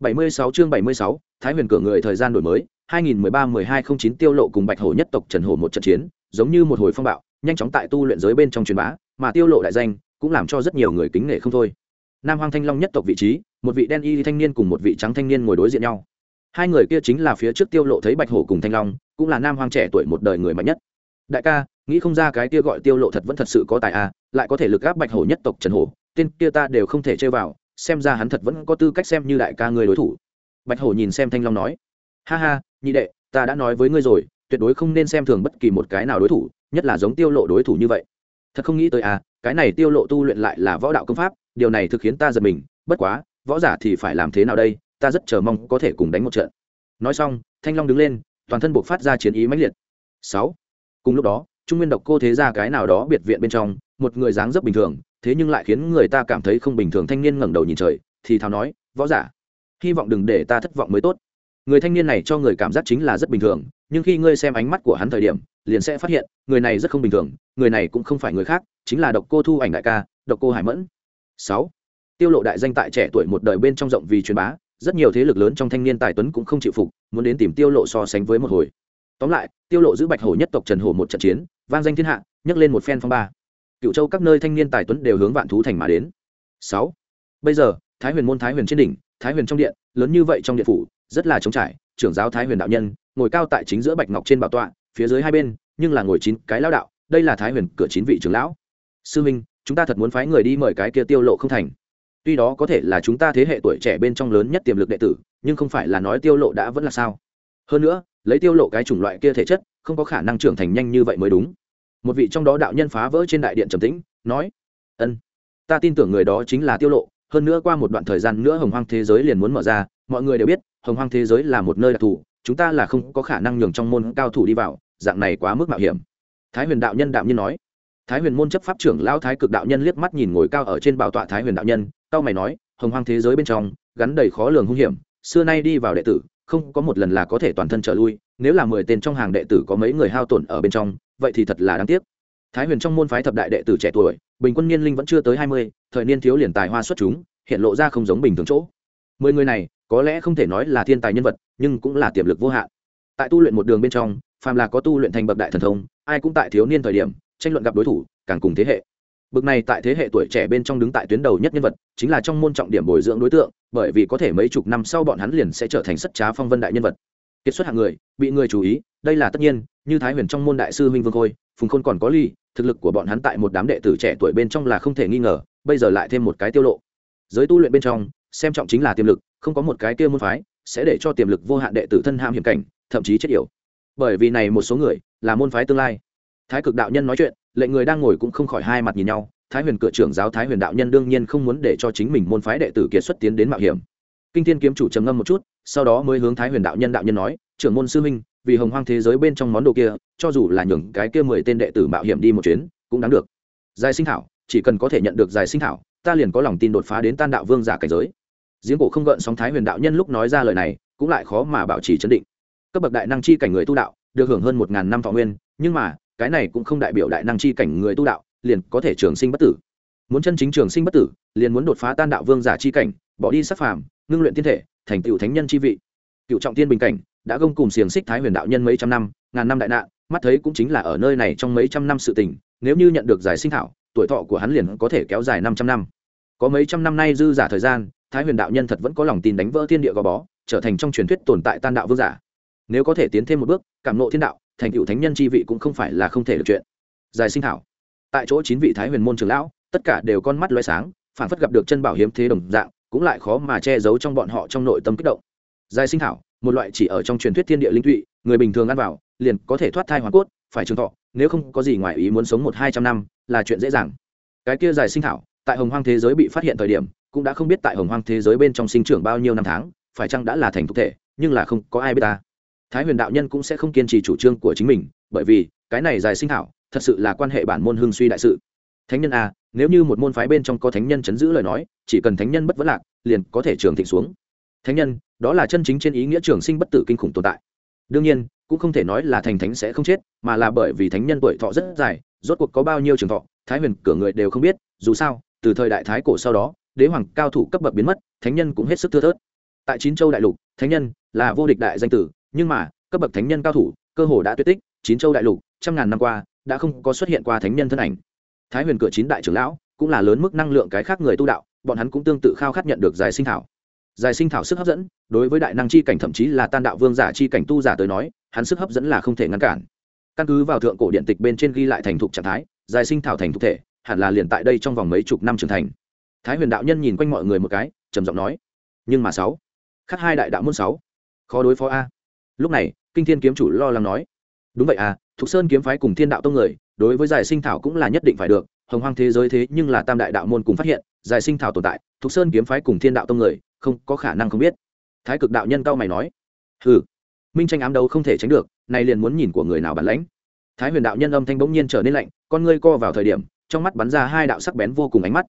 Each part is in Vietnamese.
76 chương 76, Thái Huyền cửa người thời gian đổi mới, 2013-1209 tiêu lộ cùng Bạch Hổ nhất tộc Trần Hổ một trận chiến, giống như một hồi phong bạo, nhanh chóng tại tu luyện giới bên trong truyền bá, mà tiêu lộ đại danh cũng làm cho rất nhiều người kính nể không thôi. Nam Hoang Thanh Long nhất tộc vị trí, một vị đen y thanh niên cùng một vị trắng thanh niên ngồi đối diện nhau. Hai người kia chính là phía trước tiêu lộ thấy Bạch Hổ cùng Thanh Long, cũng là Nam Hoang trẻ tuổi một đời người mạnh nhất. Đại ca, nghĩ không ra cái kia gọi tiêu lộ thật vẫn thật sự có tài a, à, lại có thể lực áp Bạch Hổ nhất tộc Trần Hổ, tên kia ta đều không thể chơi vào, xem ra hắn thật vẫn có tư cách xem như đại ca người đối thủ. Bạch hổ nhìn xem thanh long nói, ha ha, nhị đệ, ta đã nói với ngươi rồi, tuyệt đối không nên xem thường bất kỳ một cái nào đối thủ, nhất là giống tiêu lộ đối thủ như vậy. Thật không nghĩ tới à cái này tiêu lộ tu luyện lại là võ đạo công pháp, điều này thực khiến ta giật mình, bất quá, võ giả thì phải làm thế nào đây, ta rất chờ mong có thể cùng đánh một trận. Nói xong, thanh long đứng lên, toàn thân buộc phát ra chiến ý mãnh liệt. Sáu. Cùng lúc đó, trung nguyên độc cô thế ra cái nào đó biệt viện bên trong, một người dáng dấp bình thường thế nhưng lại khiến người ta cảm thấy không bình thường. Thanh niên ngẩng đầu nhìn trời, thì thào nói, võ giả, hy vọng đừng để ta thất vọng mới tốt. Người thanh niên này cho người cảm giác chính là rất bình thường, nhưng khi ngươi xem ánh mắt của hắn thời điểm, liền sẽ phát hiện, người này rất không bình thường, người này cũng không phải người khác, chính là độc cô thu ảnh đại ca, độc cô hải mẫn. Sáu, tiêu lộ đại danh tại trẻ tuổi một đời bên trong rộng vì truyền bá, rất nhiều thế lực lớn trong thanh niên tài tuấn cũng không chịu phục, muốn đến tìm tiêu lộ so sánh với một hồi. Tóm lại, tiêu lộ giữ bạch hổ nhất tộc trần hổ một trận chiến, vang danh thiên hạ, nhấc lên một phen phong ba cựu châu các nơi thanh niên tài tuấn đều hướng vạn thú thành mà đến. Sáu. Bây giờ, thái huyền môn, thái huyền trên đỉnh, thái huyền trong điện, lớn như vậy trong điện phủ, rất là trống trải, trưởng giáo thái huyền đạo nhân, ngồi cao tại chính giữa bạch ngọc trên bảo tọa, phía dưới hai bên, nhưng là ngồi chín cái lão đạo, đây là thái huyền cửa chín vị trưởng lão. Sư minh, chúng ta thật muốn phái người đi mời cái kia tiêu lộ không thành. Tuy đó có thể là chúng ta thế hệ tuổi trẻ bên trong lớn nhất tiềm lực đệ tử, nhưng không phải là nói tiêu lộ đã vẫn là sao. Hơn nữa, lấy tiêu lộ cái chủng loại kia thể chất, không có khả năng trưởng thành nhanh như vậy mới đúng một vị trong đó đạo nhân phá vỡ trên đại điện trầm tĩnh, nói, ân, ta tin tưởng người đó chính là tiêu lộ, hơn nữa qua một đoạn thời gian nữa hồng hoang thế giới liền muốn mở ra, mọi người đều biết, hồng hoang thế giới là một nơi đặc thù, chúng ta là không có khả năng nhường trong môn cao thủ đi vào, dạng này quá mức mạo hiểm. Thái huyền đạo nhân đạo nhân nói. Thái huyền môn chấp pháp trưởng lão thái cực đạo nhân liếc mắt nhìn ngồi cao ở trên bảo tọa thái huyền đạo nhân cao mày nói, hồng hoang thế giới bên trong, gắn đầy khó lường hung hiểm, xưa nay đi vào đệ tử, không có một lần là có thể toàn thân trở lui, nếu là mười tên trong hàng đệ tử có mấy người hao tổn ở bên trong vậy thì thật là đáng tiếc. Thái huyền trong môn phái thập đại đệ tử trẻ tuổi, bình quân niên linh vẫn chưa tới hai mươi, thời niên thiếu liền tài hoa xuất chúng, hiện lộ ra không giống bình thường chỗ. Mười người này, có lẽ không thể nói là thiên tài nhân vật, nhưng cũng là tiềm lực vô hạn. Tại tu luyện một đường bên trong, phàm là có tu luyện thành bậc đại thần thông, ai cũng tại thiếu niên thời điểm, tranh luận gặp đối thủ, càng cùng thế hệ. Bậc này tại thế hệ tuổi trẻ bên trong đứng tại tuyến đầu nhất nhân vật, chính là trong môn trọng điểm bồi dưỡng đối tượng, bởi vì có thể mấy chục năm sau bọn hắn liền sẽ trở thành sất trá phong vân đại nhân vật. Kiệt xuất hạng người, bị người chú ý đây là tất nhiên, như thái huyền trong môn đại sư huynh vương khôi, phùng khôn còn có ly, thực lực của bọn hắn tại một đám đệ tử trẻ tuổi bên trong là không thể nghi ngờ, bây giờ lại thêm một cái tiêu lộ. Giới tu luyện bên trong, xem trọng chính là tiềm lực, không có một cái kia môn phái sẽ để cho tiềm lực vô hạn đệ tử thân ham hiểm cảnh, thậm chí chết yểu. Bởi vì này một số người là môn phái tương lai. Thái cực đạo nhân nói chuyện lệnh người đang ngồi cũng không khỏi hai mặt nhìn nhau, thái huyền cửa trưởng giáo thái huyền đạo nhân đương nhiên không muốn để cho chính mình môn phái đệ tử kiệt xuất tiến đến mạo hiểm. Kinh thiên kiếm chủ trầm ngâm một chút, sau đó mới hướng thái huyền đạo nhân đạo nhân nói, trưởng môn sư huynh vì hồng hoang thế giới bên trong món đồ kia, cho dù là nhường cái kia mười tên đệ tử mạo hiểm đi một chuyến, cũng đáng được. Giải sinh thảo, chỉ cần có thể nhận được giải sinh thảo, ta liền có lòng tin đột phá đến tan đạo vương giả cảnh giới. Giếng cổ không gợn sóng thái huyền đạo nhân lúc nói ra lời này, cũng lại khó mà bảo trì chấn định. Cấp bậc đại năng chi cảnh người tu đạo, được hưởng hơn một ngàn năm thọ nguyên, nhưng mà, cái này cũng không đại biểu đại năng chi cảnh người tu đạo, liền có thể trường sinh bất tử. Muốn chân chính trường sinh bất tử, liền muốn đột phá tan đạo vương giả chi cảnh, bỏ đi sắc phàm, ngưng luyện thiên thể, thành tựu thánh nhân chi vị. Cựu trọng tiên bình cảnh đã gông cùng xiềng xích thái huyền đạo nhân mấy trăm năm, ngàn năm đại nạn, mắt thấy cũng chính là ở nơi này trong mấy trăm năm sự tình, nếu như nhận được giải sinh thảo, tuổi thọ của hắn liền có thể kéo dài năm trăm năm. Có mấy trăm năm nay dư giả thời gian, thái huyền đạo nhân thật vẫn có lòng tin đánh vỡ thiên địa gò bó, trở thành trong truyền thuyết tồn tại tan đạo vương giả. Nếu có thể tiến thêm một bước, cảm nộ thiên đạo, thành cựu thánh nhân chi vị cũng không phải là không thể được chuyện. Giải sinh thảo. Tại chỗ chín vị thái huyền môn trường lão, tất cả đều con mắt loay sáng phản phất gặp được chân bảo hiếm thế đồng dạng, cũng lại khó mà che giấu trong bọn họ trong nội tâm kích động. Giải sinh thảo một loại chỉ ở trong truyền thuyết thiên địa linh thụy người bình thường ăn vào liền có thể thoát thai hoàn cốt phải trường thọ nếu không có gì ngoài ý muốn sống một hai trăm năm là chuyện dễ dàng. Cái kia dài sinh thảo tại hồng hoang thế giới bị phát hiện thời điểm cũng đã không biết tại hồng hoang thế giới bên trong sinh trưởng bao nhiêu năm tháng phải chăng đã là thành thực thể nhưng là không có ai biết ta. Thái huyền đạo nhân cũng sẽ không kiên trì chủ trương của chính mình bởi vì cái này dài sinh thảo thật sự là quan hệ bản môn hương suy đại sự. Thánh nhân a à, nếu như một môn phái bên trong có thánh nhân chấn giữ lời nói chỉ cần thánh nhân bất vấn lạc liền có thể trường thịnh xuống. Thánh nhân đó là chân chính trên ý nghĩa trường sinh bất tử kinh khủng tồn tại. Đương nhiên, cũng không thể nói là thành thánh sẽ không chết, mà là bởi vì thánh nhân tuổi thọ rất dài, rốt cuộc có bao nhiêu trường thọ, thái huyền cửa người đều không biết, dù sao, từ thời đại thái cổ sau đó, đế hoàng cao thủ cấp bậc biến mất, thánh nhân cũng hết sức thưa thớt. Tại chín châu đại lục, thánh nhân là vô địch đại danh tử, nhưng mà, cấp bậc thánh nhân cao thủ, cơ hồ đã tuyệt tích, chín châu đại lục, trăm ngàn năm qua, đã không có xuất hiện qua thánh nhân thân ảnh. Thái huyền cửa chín đại trưởng lão, cũng là lớn mức năng lượng cái khác người tu đạo, bọn hắn cũng tương tự khao khát nhận được giải sinh thảo giải sinh thảo sức hấp dẫn, đối với đại năng chi cảnh thậm chí là tan đạo vương giả chi cảnh tu giả tới nói, hắn sức hấp dẫn là không thể ngăn cản. Căn cứ vào thượng cổ điện tịch bên trên ghi lại thành thục trạng thái, giải sinh thảo thành thục thể, hẳn là liền tại đây trong vòng mấy chục năm trưởng thành. Thái huyền đạo nhân nhìn quanh mọi người một cái, trầm giọng nói, nhưng mà sáu, khắc hai đại đạo môn sáu, khó đối phó a. Lúc này, kinh thiên kiếm chủ lo lắng nói, đúng vậy à thục sơn kiếm phái cùng thiên đạo tông người, đối với giải sinh thảo cũng là nhất định phải được, hồng hoang thế giới thế nhưng là tam đại đạo môn cùng phát hiện, giải sinh thảo tồn tại, thục sơn kiếm phái cùng thiên đạo tông người không có khả năng không biết. Thái cực đạo nhân cao mày nói, hừ, minh tranh ám đấu không thể tránh được, nay liền muốn nhìn của người nào bản lãnh. Thái huyền đạo nhân âm thanh bỗng nhiên trở nên lạnh, con ngươi co vào thời điểm, trong mắt bắn ra hai đạo sắc bén vô cùng ánh mắt.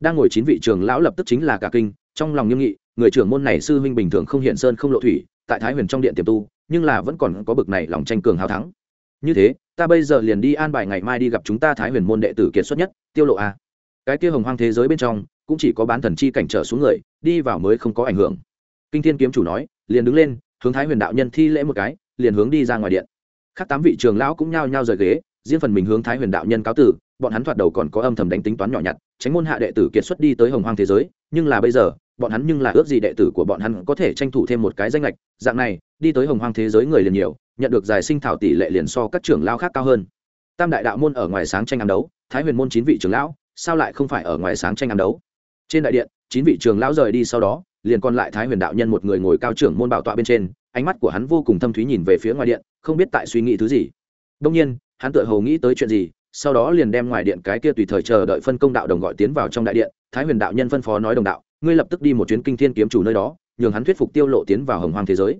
Đang ngồi chín vị trường lão lập tức chính là cả kinh, trong lòng nghiêm nghị, người trưởng môn này sư huynh bình thường không hiện sơn không lộ thủy, tại thái huyền trong điện tiềm tu, nhưng là vẫn còn có bực này lòng tranh cường hào thắng. Như thế, ta bây giờ liền đi an bài ngày mai đi gặp chúng ta thái huyền môn đệ tử kiệt xuất nhất, tiêu lộ a cái kia hồng hoang thế giới bên trong cũng chỉ có bán thần chi cảnh trở xuống người, đi vào mới không có ảnh hưởng. Kinh thiên kiếm chủ nói, liền đứng lên, hướng thái huyền đạo nhân thi lễ một cái, liền hướng đi ra ngoài điện. Khác tám vị trường lão cũng nhao nhao rời ghế, riêng phần mình hướng thái huyền đạo nhân cáo tử, bọn hắn thoạt đầu còn có âm thầm đánh tính toán nhỏ nhặt, tránh môn hạ đệ tử kiệt xuất đi tới hồng hoang thế giới, nhưng là bây giờ, bọn hắn nhưng là ước gì đệ tử của bọn hắn có thể tranh thủ thêm một cái danh lệch, dạng này, đi tới hồng hoang thế giới người liền nhiều, nhận được giải sinh thảo tỷ lệ liền so các trưởng lao khác cao hơn. Tam đại đạo môn ở ngoài sáng tranh ám đấu, thái huyền môn chín vị trưởng lão, sao lại không phải ở ngoài sáng tranh ám đấu? Trên đại điện, chín vị trường lão rời đi sau đó, liền còn lại thái huyền đạo nhân một người ngồi cao trưởng môn bảo tọa bên trên, ánh mắt của hắn vô cùng thâm thúy nhìn về phía ngoài điện, không biết tại suy nghĩ thứ gì. Đông nhiên, hắn tự hầu nghĩ tới chuyện gì, sau đó liền đem ngoài điện cái kia tùy thời chờ đợi phân công đạo đồng gọi tiến vào trong đại điện, thái huyền đạo nhân phân phó nói đồng đạo, ngươi lập tức đi một chuyến kinh thiên kiếm chủ nơi đó, nhường hắn thuyết phục tiêu lộ tiến vào hồng hoang thế giới.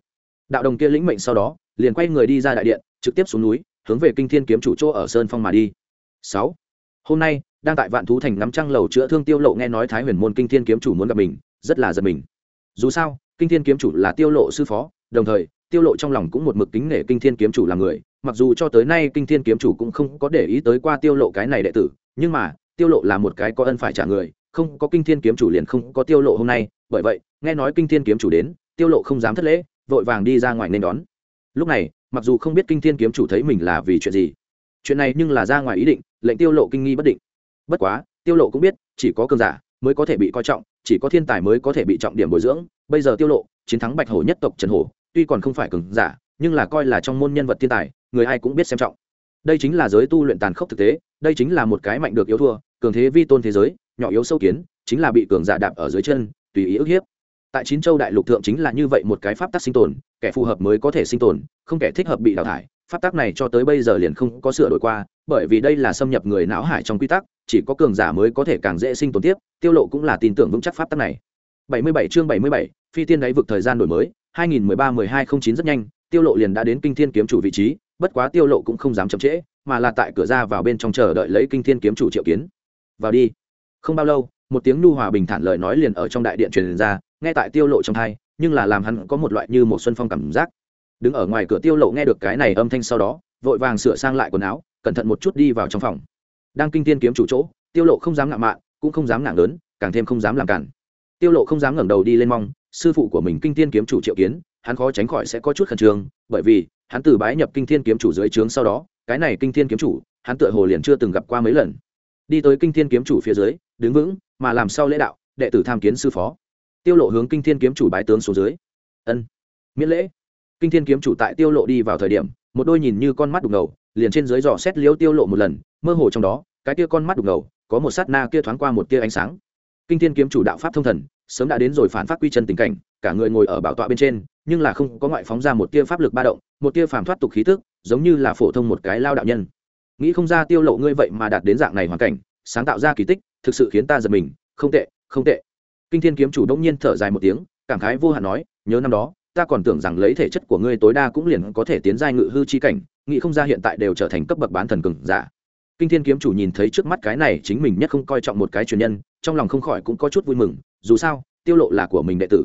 Đạo đồng kia lĩnh mệnh sau đó, liền quay người đi ra đại điện, trực tiếp xuống núi, hướng về kinh thiên kiếm chủ chỗ ở sơn phong mà đi. Sáu. Hôm nay đang tại vạn thú thành ngắm trăng lầu chữa thương tiêu lộ nghe nói thái huyền môn kinh thiên kiếm chủ muốn gặp mình, rất là giật mình. Dù sao, kinh thiên kiếm chủ là tiêu lộ sư phó, đồng thời, tiêu lộ trong lòng cũng một mực kính nể kinh thiên kiếm chủ là người, mặc dù cho tới nay kinh thiên kiếm chủ cũng không có để ý tới qua tiêu lộ cái này đệ tử, nhưng mà, tiêu lộ là một cái có ân phải trả người, không có kinh thiên kiếm chủ liền không có tiêu lộ hôm nay, bởi vậy, nghe nói kinh thiên kiếm chủ đến, tiêu lộ không dám thất lễ, vội vàng đi ra ngoài nên đón. Lúc này, mặc dù không biết kinh thiên kiếm chủ thấy mình là vì chuyện gì, chuyện này nhưng là ra ngoài ý định, lệnh tiêu lộ kinh nghi bất định bất quá, tiêu lộ cũng biết, chỉ có cường giả mới có thể bị coi trọng, chỉ có thiên tài mới có thể bị trọng điểm bồi dưỡng. Bây giờ tiêu lộ, chiến thắng bạch hổ nhất tộc trần hổ, tuy còn không phải cường giả, nhưng là coi là trong môn nhân vật thiên tài, người ai cũng biết xem trọng. Đây chính là giới tu luyện tàn khốc thực tế, đây chính là một cái mạnh được yếu thua, cường thế vi tôn thế giới, nhỏ yếu sâu kiến, chính là bị cường giả đạp ở dưới chân, tùy ý ức hiếp. Tại chín châu đại lục thượng chính là như vậy một cái pháp tắc sinh tồn, kẻ phù hợp mới có thể sinh tồn, không kẻ thích hợp bị đào thải pháp tắc này cho tới bây giờ liền không có sửa đổi qua bởi vì đây là xâm nhập người não hải trong quy tắc chỉ có cường giả mới có thể càng dễ sinh tồn tiếp tiêu lộ cũng là tin tưởng vững chắc pháp tắc này. 77 chương 77, phi tiên đáy vực thời gian đổi mới 2013-1209 rất nhanh tiêu lộ liền đã đến kinh thiên kiếm chủ vị trí bất quá tiêu lộ cũng không dám chậm trễ mà là tại cửa ra vào bên trong chờ đợi lấy kinh thiên kiếm chủ triệu kiến. Vào đi. Không bao lâu một tiếng nu hòa bình thản lời nói liền ở trong đại điện truyền ra nghe tại tiêu lộ trong thay, nhưng là làm hắn có một loại như một xuân phong cảm giác đứng ở ngoài cửa tiêu lộ nghe được cái này âm thanh sau đó, vội vàng sửa sang lại quần áo, cẩn thận một chút đi vào trong phòng. Đang kinh thiên kiếm chủ chỗ, tiêu lộ không dám ngạo mạn, cũng không dám nặng lớn, càng thêm không dám làm cản. Tiêu lộ không dám ngẩng đầu đi lên mong, sư phụ của mình kinh thiên kiếm chủ triệu kiến, hắn khó tránh khỏi sẽ có chút khẩn trương, bởi vì, hắn từ bái nhập kinh thiên kiếm chủ dưới trướng sau đó, cái này kinh thiên kiếm chủ, hắn tựa hồ liền chưa từng gặp qua mấy lần. Đi tới kinh thiên kiếm chủ phía dưới, đứng vững, mà làm sao lễ đạo, đệ tử tham kiến sư phó. Tiêu lộ hướng kinh thiên kiếm chủ bái tướng xuống dưới. Ân, miễn lễ kinh thiên kiếm chủ tại tiêu lộ đi vào thời điểm, một đôi nhìn như con mắt đục ngầu, liền trên dưới dò xét liếu tiêu lộ một lần, mơ hồ trong đó, cái kia con mắt đục ngầu, có một sát na kia thoáng qua một tia ánh sáng. Kinh thiên kiếm chủ đạo pháp thông thần, sớm đã đến rồi phản phát quy chân tình cảnh, cả người ngồi ở bảo tọa bên trên, nhưng là không có ngoại phóng ra một tia pháp lực ba động, một tia phàm thoát tục khí tức, giống như là phổ thông một cái lao đạo nhân. Nghĩ không ra tiêu lộ ngươi vậy mà đạt đến dạng này hoàn cảnh, sáng tạo ra kỳ tích, thực sự khiến ta giật mình, không tệ không tệ. Kinh thiên kiếm chủ đông nhiên thở dài một tiếng, cảm khái vô hạn nói, nhớ năm đó ta còn tưởng rằng lấy thể chất của ngươi tối đa cũng liền có thể tiến giai ngự hư chi cảnh, nghĩ không ra hiện tại đều trở thành cấp bậc bán thần cường giả. Kinh thiên kiếm chủ nhìn thấy trước mắt cái này chính mình nhất không coi trọng một cái truyền nhân, trong lòng không khỏi cũng có chút vui mừng, dù sao, tiêu lộ là của mình đệ tử.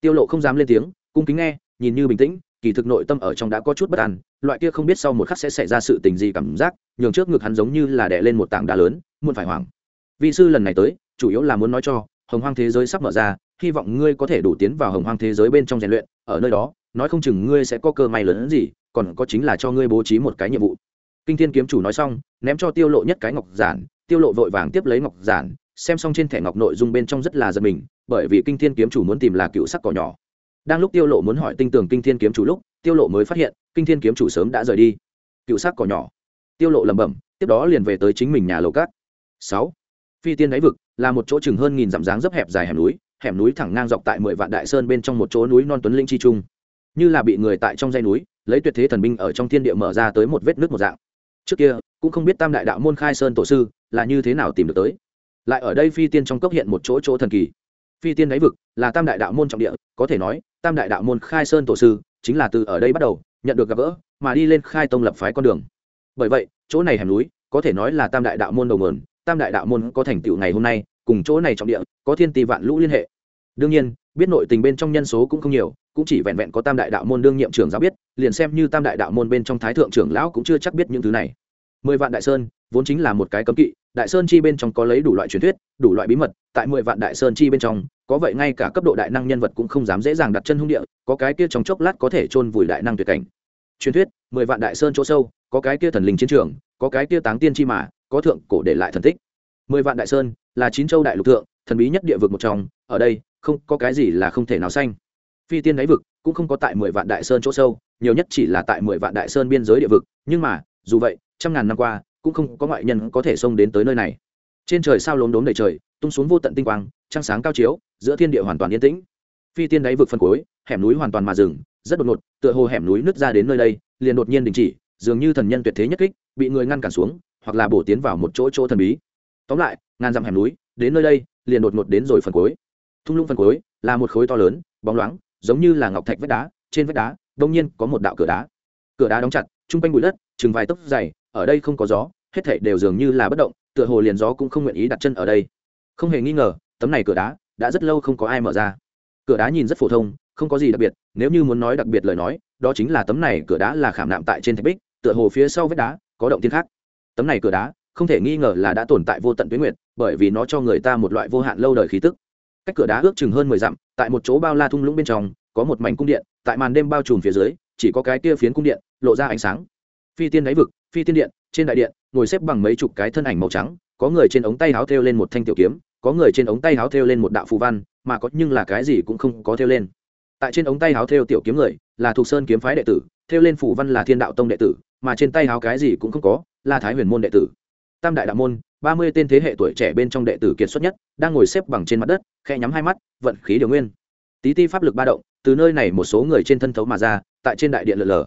Tiêu lộ không dám lên tiếng, cung kính nghe, nhìn như bình tĩnh, kỳ thực nội tâm ở trong đã có chút bất an, loại kia không biết sau một khắc sẽ xảy ra sự tình gì cảm giác, nhường trước ngực hắn giống như là đè lên một tảng đá lớn muôn phải hoảng. Vị sư lần này tới, chủ yếu là muốn nói cho, hồng hoang thế giới sắp mở ra hy vọng ngươi có thể đủ tiến vào hồng hoang thế giới bên trong rèn luyện, ở nơi đó, nói không chừng ngươi sẽ có cơ may lớn hơn gì, còn có chính là cho ngươi bố trí một cái nhiệm vụ. Kinh thiên kiếm chủ nói xong, ném cho tiêu lộ nhất cái ngọc giản, tiêu lộ vội vàng tiếp lấy ngọc giản, xem xong trên thẻ ngọc nội dung bên trong rất là giật mình, bởi vì kinh thiên kiếm chủ muốn tìm là cựu sắc cỏ nhỏ. Đang lúc tiêu lộ muốn hỏi tinh tường kinh thiên kiếm chủ lúc, tiêu lộ mới phát hiện, kinh thiên kiếm chủ sớm đã rời đi. Cựu sắc cỏ nhỏ. Tiêu lộ lẩm bẩm, tiếp đó liền về tới chính mình nhà lầu cát. 6. phi tiên đáy vực là một chỗ chừng hơn nghìn dặm dáng dấp hẹp dài hẻm núi hẻm núi thẳng ngang dọc tại mười vạn đại sơn bên trong một chỗ núi non tuấn linh chi trung. Như là bị người tại trong dãy núi, lấy tuyệt thế thần binh ở trong thiên địa mở ra tới một vết nước một dạng. Trước kia, cũng không biết tam đại đạo môn khai sơn tổ sư là như thế nào tìm được tới. Lại ở đây phi tiên trong cốc hiện một chỗ chỗ thần kỳ. Phi tiên đáy vực là tam đại đạo môn trọng địa, có thể nói, tam đại đạo môn khai sơn tổ sư chính là từ ở đây bắt đầu, nhận được gặp gỡ, mà đi lên khai tông lập phái con đường. Bởi vậy, chỗ này hẻm núi, có thể nói là tam đại đạo môn đầu mườn tam đại đạo môn có thành tựu ngày hôm nay cùng chỗ này trọng địa, có thiên tỷ vạn lũ liên hệ. Đương nhiên, biết nội tình bên trong nhân số cũng không nhiều, cũng chỉ vẹn vẹn có tam đại đạo môn đương nhiệm trưởng giáo biết, liền xem như tam đại đạo môn bên trong thái thượng trưởng lão cũng chưa chắc biết những thứ này. Mười vạn đại sơn, vốn chính là một cái cấm kỵ, đại sơn chi bên trong có lấy đủ loại truyền thuyết, đủ loại bí mật, tại mười vạn đại sơn chi bên trong, có vậy ngay cả cấp độ đại năng nhân vật cũng không dám dễ dàng đặt chân hung địa, có cái kia trong chốc lát có thể chôn vùi đại năng tuyệt cảnh. Truyền thuyết, mười vạn đại sơn chỗ sâu, có cái kia thần linh chiến trường, có cái kia táng tiên chi mà, có thượng cổ để lại thần tích. Mười vạn đại sơn là chín châu đại lục thượng, thần bí nhất địa vực một trong, ở đây, không có cái gì là không thể nào xanh phi tiên đáy vực cũng không có tại mười vạn đại sơn chỗ sâu, nhiều nhất chỉ là tại mười vạn đại sơn biên giới địa vực, nhưng mà, dù vậy, trăm ngàn năm qua, cũng không có ngoại nhân có thể xông đến tới nơi này. Trên trời sao lốm đốm đầy trời, tung xuống vô tận tinh quang, trăng sáng cao chiếu, giữa thiên địa hoàn toàn yên tĩnh. Phi tiên đáy vực phân cối hẻm núi hoàn toàn mà rừng rất đột ngột, tựa hồ hẻm núi nứt ra đến nơi đây, liền đột nhiên đình chỉ, dường như thần nhân tuyệt thế nhất kích, bị người ngăn cản xuống, hoặc là bổ tiến vào một chỗ chỗ thần bí tóm lại, ngàn dặm hẻm núi, đến nơi đây, liền đột ngột đến rồi phần cuối. Thung lũng phần cuối là một khối to lớn, bóng loáng, giống như là ngọc thạch vách đá, trên vách đá, đông nhiên có một đạo cửa đá. Cửa đá đóng chặt chung quanh bụi đất, chừng vài tấc dày, ở đây không có gió, hết thảy đều dường như là bất động, tựa hồ liền gió cũng không nguyện ý đặt chân ở đây. Không hề nghi ngờ, tấm này cửa đá đã rất lâu không có ai mở ra. Cửa đá nhìn rất phổ thông, không có gì đặc biệt, nếu như muốn nói đặc biệt lời nói, đó chính là tấm này cửa đá là khảm nạm tại trên thạch bích, tựa hồ phía sau vách đá có động thiên khác. Tấm này cửa đá không thể nghi ngờ là đã tồn tại vô tận tuyến nguyệt, bởi vì nó cho người ta một loại vô hạn lâu đời khí tức. Cách cửa đá ước chừng hơn mười dặm, tại một chỗ bao la thung lũng bên trong, có một mảnh cung điện, tại màn đêm bao trùm phía dưới, chỉ có cái kia phiến cung điện lộ ra ánh sáng. Phi tiên đáy vực, phi tiên điện, trên đại điện, ngồi xếp bằng mấy chục cái thân ảnh màu trắng, có người trên ống tay háo thêu lên một thanh tiểu kiếm, có người trên ống tay háo thêu lên một đạo phù văn, mà có nhưng là cái gì cũng không có thêu lên. Tại trên ống tay háo thêu tiểu kiếm người, là thuộc sơn kiếm phái đệ tử, thêu lên phù văn là thiên đạo tông đệ tử, mà trên tay háo cái gì cũng không có, là thái huyền môn đệ tử tam đại đạo môn, ba mươi tên thế hệ tuổi trẻ bên trong đệ tử kiệt xuất nhất, đang ngồi xếp bằng trên mặt đất khe nhắm hai mắt, vận khí điều nguyên. Tí ti pháp lực ba động, từ nơi này một số người trên thân thấu mà ra, tại trên đại điện lờ lờ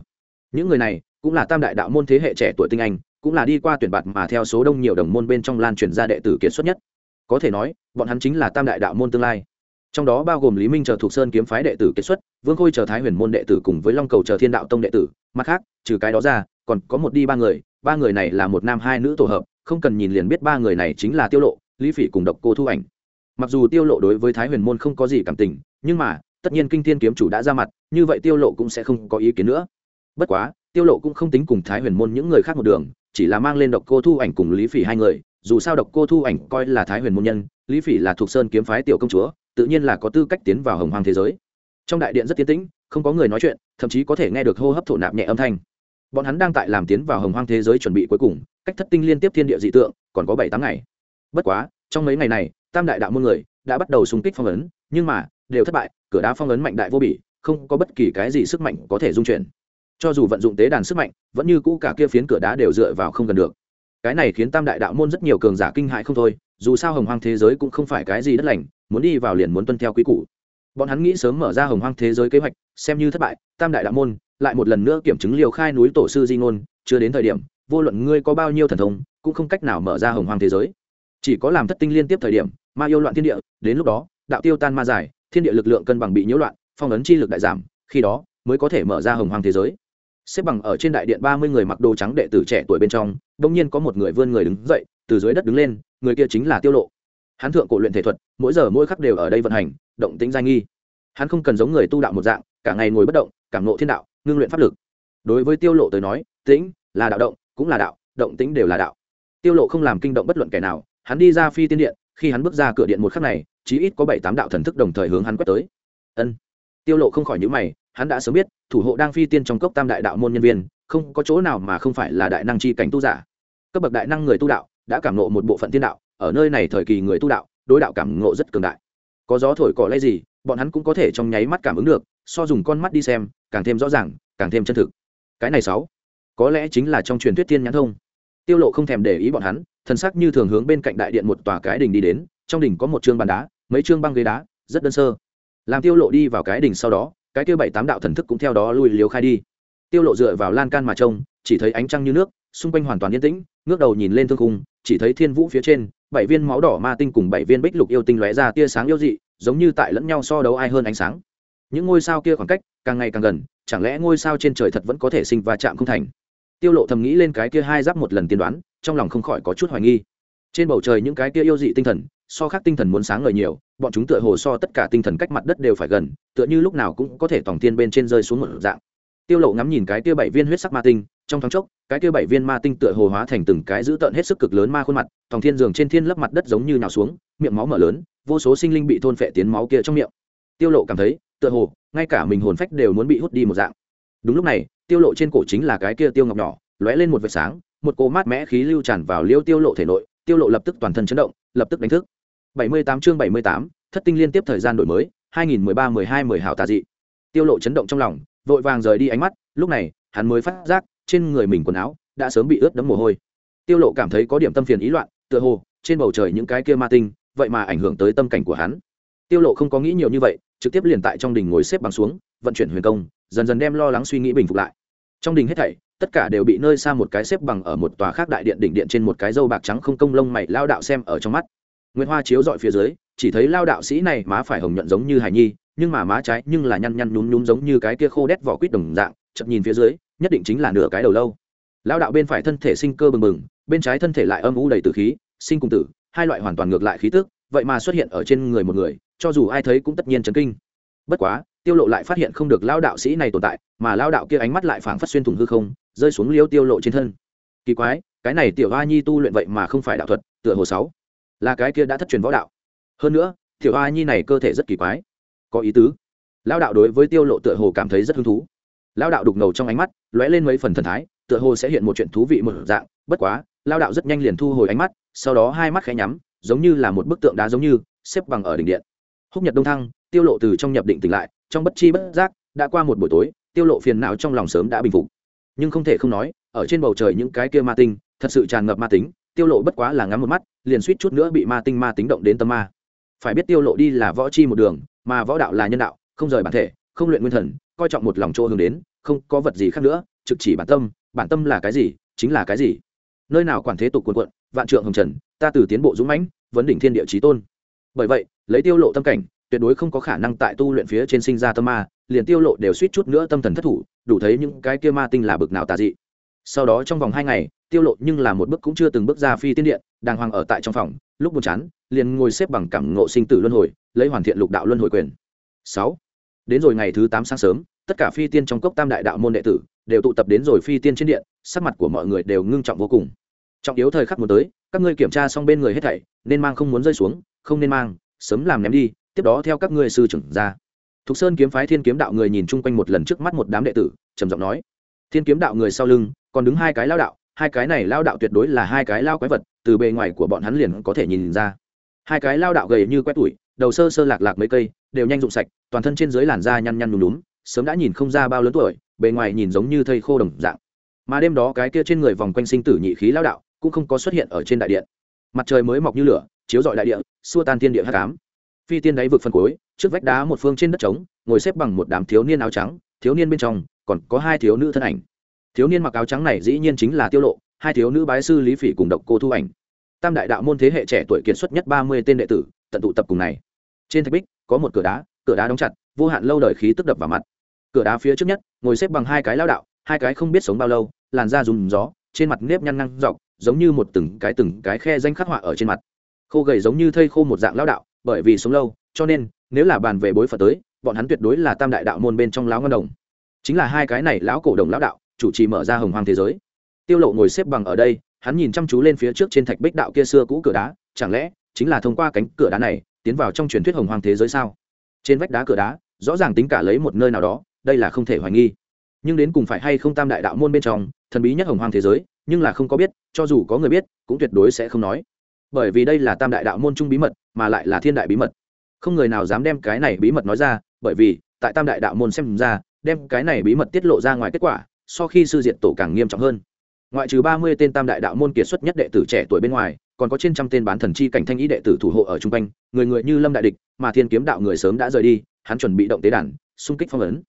những người này, cũng là tam đại đạo môn thế hệ trẻ tuổi tinh anh, cũng là đi qua tuyển bạt mà theo số đông nhiều đồng môn bên trong lan truyền ra đệ tử kiệt xuất nhất. Có thể nói, bọn hắn chính là tam đại đạo môn tương lai. Trong đó bao gồm lý minh chờ thuộc sơn kiếm phái đệ tử kiệt xuất, vương khôi chờ thái huyền môn đệ tử cùng với long cầu chờ thiên đạo tông đệ tử. Mặt khác, trừ cái đó ra, còn có một đi ba người ba người này là một nam hai nữ tổ hợp không cần nhìn liền biết ba người này chính là tiêu lộ, lý phỉ cùng độc cô thu ảnh. Mặc dù tiêu lộ đối với thái huyền môn không có gì cảm tình, nhưng mà, tất nhiên kinh thiên kiếm chủ đã ra mặt, như vậy tiêu lộ cũng sẽ không có ý kiến nữa. Bất quá, tiêu lộ cũng không tính cùng thái huyền môn những người khác một đường, chỉ là mang lên độc cô thu ảnh cùng lý phỉ hai người, dù sao độc cô thu ảnh coi là thái huyền môn nhân, lý phỉ là thuộc sơn kiếm phái tiểu công chúa, tự nhiên là có tư cách tiến vào hồng hoàng thế giới. Trong đại điện rất tiến tĩnh, không có người nói chuyện, thậm chí có thể nghe được hô hấp thổ nạp nhẹ âm thanh bọn hắn đang tại làm tiến vào hồng hoang thế giới chuẩn bị cuối cùng, cách thất tinh liên tiếp thiên địa dị tượng, còn có bảy tám ngày. Bất quá, trong mấy ngày này, tam đại đạo môn người đã bắt đầu xung kích phong ấn, nhưng mà, đều thất bại, cửa đá phong ấn mạnh đại vô bỉ, không có bất kỳ cái gì sức mạnh có thể dung chuyển. Cho dù vận dụng tế đàn sức mạnh, vẫn như cũ cả kia phiến cửa đá đều dựa vào không gần được. Cái này khiến tam đại đạo môn rất nhiều cường giả kinh hại không thôi, dù sao hồng hoang thế giới cũng không phải cái gì đất lành, muốn đi vào liền muốn tuân theo quý cũ bọn hắn nghĩ sớm mở ra hồng hoang thế giới kế hoạch, xem như thất bại, tam đại đạo môn lại một lần nữa kiểm chứng liều khai núi tổ sư di ngôn, chưa đến thời điểm, vô luận ngươi có bao nhiêu thần thông, cũng không cách nào mở ra hồng hoang thế giới. Chỉ có làm thất tinh liên tiếp thời điểm, ma yêu loạn thiên địa, đến lúc đó, đạo tiêu tan ma giải, thiên địa lực lượng cân bằng bị nhiễu loạn, phong ấn chi lực đại giảm, khi đó, mới có thể mở ra hồng hoang thế giới. Xếp bằng ở trên đại điện ba mươi người mặc đồ trắng đệ tử trẻ tuổi bên trong đông nhiên có một người vươn người đứng dậy, từ dưới đất đứng lên, người kia chính là tiêu lộ. Hắn thượng cổ luyện thể thuật, mỗi giờ mỗi khắc đều ở đây vận hành, động tính giai nghi. Hắn không cần giống người tu đạo một dạng, cả ngày ngồi bất động, cảm nộ thiên đạo ngưng luyện pháp lực. Đối với tiêu lộ tới nói, tĩnh là đạo động, cũng là đạo, động tĩnh đều là đạo. Tiêu lộ không làm kinh động bất luận kẻ nào, hắn đi ra phi tiên điện, khi hắn bước ra cửa điện một khắc này, chí ít có bảy tám đạo thần thức đồng thời hướng hắn quét tới. Ân. Tiêu lộ không khỏi nhíu mày, hắn đã sớm biết, thủ hộ đang phi tiên trong cốc tam đại đạo môn nhân viên, không có chỗ nào mà không phải là đại năng chi cảnh tu giả. Cấp bậc đại năng người tu đạo, đã cảm ngộ một bộ phận tiên đạo, ở nơi này thời kỳ người tu đạo, đối đạo cảm ngộ rất cường đại. Có gió thổi cỏ lay gì bọn hắn cũng có thể trong nháy mắt cảm ứng được, so dùng con mắt đi xem, càng thêm rõ ràng, càng thêm chân thực. Cái này sáu, có lẽ chính là trong truyền thuyết tiên nhãn thông. Tiêu lộ không thèm để ý bọn hắn, thần sắc như thường hướng bên cạnh đại điện một tòa cái đình đi đến, trong đỉnh có một trương bàn đá, mấy trương băng ghế đá, rất đơn sơ. Làm tiêu lộ đi vào cái đình sau đó, cái kia bảy tám đạo thần thức cũng theo đó lui liếu khai đi. Tiêu lộ dựa vào lan can mà trông, chỉ thấy ánh trăng như nước, xung quanh hoàn toàn yên tĩnh, ngước đầu nhìn lên thương khung, chỉ thấy thiên vũ phía trên, bảy viên máu đỏ ma tinh cùng bảy viên bích lục yêu tinh lóe ra tia sáng yêu dị giống như tại lẫn nhau so đấu ai hơn ánh sáng. Những ngôi sao kia khoảng cách, càng ngày càng gần, chẳng lẽ ngôi sao trên trời thật vẫn có thể sinh va chạm không thành? Tiêu lộ thầm nghĩ lên cái kia hai giáp một lần tiên đoán, trong lòng không khỏi có chút hoài nghi. Trên bầu trời những cái kia yêu dị tinh thần, so khác tinh thần muốn sáng ngời nhiều, bọn chúng tựa hồ so tất cả tinh thần cách mặt đất đều phải gần, tựa như lúc nào cũng có thể tòng tiên bên trên rơi xuống một dạng. Tiêu lộ ngắm nhìn cái kia bảy viên huyết sắc ma tinh, trong thoáng chốc, cái kia bảy viên ma tinh tựa hồ hóa thành từng cái dữ tợn hết sức cực lớn ma khuôn mặt, tòng thiên giường trên thiên lấp mặt đất giống như nhào xuống, miệng máu mở lớn vô số sinh linh bị thôn phệ tiến máu kia trong miệng. Tiêu lộ cảm thấy tựa hồ ngay cả mình hồn phách đều muốn bị hút đi một dạng. Đúng lúc này tiêu lộ trên cổ chính là cái kia tiêu ngọc nhỏ lóe lên một vệt sáng một cô mát mẽ khí lưu tràn vào liêu tiêu lộ thể nội tiêu lộ lập tức toàn thân chấn động lập tức đánh thức. 78 chương 78, thất tinh liên tiếp thời gian đổi mới 2013 12 10 hảo tà dị. Tiêu lộ chấn động trong lòng vội vàng rời đi ánh mắt lúc này hắn mới phát giác trên người mình quần áo đã sớm bị ướt đẫm mồ hôi. Tiêu lộ cảm thấy có điểm tâm phiền ý loạn tựa hồ trên bầu trời những cái kia ma tinh vậy mà ảnh hưởng tới tâm cảnh của hắn. Tiêu lộ không có nghĩ nhiều như vậy, trực tiếp liền tại trong đình ngồi xếp bằng xuống, vận chuyển huyền công, dần dần đem lo lắng suy nghĩ bình phục lại. Trong đình hết thảy, tất cả đều bị nơi xa một cái xếp bằng ở một tòa khác đại điện đỉnh điện trên một cái dâu bạc trắng không công lông mày lao đạo xem ở trong mắt. Nguyễn hoa chiếu dọi phía dưới, chỉ thấy lao đạo sĩ này má phải hồng nhuận giống như hải nhi, nhưng mà má trái nhưng là nhăn nhăn nhúm nhúm giống như cái kia khô đét vỏ quýt đồng dạng chậm nhìn phía dưới, nhất định chính là nửa cái đầu lâu. Lao đạo bên phải thân thể sinh cơ bừng bừng, bên trái thân thể lại âm u đầy tử khí, sinh cùng tử hai loại hoàn toàn ngược lại khí tức, vậy mà xuất hiện ở trên người một người, cho dù ai thấy cũng tất nhiên chấn kinh. Bất quá, tiêu lộ lại phát hiện không được lao đạo sĩ này tồn tại, mà lao đạo kia ánh mắt lại phảng phất xuyên thủng hư không, rơi xuống liêu tiêu lộ trên thân. Kỳ quái, cái này tiểu a nhi tu luyện vậy mà không phải đạo thuật, tựa hồ sáu. Là cái kia đã thất truyền võ đạo. Hơn nữa, tiểu a nhi này cơ thể rất kỳ quái. Có ý tứ. Lao đạo đối với tiêu lộ tựa hồ cảm thấy rất hứng thú. Lao đạo đục ngầu trong ánh mắt, lóe lên mấy phần thần thái tựa hồ sẽ hiện một chuyện thú vị một dạng, bất quá, lao đạo rất nhanh liền thu hồi ánh mắt, sau đó hai mắt khẽ nhắm, giống như là một bức tượng đá giống như, xếp bằng ở đỉnh điện. Húc nhật đông thăng, tiêu lộ từ trong nhập định tỉnh lại, trong bất chi bất giác, đã qua một buổi tối, tiêu lộ phiền não trong lòng sớm đã bình phục. Nhưng không thể không nói, ở trên bầu trời những cái kia ma tinh, thật sự tràn ngập ma tính, tiêu lộ bất quá là ngắm một mắt, liền suýt chút nữa bị ma tinh ma tính động đến tâm ma. Phải biết tiêu lộ đi là võ chi một đường, mà võ đạo là nhân đạo, không rời bản thể, không luyện nguyên thần, coi trọng một lòng chỗ hướng đến, không có vật gì khác nữa trực chỉ bản tâm bản tâm là cái gì, chính là cái gì? Nơi nào quản thế tục cuồn cuộn vạn trượng hồng trần, ta từ tiến bộ dũng mãnh, vấn đỉnh thiên địa chí tôn. Bởi vậy, lấy tiêu lộ tâm cảnh, tuyệt đối không có khả năng tại tu luyện phía trên sinh ra tâm ma, liền tiêu lộ đều suýt chút nữa tâm thần thất thủ, đủ thấy những cái kia ma tinh là bực nào tà dị. Sau đó trong vòng hai ngày, tiêu lộ nhưng là một bước cũng chưa từng bước ra phi tiên điện, đàng hoàng ở tại trong phòng, lúc buồn chán, liền ngồi xếp bằng cảm ngộ sinh tử luân hồi, lấy hoàn thiện lục đạo luân hồi quyền. 6. đến rồi ngày thứ 8 sáng sớm tất cả phi tiên trong cốc tam đại đạo môn đệ tử đều tụ tập đến rồi phi tiên trên điện, sắc mặt của mọi người đều ngưng trọng vô cùng. Trọng yếu thời khắc muốn tới, các ngươi kiểm tra xong bên người hết thảy, nên mang không muốn rơi xuống, không nên mang, sớm làm ném đi, tiếp đó theo các ngươi sư trưởng ra. Thục sơn kiếm phái thiên kiếm đạo người nhìn chung quanh một lần trước mắt một đám đệ tử, trầm giọng nói, thiên kiếm đạo người sau lưng, còn đứng hai cái lao đạo, hai cái này lao đạo tuyệt đối là hai cái lao quái vật, từ bề ngoài của bọn hắn liền có thể nhìn ra. Hai cái lao đạo gầy như quét tủi, đầu sơ sơ lạc lạc mấy cây, đều nhanh rụng sạch, toàn thân trên dưới làn da nhăn nhăn nhúm nhúm sớm đã nhìn không ra bao lớn tuổi, bề ngoài nhìn giống như thây khô đồng dạng. Mà đêm đó cái kia trên người vòng quanh sinh tử nhị khí lao đạo cũng không có xuất hiện ở trên đại điện. Mặt trời mới mọc như lửa, chiếu dọi đại địa, xua tan thiên địa hát cám phi tiên đáy vực phân cối, trước vách đá một phương trên đất trống, ngồi xếp bằng một đám thiếu niên áo trắng, thiếu niên bên trong còn có hai thiếu nữ thân ảnh. Thiếu niên mặc áo trắng này dĩ nhiên chính là tiêu lộ, hai thiếu nữ bái sư lý phỉ cùng độc cô thu ảnh. Tam đại đạo môn thế hệ trẻ tuổi kiệt xuất nhất ba mươi tên đệ tử, tận tụ tập cùng này. Trên thạch bích có một cửa đá cửa đá đóng chặt, vô hạn lâu đời khí tức đập vào mặt cửa đá phía trước nhất, ngồi xếp bằng hai cái lao đạo, hai cái không biết sống bao lâu, làn da dùng gió, trên mặt nếp nhăn năng dọc, giống như một từng cái từng cái khe danh khắc họa ở trên mặt. Khô gầy giống như thây khô một dạng lao đạo, bởi vì sống lâu, cho nên, nếu là bàn về bối phật tới, bọn hắn tuyệt đối là tam đại đạo môn bên trong lão ngân đồng. Chính là hai cái này lão cổ đồng lão đạo, chủ trì mở ra hồng hoàng thế giới. Tiêu lộ ngồi xếp bằng ở đây, hắn nhìn chăm chú lên phía trước trên thạch bích đạo kia xưa cũ cửa đá, chẳng lẽ chính là thông qua cánh cửa đá này, tiến vào trong truyền thuyết hồng hoàng thế giới sao? Trên vách đá cửa đá, rõ ràng tính cả lấy một nơi nào đó đây là không thể hoài nghi. Nhưng đến cùng phải hay không tam đại đạo môn bên trong, thần bí nhất hồng hoang thế giới, nhưng là không có biết, cho dù có người biết, cũng tuyệt đối sẽ không nói. Bởi vì đây là tam đại đạo môn chung bí mật, mà lại là thiên đại bí mật. Không người nào dám đem cái này bí mật nói ra, bởi vì, tại tam đại đạo môn xem ra, đem cái này bí mật tiết lộ ra ngoài kết quả, so khi sư diện tổ càng nghiêm trọng hơn. Ngoại trừ ba mươi tên tam đại đạo môn kiệt xuất nhất đệ tử trẻ tuổi bên ngoài, còn có trên trăm tên bán thần chi cảnh thanh ý đệ tử thủ hộ ở chung quanh, người người như lâm đại địch, mà thiên kiếm đạo người sớm đã rời đi, hắn chuẩn bị động tế đàn, xung kích phong ấn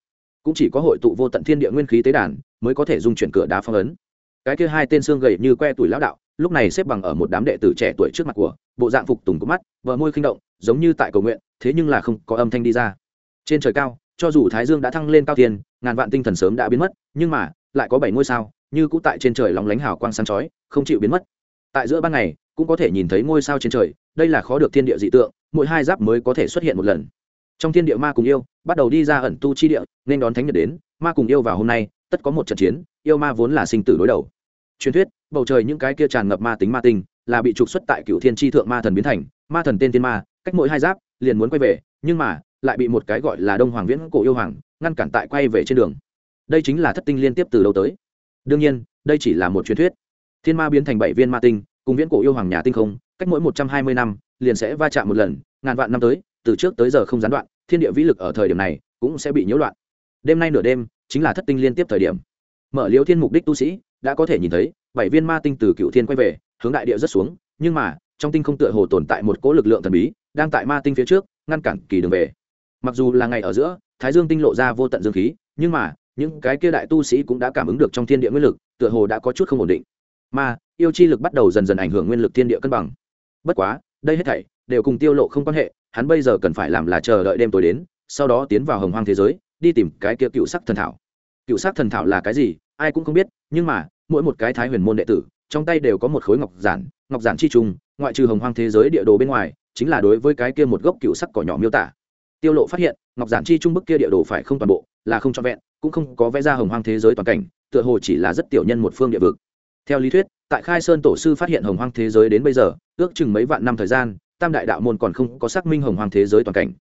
cũng chỉ có hội tụ vô tận thiên địa nguyên khí tế đàn mới có thể dung chuyển cửa đá phong ấn. Cái kia hai tên xương gầy như que tuổi lão đạo, lúc này xếp bằng ở một đám đệ tử trẻ tuổi trước mặt của, bộ dạng phục tùng có mắt vợ môi khinh động, giống như tại cầu nguyện, thế nhưng là không có âm thanh đi ra. Trên trời cao, cho dù thái dương đã thăng lên cao thiên, ngàn vạn tinh thần sớm đã biến mất, nhưng mà, lại có bảy ngôi sao, như cũ tại trên trời lóng lánh hào quang sáng chói, không chịu biến mất. Tại giữa ban ngày, cũng có thể nhìn thấy ngôi sao trên trời, đây là khó được thiên địa dị tượng, mỗi hai giáp mới có thể xuất hiện một lần trong thiên địa ma cùng yêu, bắt đầu đi ra ẩn tu chi địa, nên đón thánh nhật đến. Ma cùng yêu vào hôm nay, tất có một trận chiến, yêu ma vốn là sinh tử đối đầu. Truyền thuyết, bầu trời những cái kia tràn ngập ma tính ma tinh, là bị trục xuất tại cựu thiên tri thượng ma thần biến thành, ma thần tên tiên ma, cách mỗi hai giáp, liền muốn quay về, nhưng mà, lại bị một cái gọi là đông hoàng viễn cổ yêu hoàng, ngăn cản tại quay về trên đường. Đây chính là thất tinh liên tiếp từ đầu tới. Đương nhiên, đây chỉ là một truyền thuyết. Thiên ma biến thành bảy viên ma tinh, cùng viễn cổ yêu hoàng nhà tinh không, cách mỗi một trăm hai mươi năm, liền sẽ va chạm một lần, ngàn vạn năm tới từ trước tới giờ không gián đoạn, thiên địa vĩ lực ở thời điểm này cũng sẽ bị nhiễu loạn. Đêm nay nửa đêm chính là thất tinh liên tiếp thời điểm. Mở liễu thiên mục đích tu sĩ đã có thể nhìn thấy, bảy viên ma tinh từ cựu thiên quay về, hướng đại địa rất xuống, nhưng mà, trong tinh không tựa hồ tồn tại một cỗ lực lượng thần bí, đang tại ma tinh phía trước, ngăn cản kỳ đường về. Mặc dù là ngày ở giữa, thái dương tinh lộ ra vô tận dương khí, nhưng mà, những cái kia đại tu sĩ cũng đã cảm ứng được trong thiên địa nguyên lực, tựa hồ đã có chút không ổn định. Mà, yêu chi lực bắt đầu dần dần ảnh hưởng nguyên lực thiên địa cân bằng. Bất quá, đây hết thảy đều cùng tiêu lộ không quan hệ hắn bây giờ cần phải làm là chờ đợi đêm tối đến, sau đó tiến vào hồng hoang thế giới, đi tìm cái kia cựu sắc thần thảo. Cựu sắc thần thảo là cái gì, ai cũng không biết, nhưng mà, mỗi một cái thái huyền môn đệ tử, trong tay đều có một khối ngọc giản ngọc giản chi trùng ngoại trừ hồng hoang thế giới địa đồ bên ngoài, chính là đối với cái kia một gốc cựu sắc cỏ nhỏ miêu tả. Tiêu lộ phát hiện, ngọc giản chi trung bức kia địa đồ phải không toàn bộ, là không trọn vẹn, cũng không có vẽ ra hồng hoang thế giới toàn cảnh, tựa hồ chỉ là rất tiểu nhân một phương địa vực. Theo lý thuyết, tại khai sơn tổ sư phát hiện hồng hoang thế giới đến bây giờ, ước chừng mấy vạn năm thời gian tam đại đạo môn còn không có xác minh hồng hoang thế giới toàn cảnh.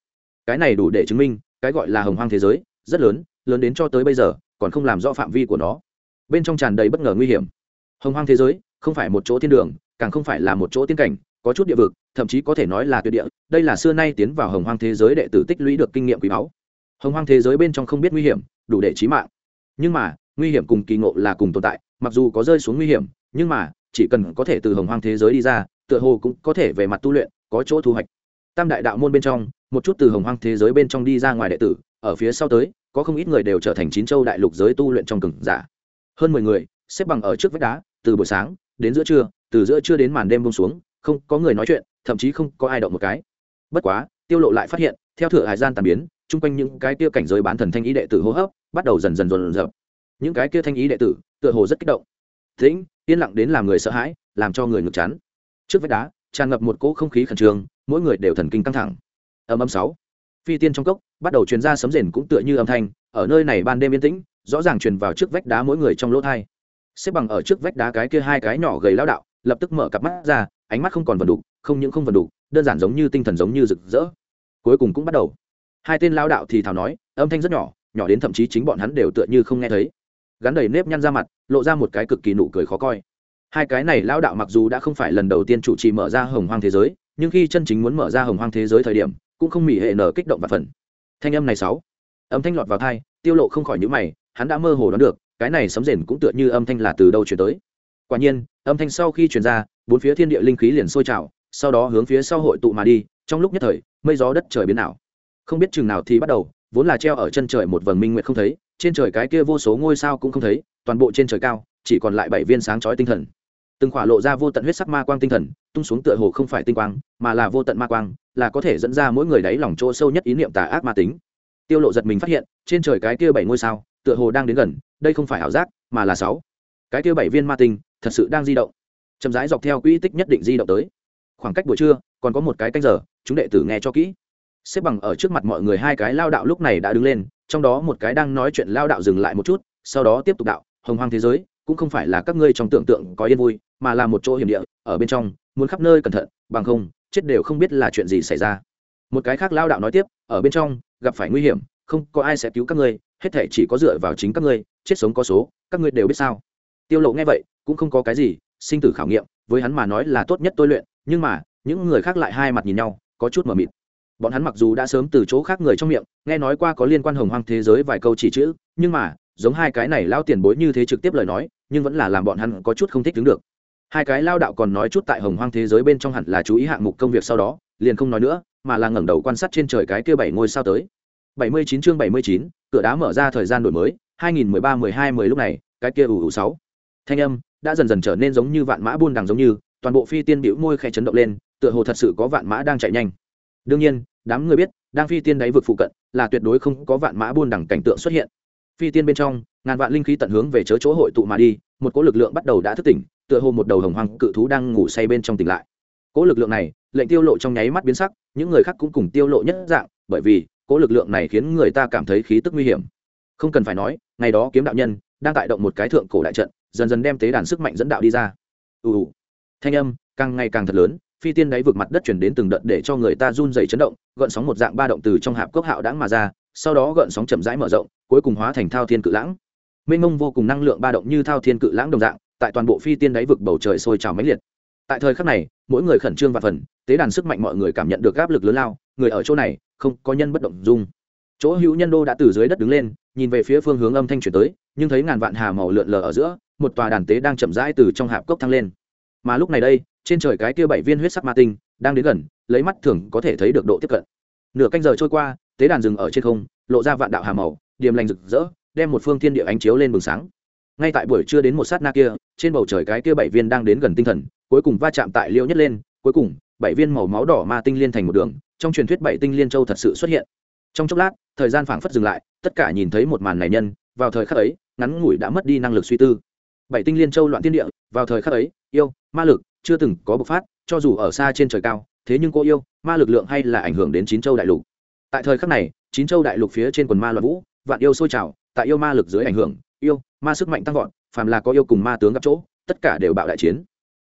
Cái này đủ để chứng minh, cái gọi là hồng hoang thế giới, rất lớn lớn đến cho tới bây giờ, còn không làm rõ phạm vi của nó. Bên trong tràn đầy bất ngờ nguy hiểm. Hồng hoang thế giới, không phải một chỗ thiên đường, càng không phải là một chỗ tiên cảnh, có chút địa vực, thậm chí có thể nói là tuyệt địa. Đây là xưa nay tiến vào hồng hoang thế giới đệ tử tích lũy được kinh nghiệm quý báu. Hồng hoang thế giới bên trong không biết nguy hiểm, đủ để trí mạng. Nhưng mà, nguy hiểm cùng kỳ ngộ là cùng tồn tại, mặc dù có rơi xuống nguy hiểm, nhưng mà, chỉ cần có thể từ hồng hoang thế giới đi ra, tựa hồ cũng có thể về mặt tu luyện có chỗ thu hoạch. Tam đại đạo môn bên trong, một chút từ hồng hoang thế giới bên trong đi ra ngoài đệ tử, ở phía sau tới, có không ít người đều trở thành chín châu đại lục giới tu luyện trong cừng giả. Hơn mười người, xếp bằng ở trước vách đá, từ buổi sáng, đến giữa trưa, từ giữa trưa đến màn đêm bông xuống, không có người nói chuyện, thậm chí không có ai động một cái. Bất quá, tiêu lộ lại phát hiện, theo thửa hải gian tàn biến, chung quanh những cái kia cảnh giới bán thần thanh ý đệ tử hô hấp, bắt đầu dần dần dần dập. Những cái kia thanh ý đệ tử, tựa hồ rất kích động. Tĩnh, yên lặng đến làm người sợ hãi, làm cho người ngực chán. Trước vách đá tràn ngập một cỗ không khí khẩn trương, mỗi người đều thần kinh căng thẳng. Âm âm sáu. Phi tiên trong cốc, bắt đầu truyền ra sấm rền cũng tựa như âm thanh, ở nơi này ban đêm yên tĩnh, rõ ràng truyền vào trước vách đá mỗi người trong lỗ thai. Xếp bằng ở trước vách đá cái kia hai cái nhỏ gầy lao đạo, lập tức mở cặp mắt ra, ánh mắt không còn vần đục, không những không vần đục, đơn giản giống như tinh thần giống như rực rỡ. Cuối cùng cũng bắt đầu. Hai tên lao đạo thì thào nói, âm thanh rất nhỏ nhỏ đến thậm chí chính bọn hắn đều tựa như không nghe thấy. Gắn đầy nếp nhăn ra mặt, lộ ra một cái cực kỳ nụ cười khó coi hai cái này lão đạo mặc dù đã không phải lần đầu tiên chủ trì mở ra hồng hoang thế giới, nhưng khi chân chính muốn mở ra hồng hoang thế giới thời điểm, cũng không mỉ hệ nở kích động và phần. Thanh âm này sáu. Âm thanh lọt vào thai tiêu lộ không khỏi những mày, hắn đã mơ hồ đoán được, cái này sấm rền cũng tựa như âm thanh là từ đâu truyền tới. Quả nhiên, âm thanh sau khi truyền ra, bốn phía thiên địa linh khí liền sôi trào, sau đó hướng phía sau hội tụ mà đi, trong lúc nhất thời, mây gió đất trời biến ảo. Không biết chừng nào thì bắt đầu, vốn là treo ở chân trời một vầng minh nguyệt không thấy, trên trời cái kia vô số ngôi sao cũng không thấy, toàn bộ trên trời cao, chỉ còn lại bảy viên sáng chói tinh thần từng khỏa lộ ra vô tận huyết sắc ma quang tinh thần, tung xuống tựa hồ không phải tinh quang, mà là vô tận ma quang, là có thể dẫn ra mỗi người đáy lòng chỗ sâu nhất ý niệm tà ác ma tính. Tiêu lộ giật mình phát hiện, trên trời cái kia bảy ngôi sao, tựa hồ đang đến gần, đây không phải ảo giác, mà là sáu. Cái kia bảy viên ma tinh, thật sự đang di động. Chậm rãi dọc theo quỹ tích nhất định di động tới. Khoảng cách buổi trưa, còn có một cái canh giờ, chúng đệ tử nghe cho kỹ. Xếp bằng ở trước mặt mọi người hai cái lao đạo lúc này đã đứng lên, trong đó một cái đang nói chuyện lao đạo dừng lại một chút, sau đó tiếp tục đạo, hồng hoang thế giới cũng không phải là các ngươi trong tưởng tượng có yên vui, mà là một chỗ hiểm địa, ở bên trong, muốn khắp nơi cẩn thận, bằng không, chết đều không biết là chuyện gì xảy ra. Một cái khác lao đạo nói tiếp, ở bên trong, gặp phải nguy hiểm, không có ai sẽ cứu các ngươi, hết thể chỉ có dựa vào chính các ngươi, chết sống có số, các ngươi đều biết sao. Tiêu lộ nghe vậy, cũng không có cái gì, sinh tử khảo nghiệm, với hắn mà nói là tốt nhất tôi luyện, nhưng mà, những người khác lại hai mặt nhìn nhau, có chút mờ mịt. Bọn hắn mặc dù đã sớm từ chỗ khác người trong miệng, nghe nói qua có liên quan hồng hoang thế giới vài câu chỉ chữ, nhưng mà giống hai cái này lao tiền bối như thế trực tiếp lời nói nhưng vẫn là làm bọn hắn có chút không thích đứng được. Hai cái lao đạo còn nói chút tại hồng hoang thế giới bên trong hẳn là chú ý hạng mục công việc sau đó liền không nói nữa mà là ngẩng đầu quan sát trên trời cái kia bảy ngôi sao tới. 79 chương 79, cửa đá mở ra thời gian đổi mới 2013-12-10 lúc này cái kia ủ ủ sáu. Thanh âm đã dần dần trở nên giống như vạn mã buôn đằng giống như toàn bộ phi tiên biểu môi khẽ chấn động lên tựa hồ thật sự có vạn mã đang chạy nhanh. Đương nhiên đám người biết đang phi tiên đáy vực phụ cận là tuyệt đối không có vạn mã buôn đằng cảnh tượng xuất hiện phi tiên bên trong, ngàn vạn linh khí tận hướng về chớ chỗ hội tụ mà đi, một cỗ lực lượng bắt đầu đã thức tỉnh, tựa hồ một đầu hồng hoàng cự thú đang ngủ say bên trong tỉnh lại. Cỗ lực lượng này, lệnh tiêu lộ trong nháy mắt biến sắc, những người khác cũng cùng tiêu lộ nhất dạng, bởi vì, cỗ lực lượng này khiến người ta cảm thấy khí tức nguy hiểm. Không cần phải nói, ngày đó kiếm đạo nhân, đang tại động một cái thượng cổ đại trận, dần dần đem tế đàn sức mạnh dẫn đạo đi ra. Ù thanh âm, càng ngày càng thật lớn, phi tiên đáy vực mặt đất chuyển đến từng đợt để cho người ta run dày chấn động, gợn sóng một dạng ba động từ trong hạp cốc hạo đãng mà ra sau đó gợn sóng chậm rãi mở rộng, cuối cùng hóa thành thao thiên cự lãng. Mênh mông vô cùng năng lượng ba động như thao thiên cự lãng đồng dạng, tại toàn bộ phi tiên đáy vực bầu trời sôi trào mãnh liệt. Tại thời khắc này, mỗi người khẩn trương và phần, tế đàn sức mạnh mọi người cảm nhận được áp lực lớn lao, người ở chỗ này, không có nhân bất động dung. Chỗ hữu nhân đô đã từ dưới đất đứng lên, nhìn về phía phương hướng âm thanh chuyển tới, nhưng thấy ngàn vạn hà màu lượn lờ ở giữa, một tòa đàn tế đang chậm rãi từ trong hạp cốc thăng lên. Mà lúc này đây, trên trời cái kia bảy viên huyết sắc ma tinh, đang đến gần, lấy mắt thường có thể thấy được độ tiếp cận. Nửa canh giờ trôi qua tế đàn rừng ở trên không, lộ ra vạn đạo hà màu, điềm lành rực rỡ, đem một phương thiên địa ánh chiếu lên bừng sáng. Ngay tại buổi trưa đến một sát na kia, trên bầu trời cái kia bảy viên đang đến gần tinh thần, cuối cùng va chạm tại liêu nhất lên, cuối cùng, bảy viên màu máu đỏ ma tinh liên thành một đường, trong truyền thuyết bảy tinh liên châu thật sự xuất hiện. Trong chốc lát, thời gian phảng phất dừng lại, tất cả nhìn thấy một màn này nhân, vào thời khắc ấy, ngắn ngủi đã mất đi năng lực suy tư. Bảy tinh liên châu loạn thiên địa, vào thời khắc ấy, yêu, ma lực chưa từng có bộc phát, cho dù ở xa trên trời cao, thế nhưng cô yêu, ma lực lượng hay là ảnh hưởng đến chín châu đại lục tại thời khắc này, chín châu đại lục phía trên quần ma loạn vũ, vạn yêu sôi trào, tại yêu ma lực dưới ảnh hưởng, yêu, ma sức mạnh tăng vọt, phàm là có yêu cùng ma tướng gặp chỗ, tất cả đều bạo đại chiến.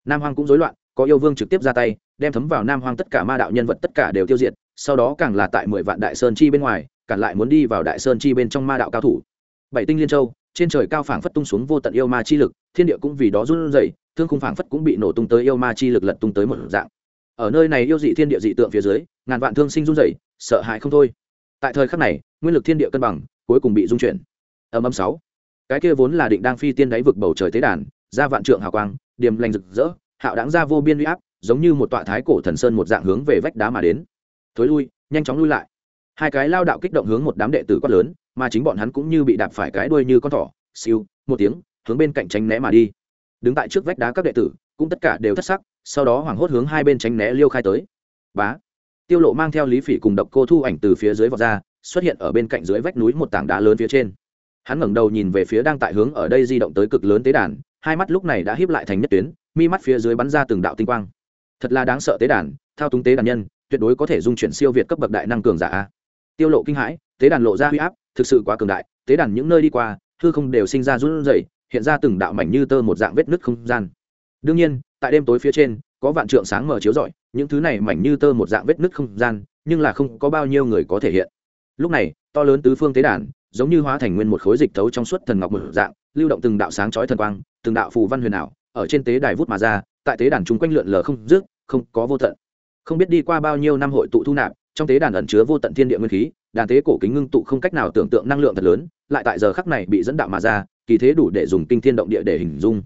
Nam hoang cũng rối loạn, có yêu vương trực tiếp ra tay, đem thấm vào nam hoang tất cả ma đạo nhân vật tất cả đều tiêu diệt, sau đó càng là tại mười vạn đại sơn chi bên ngoài cản lại muốn đi vào đại sơn chi bên trong ma đạo cao thủ. Bảy tinh liên châu, trên trời cao phảng phất tung xuống vô tận yêu ma chi lực, thiên địa cũng vì đó run rẩy, thương khung phảng phất cũng bị nổ tung tới yêu ma chi lực lật tung tới một dạng. Ở nơi này yêu dị thiên địa dị tượng phía dưới, ngàn vạn thương sinh run rẩy sợ hãi không thôi. Tại thời khắc này, nguyên lực thiên địa cân bằng cuối cùng bị dung chuyển. Âm âm sáu. Cái kia vốn là định đang phi tiên đáy vực bầu trời tế đàn, ra vạn trượng hào quang, điềm lành rực rỡ, hạo đáng ra vô biên uy áp, giống như một tọa thái cổ thần sơn một dạng hướng về vách đá mà đến. Thối lui, nhanh chóng lui lại. Hai cái lao đạo kích động hướng một đám đệ tử quát lớn, mà chính bọn hắn cũng như bị đạp phải cái đuôi như con thỏ, siêu, một tiếng, hướng bên cạnh tránh né mà đi. Đứng tại trước vách đá các đệ tử, cũng tất cả đều thất sắc, sau đó hoảng hốt hướng hai bên tránh né liêu khai tới. Bá tiêu lộ mang theo lý phỉ cùng độc cô thu ảnh từ phía dưới vọt ra, xuất hiện ở bên cạnh dưới vách núi một tảng đá lớn phía trên. Hắn ngẩng đầu nhìn về phía đang tại hướng ở đây di động tới cực lớn tế đàn, hai mắt lúc này đã híp lại thành nhất tuyến, mi mắt phía dưới bắn ra từng đạo tinh quang. Thật là đáng sợ tế đàn, thao túng tế đàn nhân, tuyệt đối có thể dung chuyển siêu việt cấp bậc đại năng cường giả tiêu lộ kinh hãi, tế đàn lộ ra huy áp, thực sự quá cường đại, tế đàn những nơi đi qua, hư không đều sinh ra run rẩy, hiện ra từng đạo mảnh như tơ một dạng vết nứt không gian. Đương nhiên, tại đêm tối phía trên, có vạn trượng sáng mở chiếu rọi những thứ này mảnh như tơ một dạng vết nứt không gian, nhưng là không có bao nhiêu người có thể hiện. Lúc này, to lớn tứ phương tế đàn, giống như hóa thành nguyên một khối dịch thấu trong suốt thần ngọc một dạng, lưu động từng đạo sáng chói thần quang, từng đạo phù văn huyền ảo, ở trên tế đài vút mà ra, tại tế đàn chúng quanh lượn lờ không dứt, không có vô tận. Không biết đi qua bao nhiêu năm hội tụ thu nạp, trong tế đàn ẩn chứa vô tận thiên địa nguyên khí, đàn tế cổ kính ngưng tụ không cách nào tưởng tượng năng lượng thật lớn, lại tại giờ khắc này bị dẫn đạo mà ra, kỳ thế đủ để dùng kinh thiên động địa để hình dung.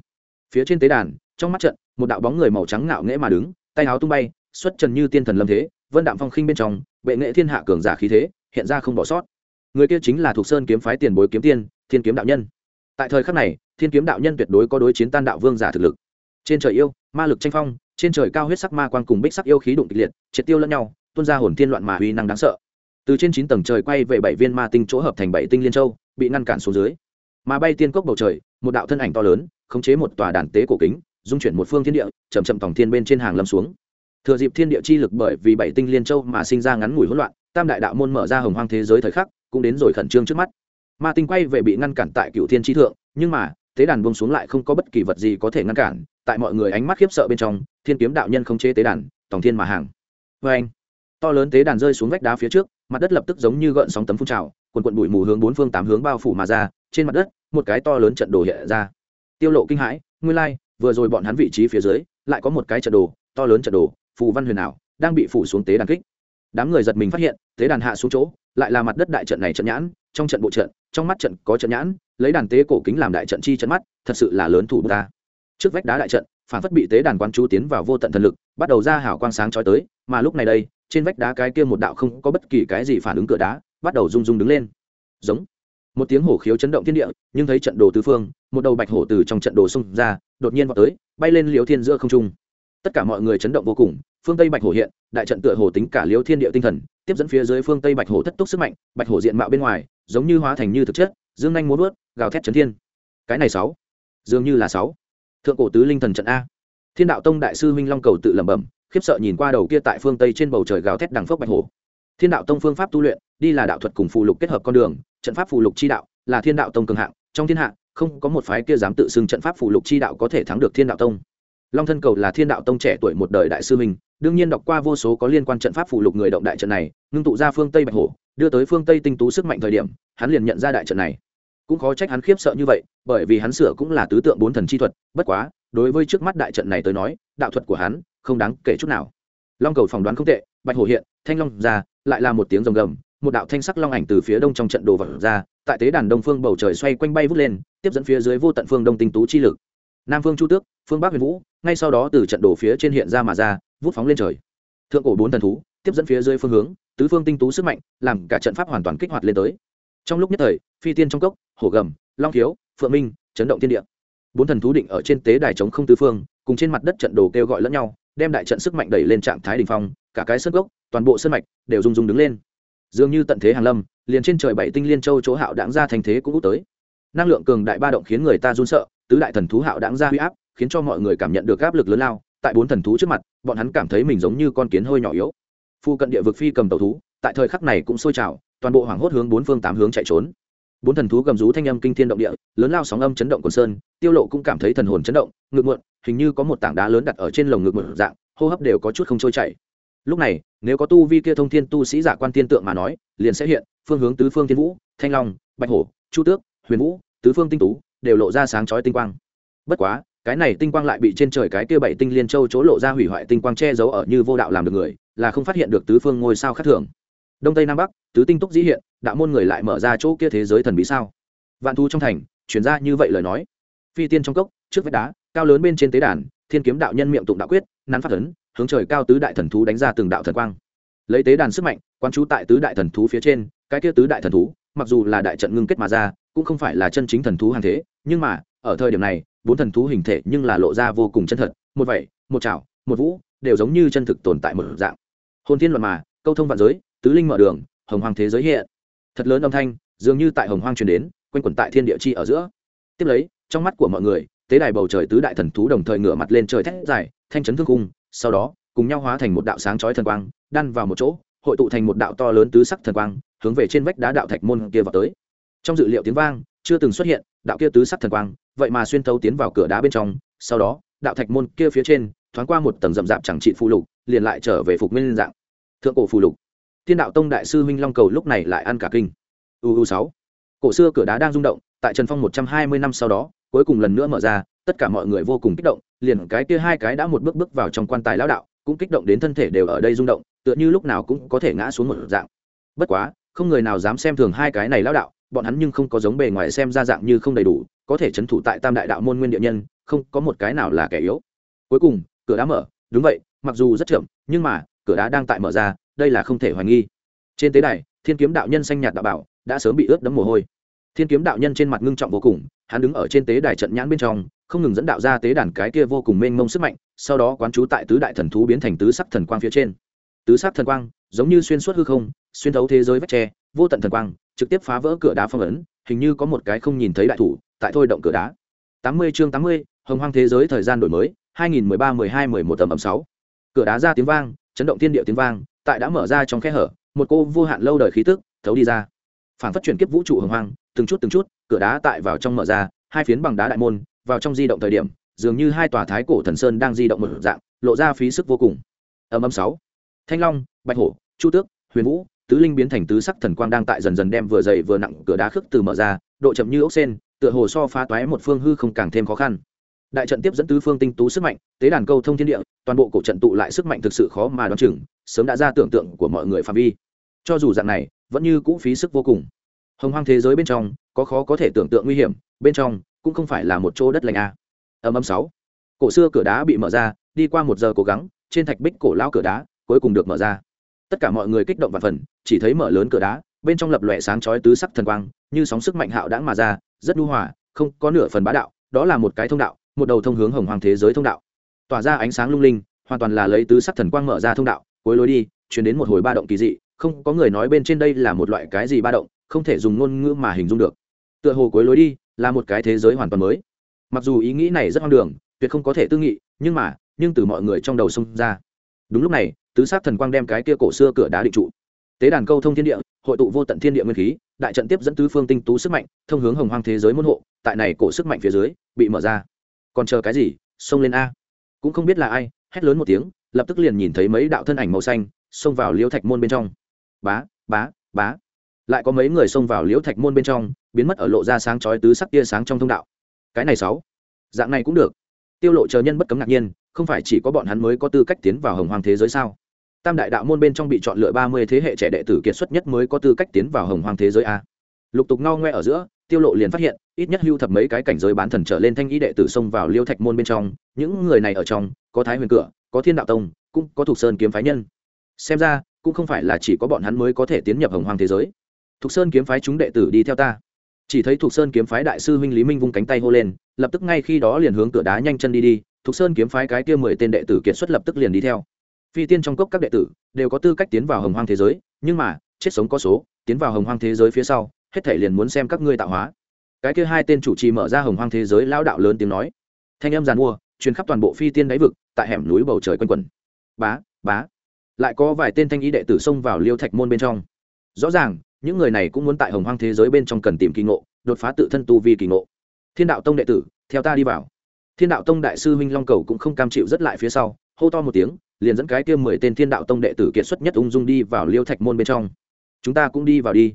Phía trên tế đàn, trong mắt trận, một đạo bóng người màu trắng ngạo nghễ mà đứng tay áo tung bay, xuất trần như tiên thần lâm thế, vân đạm phong khinh bên trong, bệ nghệ thiên hạ cường giả khí thế, hiện ra không bỏ sót. Người kia chính là thuộc sơn kiếm phái tiền bối kiếm tiên, thiên kiếm đạo nhân. Tại thời khắc này, thiên kiếm đạo nhân tuyệt đối có đối chiến tan đạo vương giả thực lực. Trên trời yêu, ma lực tranh phong, trên trời cao huyết sắc ma quan cùng bích sắc yêu khí đụng kịch liệt, triệt tiêu lẫn nhau, tuôn ra hồn thiên loạn mà uy năng đáng sợ. Từ trên chín tầng trời quay về bảy viên ma tinh chỗ hợp thành bảy tinh liên châu, bị ngăn cản xuống dưới. Mà bay tiên cốc bầu trời, một đạo thân ảnh to lớn, khống chế một tòa đàn tế cổ kính dung chuyển một phương thiên địa, chậm chậm tòng thiên bên trên hàng lâm xuống. Thừa dịp thiên địa chi lực bởi vì bảy tinh liên châu mà sinh ra ngắn ngủi hỗn loạn, tam đại đạo môn mở ra hồng hoang thế giới thời khắc, cũng đến rồi khẩn trương trước mắt. Ma tinh quay về bị ngăn cản tại cựu thiên tri thượng, nhưng mà tế đàn buông xuống lại không có bất kỳ vật gì có thể ngăn cản, tại mọi người ánh mắt khiếp sợ bên trong, thiên kiếm đạo nhân không chế tế đàn, tòng thiên mà hàng. Vê anh, to lớn tế đàn rơi xuống vách đá phía trước, mặt đất lập tức giống như gợn sóng tấm phun trào quần quận bụi mù hướng bốn phương tám hướng bao phủ mà ra, trên mặt đất, một cái to lớn trận đồ hiện ra. Tiêu lộ kinh hãi, nguyên lai vừa rồi bọn hắn vị trí phía dưới, lại có một cái trận đồ, to lớn trận đồ, phù văn huyền ảo, đang bị phủ xuống tế đàn kích. Đám người giật mình phát hiện, tế đàn hạ xuống chỗ, lại là mặt đất đại trận này trận nhãn, trong trận bộ trận, trong mắt trận có trận nhãn, lấy đàn tế cổ kính làm đại trận chi trận mắt, thật sự là lớn thủ ta. Trước vách đá đại trận, phản phất bị tế đàn quán chú tiến vào vô tận thần lực, bắt đầu ra hảo quang sáng chói tới, mà lúc này đây, trên vách đá cái kia một đạo không có bất kỳ cái gì phản ứng cửa đá, bắt đầu rung rung đứng lên. Giống một tiếng hổ khiếu chấn động thiên địa, nhưng thấy trận đồ tứ phương, một đầu bạch hổ từ trong trận đồ xông ra, đột nhiên vào tới, bay lên liều thiên giữa không trung. Tất cả mọi người chấn động vô cùng, phương tây bạch hổ hiện, đại trận tựa hổ tính cả liều thiên địa tinh thần, tiếp dẫn phía dưới phương tây bạch hổ thất túc sức mạnh, bạch hổ diện mạo bên ngoài, giống như hóa thành như thực chất, dương anh muốn vớt gào thét chấn thiên. Cái này sáu, dường như là sáu. Thượng cổ tứ linh thần trận a. Thiên đạo tông đại sư minh long cầu tự lẩm bẩm, khiếp sợ nhìn qua đầu kia tại phương tây trên bầu trời gào thét đằng phước bạch hổ. Thiên đạo tông phương pháp tu luyện, đi là đạo thuật cùng phù lục kết hợp con đường trận pháp phù lục chi đạo là thiên đạo tông cường hạng, trong thiên hạ, không có một phái kia dám tự xưng trận pháp phù lục chi đạo có thể thắng được thiên đạo tông. Long thân cầu là thiên đạo tông trẻ tuổi một đời đại sư minh đương nhiên đọc qua vô số có liên quan trận pháp phù lục người động đại trận này, ngưng tụ ra phương tây bạch hổ, đưa tới phương tây tinh tú sức mạnh thời điểm, hắn liền nhận ra đại trận này. Cũng khó trách hắn khiếp sợ như vậy, bởi vì hắn sửa cũng là tứ tượng bốn thần chi thuật, bất quá, đối với trước mắt đại trận này tới nói, đạo thuật của hắn không đáng kể chút nào. Long cầu phỏng đoán không tệ, bạch hổ hiện, thanh long ra, lại là một tiếng rồng gầm một đạo thanh sắc long ảnh từ phía đông trong trận đồ vật ra, tại tế đàn đông phương bầu trời xoay quanh bay vút lên, tiếp dẫn phía dưới vô tận phương đông tinh tú chi lực. Nam phương chu tước, phương bắc huyền vũ, ngay sau đó từ trận đồ phía trên hiện ra mà ra, vút phóng lên trời. Thượng cổ bốn thần thú, tiếp dẫn phía dưới phương hướng, tứ phương tinh tú sức mạnh, làm cả trận pháp hoàn toàn kích hoạt lên tới. Trong lúc nhất thời, phi tiên trong cốc, hổ gầm, long thiếu phượng minh, chấn động thiên địa. Bốn thần thú định ở trên tế đài chống không tứ phương, cùng trên mặt đất trận đồ kêu gọi lẫn nhau, đem đại trận sức mạnh đẩy lên trạng thái đ ỉ n h phong, cả cái sân gốc toàn bộ sân mạch đều rung rung đứng lên dường như tận thế hàng lâm, liền trên trời bảy tinh liên châu chỗ hạo đáng ra thành thế cũng út tới. Năng lượng cường đại ba động khiến người ta run sợ, tứ đại thần thú hạo đáng ra huy áp, khiến cho mọi người cảm nhận được áp lực lớn lao. Tại bốn thần thú trước mặt, bọn hắn cảm thấy mình giống như con kiến hơi nhỏ yếu. Phu cận địa vực phi cầm tàu thú, tại thời khắc này cũng sôi trào, toàn bộ hoảng hốt hướng bốn phương tám hướng chạy trốn. Bốn thần thú gầm rú thanh âm kinh thiên động địa, lớn lao sóng âm chấn động quần sơn, tiêu lộ cũng cảm thấy thần hồn chấn động, ngực muộn, hình như có một tảng đá lớn đặt ở trên lồng ngực một dạng, hô hấp đều có chút không trôi chảy lúc này, nếu có tu vi kia thông thiên tu sĩ giả quan tiên tượng mà nói, liền sẽ hiện, phương hướng tứ phương thiên vũ, thanh long, bạch hổ, chu tước, huyền vũ, tứ phương tinh tú, đều lộ ra sáng chói tinh quang. Bất quá, cái này tinh quang lại bị trên trời cái kia bảy tinh liên châu chỗ lộ ra hủy hoại tinh quang che giấu ở như vô đạo làm được người, là không phát hiện được tứ phương ngôi sao khác thường. Đông tây nam bắc, tứ tinh túc dĩ hiện, đạo môn người lại mở ra chỗ kia thế giới thần bí sao? Vạn thu trong thành chuyển ra như vậy lời nói. Phi tiên trong cốc, trước vách đá, cao lớn bên trên tế đàn, thiên kiếm đạo nhân miệng tụng đạo quyết, nắn phát ấn hướng trời cao tứ đại thần thú đánh ra từng đạo thần quang. Lấy tế đàn sức mạnh quan trú tại tứ đại thần thú phía trên, cái kia tứ đại thần thú, mặc dù là đại trận ngưng kết mà ra, cũng không phải là chân chính thần thú hàng thế, nhưng mà, ở thời điểm này, bốn thần thú hình thể nhưng là lộ ra vô cùng chân thật, một vẩy một chảo, một vũ, đều giống như chân thực tồn tại một dạng. Hồn thiên luận mà, câu thông vạn giới, tứ linh mở đường, hồng hoàng thế giới hiện. Thật lớn âm thanh, dường như tại hồng hoang truyền đến, quanh quẩn tại thiên địa chi ở giữa. Tiếp lấy, trong mắt của mọi người, tế đài bầu trời tứ đại thần thú đồng thời ngửa mặt lên trời thét dài, thanh chấn thương cung sau đó, cùng nhau hóa thành một đạo sáng chói thần quang, đan vào một chỗ, hội tụ thành một đạo to lớn tứ sắc thần quang, hướng về trên vách đá đạo thạch môn kia vào tới. Trong dự liệu tiếng vang, chưa từng xuất hiện, đạo kia tứ sắc thần quang, vậy mà xuyên thấu tiến vào cửa đá bên trong, sau đó, đạo thạch môn kia phía trên, thoáng qua một tầng rậm rạp chẳng trị phù lục, liền lại trở về phục nguyên dạng. Thượng cổ phù lục. Thiên đạo tông đại sư huynh long cầu lúc này lại ăn cả kinh. Uu sáu. Cổ xưa cửa đá đang rung động, tại trần phong một trăm hai mươi năm sau đó cuối cùng lần nữa mở ra, tất cả mọi người vô cùng kích động, liền cái kia hai cái đã một bước bước vào trong quan tài lão đạo, cũng kích động đến thân thể đều ở đây rung động, tựa như lúc nào cũng có thể ngã xuống một dạng. Bất quá, không người nào dám xem thường hai cái này lão đạo, bọn hắn nhưng không có giống bề ngoài xem ra dạng như không đầy đủ, có thể chấn thủ tại tam đại đạo môn nguyên địa nhân, không có một cái nào là kẻ yếu. Cuối cùng, cửa đá mở, đúng vậy, mặc dù rất chậm, nhưng mà, cửa đá đang tại mở ra, đây là không thể hoài nghi. Trên tế đài, thiên kiếm đạo nhân xanh nhạt đạo bảo, đã sớm bị ướt đẫm mồ hôi thiên kiếm đạo nhân trên mặt ngưng trọng vô cùng, hắn đứng ở trên tế đài trận nhãn bên trong, không ngừng dẫn đạo ra tế đàn cái kia vô cùng mênh mông sức mạnh, sau đó quán trú tại tứ đại thần thú biến thành tứ sắc thần quang phía trên. Tứ sắc thần quang, giống như xuyên suốt hư không, xuyên thấu thế giới vách tre, vô tận thần quang, trực tiếp phá vỡ cửa đá phong ấn, hình như có một cái không nhìn thấy đại thủ, tại thôi động cửa đá. Tám mươi chương tám mươi, hồng hoang thế giới thời gian đổi mới, hai nghìn mười ba mười hai mười một tầm ẩm sáu. Cửa đá ra tiếng vang, chấn động thiên địa tiếng vang, tại đã mở ra trong khe hở, một cô vô hạn lâu đời khí tức, thấu đi ra phản phát chuyển kiếp vũ trụ hồng hoang, từng chút từng chút, cửa đá tại vào trong mở ra, hai phiến bằng đá đại môn, vào trong di động thời điểm, dường như hai tòa thái cổ thần sơn đang di động một dạng, lộ ra phí sức vô cùng. Âm âm sáu. Thanh long, bạch hổ, chu tước, huyền vũ, tứ linh biến thành tứ sắc thần quang đang tại dần dần đem vừa dày vừa nặng cửa đá khước từ mở ra, độ chậm như ốc sen, tựa hồ so phá toái một phương hư không càng thêm khó khăn. Đại trận tiếp dẫn tứ phương tinh tú sức mạnh, tế đàn câu thông thiên địa, toàn bộ cổ trận tụ lại sức mạnh thực sự khó mà đoán chừng, sớm đã ra tưởng tượng của mọi người phạm vi. Cho dù dạng này vẫn như cũ phí sức vô cùng. Hồng hoang thế giới bên trong, có khó có thể tưởng tượng nguy hiểm, bên trong cũng không phải là một chỗ đất lành a âm âm sáu. Cổ xưa cửa đá bị mở ra, đi qua một giờ cố gắng, trên thạch bích cổ lao cửa đá, cuối cùng được mở ra. Tất cả mọi người kích động và phần chỉ thấy mở lớn cửa đá, bên trong lập lòe sáng chói tứ sắc thần quang, như sóng sức mạnh hạo đãng mà ra, rất nhu hòa, không có nửa phần bá đạo, đó là một cái thông đạo, một đầu thông hướng hồng hoàng thế giới thông đạo. Tỏa ra ánh sáng lung linh, hoàn toàn là lấy tứ sắc thần quang mở ra thông đạo, cuối lối đi, chuyển đến một hồi ba động kỳ dị không có người nói bên trên đây là một loại cái gì ba động, không thể dùng ngôn ngữ mà hình dung được. Tựa hồ cuối lối đi là một cái thế giới hoàn toàn mới. Mặc dù ý nghĩ này rất hoang đường, tuyệt không có thể tư nghị, nhưng mà, nhưng từ mọi người trong đầu xông ra. Đúng lúc này, tứ sát thần quang đem cái kia cổ xưa cửa đá định trụ. Tế đàn câu thông thiên địa, hội tụ vô tận thiên địa nguyên khí, đại trận tiếp dẫn tứ phương tinh tú sức mạnh, thông hướng hồng hoang thế giới môn hộ, tại này cổ sức mạnh phía dưới, bị mở ra. Còn chờ cái gì, xông lên a. Cũng không biết là ai, hét lớn một tiếng, lập tức liền nhìn thấy mấy đạo thân ảnh màu xanh, xông vào liêu thạch môn bên trong bá bá bá. Lại có mấy người xông vào liễu thạch môn bên trong, biến mất ở lộ ra sáng chói tứ sắc tia sáng trong thông đạo. Cái này sáu. Dạng này cũng được. Tiêu lộ chờ nhân bất cấm ngạc nhiên, không phải chỉ có bọn hắn mới có tư cách tiến vào hồng hoàng thế giới sao? Tam đại đạo môn bên trong bị chọn lựa ba mươi thế hệ trẻ đệ tử kiệt xuất nhất mới có tư cách tiến vào hồng hoàng thế giới a. Lục tục ngao ngoe ở giữa, tiêu lộ liền phát hiện, ít nhất hưu thập mấy cái cảnh giới bán thần trở lên thanh ý đệ tử xông vào liêu thạch môn bên trong, những người này ở trong, có thái huyền cửa, có thiên đạo tông, cũng có thuộc sơn kiếm phái nhân. Xem ra cũng không phải là chỉ có bọn hắn mới có thể tiến nhập hồng hoàng thế giới. Thục sơn kiếm phái chúng đệ tử đi theo ta. Chỉ thấy thục sơn kiếm phái đại sư huynh lý minh vung cánh tay hô lên, lập tức ngay khi đó liền hướng cửa đá nhanh chân đi đi, thục sơn kiếm phái cái kia mười tên đệ tử kiệt xuất lập tức liền đi theo. Phi tiên trong cốc các đệ tử đều có tư cách tiến vào hồng hoang thế giới, nhưng mà, chết sống có số, tiến vào hồng hoang thế giới phía sau, hết thể liền muốn xem các ngươi tạo hóa. Cái kia hai tên chủ trì mở ra hồng hoang thế giới lao đạo lớn tiếng nói. Thanh âm giàn mua, truyền khắp toàn bộ phi tiên đáy vực, tại hẻm núi bầu trời quanh quẩn. Bá bá lại có vài tên thanh ý đệ tử xông vào liêu thạch môn bên trong. Rõ ràng, những người này cũng muốn tại hồng hoang thế giới bên trong cần tìm kỳ ngộ, đột phá tự thân tu vi kỳ ngộ. Thiên đạo tông đệ tử, theo ta đi vào. Thiên đạo tông đại sư huynh long cầu cũng không cam chịu rất lại phía sau, hô to một tiếng, liền dẫn cái kia mười tên thiên đạo tông đệ tử kiệt xuất nhất ung dung đi vào liêu thạch môn bên trong. Chúng ta cũng đi vào đi.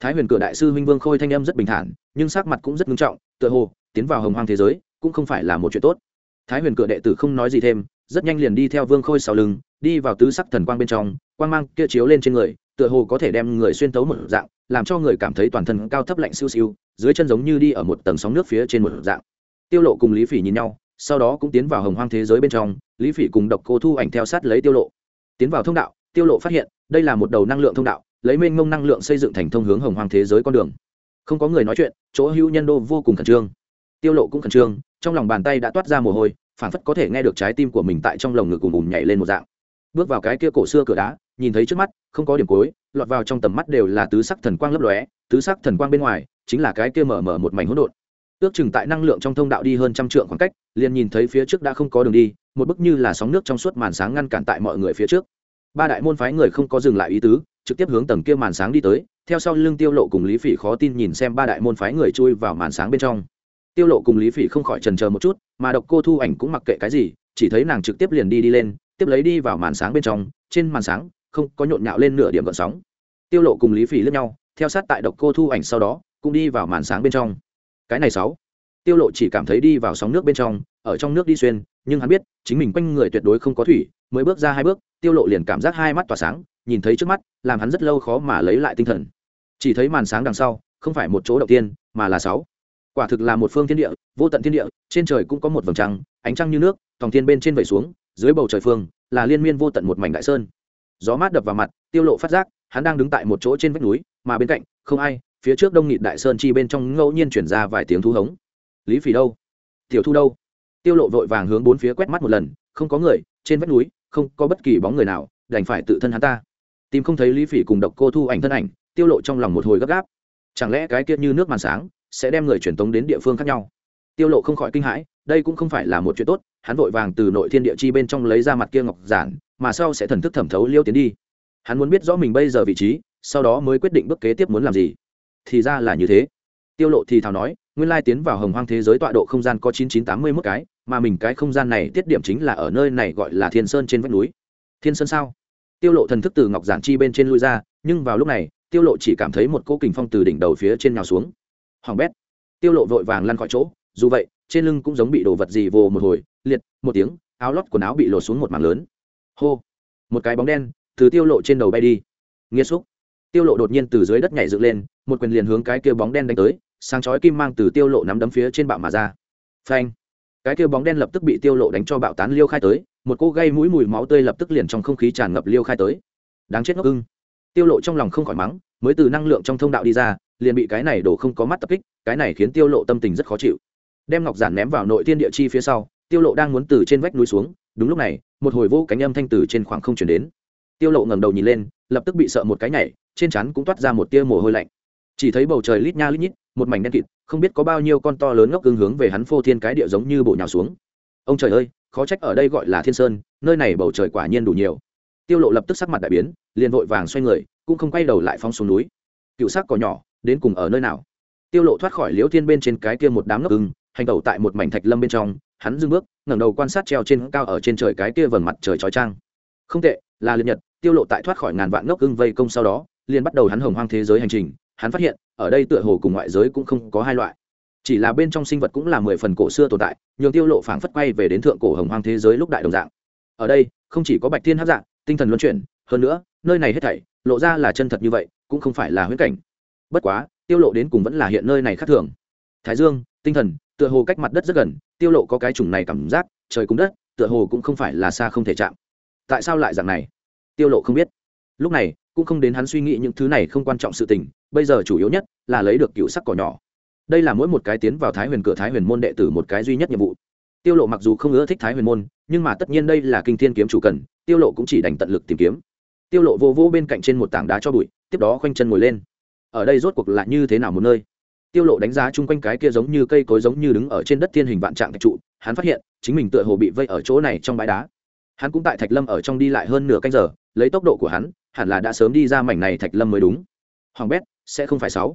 Thái huyền cửa đại sư huynh vương khôi thanh âm rất bình thản, nhưng sắc mặt cũng rất nghiêm trọng, tựa hồ, tiến vào hồng hoang thế giới, cũng không phải là một chuyện tốt. Thái huyền cửa đệ tử không nói gì thêm rất nhanh liền đi theo vương khôi sau lưng, đi vào tứ sắc thần quang bên trong, quang mang kia chiếu lên trên người, tựa hồ có thể đem người xuyên tấu một dạng, làm cho người cảm thấy toàn thân cao thấp lạnh siêu siêu, dưới chân giống như đi ở một tầng sóng nước phía trên một dạng. Tiêu lộ cùng lý phỉ nhìn nhau, sau đó cũng tiến vào hồng hoang thế giới bên trong, lý phỉ cùng độc cô thu ảnh theo sát lấy tiêu lộ. Tiến vào thông đạo, tiêu lộ phát hiện, đây là một đầu năng lượng thông đạo, lấy mênh mông năng lượng xây dựng thành thông hướng hồng hoang thế giới con đường. Không có người nói chuyện, chỗ hữu nhân đô vô cùng khẩn trương. Tiêu lộ cũng khẩn trương, trong lòng bàn tay đã toát ra mồ hôi phản phất có thể nghe được trái tim của mình tại trong lồng ngực cùng ùm nhảy lên một dạng. Bước vào cái kia cổ xưa cửa đá, nhìn thấy trước mắt, không có điểm cuối, lọt vào trong tầm mắt đều là tứ sắc thần quang lấp lóe, tứ sắc thần quang bên ngoài, chính là cái kia mở mở một mảnh hỗn độn. Ước chừng tại năng lượng trong thông đạo đi hơn trăm trượng khoảng cách, liền nhìn thấy phía trước đã không có đường đi, một bức như là sóng nước trong suốt màn sáng ngăn cản tại mọi người phía trước. Ba đại môn phái người không có dừng lại ý tứ, trực tiếp hướng tầng kia màn sáng đi tới, theo sau lưng tiêu lộ cùng lý phỉ khó tin nhìn xem ba đại môn phái người chui vào màn sáng bên trong tiêu lộ cùng lý phỉ không khỏi chần chờ một chút, mà độc cô thu ảnh cũng mặc kệ cái gì, chỉ thấy nàng trực tiếp liền đi đi lên, tiếp lấy đi vào màn sáng bên trong, trên màn sáng, không có nhộn nhạo lên nửa điểm gợn sóng. Tiêu lộ cùng lý phỉ lướt nhau, theo sát tại độc cô thu ảnh sau đó, cũng đi vào màn sáng bên trong. Cái này sáu. Tiêu lộ chỉ cảm thấy đi vào sóng nước bên trong, ở trong nước đi xuyên, nhưng hắn biết, chính mình quanh người tuyệt đối không có thủy, mới bước ra hai bước, tiêu lộ liền cảm giác hai mắt tỏa sáng, nhìn thấy trước mắt, làm hắn rất lâu khó mà lấy lại tinh thần. Chỉ thấy màn sáng đằng sau, không phải một chỗ đầu tiên, mà là sáu quả thực là một phương thiên địa, vô tận thiên địa, trên trời cũng có một vầng trăng, ánh trăng như nước, thòng thiên bên trên vẩy xuống, dưới bầu trời phương, là liên miên vô tận một mảnh đại sơn. Gió mát đập vào mặt, tiêu lộ phát giác, hắn đang đứng tại một chỗ trên vách núi, mà bên cạnh, không ai, phía trước đông nghịt đại sơn chi bên trong ngẫu nhiên chuyển ra vài tiếng thu hống. Lý phỉ đâu? Tiểu thu đâu? Tiêu lộ vội vàng hướng bốn phía quét mắt một lần, không có người, trên vách núi, không có bất kỳ bóng người nào, đành phải tự thân hắn ta. Tìm không thấy lý phỉ cùng độc cô thu ảnh thân ảnh, tiêu lộ trong lòng một hồi gấp gáp. Chẳng lẽ cái kia như nước màn sáng sẽ đem người truyền tống đến địa phương khác nhau. Tiêu lộ không khỏi kinh hãi, đây cũng không phải là một chuyện tốt, hắn vội vàng từ nội thiên địa chi bên trong lấy ra mặt kia ngọc giản, mà sau sẽ thần thức thẩm thấu liêu tiến đi. Hắn muốn biết rõ mình bây giờ vị trí, sau đó mới quyết định bước kế tiếp muốn làm gì. Thì ra là như thế. Tiêu lộ thì thào nói, nguyên lai tiến vào hồng hoang thế giới tọa độ không gian có chín chín tám mươi 9981 cái, mà mình cái không gian này tiết điểm chính là ở nơi này gọi là thiên sơn trên vách núi. Thiên sơn sao? Tiêu lộ thần thức từ ngọc giản chi bên trên lui ra, nhưng vào lúc này, tiêu lộ chỉ cảm thấy một cỗ kình phong từ đỉnh đầu phía trên nhào xuống hoàng bét. Tiêu lộ vội vàng lăn khỏi chỗ, dù vậy, trên lưng cũng giống bị đổ vật gì vồ một hồi, liệt, một tiếng, áo lót quần áo bị lột xuống một mảng lớn. Hô. Một cái bóng đen từ tiêu lộ trên đầu bay đi. Nghĩa xúc. Tiêu lộ đột nhiên từ dưới đất nhảy dựng lên, một quyền liền hướng cái kia bóng đen đánh tới, sáng chói kim mang từ tiêu lộ nắm đấm phía trên bạo mà ra. Phanh. Cái kia bóng đen lập tức bị tiêu lộ đánh cho bạo tán liêu khai tới, một cô gây mũi mùi máu tươi lập tức liền trong không khí tràn ngập liêu khai tới. Đáng chết ngốc ưng. Tiêu lộ trong lòng không khỏi mắng, mới từ năng lượng trong thông đạo đi ra liền bị cái này đổ không có mắt tập kích, cái này khiến tiêu lộ tâm tình rất khó chịu. Đem ngọc giản ném vào nội thiên địa chi phía sau, tiêu lộ đang muốn từ trên vách núi xuống, đúng lúc này, một hồi vô cánh âm thanh từ trên khoảng không chuyển đến. Tiêu lộ ngẩng đầu nhìn lên, lập tức bị sợ một cái nhảy, trên chắn cũng toát ra một tia mồ hôi lạnh. Chỉ thấy bầu trời lít nha lít nhít, một mảnh đen kịt, không biết có bao nhiêu con to lớn ngốc ưng hướng về hắn phô thiên cái địa giống như bộ nhào xuống. Ông trời ơi, khó trách ở đây gọi là thiên sơn, nơi này bầu trời quả nhiên đủ nhiều. Tiêu lộ lập tức sắc mặt đại biến, liền vội vàng xoay người, cũng không quay đầu lại phóng xuống núi. Cựu sắc cỏ nhỏ đến cùng ở nơi nào? Tiêu lộ thoát khỏi liễu thiên bên trên cái kia một đám ngốc ưng, hành tẩu tại một mảnh thạch lâm bên trong, hắn dừng bước, ngẩng đầu quan sát treo trên cao ở trên trời cái kia vầng mặt trời chói chang. Không tệ, là liệt nhật, tiêu lộ tại thoát khỏi ngàn vạn ngốc ưng vây công sau đó, liền bắt đầu hắn hồng hoang thế giới hành trình, hắn phát hiện, ở đây tựa hồ cùng ngoại giới cũng không có hai loại. Chỉ là bên trong sinh vật cũng là mười phần cổ xưa tồn tại, nhường tiêu lộ phảng phất quay về đến thượng cổ hồng hoang thế giới lúc đại đồng dạng. Ở đây, không chỉ có bạch thiên hấp dạng tinh thần luân chuyển, hơn nữa, nơi này hết thảy, lộ ra là chân thật như vậy, cũng không phải là huyễn cảnh bất quá, tiêu lộ đến cùng vẫn là hiện nơi này khác thường. Thái dương, tinh thần, tựa hồ cách mặt đất rất gần, tiêu lộ có cái chủng này cảm giác, trời cũng đất, tựa hồ cũng không phải là xa không thể chạm. Tại sao lại dạng này? Tiêu lộ không biết. Lúc này, cũng không đến hắn suy nghĩ những thứ này không quan trọng sự tình, bây giờ chủ yếu nhất là lấy được cựu sắc cỏ nhỏ. Đây là mỗi một cái tiến vào thái huyền cửa thái huyền môn đệ tử một cái duy nhất nhiệm vụ. Tiêu lộ mặc dù không ưa thích thái huyền môn, nhưng mà tất nhiên đây là kinh thiên kiếm chủ cần, tiêu lộ cũng chỉ đành tận lực tìm kiếm. Tiêu lộ vô vô bên cạnh trên một tảng đá cho bụi, tiếp đó khoanh chân ngồi lên ở đây rốt cuộc là như thế nào một nơi? Tiêu lộ đánh giá chung quanh cái kia giống như cây cối giống như đứng ở trên đất thiên hình vạn trạng thạch trụ, hắn phát hiện, chính mình tựa hồ bị vây ở chỗ này trong bãi đá. Hắn cũng tại thạch lâm ở trong đi lại hơn nửa canh giờ, lấy tốc độ của hắn, hẳn là đã sớm đi ra mảnh này thạch lâm mới đúng. Hoàng bét, sẽ không phải sáu.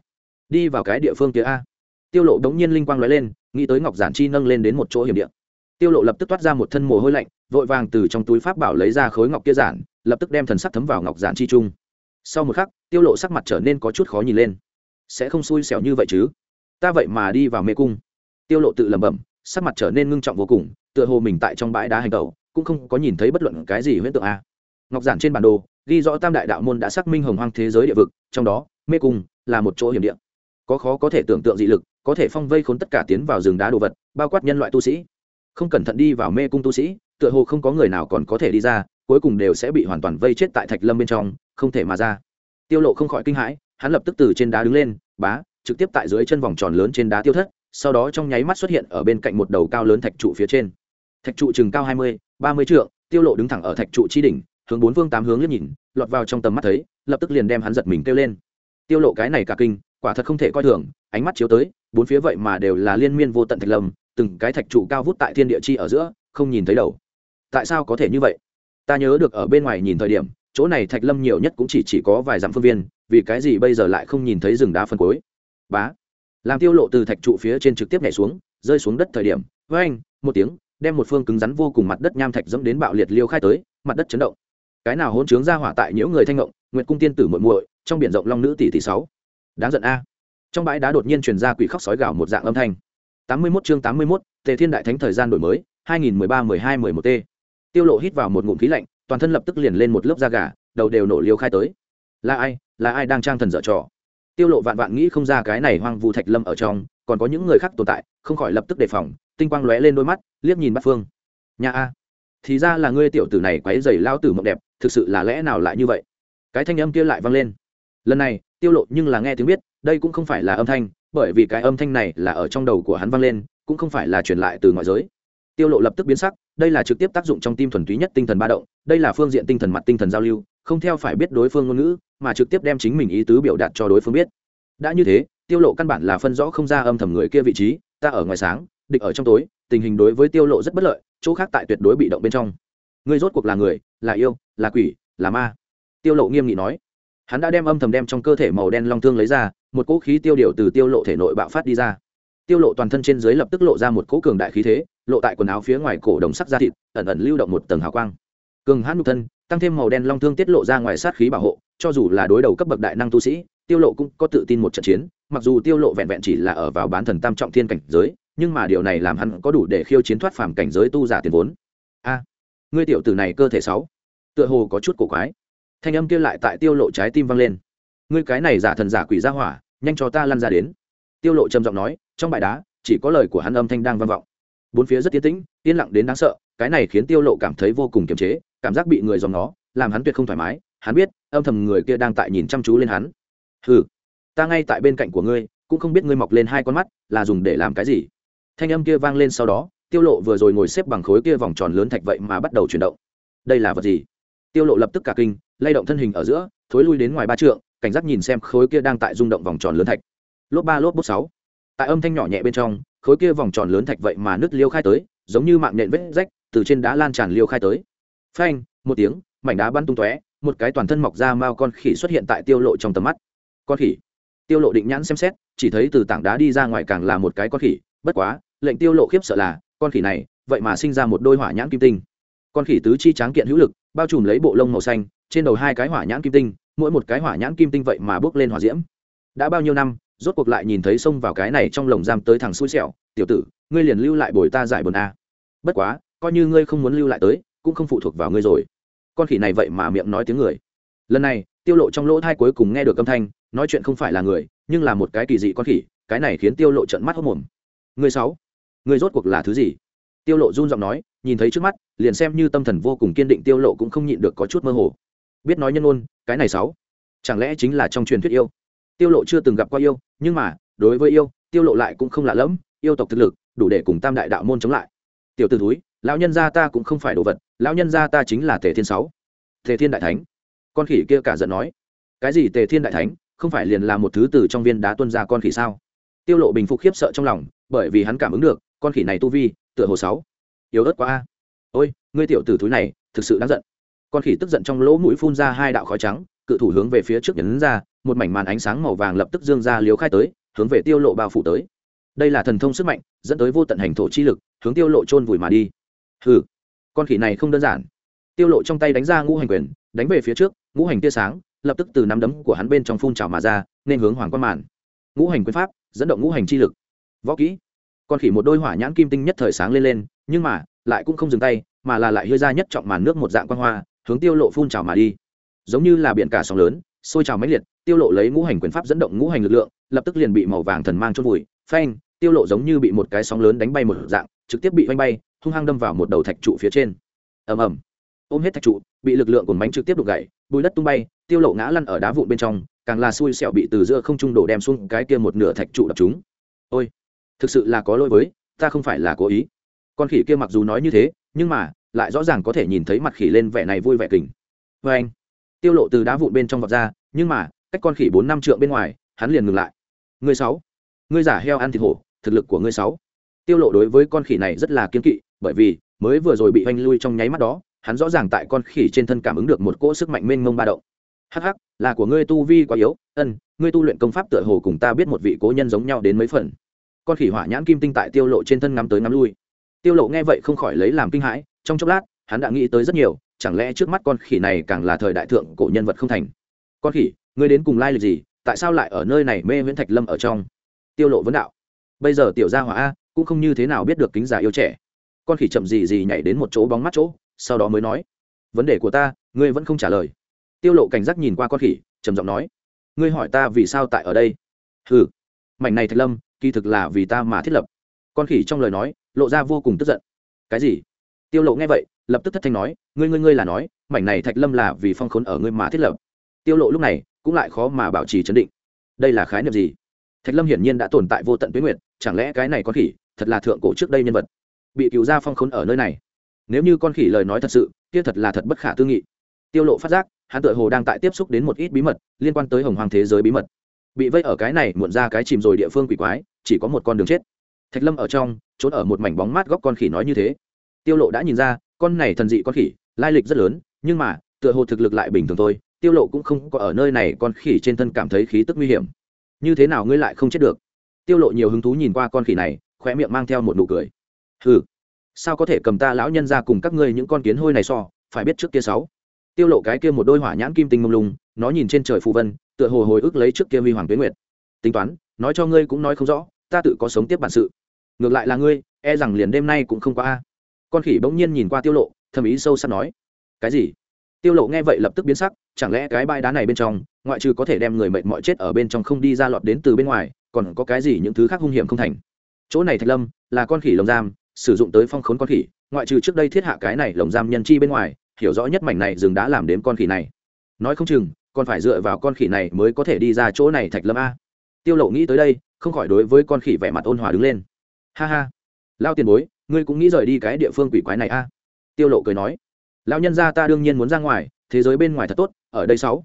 Đi vào cái địa phương kia a. Tiêu lộ đống nhiên linh quang lóe lên, nghĩ tới ngọc giản chi nâng lên đến một chỗ hiểm địa. Tiêu lộ lập tức toát ra một thân mồ hôi lạnh, vội vàng từ trong túi pháp bảo lấy ra khối ngọc kia giản, lập tức đem thần sắc thấm vào ngọc giản chi trung sau một khắc, tiêu lộ sắc mặt trở nên có chút khó nhìn lên. Sẽ không xui xẻo như vậy chứ? Ta vậy mà đi vào mê cung. Tiêu lộ tự lẩm bẩm, sắc mặt trở nên ngưng trọng vô cùng, tựa hồ mình tại trong bãi đá hành tẩu, cũng không có nhìn thấy bất luận cái gì huyễn tượng a. Ngọc giản trên bản đồ, ghi rõ tam đại đạo môn đã xác minh hồng hoang thế giới địa vực, trong đó, mê cung là một chỗ hiểm địa. Có khó có thể tưởng tượng dị lực, có thể phong vây khốn tất cả tiến vào rừng đá đồ vật, bao quát nhân loại tu sĩ. Không cẩn thận đi vào mê cung tu sĩ, tựa hồ không có người nào còn có thể đi ra, cuối cùng đều sẽ bị hoàn toàn vây chết tại thạch lâm bên trong không thể mà ra. Tiêu lộ không khỏi kinh hãi, hắn lập tức từ trên đá đứng lên, bá, trực tiếp tại dưới chân vòng tròn lớn trên đá tiêu thất, sau đó trong nháy mắt xuất hiện ở bên cạnh một đầu cao lớn thạch trụ phía trên. Thạch trụ chừng cao hai mươi, ba mươi trượng, tiêu lộ đứng thẳng ở thạch trụ chi đỉnh, hướng bốn phương tám hướng liếc nhìn, lọt vào trong tầm mắt thấy, lập tức liền đem hắn giật mình kêu lên. Tiêu lộ cái này cả kinh, quả thật không thể coi thường, ánh mắt chiếu tới, bốn phía vậy mà đều là liên miên vô tận thạch lầm từng cái thạch trụ cao vút tại thiên địa chi ở giữa, không nhìn thấy đầu. Tại sao có thể như vậy? Ta nhớ được ở bên ngoài nhìn thời điểm chỗ này thạch lâm nhiều nhất cũng chỉ chỉ có vài dặm phương viên vì cái gì bây giờ lại không nhìn thấy rừng đá phân cối? Bá. Làm tiêu lộ từ thạch trụ phía trên trực tiếp nhảy xuống rơi xuống đất thời điểm với anh một tiếng đem một phương cứng rắn vô cùng mặt đất nham thạch dẫm đến bạo liệt liêu khai tới mặt đất chấn động. Cái nào hỗn trướng ra hỏa tại những người thanh ngộng nguyệt cung tiên tử muội muội trong biển rộng long nữ tỷ tỷ sáu. Đáng giận a. Trong bãi đá đột nhiên truyền ra quỷ khóc sói gào một dạng âm thanh. 81 chương 81, tề thiên đại thánh thời gian đổi mới 2013-12-11 t. Tiêu lộ hít vào một ngụm khí lạnh toàn thân lập tức liền lên một lớp da gà, đầu đều nổ liêu khai tới. Là ai? Là ai đang trang thần dở trò? Tiêu lộ vạn vạn nghĩ không ra cái này hoang vu thạch lâm ở trong, còn có những người khác tồn tại, không khỏi lập tức đề phòng, tinh quang lóe lên đôi mắt, liếc nhìn bát phương. Nhà a, thì ra là ngươi tiểu tử này quấy giày lao tử mộng đẹp, thực sự là lẽ nào lại như vậy? Cái thanh âm kia lại vang lên. Lần này, tiêu lộ nhưng là nghe tiếng biết, đây cũng không phải là âm thanh, bởi vì cái âm thanh này là ở trong đầu của hắn vang lên, cũng không phải là truyền lại từ ngoại giới tiêu lộ lập tức biến sắc, đây là trực tiếp tác dụng trong tim thuần túy nhất tinh thần ba động, đây là phương diện tinh thần mặt tinh thần giao lưu, không theo phải biết đối phương ngôn ngữ, mà trực tiếp đem chính mình ý tứ biểu đạt cho đối phương biết. Đã như thế, tiêu lộ căn bản là phân rõ không ra âm thầm người kia vị trí, ta ở ngoài sáng, địch ở trong tối, tình hình đối với tiêu lộ rất bất lợi, chỗ khác tại tuyệt đối bị động bên trong. Ngươi rốt cuộc là người, là yêu, là quỷ, là ma? Tiêu lộ nghiêm nghị nói. Hắn đã đem âm thầm đem trong cơ thể màu đen long thương lấy ra, một cỗ khí tiêu điều từ tiêu lộ thể nội bạo phát đi ra. Tiêu lộ toàn thân trên dưới lập tức lộ ra một cỗ cường đại khí thế lộ tại quần áo phía ngoài cổ đồng sắc da thịt, ẩn ẩn lưu động một tầng hào quang. Cường hãn nhục thân, tăng thêm màu đen long thương tiết lộ ra ngoài sát khí bảo hộ, cho dù là đối đầu cấp bậc đại năng tu sĩ, tiêu lộ cũng có tự tin một trận chiến, mặc dù tiêu lộ vẹn vẹn chỉ là ở vào bán thần tam trọng thiên cảnh giới, nhưng mà điều này làm hắn có đủ để khiêu chiến thoát phàm cảnh giới tu giả tiền vốn. A, ngươi tiểu tử này cơ thể sáu, tựa hồ có chút cổ quái. Thanh âm kia lại tại tiêu lộ trái tim vang lên. Ngươi cái này giả thần giả quỷ ra hỏa, nhanh cho ta lăn ra đến. Tiêu lộ trầm giọng nói, trong bãi đá, chỉ có lời của hắn âm thanh đang vang vọng bốn phía rất tiến tĩnh, yên lặng đến đáng sợ, cái này khiến tiêu lộ cảm thấy vô cùng kiềm chế, cảm giác bị người dòm nó làm hắn tuyệt không thoải mái, hắn biết, âm thầm người kia đang tại nhìn chăm chú lên hắn. Hừ, ta ngay tại bên cạnh của ngươi, cũng không biết ngươi mọc lên hai con mắt, là dùng để làm cái gì? Thanh âm kia vang lên sau đó, tiêu lộ vừa rồi ngồi xếp bằng khối kia vòng tròn lớn thạch vậy mà bắt đầu chuyển động. Đây là vật gì? Tiêu lộ lập tức cả kinh, lay động thân hình ở giữa, thối lui đến ngoài ba trượng, cảnh giác nhìn xem khối kia đang tại rung động vòng tròn lớn thạch. Lốp ba, lốp bút sáu. Tại âm thanh nhỏ nhẹ bên trong khối kia vòng tròn lớn thạch vậy mà nứt liêu khai tới, giống như mạng nện vết rách, từ trên đá lan tràn liêu khai tới. Phanh, một tiếng, mảnh đá bắn tung tóe, một cái toàn thân mọc ra mao con khỉ xuất hiện tại tiêu lộ trong tầm mắt. Con khỉ. Tiêu lộ định nhãn xem xét, chỉ thấy từ tảng đá đi ra ngoài càng là một cái con khỉ, bất quá, lệnh tiêu lộ khiếp sợ là, con khỉ này, vậy mà sinh ra một đôi hỏa nhãn kim tinh. Con khỉ tứ chi tráng kiện hữu lực, bao trùm lấy bộ lông màu xanh, trên đầu hai cái hỏa nhãn kim tinh, mỗi một cái hỏa nhãn kim tinh vậy mà bước lên hỏa diễm. Đã bao nhiêu năm rốt cuộc lại nhìn thấy xông vào cái này trong lồng giam tới thằng xui xẻo, tiểu tử, ngươi liền lưu lại bồi ta giải buồn a. Bất quá, coi như ngươi không muốn lưu lại tới, cũng không phụ thuộc vào ngươi rồi. Con khỉ này vậy mà miệng nói tiếng người. Lần này, tiêu lộ trong lỗ thai cuối cùng nghe được âm thanh, nói chuyện không phải là người, nhưng là một cái kỳ dị con khỉ, cái này khiến tiêu lộ trợn mắt hốt mồm. Người sáu người rốt cuộc là thứ gì? Tiêu lộ run giọng nói, nhìn thấy trước mắt, liền xem như tâm thần vô cùng kiên định tiêu lộ cũng không nhịn được có chút mơ hồ. Biết nói nhân ôn cái này sáu, chẳng lẽ chính là trong truyền thuyết yêu? Tiêu lộ chưa từng gặp qua yêu, nhưng mà, đối với yêu, tiêu lộ lại cũng không lạ lẫm, yêu tộc thực lực, đủ để cùng tam đại đạo môn chống lại. Tiểu tử thúi, lão nhân gia ta cũng không phải đồ vật, lão nhân gia ta chính là tề thiên sáu. Tề thiên đại thánh. Con khỉ kia cả giận nói. Cái gì tề thiên đại thánh? Không phải liền là một thứ từ trong viên đá tuân ra con khỉ sao? Tiêu lộ bình phục khiếp sợ trong lòng, bởi vì hắn cảm ứng được, con khỉ này tu vi, tựa hồ sáu. Yếu ớt quá a. Ôi, ngươi tiểu tử thúi này, thực sự đáng giận. Con khỉ tức giận trong lỗ mũi phun ra hai đạo khói trắng, cự thủ hướng về phía trước nhấn ra một mảnh màn ánh sáng màu vàng lập tức dương ra liếu khai tới, hướng về tiêu lộ bao phủ tới. Đây là thần thông sức mạnh, dẫn tới vô tận hành thổ chi lực, hướng tiêu lộ chôn vùi mà đi. Hừ, con khỉ này không đơn giản. Tiêu lộ trong tay đánh ra ngũ hành quyền, đánh về phía trước, ngũ hành tia sáng, lập tức từ nắm đấm của hắn bên trong phun trào mà ra, nên hướng hoàng quan màn. Ngũ hành quyền pháp, dẫn động ngũ hành chi lực. Võ kỹ. Con khỉ một đôi hỏa nhãn kim tinh nhất thời sáng lên lên, nhưng mà, lại cũng không dừng tay, mà là lại hơi ra nhất trọng màn nước một dạng quan hoa, hướng tiêu lộ phun trào mà đi. Giống như là biển cả sóng lớn sôi trào mãnh liệt, tiêu lộ lấy ngũ hành quyền pháp dẫn động ngũ hành lực lượng, lập tức liền bị màu vàng thần mang chôn vùi. Phanh, tiêu lộ giống như bị một cái sóng lớn đánh bay một dạng, trực tiếp bị vanh bay, hung hăng đâm vào một đầu thạch trụ phía trên. Ầm ầm. Ôm hết thạch trụ, bị lực lượng của bánh trực tiếp đục gãy, bùi đất tung bay, tiêu lộ ngã lăn ở đá vụn bên trong, càng là xui xẻo bị từ giữa không trung đổ đem xuống cái kia một nửa thạch trụ đập chúng ôi, thực sự là có lỗi với, ta không phải là cố ý. Con khỉ kia mặc dù nói như thế, nhưng mà, lại rõ ràng có thể nhìn thấy mặt khỉ lên vẻ này vui vẻ kình. Vê anh tiêu lộ từ đá vụn bên trong vọt ra, nhưng mà, cách con khỉ bốn năm trượng bên ngoài, hắn liền ngừng lại. Ngươi sáu. Ngươi giả heo ăn thịt hổ, thực lực của ngươi sáu. Tiêu lộ đối với con khỉ này rất là kiên kỵ, bởi vì, mới vừa rồi bị hoanh lui trong nháy mắt đó, hắn rõ ràng tại con khỉ trên thân cảm ứng được một cỗ sức mạnh mênh mông ba động. Hắc hắc, là của ngươi tu vi quá yếu, ân, ngươi tu luyện công pháp tựa hồ cùng ta biết một vị cố nhân giống nhau đến mấy phần. Con khỉ hỏa nhãn kim tinh tại tiêu lộ trên thân ngắm tới ngắm lui. Tiêu lộ nghe vậy không khỏi lấy làm kinh hãi, trong chốc lát, hắn đã nghĩ tới rất nhiều chẳng lẽ trước mắt con khỉ này càng là thời đại thượng cổ nhân vật không thành? Con khỉ, ngươi đến cùng lai lịch gì? Tại sao lại ở nơi này mê viễn thạch lâm ở trong? Tiêu lộ vấn đạo. Bây giờ tiểu gia hỏa a, cũng không như thế nào biết được kính già yêu trẻ. Con khỉ chậm gì gì nhảy đến một chỗ bóng mắt chỗ, sau đó mới nói. Vấn đề của ta, ngươi vẫn không trả lời. Tiêu lộ cảnh giác nhìn qua con khỉ, trầm giọng nói. Ngươi hỏi ta vì sao tại ở đây? Hừ. Mảnh này thạch lâm, kỳ thực là vì ta mà thiết lập. Con khỉ trong lời nói, lộ ra vô cùng tức giận. Cái gì? Tiêu lộ nghe vậy lập tức thất thanh nói, ngươi ngươi ngươi là nói, mảnh này thạch lâm là vì phong khốn ở ngươi mà thiết lập. Tiêu lộ lúc này cũng lại khó mà bảo trì chấn định. Đây là khái niệm gì? Thạch lâm hiển nhiên đã tồn tại vô tận tuyến nguyệt, chẳng lẽ cái này con khỉ thật là thượng cổ trước đây nhân vật, bị cứu ra phong khốn ở nơi này? Nếu như con khỉ lời nói thật sự, kia thật là thật bất khả tư nghị. Tiêu lộ phát giác, hắn tựa hồ đang tại tiếp xúc đến một ít bí mật, liên quan tới hồng hoàng thế giới bí mật. Bị vây ở cái này muộn ra cái chìm rồi địa phương quỷ quái, chỉ có một con đường chết. Thạch lâm ở trong, trốn ở một mảnh bóng mát góc con khỉ nói như thế. Tiêu lộ đã nhìn ra con này thần dị con khỉ, lai lịch rất lớn, nhưng mà, tựa hồ thực lực lại bình thường thôi, tiêu lộ cũng không có ở nơi này, con khỉ trên thân cảm thấy khí tức nguy hiểm. Như thế nào ngươi lại không chết được? Tiêu lộ nhiều hứng thú nhìn qua con khỉ này, khóe miệng mang theo một nụ cười. Hừ, sao có thể cầm ta lão nhân ra cùng các ngươi những con kiến hôi này so, phải biết trước kia sáu. Tiêu lộ cái kia một đôi hỏa nhãn kim tinh mông lung, nó nhìn trên trời phù vân, tựa hồ hồi ức lấy trước kia huy hoàng tuyết nguyệt. Tính toán, nói cho ngươi cũng nói không rõ, ta tự có sống tiếp bản sự. Ngược lại là ngươi e rằng liền đêm nay cũng không qua a con khỉ bỗng nhiên nhìn qua tiêu lộ, thầm ý sâu sắc nói, cái gì? Tiêu lộ nghe vậy lập tức biến sắc, chẳng lẽ cái bãi đá này bên trong, ngoại trừ có thể đem người mệt mỏi chết ở bên trong không đi ra lọt đến từ bên ngoài, còn có cái gì những thứ khác hung hiểm không thành? Chỗ này thạch lâm là con khỉ lồng giam, sử dụng tới phong khốn con khỉ, ngoại trừ trước đây thiết hạ cái này lồng giam nhân chi bên ngoài, hiểu rõ nhất mảnh này rừng đã làm đến con khỉ này. Nói không chừng, còn phải dựa vào con khỉ này mới có thể đi ra chỗ này thạch lâm a. Tiêu lộ nghĩ tới đây, không khỏi đối với con khỉ vẻ mặt ôn hòa đứng lên. Ha ha. Lao tiền bối ngươi cũng nghĩ rời đi cái địa phương quỷ quái này a? Tiêu lộ cười nói. Lão nhân gia ta đương nhiên muốn ra ngoài, thế giới bên ngoài thật tốt, ở đây sáu.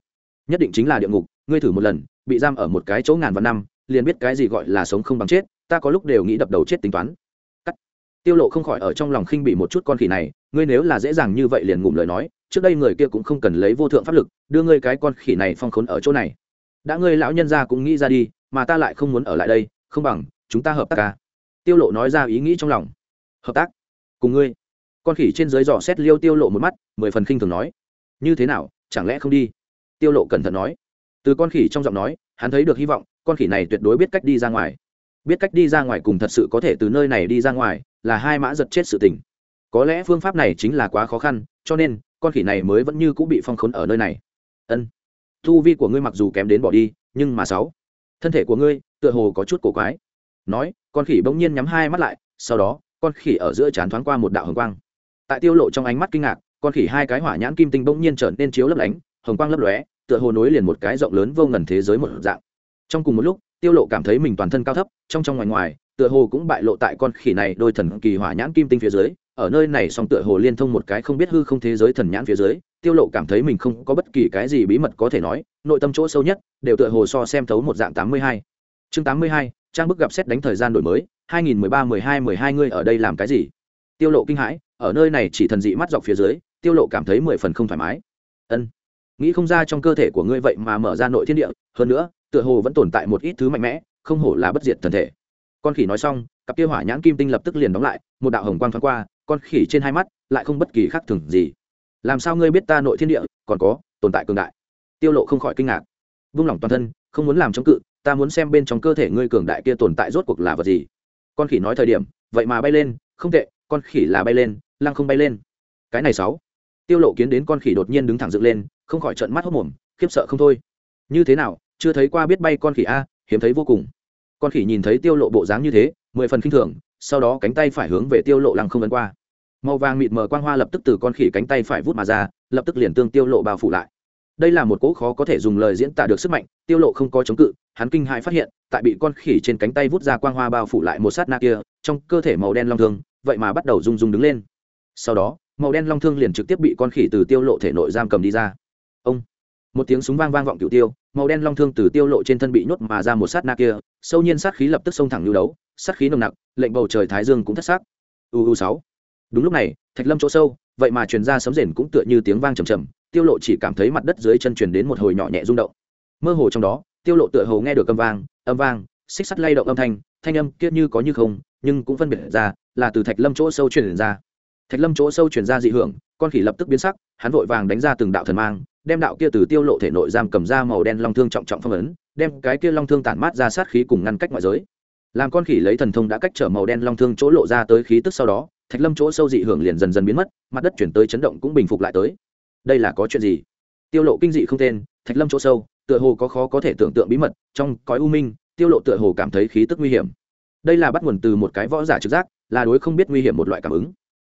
Nhất định chính là địa ngục, ngươi thử một lần, bị giam ở một cái chỗ ngàn vạn năm, liền biết cái gì gọi là sống không bằng chết, ta có lúc đều nghĩ đập đầu chết tính toán. Cắt. tiêu lộ không khỏi ở trong lòng khinh bị một chút con khỉ này, ngươi nếu là dễ dàng như vậy liền ngụm lời nói, trước đây người kia cũng không cần lấy vô thượng pháp lực, đưa ngươi cái con khỉ này phong khốn ở chỗ này. Đã ngươi lão nhân gia cũng nghĩ ra đi, mà ta lại không muốn ở lại đây, không bằng, chúng ta hợp tác ca. Tiêu lộ nói ra ý nghĩ trong lòng hợp tác. Cùng ngươi. Con khỉ trên dưới dò xét liêu tiêu lộ một mắt, mười phần khinh thường nói. Như thế nào? Chẳng lẽ không đi? Tiêu lộ cẩn thận nói. Từ con khỉ trong giọng nói, hắn thấy được hy vọng, con khỉ này tuyệt đối biết cách đi ra ngoài. Biết cách đi ra ngoài cùng thật sự có thể từ nơi này đi ra ngoài, là hai mã giật chết sự tình. Có lẽ phương pháp này chính là quá khó khăn, cho nên, con khỉ này mới vẫn như cũng bị phong khốn ở nơi này. Ân. Thu vi của ngươi mặc dù kém đến bỏ đi, nhưng mà sáu. Thân thể của ngươi, tựa hồ có chút cổ quái. Nói, con khỉ bỗng nhiên nhắm hai mắt lại, sau đó con khỉ ở giữa chán thoáng qua một đạo hồng quang. Tại tiêu lộ trong ánh mắt kinh ngạc con khỉ hai cái hỏa nhãn kim tinh bỗng nhiên trở nên chiếu lấp lánh hồng quang lấp lóe tựa hồ nối liền một cái rộng lớn vô ngần thế giới một dạng. Trong cùng một lúc tiêu lộ cảm thấy mình toàn thân cao thấp trong trong ngoài ngoài tựa hồ cũng bại lộ tại con khỉ này đôi thần kỳ hỏa nhãn kim tinh phía dưới ở nơi này song tựa hồ liên thông một cái không biết hư không thế giới thần nhãn phía dưới tiêu lộ cảm thấy mình không có bất kỳ cái gì bí mật có thể nói nội tâm chỗ sâu nhất đều tựa hồ so xem thấu một dạng 82. chương 82, trang bức gặp xét đánh thời gian đổi mới. 2013 12 12 ngươi ở đây làm cái gì? Tiêu lộ kinh hãi, ở nơi này chỉ thần dị mắt dọc phía dưới, tiêu lộ cảm thấy mười phần không thoải mái. Ân. Nghĩ không ra trong cơ thể của ngươi vậy mà mở ra nội thiên địa, hơn nữa, tựa hồ vẫn tồn tại một ít thứ mạnh mẽ, không hổ là bất diệt thần thể. Con khỉ nói xong, cặp kia hỏa nhãn kim tinh lập tức liền đóng lại, một đạo hồng quang thoáng qua, con khỉ trên hai mắt lại không bất kỳ khác thường gì. Làm sao ngươi biết ta nội thiên địa, còn có tồn tại cường đại? Tiêu lộ không khỏi kinh ngạc. Vung lòng toàn thân, không muốn làm chống cự, ta muốn xem bên trong cơ thể ngươi cường đại kia tồn tại rốt cuộc là vật gì con khỉ nói thời điểm, vậy mà bay lên, không tệ, con khỉ là bay lên, lăng không bay lên. Cái này sáu. Tiêu lộ kiến đến con khỉ đột nhiên đứng thẳng dựng lên, không khỏi trợn mắt hốt mồm, khiếp sợ không thôi. Như thế nào, chưa thấy qua biết bay con khỉ a, hiếm thấy vô cùng. Con khỉ nhìn thấy tiêu lộ bộ dáng như thế, mười phần kinh thường, sau đó cánh tay phải hướng về tiêu lộ lăng không vấn qua. Màu vàng mịt mờ quang hoa lập tức từ con khỉ cánh tay phải vút mà ra, lập tức liền tương tiêu lộ bao phủ lại. Đây là một cỗ khó có thể dùng lời diễn tả được sức mạnh, tiêu lộ không có chống cự hắn kinh hãi phát hiện, tại bị con khỉ trên cánh tay vút ra quang hoa bao phủ lại một sát na kia, trong cơ thể màu đen long thương, vậy mà bắt đầu rung rung đứng lên. Sau đó, màu đen long thương liền trực tiếp bị con khỉ từ tiêu lộ thể nội giam cầm đi ra. Ông! Một tiếng súng vang vang vọng cửu tiêu, màu đen long thương từ tiêu lộ trên thân bị nhốt mà ra một sát na kia, sâu nhiên sát khí lập tức xông thẳng lưu đấu, sát khí nồng nặc, lệnh bầu trời thái dương cũng thất sắc. Uu sáu. Đúng lúc này, thạch lâm chỗ sâu, vậy mà truyền ra sấm rền cũng tựa như tiếng vang trầm trầm, tiêu lộ chỉ cảm thấy mặt đất dưới chân truyền đến một hồi nhỏ nhẹ rung động. Mơ hồ trong đó tiêu lộ tựa hồ nghe được âm vang âm vang, xích sắt lay động âm thanh thanh âm kia như có như không, nhưng cũng phân biệt ra là từ thạch lâm chỗ sâu truyền ra. Thạch lâm chỗ sâu truyền ra dị hưởng, con khỉ lập tức biến sắc, hắn vội vàng đánh ra từng đạo thần mang, đem đạo kia từ tiêu lộ thể nội giam cầm ra màu đen long thương trọng trọng phong ấn, đem cái kia long thương tản mát ra sát khí cùng ngăn cách ngoại giới. Làm con khỉ lấy thần thông đã cách trở màu đen long thương chỗ lộ ra tới khí tức sau đó, thạch lâm chỗ sâu dị hưởng liền dần dần biến mất, mặt đất chuyển tới chấn động cũng bình phục lại tới. Đây là có chuyện gì? Tiêu lộ kinh dị không tên, thạch lâm chỗ sâu tựa hồ có khó có thể tưởng tượng bí mật, trong cõi u minh, tiêu lộ tựa hồ cảm thấy khí tức nguy hiểm. Đây là bắt nguồn từ một cái võ giả trực giác, là đối không biết nguy hiểm một loại cảm ứng.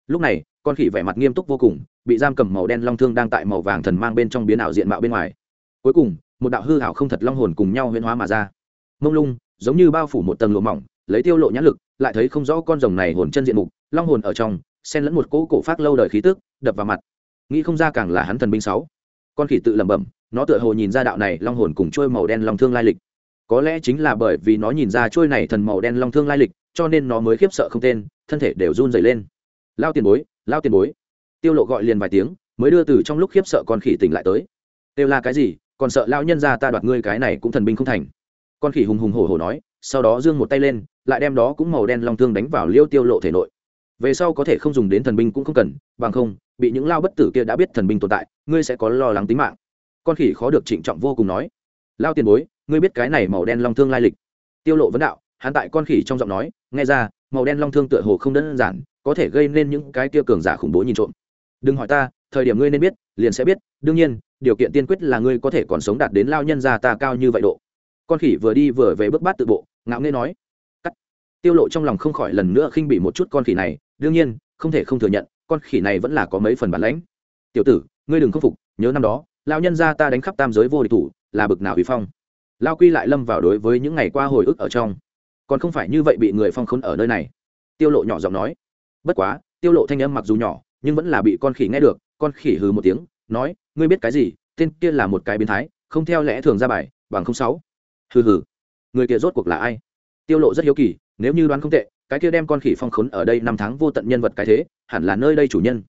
Lúc này, con khỉ vẻ mặt nghiêm túc vô cùng, bị giam cầm màu đen long thương đang tại màu vàng thần mang bên trong biến ảo diện mạo bên ngoài. Cuối cùng, một đạo hư hảo không thật long hồn cùng nhau huyễn hóa mà ra. Mông lung, giống như bao phủ một tầng lụa mỏng, lấy tiêu lộ nhãn lực, lại thấy không rõ con rồng này hồn chân diện mục, long hồn ở trong, xen lẫn một cỗ cổ phát lâu đời khí tức, đập vào mặt. Nghĩ không ra càng là hắn thần binh sáu. Con khỉ tự lẩm bẩm nó tựa hồ nhìn ra đạo này long hồn cùng trôi màu đen long thương lai lịch. Có lẽ chính là bởi vì nó nhìn ra trôi này thần màu đen long thương lai lịch, cho nên nó mới khiếp sợ không tên, thân thể đều run dày lên. Lao tiền bối, lao tiền bối. Tiêu lộ gọi liền vài tiếng, mới đưa từ trong lúc khiếp sợ con khỉ tỉnh lại tới. Đều là cái gì, còn sợ lao nhân ra ta đoạt ngươi cái này cũng thần binh không thành. Con khỉ hùng hùng hổ hổ nói, sau đó giương một tay lên, lại đem đó cũng màu đen long thương đánh vào liêu tiêu lộ thể nội. Về sau có thể không dùng đến thần binh cũng không cần, bằng không, bị những lao bất tử kia đã biết thần binh tồn tại, ngươi sẽ có lo lắng tính mạng con khỉ khó được trịnh trọng vô cùng nói, lao tiền bối, ngươi biết cái này màu đen long thương lai lịch? Tiêu lộ vấn đạo, hắn tại con khỉ trong giọng nói, nghe ra, màu đen long thương tựa hồ không đơn giản, có thể gây nên những cái kia cường giả khủng bố nhìn trộm. Đừng hỏi ta, thời điểm ngươi nên biết, liền sẽ biết, đương nhiên, điều kiện tiên quyết là ngươi có thể còn sống đạt đến lao nhân gia ta cao như vậy độ. Con khỉ vừa đi vừa về bước bát tự bộ, ngạo nghễ nói, cắt. Tiêu lộ trong lòng không khỏi lần nữa khinh bỉ một chút con khỉ này, đương nhiên, không thể không thừa nhận, con khỉ này vẫn là có mấy phần bản lãnh. Tiểu tử, ngươi đừng khâm phục, nhớ năm đó lao nhân gia ta đánh khắp tam giới vô địch thủ, là bực nào uy phong. Lao quy lại lâm vào đối với những ngày qua hồi ức ở trong. Còn không phải như vậy bị người phong khốn ở nơi này. Tiêu lộ nhỏ giọng nói. Bất quá, tiêu lộ thanh âm mặc dù nhỏ, nhưng vẫn là bị con khỉ nghe được, con khỉ hừ một tiếng, nói, ngươi biết cái gì? Tên kia là một cái biến thái, không theo lẽ thường ra bài, bằng không sáu. Hừ hừ. Người kia rốt cuộc là ai? Tiêu lộ rất hiếu kỳ, nếu như đoán không tệ, cái kia đem con khỉ phong khốn ở đây năm tháng vô tận nhân vật cái thế, hẳn là nơi đây chủ nhân.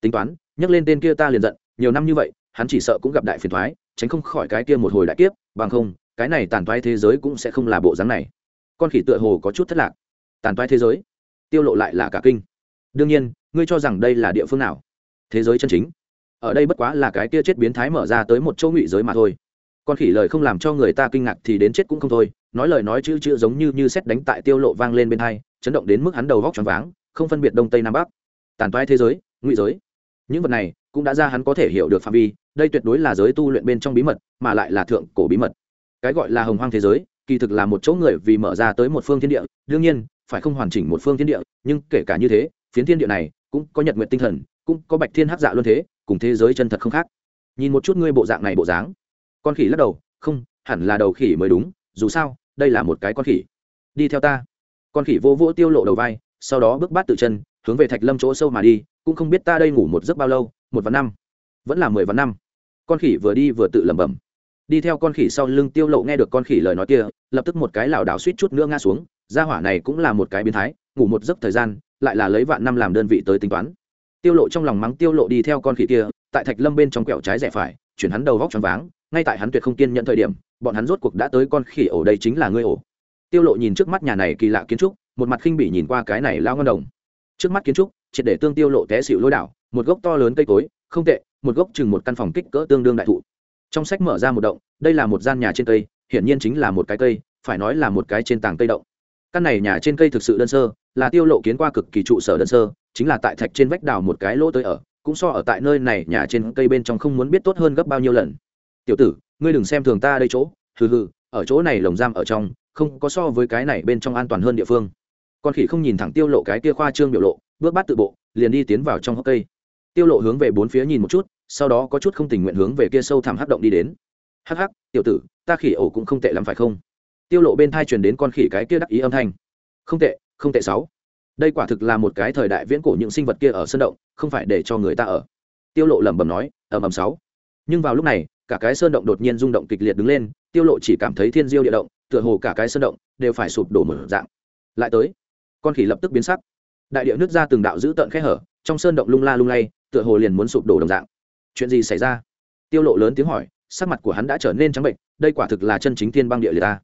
Tính toán, nhắc lên tên kia ta liền giận, nhiều năm như vậy hắn chỉ sợ cũng gặp đại phiền thoái, tránh không khỏi cái kia một hồi đại kiếp, bằng không, cái này tàn toái thế giới cũng sẽ không là bộ dáng này. Con khỉ tựa hồ có chút thất lạc. Tàn toái thế giới? Tiêu lộ lại là cả kinh. Đương nhiên, ngươi cho rằng đây là địa phương nào? Thế giới chân chính. Ở đây bất quá là cái kia chết biến thái mở ra tới một châu ngụy giới mà thôi. Con khỉ lời không làm cho người ta kinh ngạc thì đến chết cũng không thôi, nói lời nói chữ chữ giống như như xét đánh tại tiêu lộ vang lên bên hai, chấn động đến mức hắn đầu vóc tròn váng, không phân biệt đông tây nam bắc. Tàn toái thế giới, ngụy giới. Những vật này cũng đã ra hắn có thể hiểu được phạm vi đây tuyệt đối là giới tu luyện bên trong bí mật, mà lại là thượng cổ bí mật. Cái gọi là hồng hoang thế giới, kỳ thực là một chỗ người vì mở ra tới một phương thiên địa, đương nhiên, phải không hoàn chỉnh một phương thiên địa, nhưng kể cả như thế, phiến thiên địa này cũng có nhật nguyện tinh thần, cũng có bạch thiên hắc dạ luôn thế, cùng thế giới chân thật không khác. Nhìn một chút ngươi bộ dạng này bộ dáng. Con khỉ lắc đầu, không, hẳn là đầu khỉ mới đúng, dù sao, đây là một cái con khỉ. Đi theo ta. Con khỉ vô vỗ tiêu lộ đầu vai, sau đó bước bát tự chân, hướng về thạch lâm chỗ sâu mà đi, cũng không biết ta đây ngủ một giấc bao lâu, một vạn năm. Vẫn là mười vạn năm con khỉ vừa đi vừa tự lẩm bẩm. Đi theo con khỉ sau lưng tiêu lộ nghe được con khỉ lời nói kia, lập tức một cái lảo đảo suýt chút nữa ngã xuống, gia hỏa này cũng là một cái biến thái, ngủ một giấc thời gian, lại là lấy vạn năm làm đơn vị tới tính toán. Tiêu lộ trong lòng mắng tiêu lộ đi theo con khỉ kia, tại thạch lâm bên trong quẹo trái rẽ phải, chuyển hắn đầu vóc choáng váng, ngay tại hắn tuyệt không kiên nhận thời điểm, bọn hắn rốt cuộc đã tới con khỉ ổ đây chính là ngươi ổ. Tiêu lộ nhìn trước mắt nhà này kỳ lạ kiến trúc, một mặt khinh bỉ nhìn qua cái này lao ngân đồng. Trước mắt kiến trúc, triệt để tương tiêu lộ té xịu lôi đảo, một gốc to lớn cây cối, không tệ một gốc chừng một căn phòng kích cỡ tương đương đại thụ. Trong sách mở ra một động, đây là một gian nhà trên cây, hiển nhiên chính là một cái cây, phải nói là một cái trên tảng cây động. Căn này nhà trên cây thực sự đơn sơ, là tiêu lộ kiến qua cực kỳ trụ sở đơn sơ, chính là tại thạch trên vách đào một cái lỗ tới ở, cũng so ở tại nơi này nhà trên cây bên trong không muốn biết tốt hơn gấp bao nhiêu lần. Tiểu tử, ngươi đừng xem thường ta đây chỗ, hừ hừ, ở chỗ này lồng giam ở trong, không có so với cái này bên trong an toàn hơn địa phương. Con khỉ không nhìn thẳng tiêu lộ cái kia khoa trương biểu lộ, bước bát tự bộ, liền đi tiến vào trong hốc cây. Tiêu lộ hướng về bốn phía nhìn một chút sau đó có chút không tình nguyện hướng về kia sâu thẳm hắc động đi đến. Hắc hắc, tiểu tử, ta khỉ ổ cũng không tệ lắm phải không? Tiêu lộ bên thai truyền đến con khỉ cái kia đắc ý âm thanh. Không tệ không tệ sáu. Đây quả thực là một cái thời đại viễn cổ những sinh vật kia ở sơn động, không phải để cho người ta ở. Tiêu lộ lẩm bẩm nói, ầm ầm sáu. Nhưng vào lúc này, cả cái sơn động đột nhiên rung động kịch liệt đứng lên, tiêu lộ chỉ cảm thấy thiên diêu địa động, tựa hồ cả cái sơn động đều phải sụp đổ mở dạng. Lại tới, con khỉ lập tức biến sắc. Đại địa nước ra từng đạo giữ tận khe hở, trong sơn động lung la lung lay, tựa hồ liền muốn sụp đổ đồng dạng chuyện gì xảy ra? Tiêu lộ lớn tiếng hỏi, sắc mặt của hắn đã trở nên trắng bệnh đây quả thực là chân chính thiên băng địa liệt ta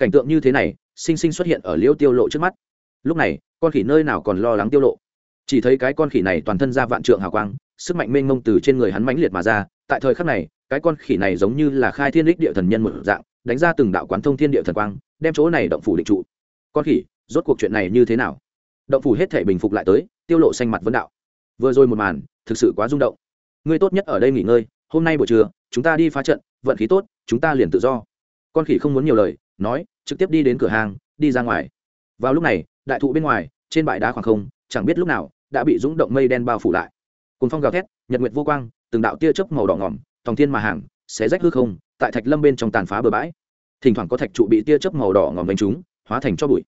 cảnh tượng như thế này, sinh sinh xuất hiện ở liêu tiêu lộ trước mắt. Lúc này, con khỉ nơi nào còn lo lắng tiêu lộ? Chỉ thấy cái con khỉ này toàn thân ra vạn trượng hào quang, sức mạnh mênh mông từ trên người hắn mãnh liệt mà ra, tại thời khắc này, cái con khỉ này giống như là khai thiên đích địa thần nhân một dạng, đánh ra từng đạo quán thông thiên địa thần quang, đem chỗ này động phủ định trụ. Con khỉ, rốt cuộc chuyện này như thế nào? Động phủ hết thể bình phục lại tới, tiêu lộ xanh mặt vấn đạo. Vừa rồi một màn, thực sự quá rung động ngươi tốt nhất ở đây nghỉ ngơi, hôm nay buổi trưa, chúng ta đi phá trận, vận khí tốt, chúng ta liền tự do. Con khỉ không muốn nhiều lời, nói, trực tiếp đi đến cửa hàng, đi ra ngoài. Vào lúc này, đại thụ bên ngoài, trên bãi đá khoảng không, chẳng biết lúc nào, đã bị rúng động mây đen bao phủ lại. Cồn phong gào thét, nhật nguyệt vô quang, từng đạo tia chớp màu đỏ ngỏm, tòng thiên mà hàng, xé rách hư không, tại thạch lâm bên trong tàn phá bờ bãi. Thỉnh thoảng có thạch trụ bị tia chớp màu đỏ ngỏm đánh trúng, hóa thành cho bụi.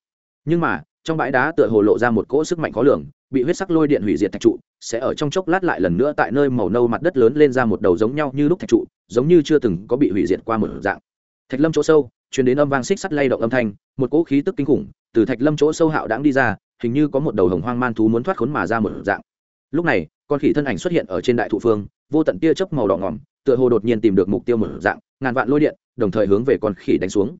Nhưng mà, trong bãi đá tựa hồ lộ ra một cỗ sức mạnh khó lường bị huyết sắc lôi điện hủy diệt thạch trụ, sẽ ở trong chốc lát lại lần nữa tại nơi màu nâu mặt đất lớn lên ra một đầu giống nhau như lúc thạch trụ, giống như chưa từng có bị hủy diệt qua một dạng. Thạch lâm chỗ sâu chuyển đến âm vang xích sắt lay động âm thanh, một cỗ khí tức kinh khủng từ thạch lâm chỗ sâu hạo đãng đi ra, hình như có một đầu hồng hoang man thú muốn thoát khốn mà ra một dạng. Lúc này, con khỉ thân ảnh xuất hiện ở trên đại thụ phương, vô tận tia chớp màu đỏ ngỏm, tựa hồ đột nhiên tìm được mục tiêu một dạng, ngàn vạn lôi điện, đồng thời hướng về con khỉ đánh xuống.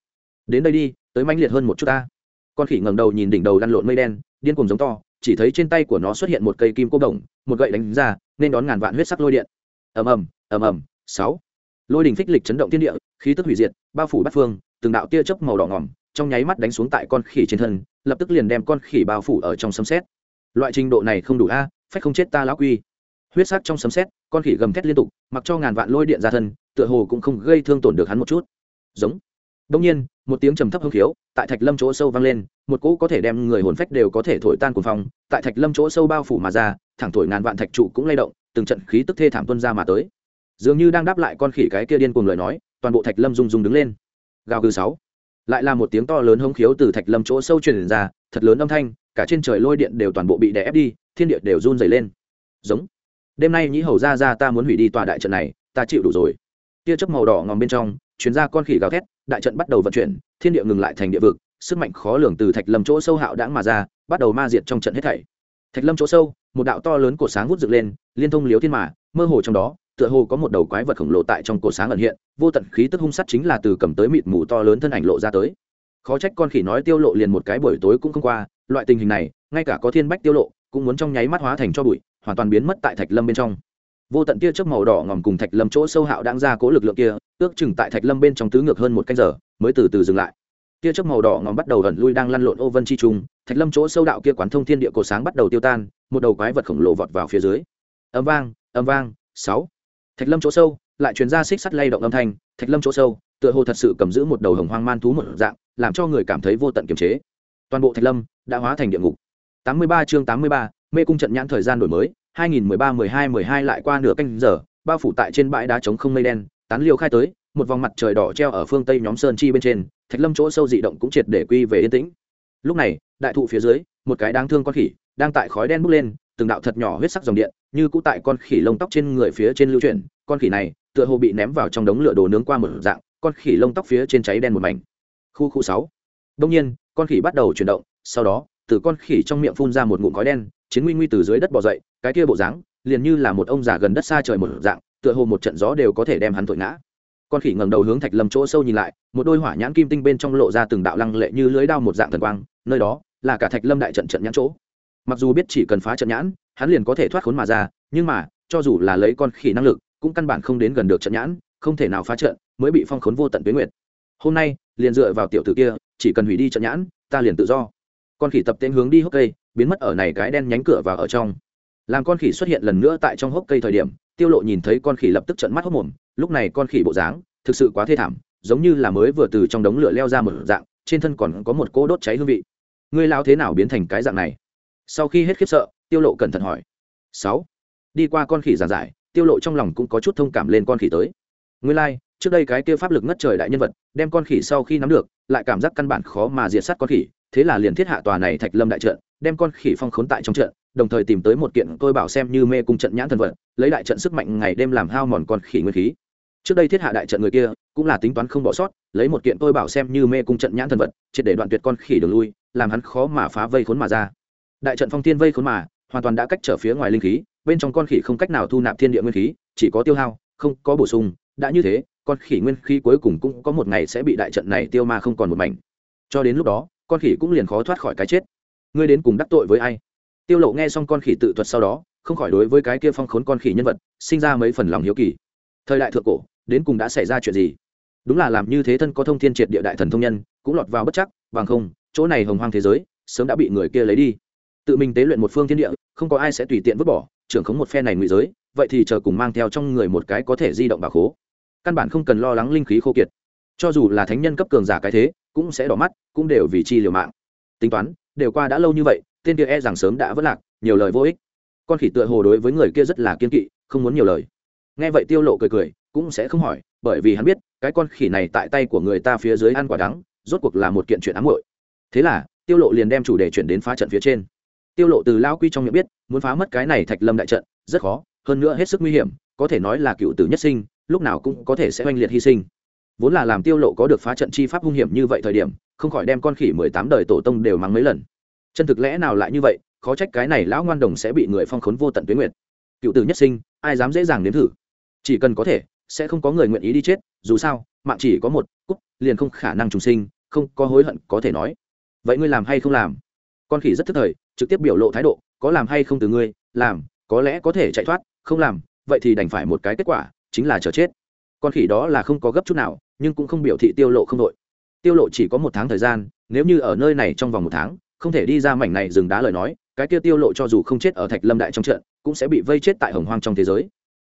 Đến đây đi, tới manh liệt hơn một chút ta. Con khỉ ngẩng đầu nhìn đỉnh đầu lăn lộn mây đen, điên cùng giống to chỉ thấy trên tay của nó xuất hiện một cây kim cô đồng, một gậy đánh ra, nên đón ngàn vạn huyết sắc lôi điện. Ầm ầm ầm ầm, sáu. Lôi đình phích lịch chấn động thiên địa, khí tức hủy diệt, bao phủ bát phương, từng đạo tia chớp màu đỏ ngỏm, trong nháy mắt đánh xuống tại con khỉ trên thân, lập tức liền đem con khỉ bao phủ ở trong sấm xét loại trình độ này không đủ a, phách không chết ta lão quy. Huyết sắc trong sấm xét con khỉ gầm thét liên tục, mặc cho ngàn vạn lôi điện ra thân, tựa hồ cũng không gây thương tổn được hắn một chút. Giống. Đông nhiên một tiếng trầm thấp hưng khiếu, tại thạch lâm chỗ sâu vang lên, một cỗ có thể đem người hồn phách đều có thể thổi tan cuồng phong, tại thạch lâm chỗ sâu bao phủ mà ra, thẳng thổi ngàn vạn thạch trụ cũng lay động, từng trận khí tức thê thảm tuân ra mà tới. Dường như đang đáp lại con khỉ cái kia điên cuồng lời nói, toàn bộ thạch lâm rung rung đứng lên. Gào gừ sáu. Lại là một tiếng to lớn hống khiếu từ thạch lâm chỗ sâu truyền ra, thật lớn âm thanh, cả trên trời lôi điện đều toàn bộ bị đè ép đi, thiên địa đều run dày lên. Giống. Đêm nay nhĩ hầu ra ra ta muốn hủy đi tòa đại trận này, ta chịu đủ rồi. Tia chớp màu đỏ ngòm bên trong chuyến ra con khỉ gào thét đại trận bắt đầu vận chuyển, thiên địa ngừng lại thành địa vực, sức mạnh khó lường từ thạch lâm chỗ sâu hạo đãng mà ra, bắt đầu ma diệt trong trận hết thảy. Thạch lâm chỗ sâu, một đạo to lớn cổ sáng vút dựng lên, liên thông liếu thiên mà, mơ hồ trong đó, tựa hồ có một đầu quái vật khổng lồ tại trong cổ sáng ẩn hiện, vô tận khí tức hung sắt chính là từ cầm tới mịt mù to lớn thân ảnh lộ ra tới. Khó trách con khỉ nói tiêu lộ liền một cái buổi tối cũng không qua, loại tình hình này, ngay cả có thiên bách tiêu lộ, cũng muốn trong nháy mắt hóa thành cho bụi, hoàn toàn biến mất tại thạch lâm bên trong vô tận tia chớp màu đỏ ngòm cùng thạch lâm chỗ sâu hạo đang ra cố lực lượng kia ước chừng tại thạch lâm bên trong tứ ngược hơn một canh giờ mới từ từ dừng lại. Tia chớp màu đỏ ngòm bắt đầu ẩn lui đang lăn lộn ô vân chi trung thạch lâm chỗ sâu đạo kia quán thông thiên địa cổ sáng bắt đầu tiêu tan một đầu quái vật khổng lồ vọt vào phía dưới. Âm vang âm vang sáu. Thạch lâm chỗ sâu lại truyền ra xích sắt lay động âm thanh thạch lâm chỗ sâu tựa hồ thật sự cầm giữ một đầu hồng hoang man thú một dạng làm cho người cảm thấy vô tận kiềm chế. Toàn bộ thạch lâm đã hóa thành địa ngục. 83 chương 83, mê cung trận nhãn thời gian đổi mới. 2013-12-12 lại qua nửa canh giờ, bao phủ tại trên bãi đá trống không mây đen, tán liêu khai tới, một vòng mặt trời đỏ treo ở phương tây nhóm sơn chi bên trên, thạch lâm chỗ sâu dị động cũng triệt để quy về yên tĩnh. Lúc này, đại thụ phía dưới, một cái đáng thương con khỉ đang tại khói đen bốc lên, từng đạo thật nhỏ huyết sắc dòng điện, như cũ tại con khỉ lông tóc trên người phía trên lưu chuyển, con khỉ này, tựa hồ bị ném vào trong đống lửa đồ nướng qua một dạng, con khỉ lông tóc phía trên cháy đen một mảnh. Khu khu sáu. Đương nhiên, con khỉ bắt đầu chuyển động, sau đó, từ con khỉ trong miệng phun ra một ngụm khói đen, chiến nguy nguy từ dưới đất bò dậy cái kia bộ dáng, liền như là một ông già gần đất xa trời một dạng, tựa hồ một trận gió đều có thể đem hắn thổi ngã. Con khỉ ngẩng đầu hướng thạch lâm chỗ sâu nhìn lại, một đôi hỏa nhãn kim tinh bên trong lộ ra từng đạo lăng lệ như lưới đao một dạng thần quang, nơi đó là cả thạch lâm đại trận trận nhãn chỗ. Mặc dù biết chỉ cần phá trận nhãn, hắn liền có thể thoát khốn mà ra, nhưng mà, cho dù là lấy con khỉ năng lực, cũng căn bản không đến gần được trận nhãn, không thể nào phá trận, mới bị phong khốn vô tận tuyến nguyệt. Hôm nay, liền dựa vào tiểu tử kia, chỉ cần hủy đi trận nhãn, ta liền tự do. Con khỉ tập tên hướng đi hốc cây, biến mất ở này cái đen nhánh cửa và ở trong làm con khỉ xuất hiện lần nữa tại trong hốc cây thời điểm tiêu lộ nhìn thấy con khỉ lập tức trợn mắt hốc mồm lúc này con khỉ bộ dáng thực sự quá thê thảm giống như là mới vừa từ trong đống lửa leo ra một dạng trên thân còn có một cỗ đốt cháy hương vị. Ngươi lao thế nào biến thành cái dạng này? Sau khi hết khiếp sợ tiêu lộ cẩn thận hỏi. Sáu. Đi qua con khỉ giàn giải tiêu lộ trong lòng cũng có chút thông cảm lên con khỉ tới. Ngươi lai like, trước đây cái kia pháp lực ngất trời đại nhân vật đem con khỉ sau khi nắm được lại cảm giác căn bản khó mà diệt sát con khỉ thế là liền thiết hạ tòa này thạch lâm đại trận đem con khỉ phong khốn tại trong trận đồng thời tìm tới một kiện tôi bảo xem như mê cung trận nhãn thần vật, lấy đại trận sức mạnh ngày đêm làm hao mòn con khỉ nguyên khí. Trước đây thiết hạ đại trận người kia, cũng là tính toán không bỏ sót, lấy một kiện tôi bảo xem như mê cung trận nhãn thần vật, triệt để đoạn tuyệt con khỉ đường lui, làm hắn khó mà phá vây khốn mà ra. Đại trận phong thiên vây khốn mà, hoàn toàn đã cách trở phía ngoài linh khí, bên trong con khỉ không cách nào thu nạp thiên địa nguyên khí, chỉ có tiêu hao, không có bổ sung, đã như thế, con khỉ nguyên khí cuối cùng cũng có một ngày sẽ bị đại trận này tiêu ma không còn một mảnh. Cho đến lúc đó, con khỉ cũng liền khó thoát khỏi cái chết. Ngươi đến cùng đắc tội với ai? Tiêu lộ nghe xong con khỉ tự thuật sau đó, không khỏi đối với cái kia phong khốn con khỉ nhân vật, sinh ra mấy phần lòng hiếu kỳ. Thời đại thượng cổ, đến cùng đã xảy ra chuyện gì? Đúng là làm như thế thân có thông thiên triệt địa đại thần thông nhân, cũng lọt vào bất chắc, bằng không, chỗ này hồng hoang thế giới, sớm đã bị người kia lấy đi. Tự mình tế luyện một phương thiên địa, không có ai sẽ tùy tiện vứt bỏ, trưởng khống một phe này ngụy giới, vậy thì chờ cùng mang theo trong người một cái có thể di động bà khố. Căn bản không cần lo lắng linh khí khô kiệt. Cho dù là thánh nhân cấp cường giả cái thế, cũng sẽ đỏ mắt, cũng đều vì chi liều mạng. Tính toán, đều qua đã lâu như vậy tên kia e rằng sớm đã vất lạc, nhiều lời vô ích. Con khỉ tựa hồ đối với người kia rất là kiên kỵ, không muốn nhiều lời. Nghe vậy tiêu lộ cười cười, cũng sẽ không hỏi, bởi vì hắn biết, cái con khỉ này tại tay của người ta phía dưới ăn quả đắng, rốt cuộc là một kiện chuyện ám muội. Thế là, tiêu lộ liền đem chủ đề chuyển đến phá trận phía trên. Tiêu lộ từ lao quy trong miệng biết, muốn phá mất cái này thạch lâm đại trận, rất khó, hơn nữa hết sức nguy hiểm, có thể nói là cựu tử nhất sinh, lúc nào cũng có thể sẽ oanh liệt hy sinh. Vốn là làm tiêu lộ có được phá trận chi pháp hung hiểm như vậy thời điểm, không khỏi đem con khỉ 18 đời tổ tông đều mắng mấy lần chân thực lẽ nào lại như vậy, khó trách cái này lão ngoan đồng sẽ bị người phong khốn vô tận tuyến nguyệt. Cựu tử nhất sinh, ai dám dễ dàng nếm thử? Chỉ cần có thể, sẽ không có người nguyện ý đi chết, dù sao, mạng chỉ có một cúc liền không khả năng trùng sinh, không có hối hận có thể nói. Vậy ngươi làm hay không làm? Con khỉ rất thức thời, trực tiếp biểu lộ thái độ, có làm hay không từ ngươi? Làm, có lẽ có thể chạy thoát, không làm, vậy thì đành phải một cái kết quả, chính là chờ chết. Con khỉ đó là không có gấp chút nào, nhưng cũng không biểu thị tiêu lộ không đội. Tiêu lộ chỉ có một tháng thời gian, nếu như ở nơi này trong vòng một tháng không thể đi ra mảnh này dừng đá lời nói, cái kia tiêu lộ cho dù không chết ở thạch lâm đại trong trận, cũng sẽ bị vây chết tại hồng hoang trong thế giới.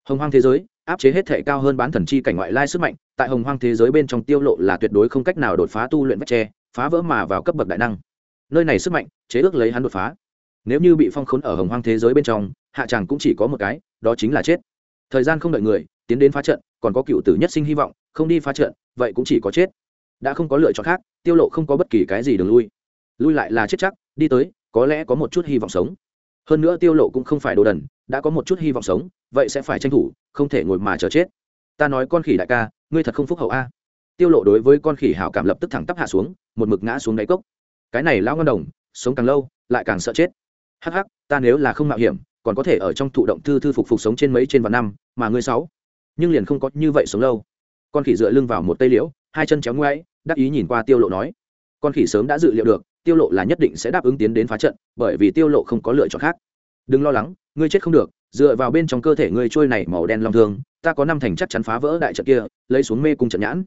Hồng hoang thế giới, áp chế hết thể cao hơn bán thần chi cảnh ngoại lai sức mạnh, tại hồng hoang thế giới bên trong tiêu lộ là tuyệt đối không cách nào đột phá tu luyện vách tre, phá vỡ mà vào cấp bậc đại năng. Nơi này sức mạnh, chế ước lấy hắn đột phá. Nếu như bị phong khốn ở hồng hoang thế giới bên trong, hạ chàng cũng chỉ có một cái, đó chính là chết. Thời gian không đợi người, tiến đến phá trận, còn có cựu tử nhất sinh hy vọng, không đi phá trận, vậy cũng chỉ có chết. Đã không có lựa chọn khác, tiêu lộ không có bất kỳ cái gì đường lui lui lại là chết chắc, đi tới, có lẽ có một chút hy vọng sống. Hơn nữa tiêu lộ cũng không phải đồ đần, đã có một chút hy vọng sống, vậy sẽ phải tranh thủ, không thể ngồi mà chờ chết. Ta nói con khỉ đại ca, ngươi thật không phúc hậu a. Tiêu lộ đối với con khỉ hảo cảm lập tức thẳng tắp hạ xuống, một mực ngã xuống đáy cốc. Cái này lão ngon đồng, sống càng lâu, lại càng sợ chết. Hắc hắc, ta nếu là không mạo hiểm, còn có thể ở trong thụ động thư thư phục phục sống trên mấy trên vạn năm, mà ngươi sáu. Nhưng liền không có như vậy sống lâu. Con khỉ dựa lưng vào một tây liễu, hai chân chéo ngoáy, đắc ý nhìn qua tiêu lộ nói. Con khỉ sớm đã dự liệu được tiêu lộ là nhất định sẽ đáp ứng tiến đến phá trận bởi vì tiêu lộ không có lựa chọn khác. Đừng lo lắng ngươi chết không được dựa vào bên trong cơ thể ngươi trôi này màu đen long thương ta có năm thành chắc chắn phá vỡ đại trận kia lấy xuống mê cung trận nhãn.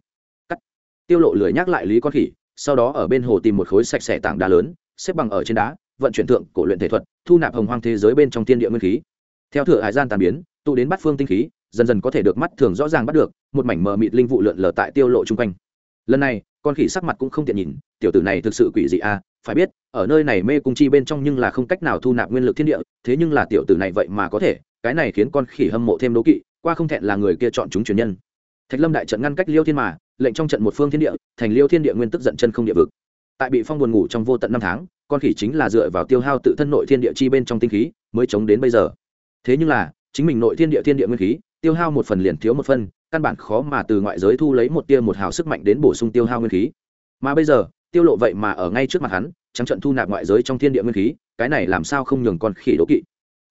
Cắt. Tiêu lộ lười nhắc lại lý con khỉ sau đó ở bên hồ tìm một khối sạch sẽ tảng đá lớn xếp bằng ở trên đá vận chuyển thượng cổ luyện thể thuật thu nạp hồng hoang thế giới bên trong tiên địa nguyên khí. Theo thừa hải gian tàn biến tụ đến bắt phương tinh khí dần dần có thể được mắt thường rõ ràng bắt được một mảnh mờ mịt linh vụ lượn lờ tại tiêu lộ trung quanh. Lần này con khỉ sắc mặt cũng không tiện nhìn tiểu tử này thực sự quỷ dị a à, phải biết, ở nơi này mê cung chi bên trong nhưng là không cách nào thu nạp nguyên lực thiên địa, thế nhưng là tiểu tử này vậy mà có thể, cái này khiến con khỉ hâm mộ thêm đố kỵ, qua không thẹn là người kia chọn chúng truyền nhân. Thạch lâm đại trận ngăn cách liêu thiên mà, lệnh trong trận một phương thiên địa, thành liêu thiên địa nguyên tức giận chân không địa vực. Tại bị phong buồn ngủ trong vô tận năm tháng, con khỉ chính là dựa vào tiêu hao tự thân nội thiên địa chi bên trong tinh khí, mới chống đến bây giờ. Thế nhưng là, chính mình nội thiên địa thiên địa nguyên khí, tiêu hao một phần liền thiếu một phân căn bản khó mà từ ngoại giới thu lấy một tia một hào sức mạnh đến bổ sung tiêu hao nguyên khí. Mà bây giờ tiêu lộ vậy mà ở ngay trước mặt hắn, trắng trận thu nạp ngoại giới trong thiên địa nguyên khí, cái này làm sao không nhường con khỉ đố kỵ?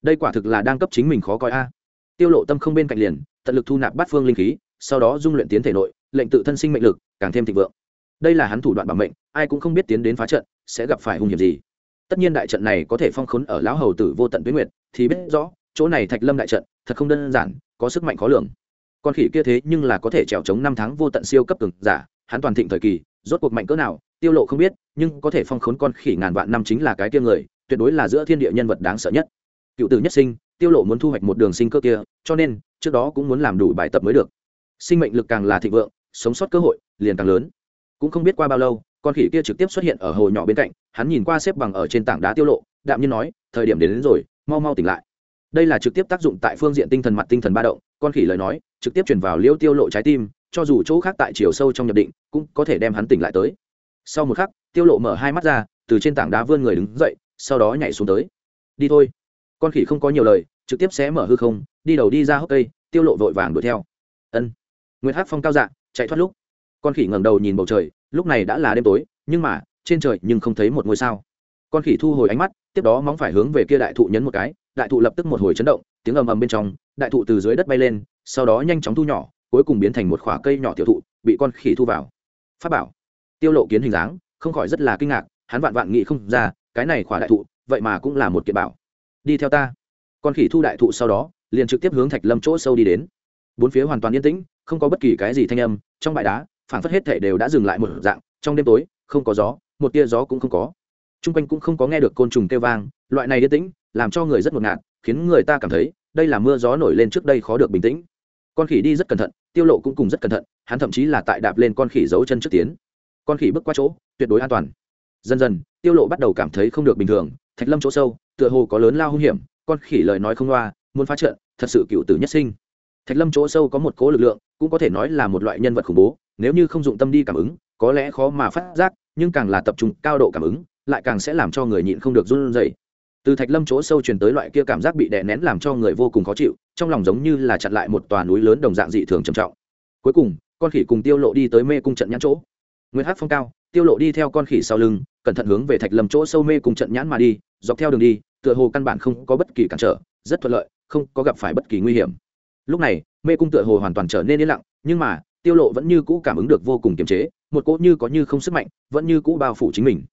Đây quả thực là đang cấp chính mình khó coi a. Tiêu lộ tâm không bên cạnh liền, tận lực thu nạp bát phương linh khí, sau đó dung luyện tiến thể nội, lệnh tự thân sinh mệnh lực, càng thêm thịnh vượng. Đây là hắn thủ đoạn bảo mệnh, ai cũng không biết tiến đến phá trận, sẽ gặp phải hung hiểm gì. Tất nhiên đại trận này có thể phong khốn ở lão hầu tử vô tận tuyết nguyệt, thì biết rõ, chỗ này thạch lâm đại trận, thật không đơn giản, có sức mạnh khó lường. Con khỉ kia thế nhưng là có thể trèo chống năm tháng vô tận siêu cấp cường giả, hắn toàn thịnh thời kỳ rốt cuộc mạnh cỡ nào tiêu lộ không biết nhưng có thể phong khốn con khỉ ngàn vạn năm chính là cái kia người tuyệt đối là giữa thiên địa nhân vật đáng sợ nhất. Cựu tử nhất sinh tiêu lộ muốn thu hoạch một đường sinh cơ kia cho nên trước đó cũng muốn làm đủ bài tập mới được. Sinh mệnh lực càng là thịnh vượng sống sót cơ hội liền càng lớn. Cũng không biết qua bao lâu con khỉ kia trực tiếp xuất hiện ở hồ nhỏ bên cạnh hắn nhìn qua xếp bằng ở trên tảng đá tiêu lộ đạm nhiên nói thời điểm đến, đến rồi mau mau tỉnh lại. Đây là trực tiếp tác dụng tại phương diện tinh thần mặt tinh thần ba động con khỉ lời nói trực tiếp chuyển vào liêu tiêu lộ trái tim cho dù chỗ khác tại chiều sâu trong nhập định, cũng có thể đem hắn tỉnh lại tới. Sau một khắc, tiêu lộ mở hai mắt ra, từ trên tảng đá vươn người đứng dậy, sau đó nhảy xuống tới. Đi thôi. Con khỉ không có nhiều lời, trực tiếp xé mở hư không, đi đầu đi ra hốc cây, tiêu lộ vội vàng đuổi theo. Ân. Nguyệt hắc phong cao dạ chạy thoát lúc. Con khỉ ngẩng đầu nhìn bầu trời, lúc này đã là đêm tối, nhưng mà, trên trời nhưng không thấy một ngôi sao. Con khỉ thu hồi ánh mắt, tiếp đó móng phải hướng về kia đại thụ nhấn một cái, đại thụ lập tức một hồi chấn động, tiếng ầm ầm bên trong, đại thụ từ dưới đất bay lên, sau đó nhanh chóng thu nhỏ cuối cùng biến thành một khoả cây nhỏ tiểu thụ, bị con khỉ thu vào. Phát bảo. Tiêu lộ kiến hình dáng, không khỏi rất là kinh ngạc, hắn vạn vạn nghĩ không ra, cái này khoả đại thụ, vậy mà cũng là một kiện bảo. Đi theo ta. Con khỉ thu đại thụ sau đó, liền trực tiếp hướng thạch lâm chỗ sâu đi đến. Bốn phía hoàn toàn yên tĩnh, không có bất kỳ cái gì thanh âm, trong bãi đá phản phất hết thể đều đã dừng lại một dạng, trong đêm tối, không có gió, một tia gió cũng không có. Trung quanh cũng không có nghe được côn trùng kêu vang, loại này yên tĩnh, làm cho người rất ngột ngạt, khiến người ta cảm thấy, đây là mưa gió nổi lên trước đây khó được bình tĩnh. Con khỉ đi rất cẩn thận tiêu lộ cũng cùng rất cẩn thận, hắn thậm chí là tại đạp lên con khỉ giấu chân trước tiến. Con khỉ bước qua chỗ, tuyệt đối an toàn. Dần dần, tiêu lộ bắt đầu cảm thấy không được bình thường, thạch lâm chỗ sâu, tựa hồ có lớn lao hung hiểm, con khỉ lời nói không loa, muốn phá trận, thật sự cựu tử nhất sinh. Thạch lâm chỗ sâu có một cố lực lượng, cũng có thể nói là một loại nhân vật khủng bố, nếu như không dụng tâm đi cảm ứng, có lẽ khó mà phát giác, nhưng càng là tập trung cao độ cảm ứng, lại càng sẽ làm cho người nhịn không được run rẩy. Từ thạch lâm chỗ sâu truyền tới loại kia cảm giác bị đè nén làm cho người vô cùng khó chịu trong lòng giống như là chặn lại một tòa núi lớn đồng dạng dị thường trầm trọng. Cuối cùng, con khỉ cùng tiêu lộ đi tới mê cung trận nhãn chỗ. Nguyên hát phong cao, tiêu lộ đi theo con khỉ sau lưng, cẩn thận hướng về thạch lâm chỗ sâu mê cung trận nhãn mà đi, dọc theo đường đi, tựa hồ căn bản không có bất kỳ cản trở, rất thuận lợi, không có gặp phải bất kỳ nguy hiểm. Lúc này, mê cung tựa hồ hoàn toàn trở nên yên lặng, nhưng mà, tiêu lộ vẫn như cũ cảm ứng được vô cùng kiềm chế, một cỗ như có như không sức mạnh, vẫn như cũ bao phủ chính mình.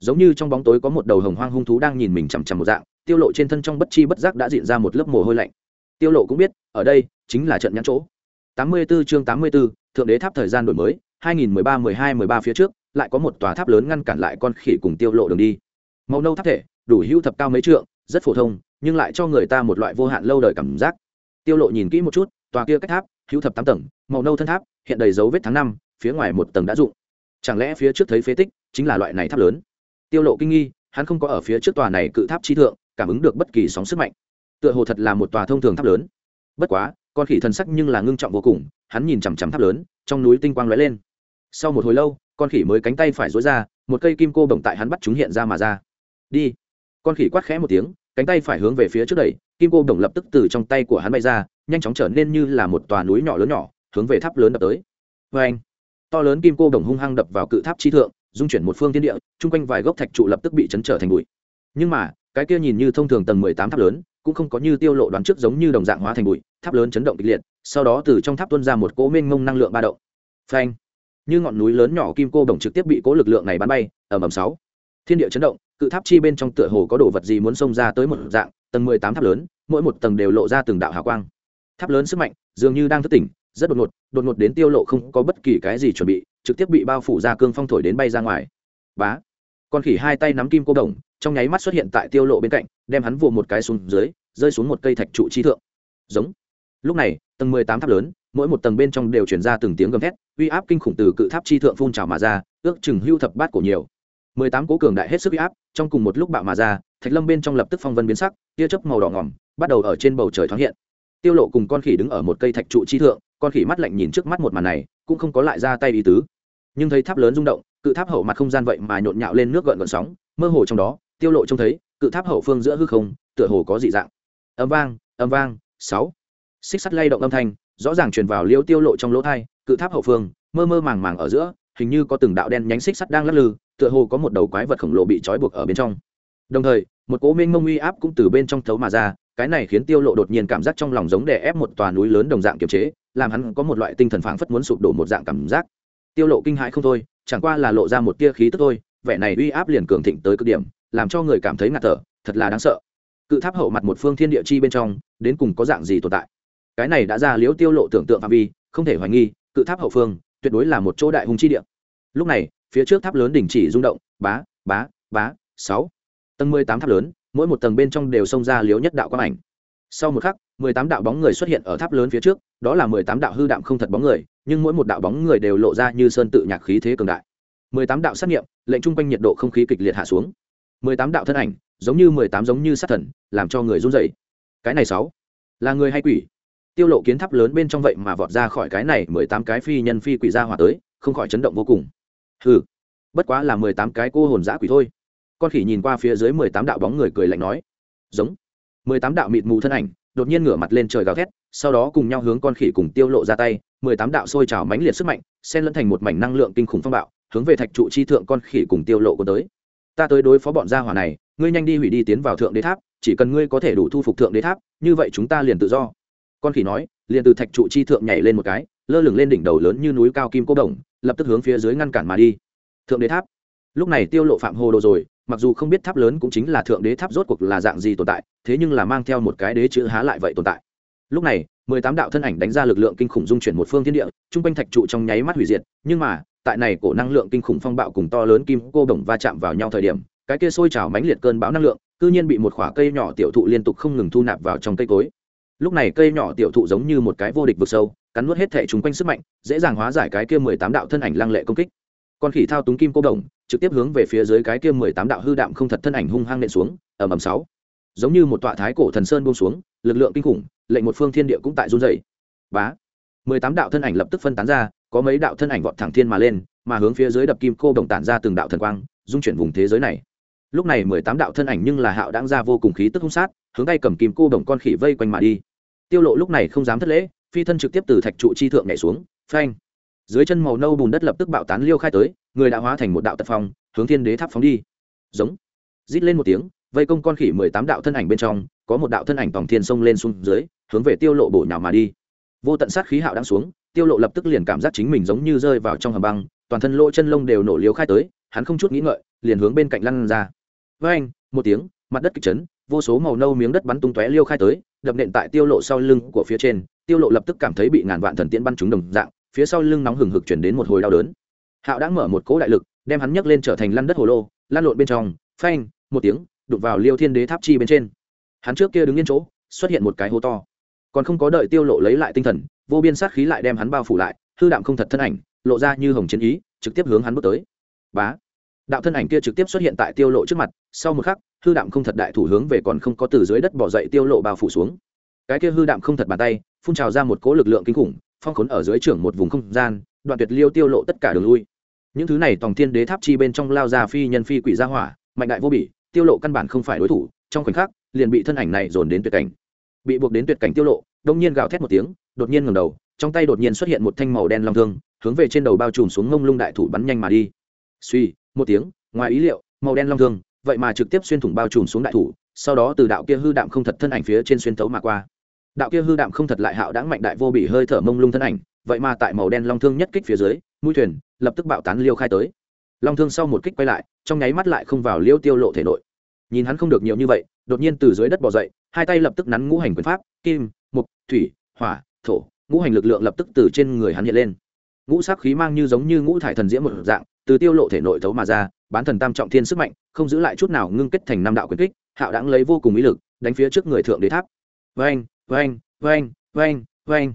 Giống như trong bóng tối có một đầu hồng hoang hung thú đang nhìn mình chằm chằm một dạng, tiêu lộ trên thân trong bất chi bất giác đã diện ra một lớp mồ hôi lạnh tiêu lộ cũng biết ở đây chính là trận nhãn chỗ. 84 chương 84, thượng đế tháp thời gian đổi mới 2013 12 13 phía trước lại có một tòa tháp lớn ngăn cản lại con khỉ cùng tiêu lộ đường đi. Màu nâu tháp thể đủ hữu thập cao mấy trượng rất phổ thông nhưng lại cho người ta một loại vô hạn lâu đời cảm giác. Tiêu lộ nhìn kỹ một chút tòa kia cách tháp hữu thập tám tầng màu nâu thân tháp hiện đầy dấu vết tháng năm phía ngoài một tầng đã dụng. Chẳng lẽ phía trước thấy phế tích chính là loại này tháp lớn? Tiêu lộ kinh nghi hắn không có ở phía trước tòa này cự tháp chi thượng cảm ứng được bất kỳ sóng sức mạnh tựa hồ thật là một tòa thông thường tháp lớn. Bất quá, con khỉ thần sắc nhưng là ngưng trọng vô cùng, hắn nhìn chằm chằm tháp lớn, trong núi tinh quang lóe lên. Sau một hồi lâu, con khỉ mới cánh tay phải dối ra, một cây kim cô bồng tại hắn bắt chúng hiện ra mà ra. Đi. Con khỉ quát khẽ một tiếng, cánh tay phải hướng về phía trước đẩy, kim cô bồng lập tức từ trong tay của hắn bay ra, nhanh chóng trở nên như là một tòa núi nhỏ lớn nhỏ, hướng về tháp lớn đập tới. Vê anh, to lớn kim cô đồng hung hăng đập vào cự tháp chi thượng, dung chuyển một phương thiên địa, chung quanh vài gốc thạch trụ lập tức bị chấn trở thành bụi. Nhưng mà, cái kia nhìn như thông thường tầng mười tám tháp lớn cũng không có như tiêu lộ đoán trước giống như đồng dạng hóa thành bụi, tháp lớn chấn động kịch liệt, sau đó từ trong tháp tuôn ra một cỗ mênh mông năng lượng ba động. Phanh! Như ngọn núi lớn nhỏ kim cô đồng trực tiếp bị cỗ lực lượng này bắn bay ở mầm sáu. Thiên địa chấn động, cự tháp chi bên trong tựa hồ có đồ vật gì muốn xông ra tới một dạng, tầng mười tám tháp lớn, mỗi một tầng đều lộ ra từng đạo hào quang. Tháp lớn sức mạnh, dường như đang thức tỉnh, rất đột ngột đột ngột đến tiêu lộ không có bất kỳ cái gì chuẩn bị, trực tiếp bị bao phủ ra cương phong thổi đến bay ra ngoài. Bá! Con khỉ hai tay nắm kim cô đồng trong nháy mắt xuất hiện tại tiêu lộ bên cạnh, đem hắn vụ một cái xuống dưới, rơi xuống một cây thạch trụ chi thượng. Giống. Lúc này, tầng mười tám tháp lớn, mỗi một tầng bên trong đều truyền ra từng tiếng gầm thét, uy áp kinh khủng từ cự tháp chi thượng phun trào mà ra, ước chừng hưu thập bát cổ nhiều. Mười tám cố cường đại hết sức uy áp, trong cùng một lúc bạo mà ra, thạch lâm bên trong lập tức phong vân biến sắc, tia chớp màu đỏ ngỏm, bắt đầu ở trên bầu trời thoáng hiện. Tiêu lộ cùng con khỉ đứng ở một cây thạch trụ chi thượng, con khỉ mắt lạnh nhìn trước mắt một màn này, cũng không có lại ra tay ý tứ. Nhưng thấy tháp lớn rung động, cự tháp hậu mặt không gian vậy mà nhộn nhạo lên nước gợn gợn sóng, mơ hồ trong đó tiêu lộ trông thấy, cự tháp hậu phương giữa hư không, tựa hồ có dị dạng. Âm vang âm vang, sáu. Xích sắt lay động âm thanh, rõ ràng truyền vào liêu tiêu lộ trong lỗ thai, cự tháp hậu phương, mơ mơ màng màng ở giữa, hình như có từng đạo đen nhánh xích sắt đang lắc lư, tựa hồ có một đầu quái vật khổng lồ bị trói buộc ở bên trong. Đồng thời, một cỗ minh mông uy áp cũng từ bên trong thấu mà ra, cái này khiến tiêu lộ đột nhiên cảm giác trong lòng giống đè ép một tòa núi lớn đồng dạng kiềm chế, làm hắn có một loại tinh thần phảng phất muốn sụp đổ một dạng cảm giác. Tiêu lộ kinh hãi không thôi, chẳng qua là lộ ra một tia khí tức thôi, vẻ này uy áp liền cường thịnh tới cực điểm làm cho người cảm thấy ngạt thở, thật là đáng sợ. Cự tháp hậu mặt một phương thiên địa chi bên trong, đến cùng có dạng gì tồn tại? Cái này đã ra liếu tiêu lộ tưởng tượng phạm vi, không thể hoài nghi, cự tháp hậu phương, tuyệt đối là một chỗ đại hùng chi địa. Lúc này, phía trước tháp lớn đỉnh chỉ rung động, bá bá bá, sáu. Tầng mười tám tháp lớn, mỗi một tầng bên trong đều xông ra liếu nhất đạo quang ảnh. Sau một khắc, mười tám đạo bóng người xuất hiện ở tháp lớn phía trước, đó là mười tám đạo hư đạm không thật bóng người, nhưng mỗi một đạo bóng người đều lộ ra như sơn tự nhạc khí thế cường đại. mười tám đạo xét nghiệm, lệnh chung quanh nhiệt độ không khí kịch liệt hạ xuống mười tám đạo thân ảnh, giống như mười tám giống như sát thần, làm cho người run rẩy. Cái này sáu, là người hay quỷ? Tiêu lộ kiến tháp lớn bên trong vậy mà vọt ra khỏi cái này mười tám cái phi nhân phi quỷ ra hỏa tới, không khỏi chấn động vô cùng. Hừ, bất quá là mười tám cái cô hồn dã quỷ thôi. Con khỉ nhìn qua phía dưới mười tám đạo bóng người cười lạnh nói, giống. mười tám đạo mịt mù thân ảnh đột nhiên ngửa mặt lên trời gào thét, sau đó cùng nhau hướng con khỉ cùng tiêu lộ ra tay, mười tám đạo sôi trào mãnh liệt sức mạnh, xen lẫn thành một mảnh năng lượng kinh khủng phong bạo, hướng về thạch trụ chi thượng con khỉ cùng tiêu lộ có tới ta tới đối phó bọn gia hỏa này, ngươi nhanh đi hủy đi tiến vào thượng đế tháp, chỉ cần ngươi có thể đủ thu phục thượng đế tháp, như vậy chúng ta liền tự do. Con khỉ nói, liền từ thạch trụ chi thượng nhảy lên một cái, lơ lửng lên đỉnh đầu lớn như núi cao kim cô đồng, lập tức hướng phía dưới ngăn cản mà đi. Thượng đế tháp? Lúc này tiêu lộ phạm hồ đồ rồi, mặc dù không biết tháp lớn cũng chính là thượng đế tháp rốt cuộc là dạng gì tồn tại, thế nhưng là mang theo một cái đế chữ há lại vậy tồn tại lúc này, mười tám đạo thân ảnh đánh ra lực lượng kinh khủng dung chuyển một phương thiên địa trung quanh thạch trụ trong nháy mắt hủy diệt, nhưng mà, tại này cổ năng lượng kinh khủng phong bạo cùng to lớn kim cô đồng va chạm vào nhau thời điểm, cái kia sôi trào mãnh liệt cơn bão năng lượng, cư nhiên bị một khỏa cây nhỏ tiểu thụ liên tục không ngừng thu nạp vào trong cây cối. Lúc này cây nhỏ tiểu thụ giống như một cái vô địch vực sâu, cắn nuốt hết thể chúng quanh sức mạnh, dễ dàng hóa giải cái kia mười tám đạo thân ảnh lăng lệ công kích. Con khỉ thao túng kim cô đồng, trực tiếp hướng về phía dưới cái kia mười tám đạo hư đạm không thật thân ảnh hung hăng nện xuống, ầm ầm sáu giống như một tọa thái cổ thần sơn buông xuống, lực lượng kinh khủng, lệnh một phương thiên địa cũng tại run rẩy. Bá! Mười tám đạo thân ảnh lập tức phân tán ra, có mấy đạo thân ảnh vọt thẳng thiên mà lên, mà hướng phía dưới đập kim cô đồng tản ra từng đạo thần quang, dung chuyển vùng thế giới này. Lúc này mười tám đạo thân ảnh nhưng là hạo đáng ra vô cùng khí tức hung sát, hướng tay cầm kim cô đồng con khỉ vây quanh mà đi. Tiêu lộ lúc này không dám thất lễ, phi thân trực tiếp từ thạch trụ chi thượng nhảy xuống, phanh! Dưới chân màu nâu bùn đất lập tức bạo tán liêu khai tới, người đã hóa thành một đạo tật phong, hướng thiên đế tháp phóng đi. Giống! Rít lên một tiếng vây công con khỉ mười tám đạo thân ảnh bên trong, có một đạo thân ảnh tòng thiên sông lên xuống dưới, hướng về tiêu lộ bổ nhào mà đi. Vô tận sát khí hạo đang xuống, tiêu lộ lập tức liền cảm giác chính mình giống như rơi vào trong hầm băng, toàn thân lỗ chân lông đều nổ liếu khai tới, hắn không chút nghĩ ngợi, liền hướng bên cạnh lăn ra. Với anh, một tiếng, mặt đất kịch chấn, vô số màu nâu miếng đất bắn tung tóe liêu khai tới, đập nện tại tiêu lộ sau lưng của phía trên, tiêu lộ lập tức cảm thấy bị ngàn vạn thần tiễn bắn trúng đồng dạng, phía sau lưng nóng hừng hực chuyển đến một hồi đau đớn. Hạo đã mở một cỗ đại lực, đem hắn nhấc lên trở thành lăn đất hồ lô, lăn lộn bên trong. Phanh, một tiếng đục vào liêu thiên đế tháp chi bên trên. Hắn trước kia đứng yên chỗ, xuất hiện một cái hố to. Còn không có đợi tiêu lộ lấy lại tinh thần, vô biên sát khí lại đem hắn bao phủ lại, hư đạm không thật thân ảnh, lộ ra như hồng chiến ý, trực tiếp hướng hắn bước tới. Bá! Đạo thân ảnh kia trực tiếp xuất hiện tại tiêu lộ trước mặt, sau một khắc, hư đạm không thật đại thủ hướng về còn không có từ dưới đất bỏ dậy tiêu lộ bao phủ xuống. Cái kia hư đạm không thật bàn tay, phun trào ra một cỗ lực lượng kinh khủng, phong khốn ở dưới trưởng một vùng không gian, đoạn tuyệt liêu tiêu lộ tất cả đường lui. Những thứ này tòng thiên đế tháp chi bên trong lao ra phi nhân phi quỷ ra hỏa, mạnh đại vô bỉ tiêu lộ căn bản không phải đối thủ, trong khoảnh khắc, liền bị thân ảnh này dồn đến tuyệt cảnh. Bị buộc đến tuyệt cảnh tiêu lộ, đông nhiên gào thét một tiếng, đột nhiên ngẩng đầu, trong tay đột nhiên xuất hiện một thanh màu đen long thương, hướng về trên đầu bao trùm xuống ngông lung đại thủ bắn nhanh mà đi. Suy một tiếng, ngoài ý liệu, màu đen long thương, vậy mà trực tiếp xuyên thủng bao trùm xuống đại thủ, sau đó từ đạo kia hư đạm không thật thân ảnh phía trên xuyên tấu mà qua. Đạo kia hư đạm không thật lại hạo đãng mạnh đại vô bị hơi thở mông lung thân ảnh, vậy mà tại màu đen long thương nhất kích phía dưới, mũi thuyền lập tức bạo tán liêu khai tới long thương sau một kích quay lại, trong nháy mắt lại không vào liêu tiêu lộ thể nội. Nhìn hắn không được nhiều như vậy, đột nhiên từ dưới đất bò dậy, hai tay lập tức nắn ngũ hành quyền pháp, kim, mục, thủy, hỏa, thổ, ngũ hành lực lượng lập tức từ trên người hắn hiện lên. Ngũ sắc khí mang như giống như ngũ thải thần diễm một dạng, từ tiêu lộ thể nội thấu mà ra, bán thần tam trọng thiên sức mạnh, không giữ lại chút nào ngưng kết thành năm đạo quyền kích, hạo đãng lấy vô cùng ý lực, đánh phía trước người thượng đế tháp. Vang vang vang vang vang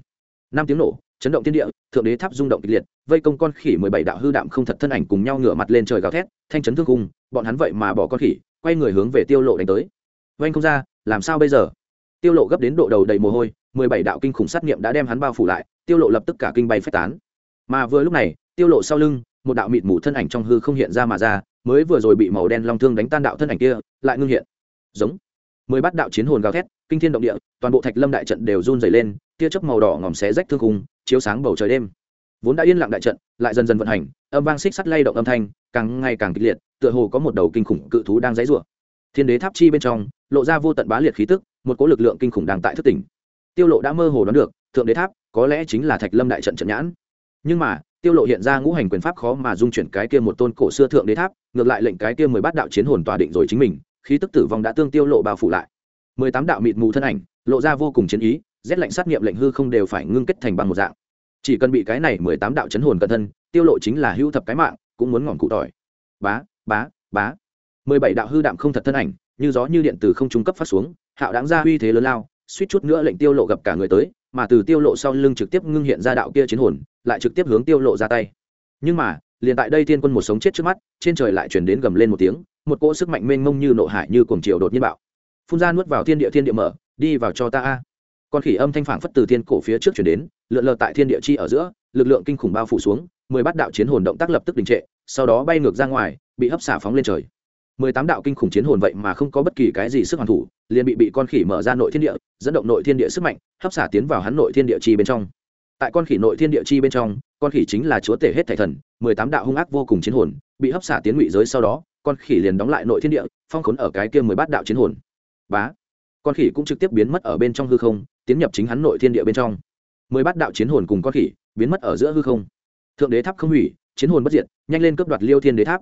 năm tiếng nổ, chấn động thiên địa thượng đế tháp rung động kịch liệt, vây công con khỉ mười bảy đạo hư đạm không thật thân ảnh cùng nhau ngửa mặt lên trời gào thét, thanh chấn thương cung bọn hắn vậy mà bỏ con khỉ, quay người hướng về tiêu lộ đánh tới. Vanh không ra, làm sao bây giờ? Tiêu lộ gấp đến độ đầu đầy mồ hôi, mười bảy đạo kinh khủng sát nghiệm đã đem hắn bao phủ lại, tiêu lộ lập tức cả kinh bay phách tán. Mà vừa lúc này, tiêu lộ sau lưng, một đạo mịt mù thân ảnh trong hư không hiện ra mà ra, mới vừa rồi bị màu đen long thương đánh tan đạo thân ảnh kia, lại ngưng hiện. Giống. Mười bát đạo chiến hồn gào thét, kinh thiên động địa, toàn bộ thạch lâm đại trận đều run rẩy lên, tia chớp màu đỏ ngòm xé rách thương khung chiếu sáng bầu trời đêm. Vốn đã yên lặng đại trận, lại dần dần vận hành, âm vang xích sắt lay động âm thanh, càng ngày càng kịch liệt, tựa hồ có một đầu kinh khủng cự thú đang dãy rủa. Thiên đế tháp chi bên trong, lộ ra vô tận bá liệt khí tức, một cỗ lực lượng kinh khủng đang tại thức tỉnh. Tiêu lộ đã mơ hồ đoán được, thượng đế tháp có lẽ chính là thạch lâm đại trận trận nhãn. Nhưng mà, tiêu lộ hiện ra ngũ hành quyền pháp khó mà dung chuyển cái kia một tôn cổ xưa thượng đế tháp, ngược lại lệnh cái kia mười bát đạo chiến hồn tòa định rồi chính mình, khí tức tử vong đã tương tiêu lộ bao phủ lại. Mười tám đạo mịt mù thân ảnh, lộ ra vô cùng chiến ý rét lạnh sát nghiệm lệnh hư không đều phải ngưng kết thành bằng một dạng. Chỉ cần bị cái này mười tám đạo chấn hồn cận thân, tiêu lộ chính là hưu thập cái mạng, cũng muốn ngọn cụ tỏi. Bá bá bá. Mười bảy đạo hư đạm không thật thân ảnh, như gió như điện từ không trung cấp phát xuống, hạo đáng ra uy thế lớn lao, suýt chút nữa lệnh tiêu lộ gặp cả người tới, mà từ tiêu lộ sau lưng trực tiếp ngưng hiện ra đạo kia chiến hồn, lại trực tiếp hướng tiêu lộ ra tay. Nhưng mà, liền tại đây tiên quân một sống chết trước mắt, trên trời lại chuyển đến gầm lên một tiếng, một cỗ sức mạnh mênh mông như nộ hải như cuồng triều đột nhiên bạo. Phun ra nuốt vào thiên địa thiên địa mở, đi vào cho ta a con khỉ âm thanh phảng phất từ thiên cổ phía trước chuyển đến, lượn lờ tại thiên địa chi ở giữa, lực lượng kinh khủng bao phủ xuống, mười bát đạo chiến hồn động tác lập tức đình trệ, sau đó bay ngược ra ngoài, bị hấp xả phóng lên trời. Mười tám đạo kinh khủng chiến hồn vậy mà không có bất kỳ cái gì sức hoàn thủ, liền bị bị con khỉ mở ra nội thiên địa, dẫn động nội thiên địa sức mạnh, hấp xả tiến vào hắn nội thiên địa chi bên trong. Tại con khỉ nội thiên địa chi bên trong, con khỉ chính là chúa tể hết thảy thần, mười tám đạo hung ác vô cùng chiến hồn, bị hấp xả tiến ngụy giới sau đó, con khỉ liền đóng lại nội thiên địa, phong khốn ở cái kia mười bát đạo chiến hồn. Bá! Con khỉ cũng trực tiếp biến mất ở bên trong hư không, tiến nhập chính hắn nội thiên địa bên trong. Mười bát đạo chiến hồn cùng con khỉ biến mất ở giữa hư không. Thượng đế tháp không hủy, chiến hồn bất diệt, nhanh lên cướp đoạt liêu thiên đế tháp.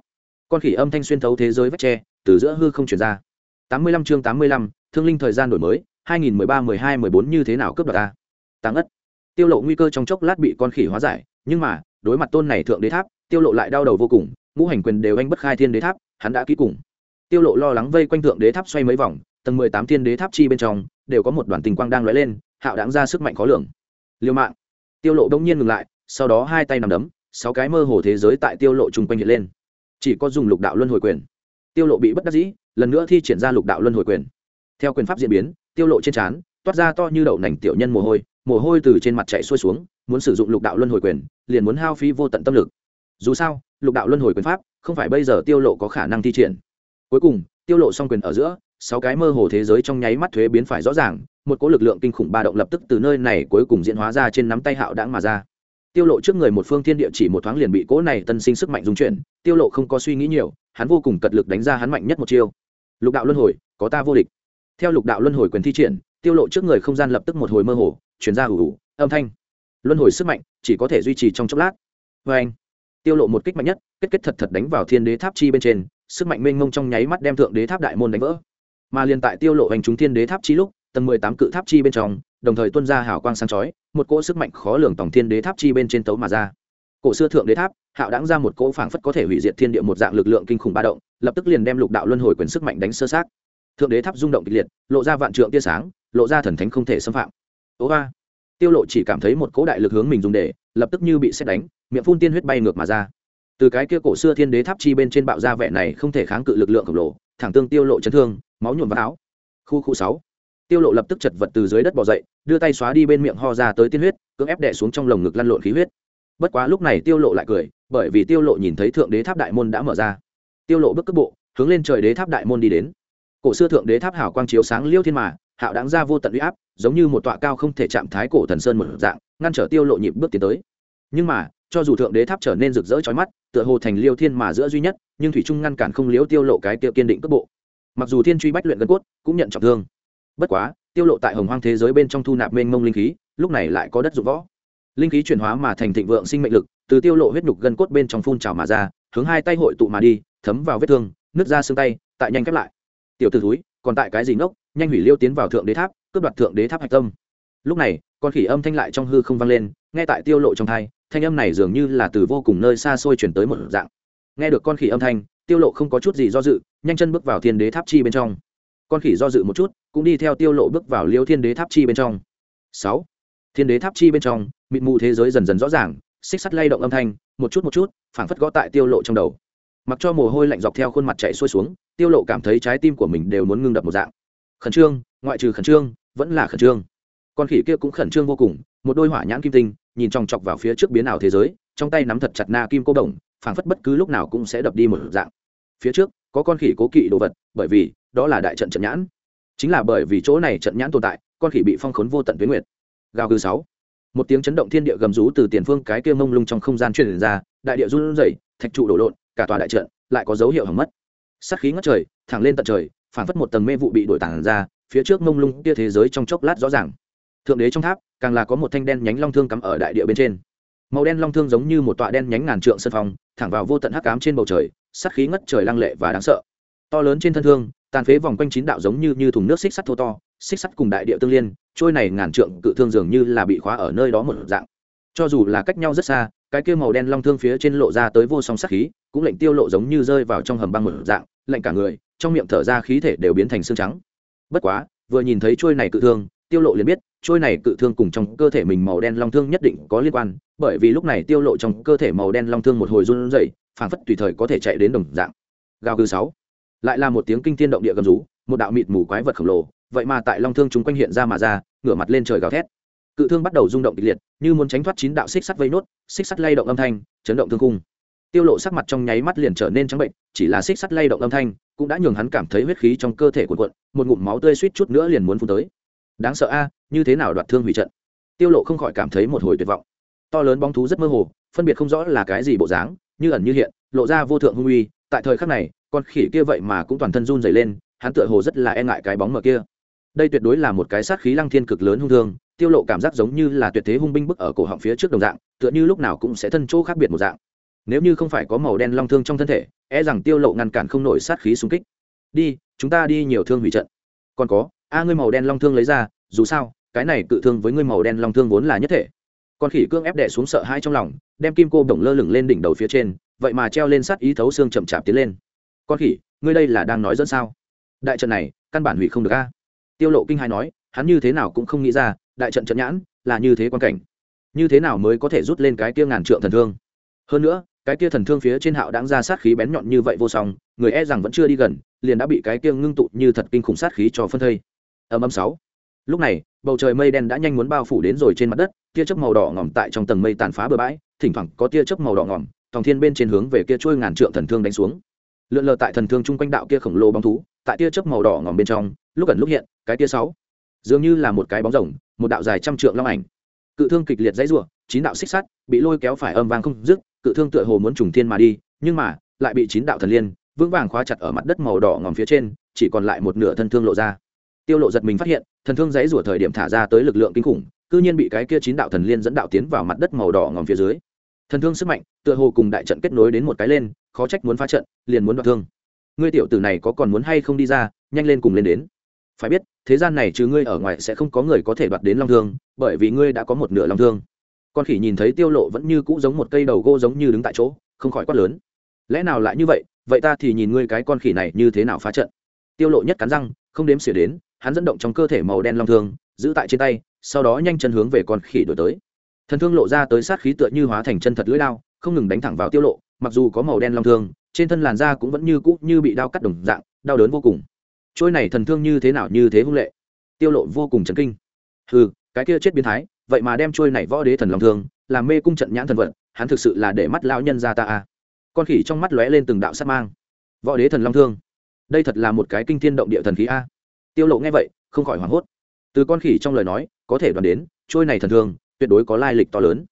Con khỉ âm thanh xuyên thấu thế giới vách tre, từ giữa hư không chuyển ra. Tám mươi lăm chương tám mươi lăm, thương linh thời gian đổi mới, hai nghìn mười ba mười hai mười bốn như thế nào cướp đoạt ta? Tăng ất. Tiêu lộ nguy cơ trong chốc lát bị con khỉ hóa giải, nhưng mà, đối mặt tôn này thượng đế tháp, tiêu lộ lại đau đầu vô cùng, ngũ hành quyền đều anh bất khai thiên đế tháp, hắn đã ký cùng. Tiêu lộ lo lắng vây quanh thượng đế tháp xoay mấy vòng tầng mười tám thiên đế tháp chi bên trong, đều có một đoàn tình quang đang lóe lên, hạo đáng ra sức mạnh khó lường. Liêu mạng. Tiêu lộ đông nhiên ngừng lại, sau đó hai tay nằm đấm, sáu cái mơ hồ thế giới tại tiêu lộ trung quanh hiện lên. Chỉ có dùng lục đạo luân hồi quyền. Tiêu lộ bị bất đắc dĩ, lần nữa thi triển ra lục đạo luân hồi quyền. Theo quyền pháp diễn biến, tiêu lộ trên trán, toát ra to như đậu nành tiểu nhân mồ hôi mồ hôi từ trên mặt chạy xuôi xuống, muốn sử dụng lục đạo luân hồi quyền, liền muốn hao phí vô tận tâm lực. Dù sao, lục đạo luân hồi quyền pháp, không phải bây giờ tiêu lộ có khả năng thi triển. Cuối cùng, tiêu lộ song quyền ở giữa sáu cái mơ hồ thế giới trong nháy mắt thuế biến phải rõ ràng, một cỗ lực lượng kinh khủng ba động lập tức từ nơi này cuối cùng diễn hóa ra trên nắm tay hạo đãng mà ra. Tiêu lộ trước người một phương thiên địa chỉ một thoáng liền bị cỗ này tân sinh sức mạnh dung chuyển, tiêu lộ không có suy nghĩ nhiều, hắn vô cùng cật lực đánh ra hắn mạnh nhất một chiêu. Lục đạo luân hồi, có ta vô địch. Theo lục đạo luân hồi quyền thi triển, tiêu lộ trước người không gian lập tức một hồi mơ hồ, chuyển ra ủ ủ, âm thanh. Luân hồi sức mạnh chỉ có thể duy trì trong chốc lát. Với anh, tiêu lộ một kích mạnh nhất, kết kết thật thật đánh vào thiên đế tháp chi bên trên, sức mạnh mênh mông trong nháy mắt đem thượng đế tháp đại môn đánh vỡ mà liền tại tiêu lộ hành chúng thiên đế tháp chi lúc, tầng mười tám cự tháp chi bên trong, đồng thời tuôn ra hào quang sáng chói, một cỗ sức mạnh khó lường tổng thiên đế tháp chi bên trên tấu mà ra. Cổ xưa thượng đế tháp, hạo đáng ra một cỗ phảng phất có thể hủy diệt thiên địa một dạng lực lượng kinh khủng ba động, lập tức liền đem lục đạo luân hồi quyền sức mạnh đánh sơ sát. Thượng đế tháp rung động kịch liệt, lộ ra vạn trượng tia sáng, lộ ra thần thánh không thể xâm phạm. Ố ba, tiêu lộ chỉ cảm thấy một cỗ đại lực hướng mình dùng để, lập tức như bị xét đánh, miệng phun tiên huyết bay ngược mà ra từ cái kia cổ xưa thiên đế tháp chi bên trên bạo ra vẻ này không thể kháng cự lực lượng khổng lồ, thẳng tương tiêu lộ chấn thương, máu nhuộm vào áo. Khu khu sáu. Tiêu lộ lập tức chật vật từ dưới đất bò dậy, đưa tay xóa đi bên miệng ho ra tới tiên huyết, cưỡng ép đè xuống trong lồng ngực lăn lộn khí huyết. Bất quá lúc này tiêu lộ lại cười, bởi vì tiêu lộ nhìn thấy thượng đế tháp đại môn đã mở ra. Tiêu lộ bước cước bộ, hướng lên trời đế tháp đại môn đi đến. Cổ xưa thượng đế tháp hảo quang chiếu sáng liêu thiên mà, hạo đáng ra vô tận uy áp, giống như một tọa cao không thể chạm thái cổ thần sơn một dạng, ngăn trở tiêu lộ nhịp bước tiến tới nhưng mà, cho dù thượng đế tháp trở nên rực rỡ chói mắt, tựa hồ thành liêu thiên mà giữa duy nhất, nhưng thủy trung ngăn cản không liếu tiêu lộ cái tiêu kiên định cước bộ. Mặc dù thiên truy bách luyện gân cốt cũng nhận trọng thương, bất quá, tiêu lộ tại hồng hoang thế giới bên trong thu nạp mênh mông linh khí, lúc này lại có đất dụng võ. Linh khí chuyển hóa mà thành thịnh vượng sinh mệnh lực, từ tiêu lộ huyết nhục gân cốt bên trong phun trào mà ra, hướng hai tay hội tụ mà đi, thấm vào vết thương, nứt ra xương tay, tại nhanh khép lại. Tiểu tử thúi, còn tại cái gì ngốc, nhanh hủy liêu tiến vào thượng đế tháp, cướp đoạt thượng đế tháp hạch tâm. Lúc này, con khỉ âm thanh lại trong hư không vang lên, nghe tại tiêu lộ trong thai thanh âm này dường như là từ vô cùng nơi xa xôi chuyển tới một dạng. Nghe được con khỉ âm thanh, tiêu lộ không có chút gì do dự, nhanh chân bước vào thiên đế tháp chi bên trong. Con khỉ do dự một chút, cũng đi theo tiêu lộ bước vào liêu thiên đế tháp chi bên trong. 6. thiên đế tháp chi bên trong, mịt mù thế giới dần dần rõ ràng, xích sắt lay động âm thanh, một chút một chút, phảng phất gõ tại tiêu lộ trong đầu. Mặc cho mồ hôi lạnh dọc theo khuôn mặt chạy xuôi xuống, tiêu lộ cảm thấy trái tim của mình đều muốn ngưng đập một dạng. Khẩn trương, ngoại trừ khẩn trương, vẫn là khẩn trương. Con khỉ kia cũng khẩn trương vô cùng, một đôi hỏa nhãn kim tinh nhìn chòng chọc vào phía trước biến ảo thế giới, trong tay nắm thật chặt na kim cô đồng, phảng phất bất cứ lúc nào cũng sẽ đập đi một dạng. Phía trước, có con khỉ cố kỵ đồ vật, bởi vì, đó là đại trận trận nhãn. Chính là bởi vì chỗ này trận nhãn tồn tại, con khỉ bị phong khốn vô tận tuyến nguyệt. Gào gừ sáu. Một tiếng chấn động thiên địa gầm rú từ tiền phương cái kia mông lung trong không gian truyền ra, đại địa run rẩy, thạch trụ đổ lộn, cả tòa đại trận lại có dấu hiệu hỏng mất. Sát khí ngất trời, thẳng lên tận trời, phảng phất một tầng mê vụ bị đổi tản ra, phía trước mông lung kia thế giới trong chốc lát rõ ràng thượng đế trong tháp càng là có một thanh đen nhánh long thương cắm ở đại địa bên trên. Màu đen long thương giống như một tọa đen nhánh ngàn trượng sân phòng, thẳng vào vô tận hắc ám trên bầu trời sát khí ngất trời lăng lệ và đáng sợ. To lớn trên thân thương tàn phế vòng quanh chín đạo giống như như thùng nước xích sắt thô to xích sắt cùng đại địa tương liên trôi này ngàn trượng cự thương dường như là bị khóa ở nơi đó một dạng. Cho dù là cách nhau rất xa cái kia màu đen long thương phía trên lộ ra tới vô song sát khí cũng lệnh tiêu lộ giống như rơi vào trong hầm băng một dạng lệnh cả người trong miệng thở ra khí thể đều biến thành xương trắng. Bất quá vừa nhìn thấy trôi này cự thương tiêu lộ liền biết, trôi này cự thương cùng trong cơ thể mình màu đen long thương nhất định có liên quan, bởi vì lúc này tiêu lộ trong cơ thể màu đen long thương một hồi run rẩy, phảng phất tùy thời có thể chạy đến đồng dạng. Gào gừ sáu. Lại là một tiếng kinh thiên động địa gầm rú, một đạo mịt mù quái vật khổng lồ, vậy mà tại long thương chúng quanh hiện ra mà ra, ngửa mặt lên trời gào thét. Cự thương bắt đầu rung động kịch liệt, như muốn tránh thoát chín đạo xích sắt vây nốt, xích sắt lay động âm thanh, chấn động thương cung tiêu lộ sắc mặt trong nháy mắt liền trở nên trắng bệnh, chỉ là xích sắt lay động âm thanh cũng đã nhường hắn cảm thấy huyết khí trong cơ thể cuộn cuộn, một ngụm máu tươi suýt chút nữa liền muốn phun tới đáng sợ a, như thế nào đoạt thương hủy trận? Tiêu lộ không khỏi cảm thấy một hồi tuyệt vọng. To lớn bóng thú rất mơ hồ, phân biệt không rõ là cái gì bộ dáng, như ẩn như hiện, lộ ra vô thượng hung uy, tại thời khắc này, con khỉ kia vậy mà cũng toàn thân run rẩy lên, hắn tựa hồ rất là e ngại cái bóng mờ kia. Đây tuyệt đối là một cái sát khí lăng thiên cực lớn hung thương, tiêu lộ cảm giác giống như là tuyệt thế hung binh bức ở cổ họng phía trước đồng dạng, tựa như lúc nào cũng sẽ thân chỗ khác biệt một dạng. Nếu như không phải có màu đen long thương trong thân thể e rằng tiêu lộ ngăn cản không nổi sát khí xung kích. Đi, chúng ta đi nhiều thương hủy trận. Còn có a, ngươi màu đen long thương lấy ra, dù sao, cái này cự thương với ngươi màu đen long thương vốn là nhất thể. Con khỉ cương ép đẻ xuống sợ hai trong lòng, đem kim cô bổng lơ lửng lên đỉnh đầu phía trên, vậy mà treo lên sát ý thấu xương chậm chạp tiến lên. Con khỉ, ngươi đây là đang nói dẫn sao? Đại trận này, căn bản hủy không được a. Tiêu lộ kinh hai nói, hắn như thế nào cũng không nghĩ ra, đại trận trận nhãn là như thế quan cảnh. Như thế nào mới có thể rút lên cái kia ngàn trượng thần thương? Hơn nữa, cái kia thần thương phía trên hạo đáng ra sát khí bén nhọn như vậy vô song, người e rằng vẫn chưa đi gần, liền đã bị cái kia ngưng tụ như thật kinh khủng sát khí cho phân thây ầm âm sáu. Lúc này, bầu trời mây đen đã nhanh muốn bao phủ đến rồi trên mặt đất, tia chớp màu đỏ ngỏm tại trong tầng mây tàn phá bừa bãi, thỉnh thoảng có tia chớp màu đỏ ngỏm tòng thiên bên trên hướng về kia trôi ngàn trượng thần thương đánh xuống. Lượn lờ tại thần thương chung quanh đạo kia khổng lồ bóng thú, tại tia chớp màu đỏ ngỏm bên trong, lúc ẩn lúc hiện, cái tia sáu. Dường như là một cái bóng rồng, một đạo dài trăm trượng long ảnh. Cự thương kịch liệt dãy rủa, chín đạo xích sắt bị lôi kéo phải âm vang không dứt, cự thương tựa hồ muốn trùng thiên mà đi, nhưng mà, lại bị chín đạo thần liên, vững vàng khóa chặt ở mặt đất màu đỏ ngòm phía trên, chỉ còn lại một nửa thân thương lộ ra tiêu lộ giật mình phát hiện, thần thương giấy rủa thời điểm thả ra tới lực lượng kinh khủng, cư nhiên bị cái kia chín đạo thần liên dẫn đạo tiến vào mặt đất màu đỏ ngòm phía dưới. Thần thương sức mạnh, tựa hồ cùng đại trận kết nối đến một cái lên, khó trách muốn phá trận, liền muốn đoạt thương. Ngươi tiểu tử này có còn muốn hay không đi ra, nhanh lên cùng lên đến. Phải biết, thế gian này trừ ngươi ở ngoài sẽ không có người có thể đoạt đến long thương, bởi vì ngươi đã có một nửa long thương. Con khỉ nhìn thấy tiêu lộ vẫn như cũ giống một cây đầu gỗ giống như đứng tại chỗ, không khỏi quát lớn. Lẽ nào lại như vậy vậy ta thì nhìn ngươi cái con khỉ này như thế nào phá trận. Tiêu lộ nhất cắn răng, không đếm xỉa đến hắn dẫn động trong cơ thể màu đen long thương, giữ tại trên tay, sau đó nhanh chân hướng về con khỉ đổi tới. Thần thương lộ ra tới sát khí tựa như hóa thành chân thật lưỡi lao không ngừng đánh thẳng vào tiêu lộ, mặc dù có màu đen long thương, trên thân làn da cũng vẫn như cũ như bị đao cắt đồng dạng, đau đớn vô cùng. Trôi này thần thương như thế nào như thế hung lệ. Tiêu lộ vô cùng chấn kinh. Hừ, cái kia chết biến thái, vậy mà đem trôi này võ đế thần long thương, làm mê cung trận nhãn thần vận, hắn thực sự là để mắt lão nhân ra ta à con khỉ trong mắt lóe lên từng đạo sát mang. Võ đế thần long thương. Đây thật là một cái kinh thiên động địa thần khí a tiêu lộ nghe vậy, không khỏi hoảng hốt. Từ con khỉ trong lời nói, có thể đoán đến, trôi này thần thương tuyệt đối có lai lịch to lớn.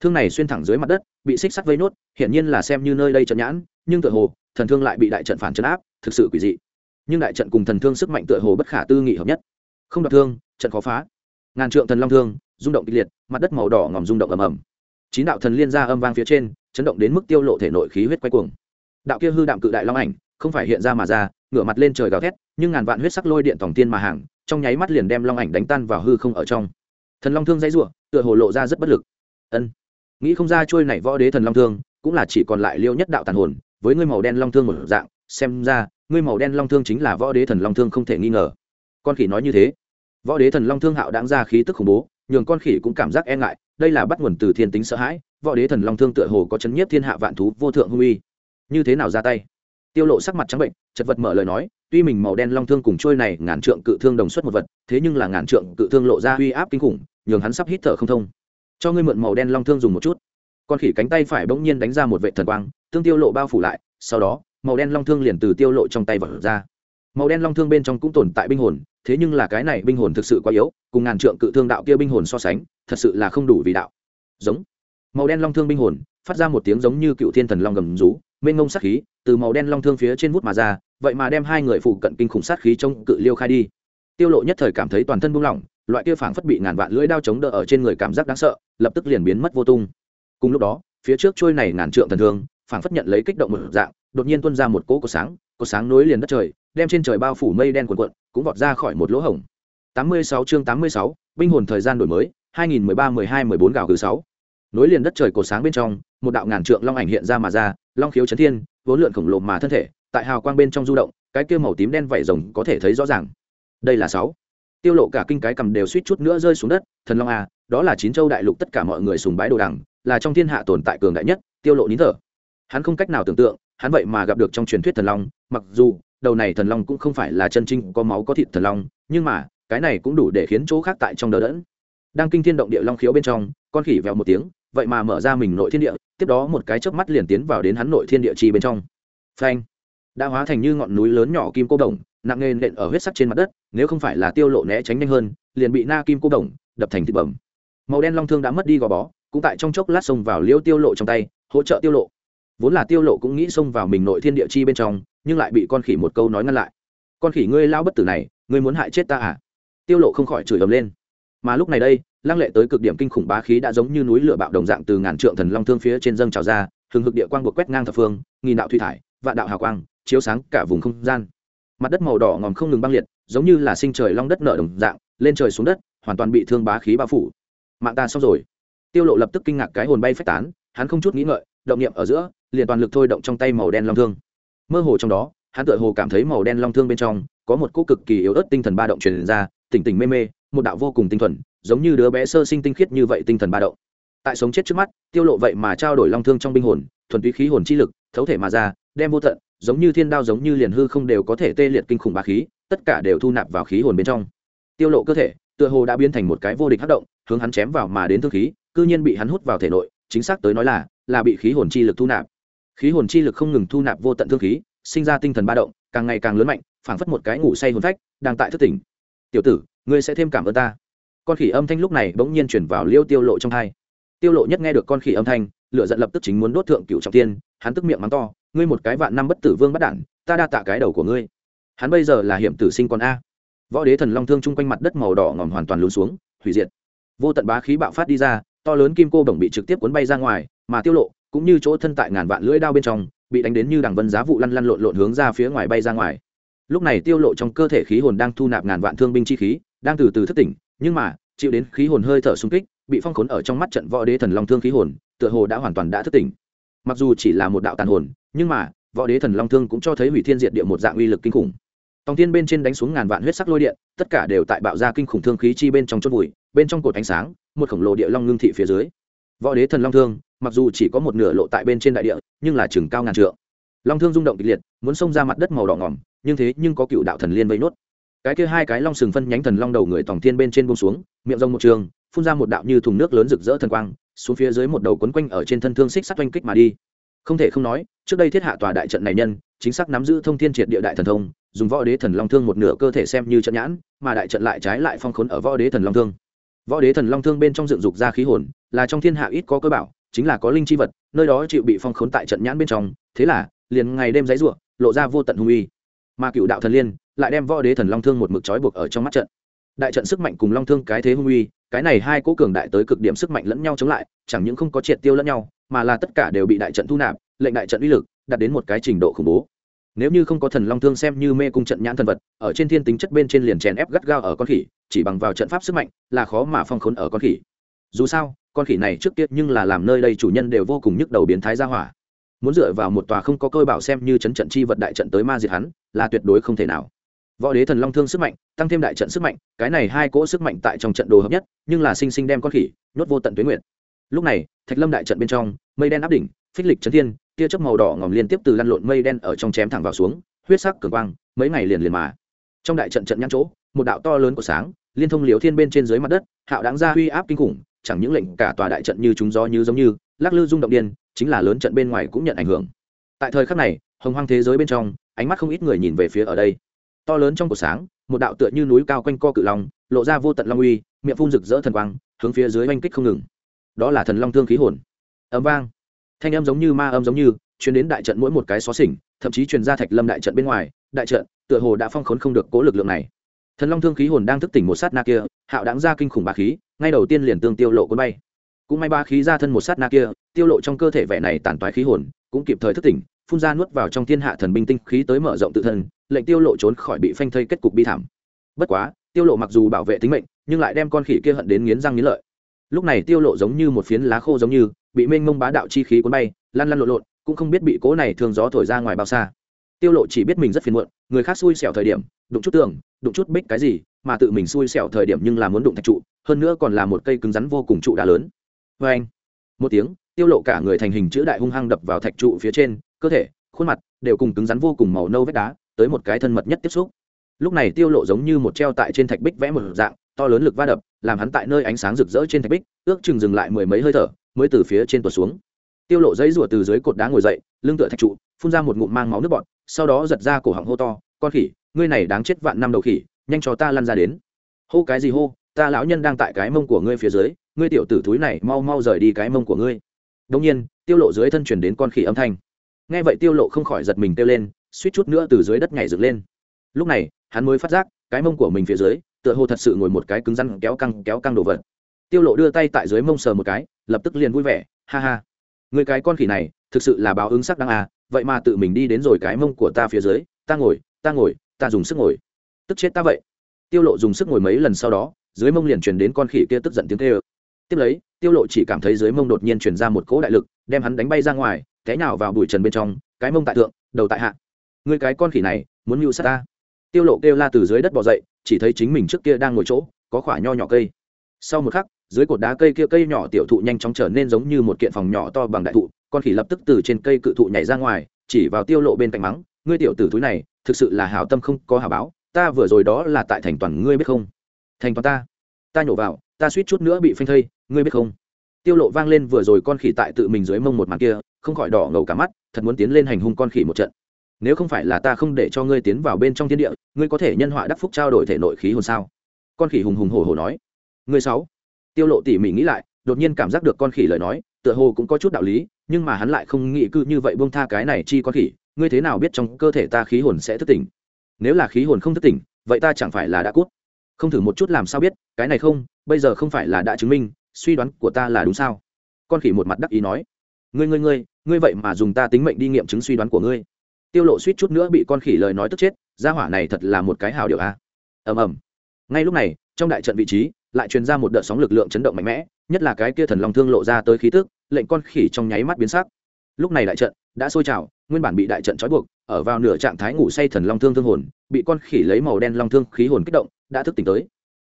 Thương này xuyên thẳng dưới mặt đất, bị xích sắt vây nốt, hiển nhiên là xem như nơi đây trận nhãn, nhưng tựa hồ, thần thương lại bị đại trận phản chấn áp, thực sự quỷ dị. Nhưng đại trận cùng thần thương sức mạnh tựa hồ bất khả tư nghị hợp nhất. Không đoạt thương, trận khó phá. Ngàn trượng thần long thương, rung động kịch liệt, mặt đất màu đỏ ngòm rung động ầm ầm. Chín đạo thần liên ra âm vang phía trên, chấn động đến mức tiêu lộ thể nội khí huyết quay cuồng. Đạo kia hư đạm cự đại long ảnh không phải hiện ra mà ra, ngửa mặt lên trời gào thét, nhưng ngàn vạn huyết sắc lôi điện tổng tiên mà hàng, trong nháy mắt liền đem long ảnh đánh tan vào hư không ở trong. Thần long thương dãy rủa, tựa hồ lộ ra rất bất lực. Ân, nghĩ không ra trôi này võ đế thần long thương, cũng là chỉ còn lại liêu nhất đạo tàn hồn, với ngươi màu đen long thương một dạng, xem ra, ngươi màu đen long thương chính là võ đế thần long thương không thể nghi ngờ. Con khỉ nói như thế. Võ đế thần long thương hạo đáng ra khí tức khủng bố, nhường con khỉ cũng cảm giác e ngại, đây là bắt nguồn từ thiên tính sợ hãi, võ đế thần long thương tựa hồ có chấn nhiếp thiên hạ vạn thú vô thượng hung uy. Như thế nào ra tay? Tiêu lộ sắc mặt trắng bệnh, chật vật mở lời nói, tuy mình màu đen long thương cùng trôi này ngàn trượng cự thương đồng xuất một vật, thế nhưng là ngàn trượng cự thương lộ ra uy áp kinh khủng, nhường hắn sắp hít thở không thông. Cho ngươi mượn màu đen long thương dùng một chút. Con khỉ cánh tay phải bỗng nhiên đánh ra một vệ thần quang, tương tiêu lộ bao phủ lại, sau đó, màu đen long thương liền từ tiêu lộ trong tay vỡ ra. Màu đen long thương bên trong cũng tồn tại binh hồn, thế nhưng là cái này binh hồn thực sự quá yếu, cùng ngàn trượng cự thương đạo kia binh hồn so sánh, thật sự là không đủ vì đạo. Giống. Màu đen long thương binh hồn, phát ra một tiếng giống như cựu thiên thần long gầm rú mênh ngông sát khí từ màu đen long thương phía trên vút mà ra vậy mà đem hai người phụ cận kinh khủng sát khí trong cự liêu khai đi. Tiêu lộ nhất thời cảm thấy toàn thân buông lỏng loại kia phảng phất bị ngàn vạn lưỡi đao chống đỡ ở trên người cảm giác đáng sợ lập tức liền biến mất vô tung. Cùng lúc đó phía trước trôi này ngàn trượng thần thương phảng phất nhận lấy kích động một dạng đột nhiên tuôn ra một cỗ của sáng cột sáng nối liền đất trời đem trên trời bao phủ mây đen cuồn cuộn cũng vọt ra khỏi một lỗ hổng. 86 chương 86, binh hồn thời gian đổi mới 2013-12-14 gào thứ 6 nối liền đất trời cổ sáng bên trong, một đạo ngàn trượng long ảnh hiện ra mà ra, long khiếu chấn thiên, vốn lượn khổng lồ mà thân thể, tại hào quang bên trong du động, cái kia màu tím đen vảy rồng có thể thấy rõ ràng. Đây là sáu. Tiêu lộ cả kinh cái cầm đều suýt chút nữa rơi xuống đất, thần long a đó là chín châu đại lục tất cả mọi người sùng bái đồ đằng, là trong thiên hạ tồn tại cường đại nhất, tiêu lộ nín thở. Hắn không cách nào tưởng tượng, hắn vậy mà gặp được trong truyền thuyết thần long, mặc dù, đầu này thần long cũng không phải là chân trinh có máu có thịt thần long, nhưng mà, cái này cũng đủ để khiến chỗ khác tại trong đờ đẫn. Đang kinh thiên động địa long khiếu bên trong, con khỉ vèo một tiếng vậy mà mở ra mình nội thiên địa, tiếp đó một cái chớp mắt liền tiến vào đến hắn nội thiên địa chi bên trong. Phanh! Đã hóa thành như ngọn núi lớn nhỏ kim cô đồng, nặng nề nện ở huyết sắc trên mặt đất, nếu không phải là tiêu lộ né tránh nhanh hơn, liền bị na kim cô đồng đập thành thịt bầm. Màu đen long thương đã mất đi gò bó, cũng tại trong chốc lát xông vào liêu tiêu lộ trong tay, hỗ trợ tiêu lộ. Vốn là tiêu lộ cũng nghĩ xông vào mình nội thiên địa chi bên trong, nhưng lại bị con khỉ một câu nói ngăn lại. Con khỉ ngươi lao bất tử này, ngươi muốn hại chết ta à? Tiêu lộ không khỏi chửi ầm lên. Mà lúc này đây lăng lệ tới cực điểm kinh khủng bá khí đã giống như núi lửa bạo đồng dạng từ ngàn trượng thần long thương phía trên dâng trào ra, hừng hực địa quang buộc quét ngang thập phương, nghìn đạo thủy thải, vạn đạo hào quang, chiếu sáng cả vùng không gian. Mặt đất màu đỏ ngòm không ngừng băng liệt, giống như là sinh trời long đất nở đồng dạng, lên trời xuống đất, hoàn toàn bị thương bá khí bao phủ. Mạng ta xong rồi. Tiêu lộ lập tức kinh ngạc cái hồn bay phách tán, hắn không chút nghĩ ngợi, động niệm ở giữa, liền toàn lực thôi động trong tay màu đen long thương. Mơ hồ trong đó, hắn tựa hồ cảm thấy màu đen long thương bên trong có một cỗ cực kỳ yếu ớt tinh thần ba động truyền ra, tỉnh tỉnh mê mê, một đạo vô cùng tinh thuần giống như đứa bé sơ sinh tinh khiết như vậy tinh thần ba động. Tại sống chết trước mắt, tiêu lộ vậy mà trao đổi long thương trong binh hồn, thuần túy khí hồn chi lực, thấu thể mà ra, đem vô tận, giống như thiên đao giống như liền hư không đều có thể tê liệt kinh khủng bá khí, tất cả đều thu nạp vào khí hồn bên trong. Tiêu lộ cơ thể, tựa hồ đã biến thành một cái vô địch hất động, hướng hắn chém vào mà đến thương khí, cư nhiên bị hắn hút vào thể nội, chính xác tới nói là là bị khí hồn chi lực thu nạp. Khí hồn chi lực không ngừng thu nạp vô tận thương khí, sinh ra tinh thần ba động, càng ngày càng lớn mạnh, phảng phất một cái ngủ say hồn phách, đang tại thức tỉnh. Tiểu tử, ngươi sẽ thêm cảm ơn ta con khỉ âm thanh lúc này bỗng nhiên chuyển vào liêu tiêu lộ trong hai tiêu lộ nhất nghe được con khỉ âm thanh, lửa giận lập tức chính muốn đốt thượng cựu trọng tiên, hắn tức miệng mắng to, ngươi một cái vạn năm bất tử vương bắt đản, ta đa tạ cái đầu của ngươi. Hắn bây giờ là hiểm tử sinh con a. Võ đế thần long thương chung quanh mặt đất màu đỏ ngòm hoàn toàn lún xuống, hủy diệt. Vô tận bá khí bạo phát đi ra, to lớn kim cô bổng bị trực tiếp cuốn bay ra ngoài, mà tiêu lộ cũng như chỗ thân tại ngàn vạn lưỡi đao bên trong, bị đánh đến như đằng vân giá vụ lăn lăn lộn lộn hướng ra phía ngoài bay ra ngoài. Lúc này tiêu lộ trong cơ thể khí hồn đang thu nạp ngàn vạn thương binh chi khí, đang từ từ thức tỉnh nhưng mà, chịu đến khí hồn hơi thở xung kích, bị phong khốn ở trong mắt trận võ đế thần long thương khí hồn, tựa hồ đã hoàn toàn đã thức tỉnh. Mặc dù chỉ là một đạo tàn hồn, nhưng mà, võ đế thần long thương cũng cho thấy hủy thiên diệt địa một dạng uy lực kinh khủng. Tòng thiên bên trên đánh xuống ngàn vạn huyết sắc lôi điện, tất cả đều tại bạo ra kinh khủng thương khí chi bên trong chốt bụi, bên trong cột ánh sáng, một khổng lồ địa long ngưng thị phía dưới. Võ đế thần long thương, mặc dù chỉ có một nửa lộ tại bên trên đại địa, nhưng là chừng cao ngàn trượng. Long thương rung động kịch liệt, muốn xông ra mặt đất màu đỏ ngỏm, nhưng thế nhưng có cựu đạo thần liên vây nốt cái kia hai cái long sừng phân nhánh thần long đầu người tòng thiên bên trên bông xuống, miệng rông một trường, phun ra một đạo như thùng nước lớn rực rỡ thần quang, xuống phía dưới một đầu quấn quanh ở trên thân thương xích sắt oanh kích mà đi. Không thể không nói, trước đây thiết hạ tòa đại trận này nhân, chính xác nắm giữ thông thiên triệt địa đại thần thông, dùng võ đế thần long thương một nửa cơ thể xem như trận nhãn, mà đại trận lại trái lại phong khốn ở võ đế thần long thương. Võ đế thần long thương bên trong dựng dục ra khí hồn, là trong thiên hạ ít có cơ bảo, chính là có linh chi vật, nơi đó chịu bị phong khốn tại trận nhãn bên trong, thế là, liền ngày đêm giấy ruộng lộ ra vô tận hung uy mà cựu đạo thần liên lại đem võ đế thần long thương một mực trói buộc ở trong mắt trận. Đại trận sức mạnh cùng long thương cái thế hung uy, cái này hai cố cường đại tới cực điểm sức mạnh lẫn nhau chống lại, chẳng những không có triệt tiêu lẫn nhau, mà là tất cả đều bị đại trận thu nạp, lệnh đại trận uy lực đạt đến một cái trình độ khủng bố. Nếu như không có thần long thương xem như mê cung trận nhãn thần vật, ở trên thiên tính chất bên trên liền chèn ép gắt gao ở con khỉ, chỉ bằng vào trận pháp sức mạnh là khó mà phong khốn ở con khỉ. Dù sao, con khỉ này trước tiết nhưng là làm nơi đây chủ nhân đều vô cùng nhức đầu biến thái ra hỏa muốn dựa vào một tòa không có cơ bảo xem như chấn trận chi vật đại trận tới ma diệt hắn, là tuyệt đối không thể nào. Võ đế thần long thương sức mạnh, tăng thêm đại trận sức mạnh, cái này hai cỗ sức mạnh tại trong trận đồ hợp nhất, nhưng là sinh sinh đem con khỉ, nhốt vô tận tuyến nguyện lúc này, thạch lâm đại trận bên trong, mây đen áp đỉnh, phích lịch chấn thiên, tia chớp màu đỏ ngòm liên tiếp từ lăn lộn mây đen ở trong chém thẳng vào xuống, huyết sắc cường quang, mấy ngày liền liền mà. Trong đại trận trận nhãn chỗ, một đạo to lớn của sáng, liên thông liều thiên bên trên dưới mặt đất, hạo đáng ra uy áp kinh khủng, chẳng những lệnh cả tòa đại trận như chúng gió như giống như, lắc lư rung động điên chính là lớn trận bên ngoài cũng nhận ảnh hưởng. Tại thời khắc này, hồng hoang thế giới bên trong, ánh mắt không ít người nhìn về phía ở đây. To lớn trong cổ sáng, một đạo tựa như núi cao quanh co cự long, lộ ra vô tận long uy, miệng phun rực rỡ thần quang, hướng phía dưới oanh kích không ngừng. Đó là thần long thương khí hồn. Ấm vang. Thanh âm giống như ma âm giống như chuyến đến đại trận mỗi một cái xó xỉnh, thậm chí truyền ra thạch lâm đại trận bên ngoài, đại trận, tựa hồ đã phong khốn không được cố lực lượng này. Thần long thương khí hồn đang thức tỉnh một sát na kia, hạo đáng ra kinh khủng bá khí, ngay đầu tiên liền tương tiêu lộ cuốn bay cũng may ba khí ra thân một sát na kia, tiêu lộ trong cơ thể vẻ này tàn toái khí hồn, cũng kịp thời thức tỉnh, phun ra nuốt vào trong thiên hạ thần binh tinh khí tới mở rộng tự thân, lệnh tiêu lộ trốn khỏi bị phanh thây kết cục bi thảm. Bất quá, tiêu lộ mặc dù bảo vệ tính mệnh, nhưng lại đem con khỉ kia hận đến nghiến răng nghiến lợi. Lúc này tiêu lộ giống như một phiến lá khô giống như, bị mênh mông bá đạo chi khí cuốn bay, lăn lăn lộn lộn, cũng không biết bị cố này thường gió thổi ra ngoài bao xa. Tiêu lộ chỉ biết mình rất phiền muộn, người khác xui xẻo thời điểm, đụng chút tường, đụng chút bích cái gì, mà tự mình xui xẻo thời điểm nhưng là muốn đụng thạch trụ, hơn nữa còn là một cây cứng rắn vô cùng trụ đá lớn vê anh. Một tiếng, tiêu lộ cả người thành hình chữ đại hung hăng đập vào thạch trụ phía trên, cơ thể, khuôn mặt đều cùng cứng rắn vô cùng màu nâu vách đá, tới một cái thân mật nhất tiếp xúc. Lúc này tiêu lộ giống như một treo tại trên thạch bích vẽ một dạng, to lớn lực va đập, làm hắn tại nơi ánh sáng rực rỡ trên thạch bích, ước chừng dừng lại mười mấy hơi thở, mới từ phía trên tuột xuống. Tiêu lộ giấy rùa từ dưới cột đá ngồi dậy, lưng tựa thạch trụ, phun ra một ngụm mang máu nước bọt, sau đó giật ra cổ họng hô to, con khỉ, ngươi này đáng chết vạn năm đầu khỉ, nhanh cho ta lăn ra đến. Hô cái gì hô? Ta lão nhân đang tại cái mông của ngươi phía dưới ngươi tiểu tử thúi này mau mau rời đi cái mông của ngươi. Đông nhiên, tiêu lộ dưới thân chuyển đến con khỉ âm thanh. Nghe vậy tiêu lộ không khỏi giật mình tiêu lên, suýt chút nữa từ dưới đất nhảy dựng lên. Lúc này, hắn mới phát giác, cái mông của mình phía dưới, tựa hồ thật sự ngồi một cái cứng rắn kéo căng kéo căng đồ vật. Tiêu lộ đưa tay tại dưới mông sờ một cái, lập tức liền vui vẻ, ha ha. Người cái con khỉ này, thực sự là báo ứng sắc đáng à vậy mà tự mình đi đến rồi cái mông của ta phía dưới, ta ngồi ta ngồi, ta dùng sức ngồi. Tức chết ta vậy. Tiêu lộ dùng sức ngồi mấy lần sau đó, dưới mông liền truyền đến con khỉ kia tức giận tiếng kêu tiếp lấy, tiêu lộ chỉ cảm thấy dưới mông đột nhiên truyền ra một cỗ đại lực, đem hắn đánh bay ra ngoài, té nhào vào bụi trần bên trong, cái mông tại thượng, đầu tại hạ. Người cái con khỉ này, muốn mưu sát ta. Tiêu lộ kêu la từ dưới đất bò dậy, chỉ thấy chính mình trước kia đang ngồi chỗ, có khỏa nho nhỏ cây. Sau một khắc, dưới cột đá cây kia cây nhỏ tiểu thụ nhanh chóng trở nên giống như một kiện phòng nhỏ to bằng đại thụ, con khỉ lập tức từ trên cây cự thụ nhảy ra ngoài, chỉ vào tiêu lộ bên cạnh mắng, ngươi tiểu tử túi này, thực sự là hảo tâm không có hảo báo, ta vừa rồi đó là tại thành toàn ngươi biết không? Thành toàn ta? Ta nhổ vào ta suýt chút nữa bị phanh thây, ngươi biết không? Tiêu lộ vang lên vừa rồi con khỉ tại tự mình dưới mông một màn kia, không khỏi đỏ ngầu cả mắt, thật muốn tiến lên hành hung con khỉ một trận. Nếu không phải là ta không để cho ngươi tiến vào bên trong thiên địa, ngươi có thể nhân họa đắc phúc trao đổi thể nội khí hồn sao? Con khỉ hùng hùng hổ hổ nói. Ngươi sáu. Tiêu lộ tỉ mỉ nghĩ lại, đột nhiên cảm giác được con khỉ lời nói, tựa hồ cũng có chút đạo lý, nhưng mà hắn lại không nghĩ cư như vậy buông tha cái này chi con khỉ, ngươi thế nào biết trong cơ thể ta khí hồn sẽ thức tỉnh? Nếu là khí hồn không thức tỉnh, vậy ta chẳng phải là đã cút không thử một chút làm sao biết, cái này không, bây giờ không phải là đã chứng minh, suy đoán của ta là đúng sao? Con khỉ một mặt đắc ý nói. Ngươi ngươi ngươi ngươi vậy mà dùng ta tính mệnh đi nghiệm chứng suy đoán của ngươi. Tiêu lộ suýt chút nữa bị con khỉ lời nói tức chết, gia hỏa này thật là một cái hào điệu a. Ầm ầm. Ngay lúc này, trong đại trận vị trí, lại truyền ra một đợt sóng lực lượng chấn động mạnh mẽ, nhất là cái kia thần long thương lộ ra tới khí tức, lệnh con khỉ trong nháy mắt biến sắc. Lúc này đại trận đã sôi trào, nguyên bản bị đại trận trói buộc, ở vào nửa trạng thái ngủ say thần long thương thương hồn, bị con khỉ lấy màu đen long thương khí hồn kích động, đã thức tỉnh tới.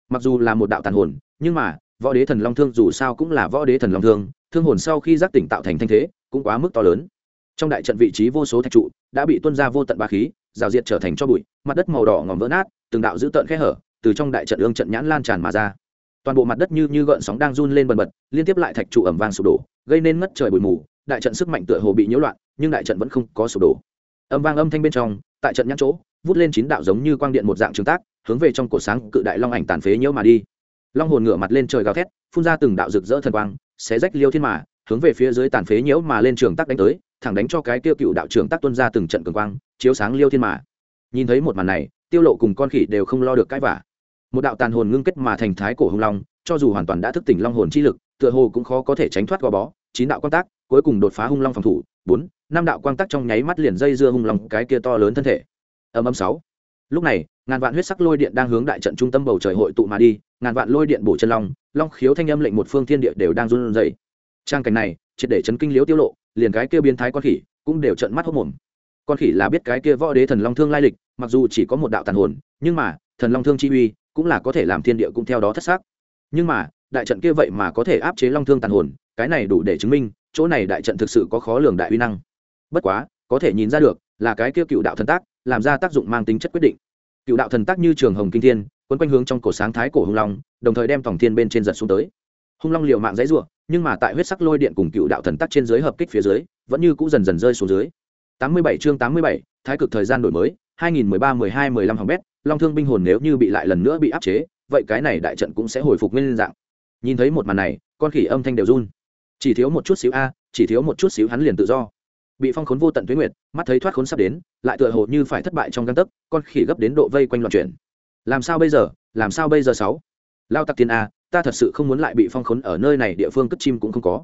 Mặc dù là một đạo tàn hồn, nhưng mà, võ đế thần long thương dù sao cũng là võ đế thần long thương thương hồn sau khi giác tỉnh tạo thành thanh thế, cũng quá mức to lớn. Trong đại trận vị trí vô số thạch trụ, đã bị tuân ra vô tận ba khí, rào diệt trở thành cho bụi, mặt đất màu đỏ ngòm vỡ nát, từng đạo dữ tợn khe hở, từ trong đại trận ương trận nhãn lan tràn mà ra. Toàn bộ mặt đất như như gợn sóng đang run lên bần bật, liên tiếp lại thạch trụ ẩm vang sụp đổ, gây nên ngất trời bụi mù, đại trận sức mạnh tựa hồ bị nhiễu loạn nhưng đại trận vẫn không có sụp đổ. Âm vang âm thanh bên trong, tại trận nhãn chỗ, vút lên chín đạo giống như quang điện một dạng trường tác, hướng về trong cổ sáng cự đại long ảnh tàn phế nhiễu mà đi. Long hồn ngửa mặt lên trời gào thét, phun ra từng đạo rực rỡ thần quang, xé rách liêu thiên mà, hướng về phía dưới tàn phế nhiễu mà lên trường tác đánh tới, thẳng đánh cho cái tiêu cựu đạo trường tác tuân ra từng trận cường quang, chiếu sáng liêu thiên mà. Nhìn thấy một màn này, tiêu lộ cùng con khỉ đều không lo được cái vả một đạo tàn hồn ngưng kết mà thành thái cổ hung long, cho dù hoàn toàn đã thức tỉnh long hồn chi lực, tựa hồ cũng khó có thể tránh thoát gò bó, chín đạo quan tác, cuối cùng đột phá hung long phòng thủ bốn, năm đạo quang tắc trong nháy mắt liền dây dưa hung long cái kia to lớn thân thể. Âm âm sáu. Lúc này, ngàn vạn huyết sắc lôi điện đang hướng đại trận trung tâm bầu trời hội tụ mà đi, ngàn vạn lôi điện bổ chân long long khiếu thanh âm lệnh một phương thiên địa đều đang run rẩy. Trang cảnh này, triệt để chấn kinh liếu tiêu lộ, liền cái kia biến thái con khỉ cũng đều trợn mắt hốt mồm. Con khỉ là biết cái kia võ đế thần long thương lai lịch, mặc dù chỉ có một đạo tàn hồn, nhưng mà, thần long thương chi uy cũng là có thể làm thiên địa cũng theo đó thất xác. Nhưng mà, đại trận kia vậy mà có thể áp chế long thương tàn hồn, cái này đủ để chứng minh chỗ này đại trận thực sự có khó lường đại uy năng. Bất quá có thể nhìn ra được là cái kia cựu đạo thần tác làm ra tác dụng mang tính chất quyết định. Cựu đạo thần tác như trường hồng kinh thiên quấn quanh hướng trong cổ sáng thái cổ hung long đồng thời đem tổng thiên bên trên giật xuống tới. Hung long liều mạng dãy rủa nhưng mà tại huyết sắc lôi điện cùng cựu đạo thần tác trên dưới hợp kích phía dưới vẫn như cũ dần dần rơi xuống dưới. 87 chương 87, thái cực thời gian đổi mới 2013-12-15 hỏng bét long thương binh hồn nếu như bị lại lần nữa bị áp chế vậy cái này đại trận cũng sẽ hồi phục nguyên dạng. Nhìn thấy một màn này con khỉ âm thanh đều run chỉ thiếu một chút xíu a, chỉ thiếu một chút xíu hắn liền tự do. Bị phong khốn vô tận tuyến nguyệt, mắt thấy thoát khốn sắp đến, lại tựa hồ như phải thất bại trong găng tấc, con khỉ gấp đến độ vây quanh loạn chuyển. Làm sao bây giờ? Làm sao bây giờ sáu? Lao tặc tiên a, ta thật sự không muốn lại bị phong khốn ở nơi này, địa phương cất chim cũng không có.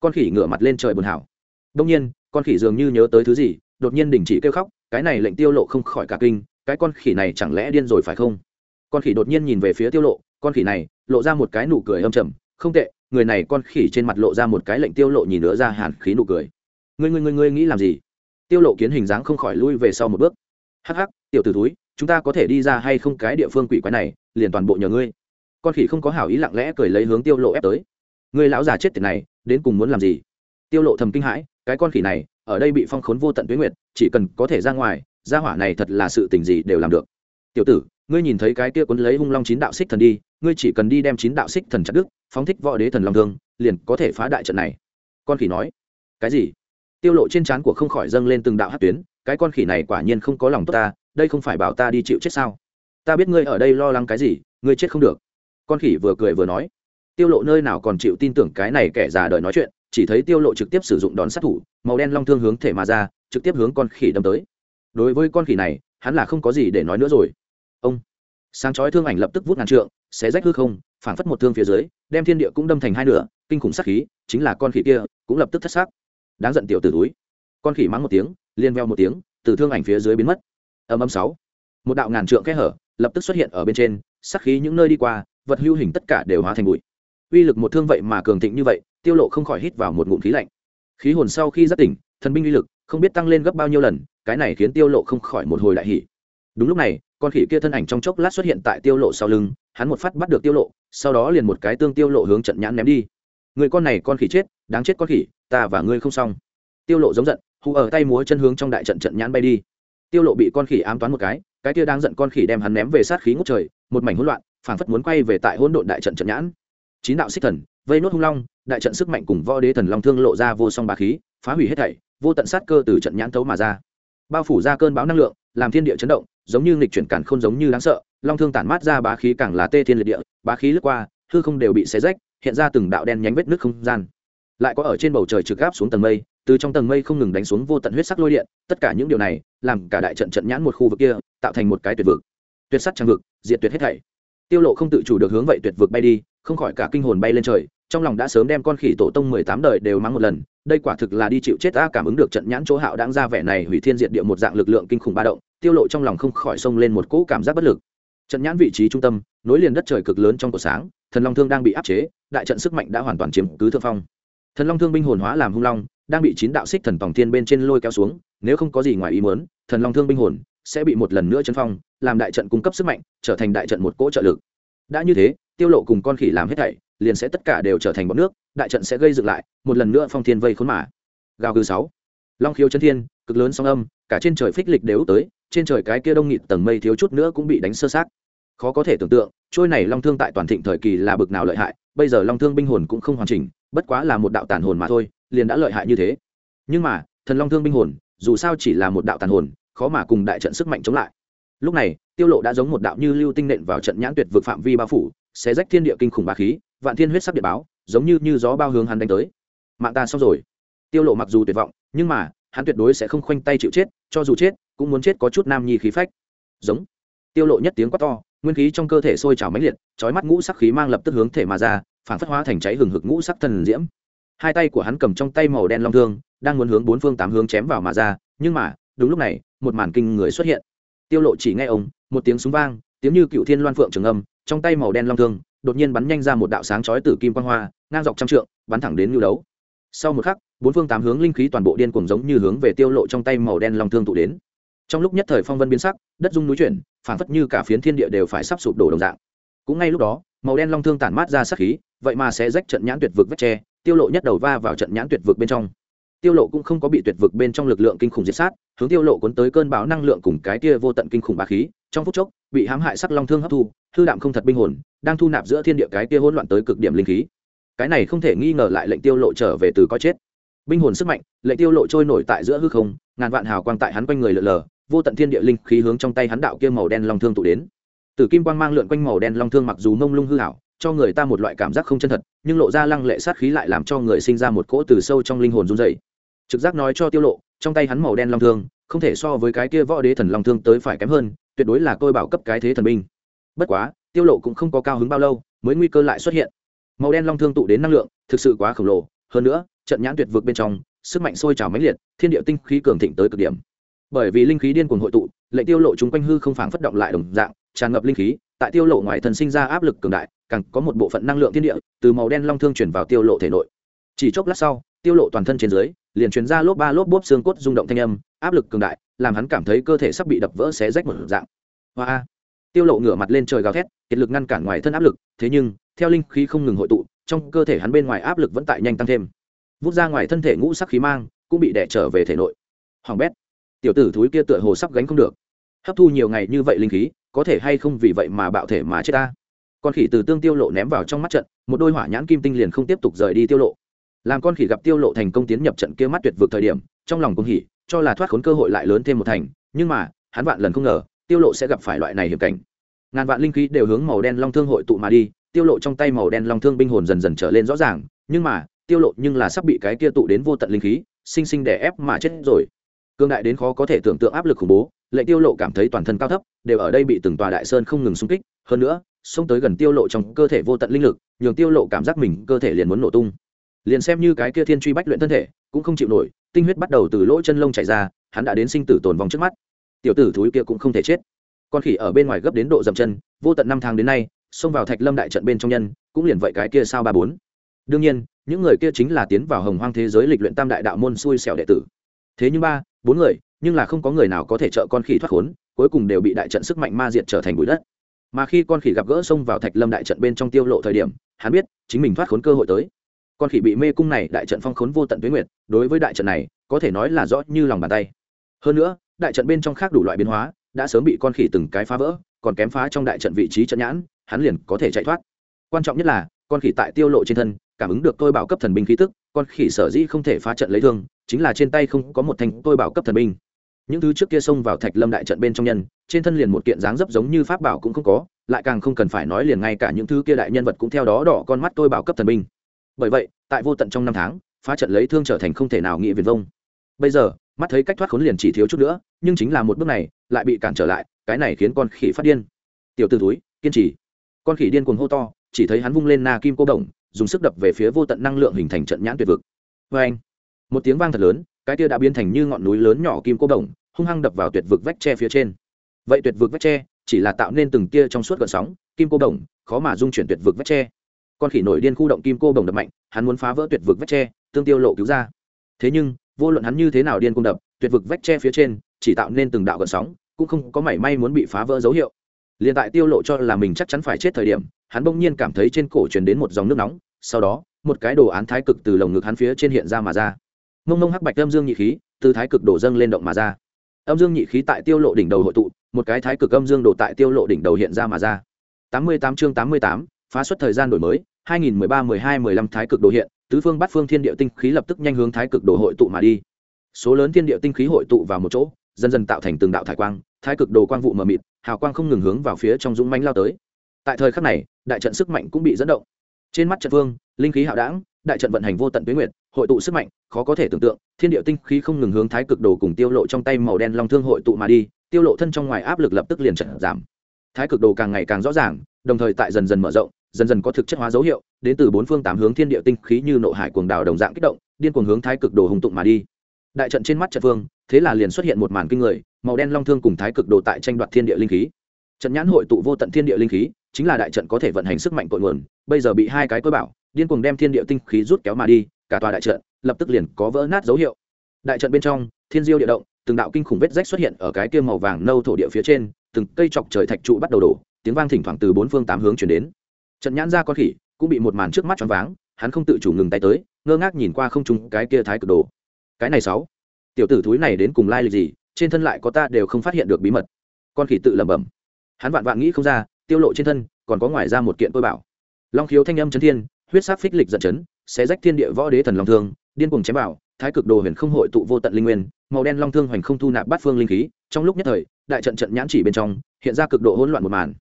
Con khỉ ngửa mặt lên trời buồn hảo. Đông nhiên, con khỉ dường như nhớ tới thứ gì, đột nhiên đình chỉ kêu khóc, cái này lệnh tiêu lộ không khỏi cả kinh, cái con khỉ này chẳng lẽ điên rồi phải không? Con khỉ đột nhiên nhìn về phía tiêu lộ, con khỉ này, lộ ra một cái nụ cười âm trầm không tệ, người này con khỉ trên mặt lộ ra một cái lệnh tiêu lộ nhìn nữa ra hàn khí nụ cười. Ngươi ngươi ngươi ngươi nghĩ làm gì? Tiêu lộ kiến hình dáng không khỏi lui về sau một bước. Hắc hắc, tiểu tử túi chúng ta có thể đi ra hay không cái địa phương quỷ quái này, liền toàn bộ nhờ ngươi. Con khỉ không có hảo ý lặng lẽ cười lấy hướng tiêu lộ ép tới. Người lão già chết tiệt này, đến cùng muốn làm gì? Tiêu lộ thầm kinh hãi, cái con khỉ này, ở đây bị phong khốn vô tận tuyết nguyệt, chỉ cần có thể ra ngoài, gia hỏa này thật là sự tình gì đều làm được. Tiểu tử ngươi nhìn thấy cái kia cuốn lấy hung long chín đạo xích thần đi, ngươi chỉ cần đi đem chín đạo xích thần chặt đức phóng thích võ đế thần long thương, liền có thể phá đại trận này. Con khỉ nói. Cái gì? Tiêu lộ trên trán của không khỏi dâng lên từng đạo hát tuyến, cái con khỉ này quả nhiên không có lòng tốt ta, đây không phải bảo ta đi chịu chết sao? Ta biết ngươi ở đây lo lắng cái gì, ngươi chết không được. Con khỉ vừa cười vừa nói. Tiêu lộ nơi nào còn chịu tin tưởng cái này kẻ già đời nói chuyện, chỉ thấy tiêu lộ trực tiếp sử dụng đòn sát thủ, màu đen long thương hướng thể mà ra, trực tiếp hướng con khỉ đâm tới. Đối với con khỉ này, hắn là không có gì để nói nữa rồi ông. Sáng chói thương ảnh lập tức vút ngàn trượng, xé rách hư không, phảng phất một thương phía dưới, đem thiên địa cũng đâm thành hai nửa, kinh khủng sát khí, chính là con khỉ kia, cũng lập tức thất xác. Đáng giận tiểu tử túi con khỉ mắng một tiếng liên veo một tiếng, từ thương ảnh phía dưới biến mất. Âm âm sáu. Một đạo ngàn trượng kẽ hở, lập tức xuất hiện ở bên trên sắc khí những nơi đi qua, vật hữu hình tất cả đều hóa thành bụi. Uy lực một thương vậy mà cường thịnh như vậy, tiêu lộ không khỏi hít vào một ngụm khí lạnh. Khí hồn sau khi giác tỉnh, thần binh uy lực không biết tăng lên gấp bao nhiêu lần, cái này khiến tiêu lộ không khỏi một hồi đại hỉ đúng lúc này, con khỉ kia thân ảnh trong chốc lát xuất hiện tại tiêu lộ sau lưng, hắn một phát bắt được tiêu lộ, sau đó liền một cái tương tiêu lộ hướng trận nhãn ném đi. Người con này con khỉ chết, đáng chết con khỉ, ta và ngươi không xong. Tiêu lộ giống giận, hù ở tay múa chân hướng trong đại trận trận nhãn bay đi. Tiêu lộ bị con khỉ ám toán một cái cái kia đang giận con khỉ đem hắn ném về sát khí ngút trời, một mảnh hỗn loạn, phảng phất muốn quay về tại hỗn độn đại trận trận nhãn. Chín đạo xích thần, vây nốt hung long, đại trận sức mạnh cùng võ đế thần long thương lộ ra vô song bá khí, phá hủy hết thảy, vô tận sát cơ từ trận nhãn thấu mà ra. Bao phủ ra cơn bão năng lượng, làm thiên địa chấn động giống như nghịch chuyển cản không giống như đáng sợ, long thương tản mát ra bá khí càng là tê thiên liệt địa, bá khí lướt qua, hư không đều bị xé rách, hiện ra từng đạo đen nhánh vết nước không gian. Lại có ở trên bầu trời trực gáp xuống tầng mây, từ trong tầng mây không ngừng đánh xuống vô tận huyết sắc lôi điện, tất cả những điều này làm cả đại trận trận nhãn một khu vực kia tạo thành một cái tuyệt vực. Tuyệt sắt trang vực, diệt tuyệt hết thảy. Tiêu lộ không tự chủ được hướng vậy tuyệt vực bay đi, không khỏi cả kinh hồn bay lên trời, trong lòng đã sớm đem con khỉ tổ tông mười tám đời đều mắng một lần, đây quả thực là đi chịu chết ta cảm ứng được trận nhãn chỗ hạo đáng ra vẻ này hủy thiên diệt địa một dạng lực lượng kinh khủng ba động tiêu lộ trong lòng không khỏi xông lên một cỗ cảm giác bất lực. Trận nhãn vị trí trung tâm, nối liền đất trời cực lớn trong cổ sáng, thần long thương đang bị áp chế, đại trận sức mạnh đã hoàn toàn chiếm cứ thượng phong. Thần long thương binh hồn hóa làm hung long, đang bị chín đạo xích thần tòng thiên bên trên lôi kéo xuống, nếu không có gì ngoài ý muốn, thần long thương binh hồn sẽ bị một lần nữa chấn phong, làm đại trận cung cấp sức mạnh, trở thành đại trận một cỗ trợ lực. Đã như thế, tiêu lộ cùng con khỉ làm hết thảy, liền sẽ tất cả đều trở thành bọt nước, đại trận sẽ gây dựng lại, một lần nữa phong thiên vây khốn mà. Gào gừ sáu. Long khiếu chân thiên, cực lớn sóng âm, cả trên trời phích lịch đều tới trên trời cái kia đông nghịt tầng mây thiếu chút nữa cũng bị đánh sơ sát khó có thể tưởng tượng, trôi này long thương tại toàn thịnh thời kỳ là bực nào lợi hại, bây giờ long thương binh hồn cũng không hoàn chỉnh, bất quá là một đạo tàn hồn mà thôi, liền đã lợi hại như thế. Nhưng mà, thần long thương binh hồn, dù sao chỉ là một đạo tàn hồn, khó mà cùng đại trận sức mạnh chống lại. Lúc này, tiêu lộ đã giống một đạo như lưu tinh nện vào trận nhãn tuyệt vực phạm vi bao phủ sẽ rách thiên địa kinh khủng bá khí, vạn thiên huyết sắc địa báo, giống như như gió bao hướng hắn đánh tới. Mạng ta xong rồi. Tiêu lộ mặc dù tuyệt vọng, nhưng mà, hắn tuyệt đối sẽ không khoanh tay chịu chết, cho dù chết cũng muốn chết có chút nam nhi khí phách. Giống. Tiêu lộ nhất tiếng quát to, nguyên khí trong cơ thể sôi trào mãnh liệt, chói mắt ngũ sắc khí mang lập tức hướng thể mà ra, phản phất hóa thành cháy hừng hực ngũ sắc thần diễm. Hai tay của hắn cầm trong tay màu đen long thương, đang muốn hướng bốn phương tám hướng chém vào mà ra, nhưng mà, đúng lúc này, một màn kinh người xuất hiện. Tiêu lộ chỉ nghe ông, một tiếng súng vang, tiếng như cựu thiên loan phượng trường âm, trong tay màu đen long thương, đột nhiên bắn nhanh ra một đạo sáng chói tử kim quang hoa, ngang dọc trăm trượng, bắn thẳng đến lưu đấu. Sau một khắc, bốn phương tám hướng linh khí toàn bộ điên cuồng giống như hướng về tiêu lộ trong tay màu đen long thương tụ đến trong lúc nhất thời phong vân biến sắc, đất rung núi chuyển phản phất như cả phiến thiên địa đều phải sắp sụp đổ đồng dạng. Cũng ngay lúc đó, màu đen long thương tản mát ra sát khí, vậy mà sẽ rách trận nhãn tuyệt vực vách tre, tiêu lộ nhất đầu va vào trận nhãn tuyệt vực bên trong. Tiêu lộ cũng không có bị tuyệt vực bên trong lực lượng kinh khủng diệt sát, hướng tiêu lộ cuốn tới cơn bão năng lượng cùng cái kia vô tận kinh khủng bá khí, trong phút chốc, bị hãm hại sắc long thương hấp thu, hư đạm không thật binh hồn, đang thu nạp giữa thiên địa cái kia hỗn loạn tới cực điểm linh khí. Cái này không thể nghi ngờ lại lệnh tiêu lộ trở về từ coi chết. Binh hồn sức mạnh, lệnh tiêu lộ trôi nổi tại giữa hư không, ngàn vạn hào quang tại hắn quanh người lượn lờ vô tận thiên địa linh khí hướng trong tay hắn đạo kia màu đen long thương tụ đến. Tử kim quang mang lượn quanh màu đen long thương mặc dù mông lung hư hảo cho người ta một loại cảm giác không chân thật, nhưng lộ ra lăng lệ sát khí lại làm cho người sinh ra một cỗ từ sâu trong linh hồn run dày trực giác nói cho tiêu lộ, trong tay hắn màu đen long thương, không thể so với cái kia võ đế thần long thương tới phải kém hơn, tuyệt đối là tôi bảo cấp cái thế thần binh. Bất quá, tiêu lộ cũng không có cao hứng bao lâu, mới nguy cơ lại xuất hiện. Màu đen long thương tụ đến năng lượng, thực sự quá khổng lồ, hơn nữa, trận nhãn tuyệt vực bên trong, sức mạnh sôi trào mãnh liệt, thiên địa tinh khí cường thịnh tới cực điểm bởi vì linh khí điên cuồng hội tụ, lệnh tiêu lộ chúng quanh hư không phảng phất động lại đồng dạng, tràn ngập linh khí, tại tiêu lộ ngoài thần sinh ra áp lực cường đại, càng có một bộ phận năng lượng thiên địa từ màu đen long thương chuyển vào tiêu lộ thể nội. Chỉ chốc lát sau, tiêu lộ toàn thân trên dưới, liền truyền ra lốp ba lốp bốp xương cốt rung động thanh âm, áp lực cường đại, làm hắn cảm thấy cơ thể sắp bị đập vỡ xé rách một dạng. Hoa tiêu lộ ngửa mặt lên trời gào thét, kiệt lực ngăn cản ngoài thân áp lực, thế nhưng, theo linh khí không ngừng hội tụ, trong cơ thể hắn bên ngoài áp lực vẫn tại nhanh tăng thêm. Vút ra ngoài thân thể ngũ sắc khí mang, cũng bị đè trở về thể nội. Hoàng bét tiểu tử thúi kia tựa hồ sắp gánh không được. Hấp thu nhiều ngày như vậy linh khí, có thể hay không vì vậy mà bạo thể mà chết ta? Con khỉ từ tương tiêu lộ ném vào trong mắt trận, một đôi hỏa nhãn kim tinh liền không tiếp tục rời đi tiêu lộ. Làm con khỉ gặp tiêu lộ thành công tiến nhập trận kia mắt tuyệt vực thời điểm, trong lòng cũng hỉ, cho là thoát khốn cơ hội lại lớn thêm một thành, nhưng mà, hắn vạn lần không ngờ, tiêu lộ sẽ gặp phải loại này hiểm cảnh. Ngàn vạn linh khí đều hướng màu đen long thương hội tụ mà đi, tiêu lộ trong tay màu đen long thương binh hồn dần dần trở lên rõ ràng, nhưng mà, tiêu lộ nhưng là sắp bị cái kia tụ đến vô tận linh khí, sinh sinh đè ép mà chết rồi cương đại đến khó có thể tưởng tượng áp lực khủng bố, lệnh tiêu lộ cảm thấy toàn thân cao thấp, đều ở đây bị từng tòa đại sơn không ngừng xung kích. Hơn nữa, xông tới gần tiêu lộ trong cơ thể vô tận linh lực, nhường tiêu lộ cảm giác mình cơ thể liền muốn nổ tung. Liền xem như cái kia thiên truy bách luyện thân thể, cũng không chịu nổi, tinh huyết bắt đầu từ lỗ chân lông chảy ra, hắn đã đến sinh tử tồn vong trước mắt. Tiểu tử thúi kia cũng không thể chết. Con khỉ ở bên ngoài gấp đến độ dậm chân, vô tận năm tháng đến nay, xông vào thạch lâm đại trận bên trong nhân, cũng liền vậy cái kia sao ba bốn. Đương nhiên, những người kia chính là tiến vào hồng hoang thế giới lịch luyện tam đại đạo môn xui xẻo đệ tử. Thế nhưng ba bốn người, nhưng là không có người nào có thể trợ con khỉ thoát khốn, cuối cùng đều bị đại trận sức mạnh ma diệt trở thành bụi đất. Mà khi con khỉ gặp gỡ xông vào thạch lâm đại trận bên trong tiêu lộ thời điểm, hắn biết chính mình thoát khốn cơ hội tới. Con khỉ bị mê cung này đại trận phong khốn vô tận tuyến nguyệt, đối với đại trận này, có thể nói là rõ như lòng bàn tay. Hơn nữa, đại trận bên trong khác đủ loại biến hóa, đã sớm bị con khỉ từng cái phá vỡ, còn kém phá trong đại trận vị trí trận nhãn, hắn liền có thể chạy thoát. Quan trọng nhất là, con khỉ tại tiêu lộ trên thân, cảm ứng được tôi bảo cấp thần binh khí tức, con khỉ sở dĩ không thể phá trận lấy thương chính là trên tay không có một thanh tôi bảo cấp thần binh. Những thứ trước kia xông vào thạch lâm đại trận bên trong nhân, trên thân liền một kiện dáng dấp giống như pháp bảo cũng không có, lại càng không cần phải nói liền ngay cả những thứ kia đại nhân vật cũng theo đó đỏ con mắt tôi bảo cấp thần binh. Bởi vậy, tại vô tận trong năm tháng, phá trận lấy thương trở thành không thể nào nghị viền vông. Bây giờ, mắt thấy cách thoát khốn liền chỉ thiếu chút nữa, nhưng chính là một bước này, lại bị cản trở lại, cái này khiến con khỉ phát điên. Tiểu t ử túi kiên trì. Con khỉ điên cuồng hô to, chỉ thấy hắn vung lên na kim cô đồng, dùng sức đập về phía vô tận năng lượng hình thành trận nhãn tuyệt vực. Vê anh một tiếng vang thật lớn, cái tia đã biến thành như ngọn núi lớn nhỏ kim cô đồng, hung hăng đập vào tuyệt vực vách tre phía trên. Vậy tuyệt vực vách tre, chỉ là tạo nên từng tia trong suốt gợn sóng, kim cô đồng, khó mà dung chuyển tuyệt vực vách tre. Con khỉ nổi điên khu động kim cô đồng đập mạnh, hắn muốn phá vỡ tuyệt vực vách tre, tương tiêu lộ cứu ra. Thế nhưng, vô luận hắn như thế nào điên cung đập, tuyệt vực vách tre phía trên, chỉ tạo nên từng đạo gợn sóng, cũng không có mảy may muốn bị phá vỡ dấu hiệu. Liền tại tiêu lộ cho là mình chắc chắn phải chết thời điểm, hắn bỗng nhiên cảm thấy trên cổ truyền đến một dòng nước nóng, sau đó, một cái đồ án thái cực từ lồng ngực hắn phía trên hiện ra mà ra mông mông hắc bạch âm dương nhị khí từ thái cực đổ dâng lên động mà ra. Âm dương nhị khí tại tiêu lộ đỉnh đầu hội tụ một cái thái cực âm dương đổ tại tiêu lộ đỉnh đầu hiện ra mà ra. 88 chương 88, phá xuất thời gian đổi mới 2013 12 15 thái cực đồ hiện tứ phương bát phương thiên địa tinh khí lập tức nhanh hướng thái cực đồ hội tụ mà đi. Số lớn thiên địa tinh khí hội tụ vào một chỗ dần dần tạo thành từng đạo thải quang thái cực đồ quang vụ mờ mịt hào quang không ngừng hướng vào phía trong dũng mãnh lao tới. Tại thời khắc này đại trận sức mạnh cũng bị dẫn động. Trên mắt trận vương linh khí hạo đảng đại trận vận hành vô tận tuyến nguyệt hội tụ sức mạnh, khó có thể tưởng tượng, thiên địa tinh khí không ngừng hướng thái cực đồ cùng tiêu lộ trong tay màu đen long thương hội tụ mà đi, tiêu lộ thân trong ngoài áp lực lập tức liền trận giảm. Thái cực đồ càng ngày càng rõ ràng, đồng thời tại dần dần mở rộng, dần dần có thực chất hóa dấu hiệu, đến từ bốn phương tám hướng thiên địa tinh khí như nộ hải cuồng đảo đồng dạng kích động, điên cuồng hướng thái cực đồ hùng tụng mà đi. Đại trận trên mắt trận phương thế là liền xuất hiện một màn kinh người, màu đen long thương cùng thái cực đồ tại tranh đoạt thiên địa linh khí. Trận nhãn hội tụ vô tận thiên địa linh khí, chính là đại trận có thể vận hành sức mạnh cội nguồn, bây giờ bị hai cái cối bảo, điên cuồng đem thiên địa tinh khí rút kéo mà đi cả tòa đại trận lập tức liền có vỡ nát dấu hiệu. Đại trận bên trong, thiên diêu địa động, từng đạo kinh khủng vết rách xuất hiện ở cái kia màu vàng nâu thổ địa phía trên, từng cây chọc trời thạch trụ bắt đầu đổ, tiếng vang thỉnh thoảng từ bốn phương tám hướng chuyển đến. Trận nhãn ra con khỉ cũng bị một màn trước mắt choáng váng, hắn không tự chủ ngừng tay tới, ngơ ngác nhìn qua không trùng cái kia thái cực đồ. Cái này sáu, tiểu tử thúi này đến cùng lai lịch gì, trên thân lại có ta đều không phát hiện được bí mật. Con khỉ tự lẩm bẩm. Hắn vạn vạn nghĩ không ra, tiêu lộ trên thân còn có ngoài ra một kiện tôi bảo. Long khiếu thanh âm chấn thiên, huyết sắc phích lịch giận chấn xé rách thiên địa võ đế thần long thương, điên cuồng chém bảo thái cực đồ huyền không hội tụ vô tận linh nguyên, màu đen long thương hoành không thu nạp bát phương linh khí, trong lúc nhất thời, đại trận trận nhãn chỉ bên trong, hiện ra cực độ hỗn loạn một màn.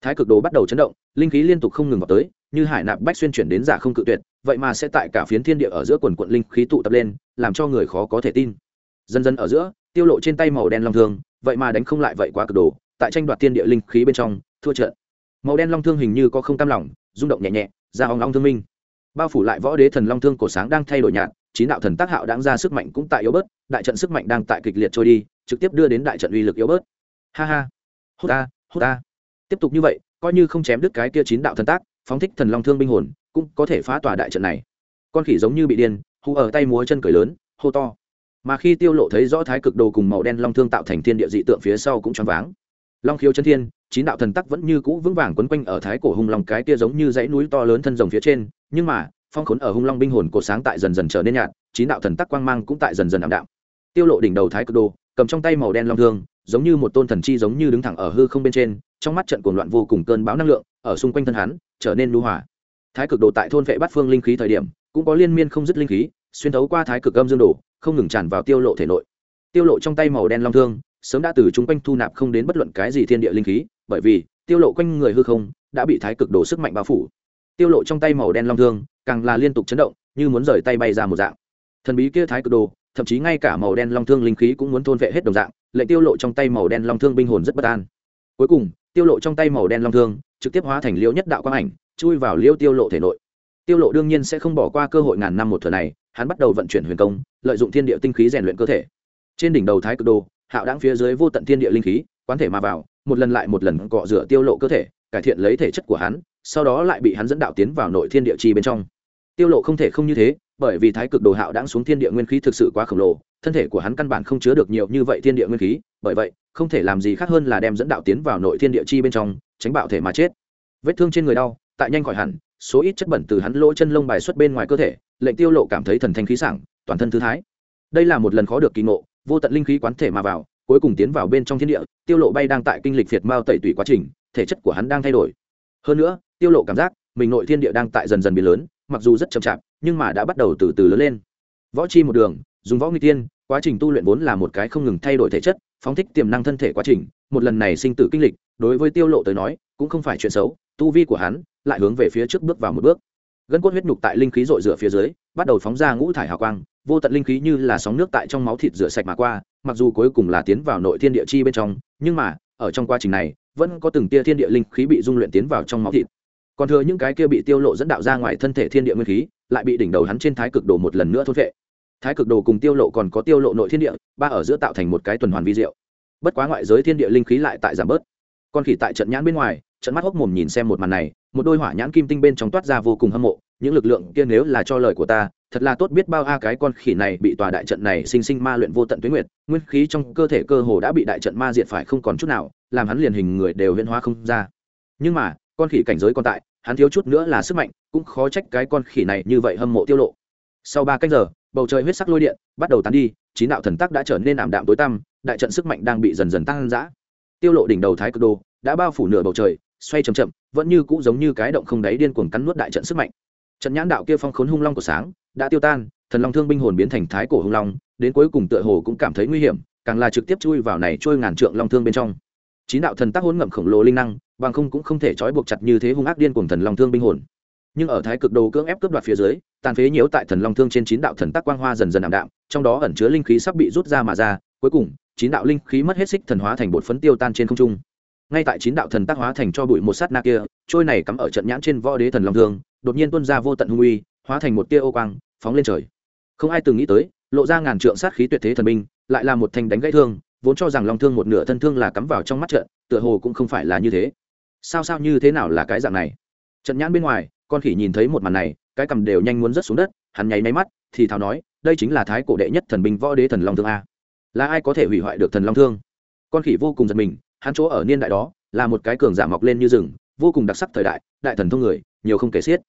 Thái cực đồ bắt đầu chấn động, linh khí liên tục không ngừng vào tới, như hải nạp bách xuyên chuyển đến giả không cự tuyệt, vậy mà sẽ tại cả phiến thiên địa ở giữa quần quận linh khí tụ tập lên, làm cho người khó có thể tin. Dần dần ở giữa, tiêu lộ trên tay màu đen long thương, vậy mà đánh không lại vậy quá cực đồ tại tranh đoạt thiên địa linh khí bên trong, thua trận. Màu đen long thương hình như có không tam lòng, rung động nhẹ nhẹ, ra hòng long thương minh bao phủ lại võ đế thần long thương cổ sáng đang thay đổi nhạt, chín đạo thần tác hạo đáng ra sức mạnh cũng tại yếu bớt, đại trận sức mạnh đang tại kịch liệt trôi đi, trực tiếp đưa đến đại trận uy lực yếu bớt. Ha ha. Hút ta hút ta. Tiếp tục như vậy, coi như không chém đứt cái kia chín đạo thần tác, phóng thích thần long thương binh hồn, cũng có thể phá tòa đại trận này. Con khỉ giống như bị điên, hù ở tay múa chân cười lớn, hô to. Mà khi tiêu lộ thấy rõ thái cực đồ cùng màu đen long thương tạo thành thiên địa dị tượng phía sau cũng choáng váng long khiếu chân thiên, chín đạo thần tắc vẫn như cũ vững vàng quấn quanh ở thái cổ hung long cái kia giống như dãy núi to lớn thân rồng phía trên, nhưng mà, phong khốn ở hung long binh hồn cổ sáng tại dần dần trở nên nhạt, chín đạo thần tắc quang mang cũng tại dần dần ảm đạm. Tiêu lộ đỉnh đầu thái cực đồ, cầm trong tay màu đen long thương, giống như một tôn thần chi giống như đứng thẳng ở hư không bên trên, trong mắt trận cuồng loạn vô cùng cơn bão năng lượng, ở xung quanh thân hắn, trở nên lưu hỏa thái cực đồ tại thôn vệ bát phương linh khí thời điểm, cũng có liên miên không dứt linh khí, xuyên thấu qua thái cực âm dương đồ, không ngừng tràn vào tiêu lộ thể nội. Tiêu lộ trong tay màu đen long thương sớm đã từ chúng quanh thu nạp không đến bất luận cái gì thiên địa linh khí, bởi vì, tiêu lộ quanh người hư không đã bị thái cực đồ sức mạnh bao phủ. Tiêu lộ trong tay màu đen long thương, càng là liên tục chấn động, như muốn rời tay bay ra một dạng. Thần bí kia thái cực đồ, thậm chí ngay cả màu đen long thương linh khí cũng muốn thôn vệ hết đồng dạng, lệnh tiêu lộ trong tay màu đen long thương binh hồn rất bất an. Cuối cùng, tiêu lộ trong tay màu đen long thương trực tiếp hóa thành liễu nhất đạo quang ảnh, chui vào liễu tiêu lộ thể nội. Tiêu lộ đương nhiên sẽ không bỏ qua cơ hội ngàn năm một thừa này, hắn bắt đầu vận chuyển huyền công, lợi dụng thiên địa tinh khí rèn luyện cơ thể. Trên đỉnh đầu thái cực đồ hạo đáng phía dưới vô tận thiên địa linh khí, quán thể mà vào, một lần lại một lần cọ rửa tiêu lộ cơ thể, cải thiện lấy thể chất của hắn, sau đó lại bị hắn dẫn đạo tiến vào nội thiên địa chi bên trong. Tiêu lộ không thể không như thế, bởi vì thái cực đồ hạo đáng xuống thiên địa nguyên khí thực sự quá khổng lồ, thân thể của hắn căn bản không chứa được nhiều như vậy thiên địa nguyên khí, bởi vậy, không thể làm gì khác hơn là đem dẫn đạo tiến vào nội thiên địa chi bên trong, tránh bạo thể mà chết. Vết thương trên người đau, tại nhanh khỏi hẳn, số ít chất bẩn từ hắn lỗ chân lông bài xuất bên ngoài cơ thể, lệnh tiêu lộ cảm thấy thần thanh khí sảng, toàn thân thư thái. Đây là một lần khó được kỳ ngộ vô tận linh khí quán thể mà vào, cuối cùng tiến vào bên trong thiên địa, tiêu lộ bay đang tại kinh lịch việt mao tẩy tủy quá trình, thể chất của hắn đang thay đổi. Hơn nữa, tiêu lộ cảm giác, mình nội thiên địa đang tại dần dần biến lớn, mặc dù rất chậm chạp, nhưng mà đã bắt đầu từ từ lớn lên. Võ chi một đường, dùng võ nguy tiên, quá trình tu luyện vốn là một cái không ngừng thay đổi thể chất, phóng thích tiềm năng thân thể quá trình, một lần này sinh tử kinh lịch, đối với tiêu lộ tới nói, cũng không phải chuyện xấu, tu vi của hắn lại hướng về phía trước bước vào một bước gân cốt huyết nhục tại linh khí rội rửa phía dưới, bắt đầu phóng ra ngũ thải hào quang, vô tận linh khí như là sóng nước tại trong máu thịt rửa sạch mà qua, mặc dù cuối cùng là tiến vào nội thiên địa chi bên trong, nhưng mà, ở trong quá trình này, vẫn có từng tia thiên địa linh khí bị dung luyện tiến vào trong máu thịt. Còn thừa những cái kia bị tiêu lộ dẫn đạo ra ngoài thân thể thiên địa nguyên khí, lại bị đỉnh đầu hắn trên thái cực đồ một lần nữa thôn vệ thái cực đồ cùng tiêu lộ còn có tiêu lộ nội thiên địa, ba ở giữa tạo thành một cái tuần hoàn vi diệu. Bất quá ngoại giới thiên địa linh khí lại tại giảm bớt. Con khỉ tại trận nhãn bên ngoài, trận mắt hốc mồm nhìn xem một màn này một đôi hỏa nhãn kim tinh bên trong toát ra vô cùng hâm mộ, những lực lượng kia nếu là cho lời của ta, thật là tốt biết bao a cái con khỉ này bị tòa đại trận này sinh sinh ma luyện vô tận tuyến nguyệt, nguyên khí trong cơ thể cơ hồ đã bị đại trận ma diệt phải không còn chút nào, làm hắn liền hình người đều huyễn hóa không ra. Nhưng mà, con khỉ cảnh giới còn tại, hắn thiếu chút nữa là sức mạnh, cũng khó trách cái con khỉ này như vậy hâm mộ tiêu lộ. Sau ba canh giờ, bầu trời huyết sắc lôi điện bắt đầu tán đi, chín đạo thần tắc đã trở nên ảm đạm tối tăm, đại trận sức mạnh đang bị dần dần tăng dã. Tiêu lộ đỉnh đầu thái cực đồ đã bao phủ nửa bầu trời xoay chậm chậm, vẫn như cũ giống như cái động không đáy điên cuồng cắn nuốt đại trận sức mạnh. Trận nhãn đạo kia phong khốn hung long của sáng, đã tiêu tan, thần long thương binh hồn biến thành thái cổ hung long, đến cuối cùng tựa hồ cũng cảm thấy nguy hiểm, càng là trực tiếp chui vào này trôi ngàn trượng long thương bên trong. Chín đạo thần tác hỗn ngậm khổng lồ linh năng, bằng không cũng không thể trói buộc chặt như thế hung ác điên cuồng thần long thương binh hồn. Nhưng ở thái cực đồ cưỡng ép cướp đoạt phía dưới, tàn phế nhiễu tại thần long thương trên chín đạo thần tác quang hoa dần dần ảm đạm, trong đó ẩn chứa linh khí sắp bị rút ra mà ra, cuối cùng, chín đạo linh khí mất hết xích thần hóa thành bột phấn tiêu tan trên không trung ngay tại chín đạo thần tác hóa thành cho bụi một sát na kia, trôi này cắm ở trận nhãn trên võ đế thần long thương, đột nhiên tuôn ra vô tận hung uy, hóa thành một tia ô quang, phóng lên trời. Không ai từng nghĩ tới, lộ ra ngàn trượng sát khí tuyệt thế thần binh, lại là một thanh đánh gãy thương, vốn cho rằng long thương một nửa thân thương là cắm vào trong mắt trận, tựa hồ cũng không phải là như thế. Sao sao như thế nào là cái dạng này? Trận nhãn bên ngoài, con khỉ nhìn thấy một màn này, cái cầm đều nhanh muốn rớt xuống đất, hắn nháy máy mắt, thì thào nói, đây chính là thái cổ đệ nhất thần binh võ đế thần long thương a. Là ai có thể hủy hoại được thần long thương? Con khỉ vô cùng giật mình hắn chỗ ở niên đại đó là một cái cường giả mọc lên như rừng, vô cùng đặc sắc thời đại đại thần thông người, nhiều không kể xiết.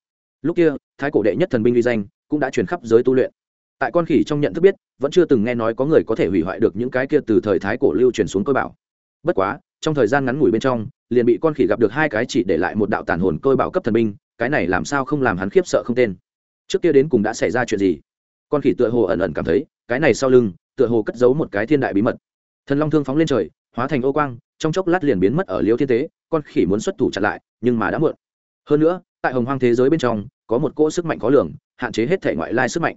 Lúc kia, thái cổ đệ nhất thần binh uy danh cũng đã truyền khắp giới tu luyện. Tại con khỉ trong nhận thức biết, vẫn chưa từng nghe nói có người có thể hủy hoại được những cái kia từ thời thái cổ lưu truyền xuống cơ bảo. Bất quá, trong thời gian ngắn ngủi bên trong, liền bị con khỉ gặp được hai cái chỉ để lại một đạo tàn hồn côi bảo cấp thần binh, cái này làm sao không làm hắn khiếp sợ không tên. Trước kia đến cùng đã xảy ra chuyện gì? Con khỉ tựa hồ ẩn ẩn cảm thấy, cái này sau lưng, tựa hồ cất giấu một cái thiên đại bí mật. Thần long thương phóng lên trời hóa thành ô quang, trong chốc lát liền biến mất ở liêu thiên tế, con khỉ muốn xuất thủ chặn lại, nhưng mà đã muộn. Hơn nữa, tại hồng hoang thế giới bên trong, có một cỗ sức mạnh khó lường, hạn chế hết thể ngoại lai sức mạnh.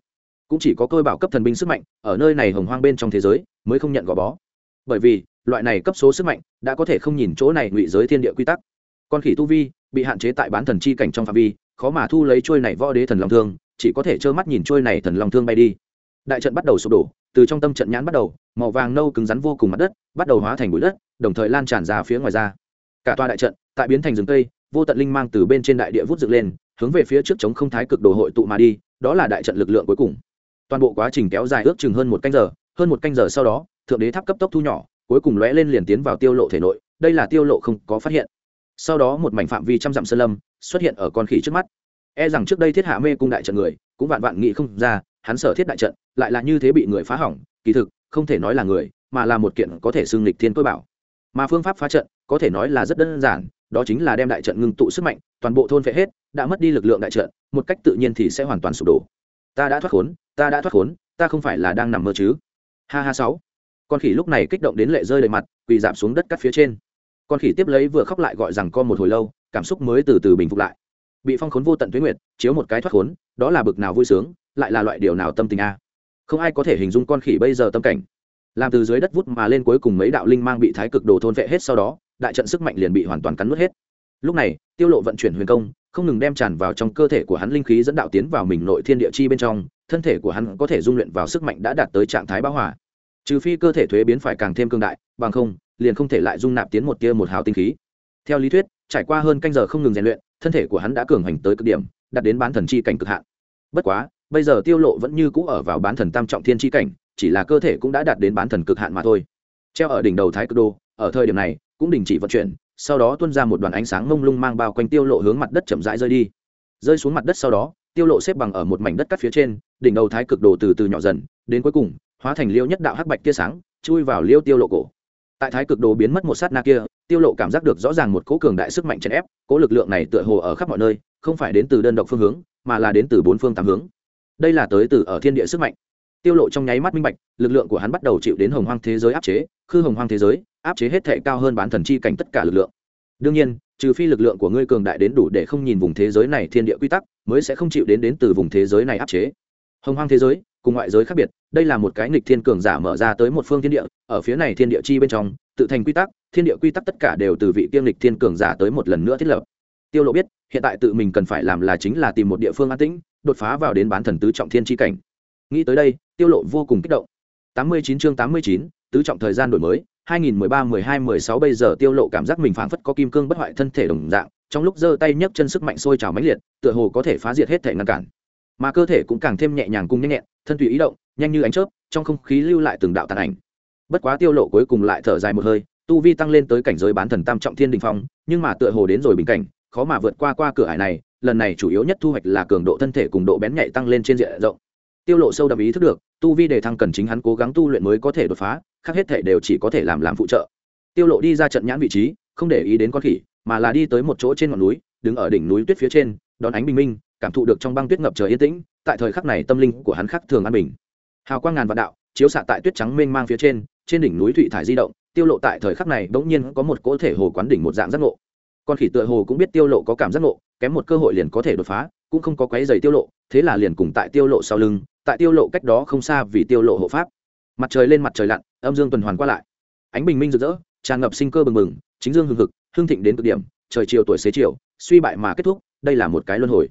Cũng chỉ có cơ bảo cấp thần binh sức mạnh, ở nơi này hồng hoang bên trong thế giới, mới không nhận gò bó. Bởi vì, loại này cấp số sức mạnh đã có thể không nhìn chỗ này ngụy giới thiên địa quy tắc. Con khỉ tu vi bị hạn chế tại bán thần chi cảnh trong phạm vi, khó mà thu lấy trôi này võ đế thần long thương, chỉ có thể trơ mắt nhìn trôi này thần long thương bay đi. Đại trận bắt đầu sụp đổ từ trong tâm trận nhãn bắt đầu, màu vàng nâu cứng rắn vô cùng mặt đất, bắt đầu hóa thành bụi đất, đồng thời lan tràn ra phía ngoài ra cả tòa đại trận, tại biến thành rừng cây, vô tận linh mang từ bên trên đại địa vút dựng lên, hướng về phía trước chống không thái cực đồ hội tụ mà đi, đó là đại trận lực lượng cuối cùng. Toàn bộ quá trình kéo dài ước chừng hơn một canh giờ, hơn một canh giờ sau đó, thượng đế tháp cấp tốc thu nhỏ, cuối cùng lóe lên liền tiến vào tiêu lộ thể nội, đây là tiêu lộ không có phát hiện. Sau đó một mảnh phạm vi trăm dặm sơn lâm xuất hiện ở con khỉ trước mắt. E rằng trước đây thiết hạ mê cung đại trận người, cũng vạn vạn nghĩ không ra hắn sở thiết đại trận, lại là như thế bị người phá hỏng, kỳ thực, không thể nói là người, mà là một kiện có thể xưng lịch thiên cơ bảo. Mà phương pháp phá trận, có thể nói là rất đơn giản, đó chính là đem đại trận ngưng tụ sức mạnh, toàn bộ thôn phệ hết, đã mất đi lực lượng đại trận, một cách tự nhiên thì sẽ hoàn toàn sụp đổ. Ta đã thoát khốn, ta đã thoát khốn, ta không phải là đang nằm mơ chứ. Ha ha sáu. Con khỉ lúc này kích động đến lệ rơi đầy mặt, quỳ giảm xuống đất cắt phía trên. Con khỉ tiếp lấy vừa khóc lại gọi rằng con một hồi lâu, cảm xúc mới từ từ bình phục lại. Bị phong khốn vô tận tuyến nguyệt, chiếu một cái thoát khốn, đó là bực nào vui sướng lại là loại điều nào tâm tình a? Không ai có thể hình dung con khỉ bây giờ tâm cảnh. Làm từ dưới đất vút mà lên cuối cùng mấy đạo linh mang bị thái cực đồ thôn vệ hết sau đó, đại trận sức mạnh liền bị hoàn toàn cắn nuốt hết. Lúc này, tiêu lộ vận chuyển huyền công, không ngừng đem tràn vào trong cơ thể của hắn linh khí dẫn đạo tiến vào mình nội thiên địa chi bên trong, thân thể của hắn có thể dung luyện vào sức mạnh đã đạt tới trạng thái bão hỏa trừ phi cơ thể thuế biến phải càng thêm cương đại, bằng không, liền không thể lại dung nạp tiến một tia một hào tinh khí. Theo lý thuyết, trải qua hơn canh giờ không ngừng rèn luyện, thân thể của hắn đã cường hành tới cực điểm, đạt đến bán thần chi cảnh cực hạn. Bất quá bây giờ tiêu lộ vẫn như cũ ở vào bán thần tam trọng thiên chi cảnh, chỉ là cơ thể cũng đã đạt đến bán thần cực hạn mà thôi. Treo ở đỉnh đầu thái cực đô ở thời điểm này, cũng đình chỉ vận chuyển, sau đó tuôn ra một đoàn ánh sáng mông lung mang bao quanh tiêu lộ hướng mặt đất chậm rãi rơi đi. Rơi xuống mặt đất sau đó, tiêu lộ xếp bằng ở một mảnh đất cắt phía trên, đỉnh đầu thái cực đồ từ từ nhỏ dần, đến cuối cùng, hóa thành liêu nhất đạo hắc bạch tia sáng, chui vào liêu tiêu lộ cổ. Tại thái cực đồ biến mất một sát na kia, tiêu lộ cảm giác được rõ ràng một cỗ cường đại sức mạnh chèn ép, cỗ lực lượng này tựa hồ ở khắp mọi nơi, không phải đến từ đơn độc phương hướng, mà là đến từ bốn phương tám hướng đây là tới từ ở thiên địa sức mạnh. Tiêu lộ trong nháy mắt minh bạch, lực lượng của hắn bắt đầu chịu đến hồng hoang thế giới áp chế, khư hồng hoang thế giới, áp chế hết thể cao hơn bán thần chi cảnh tất cả lực lượng. Đương nhiên, trừ phi lực lượng của ngươi cường đại đến đủ để không nhìn vùng thế giới này thiên địa quy tắc, mới sẽ không chịu đến đến từ vùng thế giới này áp chế. Hồng hoang thế giới, cùng ngoại giới khác biệt, đây là một cái nghịch thiên cường giả mở ra tới một phương thiên địa, ở phía này thiên địa chi bên trong, tự thành quy tắc, thiên địa quy tắc tất cả đều từ vị kiêm lịch thiên cường giả tới một lần nữa thiết lập tiêu lộ biết hiện tại tự mình cần phải làm là chính là tìm một địa phương an tĩnh đột phá vào đến bán thần tứ trọng thiên chi cảnh. Nghĩ tới đây tiêu lộ vô cùng kích động. 89 chương 89, tứ trọng thời gian đổi mới 2013 12 16 bây giờ tiêu lộ cảm giác mình phảng phất có kim cương bất hoại thân thể đồng dạng trong lúc giơ tay nhấc chân sức mạnh sôi trào mãnh liệt tựa hồ có thể phá diệt hết thể ngăn cản. Mà cơ thể cũng càng thêm nhẹ nhàng cung nhanh nhẹn thân tùy ý động nhanh như ánh chớp trong không khí lưu lại từng đạo tàn ảnh. Bất quá tiêu lộ cuối cùng lại thở dài một hơi tu vi tăng lên tới cảnh giới bán thần tam trọng thiên đình phong nhưng mà tựa hồ đến rồi bình cảnh khó mà vượt qua qua cửa ải này, lần này chủ yếu nhất thu hoạch là cường độ thân thể cùng độ bén nhạy tăng lên trên diện rộng. Tiêu lộ sâu đậm ý thức được, tu vi đề thăng cần chính hắn cố gắng tu luyện mới có thể đột phá, khác hết thể đều chỉ có thể làm làm phụ trợ. Tiêu lộ đi ra trận nhãn vị trí, không để ý đến con khỉ, mà là đi tới một chỗ trên ngọn núi, đứng ở đỉnh núi tuyết phía trên, đón ánh bình minh, cảm thụ được trong băng tuyết ngập trời yên tĩnh, tại thời khắc này tâm linh của hắn khắc thường an bình. Hào quang ngàn vạn đạo, chiếu xạ tại tuyết trắng mênh mang phía trên trên đỉnh núi thụy thải di động, tiêu lộ tại thời khắc này bỗng nhiên có một cỗ thể hồ quán đỉnh một dạng giác ngộ con khỉ tựa hồ cũng biết tiêu lộ có cảm giác ngộ, kém một cơ hội liền có thể đột phá, cũng không có quấy giày tiêu lộ, thế là liền cùng tại tiêu lộ sau lưng, tại tiêu lộ cách đó không xa vì tiêu lộ hộ pháp. Mặt trời lên mặt trời lặn, âm dương tuần hoàn qua lại. Ánh bình minh rực rỡ, tràn ngập sinh cơ bừng bừng, chính dương hưng hực, hưng thịnh đến cực điểm, trời chiều tuổi xế chiều, suy bại mà kết thúc, đây là một cái luân hồi.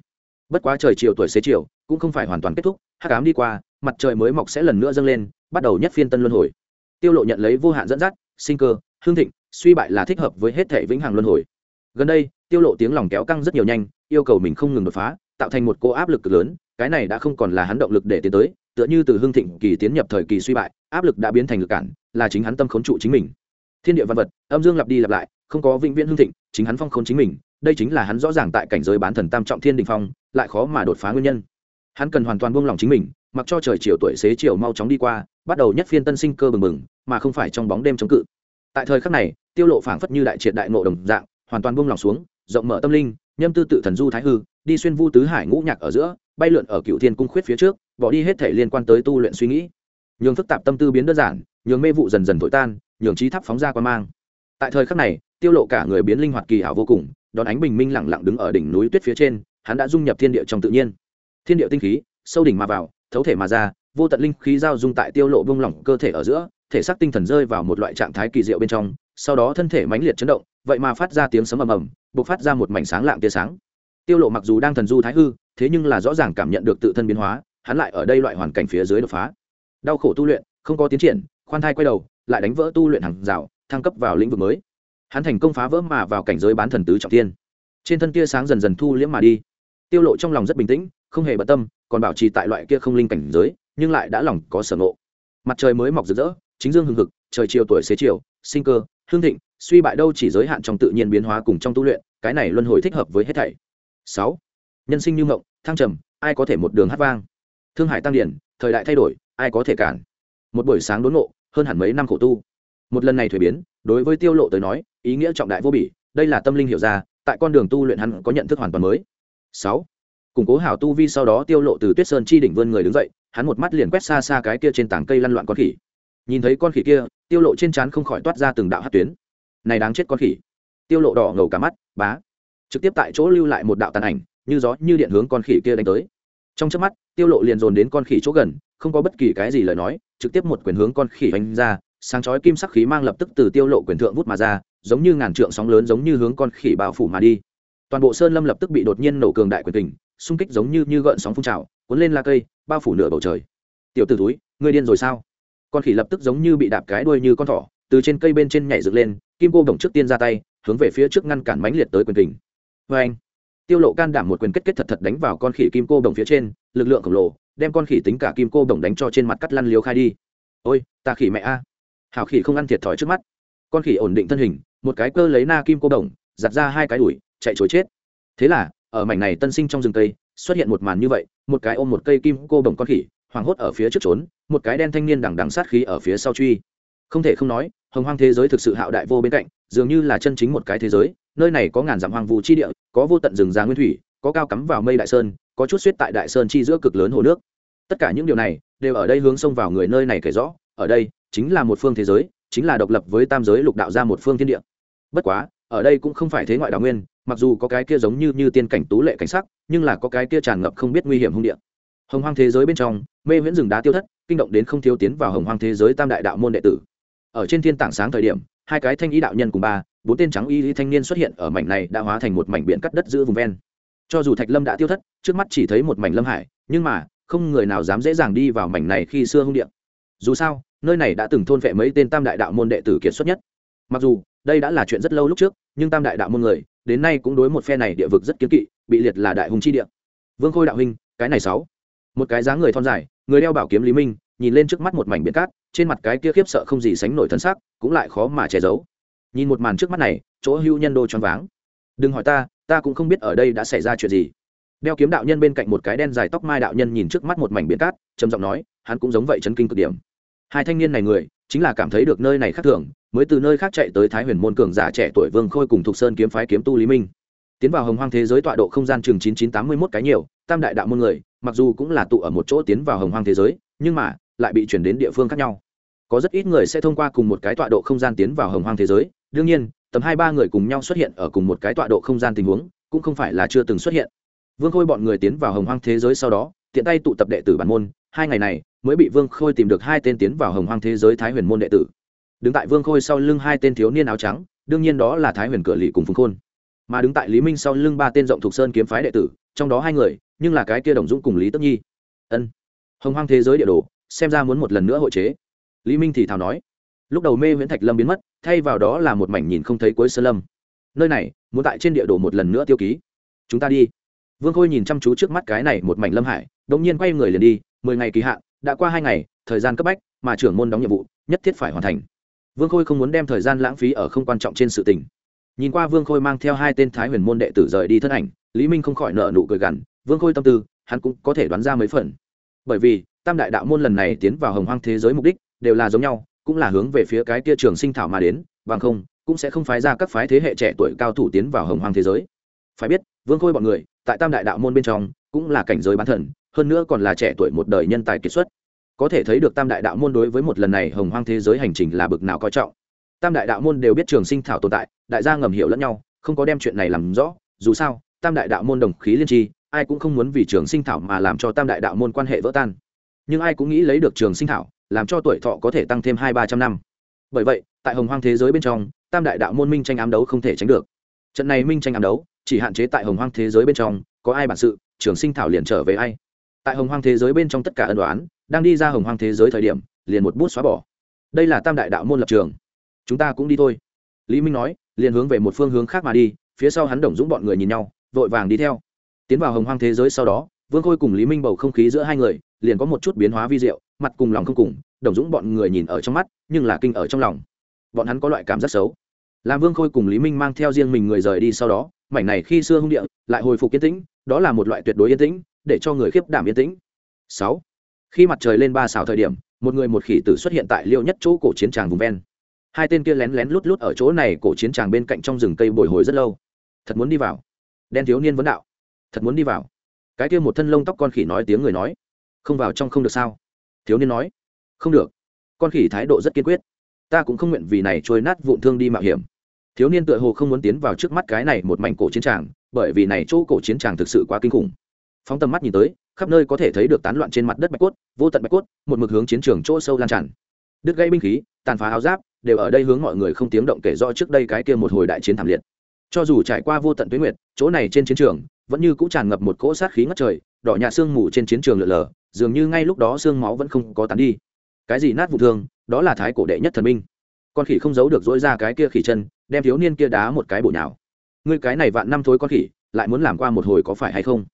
Bất quá trời chiều tuổi xế chiều, cũng không phải hoàn toàn kết thúc, hắc ám đi qua, mặt trời mới mọc sẽ lần nữa dâng lên, bắt đầu nhất phiên tân luân hồi. Tiêu lộ nhận lấy vô hạn dẫn dắt, sinh cơ hương thịnh, suy bại là thích hợp với hết thể vĩnh hằng luân hồi gần đây, tiêu lộ tiếng lòng kéo căng rất nhiều nhanh, yêu cầu mình không ngừng đột phá, tạo thành một cô áp lực cực lớn, cái này đã không còn là hắn động lực để tiến tới, tựa như từ hưng thịnh kỳ tiến nhập thời kỳ suy bại, áp lực đã biến thành lực cản, là chính hắn tâm khốn trụ chính mình. Thiên địa văn vật, âm dương lặp đi lặp lại, không có vĩnh viễn hưng thịnh, chính hắn phong khốn chính mình, đây chính là hắn rõ ràng tại cảnh giới bán thần tam trọng thiên đình phong, lại khó mà đột phá nguyên nhân. Hắn cần hoàn toàn buông lòng chính mình, mặc cho trời chiều tuổi xế chiều mau chóng đi qua, bắt đầu nhất phiên tân sinh cơ bừng bừng, mà không phải trong bóng đêm chống cự. Tại thời khắc này, tiêu lộ phảng phất như đại triệt đại ngộ đồng dạng hoàn toàn buông lòng xuống, rộng mở tâm linh, nhâm tư tự thần du thái hư, đi xuyên vu tứ hải ngũ nhạc ở giữa, bay lượn ở cựu thiên cung khuyết phía trước, bỏ đi hết thể liên quan tới tu luyện suy nghĩ. Nhường phức tạp tâm tư biến đơn giản, nhường mê vụ dần dần thổi tan, nhường trí tháp phóng ra quan mang. Tại thời khắc này, tiêu lộ cả người biến linh hoạt kỳ hảo vô cùng, đón ánh bình minh lặng lặng đứng ở đỉnh núi tuyết phía trên, hắn đã dung nhập thiên địa trong tự nhiên. Thiên địa tinh khí, sâu đỉnh mà vào, thấu thể mà ra, vô tận linh khí giao dung tại tiêu lộ bông lỏng cơ thể ở giữa, thể xác tinh thần rơi vào một loại trạng thái kỳ diệu bên trong, sau đó thân thể mãnh liệt chấn động vậy mà phát ra tiếng sấm ầm ầm, bộc phát ra một mảnh sáng lạng tia sáng. Tiêu lộ mặc dù đang thần du thái hư, thế nhưng là rõ ràng cảm nhận được tự thân biến hóa, hắn lại ở đây loại hoàn cảnh phía dưới đột phá. Đau khổ tu luyện, không có tiến triển, khoan thai quay đầu, lại đánh vỡ tu luyện hàng rào, thăng cấp vào lĩnh vực mới. Hắn thành công phá vỡ mà vào cảnh giới bán thần tứ trọng thiên trên thân tia sáng dần dần thu liễm mà đi. Tiêu lộ trong lòng rất bình tĩnh, không hề bận tâm, còn bảo trì tại loại kia không linh cảnh giới, nhưng lại đã lòng có sở ngộ. Mặt trời mới mọc rực rỡ, chính dương hừng hực, trời chiều tuổi xế chiều, sinh cơ, hương thịnh suy bại đâu chỉ giới hạn trong tự nhiên biến hóa cùng trong tu luyện, cái này luân hồi thích hợp với hết thảy. Sáu, nhân sinh như ngộng thăng trầm, ai có thể một đường hát vang? Thương hải tăng điển, thời đại thay đổi, ai có thể cản? Một buổi sáng đốn ngộ, hơn hẳn mấy năm khổ tu. Một lần này thuế biến, đối với tiêu lộ tới nói, ý nghĩa trọng đại vô bỉ, đây là tâm linh hiểu ra, tại con đường tu luyện hắn có nhận thức hoàn toàn mới. Sáu, củng cố hảo tu vi sau đó tiêu lộ từ tuyết sơn chi đỉnh vươn người đứng dậy, hắn một mắt liền quét xa xa cái kia trên tảng cây lăn loạn con khỉ. Nhìn thấy con khỉ kia, tiêu lộ trên trán không khỏi toát ra từng đạo hát tuyến này đáng chết con khỉ. Tiêu lộ đỏ ngầu cả mắt, bá. Trực tiếp tại chỗ lưu lại một đạo tàn ảnh, như gió, như điện hướng con khỉ kia đánh tới. Trong chớp mắt, tiêu lộ liền dồn đến con khỉ chỗ gần, không có bất kỳ cái gì lời nói, trực tiếp một quyền hướng con khỉ đánh ra, sáng chói kim sắc khí mang lập tức từ tiêu lộ quyền thượng vút mà ra, giống như ngàn trượng sóng lớn giống như hướng con khỉ bao phủ mà đi. Toàn bộ sơn lâm lập tức bị đột nhiên nổ cường đại quyền tình xung kích giống như như gợn sóng phun trào, cuốn lên la cây, bao phủ nửa bầu trời. Tiểu tử túi ngươi điên rồi sao? Con khỉ lập tức giống như bị đạp cái đuôi như con thỏ từ trên cây bên trên nhảy dựng lên, kim cô đồng trước tiên ra tay, hướng về phía trước ngăn cản mãnh liệt tới quyền tình vê anh, tiêu lộ can đảm một quyền kết kết thật thật đánh vào con khỉ kim cô đồng phía trên, lực lượng khổng lồ, đem con khỉ tính cả kim cô đồng đánh cho trên mặt cắt lăn liều khai đi. Ôi, ta khỉ mẹ a. Hảo khỉ không ăn thiệt thòi trước mắt. Con khỉ ổn định thân hình, một cái cơ lấy na kim cô đồng, giặt ra hai cái đuổi, chạy chối chết. Thế là, ở mảnh này tân sinh trong rừng cây, xuất hiện một màn như vậy, một cái ôm một cây kim cô đồng con khỉ, hoảng hốt ở phía trước trốn, một cái đen thanh niên đằng đằng sát khí ở phía sau truy. Không thể không nói hồng hoang thế giới thực sự hạo đại vô bên cạnh, dường như là chân chính một cái thế giới, nơi này có ngàn dặm hoang vu chi địa, có vô tận rừng già nguyên thủy, có cao cắm vào mây đại sơn, có chút suýt tại đại sơn chi giữa cực lớn hồ nước. Tất cả những điều này đều ở đây hướng xông vào người nơi này kể rõ, ở đây chính là một phương thế giới, chính là độc lập với tam giới lục đạo ra một phương thiên địa. Bất quá, ở đây cũng không phải thế ngoại đạo nguyên, mặc dù có cái kia giống như như tiên cảnh tú lệ cảnh sắc, nhưng là có cái kia tràn ngập không biết nguy hiểm hung địa. Hồng hoang thế giới bên trong, mê viễn rừng đá tiêu thất, kinh động đến không thiếu tiến vào hồng hoang thế giới tam đại đạo môn đệ tử ở trên thiên tảng sáng thời điểm, hai cái thanh ý đạo nhân cùng ba, bốn tên trắng y thanh niên xuất hiện ở mảnh này đã hóa thành một mảnh biển cắt đất giữa vùng ven. Cho dù thạch lâm đã tiêu thất, trước mắt chỉ thấy một mảnh lâm hải, nhưng mà, không người nào dám dễ dàng đi vào mảnh này khi xưa hung điện dù sao, nơi này đã từng thôn vệ mấy tên tam đại đạo môn đệ tử kiệt xuất nhất. Mặc dù, đây đã là chuyện rất lâu lúc trước, nhưng tam đại đạo môn người, đến nay cũng đối một phe này địa vực rất kiến kỵ, bị liệt là đại hùng chi địa. Vương khôi đạo huynh, cái này sáu. Một cái dáng người thon dài, người đeo bảo kiếm lý minh, nhìn lên trước mắt một mảnh biển cát trên mặt cái kia khiếp sợ không gì sánh nổi thân sắc cũng lại khó mà che giấu. Nhìn một màn trước mắt này, chỗ hưu nhân đô choáng váng. Đừng hỏi ta ta cũng không biết ở đây đã xảy ra chuyện gì. Đeo kiếm đạo nhân bên cạnh một cái đen dài tóc mai đạo nhân nhìn trước mắt một mảnh biển cát, trầm giọng nói, hắn cũng giống vậy chấn kinh cực điểm. Hai thanh niên này người, chính là cảm thấy được nơi này khác thường, mới từ nơi khác chạy tới thái huyền môn cường giả trẻ tuổi vương khôi cùng thục sơn kiếm phái kiếm tu lý minh. Tiến vào hồng hoang thế giới tọa độ không gian chừng chín chín tám mươi mốt cái nhiều, tam đại đạo môn người, mặc dù cũng là tụ ở một chỗ tiến vào hồng hoang thế giới, nhưng mà lại bị chuyển đến địa phương khác nhau. Có rất ít người sẽ thông qua cùng một cái tọa độ không gian tiến vào hồng hoang thế giới. Đương nhiên, tầm hai ba người cùng nhau xuất hiện ở cùng một cái tọa độ không gian tình huống, cũng không phải là chưa từng xuất hiện. Vương khôi bọn người tiến vào hồng hoang thế giới sau đó, tiện tay tụ tập đệ tử bản môn. Hai ngày này, mới bị vương khôi tìm được hai tên tiến vào hồng hoang thế giới thái huyền môn đệ tử. Đứng tại vương khôi sau lưng hai tên thiếu niên áo trắng, đương nhiên đó là thái huyền cửa Lì cùng phùng khôn. Mà đứng tại lý minh sau lưng ba tên rộng thục sơn kiếm phái đệ tử, trong đó hai người, nhưng là cái kia đồng dũng cùng lý tất nhi. Ân. Hồng hoang thế giới địa đồ xem ra muốn một lần nữa hội chế. Lý minh thì thào nói. Lúc đầu mê nguyễn thạch lâm biến mất, thay vào đó là một mảnh nhìn không thấy cuối sơn lâm. Nơi này, muốn tại trên địa đồ một lần nữa tiêu ký. Chúng ta đi. Vương khôi nhìn chăm chú trước mắt cái này một mảnh lâm hải đ ỗ n g nhiên quay người liền đi, mười ngày kỳ hạn, đã qua hai ngày, thời gian cấp bách, mà trưởng môn đóng nhiệm vụ, nhất thiết phải hoàn thành. Vương khôi không muốn đem thời gian lãng phí ở không quan trọng trên sự tình. Nhìn qua vương khôi mang theo hai tên thái huyền môn đệ tử rời đi thân ảnh, lý minh không khỏi nợ nụ cười gằn. Vương khôi tâm tư, hắn cũng có thể đoán ra mấy phần. Bởi vì tam đại đạo môn lần này tiến vào hồng hoang thế giới mục đích, đều là giống nhau, cũng là hướng về phía cái kia trường sinh thảo mà đến, bằng không, cũng sẽ không phái ra các phái thế hệ trẻ tuổi cao thủ tiến vào hồng hoang thế giới. Phải biết, vương khôi bọn người, tại tam đại đạo môn bên trong, cũng là cảnh giới bán thần, hơn nữa còn là trẻ tuổi một đời nhân tài kiệt xuất. Có thể thấy được tam đại đạo môn đối với một lần này hồng hoang thế giới hành trình là bực nào coi trọng. Tam đại đạo môn đều biết trường sinh thảo tồn tại, đại gia ngầm hiểu lẫn nhau, không có đem chuyện này làm rõ, dù sao, tam đại đạo môn đồng khí liên tri, ai cũng không muốn vì trường sinh thảo mà làm cho tam đại đạo môn quan hệ vỡ tan nhưng ai cũng nghĩ lấy được trường sinh thảo, làm cho tuổi thọ có thể tăng thêm hai ba trăm năm. Bởi vậy, tại hồng hoang thế giới bên trong, tam đại đạo môn minh tranh ám đấu không thể tránh được. Trận này minh tranh ám đấu, chỉ hạn chế tại hồng hoang thế giới bên trong, có ai bản sự, trường sinh thảo liền trở về ai. Tại hồng hoang thế giới bên trong tất cả ân đoán, đang đi ra hồng hoang thế giới thời điểm, liền một bút xóa bỏ. Đây là tam đại đạo môn lập trường. Chúng ta cũng đi thôi. Lý minh nói, liền hướng về một phương hướng khác mà đi, phía sau hắn đồng dũng bọn người nhìn nhau, vội vàng đi theo. Tiến vào hồng hoang thế giới sau đó, vương khôi cùng lý minh bầu không khí giữa hai người liền có một chút biến hóa vi diệu, mặt cùng lòng không cùng, đồng dũng bọn người nhìn ở trong mắt, nhưng là kinh ở trong lòng. Bọn hắn có loại cảm giác xấu. Làm vương khôi cùng lý minh mang theo riêng mình người rời đi sau đó, mảnh này khi xưa hung địa lại hồi phục yên tĩnh, đó là một loại tuyệt đối yên tĩnh, để cho người khiếp đảm yên tĩnh. Sáu, khi mặt trời lên ba xào thời điểm, một người một khỉ tử xuất hiện tại liêu nhất chỗ cổ chiến tràng vùng ven. Hai tên kia lén lén lút lút ở chỗ này cổ chiến tràng bên cạnh trong rừng cây bồi hồi rất lâu. Thật muốn đi vào. Đen thiếu niên vấn đạo. Thật muốn đi vào. Cái kia một thân lông tóc con khỉ nói tiếng người nói không vào trong không được sao? Thiếu niên nói. Không được. Con khỉ thái độ rất kiên quyết. Ta cũng không nguyện vì này trôi nát vụn thương đi mạo hiểm. Thiếu niên tựa hồ không muốn tiến vào trước mắt cái này một mảnh cổ chiến tràng, bởi vì này chỗ cổ chiến tràng thực sự quá kinh khủng. Phóng tầm mắt nhìn tới, khắp nơi có thể thấy được tán loạn trên mặt đất bạch cốt, vô tận bạch cốt, một mực hướng chiến trường chỗ sâu lan tràn. Đứt gây binh khí, tàn phá áo giáp, đều ở đây hướng mọi người không tiếng động kể do trước đây cái kia một hồi đại chiến thảm liệt. Cho dù trải qua vô tận tuyến nguyệt, chỗ này trên chiến trường, vẫn như cũng tràn ngập một cỗ sát khí ngất trời đỏ nhạt xương mù trên chiến trường lượn lờ, dường như ngay lúc đó xương máu vẫn không có tán đi. Cái gì nát vụ thương, đó là thái cổ đệ nhất thần minh con khỉ không giấu được dỗi ra cái kia khỉ chân, đem thiếu niên kia đá một cái bổ nhào. Ngươi cái này vạn năm thối con khỉ, lại muốn làm qua một hồi có phải hay không?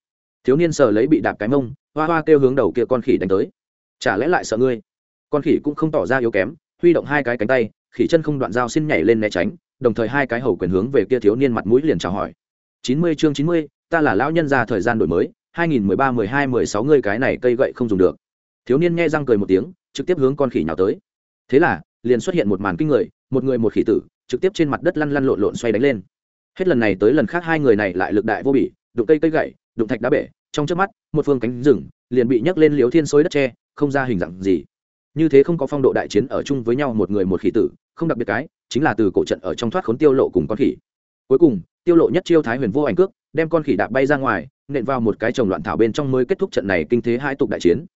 Thiếu niên sờ lấy bị đạp cái mông, hoa hoa kêu hướng đầu kia con khỉ đánh tới. Chả lẽ lại sợ ngươi? Con khỉ cũng không tỏ ra yếu kém, huy động hai cái cánh tay, khỉ chân không đoạn dao xin nhảy lên né tránh, đồng thời hai cái hầu quyền hướng về kia thiếu niên mặt mũi liền chào hỏi. Chín mươi chương chín mươi, ta là lão nhân già thời gian đổi mới. 2013 12 16 ngươi cái này cây gậy không dùng được. Thiếu niên nghe răng cười một tiếng, trực tiếp hướng con khỉ nhào tới. Thế là, liền xuất hiện một màn kinh người, một người một khỉ tử, trực tiếp trên mặt đất lăn lăn lộn lộn xoay đánh lên. Hết lần này tới lần khác hai người này lại lực đại vô bỉ, đụng cây cây gậy, đụng thạch đá bể, trong chớp mắt, một phương cánh rừng liền bị nhấc lên liếu thiên xối đất che, không ra hình dạng gì. Như thế không có phong độ đại chiến ở chung với nhau một người một khỉ tử, không đặc biệt cái, chính là từ cổ trận ở trong thoát khốn tiêu lộ cùng con khỉ. Cuối cùng, tiêu lộ nhất chiêu thái huyền vô ảnh cước, đem con khỉ đạp bay ra ngoài, nện vào một cái trồng loạn thảo bên trong mới kết thúc trận này kinh thế hai tục đại chiến.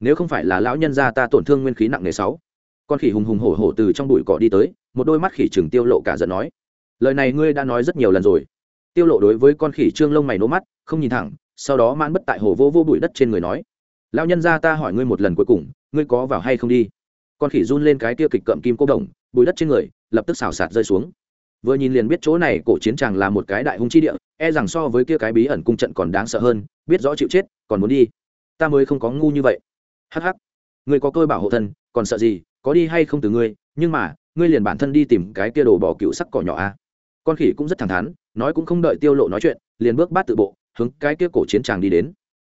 Nếu không phải là lão nhân gia ta tổn thương nguyên khí nặng nề sáu, con khỉ hùng hùng hổ hổ từ trong bụi cỏ đi tới, một đôi mắt khỉ trừng tiêu lộ cả giận nói, lời này ngươi đã nói rất nhiều lần rồi. Tiêu lộ đối với con khỉ trương lông mày nố mắt, không nhìn thẳng, sau đó mãn bất tại hồ vô vô bụi đất trên người nói, lão nhân gia ta hỏi ngươi một lần cuối cùng, ngươi có vào hay không đi? Con khỉ run lên cái kia kịch cậm kim cô đồng bụi đất trên người lập tức xào sạt rơi xuống vừa nhìn liền biết chỗ này cổ chiến tràng là một cái đại hung chi địa e rằng so với kia cái bí ẩn cung trận còn đáng sợ hơn, biết rõ chịu chết, còn muốn đi. Ta mới không có ngu như vậy. Hắc hắc. Ngươi có tôi bảo hộ thân, còn sợ gì, có đi hay không từ ngươi, nhưng mà, ngươi liền bản thân đi tìm cái kia đồ bỏ cựu sắc cỏ nhỏ a à? con khỉ cũng rất thẳng thắn, nói cũng không đợi tiêu lộ nói chuyện, liền bước bát tự bộ, hướng cái kia cổ chiến tràng đi đến.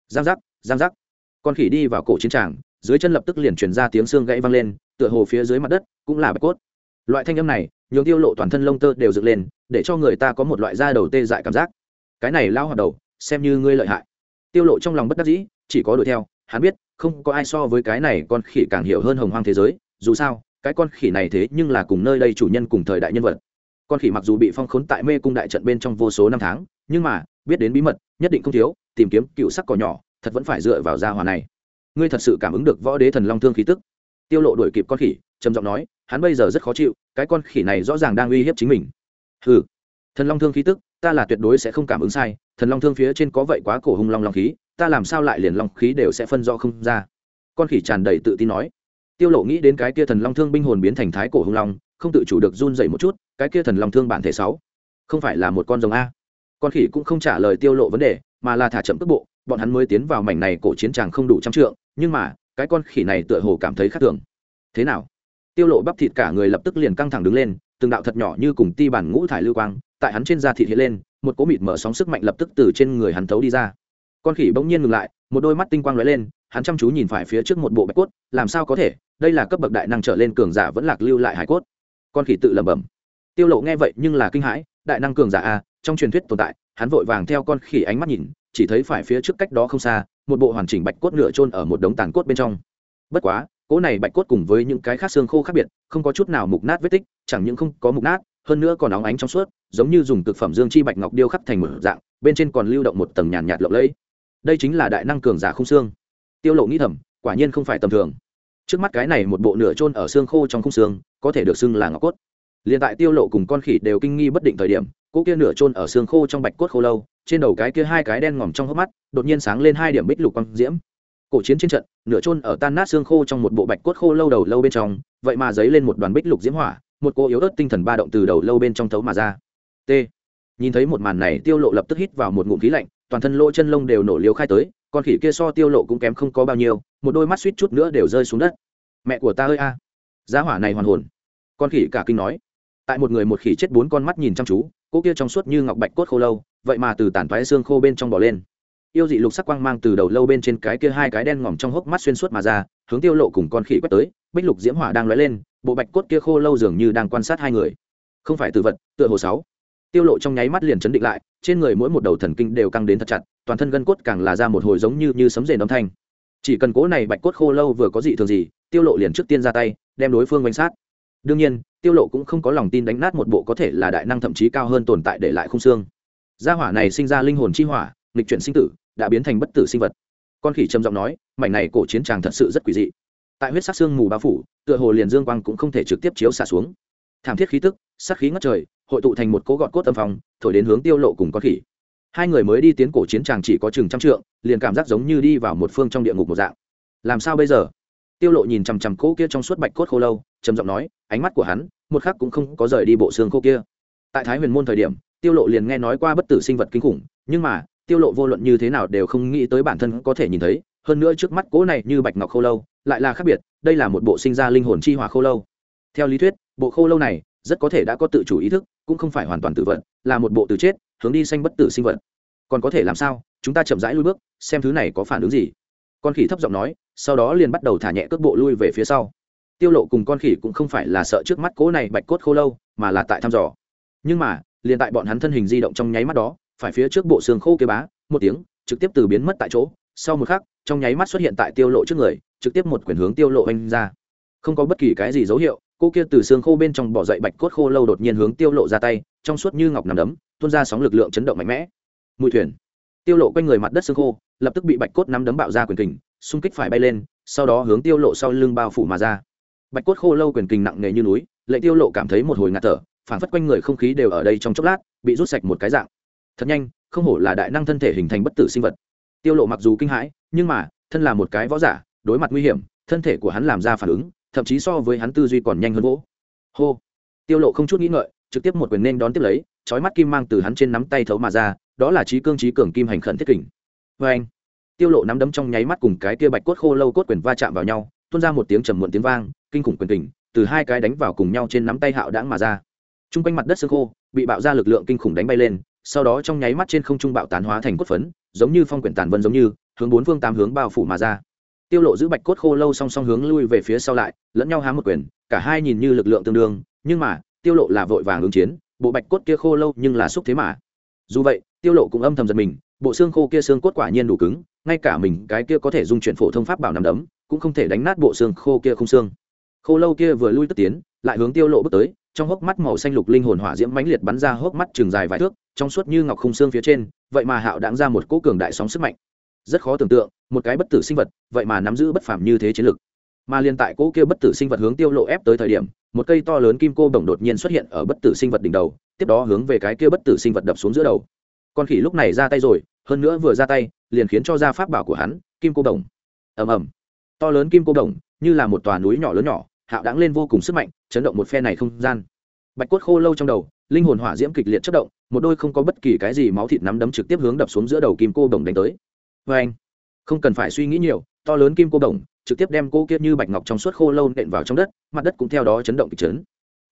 Giang giác giang giác. Con khỉ đi vào cổ chiến tràng, dưới chân lập tức liền truyền ra tiếng xương gãy vang lên, tựa hồ phía dưới mặt đất cũng là bạch cốt. Loại thanh âm này nhường tiêu lộ toàn thân lông tơ đều dựng lên, để cho người ta có một loại da đầu tê dại cảm giác. Cái này lao hoạt đầu, xem như ngươi lợi hại. Tiêu lộ trong lòng bất đắc dĩ, chỉ có đuổi theo, hắn biết, không có ai so với cái này con khỉ càng hiểu hơn hồng hoang thế giới, dù sao, cái con khỉ này thế nhưng là cùng nơi đây chủ nhân cùng thời đại nhân vật. Con khỉ mặc dù bị phong khốn tại mê cung đại trận bên trong vô số năm tháng, nhưng mà, biết đến bí mật, nhất định không thiếu, tìm kiếm cựu sắc cỏ nhỏ, thật vẫn phải dựa vào gia hòa này. Ngươi thật sự cảm ứng được võ đế thần long thương khí tức tiêu lộ đuổi kịp con khỉ, trầm giọng nói, hắn bây giờ rất khó chịu, cái con khỉ này rõ ràng đang uy hiếp chính mình. Hừ, thần long thương khí tức, ta là tuyệt đối sẽ không cảm ứng sai, thần long thương phía trên có vậy quá cổ hung long long khí, ta làm sao lại liền long khí đều sẽ phân rõ không ra? Con khỉ tràn đầy tự tin nói. Tiêu lộ nghĩ đến cái kia thần long thương binh hồn biến thành thái cổ hung long, không tự chủ được run dậy một chút, cái kia thần long thương bản thể sáu, không phải là một con rồng a. Con khỉ cũng không trả lời tiêu lộ vấn đề, mà là thả chậm tốc bộ bọn hắn mới tiến vào mảnh này cổ chiến tràng không đủ trăm trượng, nhưng mà cái con khỉ này tựa hồ cảm thấy khác thường. Thế nào? Tiêu lộ bắp thịt cả người lập tức liền căng thẳng đứng lên, từng đạo thật nhỏ như cùng ti bản ngũ thải lưu quang, tại hắn trên da thịt hiện lên, một cỗ mịt mở sóng sức mạnh lập tức từ trên người hắn thấu đi ra. Con khỉ bỗng nhiên ngừng lại, một đôi mắt tinh quang lóe lên, hắn chăm chú nhìn phải phía trước một bộ bạch cốt, làm sao có thể, đây là cấp bậc đại năng trở lên cường giả vẫn lạc lưu lại hải cốt. Con khỉ tự lẩm bẩm. Tiêu lộ nghe vậy nhưng là kinh hãi, đại năng cường giả a, trong truyền thuyết tồn tại, hắn vội vàng theo con khỉ ánh mắt nhìn, chỉ thấy phải phía trước cách đó không xa một bộ hoàn chỉnh bạch cốt nửa chôn ở một đống tàn cốt bên trong. Bất quá, cỗ này bạch cốt cùng với những cái khác xương khô khác biệt, không có chút nào mục nát vết tích, chẳng những không có mục nát, hơn nữa còn óng ánh trong suốt, giống như dùng thực phẩm dương chi bạch ngọc điêu khắc thành một dạng, bên trên còn lưu động một tầng nhàn nhạt lộng lẫy. Đây chính là đại năng cường giả không xương. Tiêu lộ nghĩ thầm, quả nhiên không phải tầm thường. Trước mắt cái này một bộ nửa chôn ở xương khô trong khung xương, có thể được xưng là ngọc cốt. Liền tại tiêu lộ cùng con khỉ đều kinh nghi bất định thời điểm, cỗ kia nửa chôn ở xương khô trong bạch cốt khô lâu trên đầu cái kia hai cái đen ngòm trong hốc mắt, đột nhiên sáng lên hai điểm bích lục quang diễm. Cổ chiến trên trận, nửa chôn ở tan nát xương khô trong một bộ bạch cốt khô lâu đầu lâu bên trong, vậy mà dấy lên một đoàn bích lục diễm hỏa, một cô yếu ớt tinh thần ba động từ đầu lâu bên trong thấu mà ra. T. Nhìn thấy một màn này, tiêu lộ lập tức hít vào một ngụm khí lạnh, toàn thân lỗ chân lông đều nổ liếu khai tới, con khỉ kia so tiêu lộ cũng kém không có bao nhiêu, một đôi mắt suýt chút nữa đều rơi xuống đất. Mẹ của ta ơi a! Giá hỏa này hoàn hồn. Con khỉ cả kinh nói. Tại một người một khỉ chết bốn con mắt nhìn chăm chú, cô kia trong suốt như ngọc bạch cốt khô lâu vậy mà từ tàn toái xương khô bên trong bỏ lên. Yêu dị lục sắc quang mang từ đầu lâu bên trên cái kia hai cái đen ngòm trong hốc mắt xuyên suốt mà ra, hướng tiêu lộ cùng con khỉ quét tới, bích lục diễm hỏa đang lóe lên, bộ bạch cốt kia khô lâu dường như đang quan sát hai người. Không phải từ vật, tựa hồ sáu. Tiêu lộ trong nháy mắt liền chấn định lại, trên người mỗi một đầu thần kinh đều căng đến thật chặt, toàn thân gân cốt càng là ra một hồi giống như như sấm rền âm thanh. Chỉ cần cố này bạch cốt khô lâu vừa có dị thường gì, tiêu lộ liền trước tiên ra tay, đem đối phương quanh sát. Đương nhiên, tiêu lộ cũng không có lòng tin đánh nát một bộ có thể là đại năng thậm chí cao hơn tồn tại để lại khung xương gia hỏa này sinh ra linh hồn chi hỏa, nghịch chuyển sinh tử, đã biến thành bất tử sinh vật. Con khỉ trầm giọng nói, mảnh này cổ chiến tràng thật sự rất quỷ dị. Tại huyết sắc xương mù bao phủ, tựa hồ liền dương quang cũng không thể trực tiếp chiếu xả xuống. Thảm thiết khí tức sắc khí ngất trời, hội tụ thành một cố gọt cốt âm phòng thổi đến hướng tiêu lộ cùng con khỉ. Hai người mới đi tiến cổ chiến tràng chỉ có chừng trăm trượng, liền cảm giác giống như đi vào một phương trong địa ngục một dạng. Làm sao bây giờ? Tiêu lộ nhìn chằm chằm cỗ kia trong suốt bạch cốt khô lâu, trầm giọng nói, ánh mắt của hắn, một khắc cũng không có rời đi bộ xương khô kia. Tại thái huyền môn thời điểm tiêu lộ liền nghe nói qua bất tử sinh vật kinh khủng, nhưng mà, tiêu lộ vô luận như thế nào đều không nghĩ tới bản thân có thể nhìn thấy, hơn nữa trước mắt cỗ này như bạch ngọc khô lâu, lại là khác biệt, đây là một bộ sinh ra linh hồn chi hỏa khô lâu. Theo lý thuyết, bộ khô lâu này rất có thể đã có tự chủ ý thức, cũng không phải hoàn toàn tự vận, là một bộ từ chết, hướng đi sanh bất tử sinh vật. Còn có thể làm sao? Chúng ta chậm rãi lui bước, xem thứ này có phản ứng gì. Con khỉ thấp giọng nói, sau đó liền bắt đầu thả nhẹ cước bộ lui về phía sau. Tiêu lộ cùng con khỉ cũng không phải là sợ trước mắt cố này bạch cốt khô lâu, mà là tại thăm dò. Nhưng mà liền tại bọn hắn thân hình di động trong nháy mắt đó, phải phía trước bộ xương khô kia bá, một tiếng, trực tiếp từ biến mất tại chỗ. Sau một khắc, trong nháy mắt xuất hiện tại tiêu lộ trước người, trực tiếp một quyền hướng tiêu lộ anh ra. Không có bất kỳ cái gì dấu hiệu, cô kia từ xương khô bên trong bỏ dậy bạch cốt khô lâu đột nhiên hướng tiêu lộ ra tay, trong suốt như ngọc nằm đấm, tuôn ra sóng lực lượng chấn động mạnh mẽ. Mùi thuyền. Tiêu lộ quanh người mặt đất xương khô, lập tức bị bạch cốt nắm đấm bạo ra quyền kình, xung kích phải bay lên, sau đó hướng tiêu lộ sau lưng bao phủ mà ra. Bạch cốt khô lâu quyền kình nặng nề như núi, lệ tiêu lộ cảm thấy một hồi ngạt thở phản phất quanh người không khí đều ở đây trong chốc lát, bị rút sạch một cái dạng. Thật nhanh, không hổ là đại năng thân thể hình thành bất tử sinh vật. Tiêu lộ mặc dù kinh hãi, nhưng mà, thân là một cái võ giả, đối mặt nguy hiểm, thân thể của hắn làm ra phản ứng, thậm chí so với hắn tư duy còn nhanh hơn vỗ. Hô. Tiêu lộ không chút nghĩ ngợi, trực tiếp một quyền nên đón tiếp lấy, chói mắt kim mang từ hắn trên nắm tay thấu mà ra, đó là trí cương trí cường kim hành khẩn thiết kình. Với anh, tiêu lộ nắm đấm trong nháy mắt cùng cái kia bạch cốt khô lâu cốt quyền va chạm vào nhau, tuôn ra một tiếng trầm muộn tiếng vang, kinh khủng quyền kình, từ hai cái đánh vào cùng nhau trên nắm tay hạo đãng mà ra trung quanh mặt đất xương khô, bị bạo ra lực lượng kinh khủng đánh bay lên, sau đó trong nháy mắt trên không trung bạo tán hóa thành cốt phấn, giống như phong quyển tàn vân giống như, hướng bốn phương tám hướng bao phủ mà ra. Tiêu lộ giữ bạch cốt khô lâu song song hướng lui về phía sau lại, lẫn nhau há một quyền, cả hai nhìn như lực lượng tương đương, nhưng mà, tiêu lộ là vội vàng ứng chiến, bộ bạch cốt kia khô lâu nhưng là xúc thế mà. Dù vậy, tiêu lộ cũng âm thầm giật mình, bộ xương khô kia xương cốt quả nhiên đủ cứng, ngay cả mình cái kia có thể dùng chuyển phổ thông pháp bảo nằm đấm, cũng không thể đánh nát bộ xương khô kia không xương. Khô lâu kia vừa lui tức tiến, lại hướng tiêu lộ bước tới trong hốc mắt màu xanh lục linh hồn hỏa diễm mãnh liệt bắn ra hốc mắt trường dài vài thước, trong suốt như ngọc khung xương phía trên, vậy mà hạo đãng ra một cỗ cường đại sóng sức mạnh. Rất khó tưởng tượng, một cái bất tử sinh vật, vậy mà nắm giữ bất phàm như thế chiến lực. Mà liên tại cỗ kia bất tử sinh vật hướng tiêu lộ ép tới thời điểm, một cây to lớn kim cô đồng đột nhiên xuất hiện ở bất tử sinh vật đỉnh đầu, tiếp đó hướng về cái kia bất tử sinh vật đập xuống giữa đầu. Con khỉ lúc này ra tay rồi, hơn nữa vừa ra tay, liền khiến cho ra pháp bảo của hắn, kim cô đồng ầm ầm. To lớn kim cô đồng như là một tòa núi nhỏ lớn nhỏ, hạo đáng lên vô cùng sức mạnh chấn động một phe này không gian. Bạch cốt khô lâu trong đầu, linh hồn hỏa diễm kịch liệt chất động, một đôi không có bất kỳ cái gì máu thịt nắm đấm trực tiếp hướng đập xuống giữa đầu kim cô đồng đánh tới. Vê anh, không cần phải suy nghĩ nhiều, to lớn kim cô đồng trực tiếp đem cô kiết như bạch ngọc trong suốt khô lâu nện vào trong đất, mặt đất cũng theo đó chấn động kịch chấn.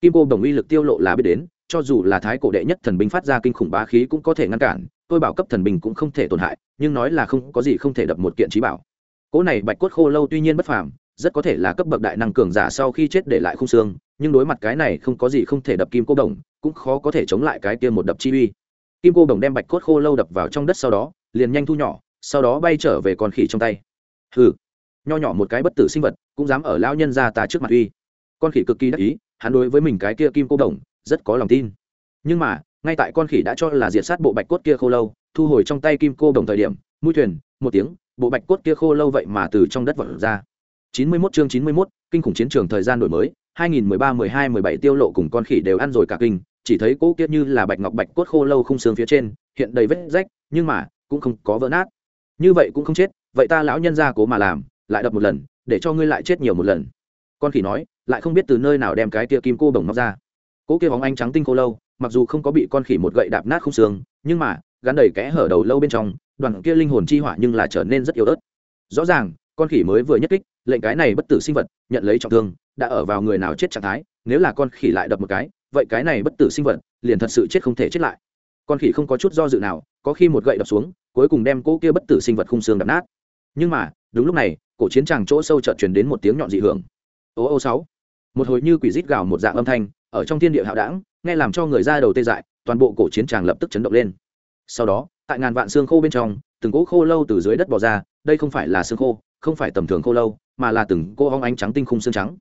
Kim cô đồng uy lực tiêu lộ là biết đến, cho dù là thái cổ đệ nhất thần binh phát ra kinh khủng bá khí cũng có thể ngăn cản, tôi bảo cấp thần binh cũng không thể tổn hại, nhưng nói là không có gì không thể đập một kiện trí bảo. Cỗ này bạch cốt khô lâu tuy nhiên bất phàm, rất có thể là cấp bậc đại năng cường giả sau khi chết để lại khung xương nhưng đối mặt cái này không có gì không thể đập kim cô đồng cũng khó có thể chống lại cái kia một đập chi uy. Kim cô đồng đem bạch cốt khô lâu đập vào trong đất sau đó liền nhanh thu nhỏ sau đó bay trở về con khỉ trong tay. Hừ nho nhỏ một cái bất tử sinh vật cũng dám ở lão nhân ra ta trước mặt uy. Con khỉ cực kỳ đắc ý hắn đối với mình cái kia kim cô đồng rất có lòng tin. Nhưng mà ngay tại con khỉ đã cho là diệt sát bộ bạch cốt kia khô lâu thu hồi trong tay kim cô đồng thời điểm mũi thuyền một tiếng bộ bạch cốt kia khô lâu vậy mà từ trong đất vật ra. 91 chương 91, kinh khủng chiến trường thời gian đổi mới. 2013 12 17 tiêu lộ cùng con khỉ đều ăn rồi cả kinh, chỉ thấy cố kiết như là bạch ngọc bạch cốt khô lâu không xương phía trên, hiện đầy vết rách, nhưng mà, cũng không có vỡ nát. Như vậy cũng không chết, vậy ta lão nhân gia cố mà làm, lại đập một lần, để cho ngươi lại chết nhiều một lần. Con khỉ nói, lại không biết từ nơi nào đem cái kia kim cô bồng móc ra. Cố kia bóng anh trắng tinh khô lâu, mặc dù không có bị con khỉ một gậy đạp nát không xương, nhưng mà, gắn đầy kẽ hở đầu lâu bên trong, đoàn kia linh hồn chi hỏa nhưng là trở nên rất yếu ớt. Rõ ràng, con khỉ mới vừa nhất kích, lệnh cái này bất tử sinh vật, nhận lấy trọng thương đã ở vào người nào chết trạng thái, nếu là con khỉ lại đập một cái, vậy cái này bất tử sinh vật liền thật sự chết không thể chết lại. Con khỉ không có chút do dự nào, có khi một gậy đập xuống, cuối cùng đem cỗ kia bất tử sinh vật khung xương đập nát. Nhưng mà, đúng lúc này, cổ chiến tràng chỗ sâu chợt truyền đến một tiếng nhọn dị hưởng. Ô ô sáu. Một hồi như quỷ rít gào một dạng âm thanh, ở trong thiên địa hạo đảng, nghe làm cho người ra đầu tê dại, toàn bộ cổ chiến tràng lập tức chấn động lên. Sau đó, tại ngàn vạn xương khô bên trong, từng cỗ khô lâu từ dưới đất bò ra, đây không phải là xương khô, không phải tầm thường khô lâu, mà là từng cô hóng ánh trắng tinh khung xương trắng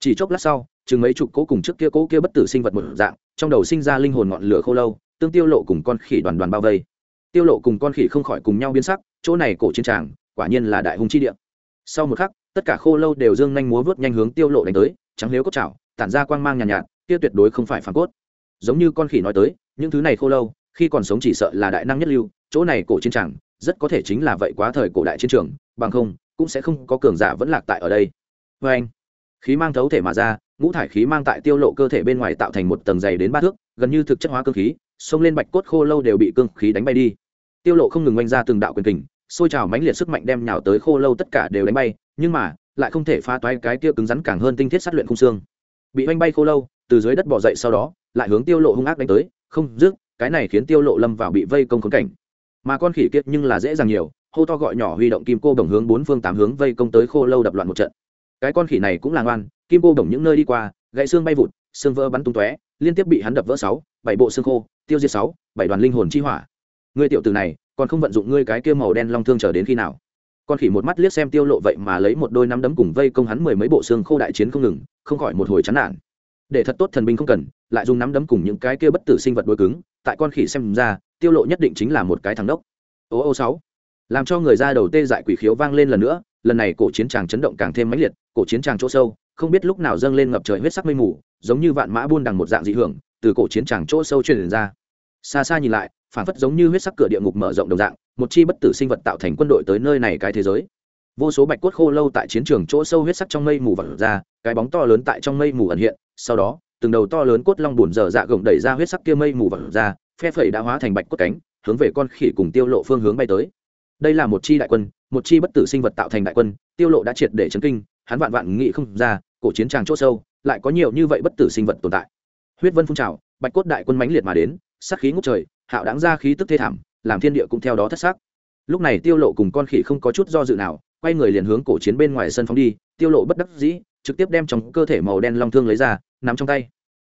chỉ chốc lát sau chừng mấy chục cố cùng trước kia cố kia bất tử sinh vật một dạng trong đầu sinh ra linh hồn ngọn lửa khô lâu tương tiêu lộ cùng con khỉ đoàn đoàn bao vây. Tiêu lộ cùng con khỉ không khỏi cùng nhau biến sắc chỗ này cổ chiến tràng quả nhiên là đại hùng chi địa. Sau một khắc tất cả khô lâu đều dương nhanh múa vớt nhanh hướng tiêu lộ đánh tới trắng liếu cốt chảo tản ra quang mang nhàn nhạt, nhạt kia tuyệt đối không phải phản cốt. Giống như con khỉ nói tới những thứ này khô lâu khi còn sống chỉ sợ là đại năng nhất lưu chỗ này cổ chiến tràng rất có thể chính là vậy quá thời cổ đại chiến trường bằng không cũng sẽ không có cường giả vẫn lạc tại ở đây. Vê anh khí mang thấu thể mà ra, ngũ thải khí mang tại tiêu lộ cơ thể bên ngoài tạo thành một tầng dày đến ba thước, gần như thực chất hóa cơ khí, xông lên bạch cốt khô lâu đều bị cương khí đánh bay đi. Tiêu lộ không ngừng oanh ra từng đạo quyền kình xôi trào mãnh liệt sức mạnh đem nhào tới khô lâu tất cả đều đánh bay, nhưng mà, lại không thể phá toái cái kia cứng rắn càng hơn tinh thiết sát luyện khung xương. Bị oanh bay khô lâu, từ dưới đất bò dậy sau đó, lại hướng tiêu lộ hung ác đánh tới, không dứt, cái này khiến tiêu lộ lâm vào bị vây công khốn cảnh. Mà con khỉ kiệt nhưng là dễ dàng nhiều, hô to gọi nhỏ huy động kim cô đồng hướng bốn phương tám hướng vây công tới khô lâu đập loạn một trận cái con khỉ này cũng là ngoan, kim cô đồng những nơi đi qua, gãy xương bay vụt, xương vỡ bắn tung tóe, liên tiếp bị hắn đập vỡ sáu, bảy bộ xương khô, tiêu diệt sáu, bảy đoàn linh hồn chi hỏa. Ngươi tiểu tử này, còn không vận dụng ngươi cái kia màu đen long thương chờ đến khi nào? Con khỉ một mắt liếc xem tiêu lộ vậy mà lấy một đôi nắm đấm cùng vây công hắn mười mấy bộ xương khô đại chiến không ngừng, không khỏi một hồi chán nản. Để thật tốt thần binh không cần, lại dùng nắm đấm cùng những cái kia bất tử sinh vật đối cứng, tại con khỉ xem ra, tiêu lộ nhất định chính là một cái thằng đốc. Ô ô sáu. Làm cho người ra đầu tê dại quỷ khiếu vang lên lần nữa, lần này cổ chiến tràng chấn động càng thêm mãnh liệt cổ chiến tràng chỗ sâu, không biết lúc nào dâng lên ngập trời huyết sắc mây mù, giống như vạn mã buôn đằng một dạng dị hưởng, từ cổ chiến tràng chỗ sâu truyền ra. Xa xa nhìn lại phản phất giống như huyết sắc cửa địa ngục mở rộng đồng dạng, một chi bất tử sinh vật tạo thành quân đội tới nơi này cái thế giới. Vô số bạch cốt khô lâu tại chiến trường chỗ sâu huyết sắc trong mây mù vật ra, cái bóng to lớn tại trong mây mù ẩn hiện, sau đó, từng đầu to lớn cốt long bùn dở dạ gồng đẩy ra huyết sắc kia mây mù vật ra, phe phẩy đã hóa thành bạch cốt cánh, hướng về con khỉ cùng tiêu lộ phương hướng bay tới. Đây là một chi đại quân, một chi bất tử sinh vật tạo thành đại quân, tiêu lộ đã triệt để chấn kinh hắn vạn vạn nghĩ không ra, cổ chiến tràng chỗ sâu, lại có nhiều như vậy bất tử sinh vật tồn tại. Huyết vân phun trào, bạch cốt đại quân mãnh liệt mà đến, sát khí ngút trời, hạo đáng ra khí tức thê thảm, làm thiên địa cũng theo đó thất sắc lúc này tiêu lộ cùng con khỉ không có chút do dự nào, quay người liền hướng cổ chiến bên ngoài sân phóng đi, tiêu lộ bất đắc dĩ, trực tiếp đem trong cơ thể màu đen long thương lấy ra, nắm trong tay.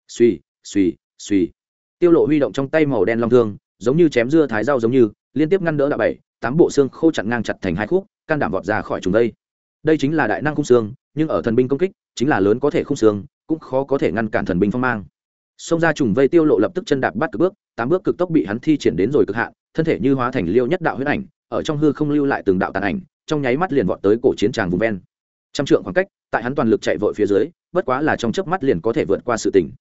Suy suy suy tiêu lộ huy động trong tay màu đen long thương, giống như chém dưa thái rau giống như, liên tiếp ngăn đỡ đạo bảy, tám bộ xương khô chặn ngang chặt thành hai khúc, can đảm vọt ra khỏi chúng đây đây chính là đại năng khung xương, nhưng ở thần binh công kích, chính là lớn có thể khung xương, cũng khó có thể ngăn cản thần binh phong mang. Xông ra trùng vây tiêu lộ lập tức chân đạp bắt cực bước, tám bước cực tốc bị hắn thi triển đến rồi cực hạn, thân thể như hóa thành liêu nhất đạo huyết ảnh, ở trong hư không lưu lại từng đạo tàn ảnh, trong nháy mắt liền vọt tới cổ chiến tràng vùng ven. Trăm trượng khoảng cách, tại hắn toàn lực chạy vội phía dưới, bất quá là trong chớp mắt liền có thể vượt qua sự tình.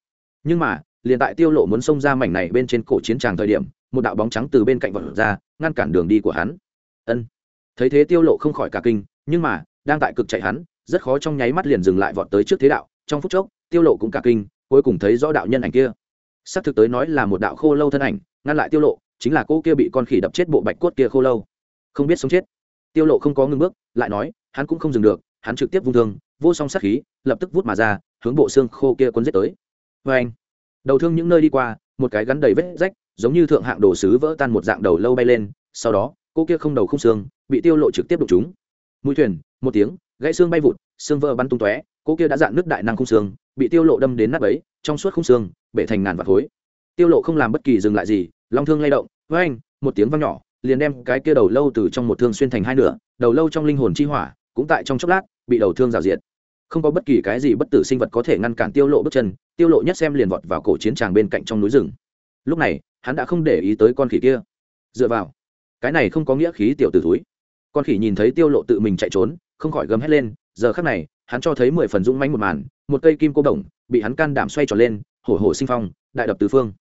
Nhưng mà, liền tại tiêu lộ muốn xông ra mảnh này bên trên cổ chiến tràng thời điểm, một đạo bóng trắng từ bên cạnh vọt ra, ngăn cản đường đi của hắn. Ân. Thấy thế tiêu lộ không khỏi cả kinh, nhưng mà đang tại cực chạy hắn, rất khó trong nháy mắt liền dừng lại vọt tới trước thế đạo, trong phút chốc, tiêu lộ cũng cả kinh, cuối cùng thấy rõ đạo nhân ảnh kia. Sắp thực tới nói là một đạo khô lâu thân ảnh, ngăn lại tiêu lộ, chính là cô kia bị con khỉ đập chết bộ bạch cốt kia khô lâu. Không biết sống chết. Tiêu lộ không có ngừng bước, lại nói, hắn cũng không dừng được, hắn trực tiếp vung thương, vô song sát khí, lập tức vút mà ra, hướng bộ xương khô kia cuốn giết tới. Với anh, đầu thương những nơi đi qua, một cái gắn đầy vết rách, giống như thượng hạng đồ sứ vỡ tan một dạng đầu lâu bay lên, sau đó, cô kia không đầu không xương, bị tiêu lộ trực tiếp đụng trúng. Mũi thuyền một tiếng, gãy xương bay vụt, xương vỡ bắn tung tóe cô kia đã dạn nước đại năng khung xương, bị tiêu lộ đâm đến nát ấy trong suốt khung xương, bể thành ngàn vạt khối. Tiêu lộ không làm bất kỳ dừng lại gì, long thương lay động với anh một tiếng vang nhỏ, liền đem cái kia đầu lâu từ trong một thương xuyên thành hai nửa, đầu lâu trong linh hồn chi hỏa, cũng tại trong chốc lát, bị đầu thương rào diệt. Không có bất kỳ cái gì bất tử sinh vật có thể ngăn cản tiêu lộ bước chân, tiêu lộ nhất xem liền vọt vào cổ chiến tràng bên cạnh trong núi rừng. Lúc này, hắn đã không để ý tới con khỉ kia. Dựa vào, cái này không có nghĩa khí tiểu tử thúi. Con khỉ nhìn thấy tiêu lộ tự mình chạy trốn không khỏi gầm hét lên, giờ khắc này, hắn cho thấy mười phần dũng mánh một màn, một cây kim cô đồng, bị hắn can đảm xoay tròn lên, hổ hổ sinh phong, đại đập tứ phương.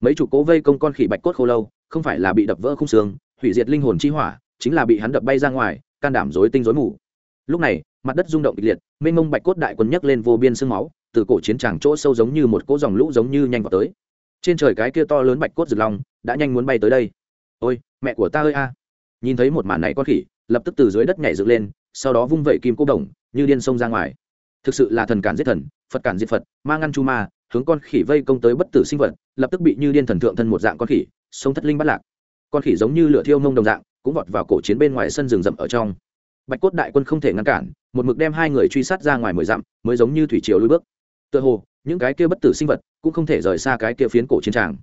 Mấy chủ cố vây công con khỉ bạch cốt khô lâu, không phải là bị đập vỡ khung xương, hủy diệt linh hồn chi hỏa, chính là bị hắn đập bay ra ngoài, can đảm rối tinh rối mù. Lúc này, mặt đất rung động kịch liệt, mênh mông bạch cốt đại quân nhấc lên vô biên sương máu, từ cổ chiến tràng chỗ sâu giống như một cỗ dòng lũ giống như nhanh vào tới. Trên trời cái kia to lớn bạch cốt rực long, đã nhanh muốn bay tới đây. Ôi, mẹ của ta ơi a! Nhìn thấy một màn này con khỉ, lập tức từ dưới đất nhảy dựng lên sau đó vung vẩy kim cô đồng, như điên sông ra ngoài. Thực sự là thần cản giết thần, phật cản diệt phật, ma ngăn chu ma, hướng con khỉ vây công tới bất tử sinh vật, lập tức bị như điên thần thượng thân một dạng con khỉ, sông thất linh bắt lạc. Con khỉ giống như lửa thiêu mông đồng dạng, cũng vọt vào cổ chiến bên ngoài sân rừng rậm ở trong. Bạch cốt đại quân không thể ngăn cản, một mực đem hai người truy sát ra ngoài mười dặm, mới giống như thủy triều lui bước. Tựa hồ, những cái kia bất tử sinh vật cũng không thể rời xa cái kia phiến cổ chiến tràng.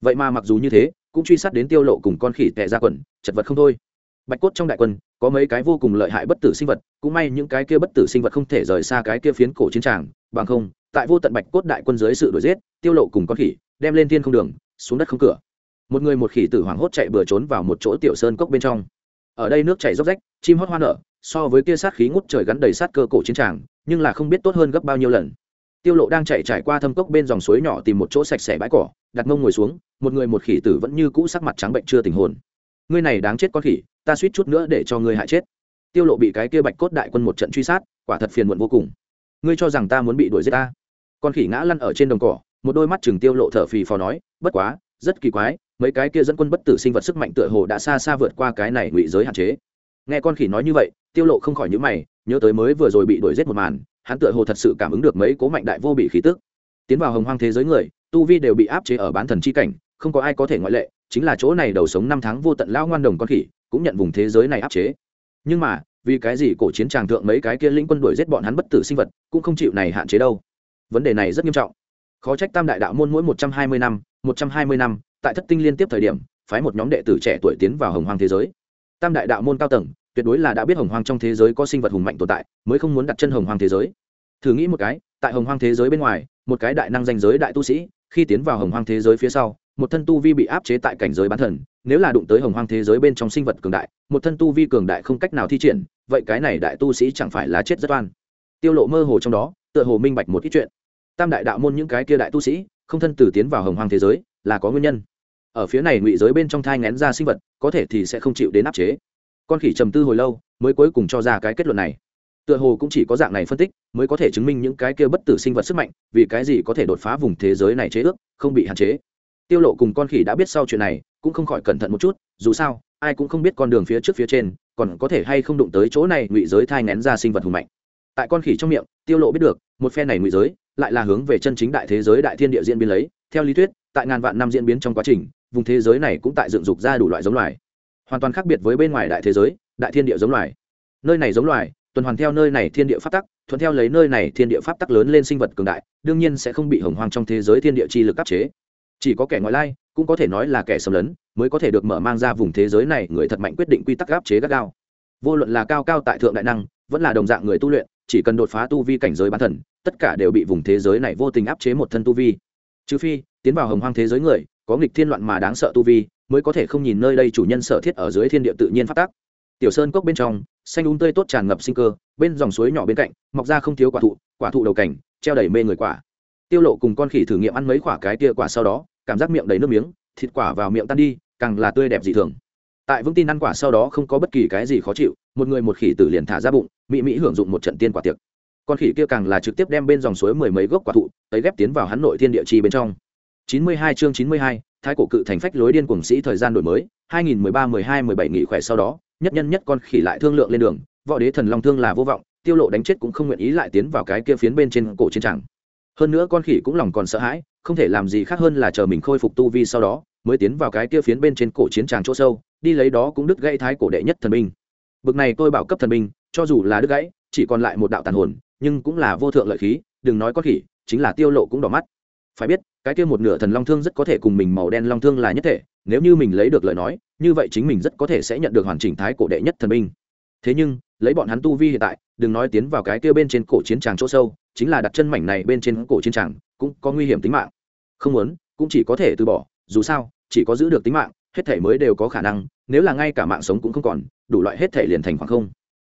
Vậy mà mặc dù như thế, cũng truy sát đến tiêu lộ cùng con khỉ tệ ra quần, chật vật không thôi. Bạch cốt trong đại quân có mấy cái vô cùng lợi hại bất tử sinh vật, cũng may những cái kia bất tử sinh vật không thể rời xa cái kia phiến cổ chiến tràng, bằng không, tại vô tận bạch cốt đại quân dưới sự đuổi giết, tiêu lộ cùng con khỉ đem lên thiên không đường, xuống đất không cửa. Một người một khỉ tử hoảng hốt chạy bừa trốn vào một chỗ tiểu sơn cốc bên trong. Ở đây nước chảy róc rách, chim hót hoa nở, so với kia sát khí ngút trời gắn đầy sát cơ cổ chiến tràng, nhưng là không biết tốt hơn gấp bao nhiêu lần. Tiêu lộ đang chạy trải qua thâm cốc bên dòng suối nhỏ tìm một chỗ sạch sẽ bãi cỏ, đặt mông ngồi xuống, một người một khỉ tử vẫn như cũ sắc mặt trắng bệnh chưa tình hồn ngươi này đáng chết con khỉ, ta suýt chút nữa để cho ngươi hại chết. Tiêu lộ bị cái kia bạch cốt đại quân một trận truy sát, quả thật phiền muộn vô cùng. Ngươi cho rằng ta muốn bị đuổi giết ta? Con khỉ ngã lăn ở trên đồng cỏ, một đôi mắt chừng tiêu lộ thở phì phò nói, bất quá, rất kỳ quái, mấy cái kia dẫn quân bất tử sinh vật sức mạnh tựa hồ đã xa xa vượt qua cái này ngụy giới hạn chế. Nghe con khỉ nói như vậy, tiêu lộ không khỏi nhíu mày, nhớ tới mới vừa rồi bị đuổi giết một màn, hắn tựa hồ thật sự cảm ứng được mấy cố mạnh đại vô bị khí tức. Tiến vào hồng hoang thế giới người, tu vi đều bị áp chế ở bán thần chi cảnh, không có ai có thể ngoại lệ chính là chỗ này đầu sống năm tháng vô tận lao ngoan đồng con khỉ, cũng nhận vùng thế giới này áp chế. Nhưng mà, vì cái gì cổ chiến tràng thượng mấy cái kia lĩnh quân đuổi giết bọn hắn bất tử sinh vật, cũng không chịu này hạn chế đâu? Vấn đề này rất nghiêm trọng. Khó trách tam đại đạo môn mỗi một trăm hai mươi năm, một trăm hai mươi năm, tại thất tinh liên tiếp thời điểm, phái một nhóm đệ tử trẻ tuổi tiến vào hồng hoang thế giới. Tam đại đạo môn cao tầng, tuyệt đối là đã biết hồng hoang trong thế giới có sinh vật hùng mạnh tồn tại, mới không muốn đặt chân hồng hoang thế giới. Thử nghĩ một cái, tại hồng hoang thế giới bên ngoài, một cái đại năng danh giới đại tu sĩ, khi tiến vào hồng hoang thế giới phía sau một thân tu vi bị áp chế tại cảnh giới bán thần, nếu là đụng tới hồng hoang thế giới bên trong sinh vật cường đại, một thân tu vi cường đại không cách nào thi triển, vậy cái này đại tu sĩ chẳng phải là chết rất oan. Tiêu lộ mơ hồ trong đó, tựa hồ minh bạch một ít chuyện. Tam đại đạo môn những cái kia đại tu sĩ, không thân từ tiến vào hồng hoang thế giới, là có nguyên nhân. Ở phía này ngụy giới bên trong thai ngén ra sinh vật, có thể thì sẽ không chịu đến áp chế. Con khỉ trầm tư hồi lâu, mới cuối cùng cho ra cái kết luận này. Tựa hồ cũng chỉ có dạng này phân tích, mới có thể chứng minh những cái kia bất tử sinh vật sức mạnh, vì cái gì có thể đột phá vùng thế giới này chế ước, không bị hạn chế tiêu lộ cùng con khỉ đã biết sau chuyện này, cũng không khỏi cẩn thận một chút, dù sao, ai cũng không biết con đường phía trước phía trên, còn có thể hay không đụng tới chỗ này ngụy giới thai nén ra sinh vật hùng mạnh. Tại con khỉ trong miệng, tiêu lộ biết được, một phe này ngụy giới, lại là hướng về chân chính đại thế giới đại thiên địa diễn biến lấy. Theo lý thuyết, tại ngàn vạn năm diễn biến trong quá trình, vùng thế giới này cũng tại dựng dục ra đủ loại giống loài. Hoàn toàn khác biệt với bên ngoài đại thế giới, đại thiên địa giống loài. Nơi này giống loài, tuần hoàn theo nơi này thiên địa pháp tắc, thuận theo lấy nơi này thiên địa pháp tắc lớn lên sinh vật cường đại, đương nhiên sẽ không bị hồng hoang trong thế giới thiên địa chi lực áp chế chỉ có kẻ ngoại lai, cũng có thể nói là kẻ xâm lấn, mới có thể được mở mang ra vùng thế giới này người thật mạnh quyết định quy tắc áp chế gắt gao. Vô luận là cao cao tại thượng đại năng, vẫn là đồng dạng người tu luyện, chỉ cần đột phá tu vi cảnh giới bán thần, tất cả đều bị vùng thế giới này vô tình áp chế một thân tu vi. Trừ phi, tiến vào hồng hoang thế giới người, có nghịch thiên loạn mà đáng sợ tu vi, mới có thể không nhìn nơi đây chủ nhân sở thiết ở dưới thiên địa tự nhiên phát tác. Tiểu sơn cốc bên trong, xanh úng um tươi tốt tràn ngập sinh cơ, bên dòng suối nhỏ bên cạnh, mọc ra không thiếu quả thụ quả thụ đầu cảnh treo đầy mê người quả. Tiêu lộ cùng con khỉ thử nghiệm ăn mấy quả cái tia quả sau đó cảm giác miệng đầy nước miếng thịt quả vào miệng tan đi càng là tươi đẹp dị thường. Tại vững tin ăn quả sau đó không có bất kỳ cái gì khó chịu một người một khỉ tử liền thả ra bụng mỹ mỹ hưởng dụng một trận tiên quả tiệc. Con khỉ kia càng là trực tiếp đem bên dòng suối mười mấy gốc quả thụ tới ghép tiến vào hắn nội thiên địa chi bên trong. 92 chương 92, thái cổ cự thành phách lối điên cuồng sĩ thời gian đổi mới 2013-12-17 nghỉ khỏe sau đó nhất nhân nhất con khỉ lại thương lượng lên đường võ đế thần long thương là vô vọng tiêu lộ đánh chết cũng không nguyện ý lại tiến vào cái kia phiến bên trên cổ chiến tràng hơn nữa con khỉ cũng lòng còn sợ hãi không thể làm gì khác hơn là chờ mình khôi phục tu vi sau đó, mới tiến vào cái kia phiến bên trên cổ chiến tràng chỗ sâu, đi lấy đó cũng đứt gãy thái cổ đệ nhất thần binh. Bực này tôi bảo cấp thần binh, cho dù là đứt gãy, chỉ còn lại một đạo tàn hồn, nhưng cũng là vô thượng lợi khí, đừng nói có khỉ, chính là tiêu lộ cũng đỏ mắt. Phải biết, cái kia một nửa thần long thương rất có thể cùng mình màu đen long thương là nhất thể, nếu như mình lấy được lời nói, như vậy chính mình rất có thể sẽ nhận được hoàn chỉnh thái cổ đệ nhất thần binh. Thế nhưng, lấy bọn hắn tu vi hiện tại, đừng nói tiến vào cái kia bên trên cổ chiến tràng chỗ sâu, chính là đặt chân mảnh này bên trên cổ chiến tràng cũng có nguy hiểm tính mạng. Không muốn, cũng chỉ có thể từ bỏ, dù sao, chỉ có giữ được tính mạng, hết thể mới đều có khả năng, nếu là ngay cả mạng sống cũng không còn, đủ loại hết thể liền thành khoảng không.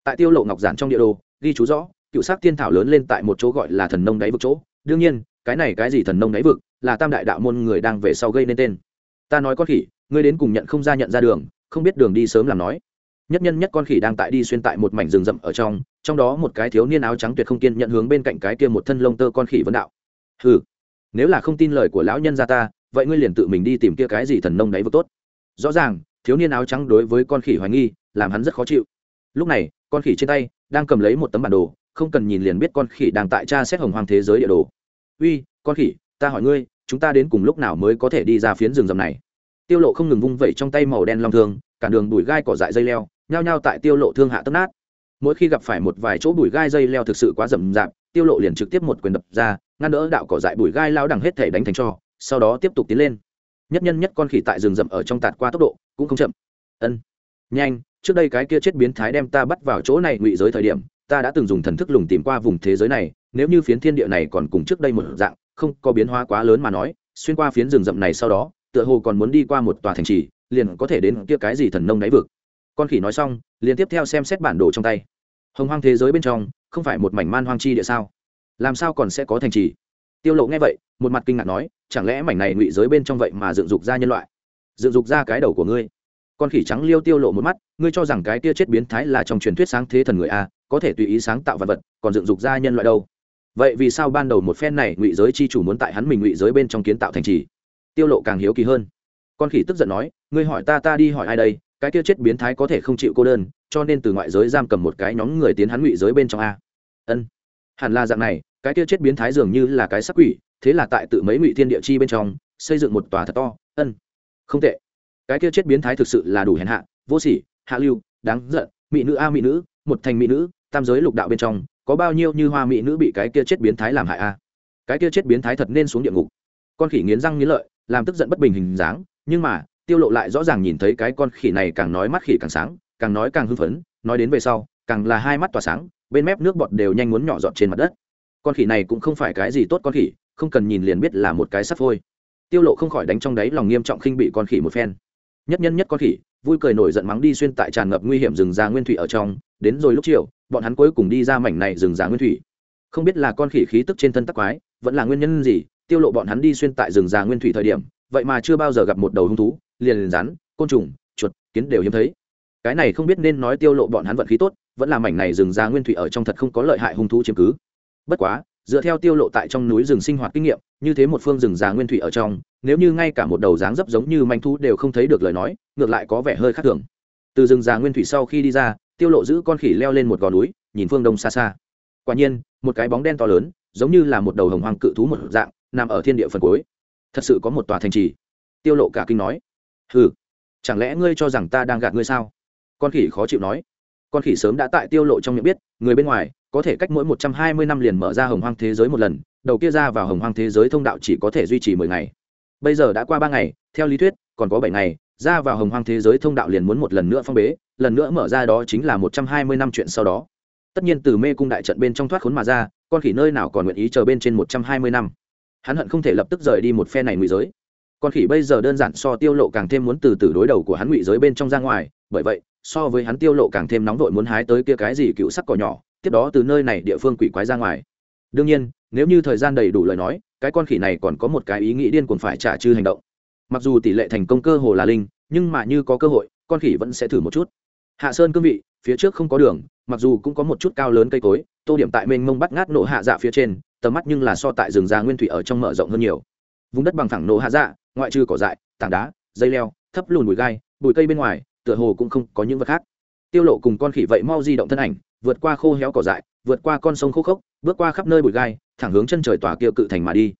Tại tiêu lộ ngọc giản trong địa đồ, ghi chú rõ, cựu sắc tiên thảo lớn lên tại một chỗ gọi là thần nông đáy vực chỗ. Đương nhiên, cái này cái gì thần nông đáy vực, là tam đại đạo môn người đang về sau gây nên tên. Ta nói con khỉ, ngươi đến cùng nhận không ra nhận ra đường, không biết đường đi sớm làm nói. Nhất nhân nhất con khỉ đang tại đi xuyên tại một mảnh rừng rậm ở trong trong đó một cái thiếu niên áo trắng tuyệt không kiên nhận hướng bên cạnh cái kia một thân lông tơ con khỉ vấn đạo ừ nếu là không tin lời của lão nhân gia ta, vậy ngươi liền tự mình đi tìm kia cái gì thần nông đấy vực tốt. Rõ ràng, thiếu niên áo trắng đối với con khỉ hoài nghi, làm hắn rất khó chịu. Lúc này, con khỉ trên tay đang cầm lấy một tấm bản đồ, không cần nhìn liền biết con khỉ đang tại tra xét hồng hoàng thế giới địa đồ. Uy, con khỉ, ta hỏi ngươi, chúng ta đến cùng lúc nào mới có thể đi ra phiến rừng rậm này? Tiêu lộ không ngừng vung vẩy trong tay màu đen long thương, cả đường bụi gai cỏ dại dây leo, nhao nhao tại tiêu lộ thương hạ tất nát. Mỗi khi gặp phải một vài chỗ bụi gai dây leo thực sự quá rậm rạp, tiêu lộ liền trực tiếp một quyền đập ra ngăn đỡ đạo cỏ dại bụi gai lao đằng hết thể đánh thành cho, sau đó tiếp tục tiến lên. Nhất nhân nhất con khỉ tại rừng rậm ở trong tạt qua tốc độ, cũng không chậm. Ân. Nhanh, trước đây cái kia chết biến thái đem ta bắt vào chỗ này ngụy giới thời điểm, ta đã từng dùng thần thức lùng tìm qua vùng thế giới này, nếu như phiến thiên địa này còn cùng trước đây một dạng, không có biến hóa quá lớn mà nói, xuyên qua phiến rừng rậm này sau đó, tựa hồ còn muốn đi qua một tòa thành trì, liền có thể đến kia cái gì thần nông đáy vực. Con khỉ nói xong, liền tiếp theo xem xét bản đồ trong tay. Hồng hoang thế giới bên trong, không phải một mảnh man hoang chi địa sao? Làm sao còn sẽ có thành trì? Tiêu lộ nghe vậy, một mặt kinh ngạc nói, chẳng lẽ mảnh này ngụy giới bên trong vậy mà dựng dục ra nhân loại? Dựng dục ra cái đầu của ngươi. Con khỉ trắng liêu tiêu lộ một mắt, ngươi cho rằng cái kia chết biến thái là trong truyền thuyết sáng thế thần người a, có thể tùy ý sáng tạo vật vật, còn dựng dục ra nhân loại đâu? Vậy vì sao ban đầu một phen này ngụy giới chi chủ muốn tại hắn mình ngụy giới bên trong kiến tạo thành trì? Tiêu lộ càng hiếu kỳ hơn. Con khỉ tức giận nói, ngươi hỏi ta ta đi hỏi ai đây? Cái kia chết biến thái có thể không chịu cô đơn, cho nên từ ngoại giới giam cầm một cái nhóm người tiến hắn ngụy giới bên trong a. Ân hẳn là dạng này, cái kia chết biến thái dường như là cái sắc quỷ, thế là tại tự mấy ngụy thiên địa chi bên trong, xây dựng một tòa thật to, ân, không tệ. Cái kia chết biến thái thực sự là đủ hèn hạ, vô sỉ, hạ lưu, đáng giận, mỹ nữ a mỹ nữ, một thành mỹ nữ, tam giới lục đạo bên trong, có bao nhiêu như hoa mỹ nữ bị cái kia chết biến thái làm hại a? Cái kia chết biến thái thật nên xuống địa ngục. Con khỉ nghiến răng nghiến lợi, làm tức giận bất bình hình dáng, nhưng mà, tiêu lộ lại rõ ràng nhìn thấy cái con khỉ này càng nói mắt khỉ càng sáng, càng nói càng hưng phấn, nói đến về sau, càng là hai mắt tỏa sáng bên mép nước bọt đều nhanh muốn nhỏ giọt trên mặt đất. Con khỉ này cũng không phải cái gì tốt con khỉ, không cần nhìn liền biết là một cái sắt phôi. Tiêu lộ không khỏi đánh trong đáy lòng nghiêm trọng khinh bị con khỉ một phen. Nhất nhân nhất con khỉ, vui cười nổi giận mắng đi xuyên tại tràn ngập nguy hiểm rừng già nguyên thủy ở trong, đến rồi lúc chiều, bọn hắn cuối cùng đi ra mảnh này rừng già nguyên thủy. Không biết là con khỉ khí tức trên thân tắc quái, vẫn là nguyên nhân gì, tiêu lộ bọn hắn đi xuyên tại rừng già nguyên thủy thời điểm, vậy mà chưa bao giờ gặp một đầu hung thú liền liền rắn, côn trùng, chuột, kiến đều hiếm thấy. Cái này không biết nên nói tiêu lộ bọn hắn vận khí tốt vẫn là mảnh này rừng già nguyên thủy ở trong thật không có lợi hại hung thú chiếm cứ. Bất quá, dựa theo tiêu lộ tại trong núi rừng sinh hoạt kinh nghiệm, như thế một phương rừng già nguyên thủy ở trong, nếu như ngay cả một đầu dáng dấp giống như manh thú đều không thấy được lời nói, ngược lại có vẻ hơi khác thường. Từ rừng già nguyên thủy sau khi đi ra, tiêu lộ giữ con khỉ leo lên một gò núi, nhìn phương đông xa xa. Quả nhiên, một cái bóng đen to lớn, giống như là một đầu hồng hoang cự thú một dạng, nằm ở thiên địa phần cuối. Thật sự có một tòa thành trì. Tiêu lộ cả kinh nói, hừ, chẳng lẽ ngươi cho rằng ta đang gạt ngươi sao? Con khỉ khó chịu nói con khỉ sớm đã tại tiêu lộ trong miệng biết, người bên ngoài, có thể cách mỗi 120 năm liền mở ra hồng hoang thế giới một lần, đầu kia ra vào hồng hoang thế giới thông đạo chỉ có thể duy trì 10 ngày. Bây giờ đã qua ba ngày, theo lý thuyết, còn có bảy ngày, ra vào hồng hoang thế giới thông đạo liền muốn một lần nữa phong bế, lần nữa mở ra đó chính là 120 năm chuyện sau đó. Tất nhiên từ mê cung đại trận bên trong thoát khốn mà ra, con khỉ nơi nào còn nguyện ý chờ bên trên 120 năm. Hắn hận không thể lập tức rời đi một phe này ngụy giới. Con khỉ bây giờ đơn giản so tiêu lộ càng thêm muốn từ từ đối đầu của hắn ngụy giới bên trong ra ngoài bởi vậy, so với hắn tiêu lộ càng thêm nóng vội muốn hái tới kia cái gì cựu sắc cỏ nhỏ, tiếp đó từ nơi này địa phương quỷ quái ra ngoài. Đương nhiên, nếu như thời gian đầy đủ lời nói, cái con khỉ này còn có một cái ý nghĩ điên cuồng phải trả chư hành động. Mặc dù tỷ lệ thành công cơ hồ là linh, nhưng mà như có cơ hội, con khỉ vẫn sẽ thử một chút. Hạ sơn cương vị, phía trước không có đường, mặc dù cũng có một chút cao lớn cây cối, tô điểm tại mênh mông bắt ngát nổ hạ dạ phía trên, tầm mắt nhưng là so tại rừng già nguyên thủy ở trong mở rộng hơn nhiều. Vùng đất bằng thẳng nổ hạ dạ ngoại trừ cỏ dại, tảng đá, dây leo, thấp lùn bụi gai, bụi cây bên ngoài tựa hồ cũng không có những vật khác. Tiêu lộ cùng con khỉ vậy mau di động thân ảnh, vượt qua khô héo cỏ dại, vượt qua con sông khô khốc, bước qua khắp nơi bụi gai, thẳng hướng chân trời tòa kia cự thành mà đi.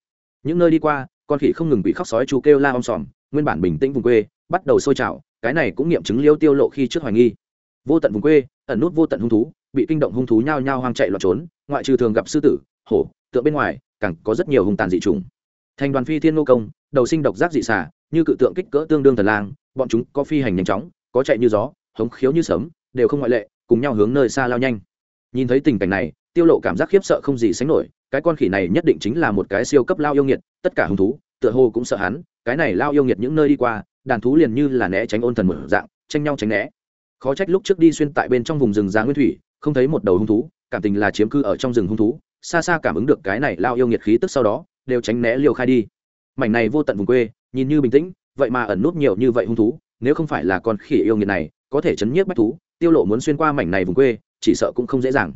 Những nơi đi qua, con khỉ không ngừng bị khóc sói chú kêu la om sòm, nguyên bản bình tĩnh vùng quê, bắt đầu sôi trào, cái này cũng nghiệm chứng liêu tiêu lộ khi trước hoài nghi. Vô tận vùng quê, ẩn nút vô tận hung thú, bị kinh động hung thú nhao nhao hoang chạy loạn trốn, ngoại trừ thường gặp sư tử, hổ tượng bên ngoài, càng có rất nhiều hung tàn dị trùng thành đoàn phi thiên nô công, đầu sinh độc giác dị xà, như cự tượng kích cỡ tương đương thần lang, bọn chúng có phi hành nhanh chóng có chạy như gió, hống khiếu như sấm, đều không ngoại lệ, cùng nhau hướng nơi xa lao nhanh. Nhìn thấy tình cảnh này, tiêu lộ cảm giác khiếp sợ không gì sánh nổi, cái con khỉ này nhất định chính là một cái siêu cấp lao yêu nghiệt, tất cả hung thú, tựa hồ cũng sợ hắn, cái này lao yêu nghiệt những nơi đi qua, đàn thú liền như là né tránh ôn thần mở dạng, tranh nhau tránh né. Khó trách lúc trước đi xuyên tại bên trong vùng rừng già nguyên thủy, không thấy một đầu hung thú, cảm tình là chiếm cư ở trong rừng hung thú, xa xa cảm ứng được cái này lao yêu nghiệt khí tức sau đó, đều tránh né liều khai đi. Mảnh này vô tận vùng quê, nhìn như bình tĩnh, vậy mà ẩn nút nhiều như vậy hung thú nếu không phải là con khỉ yêu nghiệt này, có thể chấn nhiếp bách thú, tiêu lộ muốn xuyên qua mảnh này vùng quê, chỉ sợ cũng không dễ dàng.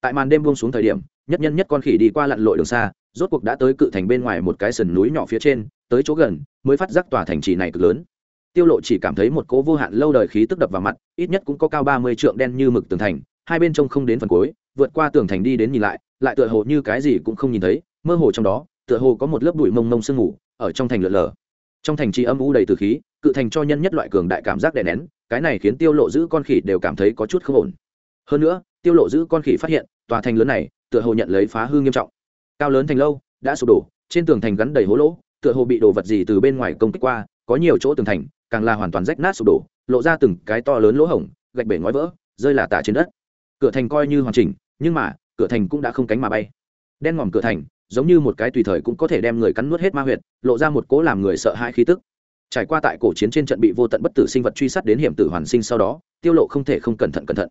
Tại màn đêm buông xuống thời điểm, nhất nhân nhất con khỉ đi qua lặn lội đường xa, rốt cuộc đã tới cự thành bên ngoài một cái sườn núi nhỏ phía trên, tới chỗ gần, mới phát giác tòa thành trì này cực lớn. Tiêu lộ chỉ cảm thấy một cỗ vô hạn lâu đời khí tức đập vào mặt, ít nhất cũng có cao 30 trượng đen như mực tường thành, hai bên trông không đến phần cuối, vượt qua tường thành đi đến nhìn lại lại tựa hồ như cái gì cũng không nhìn thấy, mơ hồ trong đó, tựa hồ có một lớp bụi mông mông sương mù, ở trong thành lượn lờ trong thành trì âm u đầy từ khí, cự thành cho nhân nhất loại cường đại cảm giác đè nén, cái này khiến tiêu lộ giữ con khỉ đều cảm thấy có chút không ổn. Hơn nữa, tiêu lộ giữ con khỉ phát hiện, tòa thành lớn này, tựa hồ nhận lấy phá hư nghiêm trọng. Cao lớn thành lâu, đã sụp đổ, trên tường thành gắn đầy hố lỗ, tựa hồ bị đồ vật gì từ bên ngoài công kích qua, có nhiều chỗ tường thành, càng là hoàn toàn rách nát sụp đổ, lộ ra từng cái to lớn lỗ hổng, gạch bể ngói vỡ, rơi là tả trên đất. Cửa thành coi như hoàn chỉnh, nhưng mà, cửa thành cũng đã không cánh mà bay. Đen ngòm cửa thành giống như một cái tùy thời cũng có thể đem người cắn nuốt hết ma huyệt, lộ ra một cố làm người sợ hãi khí tức. Trải qua tại cổ chiến trên trận bị vô tận bất tử sinh vật truy sát đến hiểm tử hoàn sinh sau đó, tiêu lộ không thể không cẩn thận cẩn thận.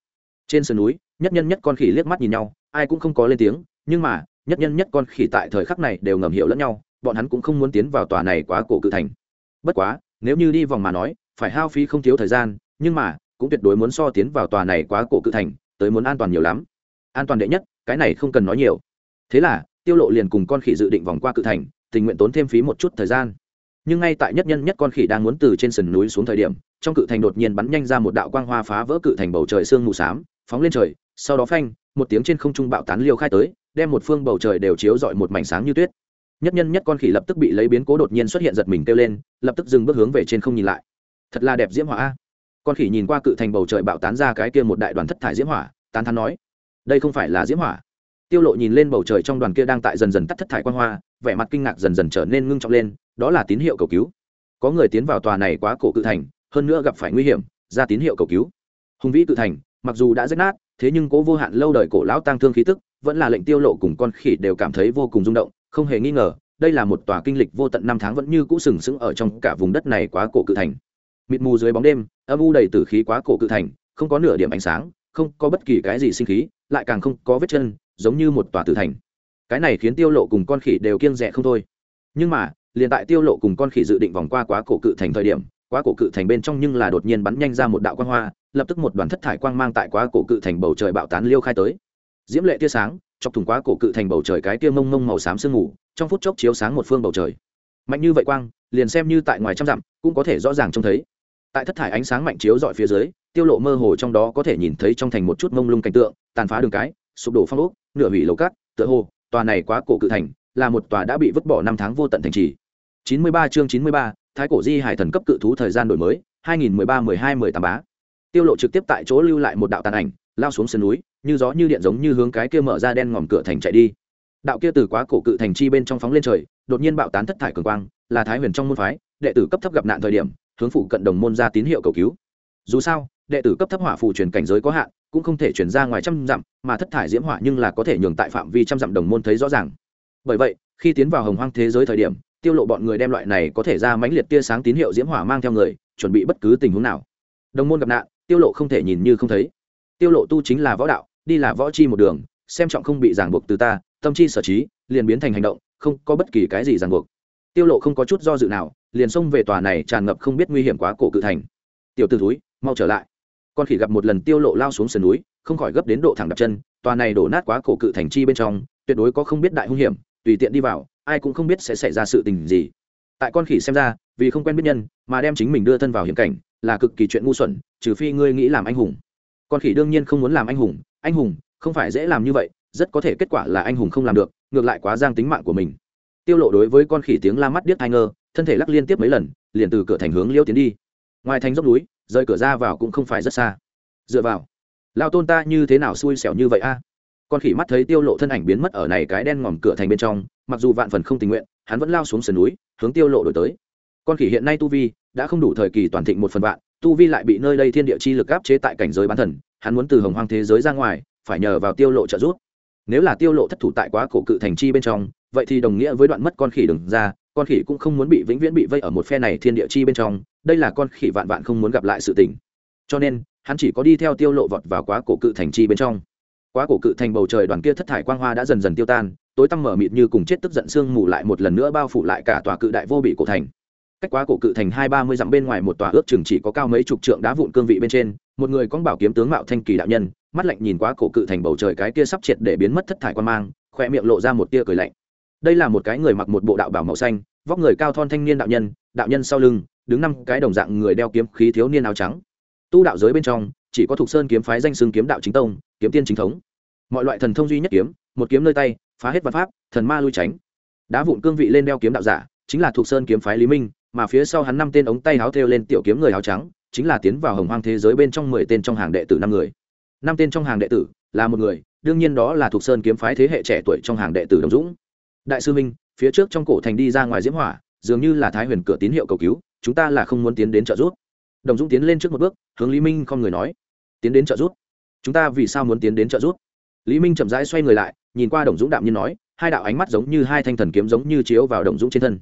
Trên sườn núi, nhất nhân nhất con khỉ liếc mắt nhìn nhau, ai cũng không có lên tiếng, nhưng mà, nhất nhân nhất con khỉ tại thời khắc này đều ngầm hiểu lẫn nhau, bọn hắn cũng không muốn tiến vào tòa này quá cổ cự thành. Bất quá, nếu như đi vòng mà nói, phải hao phí không thiếu thời gian, nhưng mà, cũng tuyệt đối muốn so tiến vào tòa này quá cổ cự thành, tới muốn an toàn nhiều lắm. An toàn đệ nhất, cái này không cần nói nhiều. Thế là tiêu lộ liền cùng con khỉ dự định vòng qua cự thành, tình nguyện tốn thêm phí một chút thời gian. Nhưng ngay tại nhất nhân nhất con khỉ đang muốn từ trên sườn núi xuống thời điểm, trong cự thành đột nhiên bắn nhanh ra một đạo quang hoa phá vỡ cự thành bầu trời sương mù xám, phóng lên trời, sau đó phanh, một tiếng trên không trung bạo tán liêu khai tới, đem một phương bầu trời đều chiếu rọi một mảnh sáng như tuyết. Nhất nhân nhất con khỉ lập tức bị lấy biến cố đột nhiên xuất hiện giật mình kêu lên, lập tức dừng bước hướng về trên không nhìn lại. Thật là đẹp diễm hỏa con khỉ nhìn qua cự thành bầu trời bạo tán ra cái kia một đại đoàn thất thải diễm hỏa, tán thán nói, đây không phải là diễm hỏa tiêu lộ nhìn lên bầu trời trong đoàn kia đang tại dần dần tắt thất thải quan hoa, vẻ mặt kinh ngạc dần dần trở nên ngưng trọng lên, đó là tín hiệu cầu cứu. Có người tiến vào tòa này quá cổ cự thành, hơn nữa gặp phải nguy hiểm, ra tín hiệu cầu cứu. Hùng vĩ cự thành, mặc dù đã rách nát, thế nhưng cố vô hạn lâu đời cổ lão tăng thương khí tức, vẫn là lệnh tiêu lộ cùng con khỉ đều cảm thấy vô cùng rung động, không hề nghi ngờ, đây là một tòa kinh lịch vô tận năm tháng vẫn như cũ sừng sững ở trong cả vùng đất này quá cổ cự thành. Mịt mù dưới bóng đêm, âm u đầy tử khí quá cổ cự thành, không có nửa điểm ánh sáng, không có bất kỳ cái gì sinh khí, lại càng không có vết chân giống như một tòa tử thành. Cái này khiến tiêu lộ cùng con khỉ đều kiêng rẻ không thôi. Nhưng mà, liền tại tiêu lộ cùng con khỉ dự định vòng qua quá cổ cự thành thời điểm, quá cổ cự thành bên trong nhưng là đột nhiên bắn nhanh ra một đạo quang hoa, lập tức một đoàn thất thải quang mang tại quá cổ cự thành bầu trời bạo tán liêu khai tới. Diễm lệ tia sáng, chọc thủng quá cổ cự thành bầu trời cái tia mông mông màu xám sương mù, trong phút chốc chiếu sáng một phương bầu trời. Mạnh như vậy quang, liền xem như tại ngoài trăm dặm, cũng có thể rõ ràng trông thấy. Tại thất thải ánh sáng mạnh chiếu dọi phía dưới, tiêu lộ mơ hồ trong đó có thể nhìn thấy trong thành một chút mông lung cảnh tượng, tàn phá đường cái, sụp đổ phong ốc nửa hủy lầu cát tựa hồ tòa này quá cổ cự thành là một tòa đã bị vứt bỏ năm tháng vô tận thành trì. 93 chương 93, thái cổ di hải thần cấp cự thú thời gian đổi mới 2013 12 18 bá. Tiêu lộ trực tiếp tại chỗ lưu lại một đạo tàn ảnh lao xuống sườn núi như gió như điện giống như hướng cái kia mở ra đen ngòm cửa thành chạy đi. Đạo kia từ quá cổ cự thành chi bên trong phóng lên trời đột nhiên bạo tán thất thải cường quang là thái huyền trong môn phái đệ tử cấp thấp gặp nạn thời điểm hướng phụ cận đồng môn ra tín hiệu cầu cứu. Dù sao đệ tử cấp thấp hỏa phù truyền cảnh giới có hạn cũng không thể chuyển ra ngoài trăm dặm, mà thất thải diễm hỏa nhưng là có thể nhường tại phạm vi trăm dặm đồng môn thấy rõ ràng. Bởi vậy, khi tiến vào hồng hoang thế giới thời điểm, tiêu lộ bọn người đem loại này có thể ra mãnh liệt tia sáng tín hiệu diễm hỏa mang theo người, chuẩn bị bất cứ tình huống nào. Đồng môn gặp nạn, tiêu lộ không thể nhìn như không thấy. Tiêu lộ tu chính là võ đạo, đi là võ chi một đường, xem trọng không bị ràng buộc từ ta, tâm chi sở trí, liền biến thành hành động, không có bất kỳ cái gì ràng buộc. Tiêu lộ không có chút do dự nào, liền xông về tòa này tràn ngập không biết nguy hiểm quá cổ cự thành. Tiểu tử túi mau trở lại con khỉ gặp một lần tiêu lộ lao xuống sườn núi, không khỏi gấp đến độ thẳng đặt chân, tòa này đổ nát quá cổ cự thành chi bên trong, tuyệt đối có không biết đại hung hiểm, tùy tiện đi vào, ai cũng không biết sẽ xảy ra sự tình gì. Tại con khỉ xem ra, vì không quen biết nhân, mà đem chính mình đưa thân vào hiểm cảnh, là cực kỳ chuyện ngu xuẩn, trừ phi ngươi nghĩ làm anh hùng. Con khỉ đương nhiên không muốn làm anh hùng anh hùng không phải dễ làm như vậy, rất có thể kết quả là anh hùng không làm được, ngược lại quá giang tính mạng của mình. Tiêu lộ đối với con khỉ tiếng la mắt điếc ai ngơ thân thể lắc liên tiếp mấy lần, liền từ cửa thành hướng liêu tiến đi. Ngoài thành dốc núi rời cửa ra vào cũng không phải rất xa. Dựa vào lao tôn ta như thế nào xui xẻo như vậy a? Con khỉ mắt thấy tiêu lộ thân ảnh biến mất ở này cái đen ngòm cửa thành bên trong, mặc dù vạn phần không tình nguyện, hắn vẫn lao xuống sườn núi, hướng tiêu lộ đổi tới. Con khỉ hiện nay tu vi đã không đủ thời kỳ toàn thịnh một phần vạn, tu vi lại bị nơi đây thiên địa chi lực áp chế tại cảnh giới bán thần, hắn muốn từ hồng hoang thế giới ra ngoài, phải nhờ vào tiêu lộ trợ giúp. Nếu là tiêu lộ thất thủ tại quá cổ cự thành chi bên trong, vậy thì đồng nghĩa với đoạn mất con khỉ đừng ra con khỉ cũng không muốn bị vĩnh viễn bị vây ở một phe này thiên địa chi bên trong, đây là con khỉ vạn vạn không muốn gặp lại sự tình. Cho nên, hắn chỉ có đi theo tiêu lộ vọt vào quá cổ cự thành chi bên trong. Quá cổ cự thành bầu trời đoàn kia thất thải quang hoa đã dần dần tiêu tan, tối tăm mở mịt như cùng chết tức giận sương mù lại một lần nữa bao phủ lại cả tòa cự đại vô bị cổ thành. Cách quá cổ cự thành hai ba mươi dặm bên ngoài một tòa ước chừng chỉ có cao mấy chục trượng đá vụn cương vị bên trên, một người con bảo kiếm tướng mạo thanh kỳ đạo nhân, mắt lạnh nhìn quá cổ cự thành bầu trời cái kia sắp triệt để biến mất thất thải quan mang khoe miệng lộ ra một tia cười lạnh đây là một cái người mặc một bộ đạo bảo màu xanh, vóc người cao thon thanh niên đạo nhân đạo nhân sau lưng, đứng năm cái đồng dạng người đeo kiếm khí thiếu niên áo trắng. Tu đạo giới bên trong, chỉ có thục sơn kiếm phái danh xưng kiếm đạo chính tông, kiếm tiên chính thống. Mọi loại thần thông duy nhất kiếm, một kiếm nơi tay, phá hết văn pháp, thần ma lui tránh. Đá vụn cương vị lên đeo kiếm đạo giả, chính là thục sơn kiếm phái lý minh, mà phía sau hắn năm tên ống tay áo thêu lên tiểu kiếm người áo trắng, chính là tiến vào hồng hoang thế giới bên trong mười tên trong hàng đệ tử năm người. Năm tên trong hàng đệ tử là một người, đương nhiên đó là thục sơn kiếm phái thế hệ trẻ tuổi trong hàng đệ tử đồng dũng đại sư minh, phía trước trong cổ thành đi ra ngoài diễm hỏa, dường như là thái huyền cửa tín hiệu cầu cứu, chúng ta là không muốn tiến đến trợ giúp. Đồng dũng tiến lên trước một bước, hướng lý minh không người nói. Tiến đến trợ giúp? Chúng ta vì sao muốn tiến đến trợ giúp? Lý minh chậm rãi xoay người lại, nhìn qua đồng dũng đạm nhiên nói, hai đạo ánh mắt giống như hai thanh thần kiếm giống như chiếu vào đồng dũng trên thân.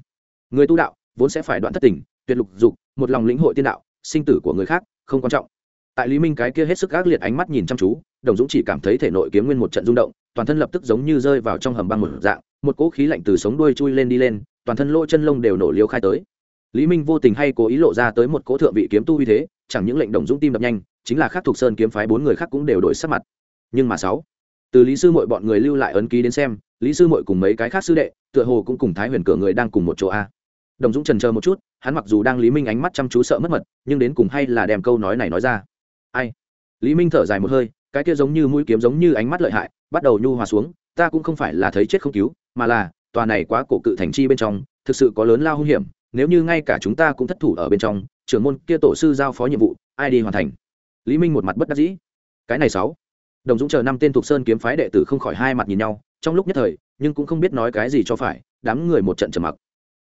Người tu đạo, vốn sẽ phải đoạn thất tình, tuyệt lục dục, một lòng lĩnh hội tiên đạo, sinh tử của người khác, không quan trọng. Tại lý minh cái kia hết sức ác liệt ánh mắt nhìn chăm chú, đồng dũng chỉ cảm thấy thể nội kiếm nguyên một trận rung động, toàn thân lập tức giống như rơi vào trong hầm băng một dạng một cỗ khí lạnh từ sống đuôi chui lên đi lên, toàn thân lỗ chân lông đều nổ liêu khai tới. Lý minh vô tình hay cố ý lộ ra tới một cỗ thượng vị kiếm tu uy thế, chẳng những lệnh đồng dũng tim đập nhanh, chính là khác thuộc sơn kiếm phái bốn người khác cũng đều đổi sắc mặt. Nhưng mà sáu, từ lý sư mội bọn người lưu lại ấn ký đến xem, lý sư mội cùng mấy cái khác sư đệ, tựa hồ cũng cùng thái huyền cửa người đang cùng một chỗ a. Đồng dũng trần chờ một chút, hắn mặc dù đang lý minh ánh mắt chăm chú sợ mất mật, nhưng đến cùng hay là đem câu nói này nói ra. Ai? Lý minh thở dài một hơi, cái kia giống như mũi kiếm giống như ánh mắt lợi hại, bắt đầu nhu hòa xuống, ta cũng không phải là thấy chết không cứu mà là, tòa này quá cổ cự thành chi bên trong, thực sự có lớn lao hung hiểm, nếu như ngay cả chúng ta cũng thất thủ ở bên trong, trưởng môn kia tổ sư giao phó nhiệm vụ, ai đi hoàn thành? Lý minh một mặt bất đắc dĩ. Cái này sáu. Đồng dũng chờ năm tên thuộc sơn kiếm phái đệ tử không khỏi hai mặt nhìn nhau, trong lúc nhất thời, nhưng cũng không biết nói cái gì cho phải, đám người một trận trầm mặc.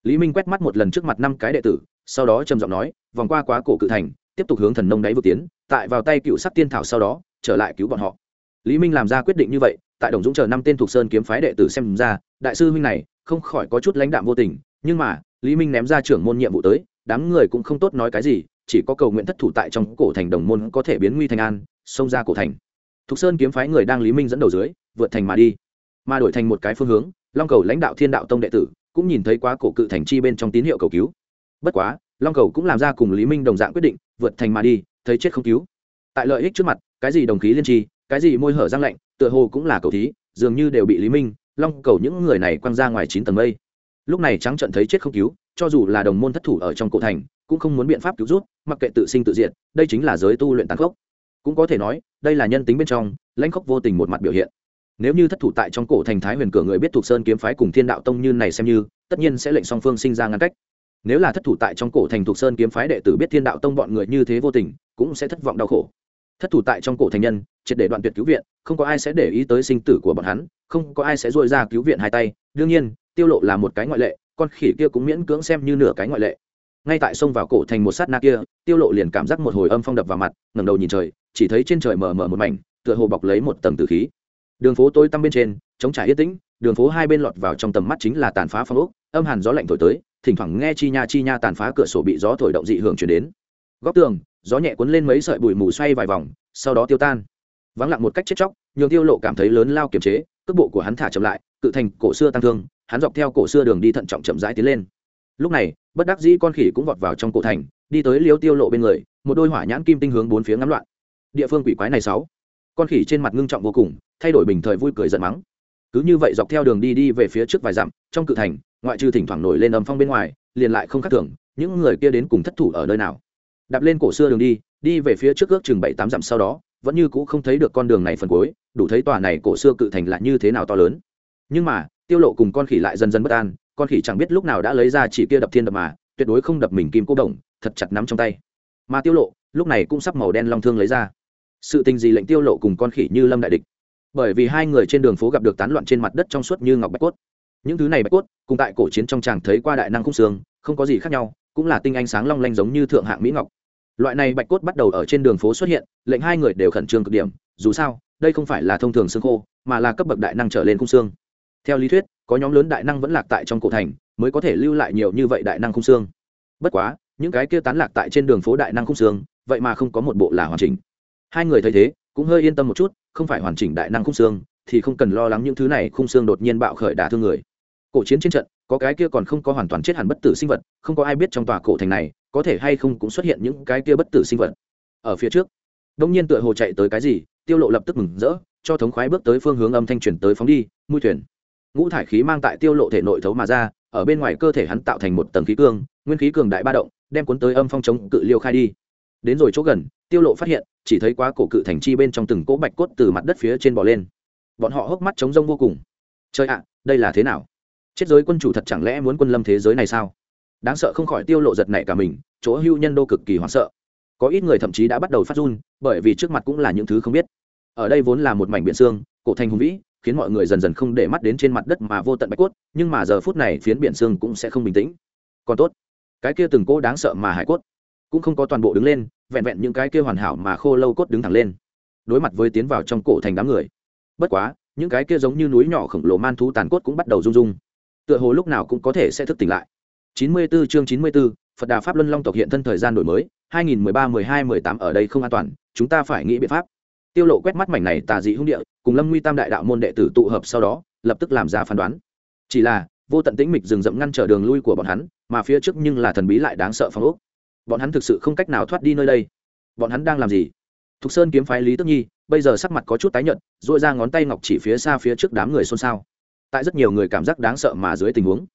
Lý minh quét mắt một lần trước mặt năm cái đệ tử, sau đó trầm giọng nói, vòng qua quá cổ cự thành, tiếp tục hướng thần nông đáy vượt tiến, tại vào tay cựu sắc tiên thảo sau đó, trở lại cứu bọn họ. Lý minh làm ra quyết định như vậy, tại đồng dũng chờ năm tên thuộc sơn kiếm phái đệ tử xem ra đại sư huynh này không khỏi có chút lãnh đạm vô tình, nhưng mà, lý minh ném ra trưởng môn nhiệm vụ tới, đám người cũng không tốt nói cái gì, chỉ có cầu nguyện thất thủ tại trong cổ thành đồng môn có thể biến nguy thành an, xông ra cổ thành. Thục sơn kiếm phái người đang lý minh dẫn đầu dưới, vượt thành mà đi, mà đổi thành một cái phương hướng, long cầu lãnh đạo thiên đạo tông đệ tử cũng nhìn thấy quá cổ cự thành chi bên trong tín hiệu cầu cứu. Bất quá, long cầu cũng làm ra cùng lý minh đồng dạng quyết định, vượt thành mà đi, thấy chết không cứu. Tại lợi ích trước mặt, cái gì đồng khí liên tri, cái gì môi hở răng lạnh, tựa hồ cũng là cầu thí, dường như đều bị lý minh long cầu những người này quăng ra ngoài chín tầng mây. Lúc này trắng trận thấy chết không cứu, cho dù là đồng môn thất thủ ở trong cổ thành, cũng không muốn biện pháp cứu rút, mặc kệ tự sinh tự diệt, đây chính là giới tu luyện tàn khốc. Cũng có thể nói, đây là nhân tính bên trong, lãnh khốc vô tình một mặt biểu hiện. Nếu như thất thủ tại trong cổ thành thái huyền cửa người biết thuộc sơn kiếm phái cùng thiên đạo tông như này xem như, tất nhiên sẽ lệnh song phương sinh ra ngăn cách. Nếu là thất thủ tại trong cổ thành thuộc sơn kiếm phái đệ tử biết thiên đạo tông bọn người như thế vô tình, cũng sẽ thất vọng đau khổ thất thủ tại trong cổ thành nhân, triệt để đoạn tuyệt cứu viện, không có ai sẽ để ý tới sinh tử của bọn hắn, không có ai sẽ dội ra cứu viện hai tay. Đương nhiên, tiêu lộ là một cái ngoại lệ, con khỉ kia cũng miễn cưỡng xem như nửa cái ngoại lệ. Ngay tại sông vào cổ thành một sát na kia, tiêu lộ liền cảm giác một hồi âm phong đập vào mặt, ngẩng đầu nhìn trời, chỉ thấy trên trời mờ mờ một mảnh, tựa hồ bọc lấy một tầng tử khí. Đường phố tối tăm bên trên chống trải yên tĩnh, đường phố hai bên lọt vào trong tầm mắt chính là tàn phá phong ốc, âm hàn gió lạnh thổi tới, thỉnh thoảng nghe chi nha chi nha tàn phá cửa sổ bị gió thổi động dị hưởng chuyển đến. Góc tường gió nhẹ cuốn lên mấy sợi bụi mù xoay vài vòng, sau đó tiêu tan. Vắng lặng một cách chết chóc nhường tiêu lộ cảm thấy lớn lao kiềm chế, cước bộ của hắn thả chậm lại, cự thành cổ xưa tăng thương, hắn dọc theo cổ xưa đường đi thận trọng chậm rãi tiến lên. Lúc này, bất đắc dĩ con khỉ cũng vọt vào trong cổ thành, đi tới liêu tiêu lộ bên người, một đôi hỏa nhãn kim tinh hướng bốn phía ngắm loạn. Địa phương quỷ quái này sáu. Con khỉ trên mặt ngưng trọng vô cùng, thay đổi bình thời vui cười giận mắng. Cứ như vậy dọc theo đường đi đi về phía trước vài dặm, trong cự thành, ngoại trừ thỉnh thoảng nổi lên âm phong bên ngoài, liền lại không khác thường, những người kia đến cùng thất thủ ở nơi nào? Đạp lên cổ xưa đường đi đi về phía trước ước chừng bảy tám dặm sau đó, vẫn như cũ không thấy được con đường này phần cuối, đủ thấy tòa này cổ xưa cự thành là như thế nào to lớn. Nhưng mà, tiêu lộ cùng con khỉ lại dần dần bất an, con khỉ chẳng biết lúc nào đã lấy ra chỉ kia đập thiên đập mà, tuyệt đối không đập mình kim cô đồng, thật chặt nắm trong tay. Mà tiêu lộ, lúc này cũng sắp màu đen long thương lấy ra. Sự tình gì lệnh tiêu lộ cùng con khỉ như lâm đại địch? Bởi vì hai người trên đường phố gặp được tán loạn trên mặt đất trong suốt như ngọc bạch cốt. Những thứ này bạch cốt, cùng tại cổ chiến trong tràng thấy qua đại năng khung xương, không có gì khác nhau cũng là tinh ánh sáng long lanh giống như thượng hạng mỹ ngọc. Loại này bạch cốt bắt đầu ở trên đường phố xuất hiện, lệnh hai người đều khẩn trương cực điểm, dù sao, đây không phải là thông thường xương khô, mà là cấp bậc đại năng trở lên khung xương. Theo lý thuyết, có nhóm lớn đại năng vẫn lạc tại trong cổ thành, mới có thể lưu lại nhiều như vậy đại năng khung xương. Bất quá, những cái kia tán lạc tại trên đường phố đại năng khung xương, vậy mà không có một bộ là hoàn chỉnh. Hai người thấy thế, cũng hơi yên tâm một chút, không phải hoàn chỉnh đại năng khung xương, thì không cần lo lắng những thứ này khung xương đột nhiên bạo khởi đả thương người. Cổ chiến trên trận có cái kia còn không có hoàn toàn chết hẳn bất tử sinh vật, không có ai biết trong tòa cổ thành này có thể hay không cũng xuất hiện những cái kia bất tử sinh vật. Ở phía trước, đông nhiên tựa hồ chạy tới cái gì, tiêu lộ lập tức mừng rỡ, cho thống khoái bước tới phương hướng âm thanh chuyển tới phóng đi, mũi thuyền. Ngũ thải khí mang tại tiêu lộ thể nội thấu mà ra, ở bên ngoài cơ thể hắn tạo thành một tầng khí cương, nguyên khí cường đại ba động, đem cuốn tới âm phong chống cự liêu khai đi. Đến rồi chỗ gần, tiêu lộ phát hiện, chỉ thấy quá cổ cự thành chi bên trong từng cỗ bạch cốt từ mặt đất phía trên bò lên. Bọn họ hốc mắt trống rông vô cùng. Trời ạ, đây là thế nào? Chết giới quân chủ thật chẳng lẽ muốn quân lâm thế giới này sao? Đáng sợ không khỏi tiêu lộ giật này cả mình, chỗ hưu nhân đô cực kỳ hoảng sợ. Có ít người thậm chí đã bắt đầu phát run, bởi vì trước mặt cũng là những thứ không biết. Ở đây vốn là một mảnh biển xương, cổ thành hùng vĩ, khiến mọi người dần dần không để mắt đến trên mặt đất mà vô tận bạch cốt, nhưng mà giờ phút này phiến biển xương cũng sẽ không bình tĩnh. Còn tốt, cái kia từng cỗ đáng sợ mà hải cốt cũng không có toàn bộ đứng lên, vẹn vẹn những cái kia hoàn hảo mà khô lâu cốt đứng thẳng lên, đối mặt với tiến vào trong cổ thành đám người. Bất quá, những cái kia giống như núi nhỏ khổng lồ man thú tàn cốt cũng bắt đầu rung rung tựa hồ lúc nào cũng có thể sẽ thức tỉnh lại. 94 chương 94, Phật Đà Pháp Luân Long tộc hiện thân thời gian đổi mới 2013 12 18 ở đây không an toàn chúng ta phải nghĩ biện pháp. Tiêu lộ quét mắt mảnh này tà dị hung địa cùng lâm nguy tam đại đạo môn đệ tử tụ hợp sau đó lập tức làm ra phán đoán. Chỉ là vô tận tĩnh mịch rừng rậm ngăn trở đường lui của bọn hắn mà phía trước nhưng là thần bí lại đáng sợ phong ốc. Bọn hắn thực sự không cách nào thoát đi nơi đây. Bọn hắn đang làm gì? Thục sơn kiếm phái lý tức nhi bây giờ sắc mặt có chút tái nhợt duỗi ra ngón tay ngọc chỉ phía xa phía trước đám người xôn xao tại rất nhiều người cảm giác đáng sợ mà dưới tình huống.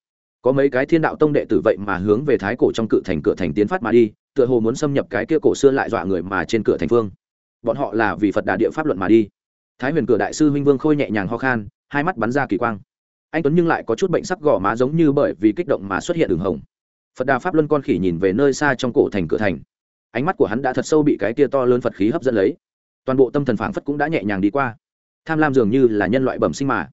Có mấy cái thiên đạo tông đệ tử vậy mà hướng về thái cổ trong cự thành cửa thành tiến phát mà đi, tựa hồ muốn xâm nhập cái kia cổ xưa lại dọa người mà trên cửa thành phương. Bọn họ là vì phật đà địa pháp luận mà đi. Thái huyền cửa đại sư huynh vương khôi nhẹ nhàng ho khan, hai mắt bắn ra kỳ quang. Anh tuấn nhưng lại có chút bệnh sắc gò má giống như bởi vì kích động mà xuất hiện đường hồng. Phật đà pháp luân con khỉ nhìn về nơi xa trong cổ thành cửa thành. Ánh mắt của hắn đã thật sâu bị cái kia to lớn phật khí hấp dẫn lấy. Toàn bộ tâm thần phảng phất cũng đã nhẹ nhàng đi qua. Tham lam dường như là nhân loại bẩm sinh mà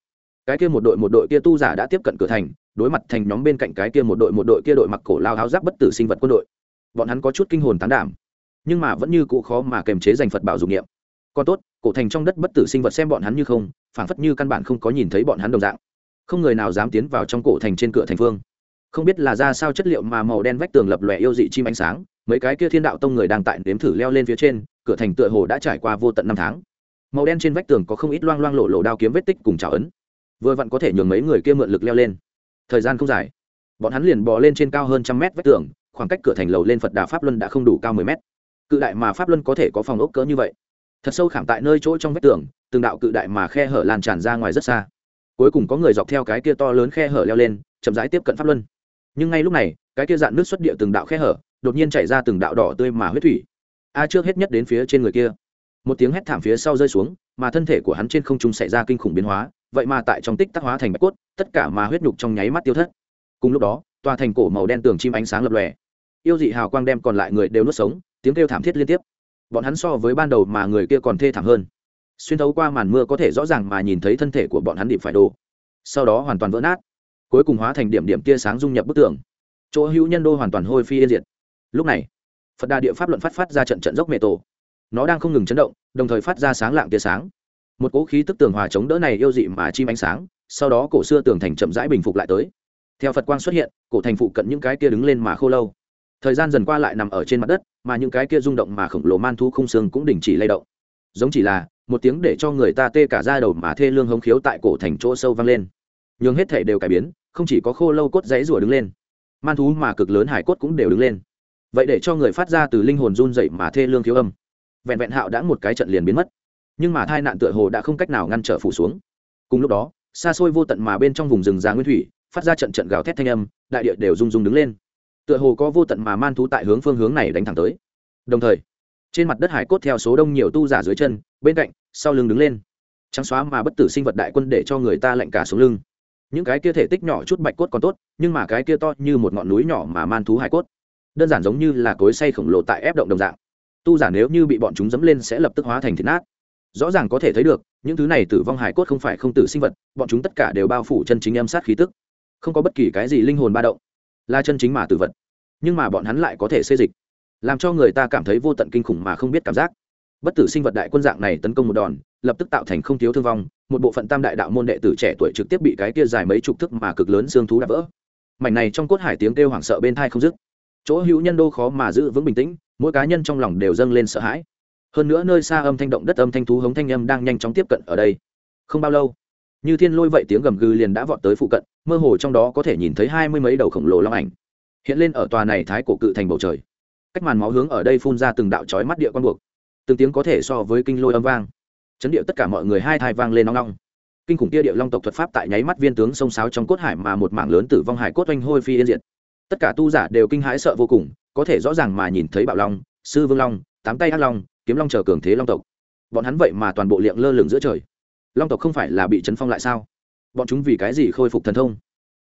cái kia một đội một đội kia tu giả đã tiếp cận cửa thành, đối mặt thành nhóm bên cạnh cái kia một đội một đội kia đội mặc cổ lao áo giáp bất tử sinh vật quân đội. Bọn hắn có chút kinh hồn tán đảm, nhưng mà vẫn như cụ khó mà kềm chế giành phật bảo dụng nghiệm còn tốt, cổ thành trong đất bất tử sinh vật xem bọn hắn như không, phảng phất như căn bản không có nhìn thấy bọn hắn đồng dạng. Không người nào dám tiến vào trong cổ thành trên cửa thành phương không biết là ra sao chất liệu mà màu đen vách tường lập lòe yêu dị chim ánh sáng, mấy cái kia thiên đạo tông người đang tại nếm thử leo lên phía trên, cửa thành tựa hồ đã trải qua vô tận năm tháng. Màu đen trên vách tường có không ít loang loang lộ lộ đao kiếm vết tích cùng trào ấn vừa vặn có thể nhường mấy người kia mượn lực leo lên. Thời gian không dài. Bọn hắn liền bò lên trên cao hơn trăm mét vách tường, khoảng cách cửa thành lầu lên phật đà pháp luân đã không đủ cao mười mét. Cự đại mà pháp luân có thể có phòng ốc cỡ như vậy. Thật sâu khảm tại nơi chỗ trong vách tường, từng đạo cự đại mà khe hở lan tràn ra ngoài rất xa. Cuối cùng có người dọc theo cái kia to lớn khe hở leo lên, chậm rãi tiếp cận pháp luân. Nhưng ngay lúc này, cái kia dạn nước xuất địa từng đạo khe hở, đột nhiên chảy ra từng đạo đỏ tươi mà huyết thủy. A trước hết nhất đến phía trên người kia. Một tiếng hét thảm phía sau rơi xuống, mà thân thể của hắn trên không trung xảy ra kinh khủng biến hóa vậy mà tại trong tích tắc hóa thành bạch cốt, tất cả mà huyết nhục trong nháy mắt tiêu thất. Cùng lúc đó, tòa thành cổ màu đen tường chim ánh sáng lập lòe. Yêu dị hào quang đem còn lại người đều nuốt sống, tiếng kêu thảm thiết liên tiếp. Bọn hắn so với ban đầu mà người kia còn thê thảm hơn. Xuyên thấu qua màn mưa có thể rõ ràng mà nhìn thấy thân thể của bọn hắn điệp phải đồ sau đó hoàn toàn vỡ nát. Cuối cùng hóa thành điểm điểm tia sáng dung nhập bức tường. Chỗ hữu nhân đô hoàn toàn hôi phi yên diệt. Lúc này, phật đà địa pháp luận phát phát ra trận trận dốc mệ tổ. Nó đang không ngừng chấn động, đồng thời phát ra sáng lạng tia sáng một cỗ khí tức tường hòa chống đỡ này yêu dị mà chim ánh sáng, sau đó cổ xưa tường thành chậm rãi bình phục lại tới. Theo phật quang xuất hiện, cổ thành phụ cận những cái kia đứng lên mà khô lâu. Thời gian dần qua lại nằm ở trên mặt đất, mà những cái kia rung động mà khổng lồ man thu khung xương cũng đình chỉ lay động. Giống chỉ là, một tiếng để cho người ta tê cả ra đầu mà thê lương hống khiếu tại cổ thành chỗ sâu vang lên. Nhường hết thể đều cải biến, không chỉ có khô lâu cốt dãy rủa đứng lên, man thú mà cực lớn hải cốt cũng đều đứng lên. Vậy để cho người phát ra từ linh hồn run dậy mà thê lương thiếu âm. Vẹn vẹn hạo đã một cái trận liền biến mất nhưng mà thai nạn tựa hồ đã không cách nào ngăn trở phủ xuống. Cùng lúc đó, xa xôi vô tận mà bên trong vùng rừng già nguyên thủy, phát ra trận trận gào thét thanh âm, đại địa đều rung rung đứng lên. Tựa hồ có vô tận mà man thú tại hướng phương hướng này đánh thẳng tới. Đồng thời, trên mặt đất hải cốt theo số đông nhiều tu giả dưới chân, bên cạnh, sau lưng đứng lên. Trắng xóa mà bất tử sinh vật đại quân để cho người ta lạnh cả xuống lưng. Những cái kia thể tích nhỏ chút bạch cốt còn tốt, nhưng mà cái kia to như một ngọn núi nhỏ mà man thú hải cốt, đơn giản giống như là cối say khổng lồ tại ép động đồng dạng. Tu giả nếu như bị bọn chúng dẫm lên sẽ lập tức hóa thành thịt nát rõ ràng có thể thấy được, những thứ này tử vong hải cốt không phải không tử sinh vật, bọn chúng tất cả đều bao phủ chân chính âm sát khí tức. Không có bất kỳ cái gì linh hồn ba động, là chân chính mà tử vật. Nhưng mà bọn hắn lại có thể xê dịch, làm cho người ta cảm thấy vô tận kinh khủng mà không biết cảm giác. Bất tử sinh vật đại quân dạng này tấn công một đòn, lập tức tạo thành không thiếu thương vong, một bộ phận tam đại đạo môn đệ tử trẻ tuổi trực tiếp bị cái kia dài mấy chục thức mà cực lớn xương thú đã vỡ. Mảnh này trong cốt hải tiếng kêu hoảng sợ bên thai không dứt. Chỗ hữu nhân đô khó mà giữ vững bình tĩnh, mỗi cá nhân trong lòng đều dâng lên sợ hãi hơn nữa nơi xa âm thanh động đất âm thanh thú hống thanh âm đang nhanh chóng tiếp cận ở đây. Không bao lâu, như thiên lôi vậy tiếng gầm gừ liền đã vọt tới phụ cận, mơ hồ trong đó có thể nhìn thấy hai mươi mấy đầu khổng lồ long ảnh hiện lên ở tòa này thái cổ cự thành bầu trời. Cách màn máu hướng ở đây phun ra từng đạo chói mắt địa quan buộc, từng tiếng có thể so với kinh lôi âm vang. Chấn điệu tất cả mọi người hai thai vang lên nong nong. Kinh khủng kia điệu long tộc thuật pháp tại nháy mắt viên tướng sông sáo trong cốt hải mà một mảng lớn tử vong hải cốt oanh hôi phi yên diệt. Tất cả tu giả đều kinh hãi sợ vô cùng, có thể rõ ràng mà nhìn thấy bạo long, sư vương long, tám tay hắc long kiếm long chờ cường thế long tộc. Bọn hắn vậy mà toàn bộ liệng lơ lửng giữa trời. Long tộc không phải là bị chấn phong lại sao? Bọn chúng vì cái gì khôi phục thần thông?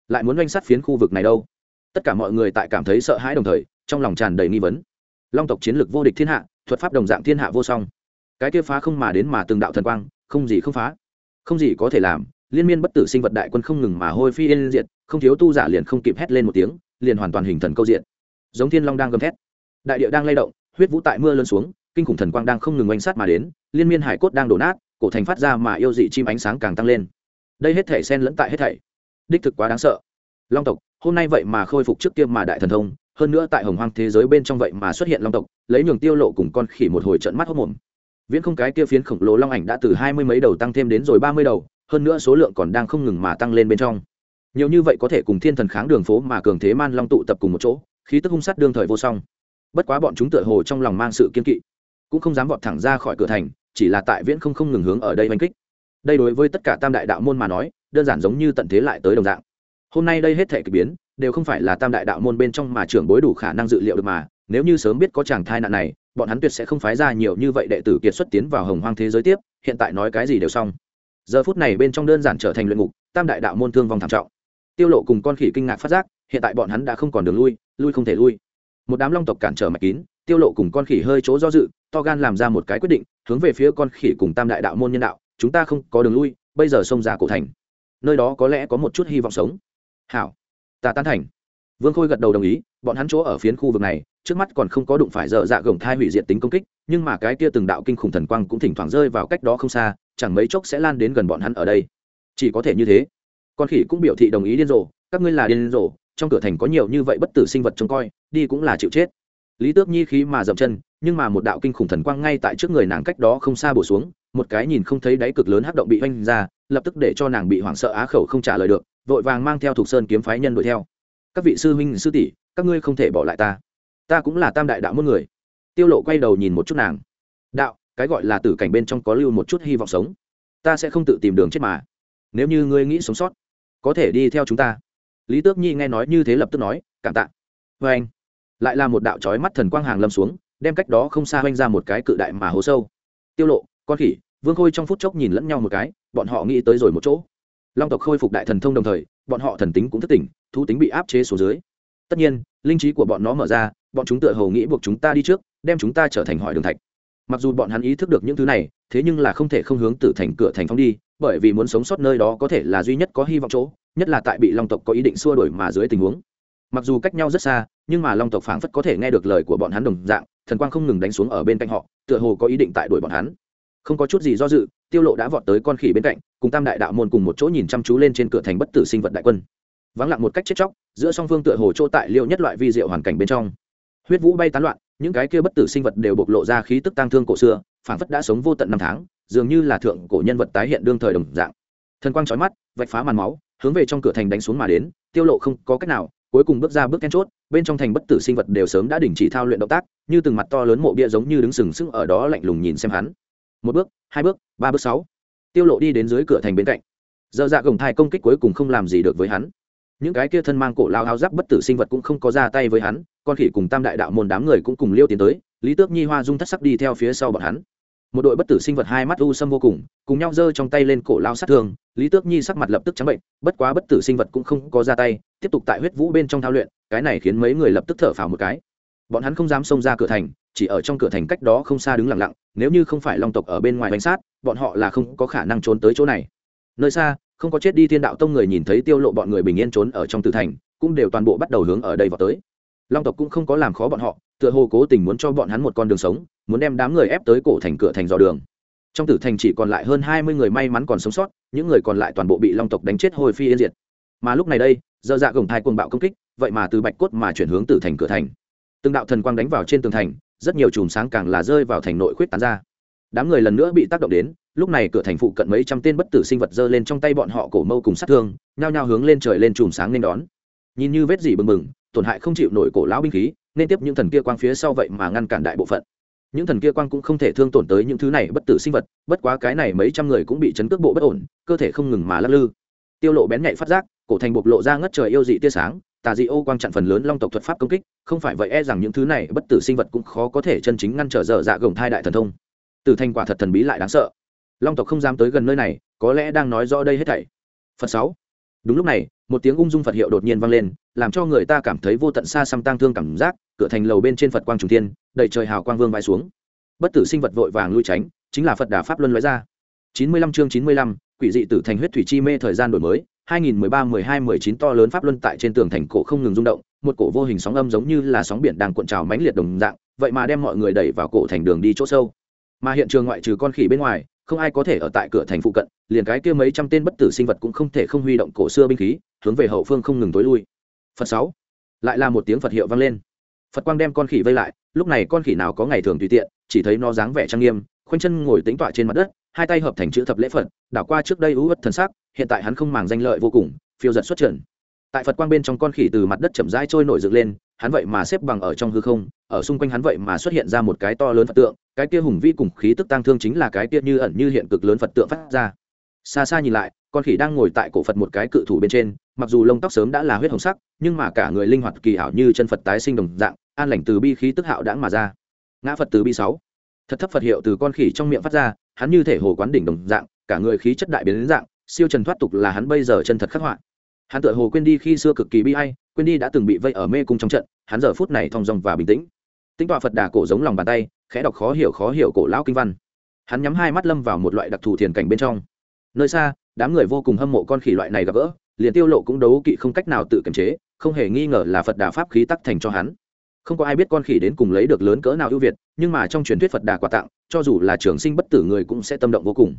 Lại muốn doanh sát phiến khu vực này đâu? Tất cả mọi người tại cảm thấy sợ hãi đồng thời trong lòng tràn đầy nghi vấn. Long tộc chiến lược vô địch thiên hạ thuật pháp đồng dạng thiên hạ vô song. Cái kia phá không mà đến mà từng đạo thần quang không gì không phá. Không gì có thể làm liên miên bất tử sinh vật đại quân không ngừng mà hôi phi yên diệt, không thiếu tu giả liền không kịp hét lên một tiếng liền hoàn toàn hình thần câu diện. Giống thiên long đang gầm thét. Đại địa đang lay động huyết vũ tại mưa lớn xuống kinh khủng thần quang đang không ngừng oanh sát mà đến, liên miên hải cốt đang đổ nát, cổ thành phát ra mà yêu dị chim ánh sáng càng tăng lên. Đây hết thể sen lẫn tại hết thảy. Đích thực quá đáng sợ. Long tộc, hôm nay vậy mà khôi phục trước kia mà đại thần thông, hơn nữa tại hồng hoang thế giới bên trong vậy mà xuất hiện long tộc, lấy nhường tiêu lộ cùng con khỉ một hồi trận mắt hốc mồm. Viễn không cái kia phiến khổng lồ long ảnh đã từ hai mươi mấy đầu tăng thêm đến rồi ba mươi đầu, hơn nữa số lượng còn đang không ngừng mà tăng lên bên trong. Nhiều như vậy có thể cùng thiên thần kháng đường phố mà cường thế man long tụ tập cùng một chỗ, khí tức hung sát đương thời vô song. Bất quá bọn chúng tựa hồ trong lòng mang sự kiên kỵ cũng không dám vọt thẳng ra khỏi cửa thành, chỉ là tại viễn không không ngừng hướng ở đây oanh kích. Đây đối với tất cả tam đại đạo môn mà nói, đơn giản giống như tận thế lại tới đồng dạng. Hôm nay đây hết thể kỳ biến, đều không phải là tam đại đạo môn bên trong mà trưởng bối đủ khả năng dự liệu được mà, nếu như sớm biết có chàng thai nạn này, bọn hắn tuyệt sẽ không phái ra nhiều như vậy đệ tử kiệt xuất tiến vào hồng hoang thế giới tiếp, hiện tại nói cái gì đều xong. Giờ phút này bên trong đơn giản trở thành luyện ngục, tam đại đạo môn thương vong thảm trọng. Tiêu lộ cùng con khỉ kinh ngạc phát giác, hiện tại bọn hắn đã không còn đường lui lui không thể lui. Một đám long tộc cản trở mạch kín, tiêu lộ cùng con khỉ hơi chỗ do dự to gan làm ra một cái quyết định, hướng về phía con khỉ cùng tam đại đạo môn nhân đạo, chúng ta không có đường lui, bây giờ xông ra cổ thành. Nơi đó có lẽ có một chút hy vọng sống. Hảo, ta tán thành. Vương khôi gật đầu đồng ý, bọn hắn chỗ ở phiến khu vực này, trước mắt còn không có đụng phải dở dạ gồng thai hủy diệt tính công kích, nhưng mà cái kia từng đạo kinh khủng thần quang cũng thỉnh thoảng rơi vào cách đó không xa, chẳng mấy chốc sẽ lan đến gần bọn hắn ở đây. Chỉ có thể như thế. Con khỉ cũng biểu thị đồng ý điên rồ, các ngươi là điên rồ, trong cửa thành có nhiều như vậy bất tử sinh vật trông coi, đi cũng là chịu chết. Lý tước nhi khí mà dậm chân nhưng mà một đạo kinh khủng thần quang ngay tại trước người nàng cách đó không xa bổ xuống, một cái nhìn không thấy đáy cực lớn hắc động bị oanh ra, lập tức để cho nàng bị hoảng sợ á khẩu không trả lời được, vội vàng mang theo thục sơn kiếm phái nhân đuổi theo. Các vị sư huynh, sư tỷ, các ngươi không thể bỏ lại ta. Ta cũng là tam đại đạo môn người. Tiêu lộ quay đầu nhìn một chút nàng. Đạo, cái gọi là tử cảnh bên trong có lưu một chút hy vọng sống. Ta sẽ không tự tìm đường chết mà. Nếu như ngươi nghĩ sống sót, có thể đi theo chúng ta. Lý tước nhi nghe nói như thế lập tức nói, cảm tạ. Với anh lại là một đạo trói mắt thần quang hàng lâm xuống đem cách đó không xa oanh ra một cái cự đại mà hố sâu. Tiêu lộ, con khỉ, vương khôi trong phút chốc nhìn lẫn nhau một cái, bọn họ nghĩ tới rồi một chỗ. Long tộc khôi phục đại thần thông đồng thời, bọn họ thần tính cũng thất tỉnh, thú tính bị áp chế xuống dưới. Tất nhiên, linh trí của bọn nó mở ra, bọn chúng tựa hồ nghĩ buộc chúng ta đi trước, đem chúng ta trở thành hỏi đường thạch. Mặc dù bọn hắn ý thức được những thứ này, thế nhưng là không thể không hướng từ thành cửa thành phong đi, bởi vì muốn sống sót nơi đó có thể là duy nhất có hy vọng chỗ, nhất là tại bị long tộc có ý định xua đổi mà dưới tình huống. Mặc dù cách nhau rất xa, nhưng mà long tộc phảng phất có thể nghe được lời của bọn hắn đồng dạng thần quang không ngừng đánh xuống ở bên cạnh họ, tựa hồ có ý định tại đuổi bọn hắn. Không có chút gì do dự, tiêu lộ đã vọt tới con khỉ bên cạnh, cùng tam đại đạo môn cùng một chỗ nhìn chăm chú lên trên cửa thành bất tử sinh vật đại quân. Vắng lặng một cách chết chóc, giữa song phương tựa hồ chỗ tại liệu nhất loại vi diệu hoàn cảnh bên trong. Huyết vũ bay tán loạn, những cái kia bất tử sinh vật đều bộc lộ ra khí tức tang thương cổ xưa, phảng phất đã sống vô tận năm tháng, dường như là thượng cổ nhân vật tái hiện đương thời đồng dạng. Thần quang chói mắt, vạch phá màn máu, hướng về trong cửa thành đánh xuống mà đến, tiêu lộ không có cách nào, cuối cùng bước ra bước then chốt bên trong thành bất tử sinh vật đều sớm đã đình chỉ thao luyện động tác, như từng mặt to lớn mộ bia giống như đứng sừng sững ở đó lạnh lùng nhìn xem hắn. Một bước, hai bước, ba bước sáu. Tiêu lộ đi đến dưới cửa thành bên cạnh. Giờ dạ gồng thai công kích cuối cùng không làm gì được với hắn. Những cái kia thân mang cổ lao áo giáp bất tử sinh vật cũng không có ra tay với hắn, con khỉ cùng tam đại đạo môn đám người cũng cùng liêu tiến tới, lý tước nhi hoa dung thất sắc đi theo phía sau bọn hắn. Một đội bất tử sinh vật hai mắt u sâm vô cùng cùng nhau giơ trong tay lên cổ lao sát thương, lý tước nhi sắc mặt lập tức trắng bệnh, bất quá bất tử sinh vật cũng không có ra tay tiếp tục tại huyết vũ bên trong thao luyện, cái này khiến mấy người lập tức thở phào một cái. Bọn hắn không dám xông ra cửa thành, chỉ ở trong cửa thành cách đó không xa đứng lặng lặng, nếu như không phải long tộc ở bên ngoài bánh sát, bọn họ là không có khả năng trốn tới chỗ này. Nơi xa, không có chết đi thiên đạo tông người nhìn thấy tiêu lộ bọn người bình yên trốn ở trong tử thành, cũng đều toàn bộ bắt đầu hướng ở đây vào tới. Long tộc cũng không có làm khó bọn họ, tựa hồ cố tình muốn cho bọn hắn một con đường sống, muốn đem đám người ép tới cổ thành cửa thành dò đường. Trong tử thành chỉ còn lại hơn hai mươi người may mắn còn sống sót, những người còn lại toàn bộ bị long tộc đánh chết hồi phi yên diệt. Mà lúc này đây dơ dạ gồng thai cuồng bạo công kích, vậy mà từ bạch cốt mà chuyển hướng từ thành cửa thành. Từng đạo thần quang đánh vào trên tường thành, rất nhiều chùm sáng càng là rơi vào thành nội khuyết tán ra. Đám người lần nữa bị tác động đến, lúc này cửa thành phụ cận mấy trăm tên bất tử sinh vật giơ lên trong tay bọn họ cổ mâu cùng sát thương, nhao nhao hướng lên trời lên chùm sáng nên đón. Nhìn như vết dỉ bừng bừng, tổn hại không chịu nổi cổ lão binh khí, nên tiếp những thần kia quang phía sau vậy mà ngăn cản đại bộ phận. Những thần kia quang cũng không thể thương tổn tới những thứ này bất tử sinh vật, bất quá cái này mấy trăm người cũng bị chấn cước bộ bất ổn, cơ thể không ngừng mà lắc lư. Tiêu lộ bén nhạy phát giác cổ thành bộc lộ ra ngất trời yêu dị tia sáng, tà dị ô quang chặn phần lớn long tộc thuật pháp công kích, không phải vậy e rằng những thứ này bất tử sinh vật cũng khó có thể chân chính ngăn trở dở dạ gồng thai đại thần thông. Tử thành quả thật thần bí lại đáng sợ. Long tộc không dám tới gần nơi này, có lẽ đang nói rõ đây hết thảy. Phật sáu. Đúng lúc này, một tiếng ung dung phật hiệu đột nhiên vang lên, làm cho người ta cảm thấy vô tận xa xăm tang thương cảm giác, cửa thành lầu bên trên phật quang trùng thiên, đầy trời hào quang vương vai xuống. Bất tử sinh vật vội vàng lui tránh, chính là phật đà pháp luân nói ra. Chín mươi lăm chương chín mươi lăm, quỷ dị tử thành huyết thủy chi mê thời gian đổi mới 2013-12-19 to lớn pháp luân tại trên tường thành cổ không ngừng rung động, một cổ vô hình sóng âm giống như là sóng biển đang cuộn trào mãnh liệt đồng dạng, vậy mà đem mọi người đẩy vào cổ thành đường đi chỗ sâu. Mà hiện trường ngoại trừ con khỉ bên ngoài, không ai có thể ở tại cửa thành phụ cận, liền cái kia mấy trăm tên bất tử sinh vật cũng không thể không huy động cổ xưa binh khí, hướng về hậu phương không ngừng tối lui. Phật 6. Lại là một tiếng Phật hiệu vang lên. Phật quang đem con khỉ vây lại, lúc này con khỉ nào có ngày thường tùy tiện, chỉ thấy nó dáng vẻ trang nghiêm, khoanh chân ngồi tĩnh tọa trên mặt đất, hai tay hợp thành chữ thập lễ Phật, đảo qua trước đây ưu uất thần sắc, hiện tại hắn không màng danh lợi vô cùng phiêu giật xuất trần. Tại phật quang bên trong con khỉ từ mặt đất chậm rãi trôi nổi dựng lên hắn vậy mà xếp bằng ở trong hư không ở xung quanh hắn vậy mà xuất hiện ra một cái to lớn phật tượng cái kia hùng vi cùng khí tức tăng thương chính là cái kia như ẩn như hiện cực lớn phật tượng phát ra. Xa xa nhìn lại con khỉ đang ngồi tại cổ phật một cái cự thủ bên trên mặc dù lông tóc sớm đã là huyết hồng sắc nhưng mà cả người linh hoạt kỳ hảo như chân phật tái sinh đồng dạng an lành từ bi khí tức hạo đãng mà ra. Ngã phật từ bi sáu thật thấp phật hiệu từ con khỉ trong miệng phát ra, hắn như thể hồ quán đỉnh đồng dạng, cả người khí chất đại biến đến dạng, siêu trần thoát tục là hắn bây giờ chân thật khắc họa. Hắn tự hồ quên đi khi xưa cực kỳ bi hay quên đi đã từng bị vây ở mê cung trong trận, hắn giờ phút này thong dong và bình tĩnh. Tính tọa phật đà cổ giống lòng bàn tay, khẽ đọc khó hiểu khó hiểu cổ lão kinh văn. Hắn nhắm hai mắt lâm vào một loại đặc thù thiền cảnh bên trong. Nơi xa, đám người vô cùng hâm mộ con khỉ loại này gặp gỡ, liền tiêu lộ cũng đấu kỵ không cách nào tự kiềm chế, không hề nghi ngờ là phật đà pháp khí tắc thành cho hắn không có ai biết con khỉ đến cùng lấy được lớn cỡ nào ưu việt, nhưng mà trong truyền thuyết phật đà quà tặng, cho dù là trường sinh bất tử người cũng sẽ tâm động vô cùng.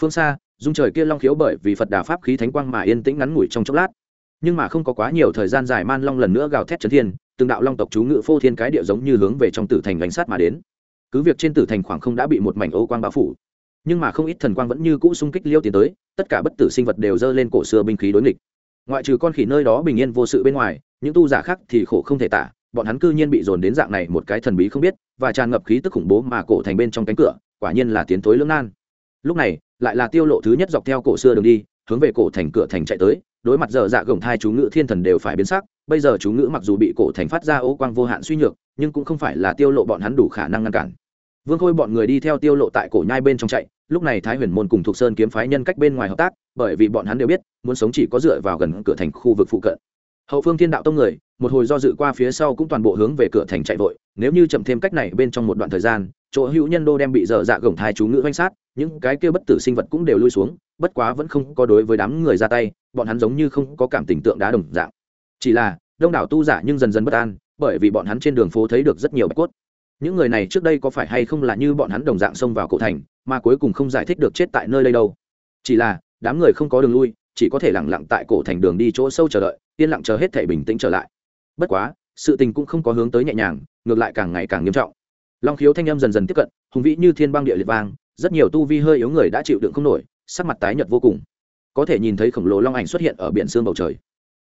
Phương xa, dung trời kia long khiếu bởi vì phật đà pháp khí thánh quang mà yên tĩnh ngắn ngủi trong chốc lát. Nhưng mà không có quá nhiều thời gian dài man long lần nữa gào thét trấn thiên, từng đạo long tộc chú ngự phô thiên cái địa giống như hướng về trong tử thành gánh sát mà đến. Cứ việc trên tử thành khoảng không đã bị một mảnh ô quang bao phủ, nhưng mà không ít thần quang vẫn như cũ xung kích liêu tiến tới, tất cả bất tử sinh vật đều dơ lên cổ xưa binh khí đối nghịch. Ngoại trừ con khỉ nơi đó bình yên vô sự bên ngoài, những tu giả khác thì khổ không thể tả bọn hắn cư nhiên bị dồn đến dạng này một cái thần bí không biết, và tràn ngập khí tức khủng bố mà cổ thành bên trong cánh cửa, quả nhiên là tiến thối lưỡng nan. Lúc này, lại là tiêu lộ thứ nhất dọc theo cổ xưa đường đi, hướng về cổ thành cửa thành chạy tới, đối mặt giờ dạ gồng thai chú ngữ thiên thần đều phải biến sắc, bây giờ chú ngữ mặc dù bị cổ thành phát ra ô quang vô hạn suy nhược, nhưng cũng không phải là tiêu lộ bọn hắn đủ khả năng ngăn cản. Vương khôi bọn người đi theo tiêu lộ tại cổ nhai bên trong chạy, lúc này thái huyền môn cùng thuộc sơn kiếm phái nhân cách bên ngoài hợp tác, bởi vì bọn hắn đều biết, muốn sống chỉ có dựa vào gần cửa thành khu vực phụ cận. Hậu phương thiên đạo tông người một hồi do dự qua phía sau cũng toàn bộ hướng về cửa thành chạy vội. Nếu như chậm thêm cách này bên trong một đoạn thời gian, chỗ hữu nhân đô đem bị dở dạ gồng thai chú ngữ oanh sát, những cái kia bất tử sinh vật cũng đều lui xuống, bất quá vẫn không có đối với đám người ra tay, bọn hắn giống như không có cảm tình tượng đá đồng dạng. Chỉ là, đông đảo tu giả nhưng dần dần bất an, bởi vì bọn hắn trên đường phố thấy được rất nhiều bạch cốt. Những người này trước đây có phải hay không là như bọn hắn đồng dạng xông vào cổ thành, mà cuối cùng không giải thích được chết tại nơi đây đâu. Chỉ là, đám người không có đường lui, chỉ có thể lẳng lặng tại cổ thành đường đi chỗ sâu chờ đợi, yên lặng chờ hết thể bình tĩnh trở lại bất quá, sự tình cũng không có hướng tới nhẹ nhàng, ngược lại càng ngày càng nghiêm trọng. Long khiếu thanh âm dần dần tiếp cận, hùng vĩ như thiên băng địa liệt vang, rất nhiều tu vi hơi yếu người đã chịu đựng không nổi, sắc mặt tái nhợt vô cùng. Có thể nhìn thấy khổng lồ long ảnh xuất hiện ở biển xương bầu trời.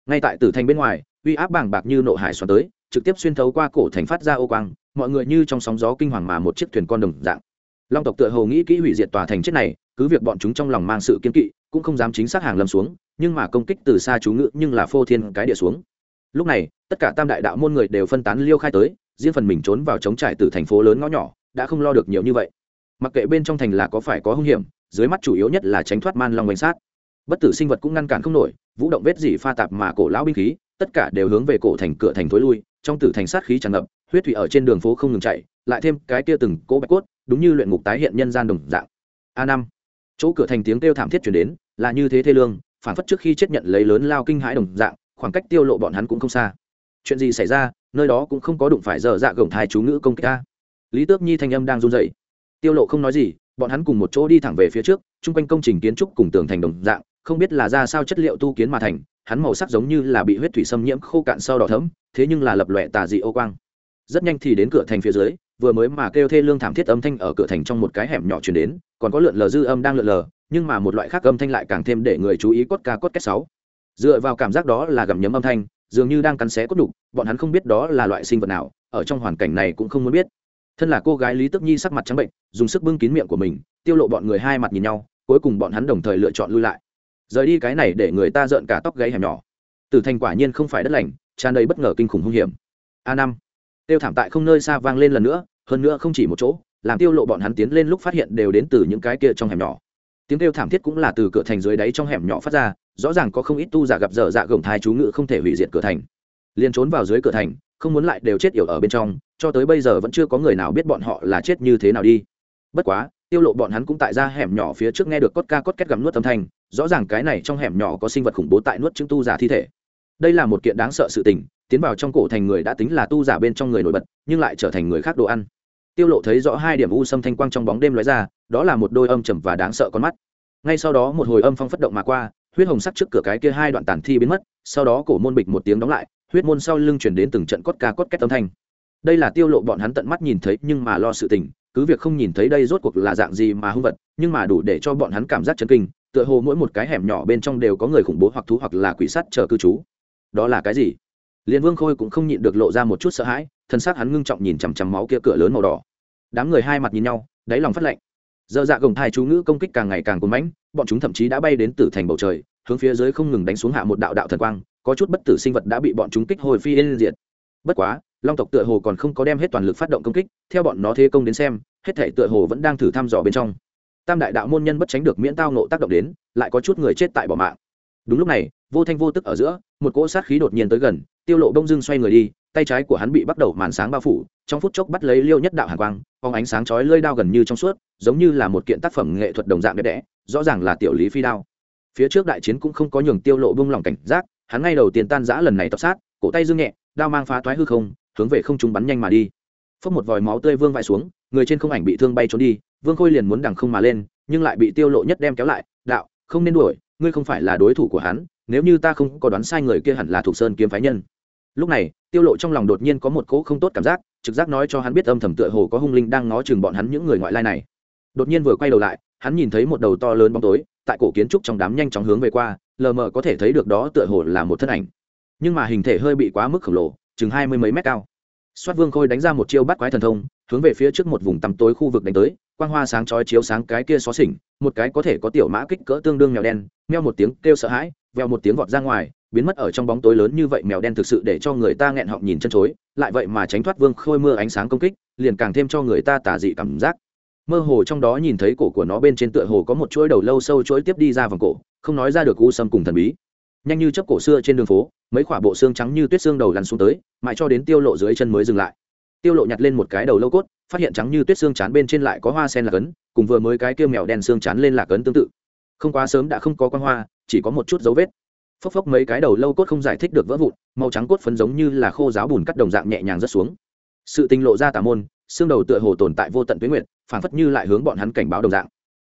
Ngay tại tử thành bên ngoài, uy áp bàng bạc như nộ hải xoắn tới, trực tiếp xuyên thấu qua cổ thành phát ra ô quang, mọi người như trong sóng gió kinh hoàng mà một chiếc thuyền con đồng dạng. Long tộc tựa hồ nghĩ kỹ hủy diệt tòa thành chết này, cứ việc bọn chúng trong lòng mang sự kiên kỵ, cũng không dám chính xác hàng lâm xuống, nhưng mà công kích từ xa chú ngự nhưng là phô thiên cái địa xuống lúc này, tất cả tam đại đạo môn người đều phân tán liêu khai tới, riêng phần mình trốn vào chống trải từ thành phố lớn ngõ nhỏ, đã không lo được nhiều như vậy. Mặc kệ bên trong thành là có phải có hung hiểm, dưới mắt chủ yếu nhất là tránh thoát man long bánh sát. Bất tử sinh vật cũng ngăn cản không nổi, vũ động vết dỉ pha tạp mà cổ lão binh khí, tất cả đều hướng về cổ thành cửa thành thối lui, trong tử thành sát khí tràn ngập, huyết thủy ở trên đường phố không ngừng chạy, lại thêm cái kia từng cỗ bạch cốt, đúng như luyện ngục tái hiện nhân gian đồng dạng. A năm. Chỗ cửa thành tiếng kêu thảm thiết chuyển đến, là như thế thê lương, phản phất trước khi chết nhận lấy lớn lao kinh hãi đồng dạng khoảng cách tiêu lộ bọn hắn cũng không xa. Chuyện gì xảy ra, nơi đó cũng không có đụng phải dở dạ gồng thai chú ngữ công kích ta. Lý tước nhi thanh âm đang run rẩy. Tiêu lộ không nói gì, bọn hắn cùng một chỗ đi thẳng về phía trước, chung quanh công trình kiến trúc cùng tường thành đồng dạng, không biết là ra sao chất liệu tu kiến mà thành, hắn màu sắc giống như là bị huyết thủy xâm nhiễm khô cạn sau đỏ thẫm, thế nhưng là lập lòe tà dị ô quang. Rất nhanh thì đến cửa thành phía dưới, vừa mới mà kêu thê lương thảm thiết âm thanh ở cửa thành trong một cái hẻm nhỏ truyền đến, còn có lượn lờ dư âm đang lượn lờ, nhưng mà một loại khác âm thanh lại càng thêm để người chú ý cốt ca cốt kết sáu dựa vào cảm giác đó là gặm nhấm âm thanh, dường như đang cắn xé cốt đục bọn hắn không biết đó là loại sinh vật nào, ở trong hoàn cảnh này cũng không muốn biết. Thân là cô gái lý tức nhi sắc mặt trắng bệnh, dùng sức bưng kín miệng của mình, tiêu lộ bọn người hai mặt nhìn nhau, cuối cùng bọn hắn đồng thời lựa chọn lui lại. Rời đi cái này để người ta rợn cả tóc gáy hẻm nhỏ. Tử thành quả nhiên không phải đất lành, tràn đầy bất ngờ kinh khủng hung hiểm. A năm. Tiêu thảm tại không nơi xa vang lên lần nữa, hơn nữa không chỉ một chỗ, làm tiêu lộ bọn hắn tiến lên lúc phát hiện đều đến từ những cái kia trong hẻm nhỏ. Tiếng kêu thảm thiết cũng là từ cửa thành dưới đáy trong hẻm nhỏ phát ra rõ ràng có không ít tu giả gặp dở dạ gồng thai chú ngự không thể hủy diệt cửa thành. Liền trốn vào dưới cửa thành, không muốn lại đều chết yểu ở bên trong, cho tới bây giờ vẫn chưa có người nào biết bọn họ là chết như thế nào đi. Bất quá, tiêu lộ bọn hắn cũng tại ra hẻm nhỏ phía trước nghe được cốt ca cốt két gầm nuốt âm thanh, rõ ràng cái này trong hẻm nhỏ có sinh vật khủng bố tại nuốt chứng tu giả thi thể. Đây là một kiện đáng sợ sự tình, tiến vào trong cổ thành người đã tính là tu giả bên trong người nổi bật, nhưng lại trở thành người khác đồ ăn. Tiêu lộ thấy rõ hai điểm u sâm thanh quang trong bóng đêm lóe ra, đó là một đôi âm trầm và đáng sợ con mắt. Ngay sau đó một hồi âm phong phất động mà qua huyết hồng sắc trước cửa cái kia hai đoạn tàn thi biến mất, sau đó cổ môn bịch một tiếng đóng lại, huyết môn sau lưng chuyển đến từng trận cốt ca cốt két âm thanh. Đây là tiêu lộ bọn hắn tận mắt nhìn thấy nhưng mà lo sự tình, cứ việc không nhìn thấy đây rốt cuộc là dạng gì mà hung vật, nhưng mà đủ để cho bọn hắn cảm giác chấn kinh, tựa hồ mỗi một cái hẻm nhỏ bên trong đều có người khủng bố hoặc thú hoặc là quỷ sắt chờ cư trú. Đó là cái gì? Liên vương khôi cũng không nhịn được lộ ra một chút sợ hãi, thân xác hắn ngưng trọng nhìn chằm chằm máu kia cửa lớn màu đỏ. Đám người hai mặt nhìn nhau, đáy lòng phát lạnh dơ dạ gồng thai chú ngữ công kích càng ngày càng cuồng mãnh, bọn chúng thậm chí đã bay đến tử thành bầu trời, hướng phía dưới không ngừng đánh xuống hạ một đạo đạo thần quang, có chút bất tử sinh vật đã bị bọn chúng kích hồi phi lên diệt. bất quá, long tộc tựa hồ còn không có đem hết toàn lực phát động công kích, theo bọn nó thế công đến xem, hết thảy tựa hồ vẫn đang thử thăm dò bên trong tam đại đạo môn nhân bất tránh được miễn tao nộ tác động đến, lại có chút người chết tại bỏ mạng đúng lúc này, vô thanh vô tức ở giữa, một cỗ sát khí đột nhiên tới gần, tiêu lộ đông dương xoay người đi tay trái của hắn bị bắt đầu màn sáng bao phủ, trong phút chốc bắt lấy liêu nhất đạo hàn quang, phóng ánh sáng chói lơi đao gần như trong suốt, giống như là một kiện tác phẩm nghệ thuật đồng dạng đẹp đẽ, rõ ràng là tiểu lý phi đao. Phía trước đại chiến cũng không có nhường tiêu lộ buông lòng cảnh giác, hắn ngay đầu tiên tan rã lần này tập sát, cổ tay dương nhẹ, đao mang phá toái hư không, hướng về không trung bắn nhanh mà đi. Phốc một vòi máu tươi vương vãi xuống, người trên không ảnh bị thương bay trốn đi, vương khôi liền muốn đằng không mà lên, nhưng lại bị tiêu lộ nhất đem kéo lại, đạo, không nên đuổi, ngươi không phải là đối thủ của hắn, nếu như ta không có đoán sai người kia hẳn là thuộc sơn kiếm phái nhân lúc này tiêu lộ trong lòng đột nhiên có một cỗ không tốt cảm giác trực giác nói cho hắn biết âm thầm tựa hồ có hung linh đang ngó chừng bọn hắn những người ngoại lai này. Đột nhiên vừa quay đầu lại hắn nhìn thấy một đầu to lớn bóng tối tại cổ kiến trúc trong đám nhanh chóng hướng về qua lờ mờ có thể thấy được đó tựa hồ là một thân ảnh. Nhưng mà hình thể hơi bị quá mức khổng lồ chừng hai mươi mấy mét cao. Soát Vương Khôi đánh ra một chiêu bắt quái thần thông, hướng về phía trước một vùng tăm tối khu vực đánh tới, quang hoa sáng chói chiếu sáng cái kia xó xỉnh, một cái có thể có tiểu mã kích cỡ tương đương mèo đen, meo một tiếng kêu sợ hãi, veo một tiếng vọt ra ngoài, biến mất ở trong bóng tối lớn như vậy mèo đen thực sự để cho người ta nghẹn họng nhìn chân chối, lại vậy mà tránh thoát Vương Khôi mưa ánh sáng công kích, liền càng thêm cho người ta tà dị cảm giác. Mơ hồ trong đó nhìn thấy cổ của nó bên trên tựa hồ có một chuỗi đầu lâu sâu chuỗi tiếp đi ra vòng cổ, không nói ra được u sâm cùng thần bí. Nhanh như chấp cổ xưa trên đường phố, mấy quả bộ xương trắng như tuyết xương đầu lăn xuống tới, mãi cho đến tiêu lộ dưới chân mới dừng lại tiêu lộ nhặt lên một cái đầu lâu cốt phát hiện trắng như tuyết xương chán bên trên lại có hoa sen là cấn, cùng vừa mới cái kia mèo đen xương chán lên là cấn tương tự không quá sớm đã không có quan hoa chỉ có một chút dấu vết phốc phốc mấy cái đầu lâu cốt không giải thích được vỡ vụn, màu trắng cốt phấn giống như là khô giáo bùn cắt đồng dạng nhẹ nhàng rất xuống. Sự tình lộ ra tà môn, xương đầu tựa hồ tồn tại vô tận tuyến nguyện phản phất như lại hướng bọn hắn cảnh báo đồng dạng.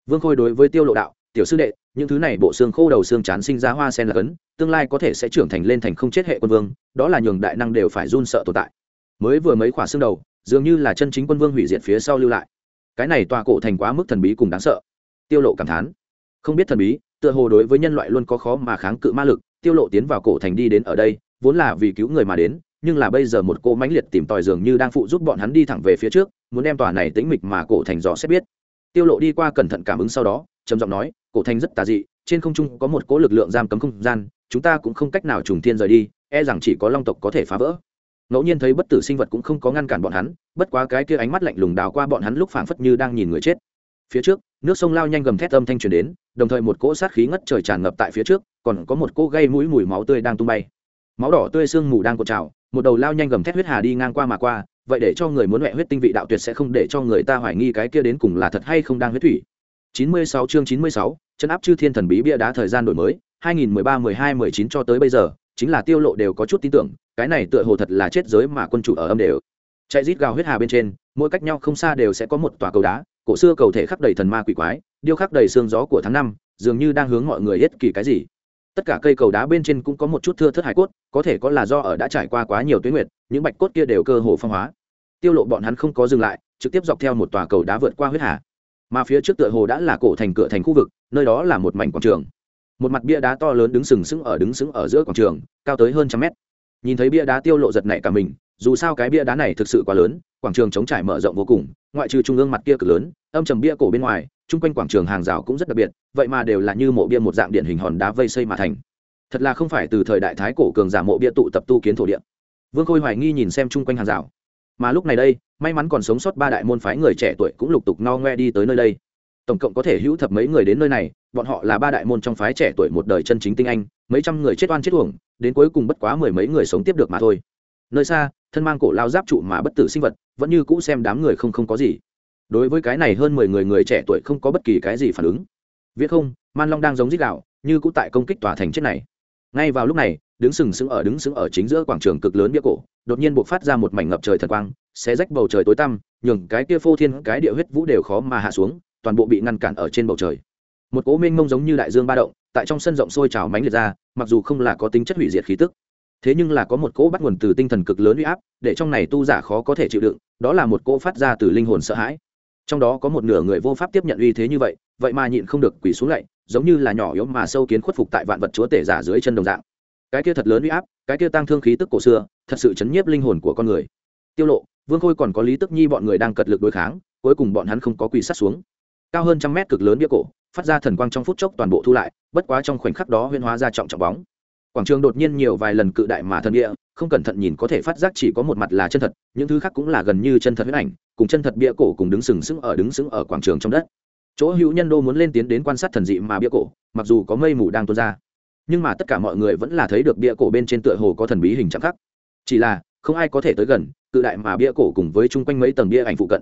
Vương khôi đối với tiêu lộ đạo, tiểu sư đệ, những thứ này bộ xương khô đầu xương chán sinh ra hoa sen là cấn, tương lai có thể sẽ trưởng thành lên thành không chết hệ quân vương, đó là nhường đại năng đều phải run sợ tồn tại. Mới vừa mấy khỏa xương đầu, dường như là chân chính quân vương hủy diệt phía sau lưu lại. Cái này tòa cổ thành quá mức thần bí cùng đáng sợ. Tiêu lộ cảm thán không biết thần bí, tựa hồ đối với nhân loại luôn có khó mà kháng cự ma lực, tiêu lộ tiến vào cổ thành đi đến ở đây, vốn là vì cứu người mà đến, nhưng là bây giờ một cô mãnh liệt tìm tòi dường như đang phụ giúp bọn hắn đi thẳng về phía trước, muốn đem tòa này tĩnh mịch mà cổ thành dò xét biết. Tiêu lộ đi qua cẩn thận cảm ứng sau đó, trầm giọng nói, cổ thành rất tà dị, trên không trung có một cỗ lực lượng giam cấm không gian, chúng ta cũng không cách nào trùng thiên rời đi e rằng chỉ có long tộc có thể phá vỡ. Ngẫu nhiên thấy bất tử sinh vật cũng không có ngăn cản bọn hắn, bất quá cái kia ánh mắt lạnh lùng đào qua bọn hắn lúc phảng phất như đang nhìn người chết. Phía trước nước sông lao nhanh gầm thét âm thanh truyền đến đồng thời một cỗ sát khí ngất trời tràn ngập tại phía trước còn có một cỗ gây mũi mùi máu tươi đang tung bay. Máu đỏ tươi sương mù đang cột trào một đầu lao nhanh gầm thét huyết hà đi ngang qua mà qua vậy để cho người muốn mẹ huyết tinh vị đạo tuyệt sẽ không để cho người ta hoài nghi cái kia đến cùng là thật hay không đang huyết thủy. 96 chương 96, chân áp chư thiên thần bí bia đá thời gian đổi mới 2013 12 19 cho tới bây giờ chính là tiêu lộ đều có chút tin tưởng cái này tựa hồ thật là chết giới mà quân chủ ở âm đều. Chạy rít gào huyết hà bên trên mỗi cách nhau không xa đều sẽ có một tòa cầu đá cổ xưa cầu thể khắc đầy thần ma quỷ quái, điêu khắc đầy sương gió của tháng năm, dường như đang hướng mọi người hết kỳ cái gì. Tất cả cây cầu đá bên trên cũng có một chút thưa thất hải cốt, có thể có là do ở đã trải qua quá nhiều tuyến nguyệt, những bạch cốt kia đều cơ hồ phong hóa. Tiêu lộ bọn hắn không có dừng lại, trực tiếp dọc theo một tòa cầu đá vượt qua huyết hà. Mà phía trước tựa hồ đã là cổ thành cửa thành khu vực, nơi đó là một mảnh quảng trường. Một mặt bia đá to lớn đứng sừng sững ở đứng sững ở giữa quảng trường, cao tới hơn trăm mét. Nhìn thấy bia đá tiêu lộ giật nảy cả mình, dù sao cái bia đá này thực sự quá lớn, quảng trường chống trải mở rộng vô cùng ngoại trừ trung ương mặt kia cực lớn, âm trầm bia cổ bên ngoài, chung quanh quảng trường hàng rào cũng rất đặc biệt, vậy mà đều là như mộ bia một dạng điện hình hòn đá vây xây mà thành. Thật là không phải từ thời đại thái cổ cường giả mộ bia tụ tập tu kiến thổ địa. Vương khôi hoài nghi nhìn xem chung quanh hàng rào. Mà lúc này đây, may mắn còn sống sót ba đại môn phái người trẻ tuổi cũng lục tục no ngoe đi tới nơi đây. Tổng cộng có thể hữu thập mấy người đến nơi này, bọn họ là ba đại môn trong phái trẻ tuổi một đời chân chính tinh anh, mấy trăm người chết oan chết uổng, đến cuối cùng bất quá mười mấy người sống tiếp được mà thôi. Nơi xa, thân mang cổ lao giáp trụ mà bất tử sinh vật vẫn như cũ xem đám người không không có gì. Đối với cái này hơn mười người người trẻ tuổi không có bất kỳ cái gì phản ứng. Viết không, man long đang giống dít gạo như cũ tại công kích tòa thành chết này. Ngay vào lúc này, đứng sừng sững ở, đứng sững ở chính giữa quảng trường cực lớn bia cổ, đột nhiên buộc phát ra một mảnh ngập trời thật quang, xé rách bầu trời tối tăm, nhường cái kia phô thiên cái địa huyết vũ đều khó mà hạ xuống, toàn bộ bị ngăn cản ở trên bầu trời. Một cố minh mông giống như đại dương ba động, tại trong sân rộng sôi trào mánh liệt ra, mặc dù không là có tính chất hủy diệt khí tức, thế nhưng là có một cỗ bắt nguồn từ tinh thần cực lớn uy áp, để trong này tu giả khó có thể chịu đựng đó là một cỗ phát ra từ linh hồn sợ hãi. Trong đó có một nửa người vô pháp tiếp nhận uy thế như vậy vậy mà nhịn không được quỳ xuống lạy, giống như là nhỏ yếu mà sâu kiến khuất phục tại vạn vật chúa tể giả dưới chân đồng dạng. Cái kia thật lớn uy áp, cái kia tăng thương khí tức cổ xưa, thật sự chấn nhiếp linh hồn của con người. Tiêu lộ, vương khôi còn có lý tức nhi bọn người đang cật lực đối kháng, cuối cùng bọn hắn không có quỳ sát xuống. Cao hơn trăm mét cực lớn bia cổ, phát ra thần quang trong phút chốc toàn bộ thu lại, bất quá trong khoảnh khắc đó huyên hóa ra trọng trọng bóng quảng trường đột nhiên nhiều vài lần cự đại mà thần địa, không cẩn thận nhìn có thể phát giác chỉ có một mặt là chân thật, những thứ khác cũng là gần như chân thật huyết ảnh, cùng chân thật bia cổ cùng đứng sừng sững ở đứng sững ở quảng trường trong đất. Chỗ hữu nhân đô muốn lên tiến đến quan sát thần dị mà bia cổ, mặc dù có mây mù đang tuôn ra, nhưng mà tất cả mọi người vẫn là thấy được bia cổ bên trên tựa hồ có thần bí hình trạng khắc. Chỉ là, không ai có thể tới gần, cự đại mà bia cổ cùng với chung quanh mấy tầng bia ảnh phụ cận,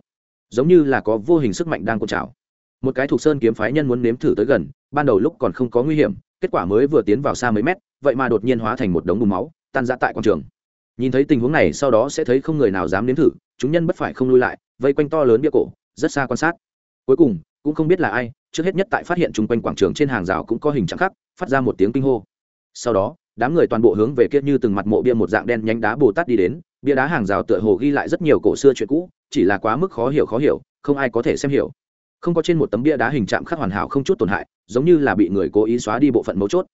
giống như là có vô hình sức mạnh đang cột trào. Một cái thuộc sơn kiếm phái nhân muốn nếm thử tới gần, ban đầu lúc còn không có nguy hiểm kết quả mới vừa tiến vào xa mấy mét, vậy mà đột nhiên hóa thành một đống bùn máu, tan ra tại quảng trường. Nhìn thấy tình huống này, sau đó sẽ thấy không người nào dám nếm thử, chúng nhân bất phải không lui lại, vây quanh to lớn bia cổ, rất xa quan sát. Cuối cùng, cũng không biết là ai, trước hết nhất tại phát hiện chung quanh quảng trường trên hàng rào cũng có hình trạng khắc phát ra một tiếng kinh hô. Sau đó, đám người toàn bộ hướng về kia như từng mặt mộ bia một dạng đen nhánh đá bồ tát đi đến, bia đá hàng rào tựa hồ ghi lại rất nhiều cổ xưa chuyện cũ, chỉ là quá mức khó hiểu khó hiểu, không ai có thể xem hiểu không có trên một tấm bia đá hình chạm khắc hoàn hảo không chút tổn hại, giống như là bị người cố ý xóa đi bộ phận mấu chốt.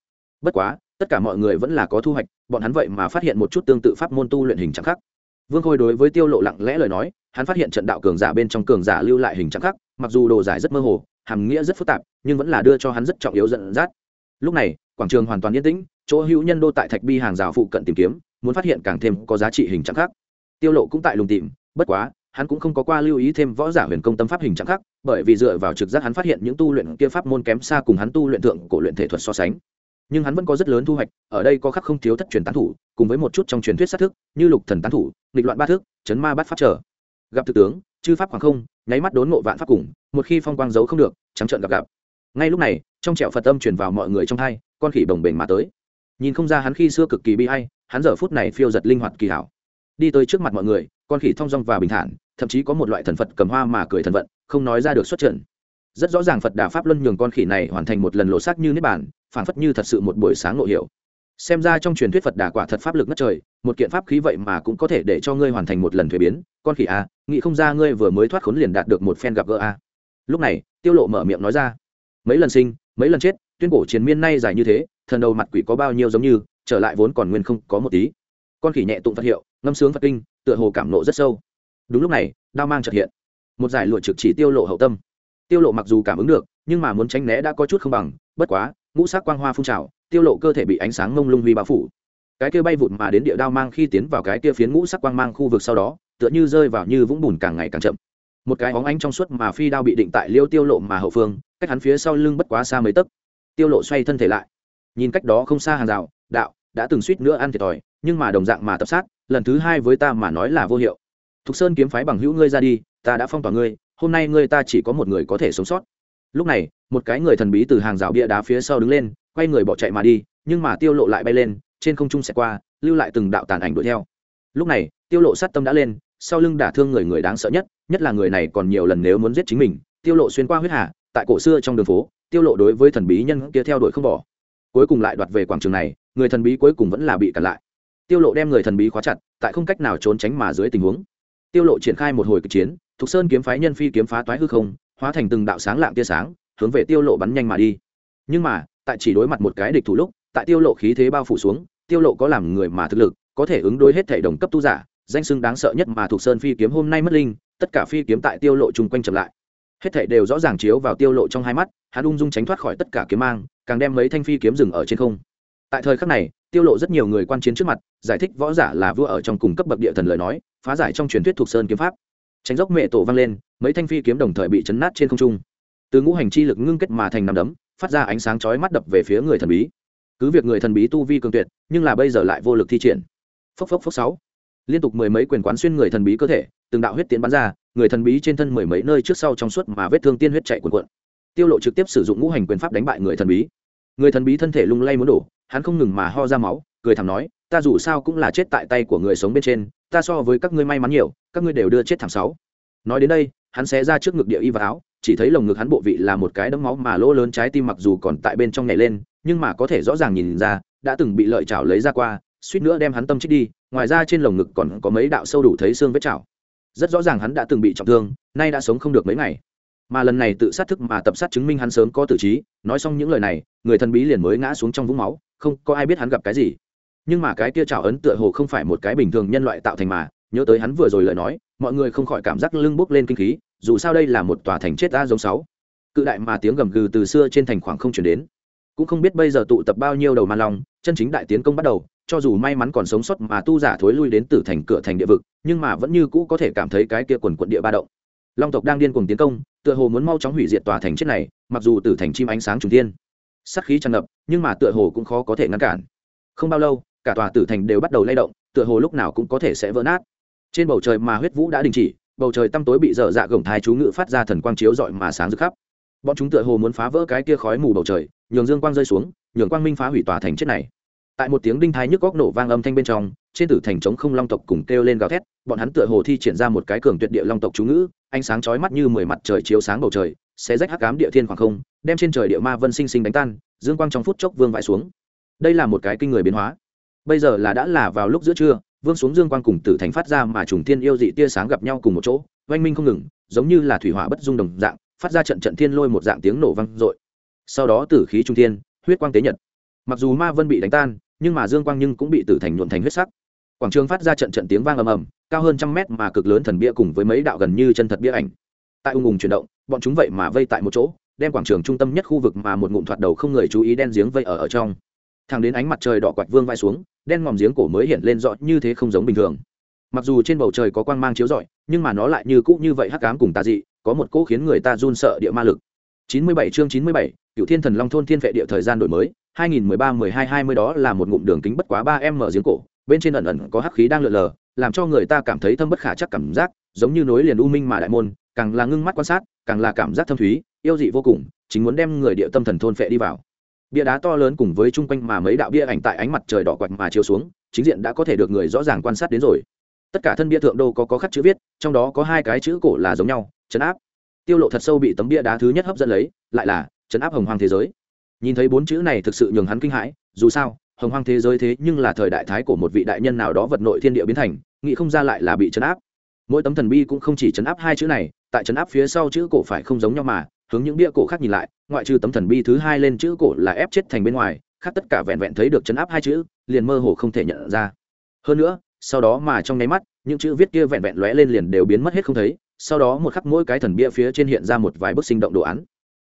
Bất quá, tất cả mọi người vẫn là có thu hoạch, bọn hắn vậy mà phát hiện một chút tương tự pháp môn tu luyện hình chạm khắc. Vương khôi đối với tiêu lộ lặng lẽ lời nói, hắn phát hiện trận đạo cường giả bên trong cường giả lưu lại hình chạm khắc, mặc dù đồ giải rất mơ hồ, hàm nghĩa rất phức tạp, nhưng vẫn là đưa cho hắn rất trọng yếu dẫn dắt. Lúc này, quảng trường hoàn toàn yên tĩnh, chỗ hữu nhân đô tại thạch bi hàng rào phụ cận tìm kiếm, muốn phát hiện càng thêm có giá trị hình chạm khắc. tiêu lộ cũng tại lùng tìm, bất quá hắn cũng không có qua lưu ý thêm võ giả huyền công tâm pháp hình trạng khác, bởi vì dựa vào trực giác hắn phát hiện những tu luyện kia pháp môn kém xa cùng hắn tu luyện thượng cổ luyện thể thuật so sánh. Nhưng hắn vẫn có rất lớn thu hoạch, ở đây có khắc không thiếu thất truyền tán thủ, cùng với một chút trong truyền thuyết sát thức, như lục thần tán thủ, nghịch loạn ba thức, chấn ma bát pháp trở. Gặp thực tướng, chư pháp khoảng không, nháy mắt đốn ngộ vạn pháp cùng, một khi phong quang giấu không được, trắng trợn gặp gặp. Ngay lúc này, trong trẹo phật âm truyền vào mọi người trong hai, con khỉ bồng bềnh mà tới. Nhìn không ra hắn khi xưa cực kỳ bi hay hắn giờ phút này phiêu giật linh hoạt kỳ hảo. Đi tới trước mặt mọi người, con khỉ thong dong và bình thản thậm chí có một loại thần phật cầm hoa mà cười thần vận không nói ra được xuất trận. Rất rõ ràng phật đà pháp luân nhường con khỉ này hoàn thành một lần lộ sắc như nếp bản phản phất như thật sự một buổi sáng ngộ hiểu. Xem ra trong truyền thuyết phật đà quả thật pháp lực ngất trời một kiện pháp khí vậy mà cũng có thể để cho ngươi hoàn thành một lần thuế biến. Con khỉ a à, nghĩ không ra ngươi vừa mới thoát khốn liền đạt được một phen gặp gỡ a lúc này tiêu lộ mở miệng nói ra. Mấy lần sinh mấy lần chết tuyên cổ chiến miên nay dài như thế thần đầu mặt quỷ có bao nhiêu giống như trở lại vốn còn nguyên không có một tí. Con khỉ nhẹ tụng phật hiệu ngâm sướng phật kinh tựa hồ cảm nộ rất sâu đúng lúc này, đao mang trật hiện. Một giải lụa trực chỉ tiêu lộ hậu tâm. Tiêu lộ mặc dù cảm ứng được, nhưng mà muốn tránh né đã có chút không bằng, bất quá, ngũ sắc quang hoa phun trào, tiêu lộ cơ thể bị ánh sáng mông lung huy bao phủ. Cái kia bay vụt mà đến địa đao mang khi tiến vào cái kia phiến ngũ sắc quang mang khu vực sau đó, tựa như rơi vào như vũng bùn càng ngày càng chậm. Một cái óng ánh trong suốt mà phi đao bị định tại liêu tiêu lộ mà hậu phương, cách hắn phía sau lưng bất quá xa mấy tấc. Tiêu lộ xoay thân thể lại. Nhìn cách đó không xa hàng rào, đạo, đã từng suýt nữa ăn thiệt thòi, nhưng mà đồng dạng mà tập sát, lần thứ hai với ta mà nói là vô hiệu thục sơn kiếm phái bằng hữu ngươi ra đi, ta đã phong tỏa ngươi, hôm nay ngươi ta chỉ có một người có thể sống sót. Lúc này, một cái người thần bí từ hàng rào bia đá phía sau đứng lên, quay người bỏ chạy mà đi, nhưng mà tiêu lộ lại bay lên, trên không trung sẽ qua, lưu lại từng đạo tàn ảnh đuổi theo. Lúc này, tiêu lộ sát tâm đã lên, sau lưng đả thương người người đáng sợ nhất nhất là người này còn nhiều lần nếu muốn giết chính mình, tiêu lộ xuyên qua huyết hà, tại cổ xưa trong đường phố, tiêu lộ đối với thần bí nhân kia theo đuổi không bỏ. Cuối cùng lại đoạt về quảng trường này, người thần bí cuối cùng vẫn là bị cản lại. Tiêu lộ đem người thần bí khóa chặt, tại không cách nào trốn tránh mà dưới tình huống tiêu lộ triển khai một hồi kịch chiến, thục sơn kiếm phái nhân phi kiếm phá toái hư không, hóa thành từng đạo sáng lạng tia sáng, hướng về tiêu lộ bắn nhanh mà đi. Nhưng mà, tại chỉ đối mặt một cái địch thủ lúc, tại tiêu lộ khí thế bao phủ xuống, tiêu lộ có làm người mà thực lực, có thể ứng đối hết thể đồng cấp tu giả, danh xưng đáng sợ nhất mà thuộc sơn phi kiếm hôm nay mất linh, tất cả phi kiếm tại tiêu lộ chung quanh chậm lại. Hết thể đều rõ ràng chiếu vào tiêu lộ trong hai mắt, hắn ung dung tránh thoát khỏi tất cả kiếm mang, càng đem mấy thanh phi kiếm dừng ở trên không. Tại thời khắc này tiêu lộ rất nhiều người quan chiến trước mặt, giải thích võ giả là vua ở trong cùng cấp bậc địa thần lời nói, phá giải trong truyền thuyết thuộc sơn kiếm pháp. Tránh dốc mẹ tổ vang lên, mấy thanh phi kiếm đồng thời bị chấn nát trên không trung. Từ ngũ hành chi lực ngưng kết mà thành năm đấm, phát ra ánh sáng chói mắt đập về phía người thần bí. Cứ việc người thần bí tu vi cường tuyệt, nhưng là bây giờ lại vô lực thi triển. Phốc phốc phốc sáu. Liên tục mười mấy quyền quán xuyên người thần bí cơ thể, từng đạo huyết tiến bắn ra, người thần bí trên thân mười mấy nơi trước sau trong suốt mà vết thương tiên huyết chạy cuồn cuộn. Tiêu lộ trực tiếp sử dụng ngũ hành quyền pháp đánh bại người thần bí người thần bí thân thể lung lay muốn đổ, hắn không ngừng mà ho ra máu, cười thầm nói, ta dù sao cũng là chết tại tay của người sống bên trên, ta so với các ngươi may mắn nhiều, các ngươi đều đưa chết thẳng sáu. Nói đến đây, hắn xé ra trước ngực địa y và áo, chỉ thấy lồng ngực hắn bộ vị là một cái đấm máu mà lỗ lớn trái tim mặc dù còn tại bên trong nhảy lên, nhưng mà có thể rõ ràng nhìn ra, đã từng bị lợi chảo lấy ra qua, suýt nữa đem hắn tâm chết đi, ngoài ra trên lồng ngực còn có mấy đạo sâu đủ thấy xương vết chảo. Rất rõ ràng hắn đã từng bị trọng thương, nay đã sống không được mấy ngày mà lần này tự sát thức mà tập sát chứng minh hắn sớm có tử trí, nói xong những lời này, người thần bí liền mới ngã xuống trong vũng máu, không có ai biết hắn gặp cái gì. Nhưng mà cái kia trào ấn tựa hồ không phải một cái bình thường nhân loại tạo thành mà, nhớ tới hắn vừa rồi lời nói, mọi người không khỏi cảm giác lưng bốc lên kinh khí, dù sao đây là một tòa thành chết ta giống sáu. Cự đại mà tiếng gầm gừ từ xưa trên thành khoảng không chuyển đến. Cũng không biết bây giờ tụ tập bao nhiêu đầu man long, chân chính đại tiến công bắt đầu, cho dù may mắn còn sống sót mà tu giả thối lui đến từ thành cửa thành địa vực, nhưng mà vẫn như cũ có thể cảm thấy cái kia quần quận địa ba động. Long tộc đang điên cuồng tiến công tựa hồ muốn mau chóng hủy diệt tòa thành chết này, mặc dù từ thành chim ánh sáng trùng thiên. Sắc khí tràn ngập, nhưng mà tựa hồ cũng khó có thể ngăn cản. Không bao lâu, cả tòa tử thành đều bắt đầu lay động, tựa hồ lúc nào cũng có thể sẽ vỡ nát. Trên bầu trời mà huyết vũ đã đình chỉ, bầu trời tăm tối bị dở dạ gồng thai chú ngự phát ra thần quang chiếu rọi mà sáng rực khắp. Bọn chúng tựa hồ muốn phá vỡ cái kia khói mù bầu trời, nhường dương quang rơi xuống, nhường quang minh phá hủy tòa thành chết này tại một tiếng đinh thái nhức góc nổ vang âm thanh bên trong, trên tử thành trống không long tộc cùng kêu lên gào thét, bọn hắn tựa hồ thi triển ra một cái cường tuyệt địa long tộc chú ngữ, ánh sáng chói mắt như mười mặt trời chiếu sáng bầu trời sẽ rách hắc cám địa thiên khoảng không, đem trên trời địa ma vân sinh sinh đánh tan, dương quang trong phút chốc vương vãi xuống. Đây là một cái kinh người biến hóa. Bây giờ là đã là vào lúc giữa trưa, vương xuống dương quang cùng tử thành phát ra mà trùng thiên yêu dị tia sáng gặp nhau cùng một chỗ, oanh minh không ngừng, giống như là thủy hỏa bất dung đồng dạng, phát ra trận trận thiên lôi một dạng tiếng nổ vang dội. Sau đó tử khí trung thiên, huyết quang tế nhật. Mặc dù ma vân bị đánh tan nhưng mà dương quang nhưng cũng bị tử thành nhuộn thành huyết sắc. Quảng trường phát ra trận trận tiếng vang ầm ầm, cao hơn trăm mét mà cực lớn thần bia cùng với mấy đạo gần như chân thật bia ảnh. Tại ung ùng chuyển động, bọn chúng vậy mà vây tại một chỗ, đem quảng trường trung tâm nhất khu vực mà một ngụm thoạt đầu không người chú ý đen giếng vây ở ở trong. Thang đến ánh mặt trời đỏ quạch vương vai xuống, đen ngòm giếng cổ mới hiện lên rõ như thế không giống bình thường. Mặc dù trên bầu trời có quang mang chiếu rọi, nhưng mà nó lại như cũ như vậy hắc cám cùng tà dị, có một cỗ khiến người ta run sợ địa ma lực. 97 chương 97, cựu thiên thần long thôn thiên vệ địa thời gian đổi mới 2013-12-20 đó là một ngụm đường kính bất quá 3 m giếng cổ bên trên ẩn ẩn có hắc khí đang lượn lờ làm cho người ta cảm thấy thâm bất khả chắc cảm giác giống như nối liền u minh mà đại môn càng là ngưng mắt quan sát càng là cảm giác thâm thúy yêu dị vô cùng chính muốn đem người địa tâm thần thôn phệ đi vào. Bia đá to lớn cùng với chung quanh mà mấy đạo bia ảnh tại ánh mặt trời đỏ quạch mà chiếu xuống chính diện đã có thể được người rõ ràng quan sát đến rồi. Tất cả thân bia thượng đô có có khắc chữ viết trong đó có hai cái chữ cổ là giống nhau trấn áp tiêu lộ thật sâu bị tấm bia đá thứ nhất hấp dẫn lấy, lại là chấn áp hồng hoang thế giới. Nhìn thấy bốn chữ này thực sự nhường hắn kinh hãi, dù sao, hồng hoang thế giới thế nhưng là thời đại thái của một vị đại nhân nào đó vật nội thiên địa biến thành, nghĩ không ra lại là bị chấn áp. Mỗi tấm thần bi cũng không chỉ chấn áp hai chữ này, tại chấn áp phía sau chữ cổ phải không giống nhau mà, hướng những bia cổ khác nhìn lại, ngoại trừ tấm thần bi thứ hai lên chữ cổ là ép chết thành bên ngoài, khác tất cả vẹn vẹn thấy được chấn áp hai chữ, liền mơ hồ không thể nhận ra. Hơn nữa, sau đó mà trong nháy mắt, những chữ viết kia vẹn vẹn lóe lên liền đều biến mất hết không thấy sau đó một khắc mỗi cái thần bia phía trên hiện ra một vài bức sinh động đồ án.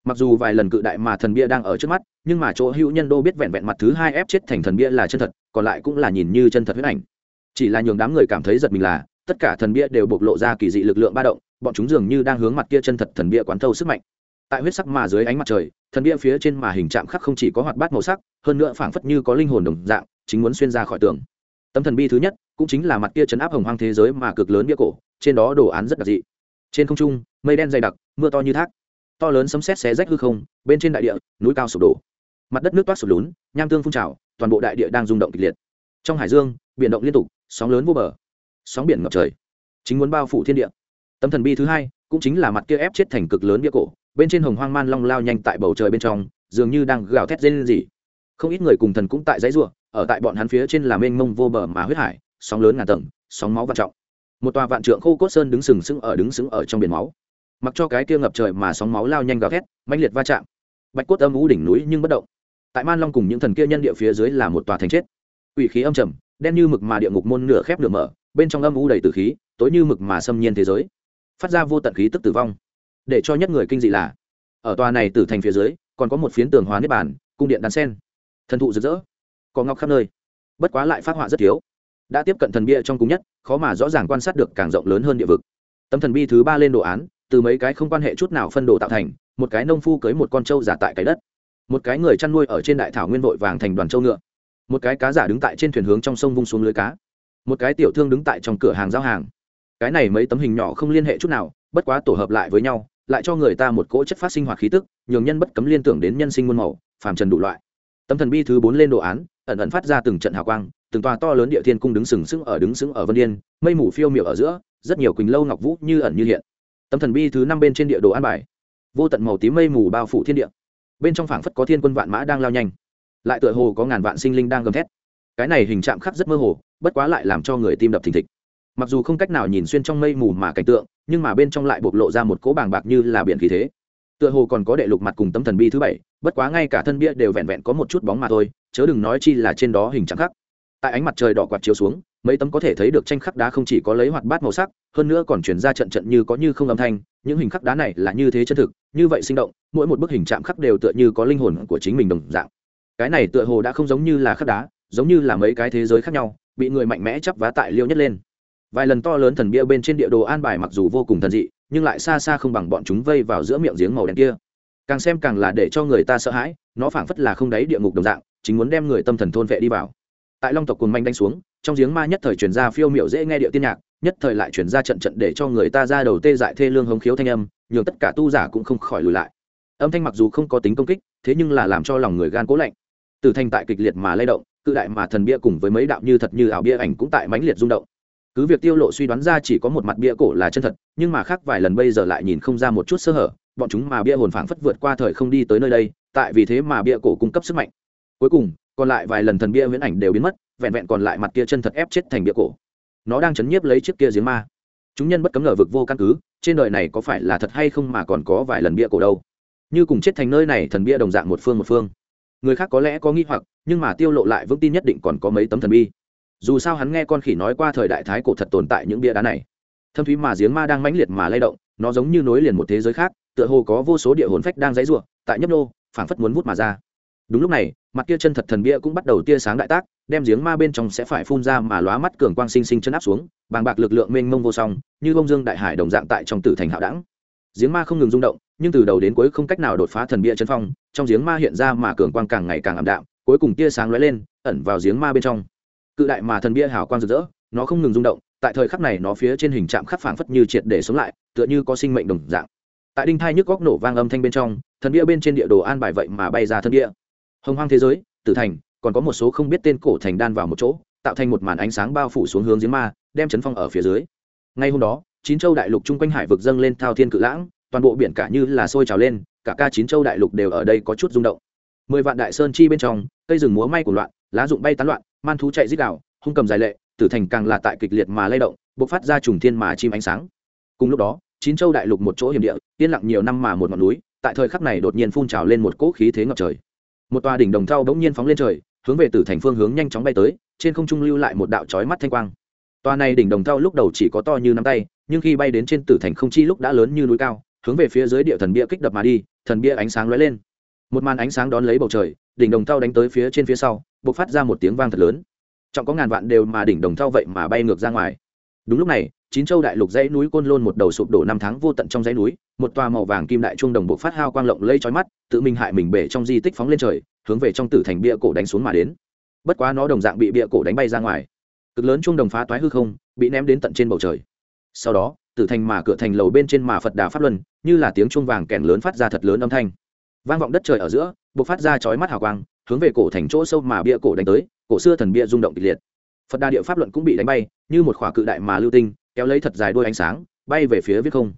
Mặc dù vài lần cự đại mà thần bia đang ở trước mắt, nhưng mà chỗ hữu nhân đô biết vẹn vẹn mặt thứ hai ép chết thành thần bia là chân thật, còn lại cũng là nhìn như chân thật huyết ảnh. Chỉ là nhường đám người cảm thấy giật mình là, tất cả thần bia đều bộc lộ ra kỳ dị lực lượng ba động, bọn chúng dường như đang hướng mặt kia chân thật thần bia quán thâu sức mạnh. Tại huyết sắc mà dưới ánh mặt trời, thần bia phía trên mà hình chạm khắc không chỉ có hoạt bát màu sắc, hơn nữa phảng phất như có linh hồn đồng dạng, chính muốn xuyên ra khỏi tường. Tấm thần bi thứ nhất, cũng chính là mặt kia chấn áp hồng hoang thế giới mà cực lớn bia cổ, trên đó đồ án rất đặc dị trên không trung mây đen dày đặc mưa to như thác. To lớn sấm sét xé rách hư không bên trên đại địa núi cao sụp đổ. Mặt đất nước toát sụp lún nham tương phun trào toàn bộ đại địa đang rung động kịch liệt. Trong hải dương biển động liên tục sóng lớn vô bờ. Sóng biển ngập trời. Chính muốn bao phủ thiên địa. Tấm thần bi thứ hai cũng chính là mặt kia ép chết thành cực lớn bia cổ bên trên hồng hoang man long lao nhanh tại bầu trời bên trong dường như đang gào thét lên gì không ít người cùng thần cũng tại dãy rùa, ở tại bọn hắn phía trên là mênh mông vô bờ mà huyết hải sóng lớn ngàn tầng sóng máu vạn trọng một tòa vạn trượng khô cốt sơn đứng sừng sững ở đứng sững ở trong biển máu. Mặc cho cái kia ngập trời mà sóng máu lao nhanh gào thét, mãnh liệt va chạm, bạch cốt âm ú đỉnh núi nhưng bất động. Tại man long cùng những thần kia nhân địa phía dưới là một tòa thành chết. Ủy khí âm trầm, đen như mực mà địa ngục môn nửa khép nửa mở, bên trong âm u đầy tử khí, tối như mực mà xâm nhiên thế giới. Phát ra vô tận khí tức tử vong. Để cho nhất người kinh dị là, ở tòa này từ thành phía dưới, còn có một phiến tường hóa nếp bàn, cung điện đàn sen. Thần thụ rực rỡ, có ngọc khắp nơi, bất quá lại phát họa rất thiếu đã tiếp cận thần bia trong cùng nhất, khó mà rõ ràng quan sát được càng rộng lớn hơn địa vực. Tấm thần bi thứ ba lên đồ án, từ mấy cái không quan hệ chút nào phân đồ tạo thành, một cái nông phu cưới một con trâu giả tại cái đất. Một cái người chăn nuôi ở trên đại thảo nguyên vội vàng thành đoàn trâu ngựa. Một cái cá giả đứng tại trên thuyền hướng trong sông vung xuống lưới cá. Một cái tiểu thương đứng tại trong cửa hàng giao hàng. Cái này mấy tấm hình nhỏ không liên hệ chút nào, bất quá tổ hợp lại với nhau, lại cho người ta một cỗ chất phát sinh hoạt khí tức, nhường nhân bất cấm liên tưởng đến nhân sinh muôn màu, phàm trần đủ loại. Tấm thần bi thứ bốn lên đồ án, ẩn ẩn phát ra từng trận hào quang từng tòa to lớn địa thiên cung đứng sừng sững ở đứng sững ở vân yên, mây mù phiêu miểu ở giữa, rất nhiều quỳnh lâu ngọc vũ như ẩn như hiện. Tấm thần bi thứ năm bên trên địa đồ an bài. Vô tận màu tím mây mù bao phủ thiên địa. Bên trong phảng phất có thiên quân vạn mã đang lao nhanh. Lại tựa hồ có ngàn vạn sinh linh đang gầm thét. Cái này hình trạng khắc rất mơ hồ, bất quá lại làm cho người tim đập thình thịch. Mặc dù không cách nào nhìn xuyên trong mây mù mà cảnh tượng, nhưng mà bên trong lại bộc lộ ra một cỗ bàng bạc như là biển khí thế. Tựa hồ còn có đệ lục mặt cùng tấm thần bi thứ bảy, bất quá ngay cả thân bia đều vẹn vẹn có một chút bóng mà thôi, chớ đừng nói chi là trên đó hình trạng khắc tại ánh mặt trời đỏ quạt chiếu xuống, mấy tấm có thể thấy được tranh khắc đá không chỉ có lấy hoạt bát màu sắc, hơn nữa còn chuyển ra trận trận như có như không âm thanh, những hình khắc đá này là như thế chân thực, như vậy sinh động, mỗi một bức hình chạm khắc đều tựa như có linh hồn của chính mình đồng dạng. Cái này tựa hồ đã không giống như là khắc đá, giống như là mấy cái thế giới khác nhau, bị người mạnh mẽ chắp vá tại liêu nhất lên. Vài lần to lớn thần bia bên trên địa đồ an bài mặc dù vô cùng thần dị, nhưng lại xa xa không bằng bọn chúng vây vào giữa miệng giếng màu đen kia. Càng xem càng là để cho người ta sợ hãi, nó phảng phất là không đáy địa ngục đồng dạng, chính muốn đem người tâm thần thôn vệ đi vào tại long tộc cồn manh đánh xuống, trong giếng ma nhất thời chuyển ra phiêu miệu dễ nghe điệu tiên nhạc, nhất thời lại chuyển ra trận trận để cho người ta ra đầu tê dại thê lương hống khiếu thanh âm, nhường tất cả tu giả cũng không khỏi lùi lại. Âm thanh mặc dù không có tính công kích, thế nhưng là làm cho lòng người gan cố lạnh. Từ thanh tại kịch liệt mà lay động, cự đại mà thần bia cùng với mấy đạo như thật như ảo bia ảnh cũng tại mãnh liệt rung động. Cứ việc tiêu lộ suy đoán ra chỉ có một mặt bia cổ là chân thật, nhưng mà khác vài lần bây giờ lại nhìn không ra một chút sơ hở, bọn chúng mà bia hồn phảng phất vượt qua thời không đi tới nơi đây, tại vì thế mà bia cổ cung cấp sức mạnh. Cuối cùng còn lại vài lần thần bia viễn ảnh đều biến mất, vẹn vẹn còn lại mặt kia chân thật ép chết thành bia cổ. Nó đang chấn nhiếp lấy chiếc kia giếng ma. Chúng nhân bất cấm ngờ vực vô căn cứ, trên đời này có phải là thật hay không mà còn có vài lần bia cổ đâu. Như cùng chết thành nơi này, thần bia đồng dạng một phương một phương. Người khác có lẽ có nghi hoặc, nhưng mà tiêu lộ lại vững tin nhất định còn có mấy tấm thần bi. Dù sao hắn nghe con khỉ nói qua thời đại thái cổ thật tồn tại những bia đá này. Thâm thúy mà giếng ma đang mãnh liệt mà lay động, nó giống như nối liền một thế giới khác, tựa hồ có vô số địa hồn phách đang dãy rủa, tại nhấp nô, phảng phất muốn vút mà ra. Đúng lúc này mặt kia chân thật thần bia cũng bắt đầu tia sáng đại tác, đem giếng ma bên trong sẽ phải phun ra mà lóa mắt cường quang sinh sinh chân áp xuống, bàng bạc lực lượng mênh mông vô song, như bông dương đại hải đồng dạng tại trong tử thành hạo đẳng. Giếng ma không ngừng rung động, nhưng từ đầu đến cuối không cách nào đột phá thần bia chân phong, trong giếng ma hiện ra mà cường quang càng ngày càng ảm đạm, cuối cùng tia sáng lóe lên, ẩn vào giếng ma bên trong. Cự đại mà thần bia hào quang rực rỡ, nó không ngừng rung động, tại thời khắc này nó phía trên hình trạm khắc phảng phất như triệt để sống lại, tựa như có sinh mệnh đồng dạng. Tại đinh thai nhức góc nổ vang âm thanh bên trong, thần bia bên trên địa đồ an bài vậy mà bay ra thân bia hồng hoang thế giới, tử thành, còn có một số không biết tên cổ thành đan vào một chỗ, tạo thành một màn ánh sáng bao phủ xuống hướng giếng ma, đem chấn phong ở phía dưới. Ngay hôm đó, chín châu đại lục chung quanh hải vực dâng lên thao thiên cự lãng, toàn bộ biển cả như là sôi trào lên, cả ca chín châu đại lục đều ở đây có chút rung động. Mười vạn đại sơn chi bên trong, cây rừng múa may của loạn, lá rụng bay tán loạn, man thú chạy dít đảo hung cầm dài lệ, tử thành càng là tại kịch liệt mà lay động, bộc phát ra trùng thiên mà chim ánh sáng. Cùng lúc đó, chín châu đại lục một chỗ hiểm địa, yên lặng nhiều năm mà một ngọn núi, tại thời khắc này đột nhiên phun trào lên một cỗ khí thế ngập trời một tòa đỉnh đồng thau bỗng nhiên phóng lên trời, hướng về tử thành phương hướng nhanh chóng bay tới, trên không trung lưu lại một đạo chói mắt thanh quang. Tòa này đỉnh đồng thau lúc đầu chỉ có to như nắm tay, nhưng khi bay đến trên tử thành không chi lúc đã lớn như núi cao, hướng về phía dưới địa thần bia kích đập mà đi, thần bia ánh sáng lóe lên. Một màn ánh sáng đón lấy bầu trời, đỉnh đồng thau đánh tới phía trên phía sau, bộc phát ra một tiếng vang thật lớn. Trọng có ngàn vạn đều mà đỉnh đồng thau vậy mà bay ngược ra ngoài. Đúng lúc này, chín châu đại lục dãy núi côn lôn một đầu sụp đổ năm tháng vô tận trong dãy núi một tòa màu vàng kim đại trung đồng bộ phát hao quang lộng lây trói mắt, tự mình hại mình bể trong di tích phóng lên trời, hướng về trong tử thành bia cổ đánh xuống mà đến. Bất quá nó đồng dạng bị bia cổ đánh bay ra ngoài. Cực lớn trung đồng phá toái hư không, bị ném đến tận trên bầu trời. Sau đó, tử thành mà cửa thành lầu bên trên mà phật đà pháp luân, như là tiếng chuông vàng kèn lớn phát ra thật lớn âm thanh. Vang vọng đất trời ở giữa buộc phát ra chói mắt hào quang, hướng về cổ thành chỗ sâu mà bia cổ đánh tới, cổ xưa thần bia rung động kịch liệt. Phật đà địa pháp luận cũng bị đánh bay, như một khỏa cự đại mà lưu tinh, kéo lấy thật dài đuôi ánh sáng, bay về phía viết không.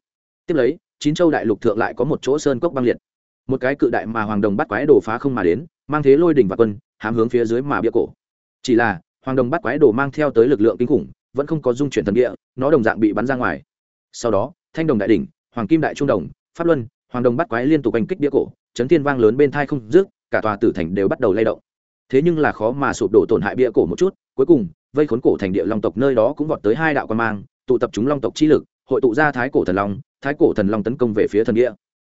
Tiếp lấy chín châu đại lục thượng lại có một chỗ sơn cốc băng liệt. Một cái cự đại mà hoàng đồng bắt quái đồ phá không mà đến, mang thế lôi đỉnh và quân hám hướng phía dưới mà bia cổ. Chỉ là, hoàng đồng bắt quái đồ mang theo tới lực lượng kinh khủng, vẫn không có dung chuyển thần địa, nó đồng dạng bị bắn ra ngoài. Sau đó, thanh đồng đại đỉnh, hoàng kim đại trung đồng, pháp luân, hoàng đồng bắt quái liên tục oanh kích bia cổ, chấn thiên vang lớn bên thai không rước cả tòa tử thành đều bắt đầu lay động. Thế nhưng là khó mà sụp đổ tổn hại bia cổ một chút, cuối cùng, vây khốn cổ thành địa long tộc nơi đó cũng vọt tới hai đạo quan mang, tụ tập chúng long tộc chi lực hội tụ ra thái cổ thần long, thái cổ thần long tấn công về phía thần địa.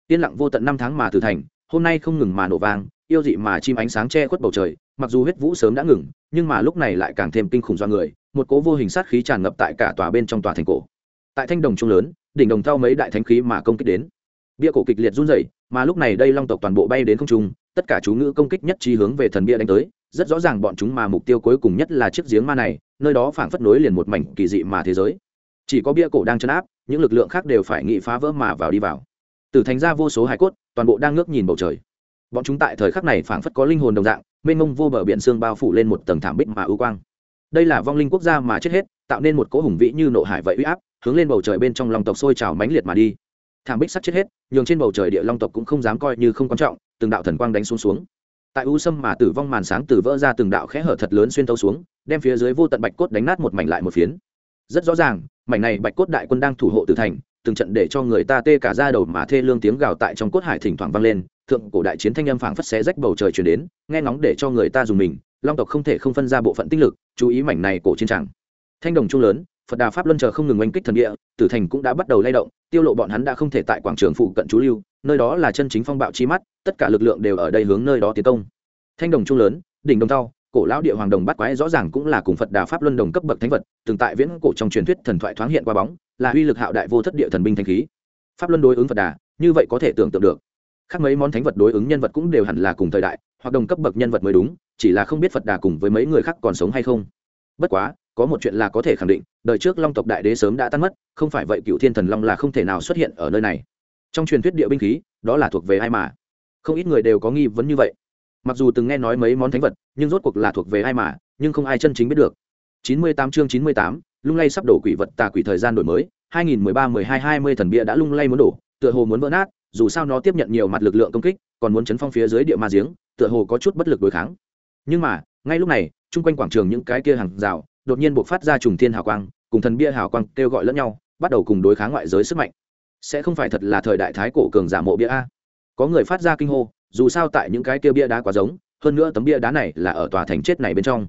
Yên lặng vô tận năm tháng mà tử thành, hôm nay không ngừng mà nổ vang, yêu dị mà chim ánh sáng che khuất bầu trời, mặc dù huyết vũ sớm đã ngừng, nhưng mà lúc này lại càng thêm kinh khủng do người, một cố vô hình sát khí tràn ngập tại cả tòa bên trong tòa thành cổ. Tại thanh đồng trung lớn, đỉnh đồng thao mấy đại thánh khí mà công kích đến. Bia cổ kịch liệt run rẩy, mà lúc này đây long tộc toàn bộ bay đến không trung, tất cả chú ngữ công kích nhất trí hướng về thần bia đánh tới, rất rõ ràng bọn chúng mà mục tiêu cuối cùng nhất là chiếc giếng ma này, nơi đó phảng phất nối liền một mảnh kỳ dị mà thế giới chỉ có bia cổ đang chấn áp, những lực lượng khác đều phải nghị phá vỡ mà vào đi vào. Từ thành ra vô số hải cốt, toàn bộ đang ngước nhìn bầu trời. Bọn chúng tại thời khắc này phảng phất có linh hồn đồng dạng, mênh mông vô bờ biển xương bao phủ lên một tầng thảm bích mà ưu quang. Đây là vong linh quốc gia mà chết hết, tạo nên một cỗ hùng vĩ như nộ hải vậy uy áp, hướng lên bầu trời bên trong lòng tộc sôi trào mãnh liệt mà đi. Thảm bích sắt chết hết, nhường trên bầu trời địa long tộc cũng không dám coi như không quan trọng, từng đạo thần quang đánh xuống xuống. Tại u sâm mà tử vong màn sáng từ vỡ ra từng đạo khẽ hở thật lớn xuyên tấu xuống, đem phía dưới vô tận bạch cốt đánh nát một mảnh lại một phiến rất rõ ràng, mảnh này bạch cốt đại quân đang thủ hộ tử thành, từng trận để cho người ta tê cả ra đầu mà thê lương tiếng gào tại trong cốt hải thỉnh thoảng vang lên, thượng cổ đại chiến thanh âm phảng phất xé rách bầu trời chuyển đến, nghe ngóng để cho người ta dùng mình, long tộc không thể không phân ra bộ phận tinh lực, chú ý mảnh này cổ chiến tràng. Thanh đồng trung lớn, phật đà pháp luân chờ không ngừng oanh kích thần địa, tử thành cũng đã bắt đầu lay động, tiêu lộ bọn hắn đã không thể tại quảng trường phụ cận chú lưu, nơi đó là chân chính phong bạo chi mắt, tất cả lực lượng đều ở đây hướng nơi đó tiến công. Thanh đồng trung lớn, đỉnh đồng thau cổ lão địa hoàng đồng bắt quái rõ ràng cũng là cùng phật đà pháp luân đồng cấp bậc thánh vật, từng tại viễn cổ trong truyền thuyết thần thoại thoáng hiện qua bóng, là uy lực hạo đại vô thất địa thần binh thanh khí. Pháp luân đối ứng phật đà, như vậy có thể tưởng tượng được. Khác mấy món thánh vật đối ứng nhân vật cũng đều hẳn là cùng thời đại, hoặc đồng cấp bậc nhân vật mới đúng, chỉ là không biết phật đà cùng với mấy người khác còn sống hay không. Bất quá, có một chuyện là có thể khẳng định, đời trước long tộc đại đế sớm đã tan mất, không phải vậy cựu thiên thần long là không thể nào xuất hiện ở nơi này. Trong truyền thuyết địa binh khí, đó là thuộc về ai mà? Không ít người đều có nghi vấn như vậy mặc dù từng nghe nói mấy món thánh vật nhưng rốt cuộc là thuộc về ai mà nhưng không ai chân chính biết được. 98 chương 98, lung lay sắp đổ quỷ vật tà quỷ thời gian đổi mới 2013-12-20 thần bia đã lung lay muốn đổ tựa hồ muốn vỡ nát dù sao nó tiếp nhận nhiều mặt lực lượng công kích còn muốn chấn phong phía dưới địa ma giếng tựa hồ có chút bất lực đối kháng. Nhưng mà ngay lúc này chung quanh quảng trường những cái kia hàng rào đột nhiên buộc phát ra trùng thiên hào quang cùng thần bia hào quang kêu gọi lẫn nhau bắt đầu cùng đối kháng ngoại giới sức mạnh. Sẽ không phải thật là thời đại thái cổ cường giả mộ bia a? Có người phát ra kinh hô dù sao tại những cái kia bia đá quá giống, hơn nữa tấm bia đá này là ở tòa thành chết này bên trong.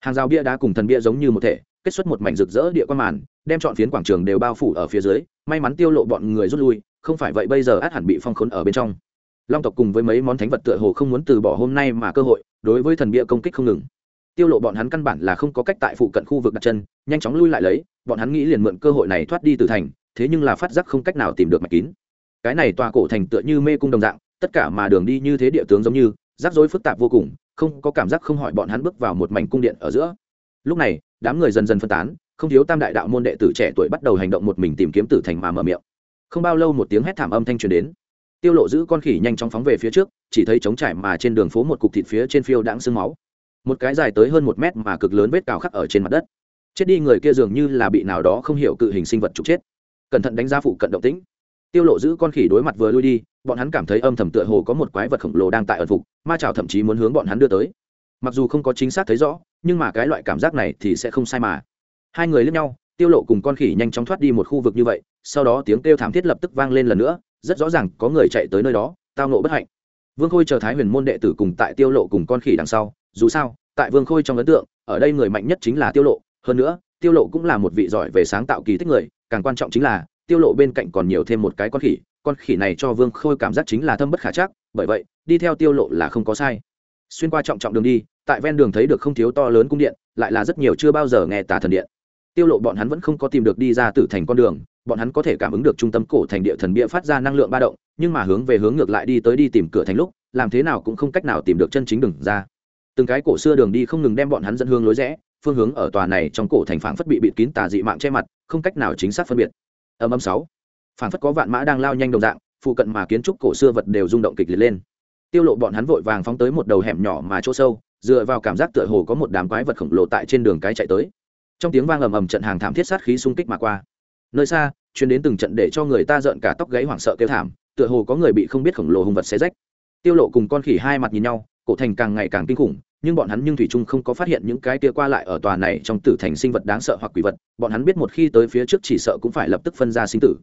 Hàng rào bia đá cùng thần bia giống như một thể, kết xuất một mảnh rực rỡ địa quan màn, đem chọn phiến quảng trường đều bao phủ ở phía dưới, may mắn tiêu lộ bọn người rút lui, không phải vậy bây giờ át hẳn bị phong khốn ở bên trong. Long tộc cùng với mấy món thánh vật tựa hồ không muốn từ bỏ hôm nay mà cơ hội, đối với thần bia công kích không ngừng. Tiêu lộ bọn hắn căn bản là không có cách tại phụ cận khu vực đặt chân, nhanh chóng lui lại lấy, bọn hắn nghĩ liền mượn cơ hội này thoát đi từ thành, thế nhưng là phát giác không cách nào tìm được mạch kín. Cái này tòa cổ thành tựa như mê cung đồng dạng tất cả mà đường đi như thế địa tướng giống như, rắc rối phức tạp vô cùng, không có cảm giác không hỏi bọn hắn bước vào một mảnh cung điện ở giữa. Lúc này, đám người dần dần phân tán, không thiếu tam đại đạo môn đệ tử trẻ tuổi bắt đầu hành động một mình tìm kiếm tử thành mà mở miệng. Không bao lâu một tiếng hét thảm âm thanh truyền đến. Tiêu lộ giữ con khỉ nhanh chóng phóng về phía trước, chỉ thấy trống trải mà trên đường phố một cục thịt phía trên phiêu đãng sương máu. Một cái dài tới hơn một mét mà cực lớn vết cào khắc ở trên mặt đất. Chết đi người kia dường như là bị nào đó không hiểu cự hình sinh vật trục chết. Cẩn thận đánh giá phụ cận động tĩnh. Tiêu lộ giữ con khỉ đối mặt vừa lui đi bọn hắn cảm thấy âm thầm tựa hồ có một quái vật khổng lồ đang tại ẩn phục, ma trào thậm chí muốn hướng bọn hắn đưa tới. Mặc dù không có chính xác thấy rõ, nhưng mà cái loại cảm giác này thì sẽ không sai mà. Hai người lướt nhau, tiêu lộ cùng con khỉ nhanh chóng thoát đi một khu vực như vậy, sau đó tiếng kêu thảm thiết lập tức vang lên lần nữa, rất rõ ràng có người chạy tới nơi đó, tao nộ bất hạnh. Vương khôi chờ thái huyền môn đệ tử cùng tại tiêu lộ cùng con khỉ đằng sau, dù sao, tại vương khôi trong ấn tượng, ở đây người mạnh nhất chính là tiêu lộ, hơn nữa, tiêu lộ cũng là một vị giỏi về sáng tạo kỳ tích người, càng quan trọng chính là, tiêu lộ bên cạnh còn nhiều thêm một cái con khỉ con khỉ này cho vương khôi cảm giác chính là thâm bất khả chắc, bởi vậy, đi theo tiêu lộ là không có sai. Xuyên qua trọng trọng đường đi, tại ven đường thấy được không thiếu to lớn cung điện, lại là rất nhiều chưa bao giờ nghe tà thần điện. Tiêu lộ bọn hắn vẫn không có tìm được đi ra từ thành con đường, bọn hắn có thể cảm ứng được trung tâm cổ thành địa thần bia phát ra năng lượng ba động, nhưng mà hướng về hướng ngược lại đi tới đi tìm cửa thành lúc, làm thế nào cũng không cách nào tìm được chân chính đường ra. Từng cái cổ xưa đường đi không ngừng đem bọn hắn dẫn hướng lối rẽ, phương hướng ở tòa này trong cổ thành phảng phất bị bịt kín tà dị mạng che mặt, không cách nào chính xác phân biệt. Âm âm sáu phảng phất có vạn mã đang lao nhanh đồng dạng, phụ cận mà kiến trúc cổ xưa vật đều rung động kịch liệt lên. Tiêu lộ bọn hắn vội vàng phóng tới một đầu hẻm nhỏ mà chỗ sâu, dựa vào cảm giác tựa hồ có một đám quái vật khổng lồ tại trên đường cái chạy tới. Trong tiếng vang ầm ầm trận hàng thảm thiết sát khí xung kích mà qua. Nơi xa chuyến đến từng trận để cho người ta giận cả tóc gáy hoảng sợ kêu thảm, tựa hồ có người bị không biết khổng lồ hung vật xé rách. Tiêu lộ cùng con khỉ hai mặt nhìn nhau, cổ thành càng ngày càng kinh khủng, nhưng bọn hắn nhưng thủy chung không có phát hiện những cái kia qua lại ở tòa này trong tử thành sinh vật đáng sợ hoặc quỷ vật, bọn hắn biết một khi tới phía trước chỉ sợ cũng phải lập tức phân ra sinh tử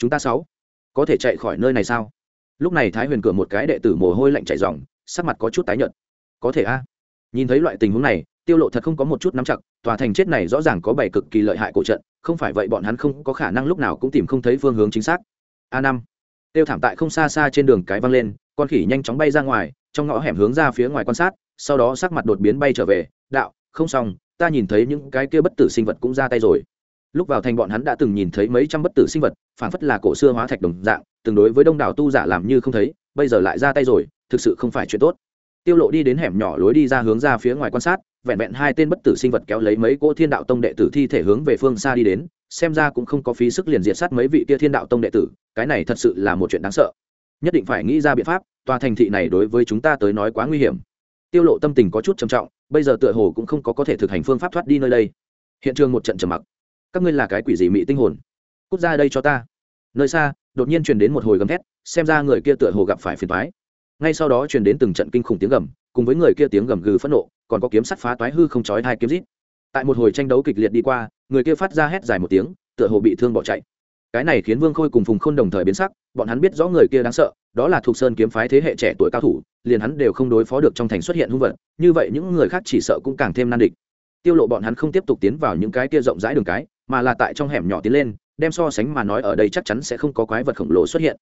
chúng ta sáu có thể chạy khỏi nơi này sao? Lúc này thái huyền cửa một cái đệ tử mồ hôi lạnh chạy ròng, sắc mặt có chút tái nhợt. Có thể a. Nhìn thấy loại tình huống này, tiêu lộ thật không có một chút nắm chặt, tòa thành chết này rõ ràng có bảy cực kỳ lợi hại cổ trận, không phải vậy bọn hắn không có khả năng lúc nào cũng tìm không thấy phương hướng chính xác. A năm. Tiêu thảm tại không xa xa trên đường cái văng lên, con khỉ nhanh chóng bay ra ngoài, trong ngõ hẻm hướng ra phía ngoài quan sát, sau đó sắc mặt đột biến bay trở về, đạo, không xong, ta nhìn thấy những cái kia bất tử sinh vật cũng ra tay rồi lúc vào thành bọn hắn đã từng nhìn thấy mấy trăm bất tử sinh vật phản phất là cổ xưa hóa thạch đồng dạng tương đối với đông đảo tu giả làm như không thấy, bây giờ lại ra tay rồi, thực sự không phải chuyện tốt. Tiêu lộ đi đến hẻm nhỏ lối đi ra hướng ra phía ngoài quan sát, vẹn vẹn hai tên bất tử sinh vật kéo lấy mấy cỗ thiên đạo tông đệ tử thi thể hướng về phương xa đi đến, xem ra cũng không có phí sức liền diệt sát mấy vị kia thiên đạo tông đệ tử, cái này thật sự là một chuyện đáng sợ. Nhất định phải nghĩ ra biện pháp, tòa thành thị này đối với chúng ta tới nói quá nguy hiểm. Tiêu lộ tâm tình có chút trầm trọng, bây giờ tựa hồ cũng không có có thể thực hành phương pháp thoát đi nơi đây. Hiện trường một trận trầm mặc các ngươi là cái quỷ gì mị tinh hồn? Cút ra đây cho ta. Nơi xa, đột nhiên truyền đến một hồi gầm thét, xem ra người kia tựa hồ gặp phải phiền toái. Ngay sau đó truyền đến từng trận kinh khủng tiếng gầm, cùng với người kia tiếng gầm gừ phẫn nộ, còn có kiếm sắt phá toái hư không chói hai kiếm rít tại một hồi tranh đấu kịch liệt đi qua, người kia phát ra hét dài một tiếng, tựa hồ bị thương bỏ chạy. Cái này khiến vương khôi cùng phùng khôn đồng thời biến sắc, bọn hắn biết rõ người kia đáng sợ, đó là thuộc sơn kiếm phái thế hệ trẻ tuổi cao thủ, liền hắn đều không đối phó được trong thành xuất hiện hung vật, như vậy những người khác chỉ sợ cũng càng thêm nan địch. Tiêu lộ bọn hắn không tiếp tục tiến vào những cái kia rộng rãi đường cái mà là tại trong hẻm nhỏ tiến lên, đem so sánh mà nói ở đây chắc chắn sẽ không có quái vật khổng lồ xuất hiện.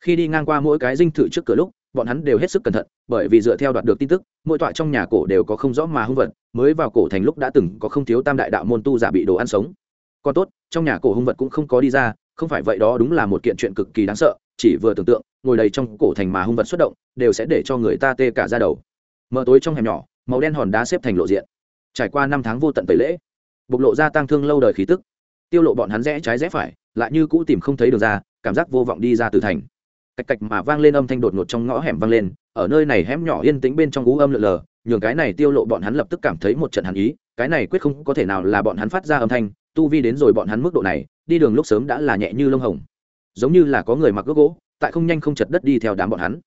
Khi đi ngang qua mỗi cái dinh thự trước cửa lúc, bọn hắn đều hết sức cẩn thận, bởi vì dựa theo đoạt được tin tức, mỗi tọa trong nhà cổ đều có không rõ mà hung vật, mới vào cổ thành lúc đã từng có không thiếu tam đại đạo môn tu giả bị đồ ăn sống. Còn tốt, trong nhà cổ hung vật cũng không có đi ra, không phải vậy đó đúng là một kiện chuyện cực kỳ đáng sợ, chỉ vừa tưởng tượng, ngồi đầy trong cổ thành mà hung vật xuất động, đều sẽ để cho người ta tê cả ra đầu. Mở tối trong hẻm nhỏ, màu đen hòn đá xếp thành lộ diện. Trải qua năm tháng vô tận tẩy lễ, bộc lộ ra tăng thương lâu đời khí tức tiêu lộ bọn hắn rẽ trái rẽ phải, lại như cũ tìm không thấy đường ra, cảm giác vô vọng đi ra từ thành. Cạch cạch mà vang lên âm thanh đột ngột trong ngõ hẻm vang lên, ở nơi này hẻm nhỏ yên tĩnh bên trong ú âm lượn lờ, nhường cái này tiêu lộ bọn hắn lập tức cảm thấy một trận hàn ý, cái này quyết không có thể nào là bọn hắn phát ra âm thanh, tu vi đến rồi bọn hắn mức độ này, đi đường lúc sớm đã là nhẹ như lông hồng. Giống như là có người mặc gốc gỗ, tại không nhanh không chật đất đi theo đám bọn hắn.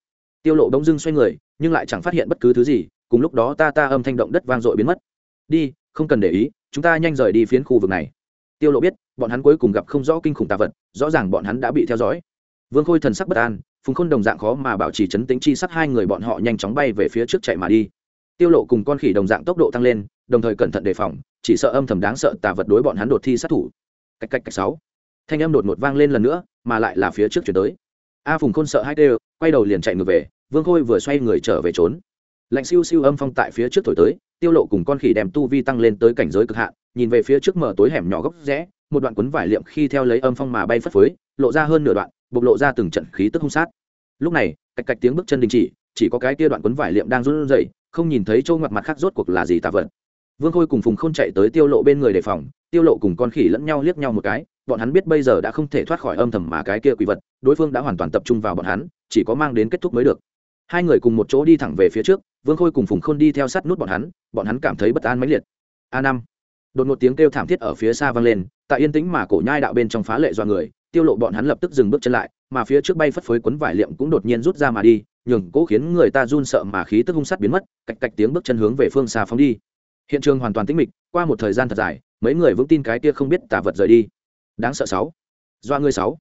Tiêu lộ bỗng dưng xoay người, nhưng lại chẳng phát hiện bất cứ thứ gì, cùng lúc đó ta ta âm thanh động đất vang dội biến mất. Đi, không cần để ý, chúng ta nhanh rời đi phiến khu vực này tiêu lộ biết bọn hắn cuối cùng gặp không rõ kinh khủng tà vật rõ ràng bọn hắn đã bị theo dõi. Vương khôi thần sắc bất an phùng khôn đồng dạng khó mà bảo trì chấn tĩnh chi sắc hai người bọn họ nhanh chóng bay về phía trước chạy mà đi. Tiêu lộ cùng con khỉ đồng dạng tốc độ tăng lên đồng thời cẩn thận đề phòng chỉ sợ âm thầm đáng sợ tà vật đối bọn hắn đột thi sát thủ. Cách cách cách sáu. Thanh âm đột ngột vang lên lần nữa mà lại là phía trước chuyển tới. A phùng khôn sợ hai tê, quay đầu liền chạy ngược về vương khôi vừa xoay người trở về trốn lạnh siêu siêu âm phong tại phía trước thổi tới, tiêu lộ cùng con khỉ đem tu vi tăng lên tới cảnh giới cực hạn, nhìn về phía trước mở tối hẻm nhỏ góc rẽ, một đoạn cuốn vải liệm khi theo lấy âm phong mà bay phất phới, lộ ra hơn nửa đoạn, bộc lộ ra từng trận khí tức hung sát. Lúc này, cạch cạch tiếng bước chân đình chỉ chỉ có cái kia đoạn cuốn vải liệm đang run rẩy, không nhìn thấy châu ngoặt mặt khác rốt cuộc là gì tà vật. Vương khôi cùng phùng không chạy tới tiêu lộ bên người đề phòng, tiêu lộ cùng con khỉ lẫn nhau liếc nhau một cái, bọn hắn biết bây giờ đã không thể thoát khỏi âm thầm mà cái kia quỷ vật, đối phương đã hoàn toàn tập trung vào bọn hắn, chỉ có mang đến kết thúc mới được hai người cùng một chỗ đi thẳng về phía trước, vương khôi cùng phùng khôn đi theo sát nút bọn hắn bọn hắn cảm thấy bất an mãnh liệt. A năm. Đột một tiếng kêu thảm thiết ở phía xa vang lên, tại yên tĩnh mà cổ nhai đạo bên trong phá lệ do người, tiêu lộ bọn hắn lập tức dừng bước chân lại, mà phía trước bay phất phới quấn vải liệm cũng đột nhiên rút ra mà đi, nhường cố khiến người ta run sợ mà khí tức hung sát biến mất, cạch cạch tiếng bước chân hướng về phương xa phóng đi. Hiện trường hoàn toàn tĩnh mịch, qua một thời gian thật dài, mấy người vững tin cái kia không biết tà vật rời đi. Đáng sợ sáu. Doa người sáu.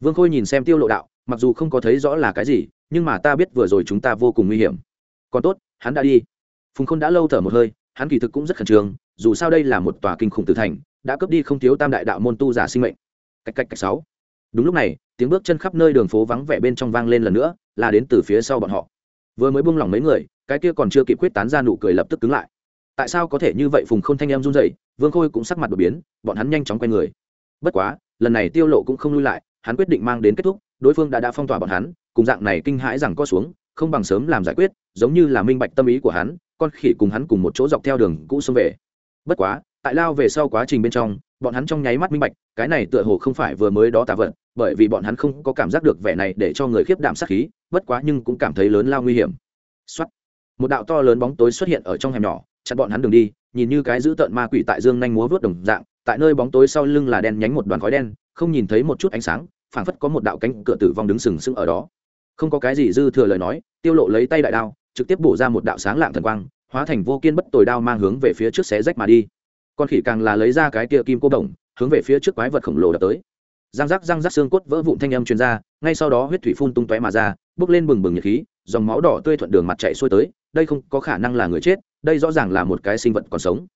Vương khôi nhìn xem tiêu lộ đạo, mặc dù không có thấy rõ là cái gì nhưng mà ta biết vừa rồi chúng ta vô cùng nguy hiểm. Còn tốt, hắn đã đi. Phùng khôn đã lâu thở một hơi, hắn kỳ thực cũng rất khẩn trương, dù sao đây là một tòa kinh khủng tử thành, đã cướp đi không thiếu tam đại đạo môn tu giả sinh mệnh. Cách cách cách sáu. Đúng lúc này, tiếng bước chân khắp nơi đường phố vắng vẻ bên trong vang lên lần nữa, là đến từ phía sau bọn họ. Vừa mới buông lỏng mấy người, cái kia còn chưa kịp quyết tán ra nụ cười lập tức cứng lại. Tại sao có thể như vậy? Phùng khôn thanh em run dậy vương khôi cũng sắc mặt đột biến, bọn hắn nhanh chóng quay người. Bất quá, lần này tiêu lộ cũng không lui lại, hắn quyết định mang đến kết thúc, đối phương đã đã phong tỏa bọn hắn cùng dạng này kinh hãi rằng có xuống, không bằng sớm làm giải quyết, giống như là minh bạch tâm ý của hắn, con khỉ cùng hắn cùng một chỗ dọc theo đường cũ xông về. Bất quá, tại lao về sau quá trình bên trong, bọn hắn trong nháy mắt minh bạch, cái này tựa hồ không phải vừa mới đó tà vật, bởi vì bọn hắn không có cảm giác được vẻ này để cho người khiếp đảm sát khí, bất quá nhưng cũng cảm thấy lớn lao nguy hiểm. Xuất một đạo to lớn bóng tối xuất hiện ở trong hẻm nhỏ, chặn bọn hắn đường đi, nhìn như cái giữ tợn ma quỷ tại dương nhanh múa vớt đồng dạng, tại nơi bóng tối sau lưng là đen nhánh một đoàn khói đen, không nhìn thấy một chút ánh sáng, phảng phất có một đạo cánh cửa tử vong đứng sừng sững ở đó không có cái gì dư thừa lời nói, tiêu lộ lấy tay đại đao, trực tiếp bổ ra một đạo sáng lạng thần quang, hóa thành vô kiên bất tồi đao mang hướng về phía trước xé rách mà đi. Con khỉ càng là lấy ra cái kia kim cô đồng, hướng về phía trước quái vật khổng lồ đập tới. Răng rắc răng rắc xương cốt vỡ vụn thanh âm truyền ra, ngay sau đó huyết thủy phun tung tóe mà ra, bước lên bừng bừng nhiệt khí, dòng máu đỏ tươi thuận đường mặt chạy xuôi tới, đây không có khả năng là người chết, đây rõ ràng là một cái sinh vật còn sống.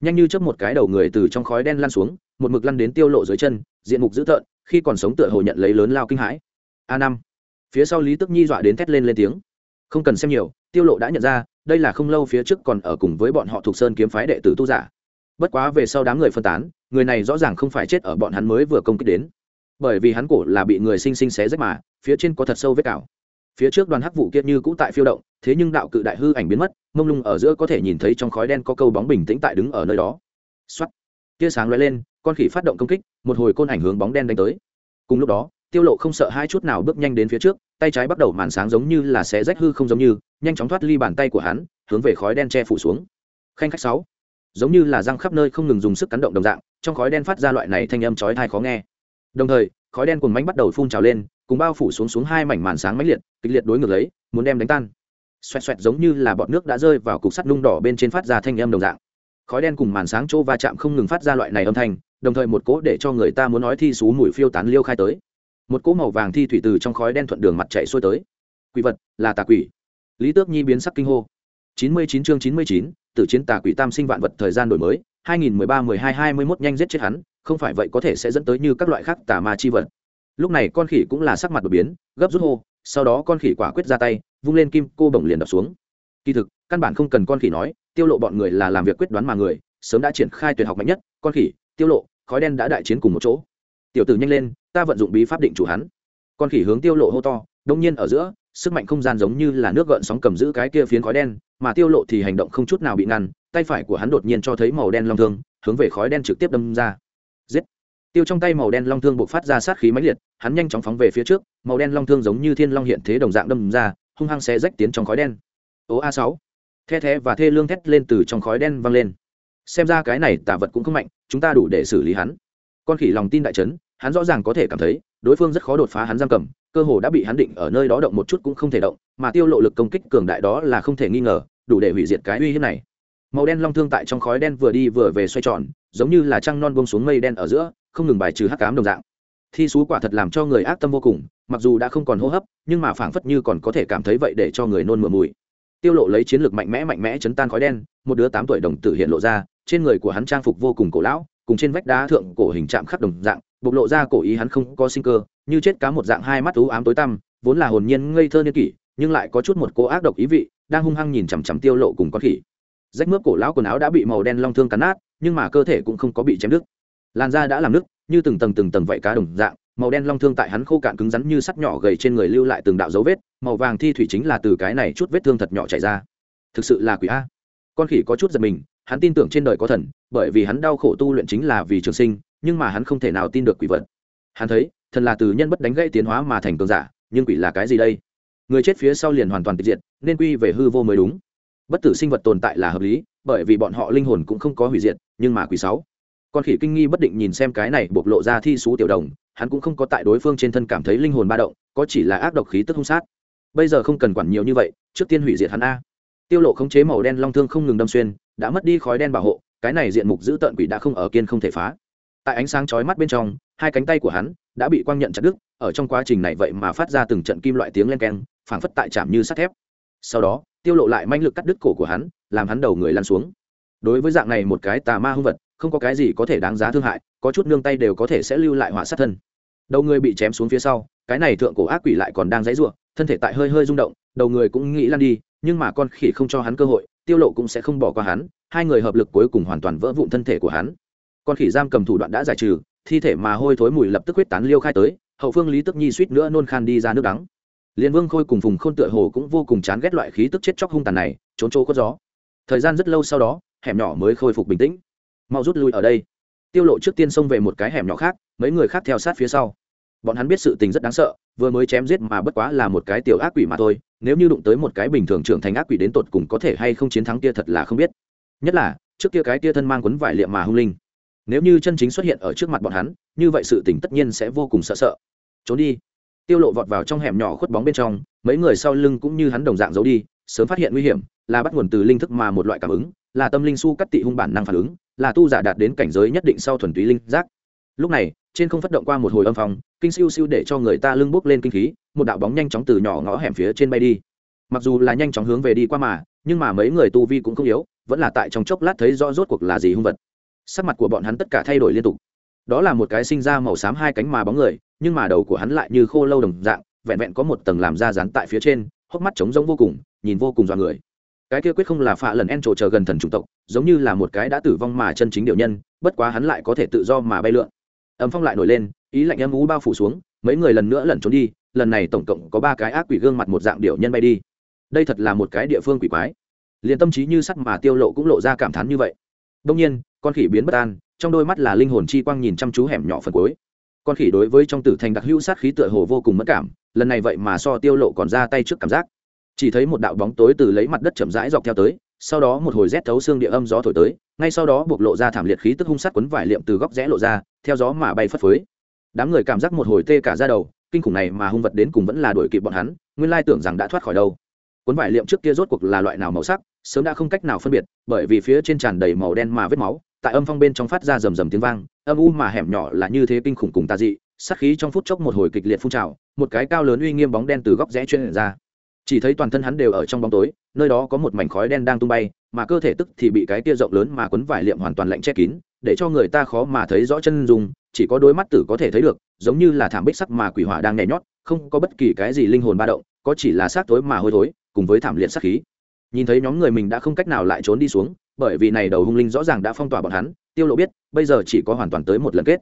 Nhanh như chớp một cái đầu người từ trong khói đen lăn xuống, một mực lăn đến tiêu lộ dưới chân, diện mục dữ tợn, khi còn sống tựa hồ nhận lấy lớn lao kinh hãi. A năm phía sau lý tức nhi dọa đến thét lên lên tiếng. Không cần xem nhiều tiêu lộ đã nhận ra đây là không lâu phía trước còn ở cùng với bọn họ thuộc sơn kiếm phái đệ tử tu giả. Bất quá về sau đám người phân tán người này rõ ràng không phải chết ở bọn hắn mới vừa công kích đến. Bởi vì hắn cổ là bị người sinh sinh xé rách mà phía trên có thật sâu vết cào. Phía trước đoàn hắc vụ kia như cũ tại phiêu động thế nhưng đạo cự đại hư ảnh biến mất mông lung ở giữa có thể nhìn thấy trong khói đen có câu bóng bình tĩnh tại đứng ở nơi đó. Xoát, tia sáng lóe lên con khỉ phát động công kích một hồi côn ảnh hướng bóng đen đánh tới. Cùng lúc đó tiêu lộ không sợ hai chút nào bước nhanh đến phía trước, tay trái bắt đầu màn sáng giống như là xé rách hư không giống như, nhanh chóng thoát ly bàn tay của hắn, hướng về khói đen che phủ xuống. Khanh khách sáu. Giống như là răng khắp nơi không ngừng dùng sức cắn động đồng dạng, trong khói đen phát ra loại này thanh âm chói tai khó nghe. Đồng thời, khói đen cùng mánh bắt đầu phun trào lên, cùng bao phủ xuống xuống hai mảnh màn sáng mãnh liệt, kịch liệt đối ngược lấy, muốn đem đánh tan. Xoẹt xoẹt giống như là bọt nước đã rơi vào cục sắt nung đỏ bên trên phát ra thanh âm đồng dạng. Khói đen cùng màn sáng chỗ va chạm không ngừng phát ra loại này âm thanh, đồng thời một cỗ để cho người ta muốn nói thi xú mùi phiêu tán liêu khai tới một cỗ màu vàng thi thủy từ trong khói đen thuận đường mặt chạy xuôi tới. Quỷ vật là tà quỷ. Lý tước nhi biến sắc kinh hô. Chín mươi chín chương chín mươi chín, tử chiến tà quỷ tam sinh vạn vật thời gian đổi mới, hai nghìn mười ba mười hai hai mươi mốt nhanh giết chết hắn, không phải vậy có thể sẽ dẫn tới như các loại khác tà ma chi vật. Lúc này con khỉ cũng là sắc mặt đột biến, gấp rút hô, sau đó con khỉ quả quyết ra tay, vung lên kim cô bổng liền đập xuống. Kỳ thực, căn bản không cần con khỉ nói, tiêu lộ bọn người là làm việc quyết đoán mà người, sớm đã triển khai tuyệt học mạnh nhất, con khỉ, tiêu lộ, khói đen đã đại chiến cùng một chỗ. Tiểu tử nhanh lên ta vận dụng bí pháp định chủ hắn. Con khỉ hướng tiêu lộ hô to, đông nhiên ở giữa, sức mạnh không gian giống như là nước gợn sóng cầm giữ cái kia phiến khói đen, mà tiêu lộ thì hành động không chút nào bị ngăn, tay phải của hắn đột nhiên cho thấy màu đen long thương, hướng về khói đen trực tiếp đâm ra. Giết! Tiêu trong tay màu đen long thương bộc phát ra sát khí mãnh liệt, hắn nhanh chóng phóng về phía trước, màu đen long thương giống như thiên long hiện thế đồng dạng đâm ra, hung hăng xé rách tiến trong khói đen. Ố a sáu! The thé và thê lương thét lên từ trong khói đen văng lên. Xem ra cái này tả vật cũng không mạnh, chúng ta đủ để xử lý hắn. Con khỉ lòng tin đại chấn hắn rõ ràng có thể cảm thấy, đối phương rất khó đột phá hắn giam cầm, cơ hồ đã bị hắn định ở nơi đó động một chút cũng không thể động, mà tiêu lộ lực công kích cường đại đó là không thể nghi ngờ, đủ để hủy diệt cái uy hiếp này. Màu đen long thương tại trong khói đen vừa đi vừa về xoay tròn, giống như là trăng non bông xuống mây đen ở giữa, không ngừng bài trừ hắc ám đồng dạng. Thi sú quả thật làm cho người ác tâm vô cùng, mặc dù đã không còn hô hấp, nhưng mà phảng phất như còn có thể cảm thấy vậy để cho người nôn mửa mùi. Tiêu lộ lấy chiến lược mạnh mẽ mạnh mẽ chấn tan khói đen, một đứa tám tuổi đồng tử hiện lộ ra, trên người của hắn trang phục vô cùng cổ lão, cùng trên vách đá thượng cổ hình chạm khắc đồng dạng bộc lộ ra cổ ý hắn không có sinh cơ, như chết cá một dạng hai mắt thú ám tối tăm, vốn là hồn nhiên ngây thơ niên kỷ, nhưng lại có chút một cô ác độc ý vị, đang hung hăng nhìn chằm chằm tiêu lộ cùng con khỉ. Rách mướp cổ lão quần áo đã bị màu đen long thương cắn nát, nhưng mà cơ thể cũng không có bị chém đứt. Làn da đã làm nứt, như từng tầng từng tầng vậy cá đồng dạng, màu đen long thương tại hắn khô cạn cứng rắn như sắt nhỏ gầy trên người lưu lại từng đạo dấu vết, màu vàng thi thủy chính là từ cái này chút vết thương thật nhỏ chảy ra. Thực sự là quỷ a. Con khỉ có chút giật mình, hắn tin tưởng trên đời có thần, bởi vì hắn đau khổ tu luyện chính là vì trường sinh nhưng mà hắn không thể nào tin được quỷ vật. Hắn thấy, thần là từ nhân bất đánh gãy tiến hóa mà thành cường giả, nhưng quỷ là cái gì đây? Người chết phía sau liền hoàn toàn tịch diệt, nên quy về hư vô mới đúng. Bất tử sinh vật tồn tại là hợp lý, bởi vì bọn họ linh hồn cũng không có hủy diệt, nhưng mà quỷ sáu. Con khỉ kinh nghi bất định nhìn xem cái này bộc lộ ra thi số tiểu đồng, hắn cũng không có tại đối phương trên thân cảm thấy linh hồn ba động, có chỉ là ác độc khí tức hung sát. Bây giờ không cần quản nhiều như vậy, trước tiên hủy diệt hắn a. Tiêu lộ khống chế màu đen long thương không ngừng đâm xuyên, đã mất đi khói đen bảo hộ, cái này diện mục giữ tận quỷ đã không ở kiên không thể phá tại ánh sáng chói mắt bên trong, hai cánh tay của hắn đã bị quang nhận chặt đứt, ở trong quá trình này vậy mà phát ra từng trận kim loại tiếng len keng, phảng phất tại chạm như sắt thép. Sau đó, tiêu lộ lại manh lực cắt đứt cổ của hắn, làm hắn đầu người lăn xuống. Đối với dạng này một cái tà ma hung vật, không có cái gì có thể đáng giá thương hại, có chút nương tay đều có thể sẽ lưu lại hỏa sát thân. Đầu người bị chém xuống phía sau, cái này thượng cổ ác quỷ lại còn đang dãy rủa, thân thể tại hơi hơi rung động, đầu người cũng nghĩ lăn đi, nhưng mà con khỉ không cho hắn cơ hội, tiêu lộ cũng sẽ không bỏ qua hắn, hai người hợp lực cuối cùng hoàn toàn vỡ vụn thân thể của hắn con khỉ giam cầm thủ đoạn đã giải trừ, thi thể mà hôi thối mùi lập tức huyết tán liêu khai tới, hậu phương lý tức nhi suýt nữa nôn khan đi ra nước đắng. Liên vương khôi cùng vùng khôn tựa hồ cũng vô cùng chán ghét loại khí tức chết chóc hung tàn này, trốn chỗ có gió. Thời gian rất lâu sau đó, hẻm nhỏ mới khôi phục bình tĩnh. Mau rút lui ở đây. Tiêu lộ trước tiên xông về một cái hẻm nhỏ khác, mấy người khác theo sát phía sau. Bọn hắn biết sự tình rất đáng sợ, vừa mới chém giết mà bất quá là một cái tiểu ác quỷ mà thôi, nếu như đụng tới một cái bình thường trưởng thành ác quỷ đến tột cùng có thể hay không chiến thắng kia thật là không biết. Nhất là, trước kia cái kia thân mang quấn vải liệm mà hung linh nếu như chân chính xuất hiện ở trước mặt bọn hắn, như vậy sự tình tất nhiên sẽ vô cùng sợ sợ. Trốn đi. Tiêu lộ vọt vào trong hẻm nhỏ khuất bóng bên trong, mấy người sau lưng cũng như hắn đồng dạng giấu đi, sớm phát hiện nguy hiểm, là bắt nguồn từ linh thức mà một loại cảm ứng, là tâm linh su cắt tị hung bản năng phản ứng, là tu giả đạt đến cảnh giới nhất định sau thuần túy linh giác. Lúc này, trên không phát động qua một hồi âm phòng kinh siêu siêu để cho người ta lưng bốc lên kinh khí, một đạo bóng nhanh chóng từ nhỏ ngõ hẻm phía trên bay đi. Mặc dù là nhanh chóng hướng về đi qua mà, nhưng mà mấy người tu vi cũng không yếu, vẫn là tại trong chốc lát thấy rõ rốt cuộc là gì hung vật sắc mặt của bọn hắn tất cả thay đổi liên tục. Đó là một cái sinh ra màu xám hai cánh mà bóng người, nhưng mà đầu của hắn lại như khô lâu đồng dạng, vẹn vẹn có một tầng làm da rán tại phía trên, hốc mắt trống rỗng vô cùng, nhìn vô cùng dọa người. Cái kia quyết không là phạ lần en trổ chờ gần thần chủng tộc, giống như là một cái đã tử vong mà chân chính điều nhân, bất quá hắn lại có thể tự do mà bay lượn. Ấm phong lại nổi lên, ý lạnh âm ú bao phủ xuống, mấy người lần nữa lẩn trốn đi, lần này tổng cộng có ba cái ác quỷ gương mặt một dạng điều nhân bay đi. Đây thật là một cái địa phương quỷ quái. Liền tâm trí như sắt mà tiêu lộ cũng lộ ra cảm thán như vậy. Đông nhiên con khỉ biến bất an, trong đôi mắt là linh hồn chi quang nhìn chăm chú hẻm nhỏ phần cuối. Con khỉ đối với trong tử thành đặc hữu sát khí tựa hồ vô cùng mất cảm, lần này vậy mà so tiêu lộ còn ra tay trước cảm giác. Chỉ thấy một đạo bóng tối từ lấy mặt đất chậm rãi dọc theo tới, sau đó một hồi rét thấu xương địa âm gió thổi tới, ngay sau đó buộc lộ ra thảm liệt khí tức hung sát quấn vải liệm từ góc rẽ lộ ra, theo gió mà bay phất phới. Đám người cảm giác một hồi tê cả ra đầu, kinh khủng này mà hung vật đến cùng vẫn là đuổi kịp bọn hắn, nguyên lai tưởng rằng đã thoát khỏi đâu. Cuốn vải liệm trước kia rốt cuộc là loại nào màu sắc, sớm đã không cách nào phân biệt, bởi vì phía trên tràn đầy màu đen mà vết máu tại âm phong bên trong phát ra rầm rầm tiếng vang, âm u mà hẻm nhỏ là như thế kinh khủng cùng tà dị, sát khí trong phút chốc một hồi kịch liệt phun trào, một cái cao lớn uy nghiêm bóng đen từ góc rẽ chuyên ra. Chỉ thấy toàn thân hắn đều ở trong bóng tối, nơi đó có một mảnh khói đen đang tung bay, mà cơ thể tức thì bị cái tia rộng lớn mà quấn vải liệm hoàn toàn lạnh che kín, để cho người ta khó mà thấy rõ chân dùng chỉ có đôi mắt tử có thể thấy được, giống như là thảm bích sắc mà quỷ hỏa đang nhảy nhót, không có bất kỳ cái gì linh hồn ba động, có chỉ là xác tối mà hôi thối, cùng với thảm liệt sắc khí. Nhìn thấy nhóm người mình đã không cách nào lại trốn đi xuống bởi vì này đầu hung linh rõ ràng đã phong tỏa bọn hắn, tiêu lộ biết, bây giờ chỉ có hoàn toàn tới một lần kết.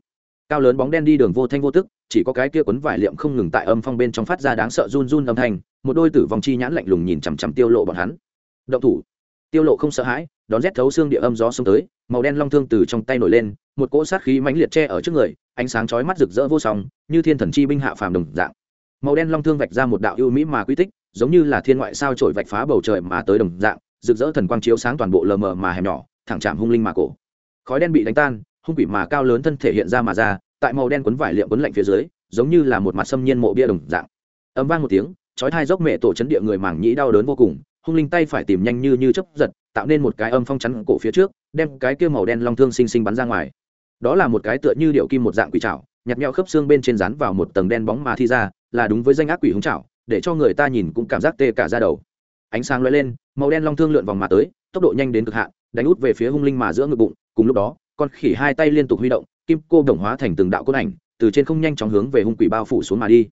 Cao lớn bóng đen đi đường vô thanh vô tức, chỉ có cái kia quấn vải liệm không ngừng tại âm phong bên trong phát ra đáng sợ run run âm thanh, một đôi tử vong chi nhãn lạnh lùng nhìn chằm chằm tiêu lộ bọn hắn. Động thủ. Tiêu lộ không sợ hãi, đón rét thấu xương địa âm gió xông tới, màu đen long thương từ trong tay nổi lên, một cỗ sát khí mãnh liệt che ở trước người, ánh sáng chói mắt rực rỡ vô song, như thiên thần chi binh hạ phàm đồng dạng. Màu đen long thương vạch ra một đạo ưu mỹ mà quy tích, giống như là thiên ngoại sao trổi vạch phá bầu trời mà tới đồng dạng rực rỡ thần quang chiếu sáng toàn bộ lờ mờ mà hẻm nhỏ, thẳng chạm hung linh mà cổ. Khói đen bị đánh tan, hung quỷ mà cao lớn thân thể hiện ra mà ra, tại màu đen quấn vải liệm quấn lạnh phía dưới, giống như là một mặt xâm nhiên mộ bia đồng dạng. Âm vang một tiếng, chói thai dốc mẹ tổ chấn địa người mảng nhĩ đau đớn vô cùng, hung linh tay phải tìm nhanh như như chấp giật, tạo nên một cái âm phong chắn cổ phía trước, đem cái kia màu đen long thương xinh xinh bắn ra ngoài. Đó là một cái tựa như điệu kim một dạng quỷ trảo nhặt nhẽo khớp xương bên trên rán vào một tầng đen bóng mà thi ra, là đúng với danh ác quỷ hung trảo để cho người ta nhìn cũng cảm giác tê cả ra đầu ánh sáng lóe lên, màu đen long thương lượn vòng mà tới, tốc độ nhanh đến cực hạn, đánh út về phía hung linh mà giữa ngực bụng, cùng lúc đó, con khỉ hai tay liên tục huy động, kim cô đồng hóa thành từng đạo cốt ảnh, từ trên không nhanh chóng hướng về hung quỷ bao phủ xuống mà đi.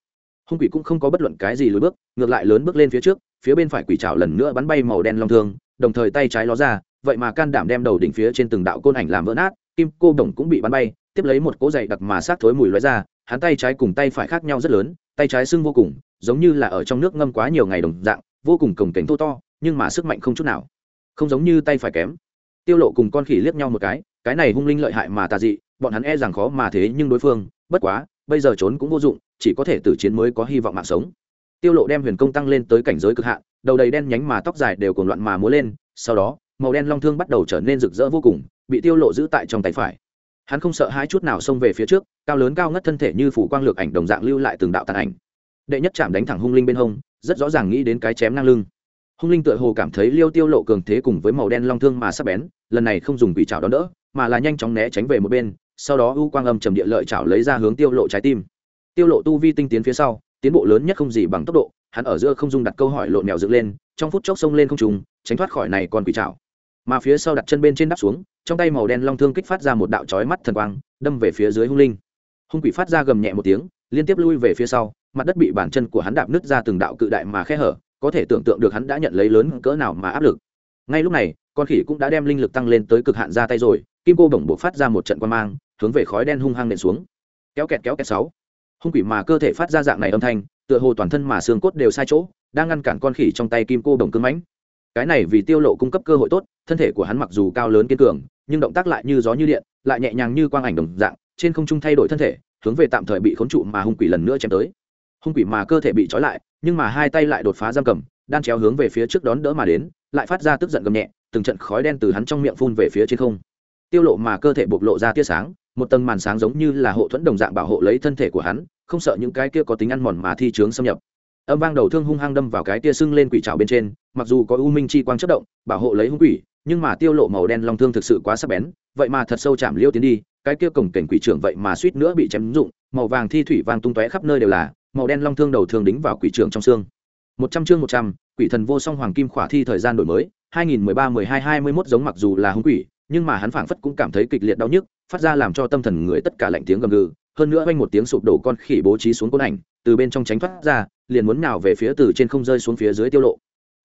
Hung quỷ cũng không có bất luận cái gì lùi bước, ngược lại lớn bước lên phía trước, phía bên phải quỷ trào lần nữa bắn bay màu đen long thương, đồng thời tay trái ló ra, vậy mà can đảm đem đầu đỉnh phía trên từng đạo côn ảnh làm vỡ nát, kim cô đồng cũng bị bắn bay, tiếp lấy một cỗ dày đặc mà sát thối mùi lóe ra, hắn tay trái cùng tay phải khác nhau rất lớn, tay trái sưng vô cùng, giống như là ở trong nước ngâm quá nhiều ngày đồng dạng vô cùng cồng cảnh thô to, nhưng mà sức mạnh không chút nào. Không giống như tay phải kém. Tiêu lộ cùng con khỉ liếc nhau một cái cái này hung linh lợi hại mà tà dị, bọn hắn e rằng khó mà thế nhưng đối phương, bất quá, bây giờ trốn cũng vô dụng, chỉ có thể tử chiến mới có hy vọng mạng sống. Tiêu lộ đem huyền công tăng lên tới cảnh giới cực hạn, đầu đầy đen nhánh mà tóc dài đều cuồng loạn mà múa lên, sau đó, màu đen long thương bắt đầu trở nên rực rỡ vô cùng, bị tiêu lộ giữ tại trong tay phải. Hắn không sợ hãi chút nào xông về phía trước, cao lớn cao ngất thân thể như phủ quang lược ảnh đồng dạng lưu lại từng đạo tàn ảnh. Đệ nhất chạm đánh thẳng hung linh bên hông rất rõ ràng nghĩ đến cái chém ngang lưng. Hung linh tựa hồ cảm thấy liêu tiêu lộ cường thế cùng với màu đen long thương mà sắp bén, lần này không dùng quỷ chảo đón đỡ, mà là nhanh chóng né tránh về một bên, sau đó u quang âm trầm địa lợi chảo lấy ra hướng tiêu lộ trái tim. Tiêu lộ tu vi tinh tiến phía sau, tiến bộ lớn nhất không gì bằng tốc độ, hắn ở giữa không dung đặt câu hỏi lộ mèo dựng lên, trong phút chốc xông lên không trùng tránh thoát khỏi này còn quỷ chảo. Mà phía sau đặt chân bên trên đắp xuống, trong tay màu đen long thương kích phát ra một đạo chói mắt thần quang, đâm về phía dưới hung linh. Hung quỷ phát ra gầm nhẹ một tiếng, liên tiếp lui về phía sau mặt đất bị bàn chân của hắn đạp nứt ra từng đạo cự đại mà khe hở, có thể tưởng tượng được hắn đã nhận lấy lớn cỡ nào mà áp lực. Ngay lúc này, con khỉ cũng đã đem linh lực tăng lên tới cực hạn ra tay rồi, kim cô bổng buộc phát ra một trận quan mang, hướng về khói đen hung hăng nện xuống. Kéo kẹt kéo kẹt sáu. Hung quỷ mà cơ thể phát ra dạng này âm thanh, tựa hồ toàn thân mà xương cốt đều sai chỗ, đang ngăn cản con khỉ trong tay kim cô đồng cứng mãnh. Cái này vì tiêu lộ cung cấp cơ hội tốt, thân thể của hắn mặc dù cao lớn kiên cường, nhưng động tác lại như gió như điện, lại nhẹ nhàng như quang ảnh đồng dạng, trên không trung thay đổi thân thể, hướng về tạm thời bị khốn trụ mà hung quỷ lần nữa chém tới hung quỷ mà cơ thể bị trói lại, nhưng mà hai tay lại đột phá giam cầm, đan chéo hướng về phía trước đón đỡ mà đến, lại phát ra tức giận gầm nhẹ, từng trận khói đen từ hắn trong miệng phun về phía trên không. Tiêu lộ mà cơ thể bộc lộ ra tia sáng, một tầng màn sáng giống như là hộ thuẫn đồng dạng bảo hộ lấy thân thể của hắn, không sợ những cái kia có tính ăn mòn mà thi chướng xâm nhập. Âm vang đầu thương hung hăng đâm vào cái tia sưng lên quỷ trào bên trên, mặc dù có u minh chi quang chất động, bảo hộ lấy hung quỷ, nhưng mà tiêu lộ màu đen long thương thực sự quá sắc bén, vậy mà thật sâu chạm liêu tiến đi, cái kia cổng cảnh quỷ trưởng vậy mà suýt nữa bị chém rụng màu vàng thi thủy vàng tung tóe khắp nơi đều là màu đen long thương đầu thường đính vào quỷ trường trong xương. Một trăm chương một trăm, quỷ thần vô song hoàng kim khỏa thi thời gian đổi mới 2013-12-21 giống mặc dù là hung quỷ, nhưng mà hắn phảng phất cũng cảm thấy kịch liệt đau nhức, phát ra làm cho tâm thần người tất cả lạnh tiếng gầm gừ, hơn nữa vang một tiếng sụp đổ con khỉ bố trí xuống côn ảnh, từ bên trong tránh thoát ra, liền muốn nào về phía từ trên không rơi xuống phía dưới tiêu lộ.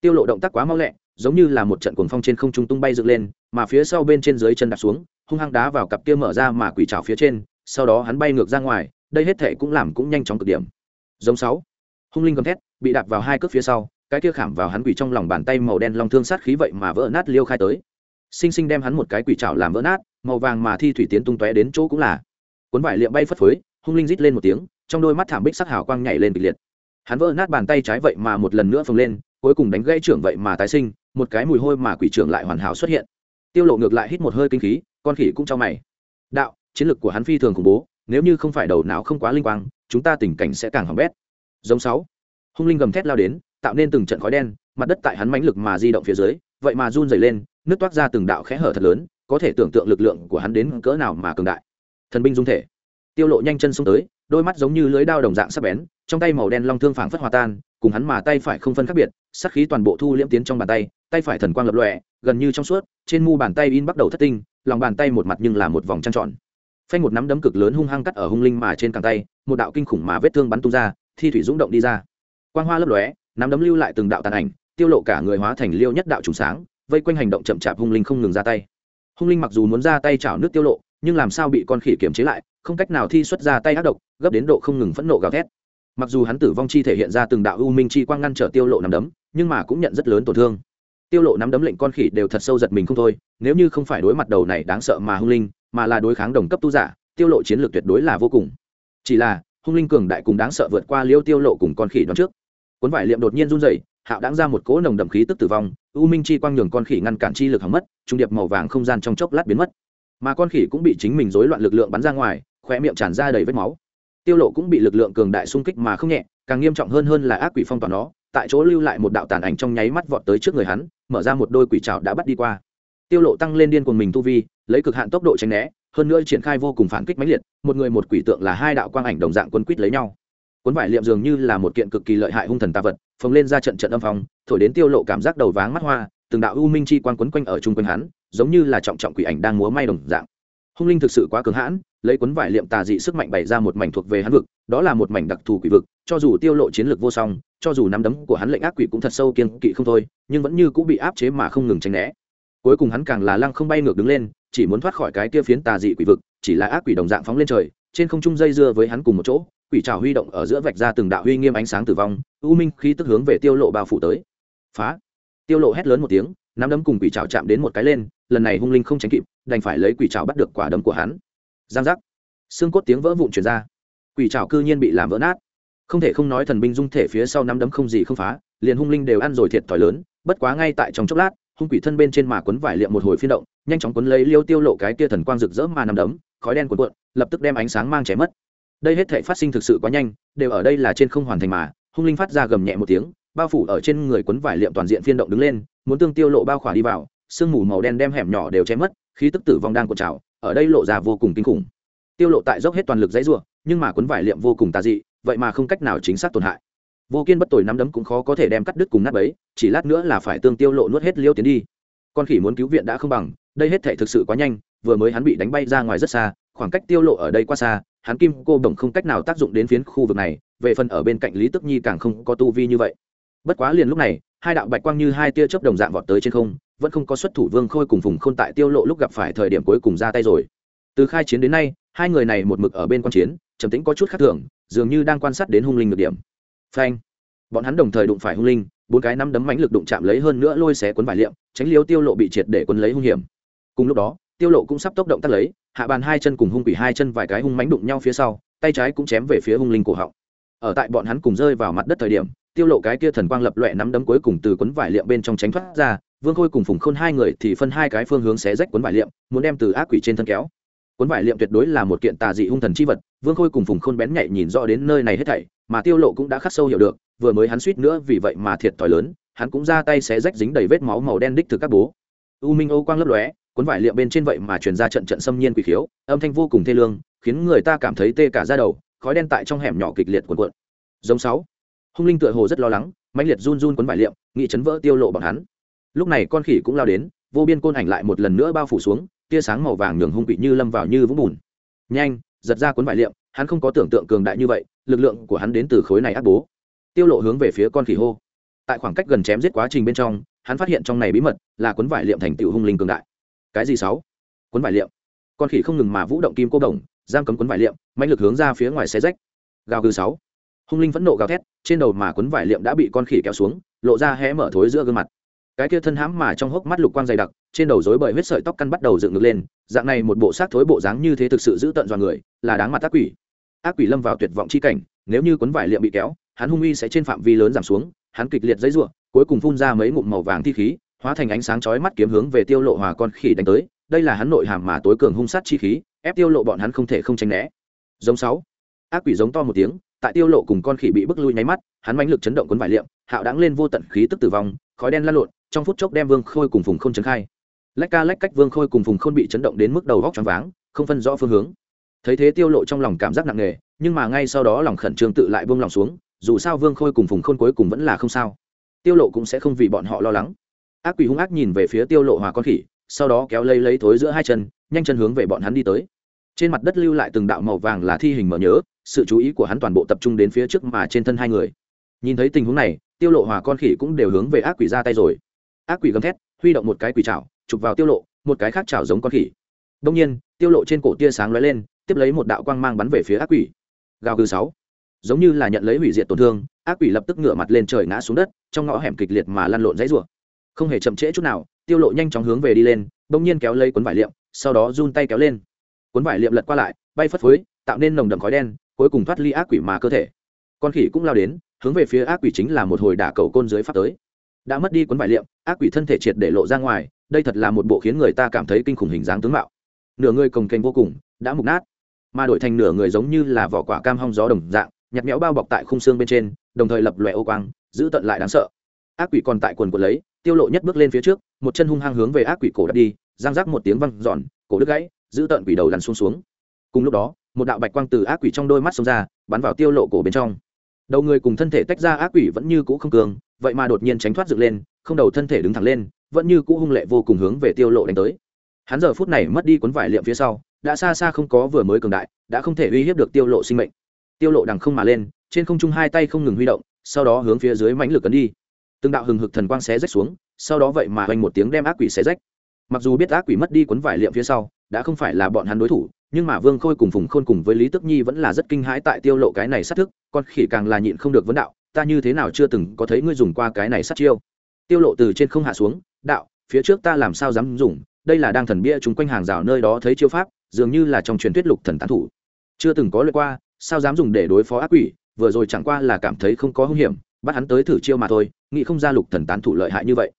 Tiêu lộ động tác quá mau lẹ, giống như là một trận cuồng phong trên không trung tung bay dựng lên, mà phía sau bên trên dưới chân đạp xuống, hung hăng đá vào cặp kia mở ra mà quỷ trảo phía trên, sau đó hắn bay ngược ra ngoài, đây hết thể cũng làm cũng nhanh chóng cực điểm giống sáu. Hung linh gầm thét, bị đạp vào hai cước phía sau, cái kia khảm vào hắn quỷ trong lòng bàn tay màu đen long thương sát khí vậy mà vỡ nát liêu khai tới. Sinh sinh đem hắn một cái quỷ trảo làm vỡ nát, màu vàng mà thi thủy tiến tung tóe đến chỗ cũng là. Cuốn vải liệm bay phất phới, hung linh rít lên một tiếng, trong đôi mắt thảm bích sắc hào quang nhảy lên kịch liệt. Hắn vỡ nát bàn tay trái vậy mà một lần nữa phồng lên, cuối cùng đánh gãy trưởng vậy mà tái sinh, một cái mùi hôi mà quỷ trưởng lại hoàn hảo xuất hiện. Tiêu lộ ngược lại hít một hơi kinh khí, con khỉ cũng cho mày. Đạo, chiến lược của hắn phi thường khủng bố, nếu như không phải đầu não không quá linh quang chúng ta tình cảnh sẽ càng hỏng bét. Giống sáu. Hung linh gầm thét lao đến, tạo nên từng trận khói đen, mặt đất tại hắn mãnh lực mà di động phía dưới, vậy mà run rẩy lên, nước toát ra từng đạo khẽ hở thật lớn, có thể tưởng tượng lực lượng của hắn đến cỡ nào mà cường đại. Thần binh dung thể. Tiêu lộ nhanh chân xuống tới, đôi mắt giống như lưới đao đồng dạng sắc bén, trong tay màu đen long thương phảng phất hòa tan, cùng hắn mà tay phải không phân khác biệt, sát khí toàn bộ thu liễm tiến trong bàn tay tay phải thần quang lập lòe, gần như trong suốt, trên mu bàn tay in bắt đầu thất tinh, lòng bàn tay một mặt nhưng là một vòng trăng tròn. Phanh một nắm đấm cực lớn hung hăng cắt ở hung linh mà trên cẳng tay một đạo kinh khủng mà vết thương bắn tung ra, thi thủy dũng động đi ra. Quang hoa lấp lóe, nắm đấm lưu lại từng đạo tàn ảnh, tiêu lộ cả người hóa thành liêu nhất đạo trùng sáng, vây quanh hành động chậm chạp hung linh không ngừng ra tay. Hung linh mặc dù muốn ra tay chảo nước tiêu lộ, nhưng làm sao bị con khỉ kiềm chế lại, không cách nào thi xuất ra tay ác độc, gấp đến độ không ngừng phẫn nộ gào thét. Mặc dù hắn tử vong chi thể hiện ra từng đạo u minh chi quang ngăn trở tiêu lộ nắm đấm, nhưng mà cũng nhận rất lớn tổn thương. Tiêu lộ nắm đấm lệnh con khỉ đều thật sâu giật mình không thôi, nếu như không phải đối mặt đầu này đáng sợ mà hung linh, mà là đối kháng đồng cấp tu giả, tiêu lộ chiến lược tuyệt đối là vô cùng chỉ là, hung linh cường đại cùng đáng sợ vượt qua liêu tiêu lộ cùng con khỉ đoán trước. Cuốn vải liệm đột nhiên run rẩy, hạo đáng ra một cỗ nồng đậm khí tức tử vong, u minh chi quang nhường con khỉ ngăn cản chi lực hỏng mất, trung điệp màu vàng không gian trong chốc lát biến mất. Mà con khỉ cũng bị chính mình rối loạn lực lượng bắn ra ngoài, khóe miệng tràn ra đầy vết máu. Tiêu lộ cũng bị lực lượng cường đại xung kích mà không nhẹ, càng nghiêm trọng hơn hơn là ác quỷ phong tỏa nó, tại chỗ lưu lại một đạo tàn ảnh trong nháy mắt vọt tới trước người hắn, mở ra một đôi quỷ trào đã bắt đi qua. Tiêu lộ tăng lên điên cuồng mình tu vi, lấy cực hạn tốc độ tránh né hơn nữa triển khai vô cùng phản kích mãnh liệt, một người một quỷ tượng là hai đạo quang ảnh đồng dạng quân quýt lấy nhau. Cuốn vải liệm dường như là một kiện cực kỳ lợi hại hung thần tà vật, phồng lên ra trận trận âm phong, thổi đến tiêu lộ cảm giác đầu váng mắt hoa, từng đạo u minh chi quan quấn quanh ở chung quanh hắn, giống như là trọng trọng quỷ ảnh đang múa may đồng dạng. Hung linh thực sự quá cường hãn, lấy cuốn vải liệm tà dị sức mạnh bày ra một mảnh thuộc về hắn vực, đó là một mảnh đặc thù quỷ vực, cho dù tiêu lộ chiến lược vô song, cho dù nắm đấm của hắn lệnh ác quỷ cũng thật sâu kiên kỵ không thôi, nhưng vẫn như cũng bị áp chế mà không ngừng tránh né. Cuối cùng hắn càng là lăng không bay ngược đứng lên chỉ muốn thoát khỏi cái kia phiến tà dị quỷ vực, chỉ là ác quỷ đồng dạng phóng lên trời, trên không trung dây dưa với hắn cùng một chỗ, quỷ trào huy động ở giữa vạch ra từng đạo huy nghiêm ánh sáng tử vong, u minh khí tức hướng về tiêu lộ bao phủ tới. Phá! Tiêu lộ hét lớn một tiếng, nắm đấm cùng quỷ trào chạm đến một cái lên, lần này hung linh không tránh kịp, đành phải lấy quỷ trào bắt được quả đấm của hắn. Giang giác! Xương cốt tiếng vỡ vụn truyền ra. Quỷ trào cư nhiên bị làm vỡ nát. Không thể không nói thần binh dung thể phía sau nắm đấm không gì không phá, liền hung linh đều ăn rồi thiệt thòi lớn, bất quá ngay tại trong chốc lát hung quỷ thân bên trên mà quấn vải liệm một hồi phiên động, nhanh chóng quấn lấy liêu tiêu lộ cái kia thần quang rực rỡ mà nằm đấm, khói đen cuộn cuộn, lập tức đem ánh sáng mang chém mất. Đây hết thể phát sinh thực sự quá nhanh, đều ở đây là trên không hoàn thành mà, hung linh phát ra gầm nhẹ một tiếng, bao phủ ở trên người quấn vải liệm toàn diện phiên động đứng lên, muốn tương tiêu lộ bao khỏa đi vào, sương mù màu đen đem hẻm nhỏ đều chém mất, khí tức tử vong đang cuộn trào, ở đây lộ ra vô cùng kinh khủng. Tiêu lộ tại dốc hết toàn lực dãy rủa, nhưng mà quấn vải liệm vô cùng tà dị, vậy mà không cách nào chính xác tổn hại vô kiên bất tội nắm đấm cũng khó có thể đem cắt đứt cùng nát bấy, chỉ lát nữa là phải tương tiêu lộ nuốt hết liêu tiến đi. Con khỉ muốn cứu viện đã không bằng, đây hết thể thực sự quá nhanh, vừa mới hắn bị đánh bay ra ngoài rất xa, khoảng cách tiêu lộ ở đây quá xa, hắn kim cô đồng không cách nào tác dụng đến phiến khu vực này, về phần ở bên cạnh lý tức nhi càng không có tu vi như vậy. Bất quá liền lúc này, hai đạo bạch quang như hai tia chớp đồng dạng vọt tới trên không, vẫn không có xuất thủ vương khôi cùng phùng khôn tại tiêu lộ lúc gặp phải thời điểm cuối cùng ra tay rồi. Từ khai chiến đến nay, hai người này một mực ở bên quan chiến, trầm tĩnh có chút khác thường, dường như đang quan sát đến hung linh ngược điểm phanh. Bọn hắn đồng thời đụng phải hung linh, bốn cái nắm đấm mãnh lực đụng chạm lấy hơn nữa lôi xé cuốn vải liệm, tránh liếu tiêu lộ bị triệt để cuốn lấy hung hiểm. Cùng lúc đó, tiêu lộ cũng sắp tốc động tác lấy, hạ bàn hai chân cùng hung quỷ hai chân vài cái hung mãnh đụng nhau phía sau, tay trái cũng chém về phía hung linh cổ họng. Ở tại bọn hắn cùng rơi vào mặt đất thời điểm, tiêu lộ cái kia thần quang lập loè nắm đấm cuối cùng từ cuốn vải liệm bên trong tránh thoát ra, vương khôi cùng phùng khôn hai người thì phân hai cái phương hướng xé rách cuốn vải liệm, muốn đem từ ác quỷ trên thân kéo cuốn vải liệm tuyệt đối là một kiện tà dị hung thần chi vật, vương khôi cùng phùng khôn bén nhạy nhìn rõ đến nơi này hết thảy, mà tiêu lộ cũng đã khắc sâu hiểu được, vừa mới hắn suýt nữa vì vậy mà thiệt thòi lớn, hắn cũng ra tay xé rách dính đầy vết máu màu đen đích từ các bố. U minh âu quang lấp lóe, cuốn vải liệm bên trên vậy mà truyền ra trận trận xâm nhiên quỷ khiếu, âm thanh vô cùng thê lương, khiến người ta cảm thấy tê cả da đầu, khói đen tại trong hẻm nhỏ kịch liệt cuộn cuộn. Giống sáu, hung linh tựa hồ rất lo lắng, mãnh liệt run run cuốn vải liệm nghị chấn vỡ tiêu lộ bọn hắn. Lúc này con khỉ cũng lao đến, vô biên côn ảnh lại một lần nữa bao phủ xuống tia sáng màu vàng nhường hung quỷ như lâm vào như vũng bùn. Nhanh, giật ra cuốn vải liệm, hắn không có tưởng tượng cường đại như vậy, lực lượng của hắn đến từ khối này ác bố. Tiêu lộ hướng về phía con khỉ hô. Tại khoảng cách gần chém giết quá trình bên trong, hắn phát hiện trong này bí mật là cuốn vải liệm thành tựu hung linh cường đại. Cái gì sáu? Cuốn vải liệm. Con khỉ không ngừng mà vũ động kim cô đồng, giam cấm cuốn vải liệm mạnh lực hướng ra phía ngoài xe rách. Gào gừ sáu. Hung linh phẫn nộ gào thét, trên đầu mà cuốn vải liệm đã bị con khỉ kéo xuống, lộ ra hé mở thối giữa gương mặt cái kia thân hãm mà trong hốc mắt lục quang dày đặc, trên đầu rối bởi huyết sợi tóc căn bắt đầu dựng ngược lên, dạng này một bộ xác thối bộ dáng như thế thực sự giữ tận dọa người, là đáng mặt ác quỷ. Ác quỷ lâm vào tuyệt vọng chi cảnh, nếu như cuốn vải liệm bị kéo, hắn hung uy sẽ trên phạm vi lớn giảm xuống, hắn kịch liệt dãy ruộng cuối cùng phun ra mấy ngụm màu vàng thi khí, hóa thành ánh sáng chói mắt kiếm hướng về tiêu lộ hòa con khỉ đánh tới, đây là hắn nội hàm mà tối cường hung sát chi khí, ép tiêu lộ bọn hắn không thể không tránh né. Giống sáu, ác quỷ giống to một tiếng, tại tiêu lộ cùng con khỉ bị bức lui nháy mắt, hắn mãnh lực chấn động cuốn vải liệm, hạo đáng lên vô tận khí tức tử vong khói đen lan lộn, trong phút chốc đem vương khôi cùng phùng khôn chấn khai. Lách ca lách cách vương khôi cùng phùng khôn bị chấn động đến mức đầu góc choáng váng, không phân rõ phương hướng. Thấy thế tiêu lộ trong lòng cảm giác nặng nề, nhưng mà ngay sau đó lòng khẩn trương tự lại buông lòng xuống, dù sao vương khôi cùng phùng khôn cuối cùng vẫn là không sao. Tiêu lộ cũng sẽ không vì bọn họ lo lắng. Ác quỷ hung ác nhìn về phía tiêu lộ hòa con khỉ, sau đó kéo lấy lấy thối giữa hai chân, nhanh chân hướng về bọn hắn đi tới. Trên mặt đất lưu lại từng đạo màu vàng là thi hình mở nhớ, sự chú ý của hắn toàn bộ tập trung đến phía trước mà trên thân hai người. Nhìn thấy tình huống này tiêu lộ hòa con khỉ cũng đều hướng về ác quỷ ra tay rồi. Ác quỷ gầm thét, huy động một cái quỷ chảo, chụp vào tiêu lộ, một cái khác chảo giống con khỉ. Đông nhiên, tiêu lộ trên cổ tia sáng lóe lên, tiếp lấy một đạo quang mang bắn về phía ác quỷ. Gào gừ sáu. Giống như là nhận lấy hủy diệt tổn thương, ác quỷ lập tức ngửa mặt lên trời ngã xuống đất, trong ngõ hẻm kịch liệt mà lăn lộn dãy rủa. Không hề chậm trễ chút nào, tiêu lộ nhanh chóng hướng về đi lên, đông nhiên kéo lấy cuốn vải liệm, sau đó run tay kéo lên. Cuốn vải liệm lật qua lại, bay phất phới, tạo nên nồng đậm khói đen, cuối cùng thoát ly ác quỷ mà cơ thể con khỉ cũng lao đến, hướng về phía ác quỷ chính là một hồi đả cầu côn dưới pháp tới. Đã mất đi cuốn vải liệm, ác quỷ thân thể triệt để lộ ra ngoài, đây thật là một bộ khiến người ta cảm thấy kinh khủng hình dáng tướng mạo. Nửa người cồng kềnh vô cùng, đã mục nát, mà đổi thành nửa người giống như là vỏ quả cam hong gió đồng dạng, nhặt méo bao bọc tại khung xương bên trên, đồng thời lập lòe ô quang, giữ tận lại đáng sợ. Ác quỷ còn tại quần quần lấy, tiêu lộ nhất bước lên phía trước, một chân hung hăng hướng về ác quỷ cổ đặt đi giang rác một tiếng văng giòn cổ đứt gãy, giữ tận quỷ đầu lăn xuống xuống. Cùng lúc đó, một đạo bạch quang từ ác quỷ trong đôi mắt xông ra, bắn vào tiêu lộ cổ bên trong đầu người cùng thân thể tách ra ác quỷ vẫn như cũ không cường, vậy mà đột nhiên tránh thoát dựng lên, không đầu thân thể đứng thẳng lên, vẫn như cũ hung lệ vô cùng hướng về tiêu lộ đánh tới. Hắn giờ phút này mất đi cuốn vải liệm phía sau, đã xa xa không có vừa mới cường đại, đã không thể uy hiếp được tiêu lộ sinh mệnh. Tiêu lộ đằng không mà lên, trên không trung hai tay không ngừng huy động, sau đó hướng phía dưới mãnh lực cấn đi. Từng đạo hừng hực thần quang xé rách xuống, sau đó vậy mà hoành một tiếng đem ác quỷ xé rách. Mặc dù biết ác quỷ mất đi cuốn vải liệm phía sau, đã không phải là bọn hắn đối thủ nhưng mà vương khôi cùng phùng khôn cùng với lý tức nhi vẫn là rất kinh hãi tại tiêu lộ cái này sát thức, con khỉ càng là nhịn không được vấn đạo, ta như thế nào chưa từng có thấy ngươi dùng qua cái này sát chiêu? Tiêu lộ từ trên không hạ xuống, đạo, phía trước ta làm sao dám dùng? Đây là đang thần bia chúng quanh hàng rào nơi đó thấy chiêu pháp, dường như là trong truyền thuyết lục thần tán thủ. Chưa từng có luyện qua, sao dám dùng để đối phó ác quỷ? Vừa rồi chẳng qua là cảm thấy không có hung hiểm, bắt hắn tới thử chiêu mà thôi, nghĩ không ra lục thần tán thủ lợi hại như vậy.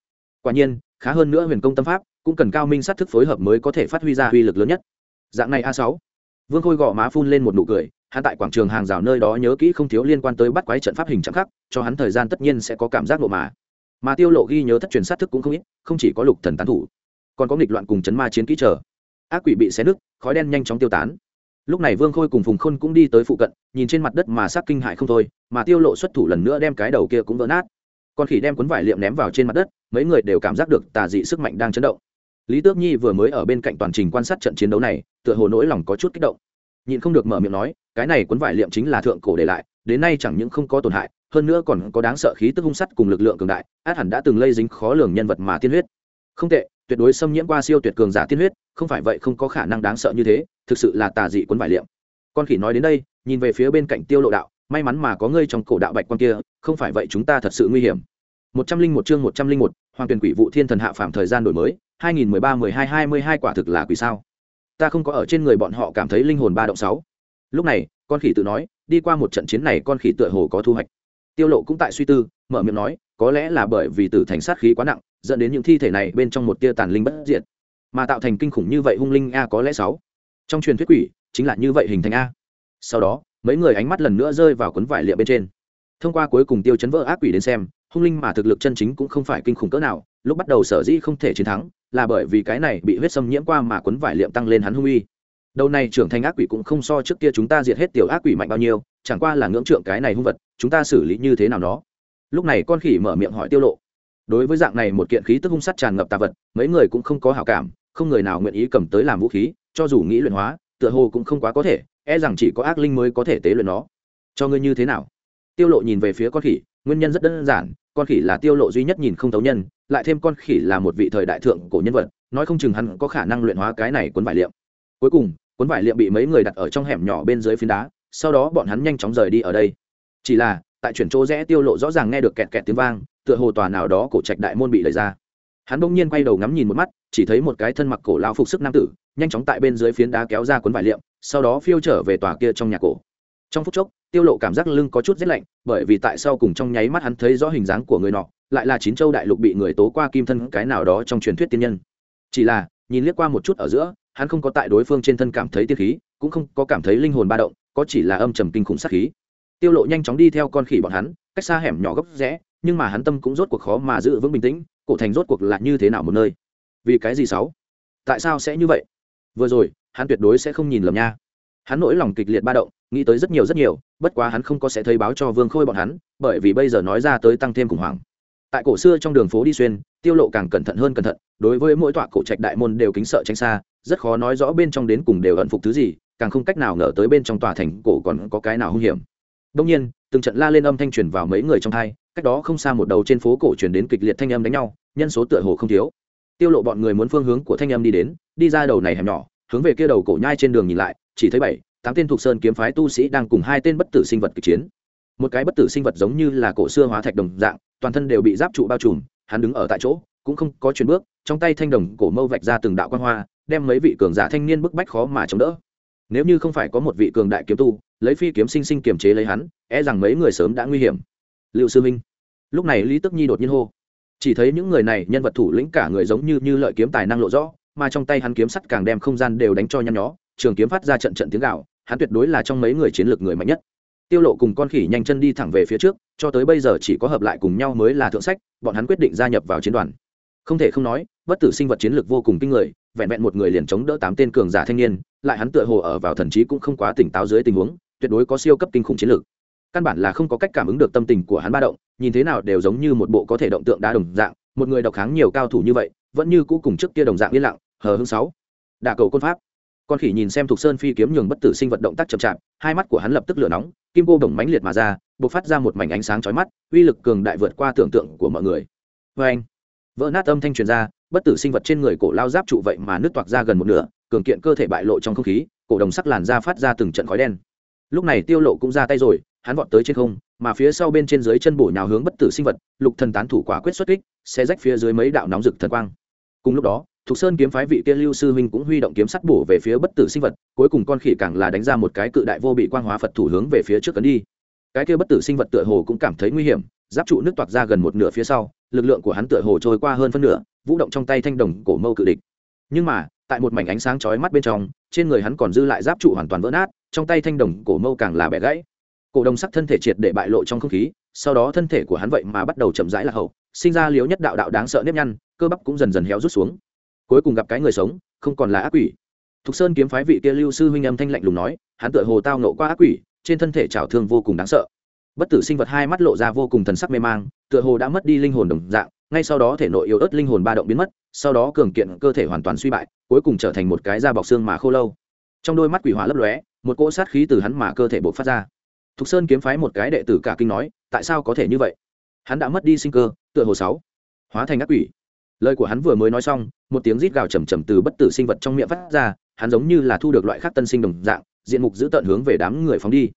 Quả nhiên, khá hơn nữa huyền công tâm pháp, cũng cần cao minh sát thức phối hợp mới có thể phát huy ra uy lực lớn nhất dạng này a sáu. Vương khôi gõ má phun lên một nụ cười, hắn tại quảng trường hàng rào nơi đó nhớ kỹ không thiếu liên quan tới bắt quái trận pháp hình chẳng khắc, cho hắn thời gian tất nhiên sẽ có cảm giác lộ mà. Mà tiêu lộ ghi nhớ thất truyền sát thức cũng không ít, không chỉ có lục thần tán thủ, còn có nghịch loạn cùng chấn ma chiến kỹ trở. Ác quỷ bị xé nứt, khói đen nhanh chóng tiêu tán. Lúc này vương khôi cùng phùng khôn cũng đi tới phụ cận, nhìn trên mặt đất mà sắc kinh hại không thôi, mà tiêu lộ xuất thủ lần nữa đem cái đầu kia cũng vỡ nát. Con khỉ đem cuốn vải liệm ném vào trên mặt đất, mấy người đều cảm giác được tà dị sức mạnh đang chấn động lý tước nhi vừa mới ở bên cạnh toàn trình quan sát trận chiến đấu này, tựa hồ nỗi lòng có chút kích động. Nhịn không được mở miệng nói, cái này cuốn vải liệm chính là thượng cổ để lại, đến nay chẳng những không có tổn hại, hơn nữa còn có đáng sợ khí tức hung sắt cùng lực lượng cường đại, át hẳn đã từng lây dính khó lường nhân vật mà tiên huyết. Không tệ, tuyệt đối xâm nhiễm qua siêu tuyệt cường giả tiên huyết, không phải vậy không có khả năng đáng sợ như thế, thực sự là tà dị cuốn vải liệm. Con khỉ nói đến đây, nhìn về phía bên cạnh tiêu lộ đạo, may mắn mà có ngươi trong cổ đạo bạch quan kia, không phải vậy chúng ta thật sự nguy hiểm. Một trăm linh một chương một trăm linh một, hoàng tuyển quỷ vụ thiên thần hạ phàm thời gian đổi mới hai nghìn mười ba mười hai hai mươi hai quả thực là quỷ sao? Ta không có ở trên người bọn họ cảm thấy linh hồn ba động sáu. Lúc này, con khỉ tự nói, đi qua một trận chiến này con khỉ tựa hồ có thu hoạch. Tiêu lộ cũng tại suy tư, mở miệng nói, có lẽ là bởi vì tử thành sát khí quá nặng, dẫn đến những thi thể này bên trong một tia tàn linh bất diệt. Mà tạo thành kinh khủng như vậy hung linh a có lẽ sáu. Trong truyền thuyết quỷ, chính là như vậy hình thành a. Sau đó, mấy người ánh mắt lần nữa rơi vào cuốn vải liệm bên trên. Thông qua cuối cùng tiêu chấn vỡ ác quỷ đến xem, hung linh mà thực lực chân chính cũng không phải kinh khủng cỡ nào lúc bắt đầu sở dĩ không thể chiến thắng, là bởi vì cái này bị huyết xâm nhiễm qua mà cuốn vải liệm tăng lên hắn hung uy. Đầu này trưởng thành ác quỷ cũng không so trước kia chúng ta diệt hết tiểu ác quỷ mạnh bao nhiêu, chẳng qua là ngưỡng trượng cái này hung vật, chúng ta xử lý như thế nào đó lúc này con khỉ mở miệng hỏi tiêu lộ. Đối với dạng này một kiện khí tức hung sát tràn ngập tà vật, mấy người cũng không có hảo cảm, không người nào nguyện ý cầm tới làm vũ khí, cho dù nghĩ luyện hóa, tựa hồ cũng không quá có thể e rằng chỉ có ác linh mới có thể tế luyện nó. Cho ngươi như thế nào? Tiêu lộ nhìn về phía con khỉ, nguyên nhân rất đơn giản, con khỉ là tiêu lộ duy nhất nhìn không thấu nhân lại thêm con khỉ là một vị thời đại thượng cổ nhân vật, nói không chừng hắn có khả năng luyện hóa cái này cuốn vải liệm. Cuối cùng, cuốn vải liệm bị mấy người đặt ở trong hẻm nhỏ bên dưới phiến đá, sau đó bọn hắn nhanh chóng rời đi ở đây. Chỉ là, tại chuyển chỗ rẽ tiêu lộ rõ ràng nghe được kẹt kẹt tiếng vang, tựa hồ tòa nào đó cổ trạch đại môn bị đẩy ra. Hắn bỗng nhiên quay đầu ngắm nhìn một mắt, chỉ thấy một cái thân mặc cổ lao phục sức nam tử, nhanh chóng tại bên dưới phiến đá kéo ra cuốn vải liệm, sau đó phiêu trở về tòa kia trong nhà cổ. Trong phút chốc, tiêu lộ cảm giác lưng có chút rét lạnh, bởi vì tại sau cùng trong nháy mắt hắn thấy rõ hình dáng của người nọ lại là chín châu đại lục bị người tố qua kim thân cái nào đó trong truyền thuyết tiên nhân. Chỉ là, nhìn liếc qua một chút ở giữa, hắn không có tại đối phương trên thân cảm thấy tiên khí, cũng không có cảm thấy linh hồn ba động, có chỉ là âm trầm kinh khủng sát khí. Tiêu lộ nhanh chóng đi theo con khỉ bọn hắn, cách xa hẻm nhỏ góc rẽ, nhưng mà hắn tâm cũng rốt cuộc khó mà giữ vững bình tĩnh, cổ thành rốt cuộc là như thế nào một nơi? Vì cái gì xấu tại sao sẽ như vậy? Vừa rồi, hắn tuyệt đối sẽ không nhìn lầm nha. Hắn nỗi lòng kịch liệt ba động, nghĩ tới rất nhiều rất nhiều, bất quá hắn không có sẽ thấy báo cho vương khôi bọn hắn, bởi vì bây giờ nói ra tới tăng thêm khủng hoảng tại cổ xưa trong đường phố đi xuyên, tiêu lộ càng cẩn thận hơn cẩn thận, đối với mỗi tọa cổ trạch đại môn đều kính sợ tránh xa, rất khó nói rõ bên trong đến cùng đều ẩn phục thứ gì, càng không cách nào ngờ tới bên trong tòa thành cổ còn có cái nào hung hiểm. Đông nhiên, từng trận la lên âm thanh truyền vào mấy người trong thai, cách đó không xa một đầu trên phố cổ truyền đến kịch liệt thanh âm đánh nhau, nhân số tựa hồ không thiếu. Tiêu lộ bọn người muốn phương hướng của thanh âm đi đến, đi ra đầu này hẻm nhỏ, hướng về kia đầu cổ nhai trên đường nhìn lại, chỉ thấy bảy, tám tên thuộc sơn kiếm phái tu sĩ đang cùng hai tên bất tử sinh vật kịch chiến. Một cái bất tử sinh vật giống như là cổ xưa hóa thạch đồng dạng toàn thân đều bị giáp trụ bao trùm, hắn đứng ở tại chỗ, cũng không có chuyển bước, trong tay thanh đồng cổ mâu vạch ra từng đạo quan hoa, đem mấy vị cường giả thanh niên bức bách khó mà chống đỡ. Nếu như không phải có một vị cường đại kiếm tu, lấy phi kiếm sinh sinh kiềm chế lấy hắn e rằng mấy người sớm đã nguy hiểm. Liệu sư minh. Lúc này lý tức nhi đột nhiên hô. Chỉ thấy những người này, nhân vật thủ lĩnh cả người giống như như lợi kiếm tài năng lộ rõ, mà trong tay hắn kiếm sắt càng đem không gian đều đánh cho nhăn nhó, trường kiếm phát ra trận trận tiếng gạo hắn tuyệt đối là trong mấy người chiến lược người mạnh nhất tiêu lộ cùng con khỉ nhanh chân đi thẳng về phía trước, cho tới bây giờ chỉ có hợp lại cùng nhau mới là thượng sách, bọn hắn quyết định gia nhập vào chiến đoàn. Không thể không nói, bất tử sinh vật chiến lược vô cùng kinh người, vẹn vẹn một người liền chống đỡ tám tên cường giả thanh niên, lại hắn tựa hồ ở vào thần trí cũng không quá tỉnh táo dưới tình huống, tuyệt đối có siêu cấp kinh khủng chiến lược. Căn bản là không có cách cảm ứng được tâm tình của hắn ba động, nhìn thế nào đều giống như một bộ có thể động tượng đá đồng dạng, một người độc kháng nhiều cao thủ như vậy, vẫn như cũ cùng trước kia đồng dạng yên lặng, hờ hưng sáu. Đả cầu côn pháp con khỉ nhìn xem thục sơn phi kiếm nhường bất tử sinh vật động tác chậm chạp, hai mắt của hắn lập tức lửa nóng, kim cô đồng mãnh liệt mà ra b ộ c phát ra một mảnh ánh sáng chói mắt, uy lực cường đại vượt qua tưởng tượng của mọi người. Vê anh, vỡ nát âm thanh truyền ra, bất tử sinh vật trên người cổ lao giáp trụ vậy mà nước toạc ra gần một nửa, cường kiện cơ thể bại lộ trong không khí, cổ đồng sắc làn ra phát ra từng trận khói đen. Lúc này tiêu lộ cũng ra tay rồi, hắn vọt tới trên không, mà phía sau bên trên dưới chân bổ nhào hướng bất tử sinh vật, lục thần tán thủ quả quyết xuất kích sẽ rách phía dưới mấy đạo nóng rực thần quang. Cùng lúc đó Thục Sơn kiếm phái vị kia lưu sư huynh cũng huy động kiếm sắt bổ về phía bất tử sinh vật, cuối cùng con khỉ càng là đánh ra một cái cự đại vô bị quang hóa Phật thủ hướng về phía trước cấn đi. Cái kia bất tử sinh vật tựa hồ cũng cảm thấy nguy hiểm, giáp trụ nước toạc ra gần một nửa phía sau, lực lượng của hắn tựa hồ trôi qua hơn phân nửa, vũ động trong tay thanh đồng cổ mâu cự địch. Nhưng mà, tại một mảnh ánh sáng chói mắt bên trong, trên người hắn còn dư lại giáp trụ hoàn toàn vỡ nát, trong tay thanh đồng cổ mâu càng là bẻ gãy. Cổ đồng sắc thân thể triệt để bại lộ trong không khí, sau đó thân thể của hắn vậy mà bắt đầu chậm rãi là hậu, sinh ra liếu nhất đạo đạo đáng sợ nếp nhăn, cơ bắp cũng dần dần héo rút xuống cuối cùng gặp cái người sống, không còn là ác quỷ. Thục sơn kiếm phái vị kia lưu sư huynh âm thanh lạnh lùng nói, hắn tựa hồ tao nộ qua ác quỷ, trên thân thể trào thương vô cùng đáng sợ. Bất tử sinh vật hai mắt lộ ra vô cùng thần sắc mê mang, tựa hồ đã mất đi linh hồn đồng dạng, ngay sau đó thể nội yếu ớt linh hồn ba động biến mất, sau đó cường kiện cơ thể hoàn toàn suy bại, cuối cùng trở thành một cái da bọc xương mà khô lâu. Trong đôi mắt quỷ hỏa lấp lóe, một cỗ sát khí từ hắn mà cơ thể bộc phát ra. Thục sơn kiếm phái một cái đệ tử cả kinh nói, tại sao có thể như vậy? Hắn đã mất đi sinh cơ, tựa hồ sáu, hóa thành ác quỷ lời của hắn vừa mới nói xong, một tiếng rít gào chầm chầm từ bất tử sinh vật trong miệng phát ra, hắn giống như là thu được loại khác tân sinh đồng dạng, diện mục giữ tận hướng về đám người phóng đi.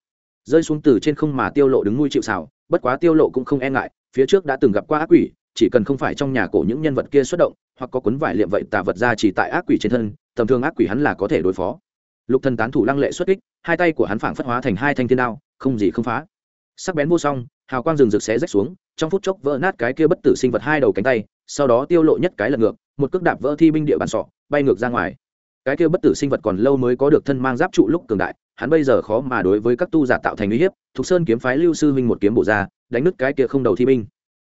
Rơi xuống từ trên không mà tiêu lộ đứng nuôi chịu xào bất quá tiêu lộ cũng không e ngại, phía trước đã từng gặp qua ác quỷ, chỉ cần không phải trong nhà cổ những nhân vật kia xuất động, hoặc có cuốn vải liệm vậy tà vật ra chỉ tại ác quỷ trên thân, tầm thường ác quỷ hắn là có thể đối phó. Lục thần tán thủ lăng lệ xuất kích, hai tay của hắn phảng phất hóa thành hai thanh thiên đao, không gì không phá. Sắc bén vô song, hào quang rừng rực xé rách xuống, trong phút chốc vỡ nát cái kia bất tử sinh vật hai đầu cánh tay sau đó tiêu lộ nhất cái lật ngược, một cước đạp vỡ thi binh địa bàn sọ, bay ngược ra ngoài. Cái kia bất tử sinh vật còn lâu mới có được thân mang giáp trụ lúc cường đại, hắn bây giờ khó mà đối với các tu giả tạo thành uy hiếp, thục sơn kiếm phái lưu sư huynh một kiếm bổ ra, đánh nứt cái kia không đầu thi binh.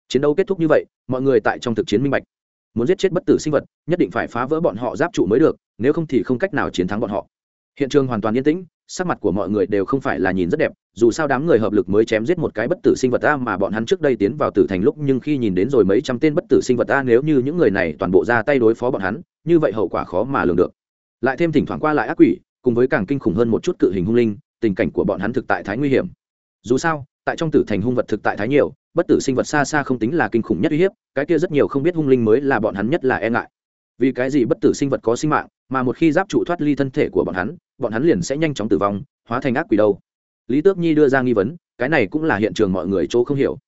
Chiến đấu kết thúc như vậy, mọi người tại trong thực chiến minh bạch. Muốn giết chết bất tử sinh vật, nhất định phải phá vỡ bọn họ giáp trụ mới được, nếu không thì không cách nào chiến thắng bọn họ. Hiện trường hoàn toàn yên tĩnh sắc mặt của mọi người đều không phải là nhìn rất đẹp, dù sao đám người hợp lực mới chém giết một cái bất tử sinh vật ta mà bọn hắn trước đây tiến vào tử thành lúc nhưng khi nhìn đến rồi mấy trăm tên bất tử sinh vật ta nếu như những người này toàn bộ ra tay đối phó bọn hắn, như vậy hậu quả khó mà lường được. Lại thêm thỉnh thoảng qua lại ác quỷ, cùng với càng kinh khủng hơn một chút cự hình hung linh, tình cảnh của bọn hắn thực tại thái nguy hiểm. Dù sao, tại trong tử thành hung vật thực tại thái nhiều, bất tử sinh vật xa xa không tính là kinh khủng nhất uy hiếp, cái kia rất nhiều không biết hung linh mới là bọn hắn nhất là e ngại. Vì cái gì bất tử sinh vật có sinh mạng mà một khi giáp trụ thoát ly thân thể của bọn hắn bọn hắn liền sẽ nhanh chóng tử vong, hóa thành ác quỷ đâu. Lý tước nhi đưa ra nghi vấn, cái này cũng là hiện trường mọi người chỗ không hiểu.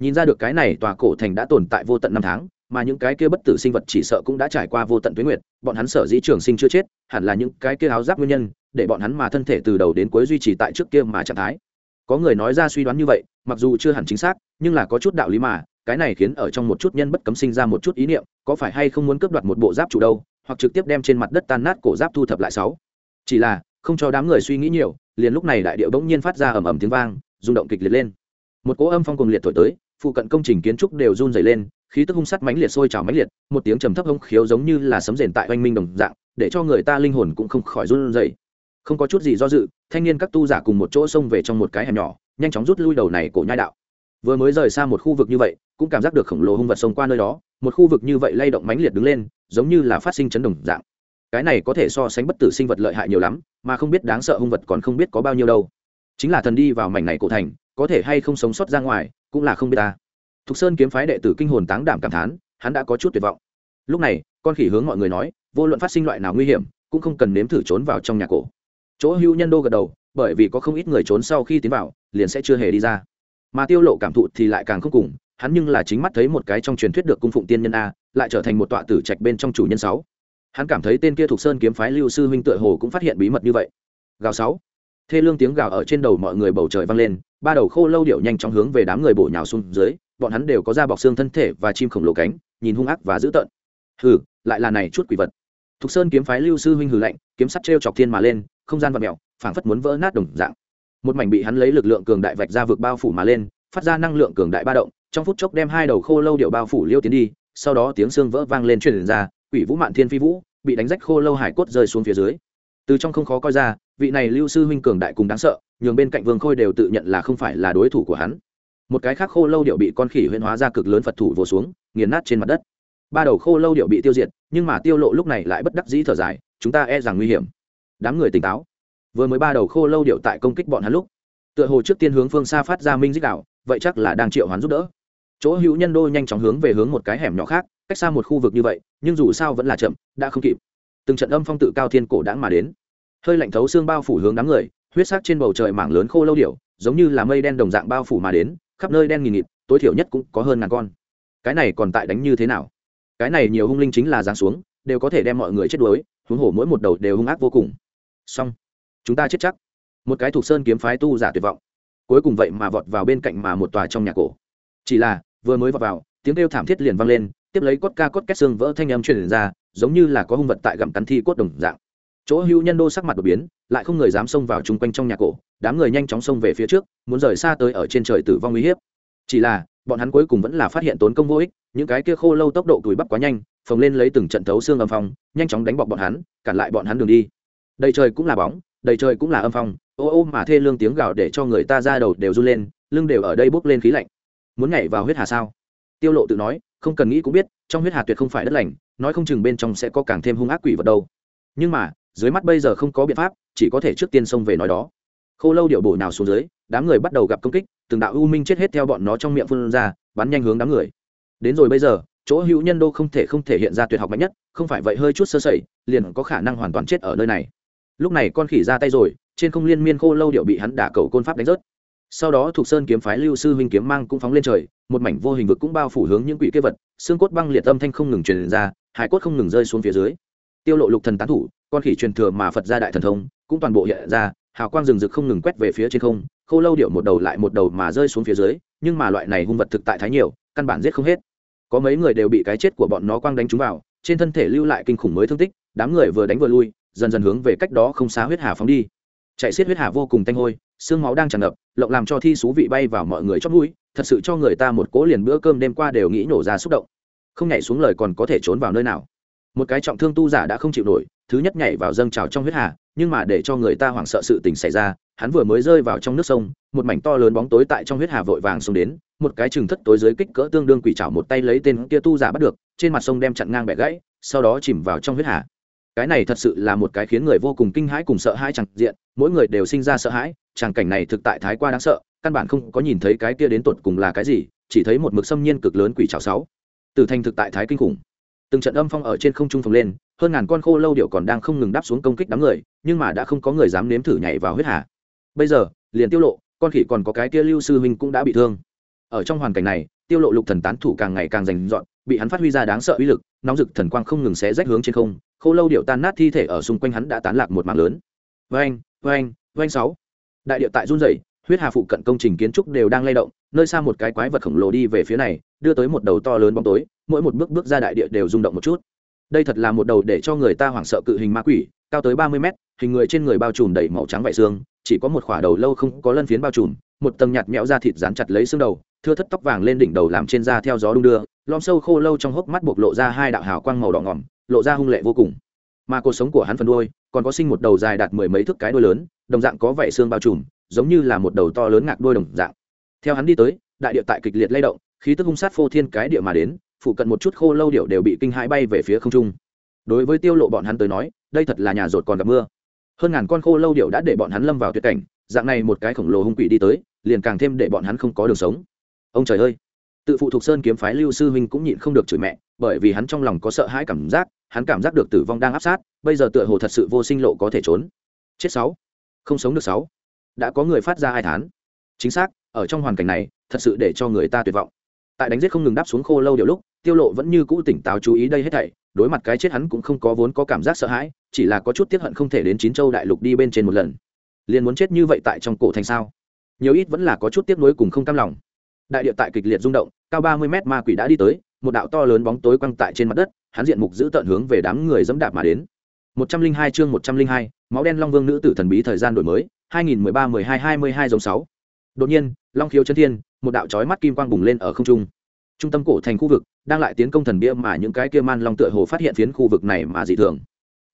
Nhìn ra được cái này tòa cổ thành đã tồn tại vô tận năm tháng, mà những cái kia bất tử sinh vật chỉ sợ cũng đã trải qua vô tận tuyến nguyệt, bọn hắn sở dĩ trường sinh chưa chết, hẳn là những cái kia áo giáp nguyên nhân, để bọn hắn mà thân thể từ đầu đến cuối duy trì tại trước kia mà trạng thái. Có người nói ra suy đoán như vậy, mặc dù chưa hẳn chính xác, nhưng là có chút đạo lý mà, cái này khiến ở trong một chút nhân bất cấm sinh ra một chút ý niệm, có phải hay không muốn cướp đoạt một bộ giáp chủ đâu hoặc trực tiếp đem trên mặt đất tan nát cổ giáp thu thập lại sáu. Chỉ là, không cho đám người suy nghĩ nhiều, liền lúc này đại điệu bỗng nhiên phát ra ầm ầm tiếng vang, rung động kịch liệt lên. Một cỗ âm phong cùng liệt thổi tới, phụ cận công trình kiến trúc đều run dày lên, khí tức hung sắt mãnh liệt sôi trào mãnh liệt, một tiếng trầm thấp hông khiếu giống như là sấm rền tại oanh minh đồng dạng, để cho người ta linh hồn cũng không khỏi run dày không có chút gì do dự, thanh niên các tu giả cùng một chỗ xông về trong một cái hẻm nhỏ, nhanh chóng rút lui đầu này cổ nhai đạo. Vừa mới rời xa một khu vực như vậy, cũng cảm giác được khổng lồ hung vật xông qua nơi đó một khu vực như vậy lay động mãnh liệt đứng lên, giống như là phát sinh chấn động dạng. Cái này có thể so sánh bất tử sinh vật lợi hại nhiều lắm, mà không biết đáng sợ hung vật còn không biết có bao nhiêu đâu. Chính là thần đi vào mảnh này cổ thành, có thể hay không sống sót ra ngoài, cũng là không biết ta. Thục sơn kiếm phái đệ tử kinh hồn táng đảm cảm thán, hắn đã có chút tuyệt vọng. Lúc này, con khỉ hướng mọi người nói, vô luận phát sinh loại nào nguy hiểm, cũng không cần nếm thử trốn vào trong nhà cổ. Chỗ hưu nhân đô gật đầu, bởi vì có không ít người trốn sau khi tiến vào, liền sẽ chưa hề đi ra. Mà tiêu lộ cảm thụ thì lại càng không cùng hắn nhưng là chính mắt thấy một cái trong truyền thuyết được cung phụng tiên nhân a, lại trở thành một tọa tử trạch bên trong chủ nhân sáu. Hắn cảm thấy tên kia thuộc sơn kiếm phái lưu sư huynh tựa hồ cũng phát hiện bí mật như vậy. Gào sáu. Thê lương tiếng gào ở trên đầu mọi người bầu trời vang lên, ba đầu khô lâu điệu nhanh chóng hướng về đám người bổ nhào xuống dưới, bọn hắn đều có da bọc xương thân thể và chim khổng lồ cánh, nhìn hung ác và dữ tợn. Hừ, lại là này chút quỷ vật. Thục sơn kiếm phái lưu sư huynh hừ lạnh, kiếm sắt treo chọc thiên mà lên, không gian vật mèo, phảng phất muốn vỡ nát đồng dạng. Một mảnh bị hắn lấy lực lượng cường đại vạch ra vượt bao phủ mà lên, phát ra năng lượng cường đại ba động trong phút chốc đem hai đầu khô lâu điệu bao phủ liêu tiến đi, sau đó tiếng xương vỡ vang lên truyền ra, quỷ vũ mạn thiên phi vũ, bị đánh rách khô lâu hải cốt rơi xuống phía dưới. Từ trong không khó coi ra, vị này lưu sư huynh cường đại cùng đáng sợ, nhường bên cạnh vương khôi đều tự nhận là không phải là đối thủ của hắn. Một cái khác khô lâu điệu bị con khỉ huyễn hóa ra cực lớn phật thủ vồ xuống, nghiền nát trên mặt đất. Ba đầu khô lâu điệu bị tiêu diệt, nhưng mà tiêu lộ lúc này lại bất đắc dĩ thở dài, chúng ta e rằng nguy hiểm. Đám người tỉnh táo. Vừa mới ba đầu khô lâu điệu tại công kích bọn hắn lúc, tựa hồ trước tiên hướng phương xa phát ra minh dích đạo, vậy chắc là đang triệu hoán giúp đỡ chỗ hữu nhân đô nhanh chóng hướng về hướng một cái hẻm nhỏ khác, cách xa một khu vực như vậy, nhưng dù sao vẫn là chậm, đã không kịp. Từng trận âm phong tự cao thiên cổ đãng mà đến. Hơi lạnh thấu xương bao phủ hướng đám người, huyết sắc trên bầu trời mảng lớn khô lâu điểu, giống như là mây đen đồng dạng bao phủ mà đến, khắp nơi đen nghìn nghịt, tối thiểu nhất cũng có hơn ngàn con. Cái này còn tại đánh như thế nào? Cái này nhiều hung linh chính là giáng xuống, đều có thể đem mọi người chết đuối, huống hổ mỗi một đầu đều hung ác vô cùng. Xong, chúng ta chết chắc. Một cái thuộc sơn kiếm phái tu giả tuyệt vọng. Cuối cùng vậy mà vọt vào bên cạnh mà một tòa trong nhà cổ. Chỉ là vừa mới vào vào, tiếng kêu thảm thiết liền vang lên, tiếp lấy cốt ca cốt két xương vỡ thanh âm truyền ra, giống như là có hung vật tại gặm cắn thi cốt đồng dạng. Chỗ hữu nhân đô sắc mặt đột biến, lại không người dám xông vào chung quanh trong nhà cổ, đám người nhanh chóng xông về phía trước, muốn rời xa tới ở trên trời tử vong uy hiếp. Chỉ là, bọn hắn cuối cùng vẫn là phát hiện tốn công vô ích, những cái kia khô lâu tốc độ cùi bắp quá nhanh, phồng lên lấy từng trận thấu xương âm phong, nhanh chóng đánh bọc bọn hắn, cản lại bọn hắn đường đi. Đầy trời cũng là bóng, đầy trời cũng là âm phong, ô ô mà thê lương tiếng gào để cho người ta ra đầu đều run lên, lưng đều ở đây bốc lên khí lạnh muốn nhảy vào huyết hà sao? Tiêu lộ tự nói, không cần nghĩ cũng biết, trong huyết hà tuyệt không phải đất lành, nói không chừng bên trong sẽ có càng thêm hung ác quỷ vật đâu. Nhưng mà, dưới mắt bây giờ không có biện pháp, chỉ có thể trước tiên xông về nói đó. Khô lâu điệu bổ nào xuống dưới, đám người bắt đầu gặp công kích, từng đạo u minh chết hết theo bọn nó trong miệng phun ra, bắn nhanh hướng đám người. Đến rồi bây giờ, chỗ hữu nhân đô không thể không thể hiện ra tuyệt học mạnh nhất, không phải vậy hơi chút sơ sẩy, liền có khả năng hoàn toàn chết ở nơi này. Lúc này con khỉ ra tay rồi, trên không liên miên khô lâu điệu bị hắn đả cầu côn pháp đánh rớt sau đó thuộc sơn kiếm phái lưu sư huynh kiếm mang cũng phóng lên trời, một mảnh vô hình vực cũng bao phủ hướng những quỷ kế vật, xương cốt băng liệt âm thanh không ngừng truyền ra, hải cốt không ngừng rơi xuống phía dưới. Tiêu lộ lục thần tán thủ, con khỉ truyền thừa mà phật gia đại thần thông, cũng toàn bộ hiện ra, hào quang rừng rực không ngừng quét về phía trên không, khô lâu điệu một đầu lại một đầu mà rơi xuống phía dưới, nhưng mà loại này hung vật thực tại thái nhiều, căn bản giết không hết. Có mấy người đều bị cái chết của bọn nó quang đánh trúng vào, trên thân thể lưu lại kinh khủng mới thương tích, đám người vừa đánh vừa lui, dần dần hướng về cách đó không xa huyết hà phóng đi. Chạy xiết huyết hà vô cùng tanh hôi xương máu đang tràn ngập, lộng làm cho thi xú vị bay vào mọi người chót mũi, thật sự cho người ta một cỗ liền bữa cơm đêm qua đều nghĩ nổ ra xúc động. Không nhảy xuống lời còn có thể trốn vào nơi nào. Một cái trọng thương tu giả đã không chịu nổi, thứ nhất nhảy vào dâng trào trong huyết hà, nhưng mà để cho người ta hoảng sợ sự tình xảy ra, hắn vừa mới rơi vào trong nước sông, một mảnh to lớn bóng tối tại trong huyết hà vội vàng xông đến, một cái chừng thất tối dưới kích cỡ tương đương quỷ trảo một tay lấy tên kia tu giả bắt được, trên mặt sông đem chặn ngang bẻ gãy, sau đó chìm vào trong huyết hà cái này thật sự là một cái khiến người vô cùng kinh hãi cùng sợ hãi chẳng diện, mỗi người đều sinh ra sợ hãi tràng cảnh này thực tại thái qua đáng sợ, căn bản không có nhìn thấy cái kia đến tột cùng là cái gì, chỉ thấy một mực xâm nhiên cực lớn quỷ trào sáu. Từ thành thực tại thái kinh khủng. Từng trận âm phong ở trên không trung phồng lên, hơn ngàn con khô lâu điệu còn đang không ngừng đáp xuống công kích đám người, nhưng mà đã không có người dám nếm thử nhảy vào huyết hà. Bây giờ, liền tiêu lộ, con khỉ còn có cái kia lưu sư huynh cũng đã bị thương. Ở trong hoàn cảnh này, tiêu lộ lục thần tán thủ càng ngày càng rành rọn bị hắn phát huy ra đáng sợ uy lực, nóng rực thần quang không ngừng xé rách hướng trên không, khô lâu điệu tan nát thi thể ở xung quanh hắn đã tán lạc một mảng lớn. Vang vang vang sáu. Đại địa tại run rẩy, huyết hà phụ cận công trình kiến trúc đều đang lay động, nơi xa một cái quái vật khổng lồ đi về phía này, đưa tới một đầu to lớn bóng tối, mỗi một bước bước ra đại địa đều rung động một chút. Đây thật là một đầu để cho người ta hoảng sợ cự hình ma quỷ, cao tới ba mươi mét, hình người trên người bao trùm đầy màu trắng vải xương, chỉ có một khỏa đầu lâu không có lân phiến bao trùm, một tầng nhạt mẹo da thịt dán chặt lấy xương đầu, thưa thất tóc vàng lên đỉnh đầu làm trên da theo gió đung đưa lom sâu khô lâu trong hốc mắt bộc lộ ra hai đạo hào quang màu đỏ ngỏm lộ ra hung lệ vô cùng. Mà cuộc sống của hắn phần đuôi, còn có sinh một đầu dài đạt mười mấy thước cái đuôi lớn, đồng dạng có vảy xương bao trùm, giống như là một đầu to lớn ngạc đuôi đồng dạng. Theo hắn đi tới, đại địa tại kịch liệt lay động, khí tức hung sát phô thiên cái địa mà đến, phụ cận một chút khô lâu điệu đều bị kinh hãi bay về phía không trung. Đối với tiêu lộ bọn hắn tới nói, đây thật là nhà rột còn gặp mưa. Hơn ngàn con khô lâu điệu đã để bọn hắn lâm vào tuyệt cảnh, dạng này một cái khổng lồ hung quỷ đi tới, liền càng thêm để bọn hắn không có đường sống. Ông trời ơi! Tự phụ thuộc sơn kiếm phái lưu sư huynh cũng nhịn không được chửi mẹ, bởi vì hắn trong lòng có sợ hãi cảm giác, hắn cảm giác được tử vong đang áp sát, bây giờ tựa hồ thật sự vô sinh lộ có thể trốn. Chết sáu. Không sống được sáu. Đã có người phát ra hai tháng chính xác, ở trong hoàn cảnh này, thật sự để cho người ta tuyệt vọng. Tại đánh giết không ngừng đáp xuống khô lâu điều lúc, tiêu lộ vẫn như cũ tỉnh táo chú ý đây hết thảy, đối mặt cái chết hắn cũng không có vốn có cảm giác sợ hãi, chỉ là có chút tiếc hận không thể đến chín châu đại lục đi bên trên một lần. Liền muốn chết như vậy tại trong cổ thành sao? Nhiều ít vẫn là có chút tiếc nuối cùng không cam lòng đại địa tại kịch liệt rung động, cao ba mươi mét ma quỷ đã đi tới, một đạo to lớn bóng tối quăng tại trên mặt đất, hắn diện mục giữ tận hướng về đám người dẫm đạp mà đến. Một trăm linh hai chương một trăm linh hai, máu đen long vương nữ tử thần bí thời gian đổi mới, hai nghìn mười ba, mười hai hai mươi hai giống sáu. Đột nhiên, long khiếu chân thiên, một đạo chói mắt kim quang bùng lên ở không trung. Trung tâm cổ thành khu vực đang lại tiến công thần bia mà những cái kia man long tựa hồ phát hiện phiến khu vực này mà dị thường.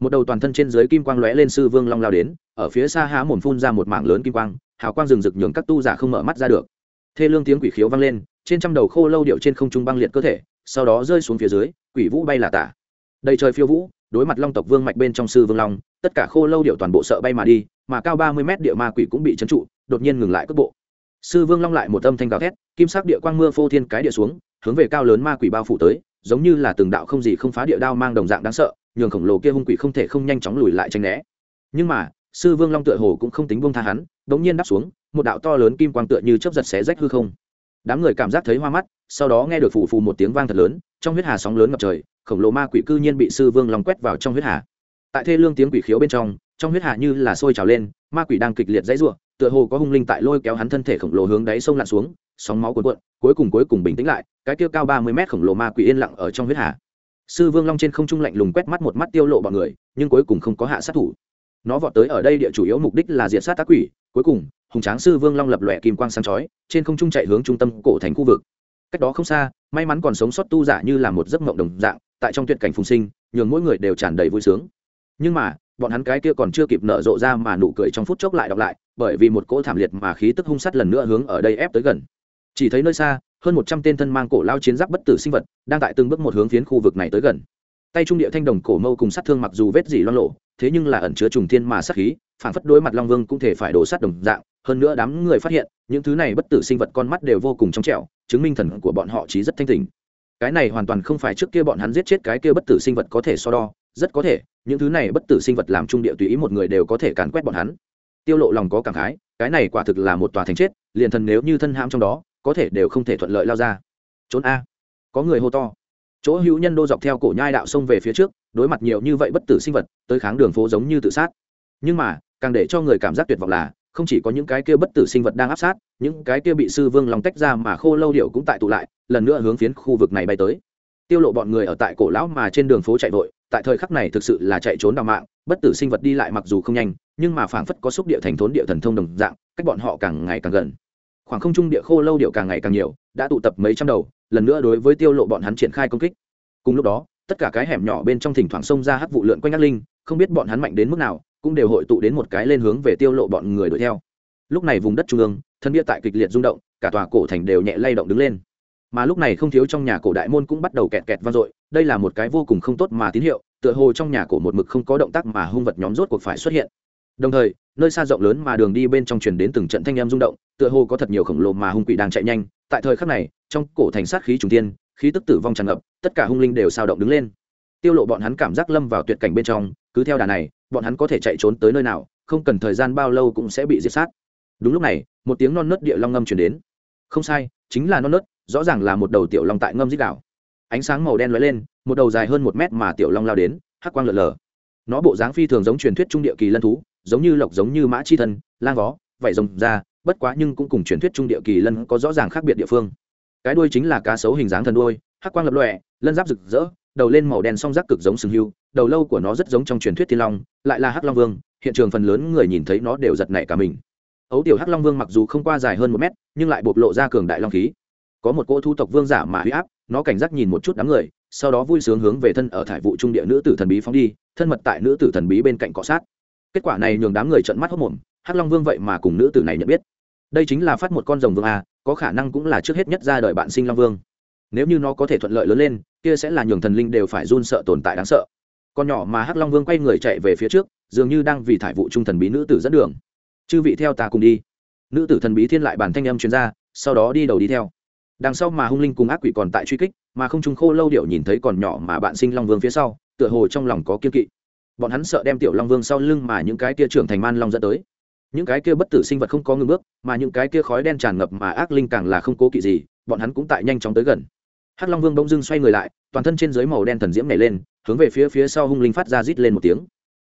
Một đầu toàn thân trên dưới kim quang lóe lên sư vương long lao đến, ở phía xa há mồm phun ra một mảng lớn kim quang, hào quang rừng rực nhường các tu giả không mở mắt ra được thê lương tiếng quỷ khiếu vang lên, trên trăm đầu khô lâu điệu trên không trung băng liệt cơ thể, sau đó rơi xuống phía dưới, quỷ vũ bay là tả. Đầy trời phiêu vũ, đối mặt long tộc vương mạch bên trong sư vương long, tất cả khô lâu điệu toàn bộ sợ bay mà đi, mà cao ba mươi mét địa ma quỷ cũng bị trấn trụ, đột nhiên ngừng lại cước bộ. Sư vương long lại một âm thanh gào thét, kim sắc địa quang mưa phô thiên cái địa xuống, hướng về cao lớn ma quỷ bao phủ tới, giống như là từng đạo không gì không phá địa đao mang đồng dạng đáng sợ, nhường khổng lồ kia hung quỷ không thể không nhanh chóng lùi lại tranh né. Nhưng mà, sư vương long tựa hồ cũng không tính buông tha hắn bỗng nhiên đáp xuống một đạo to lớn kim quang tựa như chớp giật xé rách hư không. Đám người cảm giác thấy hoa mắt, sau đó nghe được phù phù một tiếng vang thật lớn, trong huyết hà sóng lớn ngập trời, khổng lồ ma quỷ cư nhiên bị sư vương long quét vào trong huyết hà. Tại thê lương tiếng quỷ khiếu bên trong trong huyết hà như là sôi trào lên, ma quỷ đang kịch liệt dãy ruộng tựa hồ có hung linh tại lôi kéo hắn thân thể khổng lồ hướng đáy sông lặn xuống, sóng máu cuồn cuộn, cuối cùng cuối cùng bình tĩnh lại, cái kia cao ba mươi mét khổng lồ ma quỷ yên lặng ở trong huyết hà. Sư vương long trên không trung lạnh lùng quét mắt một mắt tiêu lộ bọn người, nhưng cuối cùng không có hạ sát thủ. Nó vọt tới ở đây địa chủ yếu mục đích là diệt sát tác quỷ cuối cùng, hùng tráng sư vương long lập lòe kim quang sáng chói, trên không trung chạy hướng trung tâm cổ thành khu vực. Cách đó không xa, may mắn còn sống sót tu giả như là một giấc mộng đồng dạng, tại trong tuyệt cảnh phùng sinh, nhường mỗi người đều tràn đầy vui sướng. Nhưng mà, bọn hắn cái kia còn chưa kịp nở rộ ra mà nụ cười trong phút chốc lại đọc lại, bởi vì một cỗ thảm liệt mà khí tức hung sắt lần nữa hướng ở đây ép tới gần. Chỉ thấy nơi xa, hơn một trăm tên thân mang cổ lao chiến giáp bất tử sinh vật, đang tại từng bước một hướng phiến khu vực này tới gần tay trung địa thanh đồng cổ mâu cùng sát thương mặc dù vết dỉ loan lộ, thế nhưng là ẩn chứa trùng thiên mà sát khí phản phất đối mặt long vương cũng thể phải đổ sát đồng dạng. Hơn nữa đám người phát hiện, những thứ này bất tử sinh vật con mắt đều vô cùng trong trẻo, chứng minh thần của bọn họ trí rất thanh tình cái này hoàn toàn không phải trước kia bọn hắn giết chết cái kia bất tử sinh vật có thể so đo, rất có thể, những thứ này bất tử sinh vật làm trung địa tùy ý một người đều có thể càn quét bọn hắn. Tiêu lộ lòng có cảm khái, cái này quả thực là một tòa thành chết, liền thần nếu như thân hãm trong đó, có thể đều không thể thuận lợi lao ra. Trốn a. Có người hô to chỗ hữu nhân đô dọc theo cổ nhai đạo sông về phía trước, đối mặt nhiều như vậy bất tử sinh vật, tới kháng đường phố giống như tự sát. Nhưng mà, càng để cho người cảm giác tuyệt vọng là, không chỉ có những cái kia bất tử sinh vật đang áp sát, những cái kia bị sư vương lòng tách ra mà khô lâu điệu cũng tại tụ lại, lần nữa hướng phiến khu vực này bay tới. Tiêu lộ bọn người ở tại cổ lão mà trên đường phố chạy vội, tại thời khắc này thực sự là chạy trốn đào mạng, bất tử sinh vật đi lại mặc dù không nhanh, nhưng mà phảng phất có xúc địa thành thốn địa thần thông đồng dạng, cách bọn họ càng ngày càng gần khoảng không trung địa khô lâu điệu càng ngày càng nhiều, đã tụ tập mấy trăm đầu, lần nữa đối với tiêu lộ bọn hắn triển khai công kích. Cùng lúc đó, tất cả cái hẻm nhỏ bên trong thỉnh thoảng xông ra hắc vụ lượn quanh ác linh, không biết bọn hắn mạnh đến mức nào, cũng đều hội tụ đến một cái lên hướng về tiêu lộ bọn người đuổi theo. Lúc này vùng đất trung ương, thân bia tại kịch liệt rung động, cả tòa cổ thành đều nhẹ lay động đứng lên. Mà lúc này không thiếu trong nhà cổ đại môn cũng bắt đầu kẹt kẹt vang dội, đây là một cái vô cùng không tốt mà tín hiệu, tựa hồ trong nhà cổ một mực không có động tác mà hung vật nhóm rốt cuộc phải xuất hiện đồng thời, nơi xa rộng lớn mà đường đi bên trong truyền đến từng trận thanh em rung động, tựa hồ có thật nhiều khổng lồ mà hung quỷ đang chạy nhanh. Tại thời khắc này, trong cổ thành sát khí trùng tiên khí tức tử vong tràn ngập, tất cả hung linh đều sao động đứng lên. Tiêu lộ bọn hắn cảm giác lâm vào tuyệt cảnh bên trong, cứ theo đà này, bọn hắn có thể chạy trốn tới nơi nào, không cần thời gian bao lâu cũng sẽ bị diệt sát. Đúng lúc này, một tiếng non nớt địa long ngâm truyền đến. Không sai, chính là non nớt, rõ ràng là một đầu tiểu long tại ngâm dít đảo. Ánh sáng màu đen lóe lên, một đầu dài hơn một mét mà tiểu long lao đến, hắc quang lượn lờ nó bộ dáng phi thường giống truyền thuyết trung địa kỳ lân thú giống như lộc giống như mã chi thân, lang vó, vảy rồng ra, bất quá nhưng cũng cùng truyền thuyết trung địa kỳ lân có rõ ràng khác biệt địa phương. Cái đuôi chính là cá sấu hình dáng thần đuôi, hắc quang lập lọe lân giáp rực rỡ, đầu lên màu đen song giác cực giống sừng hưu, đầu lâu của nó rất giống trong truyền thuyết thiên long, lại là hắc long vương, hiện trường phần lớn người nhìn thấy nó đều giật nảy cả mình. Ấu tiểu hắc long vương mặc dù không qua dài hơn một mét, nhưng lại bộc lộ ra cường đại long khí. Có một cỗ thu tộc vương giả mà huy áp, nó cảnh giác nhìn một chút đám người, sau đó vui sướng hướng về thân ở thải vụ trung địa nữ tử thần bí phóng đi, thân mật tại nữ tử thần bí bên cạnh cọ sát kết quả này nhường đám người trợn mắt hốc mồm, hắc long vương vậy mà cùng nữ tử này nhận biết. Đây chính là phát một con rồng vương a, có khả năng cũng là trước hết nhất ra đời bạn sinh long vương. Nếu như nó có thể thuận lợi lớn lên, kia sẽ là nhường thần linh đều phải run sợ tồn tại đáng sợ. Con nhỏ mà hắc long vương quay người chạy về phía trước, dường như đang vì thải vụ trung thần bí nữ tử dẫn đường. Chư vị theo ta cùng đi. Nữ tử thần bí thiên lại bản thanh âm chuyên gia sau đó đi đầu đi theo. Đằng sau mà hung linh cùng ác quỷ còn tại truy kích, mà không trung khô lâu điệu nhìn thấy còn nhỏ mà bạn sinh long vương phía sau, tựa hồ trong lòng có kiên kỵ bọn hắn sợ đem tiểu long vương sau lưng mà những cái kia trưởng thành man long dẫn tới. Những cái kia bất tử sinh vật không có ngưng bước, mà những cái kia khói đen tràn ngập mà ác linh càng là không cố kỵ gì, bọn hắn cũng tại nhanh chóng tới gần. Hắc long vương bỗng dưng xoay người lại, toàn thân trên dưới màu đen thần diễm nảy lên, hướng về phía phía sau hung linh phát ra rít lên một tiếng.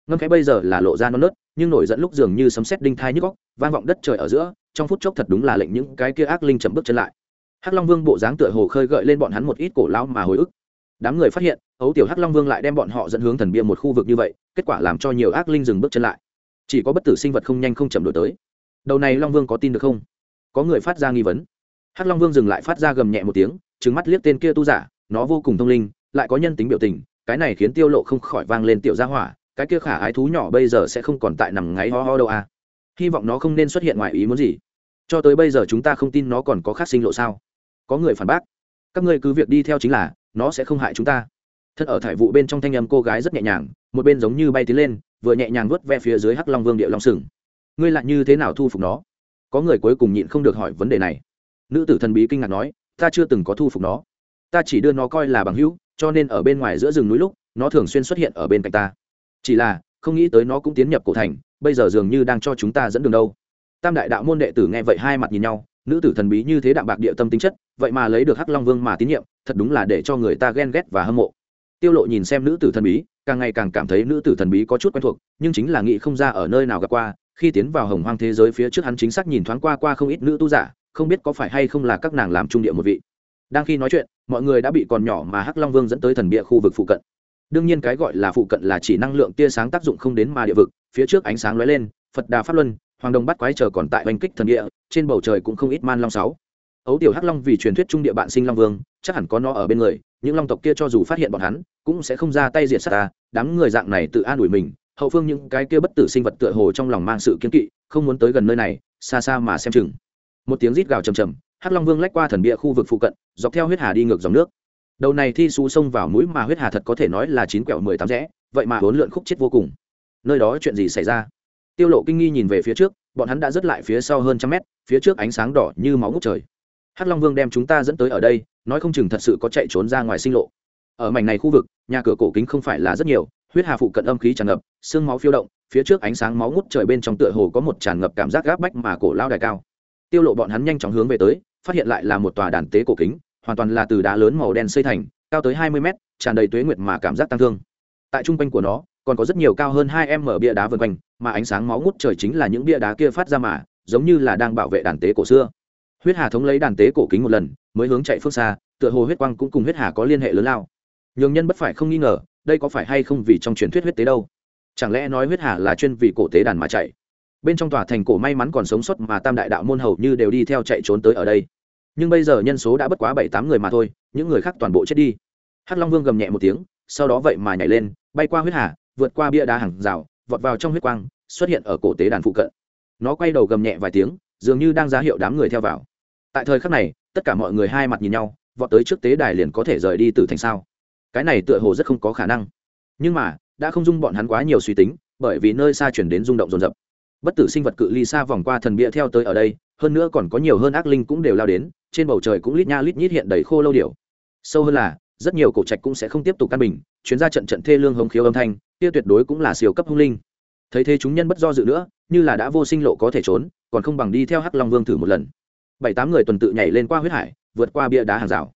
Ngâm cái bây giờ là lộ ra non nớt, nhưng nổi dẫn lúc dường như sấm sét đinh thai nhức góc vang vọng đất trời ở giữa, trong phút chốc thật đúng là lệnh những cái kia ác linh chậm bước chân lại. Hắc long vương bộ dáng tựa hồ khơi gợi lên bọn hắn một ít cổ lão mà hồi ức đám người phát hiện, ấu tiểu hắc long vương lại đem bọn họ dẫn hướng thần bia một khu vực như vậy, kết quả làm cho nhiều ác linh dừng bước chân lại. Chỉ có bất tử sinh vật không nhanh không chậm đổi tới. Đầu này long vương có tin được không? Có người phát ra nghi vấn. Hắc long vương dừng lại phát ra gầm nhẹ một tiếng trứng mắt liếc tên kia tu giả, nó vô cùng thông linh, lại có nhân tính biểu tình, cái này khiến tiêu lộ không khỏi vang lên tiểu gia hỏa, cái kia khả ái thú nhỏ bây giờ sẽ không còn tại nằm ngáy ho ho đâu à? Hy vọng nó không nên xuất hiện ngoài ý muốn gì. Cho tới bây giờ chúng ta không tin nó còn có khác sinh lộ sao? Có người phản bác. Các ngươi cứ việc đi theo chính là nó sẽ không hại chúng ta. Thân ở thải vụ bên trong thanh âm cô gái rất nhẹ nhàng, một bên giống như bay tiến lên, vừa nhẹ nhàng vớt ve phía dưới hắc long vương địa long sừng. Ngươi lại như thế nào thu phục nó? Có người cuối cùng nhịn không được hỏi vấn đề này. Nữ tử thần bí kinh ngạc nói, ta chưa từng có thu phục nó. Ta chỉ đưa nó coi là bằng hữu, cho nên ở bên ngoài giữa rừng núi lúc, nó thường xuyên xuất hiện ở bên cạnh ta. Chỉ là, không nghĩ tới nó cũng tiến nhập cổ thành, bây giờ dường như đang cho chúng ta dẫn đường đâu. Tam đại đạo môn đệ tử nghe vậy hai mặt nhìn nhau nữ tử thần bí như thế đạm bạc địa tâm tính chất, vậy mà lấy được hắc long vương mà tín nhiệm, thật đúng là để cho người ta ghen ghét và hâm mộ. Tiêu lộ nhìn xem nữ tử thần bí, càng ngày càng cảm thấy nữ tử thần bí có chút quen thuộc, nhưng chính là nghĩ không ra ở nơi nào gặp qua, khi tiến vào hồng hoang thế giới phía trước hắn chính xác nhìn thoáng qua qua không ít nữ tu giả, không biết có phải hay không là các nàng làm trung địa một vị. Đang khi nói chuyện, mọi người đã bị còn nhỏ mà hắc long vương dẫn tới thần bia khu vực phụ cận. Đương nhiên cái gọi là phụ cận là chỉ năng lượng tia sáng tác dụng không đến mà địa vực, phía trước ánh sáng lóe lên, phật đà pháp luân hoàng đồng bắt quái chờ còn tại oanh kích thần địa, trên bầu trời cũng không ít man long sáu. Ấu tiểu hắc long vì truyền thuyết trung địa bạn sinh long vương, chắc hẳn có nó ở bên người, những long tộc kia cho dù phát hiện bọn hắn, cũng sẽ không ra tay diệt sát ta, đám người dạng này tự an ủi mình, hậu phương những cái kia bất tử sinh vật tựa hồ trong lòng mang sự kiên kỵ, không muốn tới gần nơi này, xa xa mà xem chừng. Một tiếng rít gào trầm trầm, hắc long vương lách qua thần bia khu vực phụ cận, dọc theo huyết hà đi ngược dòng nước. Đầu này thi xú xông vào mũi mà huyết hà thật có thể nói là chín quẹo mười tám rẽ, vậy mà huấn lượn khúc chết vô cùng. Nơi đó chuyện gì xảy ra? Tiêu lộ kinh nghi nhìn về phía trước, bọn hắn đã rớt lại phía sau hơn trăm mét, phía trước ánh sáng đỏ như máu ngút trời. Hắc long vương đem chúng ta dẫn tới ở đây, nói không chừng thật sự có chạy trốn ra ngoài sinh lộ. Ở mảnh này khu vực, nhà cửa cổ kính không phải là rất nhiều, huyết hà phụ cận âm khí tràn ngập, xương máu phiêu động, phía trước ánh sáng máu ngút trời bên trong tựa hồ có một tràn ngập cảm giác gáp bách mà cổ lao đài cao. Tiêu lộ bọn hắn nhanh chóng hướng về tới, phát hiện lại là một tòa đàn tế cổ kính, hoàn toàn là từ đá lớn màu đen xây thành, cao tới 20 mét, tràn đầy tuế nguyệt mà cảm giác tăng thương. Tại trung quanh của nó còn có rất nhiều cao hơn hai em mở bia đá vân quanh, mà ánh sáng máu ngút trời chính là những bia đá kia phát ra mà, giống như là đang bảo vệ đàn tế cổ xưa. Huyết hà thống lấy đàn tế cổ kính một lần, mới hướng chạy phương xa, tựa hồ huyết quang cũng cùng huyết hà có liên hệ lớn lao. Nhường nhân bất phải không nghi ngờ, đây có phải hay không vì trong truyền thuyết huyết tế đâu? Chẳng lẽ nói huyết hà là chuyên vì cổ tế đàn mà chạy? Bên trong tòa thành cổ may mắn còn sống sót mà tam đại đạo môn hầu như đều đi theo chạy trốn tới ở đây. Nhưng bây giờ nhân số đã bất quá bảy tám người mà thôi, những người khác toàn bộ chết đi. Hắc long vương gầm nhẹ một tiếng, sau đó vậy mà nhảy lên, bay qua huyết hà vượt qua bia đá hàng rào, vọt vào trong huyết quang, xuất hiện ở cổ tế đàn phụ cận. Nó quay đầu gầm nhẹ vài tiếng, dường như đang ra hiệu đám người theo vào. Tại thời khắc này, tất cả mọi người hai mặt nhìn nhau, vọt tới trước tế đài liền có thể rời đi từ thành sao. Cái này tựa hồ rất không có khả năng. Nhưng mà, đã không dung bọn hắn quá nhiều suy tính, bởi vì nơi xa chuyển đến rung động rồn rập bất tử sinh vật cự ly xa vòng qua thần bia theo tới ở đây, hơn nữa còn có nhiều hơn ác linh cũng đều lao đến, trên bầu trời cũng lít nha lít nhít hiện đầy khô lâu điều sâu hơn là rất nhiều cổ trạch cũng sẽ không tiếp tục căn bình, chuyến ra trận trận thê lương hồng khiếu âm thanh, kia tuyệt đối cũng là siêu cấp hung linh. Thấy thế chúng nhân bất do dự nữa, như là đã vô sinh lộ có thể trốn, còn không bằng đi theo hắc long vương thử một lần. Bảy tám người tuần tự nhảy lên qua huyết hải, vượt qua bia đá hàng rào.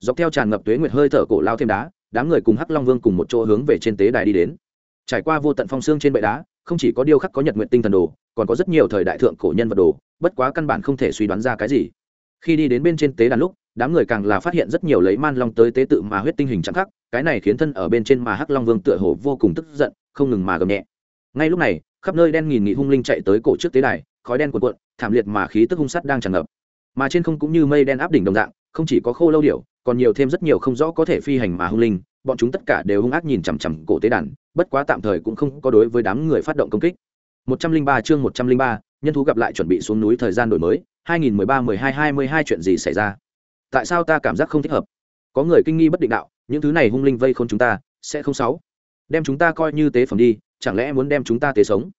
Dọc theo tràn ngập tuế nguyệt hơi thở cổ lao thêm đá, đám người cùng hắc long vương cùng một chỗ hướng về trên tế đài đi đến. Trải qua vô tận phong xương trên bệ đá, không chỉ có điêu khắc có nhật nguyện tinh thần đồ, còn có rất nhiều thời đại thượng cổ nhân vật đồ, bất quá căn bản không thể suy đoán ra cái gì khi đi đến bên trên tế đàn lúc đám người càng là phát hiện rất nhiều lấy man long tới tế tự mà huyết tinh hình chẳng khắc cái này khiến thân ở bên trên mà hắc long vương tựa hồ vô cùng tức giận không ngừng mà gầm nhẹ. Ngay lúc này khắp nơi đen nghìn nghị hung linh chạy tới cổ trước tế đài khói đen cuộn cuộn thảm liệt mà khí tức hung sắt đang tràn ngập. Mà trên không cũng như mây đen áp đỉnh đồng dạng không chỉ có khô lâu điểu còn nhiều thêm rất nhiều không rõ có thể phi hành mà hung linh bọn chúng tất cả đều hung ác nhìn chằm chằm cổ tế đàn bất quá tạm thời cũng không có đối với đám người phát động công kích. 103 chương 103, nhân thú gặp lại chuẩn bị xuống núi thời gian đổi mới. 2013 12 22 chuyện gì xảy ra? Tại sao ta cảm giác không thích hợp? Có người kinh nghi bất định đạo những thứ này hung linh vây khốn chúng ta sẽ không xấu đem chúng ta coi như tế phẩm đi chẳng lẽ muốn đem chúng ta tế sống?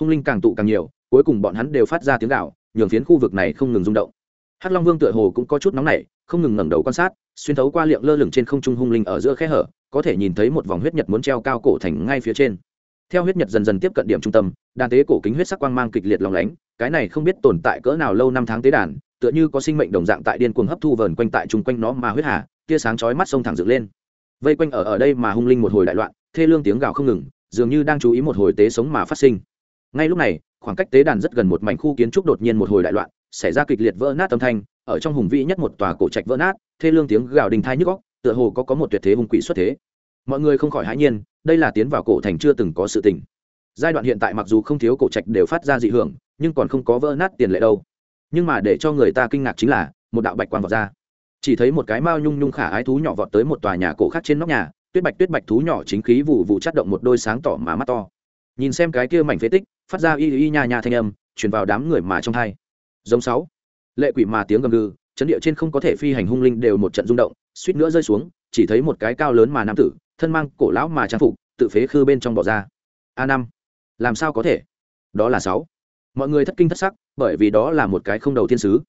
Hung linh càng tụ càng nhiều cuối cùng bọn hắn đều phát ra tiếng gào, nhường phiến khu vực này không ngừng rung động. Hắc long vương tựa hồ cũng có chút nóng nảy không ngừng ngẩng đầu quan sát xuyên thấu qua liệng lơ lửng trên không trung hung linh ở giữa khe hở có thể nhìn thấy một vòng huyết nhật muốn treo cao cổ thành ngay phía trên theo huyết nhật dần dần tiếp cận điểm trung tâm, đàn tế cổ kính huyết sắc quang mang kịch liệt lòng lánh, cái này không biết tồn tại cỡ nào lâu năm tháng tế đàn, tựa như có sinh mệnh đồng dạng tại điên cuồng hấp thu vờn quanh tại chung quanh nó mà huyết hà, tia sáng chói mắt sông thẳng dựng lên. Vây quanh ở ở đây mà hung linh một hồi đại loạn, thê lương tiếng gào không ngừng, dường như đang chú ý một hồi tế sống mà phát sinh. Ngay lúc này, khoảng cách tế đàn rất gần một mảnh khu kiến trúc đột nhiên một hồi đại loạn, xảy ra kịch liệt vỡ nát âm thanh, ở trong hùng vĩ nhất một tòa cổ trạch vỡ nát, thê lương tiếng gào đình thai nhức góc tựa hồ có có một tuyệt thế hùng quỷ xuất thế mọi người không khỏi hãi nhiên, đây là tiến vào cổ thành chưa từng có sự tình. Giai đoạn hiện tại mặc dù không thiếu cổ trạch đều phát ra dị hưởng, nhưng còn không có vỡ nát tiền lệ đâu. Nhưng mà để cho người ta kinh ngạc chính là, một đạo bạch quang vọt ra. Chỉ thấy một cái mao nhung nhung khả ái thú nhỏ vọt tới một tòa nhà cổ khác trên nóc nhà, tuyết bạch tuyết bạch thú nhỏ chính khí vụ vụ chát động một đôi sáng tỏ mà mắt to. Nhìn xem cái kia mảnh phế tích, phát ra y y nhà nhà thanh âm, truyền vào đám người mà trong thai giống sáu. Lệ quỷ mà tiếng gầm gừ, chấn địa trên không có thể phi hành hung linh đều một trận rung động, suýt nữa rơi xuống, chỉ thấy một cái cao lớn mà nam tử thân mang cổ lão mà trang phục, tự phế khư bên trong bỏ ra. A năm, làm sao có thể? Đó là sáu. Mọi người thất kinh thất sắc, bởi vì đó là một cái không đầu thiên sứ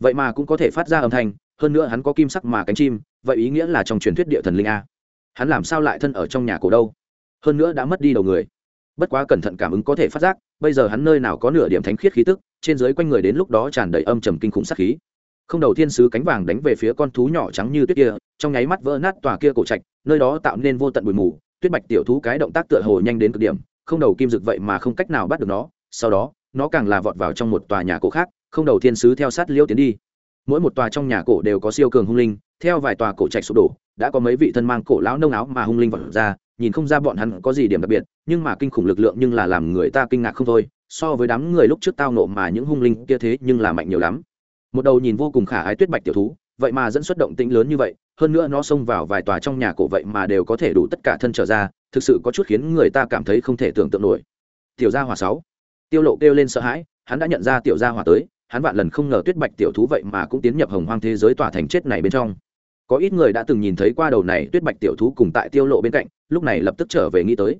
vậy mà cũng có thể phát ra âm thanh, hơn nữa hắn có kim sắc mà cánh chim, vậy ý nghĩa là trong truyền thuyết địa thần linh a. Hắn làm sao lại thân ở trong nhà cổ đâu? Hơn nữa đã mất đi đầu người. Bất quá cẩn thận cảm ứng có thể phát giác, bây giờ hắn nơi nào có nửa điểm thánh khiết khí tức, trên dưới quanh người đến lúc đó tràn đầy âm trầm kinh khủng sắc khí không đầu thiên sứ cánh vàng đánh về phía con thú nhỏ trắng như tuyết kia, trong nháy mắt vỡ nát tòa kia cổ trạch, nơi đó tạo nên vô tận bụi mù. Tuyết bạch tiểu thú cái động tác tựa hồ nhanh đến cực điểm, không đầu kim dực vậy mà không cách nào bắt được nó, sau đó, nó càng là vọt vào trong một tòa nhà cổ khác, không đầu thiên sứ theo sát liêu tiến đi. Mỗi một tòa trong nhà cổ đều có siêu cường hung linh, theo vài tòa cổ trạch sụp đổ, đã có mấy vị thân mang cổ lão nông áo mà hung linh vọt ra, nhìn không ra bọn hắn có gì điểm đặc biệt, nhưng mà kinh khủng lực lượng nhưng là làm người ta kinh ngạc không thôi, so với đám người lúc trước tao nộ mà những hung linh kia thế nhưng là mạnh nhiều lắm một đầu nhìn vô cùng khả ái tuyết bạch tiểu thú, vậy mà dẫn xuất động tĩnh lớn như vậy, hơn nữa nó xông vào vài tòa trong nhà cổ vậy mà đều có thể đủ tất cả thân trở ra, thực sự có chút khiến người ta cảm thấy không thể tưởng tượng nổi. Tiểu gia hỏa sáu. Tiêu lộ kêu lên sợ hãi, hắn đã nhận ra tiểu gia hỏa tới, hắn vạn lần không ngờ tuyết bạch tiểu thú vậy mà cũng tiến nhập hồng hoang thế giới tòa thành chết này bên trong. Có ít người đã từng nhìn thấy qua đầu này tuyết bạch tiểu thú cùng tại tiêu lộ bên cạnh, lúc này lập tức trở về nghĩ tới.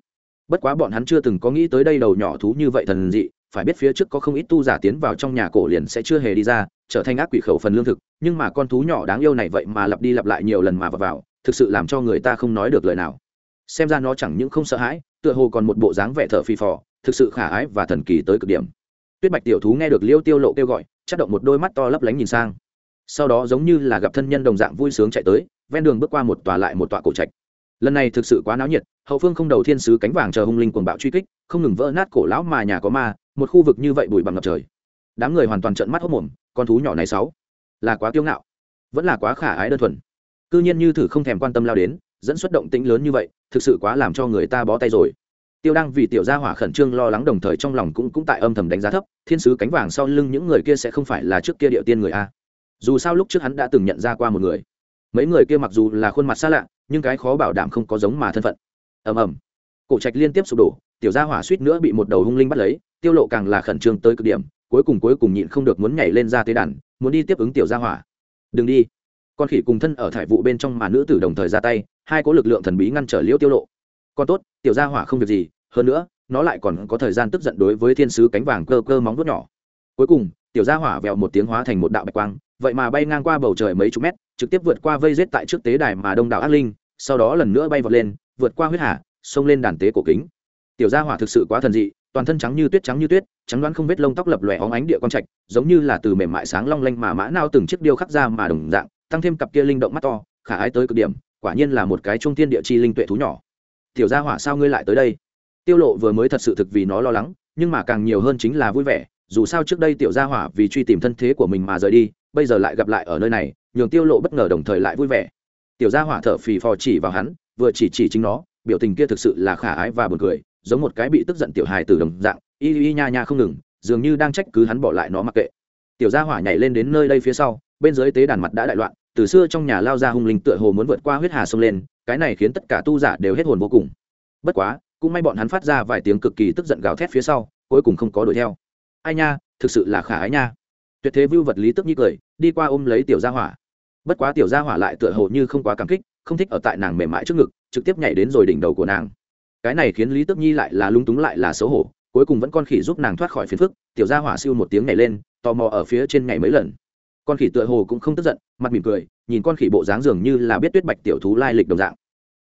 Bất quá bọn hắn chưa từng có nghĩ tới đây đầu nhỏ thú như vậy thần dị phải biết phía trước có không ít tu giả tiến vào trong nhà cổ liền sẽ chưa hề đi ra trở thành ác quỷ khẩu phần lương thực nhưng mà con thú nhỏ đáng yêu này vậy mà lặp đi lặp lại nhiều lần mà vào, vào thực sự làm cho người ta không nói được lời nào. Xem ra nó chẳng những không sợ hãi tựa hồ còn một bộ dáng vẻ thở phì phò thực sự khả ái và thần kỳ tới cực điểm. Tuyết bạch tiểu thú nghe được liêu tiêu lộ kêu gọi chất động một đôi mắt to lấp lánh nhìn sang. Sau đó giống như là gặp thân nhân đồng dạng vui sướng chạy tới ven đường bước qua một tòa lại một tòa cổ trạch. Lần này thực sự quá náo nhiệt hậu phương không đầu thiên sứ cánh vàng chờ hung linh cuồng bạo truy kích không ngừng vỡ nát cổ lão mà nhà có ma một khu vực như vậy bụi bằng ngập trời. Đám người hoàn toàn trợn mắt hốc mồm, con thú nhỏ này sáu, là quá kiêu ngạo, vẫn là quá khả ái đơn thuần. Cư nhiên như thử không thèm quan tâm lao đến, dẫn xuất động tĩnh lớn như vậy, thực sự quá làm cho người ta bó tay rồi. Tiêu đang vì tiểu gia hỏa khẩn trương lo lắng đồng thời trong lòng cũng cũng tại âm thầm đánh giá thấp, thiên sứ cánh vàng sau lưng những người kia sẽ không phải là trước kia địa tiên người a. Dù sao lúc trước hắn đã từng nhận ra qua một người. Mấy người kia mặc dù là khuôn mặt xa lạ, nhưng cái khó bảo đảm không có giống mà thân phận. Ầm ầm. Cổ trạch liên tiếp sụp đổ, tiểu gia hỏa suýt nữa bị một đầu hung linh bắt lấy tiêu lộ càng là khẩn trương tới cực điểm, cuối cùng cuối cùng nhịn không được muốn nhảy lên ra tế đàn, muốn đi tiếp ứng tiểu gia hỏa. Đừng đi. Con khỉ cùng thân ở thải vụ bên trong mà nữ tử đồng thời ra tay, hai có lực lượng thần bí ngăn trở liễu tiêu lộ. Còn tốt, tiểu gia hỏa không việc gì, hơn nữa, nó lại còn có thời gian tức giận đối với thiên sứ cánh vàng cơ cơ móng vuốt nhỏ. Cuối cùng, tiểu gia hỏa vèo một tiếng hóa thành một đạo bạch quang, vậy mà bay ngang qua bầu trời mấy chục mét, trực tiếp vượt qua vây rết tại trước tế đài mà đông đảo ác linh, sau đó lần nữa bay vọt lên, vượt qua huyết hà, xông lên đàn tế cổ kính. Tiểu gia hỏa thực sự quá thần dị toàn thân trắng như tuyết trắng như tuyết, trắng đoán không vết lông tóc lập lòe óng ánh địa quang trạch, giống như là từ mềm mại sáng long lanh mà mã nao từng chiếc điêu khắc ra mà đồng dạng, tăng thêm cặp kia linh động mắt to, khả ái tới cực điểm, quả nhiên là một cái trung thiên địa chi linh tuệ thú nhỏ. Tiểu gia hỏa sao ngươi lại tới đây? Tiêu lộ vừa mới thật sự thực vì nó lo lắng, nhưng mà càng nhiều hơn chính là vui vẻ, dù sao trước đây tiểu gia hỏa vì truy tìm thân thế của mình mà rời đi, bây giờ lại gặp lại ở nơi này, nhường tiêu lộ bất ngờ đồng thời lại vui vẻ. Tiểu gia hỏa thở phì phò chỉ vào hắn, vừa chỉ chỉ chính nó, biểu tình kia thực sự là khả ái và buồn cười giống một cái bị tức giận tiểu hài từ đồng dạng y y nha nha không ngừng, dường như đang trách cứ hắn bỏ lại nó mặc kệ. Tiểu gia hỏa nhảy lên đến nơi đây phía sau, bên dưới tế đàn mặt đã đại loạn, từ xưa trong nhà lao ra hung linh tựa hồ muốn vượt qua huyết hà sông lên, cái này khiến tất cả tu giả đều hết hồn vô cùng. Bất quá, cũng may bọn hắn phát ra vài tiếng cực kỳ tức giận gào thét phía sau, cuối cùng không có đuổi theo. Ai nha, thực sự là khả ái nha. Tuyệt thế vưu vật lý tức nhi cười, đi qua ôm lấy tiểu gia hỏa. Bất quá tiểu gia hỏa lại tựa hồ như không quá cảm kích, không thích ở tại nàng mềm mại trước ngực, trực tiếp nhảy đến rồi đỉnh đầu của nàng cái này khiến lý tước nhi lại là lung túng lại là xấu hổ, cuối cùng vẫn con khỉ giúp nàng thoát khỏi phiền phức, tiểu gia hỏa siêu một tiếng nhảy lên, tò mò ở phía trên nhảy mấy lần. Con khỉ tựa hồ cũng không tức giận, mặt mỉm cười, nhìn con khỉ bộ dáng dường như là biết tuyết bạch tiểu thú lai lịch đồng dạng.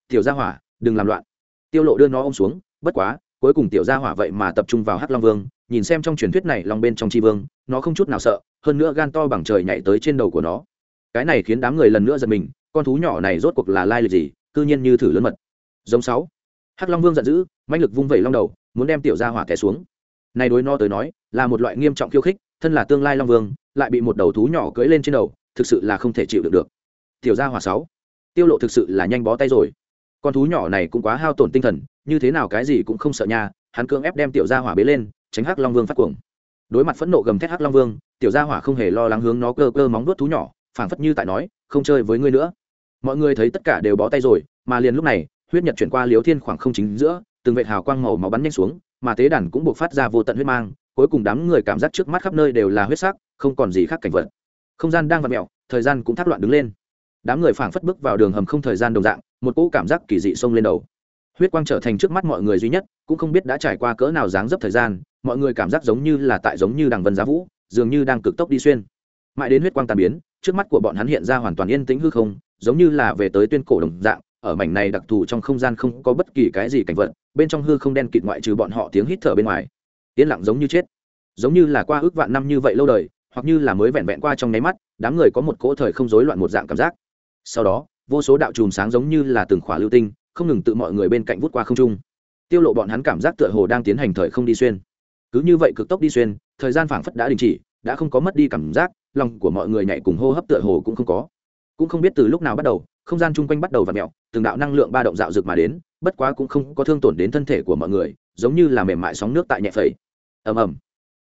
Tiểu gia hỏa, đừng làm loạn. Tiêu lộ đưa nó ôm xuống, bất quá, cuối cùng tiểu gia hỏa vậy mà tập trung vào hắc long vương, nhìn xem trong truyền thuyết này long bên trong tri vương, nó không chút nào sợ, hơn nữa gan to bằng trời nhảy tới trên đầu của nó. Cái này khiến đám người lần nữa giật mình, con thú nhỏ này rốt cuộc là lai lịch gì, cư nhiên như thử lớn mật. Giống sáu hắc long vương giận dữ, mãnh lực vung vẩy long đầu, muốn đem tiểu gia hỏa té xuống. Này đối no tới nói, là một loại nghiêm trọng khiêu khích, thân là tương lai long vương, lại bị một đầu thú nhỏ cưỡi lên trên đầu, thực sự là không thể chịu được được. Tiểu gia hỏa sáu, tiêu lộ thực sự là nhanh bó tay rồi. Con thú nhỏ này cũng quá hao tổn tinh thần, như thế nào cái gì cũng không sợ nha, hắn cưỡng ép đem tiểu gia hỏa bế lên, tránh hắc long vương phát cuồng. Đối mặt phẫn nộ gầm thét hắc long vương, tiểu gia hỏa không hề lo lắng hướng nó cơ cơ móng vuốt thú nhỏ, phảng phất như tại nói, không chơi với ngươi nữa. Mọi người thấy tất cả đều bó tay rồi, mà liền lúc này huyết nhật chuyển qua liếu thiên khoảng không chính giữa, từng vệt hào quang màu máu bắn nhanh xuống, mà tế đàn cũng buộc phát ra vô tận huyết mang, cuối cùng đám người cảm giác trước mắt khắp nơi đều là huyết sắc, không còn gì khác cảnh vật. Không gian đang vặt mẹo thời gian cũng thác loạn đứng lên. Đám người phảng phất bước vào đường hầm không thời gian đồng dạng, một cỗ cảm giác kỳ dị xông lên đầu. Huyết quang trở thành trước mắt mọi người duy nhất, cũng không biết đã trải qua cỡ nào dáng dấp thời gian, mọi người cảm giác giống như là tại giống như đằng vân giá vũ, dường như đang cực tốc đi xuyên. Mãi đến huyết quang tàn biến, trước mắt của bọn hắn hiện ra hoàn toàn yên tĩnh hư không, giống như là về tới tuyên cổ đồng dạng ở mảnh này đặc thù trong không gian không có bất kỳ cái gì cảnh vật, bên trong hư không đen kịt ngoại trừ bọn họ tiếng hít thở bên ngoài. Yên lặng giống như chết. Giống như là qua ước vạn năm như vậy lâu đời, hoặc như là mới vẹn vẹn qua trong nháy mắt, đám người có một cỗ thời không rối loạn một dạng cảm giác. Sau đó, vô số đạo chùm sáng giống như là từng khỏa lưu tinh, không ngừng tự mọi người bên cạnh vút qua không trung. Tiêu lộ bọn hắn cảm giác tựa hồ đang tiến hành thời không đi xuyên. Cứ như vậy cực tốc đi xuyên, thời gian phảng phất đã đình chỉ, đã không có mất đi cảm giác, lòng của mọi người nhảy cùng hô hấp tựa hồ cũng không có. Cũng không biết từ lúc nào bắt đầu không gian chung quanh bắt đầu v ặ mẹo, từng đạo năng lượng ba động dạo rực mà đến, bất quá cũng không có thương tổn đến thân thể của mọi người, giống như là mềm mại sóng nước tại nhẹ phẩy. Ầm ầm.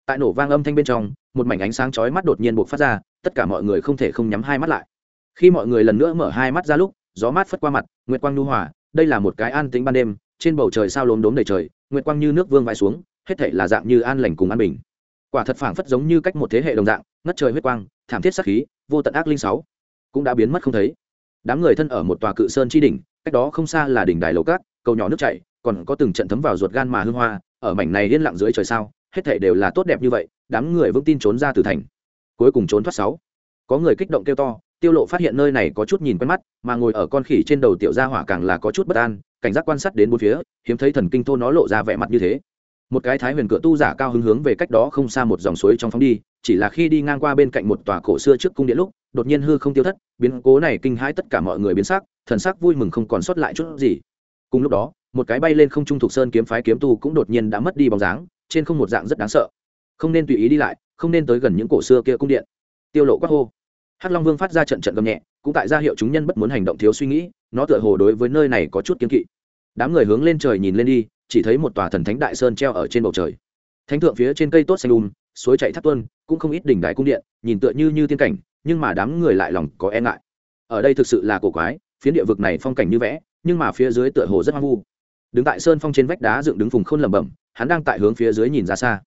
Tại nổ vang âm thanh bên trong, một mảnh ánh sáng chói mắt đột nhiên buộc phát ra, tất cả mọi người không thể không nhắm hai mắt lại. Khi mọi người lần nữa mở hai mắt ra lúc, gió mát phất qua mặt, nguyệt quang nhu hòa, đây là một cái an tĩnh ban đêm, trên bầu trời sao lốm đốm đầy trời, nguyệt quang như nước vương vãi xuống, hết thảy là dạng như an lành cùng an bình. Quả thật phảng phất giống như cách một thế hệ đồng dạng, ngất trời huyết quang, thảm thiết sắc khí, vô tận ác linh sáu, cũng đã biến mất không thấy đám người thân ở một tòa cự sơn chi đỉnh, cách đó không xa là đỉnh đài lầu cát, cầu nhỏ nước chảy, còn có từng trận thấm vào ruột gan mà hương hoa, ở mảnh này yên lặng dưới trời sao, hết thảy đều là tốt đẹp như vậy, đám người vững tin trốn ra từ thành. Cuối cùng trốn thoát sáu. Có người kích động kêu to, tiêu lộ phát hiện nơi này có chút nhìn quen mắt, mà ngồi ở con khỉ trên đầu tiểu gia hỏa càng là có chút bất an, cảnh giác quan sát đến bốn phía, hiếm thấy thần kinh thô nó lộ ra vẻ mặt như thế. Một cái thái huyền cửa tu giả cao hứng hướng về cách đó không xa một dòng suối trong phóng đi, chỉ là khi đi ngang qua bên cạnh một tòa cổ xưa trước cung điện lúc đột nhiên hư không tiêu thất, biến cố này kinh hãi tất cả mọi người biến sắc, thần sắc vui mừng không còn sót lại chút gì. Cùng lúc đó, một cái bay lên không trung thuộc sơn kiếm phái kiếm tu cũng đột nhiên đã mất đi bóng dáng, trên không một dạng rất đáng sợ. Không nên tùy ý đi lại, không nên tới gần những cổ xưa kia cung điện. Tiêu lộ quát hô. Hắc long vương phát ra trận trận gầm nhẹ, cũng tại ra hiệu chúng nhân bất muốn hành động thiếu suy nghĩ, nó tựa hồ đối với nơi này có chút kiên kỵ. Đám người hướng lên trời nhìn lên đi, chỉ thấy một tòa thần thánh đại sơn treo ở trên bầu trời. Thánh thượng phía trên cây tốt xanh um suối chảy thác tuân cũng không ít đỉnh đại cung điện, nhìn tựa như như tiên cảnh nhưng mà đám người lại lòng có e ngại. Ở đây thực sự là cổ quái, phiến địa vực này phong cảnh như vẽ, nhưng mà phía dưới tựa hồ rất hoang vu. Đứng tại sơn phong trên vách đá dựng đứng vùng khôn lẩm bẩm, hắn đang tại hướng phía dưới nhìn ra xa.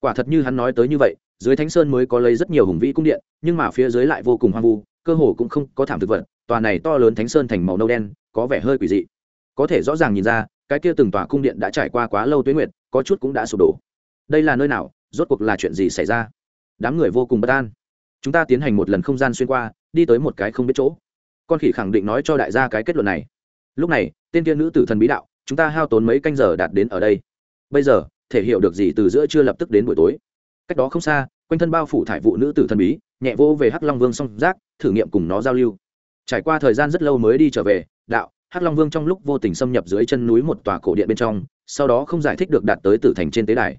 Quả thật như hắn nói tới như vậy, dưới thánh sơn mới có lấy rất nhiều hùng vĩ cung điện, nhưng mà phía dưới lại vô cùng hoang vu, cơ hồ cũng không có thảm thực vật, tòa này to lớn thánh sơn thành màu nâu đen, có vẻ hơi quỷ dị. Có thể rõ ràng nhìn ra, cái kia từng tòa cung điện đã trải qua quá lâu tuế nguyệt, có chút cũng đã sụp đổ. Đây là nơi nào, rốt cuộc là chuyện gì xảy ra? Đám người vô cùng bất an chúng ta tiến hành một lần không gian xuyên qua, đi tới một cái không biết chỗ. Con khỉ khẳng định nói cho đại gia cái kết luận này. Lúc này, tên kia nữ tử thần bí đạo, chúng ta hao tốn mấy canh giờ đạt đến ở đây. Bây giờ, thể hiểu được gì từ giữa trưa lập tức đến buổi tối. Cách đó không xa, quanh thân bao phủ thải vụ nữ tử thần bí, nhẹ vô về hắc long vương song giác, thử nghiệm cùng nó giao lưu. Trải qua thời gian rất lâu mới đi trở về, đạo, hắc long vương trong lúc vô tình xâm nhập dưới chân núi một tòa cổ điện bên trong, sau đó không giải thích được đạt tới tử thành trên tế đài.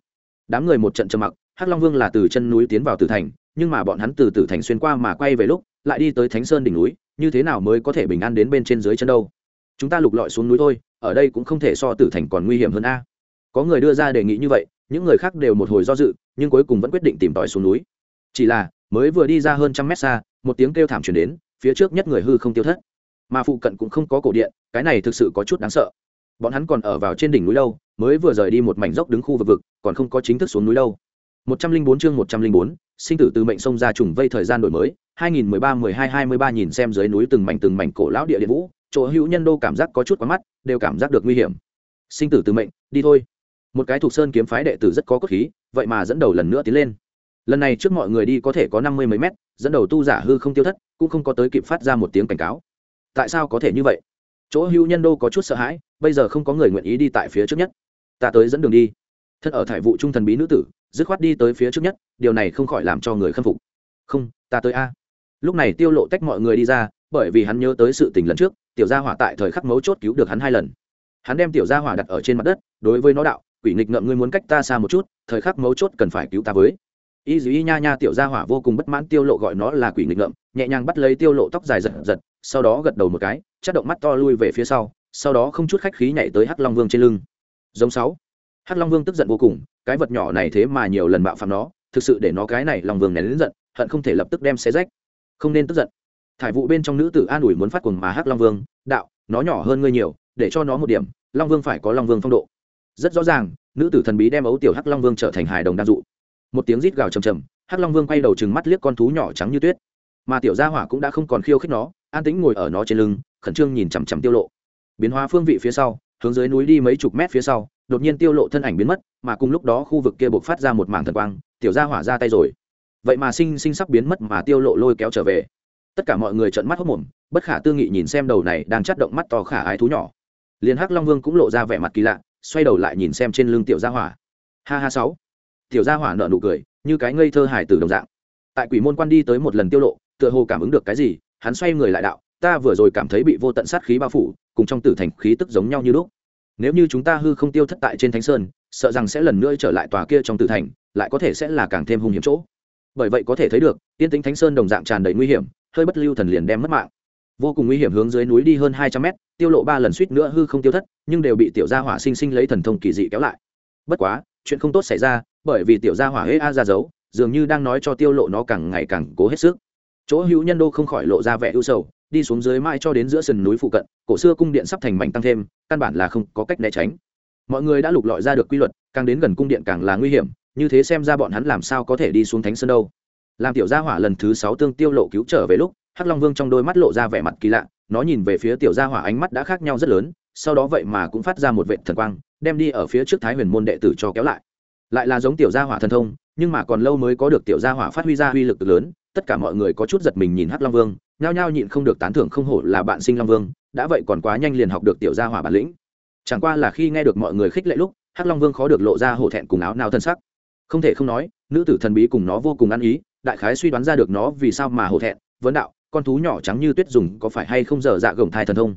Đám người một trận trầm mặc, hắc long vương là từ chân núi tiến vào tử thành nhưng mà bọn hắn từ tử thành xuyên qua mà quay về lúc, lại đi tới thánh sơn đỉnh núi, như thế nào mới có thể bình an đến bên trên dưới chân đâu? Chúng ta lục lọi xuống núi thôi, ở đây cũng không thể so tử thành còn nguy hiểm hơn a. Có người đưa ra đề nghị như vậy, những người khác đều một hồi do dự, nhưng cuối cùng vẫn quyết định tìm tòi xuống núi. Chỉ là, mới vừa đi ra hơn trăm mét xa, một tiếng kêu thảm chuyển đến, phía trước nhất người hư không tiêu thất. Mà phụ cận cũng không có cổ điện, cái này thực sự có chút đáng sợ. Bọn hắn còn ở vào trên đỉnh núi lâu mới vừa rời đi một mảnh dốc đứng khu vực vực, còn không có chính thức xuống núi lâu một trăm linh bốn chương một trăm linh bốn sinh tử từ mệnh sông ra trùng vây thời gian đổi mới, hai nghìn mười ba mười hai hai mươi ba nhìn xem dưới núi từng mảnh từng mảnh cổ lão địa điện vũ, chỗ hữu nhân đô cảm giác có chút quá mắt, đều cảm giác được nguy hiểm. Sinh tử từ mệnh, đi thôi. Một cái thuộc sơn kiếm phái đệ tử rất có cốt khí, vậy mà dẫn đầu lần nữa tiến lên. Lần này trước mọi người đi có thể có năm mươi mấy mét, dẫn đầu tu giả hư không tiêu thất, cũng không có tới kịp phát ra một tiếng cảnh cáo. Tại sao có thể như vậy? Chỗ hữu nhân đô có chút sợ hãi, bây giờ không có người nguyện ý đi tại phía trước nhất. Ta tới dẫn đường đi. Thân ở thải vụ trung thần bí nữ tử dứt khoát đi tới phía trước nhất, điều này không khỏi làm cho người khâm phục. Không, ta tới a. Lúc này tiêu lộ tách mọi người đi ra, bởi vì hắn nhớ tới sự tình lần trước, tiểu gia hỏa tại thời khắc mấu chốt cứu được hắn hai lần. Hắn đem tiểu gia hỏa đặt ở trên mặt đất, đối với nó đạo, quỷ nghịch ngợm ngươi muốn cách ta xa một chút, thời khắc mấu chốt cần phải cứu ta với. Y dĩ nha nha tiểu gia hỏa vô cùng bất mãn tiêu lộ gọi nó là quỷ nghịch ngợm, nhẹ nhàng bắt lấy tiêu lộ tóc dài giật giật, sau đó gật đầu một cái chất động mắt to lui về phía sau sau đó không chút khách khí nhảy tới hắc long vương trên lưng. Giống sáu. Hắc long vương tức giận vô cùng cái vật nhỏ này thế mà nhiều lần bạo phạm nó, thực sự để nó cái này long vương nén lớn giận, hận không thể lập tức đem xé rách. Không nên tức giận. Thải vụ bên trong nữ tử an ủi muốn phát cuồng mà hắc long vương, đạo, nó nhỏ hơn ngươi nhiều, để cho nó một điểm, long vương phải có long vương phong độ. Rất rõ ràng, nữ tử thần bí đem ấu tiểu hắc long vương trở thành hài đồng đa dụ. Một tiếng rít gào trầm trầm, hắc long vương quay đầu chừng mắt liếc con thú nhỏ trắng như tuyết. Mà tiểu gia hỏa cũng đã không còn khiêu khích nó, an tĩnh ngồi ở nó trên lưng, khẩn trương nhìn chằm chằm tiêu lộ. Biến hóa phương vị phía sau, hướng dưới núi đi mấy chục mét phía sau đột nhiên tiêu lộ thân ảnh biến mất, mà cùng lúc đó khu vực kia bộc phát ra một mảng thần quang, tiểu gia hỏa ra tay rồi. Vậy mà sinh sinh sắp biến mất mà tiêu lộ lôi kéo trở về. Tất cả mọi người trợn mắt hốt mồm bất khả tư nghị nhìn xem đầu này đang chắt động mắt to khả ái thú nhỏ. Liền hắc long vương cũng lộ ra vẻ mặt kỳ lạ, xoay đầu lại nhìn xem trên lưng tiểu gia hỏa. Ha ha sáu. Tiểu gia hỏa nở nụ cười, như cái ngây thơ hải tử đồng dạng. Tại quỷ môn quan đi tới một lần tiêu lộ, tựa hồ cảm ứng được cái gì, hắn xoay người lại đạo, ta vừa rồi cảm thấy bị vô tận sát khí bao phủ, cùng trong tử thành khí tức giống nhau như lúc nếu như chúng ta hư không tiêu thất tại trên thánh sơn, sợ rằng sẽ lần nữa trở lại tòa kia trong tử thành, lại có thể sẽ là càng thêm hung hiểm chỗ. Bởi vậy có thể thấy được, tiên tính thánh sơn đồng dạng tràn đầy nguy hiểm, hơi bất lưu thần liền đem mất mạng. Vô cùng nguy hiểm hướng dưới núi đi hơn hai trăm mét, tiêu lộ ba lần suýt nữa hư không tiêu thất, nhưng đều bị tiểu gia hỏa sinh sinh lấy thần thông kỳ dị kéo lại. Bất quá, chuyện không tốt xảy ra, bởi vì tiểu gia hỏa hễ a ra giấu dường như đang nói cho tiêu lộ nó càng ngày càng cố hết sức. Chỗ hữu nhân đô không khỏi lộ ra vẻ ưu sầu đi xuống dưới mai cho đến giữa sườn núi phụ cận, cổ xưa cung điện sắp thành mảnh tăng thêm, căn bản là không có cách né tránh. Mọi người đã lục lọi ra được quy luật, càng đến gần cung điện càng là nguy hiểm, như thế xem ra bọn hắn làm sao có thể đi xuống thánh sơn đâu. Làm tiểu gia hỏa lần thứ sáu tương tiêu lộ cứu trở về lúc, hắc long vương trong đôi mắt lộ ra vẻ mặt kỳ lạ, nó nhìn về phía tiểu gia hỏa ánh mắt đã khác nhau rất lớn, sau đó vậy mà cũng phát ra một vệ thần quang, đem đi ở phía trước thái huyền môn đệ tử cho kéo lại. Lại là giống tiểu gia hỏa thần thông, nhưng mà còn lâu mới có được tiểu gia hỏa phát huy ra uy lực lớn, tất cả mọi người có chút giật mình nhìn hắc long vương nhao nhao nhịn không được tán thưởng không hổ là bạn sinh long vương, đã vậy còn quá nhanh liền học được tiểu gia hỏa bản lĩnh. Chẳng qua là khi nghe được mọi người khích lệ lúc, hắc long vương khó được lộ ra hổ thẹn cùng áo nào thân sắc. Không thể không nói, nữ tử thần bí cùng nó vô cùng ăn ý, đại khái suy đoán ra được nó vì sao mà hổ thẹn, vấn đạo, con thú nhỏ trắng như tuyết dùng có phải hay không dở dạ gồng thai thần thông.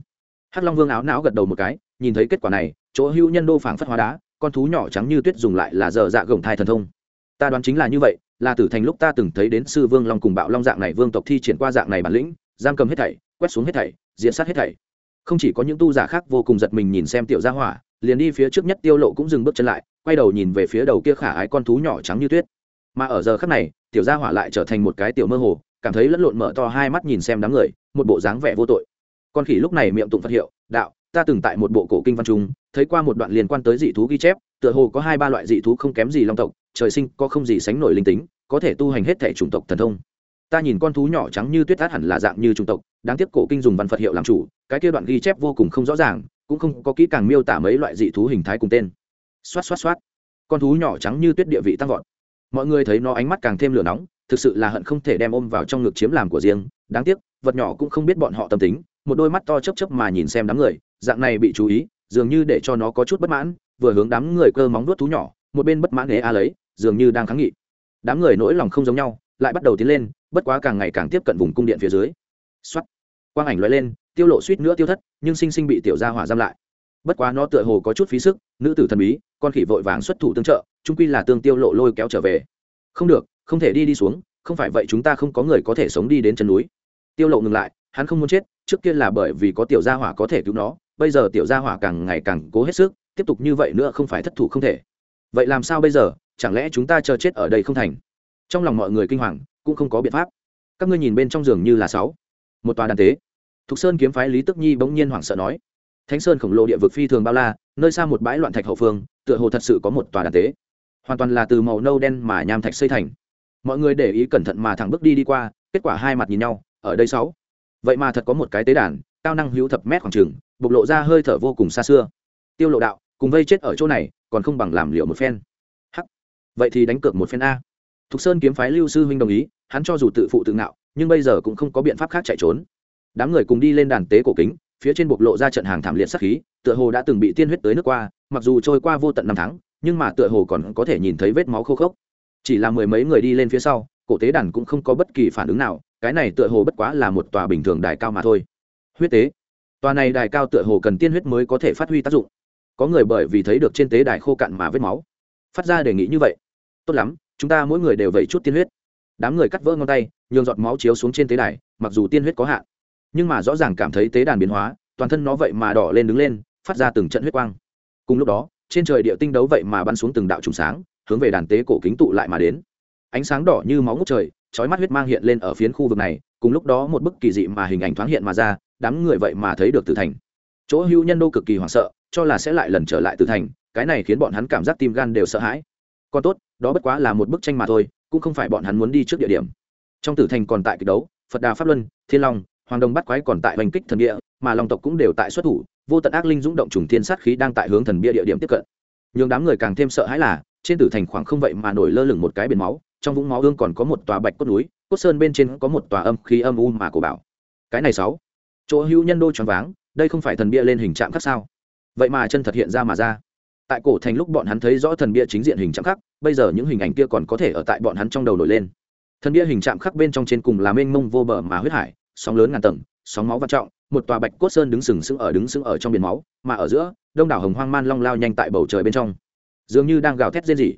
Hắc long vương áo não gật đầu một cái, nhìn thấy kết quả này, chỗ hữu nhân đô phảng phất hóa đá, con thú nhỏ trắng như tuyết dùng lại là dở dạ gồng thai thần thông. Ta đoán chính là như vậy là tử thành lúc ta từng thấy đến sư vương long cùng bạo long dạng này vương tộc thi triển qua dạng này bản lĩnh, giam cầm hết thảy, quét xuống hết thảy diễn sát hết thảy. Không chỉ có những tu giả khác vô cùng giật mình nhìn xem tiểu gia hỏa, liền đi phía trước nhất tiêu lộ cũng dừng bước chân lại, quay đầu nhìn về phía đầu kia khả ái con thú nhỏ trắng như tuyết. Mà ở giờ khắc này, tiểu gia hỏa lại trở thành một cái tiểu mơ hồ, cảm thấy lẫn lộn mở to hai mắt nhìn xem đám người, một bộ dáng vẻ vô tội. Con khỉ lúc này miệng tụng phật hiệu, đạo, ta từng tại một bộ cổ kinh văn trung, thấy qua một đoạn liên quan tới dị thú ghi chép, tựa hồ có hai ba loại dị thú không kém gì long tộc, trời sinh có không gì sánh nổi linh tính có thể tu hành hết thể chủng tộc thần thông. Ta nhìn con thú nhỏ trắng như tuyết át hẳn là dạng như chủng tộc, đáng tiếc cổ kinh dùng văn phật hiệu làm chủ, cái kia đoạn ghi chép vô cùng không rõ ràng, cũng không có kỹ càng miêu tả mấy loại dị thú hình thái cùng tên. Xoát xoát xoát. Con thú nhỏ trắng như tuyết địa vị tăng vọt. Mọi người thấy nó ánh mắt càng thêm lửa nóng, thực sự là hận không thể đem ôm vào trong ngực chiếm làm của riêng, đáng tiếc, vật nhỏ cũng không biết bọn họ tâm tính, một đôi mắt to chấp chấp mà nhìn xem đám người, dạng này bị chú ý, dường như để cho nó có chút bất mãn, vừa hướng đám người cơ móng nuốt thú nhỏ, một bên bất mãn ghế a lấy, dường như đang kháng nghị đám người nỗi lòng không giống nhau, lại bắt đầu tiến lên, bất quá càng ngày càng tiếp cận vùng cung điện phía dưới. Xuất quang ảnh loại lên, tiêu lộ suýt nữa tiêu thất, nhưng sinh sinh bị tiểu gia hỏa giam lại. Bất quá nó tựa hồ có chút phí sức, nữ tử thần bí, con khỉ vội vàng xuất thủ tương trợ trung quy là tương tiêu lộ lôi kéo trở về. Không được, không thể đi đi xuống, không phải vậy chúng ta không có người có thể sống đi đến chân núi. Tiêu lộ ngừng lại, hắn không muốn chết, trước kia là bởi vì có tiểu gia hỏa có thể cứu nó, bây giờ tiểu gia hỏa càng ngày càng cố hết sức, tiếp tục như vậy nữa không phải thất thủ không thể vậy làm sao bây giờ? Chẳng lẽ chúng ta chờ chết ở đây không thành? Trong lòng mọi người kinh hoàng, cũng không có biện pháp. Các ngươi nhìn bên trong giường như là sáu. Một tòa đàn tế. Thục sơn kiếm phái lý tức nhi bỗng nhiên hoảng sợ nói. Thánh sơn khổng lồ địa vực phi thường bao la, nơi xa một bãi loạn thạch hậu phương, tựa hồ thật sự có một tòa đàn tế. Hoàn toàn là từ màu nâu đen mà nham thạch xây thành. Mọi người để ý cẩn thận mà thẳng bước đi đi qua, kết quả hai mặt nhìn nhau, ở đây sáu. Vậy mà thật có một cái tế đàn, cao năng hữu thập mét khoảng trường bộc lộ ra hơi thở vô cùng xa xưa. Tiêu lộ đạo cùng vây chết ở chỗ này, còn không bằng làm liệu một phen. Hắc. Vậy thì đánh cược một phen a. Thục sơn kiếm phái lưu sư huynh đồng ý, hắn cho dù tự phụ tự ngạo, nhưng bây giờ cũng không có biện pháp khác chạy trốn. Đám người cùng đi lên đàn tế cổ kính, phía trên bộc lộ ra trận hàng thảm liệt sắc khí, tựa hồ đã từng bị tiên huyết tới nước qua, mặc dù trôi qua vô tận năm tháng, nhưng mà tựa hồ còn có thể nhìn thấy vết máu khô khốc. Chỉ là mười mấy người đi lên phía sau, cổ tế đàn cũng không có bất kỳ phản ứng nào, cái này tựa hồ bất quá là một tòa bình thường đài cao mà thôi. Huyết tế. Tòa này đài cao tựa hồ cần tiên huyết mới có thể phát huy tác dụng có người bởi vì thấy được trên tế đài khô cạn mà vết máu. Phát ra đề nghị như vậy. Tốt lắm, chúng ta mỗi người đều vẩy chút tiên huyết. Đám người cắt vỡ ngón tay, nhường giọt máu chiếu xuống trên tế đài, mặc dù tiên huyết có hạn, nhưng mà rõ ràng cảm thấy tế đàn biến hóa, toàn thân nó vậy mà đỏ lên đứng lên, phát ra từng trận huyết quang. Cùng lúc đó, trên trời địa tinh đấu vậy mà bắn xuống từng đạo trùng sáng, hướng về đàn tế cổ kính tụ lại mà đến. Ánh sáng đỏ như máu ngút trời, chói mắt huyết mang hiện lên ở phiến khu vực này, cùng lúc đó một bức kỳ dị mà hình ảnh thoáng hiện mà ra, đám người vậy mà thấy được tử thành. Chỗ hưu nhân đô cực kỳ hoảng sợ cho là sẽ lại lần trở lại tử thành, cái này khiến bọn hắn cảm giác tim gan đều sợ hãi. Còn tốt, đó bất quá là một bức tranh mà thôi, cũng không phải bọn hắn muốn đi trước địa điểm. Trong tử thành còn tại kịch đấu, phật đà pháp luân, thiên long, hoàng đồng bắt quái còn tại hoành kích thần địa, mà long tộc cũng đều tại xuất thủ, vô tận ác linh dũng động trùng thiên sát khí đang tại hướng thần bia địa điểm tiếp cận. Nhường đám người càng thêm sợ hãi là, trên tử thành khoảng không vậy mà nổi lơ lửng một cái biển máu, trong vũng máu ương còn có một tòa bạch cốt núi, cốt sơn bên trên có một tòa âm khí âm u mà cổ bảo. Cái này sáu, chỗ hữu nhân đô choáng váng, đây không phải thần bia lên hình trạng khác sao? Vậy mà chân thật hiện ra mà ra. Tại cổ thành lúc bọn hắn thấy rõ thần bia chính diện hình chạm khắc, bây giờ những hình ảnh kia còn có thể ở tại bọn hắn trong đầu nổi lên. Thần bia hình chạm khắc bên trong trên cùng là mênh mông vô bờ mà huyết hải, sóng lớn ngàn tầng, sóng máu vạn trọng, một tòa bạch cốt sơn đứng sừng sững ở đứng sững ở trong biển máu, mà ở giữa, đông đảo hồng hoang man long lao nhanh tại bầu trời bên trong. Dường như đang gào thét rên rỉ.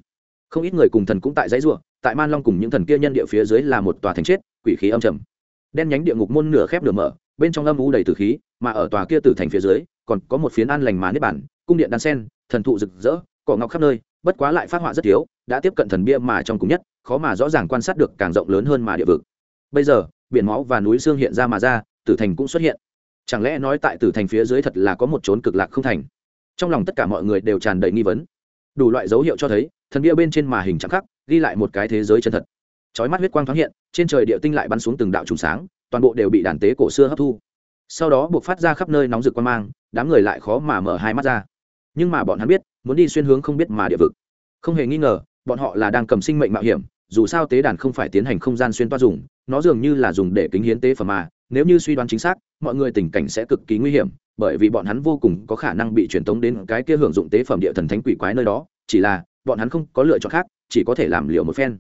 Không ít người cùng thần cũng tại dãy ruộng tại man long cùng những thần kia nhân địa phía dưới là một tòa thành chết, quỷ khí âm trầm. Đen nhánh địa ngục môn nửa khép nửa mở bên trong âm u đầy tử khí, mà ở tòa kia tử thành phía dưới, còn có một phiến an lành mà nếp bản cung điện đan sen, thần thụ rực rỡ, cỏ ngọc khắp nơi, bất quá lại phát họa rất thiếu, đã tiếp cận thần bia mà trong cùng nhất, khó mà rõ ràng quan sát được càng rộng lớn hơn mà địa vực. Bây giờ, biển máu và núi xương hiện ra mà ra, tử thành cũng xuất hiện. Chẳng lẽ nói tại tử thành phía dưới thật là có một chốn cực lạc không thành? Trong lòng tất cả mọi người đều tràn đầy nghi vấn. Đủ loại dấu hiệu cho thấy, thần bia bên trên mà hình chẳng khắc, ghi lại một cái thế giới chân thật. Chói mắt huyết quang thoáng hiện, trên trời địa tinh lại bắn xuống từng đạo trùng sáng toàn bộ đều bị đàn tế cổ xưa hấp thu. Sau đó buộc phát ra khắp nơi nóng rực quan mang, đám người lại khó mà mở hai mắt ra. Nhưng mà bọn hắn biết, muốn đi xuyên hướng không biết mà địa vực. Không hề nghi ngờ, bọn họ là đang cầm sinh mệnh mạo hiểm, dù sao tế đàn không phải tiến hành không gian xuyên toa dùng, nó dường như là dùng để kính hiến tế phẩm mà, nếu như suy đoán chính xác, mọi người tình cảnh sẽ cực kỳ nguy hiểm, bởi vì bọn hắn vô cùng có khả năng bị truyền tống đến cái kia hưởng dụng tế phẩm địa thần thánh quỷ quái nơi đó, chỉ là, bọn hắn không có lựa chọn khác, chỉ có thể làm liều một phen.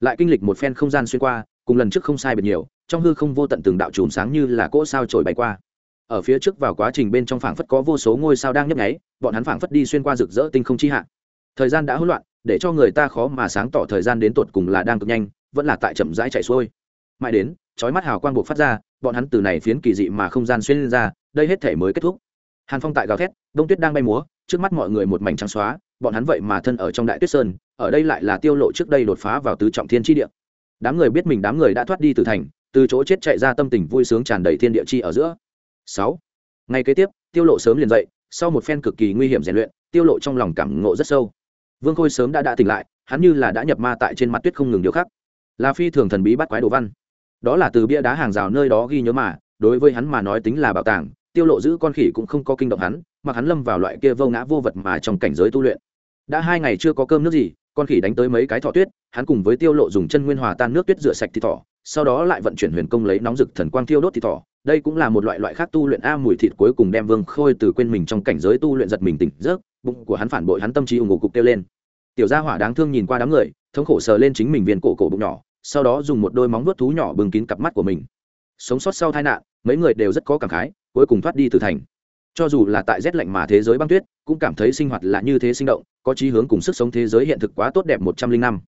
Lại kinh lịch một phen không gian xuyên qua cùng lần trước không sai biệt nhiều, trong hư không vô tận từng đạo chùm sáng như là cỗ sao trổi bay qua. Ở phía trước vào quá trình bên trong phảng phất có vô số ngôi sao đang nhấp nháy, bọn hắn phảng phất đi xuyên qua rực rỡ tinh không chi hạ. Thời gian đã hỗn loạn, để cho người ta khó mà sáng tỏ thời gian đến tột cùng là đang cực nhanh, vẫn là tại chậm rãi chạy xuôi. Mãi đến, chói mắt hào quang buộc phát ra, bọn hắn từ này phiến kỳ dị mà không gian xuyên lên ra, đây hết thể mới kết thúc. Hàn phong tại gào thét, đông tuyết đang bay múa, trước mắt mọi người một mảnh trắng xóa, bọn hắn vậy mà thân ở trong đại tuyết sơn, ở đây lại là tiêu lộ trước đây đột phá vào tứ trọng thiên tri địa đám người biết mình đám người đã thoát đi từ thành, từ chỗ chết chạy ra tâm tình vui sướng tràn đầy thiên địa chi ở giữa. Sáu ngày kế tiếp, tiêu lộ sớm liền dậy, sau một phen cực kỳ nguy hiểm rèn luyện, tiêu lộ trong lòng cảm ngộ rất sâu. Vương khôi sớm đã đã tỉnh lại, hắn như là đã nhập ma tại trên mặt tuyết không ngừng điều khắc. Là phi thường thần bí bắt quái đồ văn. Đó là từ bia đá hàng rào nơi đó ghi nhớ mà, đối với hắn mà nói tính là bảo tàng, tiêu lộ giữ con khỉ cũng không có kinh động hắn, mà hắn lâm vào loại kia vô ngã vô vật mà trong cảnh giới tu luyện. Đã hai ngày chưa có cơm nước gì con khỉ đánh tới mấy cái thỏ tuyết, hắn cùng với tiêu lộ dùng chân nguyên hòa tan nước tuyết rửa sạch thịt thỏ, sau đó lại vận chuyển huyền công lấy nóng rực thần quang thiêu đốt thịt thỏ. Đây cũng là một loại loại khác tu luyện a mùi thịt cuối cùng đem vương khôi từ quên mình trong cảnh giới tu luyện giật mình tỉnh giấc, bụng của hắn phản bội hắn tâm trí ủng hộ cục tiêu lên. Tiểu gia hỏa đáng thương nhìn qua đám người, thống khổ sờ lên chính mình viên cổ cổ bụng nhỏ, sau đó dùng một đôi móng vuốt thú nhỏ bưng kín cặp mắt của mình. Sống sót sau tai nạn, mấy người đều rất có cảm khái, cuối cùng thoát đi từ thành. Cho dù là tại rét lạnh mà thế giới băng tuyết cũng cảm thấy sinh hoạt là như thế sinh động, có chí hướng cùng sức sống thế giới hiện thực quá tốt đẹp một trăm linh năm.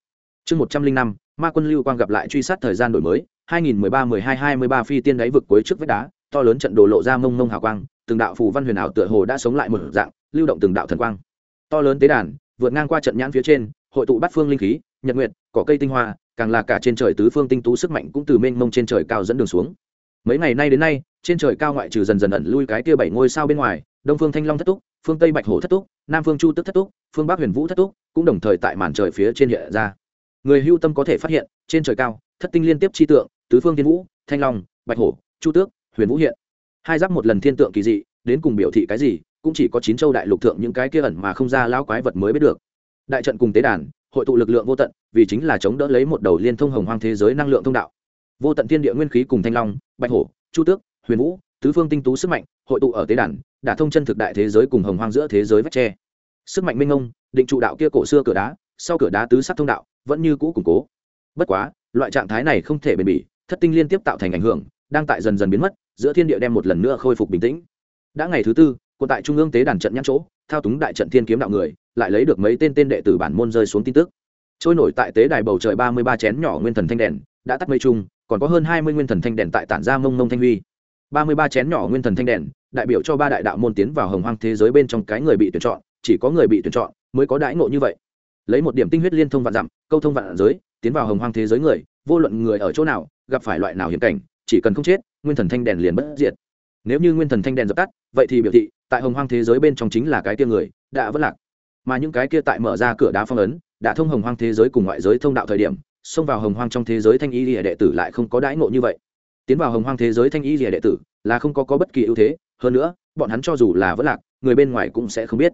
Chương một trăm linh năm, ma quân lưu quang gặp lại truy sát thời gian đổi mới 2013-12-23 phi tiên đáy vực cuối trước vách đá, to lớn trận đồ lộ ra mông mông hào quang, từng đạo phù văn huyền ảo tựa hồ đã sống lại một dạng, lưu động từng đạo thần quang. To lớn tế đàn, vượt ngang qua trận nhãn phía trên, hội tụ bát phương linh khí, nhật nguyệt, cỏ cây tinh hoa, càng là cả trên trời tứ phương tinh tú sức mạnh cũng từ mênh mông trên trời cao dẫn đường xuống. Mấy ngày nay đến nay, trên trời cao ngoại trừ dần dần ẩn lui cái kia bảy ngôi sao bên ngoài, đông phương thanh long thất túc phương tây bạch hổ thất túc nam phương chu tức thất túc phương bắc huyền vũ thất túc cũng đồng thời tại màn trời phía trên hiện ra người hưu tâm có thể phát hiện trên trời cao thất tinh liên tiếp chi tượng tứ phương thiên vũ thanh long bạch hổ chu tước huyền vũ hiện hai giáp một lần thiên tượng kỳ dị đến cùng biểu thị cái gì cũng chỉ có chín châu đại lục thượng những cái kia ẩn mà không ra lão quái vật mới biết được đại trận cùng tế đàn hội tụ lực lượng vô tận vì chính là chống đỡ lấy một đầu liên thông hồng hoang thế giới năng lượng thông đạo vô tận thiên địa nguyên khí cùng thanh long bạch hổ chu tước huyền vũ tứ phương tinh tú sức mạnh, hội tụ ở tế đàn, đả thông chân thực đại thế giới cùng hồng hoang giữa thế giới vách tre. Sức mạnh minh ông định trụ đạo kia cổ xưa cửa đá, sau cửa đá tứ sắc thông đạo, vẫn như cũ củng cố. Bất quá, loại trạng thái này không thể bền bỉ, thất tinh liên tiếp tạo thành ảnh hưởng, đang tại dần dần biến mất, giữa thiên địa đem một lần nữa khôi phục bình tĩnh. Đã ngày thứ tư quân tại trung ương tế đàn trận nhãn chỗ, thao túng đại trận thiên kiếm đạo người, lại lấy được mấy tên tên đệ tử bản môn rơi xuống tin tức. Trôi nổi tại tế đài bầu trời ba mươi ba chén nhỏ nguyên thần thanh đèn, đã tắt mây chung, còn có hơn hai mươi nguyên thần thanh đèn tại tản ra mông mông thanh huy ba mươi ba chén nhỏ nguyên thần thanh đèn, đại biểu cho ba đại đạo môn tiến vào hồng hoang thế giới bên trong cái người bị tuyển chọn, chỉ có người bị tuyển chọn mới có đãi ngộ như vậy. Lấy một điểm tinh huyết liên thông vạn dặm, câu thông vạn giới, tiến vào hồng hoang thế giới người, vô luận người ở chỗ nào, gặp phải loại nào hiểm cảnh, chỉ cần không chết, nguyên thần thanh đèn liền bất diệt. Nếu như nguyên thần thanh đèn dập tắt, vậy thì biểu thị, tại hồng hoang thế giới bên trong chính là cái kia người, đã vất lạc. Mà những cái kia tại mở ra cửa đá phong ấn, đã thông hồng hoang thế giới cùng ngoại giới thông đạo thời điểm, xông vào hồng hoang trong thế giới thanh y lìa đệ tử lại không có đãi ngộ như vậy tiến vào hồng hoang thế giới thanh y rìa đệ tử là không có, có bất kỳ ưu thế. Hơn nữa bọn hắn cho dù là vất lạc người bên ngoài cũng sẽ không biết.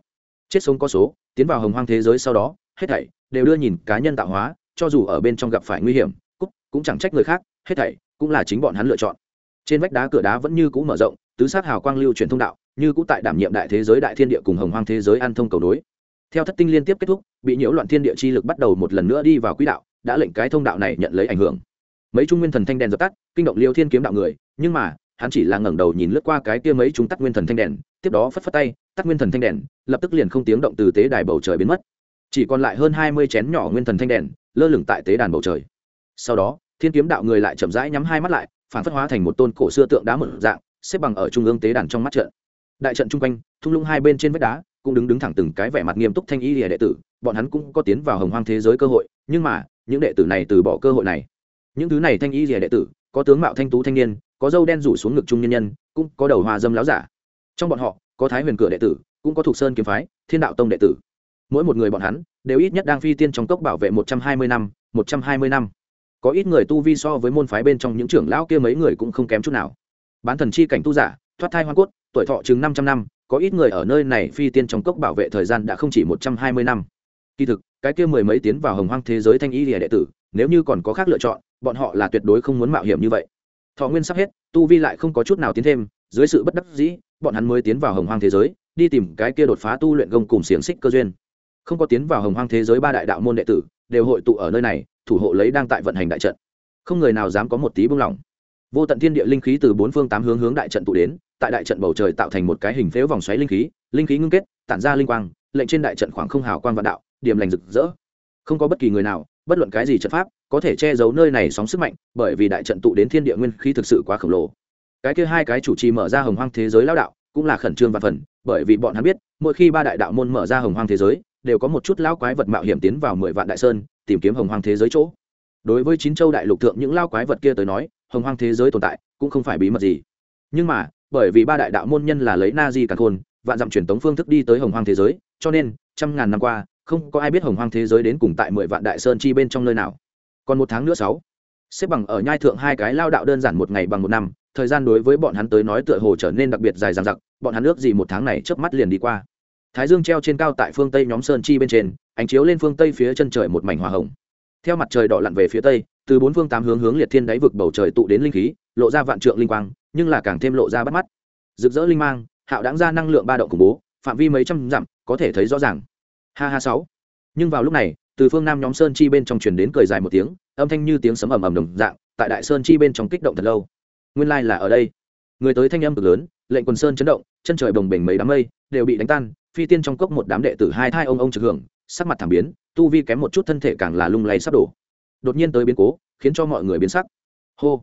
Chết sống có số tiến vào hồng hoang thế giới sau đó hết thảy đều đưa nhìn cá nhân tạo hóa cho dù ở bên trong gặp phải nguy hiểm cúc cũng chẳng trách người khác hết thảy cũng là chính bọn hắn lựa chọn. Trên vách đá cửa đá vẫn như cũ mở rộng tứ sát hào quang lưu truyền thông đạo như cũ tại đảm nhiệm đại thế giới đại thiên địa cùng hồng hoang thế giới an thông cầu đối theo thất tinh liên tiếp kết thúc bị nhiễu loạn thiên địa chi lực bắt đầu một lần nữa đi vào quỹ đạo đã lệnh cái thông đạo này nhận lấy ảnh hưởng mấy trung nguyên thần thanh đèn dập tắt, kinh động liêu thiên kiếm đạo người, nhưng mà, hắn chỉ là ngẩng đầu nhìn lướt qua cái kia mấy chúng tắt nguyên thần thanh đèn, tiếp đó phất phất tay, tắt nguyên thần thanh đèn, lập tức liền không tiếng động từ tế đài bầu trời biến mất. Chỉ còn lại hơn hai mươi chén nhỏ nguyên thần thanh đèn, lơ lửng tại tế đàn bầu trời. Sau đó, thiên kiếm đạo người lại chậm rãi nhắm hai mắt lại, phản phất hóa thành một tôn cổ xưa tượng đá một dạng, xếp bằng ở trung ương tế đàn trong mắt trận. Đại trận chung quanh, thung lũng hai bên trên vách đá, cũng đứng đứng thẳng từng cái vẻ mặt nghiêm túc thanh y lìa đệ tử, bọn hắn cũng có tiến vào hồng hoang thế giới cơ hội, nhưng mà, những đệ tử này từ bỏ cơ hội này những thứ này thanh y rìa đệ tử, có tướng mạo thanh tú thanh niên, có dâu đen rủ xuống ngực trung nhân nhân, cũng có đầu hoa dâm láo giả. Trong bọn họ, có thái huyền cửa đệ tử, cũng có thục sơn kiếm phái, thiên đạo tông đệ tử. Mỗi một người bọn hắn, đều ít nhất đang phi tiên trong cốc bảo vệ một trăm hai mươi năm, một trăm hai mươi năm. Có ít người tu vi so với môn phái bên trong những trưởng lão kia mấy người cũng không kém chút nào. Bán thần chi cảnh tu giả, thoát thai hoa cốt, tuổi thọ chừng năm trăm năm, có ít người ở nơi này phi tiên trong cốc bảo vệ thời gian đã không chỉ một trăm hai mươi năm. Kỳ thực, cái kia mười mấy tiến vào hồng hoang thế giới thanh y lìa đệ tử, nếu như còn có khác lựa chọn bọn họ là tuyệt đối không muốn mạo hiểm như vậy. Thọ nguyên sắp hết, tu vi lại không có chút nào tiến thêm, dưới sự bất đắc dĩ, bọn hắn mới tiến vào hồng hoang thế giới, đi tìm cái kia đột phá tu luyện gông cùng xiềng xích cơ duyên. Không có tiến vào hồng hoang thế giới ba đại đạo môn đệ tử, đều hội tụ ở nơi này, thủ hộ lấy đang tại vận hành đại trận. Không người nào dám có một tí buông lỏng vô tận thiên địa linh khí từ bốn phương tám hướng hướng đại trận tụ đến, tại đại trận bầu trời tạo thành một cái hình phếu vòng xoáy linh khí linh khí ngưng kết, tản ra linh quang, lệnh trên đại trận khoảng không hào quang vạn đạo, điểm lành rực rỡ. Không có bất kỳ người nào bất luận cái gì trận pháp, có thể che giấu nơi này sóng sức mạnh, bởi vì đại trận tụ đến thiên địa nguyên khí thực sự quá khổng lồ. Cái kia hai cái chủ trì mở ra hồng hoang thế giới lao đạo, cũng là khẩn trương và phần, bởi vì bọn hắn biết, mỗi khi ba đại đạo môn mở ra hồng hoang thế giới, đều có một chút lao quái vật mạo hiểm tiến vào mười vạn đại sơn, tìm kiếm hồng hoang thế giới chỗ. Đối với chín châu đại lục thượng những lao quái vật kia tới nói, hồng hoang thế giới tồn tại, cũng không phải bí mật gì. Nhưng mà, bởi vì ba đại đạo môn nhân là lấy na di cả khôn, vạn dặm truyền tống phương thức đi tới hồng hoang thế giới, cho nên, trăm ngàn năm qua không có ai biết hồng hoang thế giới đến cùng tại mười vạn đại sơn chi bên trong nơi nào. Còn một tháng nữa sáu, xếp bằng ở nhai thượng hai cái lao đạo đơn giản một ngày bằng một năm, thời gian đối với bọn hắn tới nói tựa hồ trở nên đặc biệt dài dằng dặc, bọn hắn ước gì một tháng này chớp mắt liền đi qua. Thái dương treo trên cao tại phương tây nhóm sơn chi bên trên, ánh chiếu lên phương tây phía chân trời một mảnh hòa hồng. Theo mặt trời đỏ lặn về phía tây, từ bốn phương tám hướng hướng liệt thiên đáy vực bầu trời tụ đến linh khí, lộ ra vạn trượng linh quang, nhưng là càng thêm lộ ra bắt mắt. Rực rỡ linh mang, hạo đáng ra năng lượng ba động khủng bố, phạm vi mấy trăm dặm, có thể thấy rõ ràng ha ha sáu. Nhưng vào lúc này, từ phương nam nhóm sơn chi bên trong truyền đến cười dài một tiếng, âm thanh như tiếng sấm ầm ầm đồng dạng, tại đại sơn chi bên trong kích động thật lâu. Nguyên lai là ở đây. Người tới thanh âm cực lớn, lệnh quần sơn chấn động, chân trời bồng bềnh mấy đám mây, đều bị đánh tan, phi tiên trong cốc một đám đệ tử hai thai ông ông trực hưởng, sắc mặt thảm biến, tu vi kém một chút thân thể càng là lung lay sắp đổ. Đột nhiên tới biến cố, khiến cho mọi người biến sắc. Hô.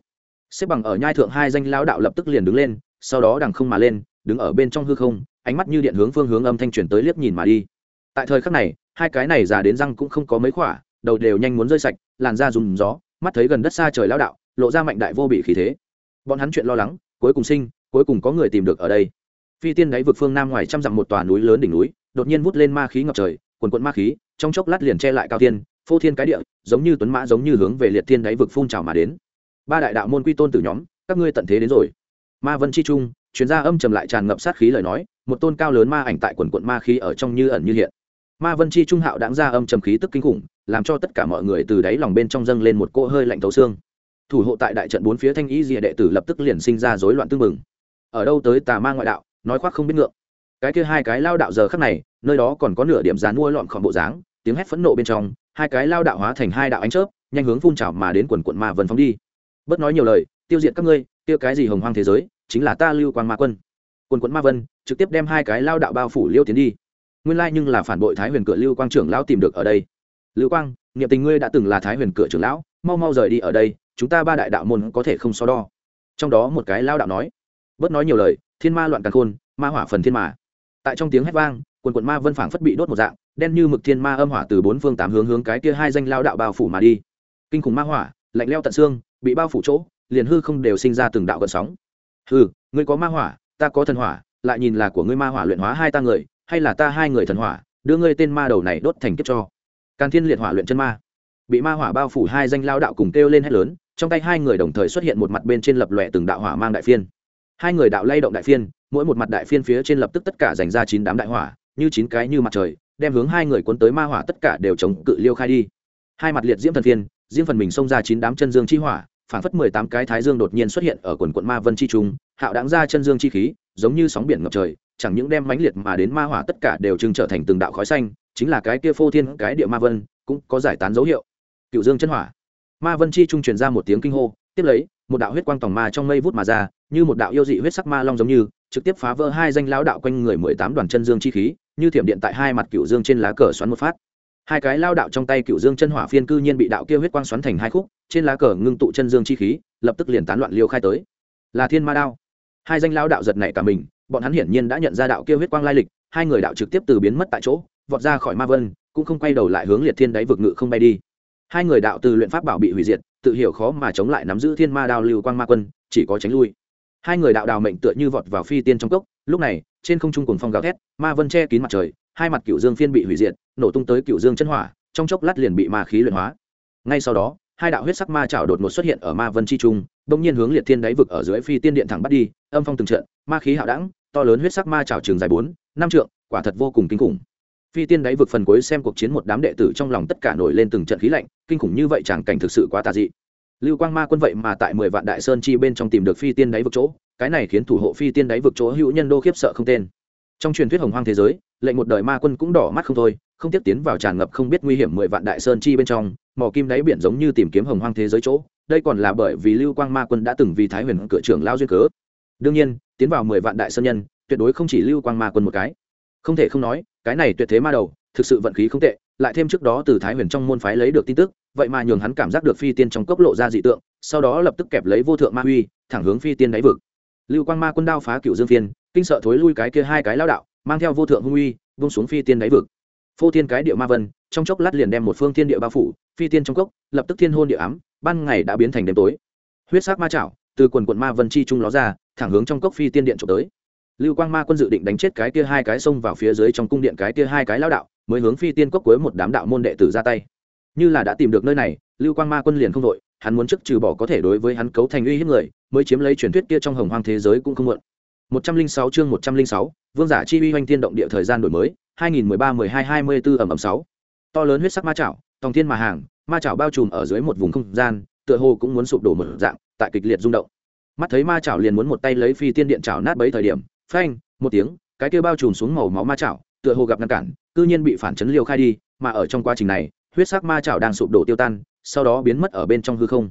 Xếp bằng ở nhai thượng hai danh lão đạo lập tức liền đứng lên, sau đó đằng không mà lên, đứng ở bên trong hư không, ánh mắt như điện hướng phương hướng âm thanh truyền tới liếc nhìn mà đi tại thời khắc này, hai cái này già đến răng cũng không có mấy khỏa, đầu đều nhanh muốn rơi sạch, làn da dùng gió, mắt thấy gần đất xa trời lão đạo, lộ ra mạnh đại vô bị khí thế. Bọn hắn chuyện lo lắng, cuối cùng sinh, cuối cùng có người tìm được ở đây. Phi tiên đáy vực phương nam ngoài trăm dặm một tòa núi lớn đỉnh núi, đột nhiên vút lên ma khí ngập trời, quần quận ma khí, trong chốc lát liền che lại cao tiên phô thiên cái địa, giống như tuấn mã, giống như hướng về liệt thiên đáy vực phun trào mà đến. Ba đại đạo môn quy tôn từ nhóm, các ngươi tận thế đến rồi. Ma vân chi trung, chuyên gia âm trầm lại tràn ngập sát khí lời nói, một tôn cao lớn ma ảnh tại quần quận ma khí ở trong như ẩn như hiện ma vân chi trung hạo đáng ra âm trầm khí tức kinh khủng, làm cho tất cả mọi người từ đáy lòng bên trong dâng lên một cỗ hơi lạnh thấu xương. Thủ hộ tại đại trận bốn phía thanh ý rìa đệ tử lập tức liền sinh ra rối loạn tương mừng ở đâu tới tà ma ngoại đạo, nói khoác không biết ngượng. Cái kia hai cái lao đạo giờ khắc này, nơi đó còn có nửa điểm dán mua lọn khỏm bộ dáng, tiếng hét phẫn nộ bên trong, hai cái lao đạo hóa thành hai đạo ánh chớp, nhanh hướng phun trào mà đến quần quận ma vân phóng đi. Bớt nói nhiều lời, tiêu diệt các ngươi tiêu cái gì hồng hoang thế giới, chính là ta lưu quang ma quân. Quần quận ma vân, trực tiếp đem hai cái lao đạo bao phủ liêu tiến đi nguyên lai nhưng là phản bội thái huyền cửa lưu quang trưởng lão tìm được ở đây. Lưu quang nghiệm tình ngươi đã từng là thái huyền cửa trưởng lão, mau mau rời đi ở đây, chúng ta ba đại đạo môn có thể không so đo. Trong đó một cái lao đạo nói, bớt nói nhiều lời, thiên ma loạn càn khôn, ma hỏa phần thiên mà tại trong tiếng hét vang, quần quận ma vân phảng phất bị đốt một dạng, đen như mực thiên ma âm hỏa từ bốn phương tám hướng hướng cái kia hai danh lao đạo bao phủ mà đi. Kinh khủng ma hỏa, lạnh leo tận xương, bị bao phủ chỗ, liền hư không đều sinh ra từng đạo gợn sóng. Hư ngươi có ma hỏa, ta có thần hỏa, lại nhìn là của ngươi ma hỏa luyện hóa hai ta người hay là ta hai người thần hỏa, đưa ngươi tên ma đầu này đốt thành kiếp cho. Càn thiên liệt hỏa luyện chân ma. Bị ma hỏa bao phủ hai danh lao đạo cùng kêu lên hét lớn, trong tay hai người đồng thời xuất hiện một mặt bên trên lập lòe từng đạo hỏa mang đại phiên. Hai người đạo lay động đại phiên, mỗi một mặt đại phiên phía trên lập tức tất cả dành ra chín đám đại hỏa, như chín cái như mặt trời, đem hướng hai người cuốn tới ma hỏa tất cả đều chống cự liêu khai đi. Hai mặt liệt diễm thần phiên, riêng phần mình xông ra chín đám chân dương chi hỏa, phản phất mười tám cái thái dương đột nhiên xuất hiện ở quần quận ma vân chi trung, hạo đáng ra chân dương chi khí giống như sóng biển ngập trời, chẳng những đem mãnh liệt mà đến ma hỏa tất cả đều trưng trở thành từng đạo khói xanh, chính là cái kia phô thiên cái địa ma vân, cũng có giải tán dấu hiệu. Cựu dương chân hỏa. Ma vân chi trung truyền ra một tiếng kinh hô, tiếp lấy, một đạo huyết quang tòng ma trong mây vút mà ra, như một đạo yêu dị huyết sắc ma long giống như, trực tiếp phá vỡ hai danh lão đạo quanh người mười tám đoàn chân dương chi khí, như thiểm điện tại hai mặt cựu dương trên lá cờ xoắn một phát. Hai cái lao đạo trong tay cựu dương chân hỏa phiên cư nhiên bị đạo kia huyết quang xoắn thành hai khúc, trên lá cờ ngưng tụ chân dương chi khí, lập tức liền tán loạn liêu khai tới. Là thiên ma đao hai danh lao đạo giật nảy cả mình, bọn hắn hiển nhiên đã nhận ra đạo kia huyết quang lai lịch, hai người đạo trực tiếp từ biến mất tại chỗ, vọt ra khỏi ma vân, cũng không quay đầu lại hướng liệt thiên đáy vực ngự không bay đi. Hai người đạo từ luyện pháp bảo bị hủy diệt, tự hiểu khó mà chống lại nắm giữ thiên ma đao lưu quang ma quân, chỉ có tránh lui. Hai người đạo đào mệnh tựa như vọt vào phi tiên trong cốc, lúc này, trên không trung cùng phong gào thét, ma vân che kín mặt trời, hai mặt cựu dương phiên bị hủy diệt, nổ tung tới cựu dương chân hỏa, trong chốc lát liền bị ma khí luyện hóa. Ngay sau đó, hai đạo huyết sắc ma chảo đột ngột xuất hiện ở ma vân chi trung bỗng nhiên hướng liệt thiên đáy vực ở dưới phi tiên điện thẳng bắt đi, âm phong từng trận, ma khí hạo đẳng, to lớn huyết sắc ma chảo trường dài bốn, năm trượng, quả thật vô cùng kinh khủng. Phi tiên đáy vực phần cuối xem cuộc chiến một đám đệ tử trong lòng tất cả nổi lên từng trận khí lạnh, kinh khủng như vậy chẳng cảnh thực sự quá tà dị. Lưu quang ma quân vậy mà tại mười vạn đại sơn chi bên trong tìm được phi tiên đáy vực chỗ, cái này khiến thủ hộ phi tiên đáy vực chỗ hữu nhân đô khiếp sợ không tên. Trong truyền thuyết hồng hoang thế giới, lệnh một đời ma quân cũng đỏ mắt không thôi, không tiếp tiến vào tràn ngập không biết nguy hiểm mười vạn đại sơn chi bên trong, mỏ kim đáy biển giống như tìm kiếm hồng hoang thế giới chỗ đây còn là bởi vì lưu quang ma quân đã từng vì thái huyền cửa trưởng lao duyên cớ. Đương nhiên, tiến vào mười vạn đại sơn nhân, tuyệt đối không chỉ lưu quang ma quân một cái. Không thể không nói, cái này tuyệt thế ma đầu, thực sự vận khí không tệ, lại thêm trước đó từ thái huyền trong môn phái lấy được tin tức, vậy mà nhường hắn cảm giác được phi tiên trong cốc lộ ra dị tượng, sau đó lập tức kẹp lấy vô thượng ma huy, thẳng hướng phi tiên đáy vực. Lưu quang ma quân đao phá cựu dương phiên kinh sợ thối lui cái kia hai cái lao đạo, mang theo vô thượng hung uy, vung xuống phi tiên đáy vực. Phô thiên cái địa ma vân, trong chốc lát liền đem một phương thiên địa bao phủ, phi tiên trong cốc, lập tức thiên hôn địa ám ban ngày đã biến thành đêm tối. Huyết sắc ma chảo từ quần quận ma vân chi trung ló ra thẳng hướng trong cốc phi tiên điện trộm tới. Lưu quang ma quân dự định đánh chết cái kia hai cái xông vào phía dưới trong cung điện cái kia hai cái lao đạo mới hướng phi tiên cốc cuối một đám đạo môn đệ tử ra tay. Như là đã tìm được nơi này lưu quang ma quân liền không đội hắn muốn trước trừ bỏ có thể đối với hắn cấu thành uy hiếp người mới chiếm lấy truyền thuyết kia trong hồng hoang thế giới cũng không muộn. 106 chương 106, vương giả chi uy hoành tiên động địa thời gian đổi mới 2013-12-24 ẩm ẩm 6. to lớn huyết sắc ma chảo tòng thiên mà hàng ma chảo bao trùm ở dưới một vùng không gian, tựa hồ cũng muốn sụp đổ một dạng, tại kịch liệt rung động. Mắt thấy ma chảo liền muốn một tay lấy phi tiên điện chảo nát bấy thời điểm, phanh, một tiếng, cái kia bao trùm xuống màu máu ma chảo, tựa hồ gặp ngăn cản, cư nhiên bị phản chấn liều khai đi, mà ở trong quá trình này, huyết sắc ma chảo đang sụp đổ tiêu tan, sau đó biến mất ở bên trong hư không.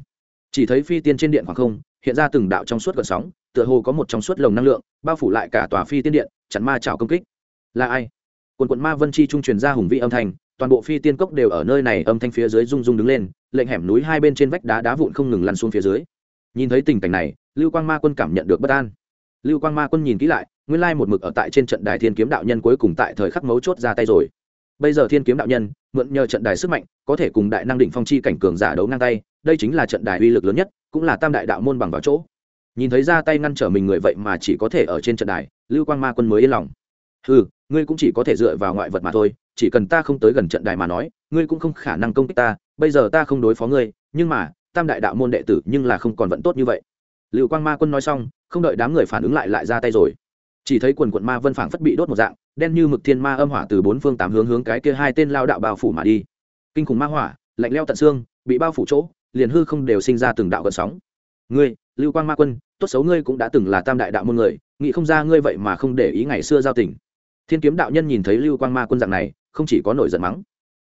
Chỉ thấy phi tiên trên điện khoảng không, hiện ra từng đạo trong suốt gợn sóng, tựa hồ có một trong suốt lồng năng lượng, bao phủ lại cả tòa phi tiên điện, chặn ma chảo công kích. Là ai? Quần quận ma vân chi trung truyền ra hùng vị âm thanh toàn bộ phi tiên cốc đều ở nơi này âm thanh phía dưới rung rung đứng lên, lệnh hẻm núi hai bên trên vách đá đá vụn không ngừng lăn xuống phía dưới. Nhìn thấy tình cảnh này, lưu quang ma quân cảm nhận được bất an. Lưu quang ma quân nhìn kỹ lại, nguyên lai một mực ở tại trên trận đài thiên kiếm đạo nhân cuối cùng tại thời khắc mấu chốt ra tay rồi. Bây giờ thiên kiếm đạo nhân, mượn nhờ trận đài sức mạnh, có thể cùng đại năng đỉnh phong chi cảnh cường giả đấu ngang tay, đây chính là trận đài uy lực lớn nhất, cũng là tam đại đạo môn bằng vào chỗ. Nhìn thấy ra tay ngăn trở mình người vậy mà chỉ có thể ở trên trận đài, lưu quang ma quân mới yên lòng. Ừ ngươi cũng chỉ có thể dựa vào ngoại vật mà thôi, chỉ cần ta không tới gần trận đài mà nói, ngươi cũng không khả năng công kích ta, bây giờ ta không đối phó ngươi, nhưng mà, tam đại đạo môn đệ tử nhưng là không còn vẫn tốt như vậy. Lưu quang ma quân nói xong, không đợi đám người phản ứng lại lại ra tay rồi. Chỉ thấy quần quận ma vân phảng phất bị đốt một dạng, đen như mực thiên ma âm hỏa từ bốn phương tám hướng hướng cái kia hai tên lao đạo bao phủ mà đi. Kinh khủng ma hỏa, lạnh leo tận xương, bị bao phủ chỗ, liền hư không đều sinh ra từng đạo gần sóng. Ngươi, lưu quang ma quân, tốt xấu ngươi cũng đã từng là tam đại đạo môn người, nghĩ không ra ngươi vậy mà không để ý ngày xưa giao tình thiên kiếm đạo nhân nhìn thấy lưu quang ma quân dạng này, không chỉ có nổi giận mắng.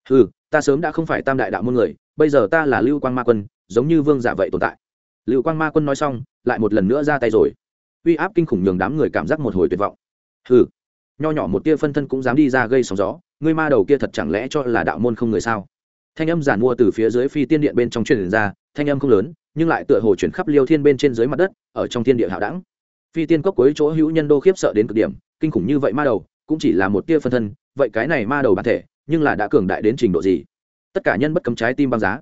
Ừ ta sớm đã không phải tam đại đạo môn người, bây giờ ta là lưu quang ma quân, giống như vương giả vậy tồn tại. Lưu quang ma quân nói xong, lại một lần nữa ra tay rồi. Uy áp kinh khủng nhường đám người cảm giác một hồi tuyệt vọng. Ừ nho nhỏ một tia phân thân cũng dám đi ra gây sóng gió, ngươi ma đầu kia thật chẳng lẽ cho là đạo môn không người sao? Thanh âm giản mua từ phía dưới phi tiên điện bên trong truyền ra, thanh âm không lớn, nhưng lại tựa hồ chuyển khắp liêu thiên bên trên dưới mặt đất, ở trong thiên địa hạo đẳng. Phi tiên cốc cuối chỗ hữu nhân đô khiếp sợ đến cực điểm, kinh khủng như vậy ma đầu cũng chỉ là một tia phân thân, vậy cái này ma đầu bản thể, nhưng là đã cường đại đến trình độ gì? Tất cả nhân bất cấm trái tim băng giá.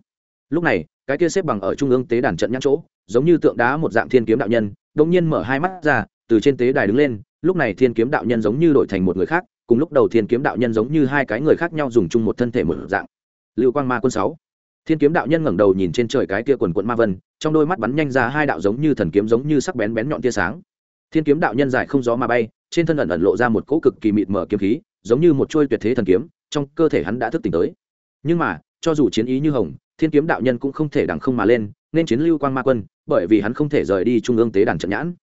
Lúc này, cái kia xếp bằng ở trung ương tế đàn trận nhãn chỗ, giống như tượng đá một dạng thiên kiếm đạo nhân đống nhiên mở hai mắt ra, từ trên tế đài đứng lên, lúc này thiên kiếm đạo nhân giống như đổi thành một người khác, cùng lúc đầu thiên kiếm đạo nhân giống như hai cái người khác nhau dùng chung một thân thể một dạng. Lưu quang ma quân sáu. Thiên kiếm đạo nhân ngẩng đầu nhìn trên trời cái kia quần quận ma vân, trong đôi mắt bắn nhanh ra hai đạo giống như thần kiếm giống như sắc bén bén nhọn tia sáng. Thiên kiếm đạo nhân dài không gió mà bay trên thân ẩn ẩn lộ ra một cỗ cực kỳ mịt mờ kiếm khí, giống như một chuôi tuyệt thế thần kiếm, trong cơ thể hắn đã thức tỉnh tới. Nhưng mà, cho dù chiến ý như hồng, thiên kiếm đạo nhân cũng không thể đằng không mà lên, nên chiến lưu quang ma quân, bởi vì hắn không thể rời đi trung ương tế đàn trận nhãn.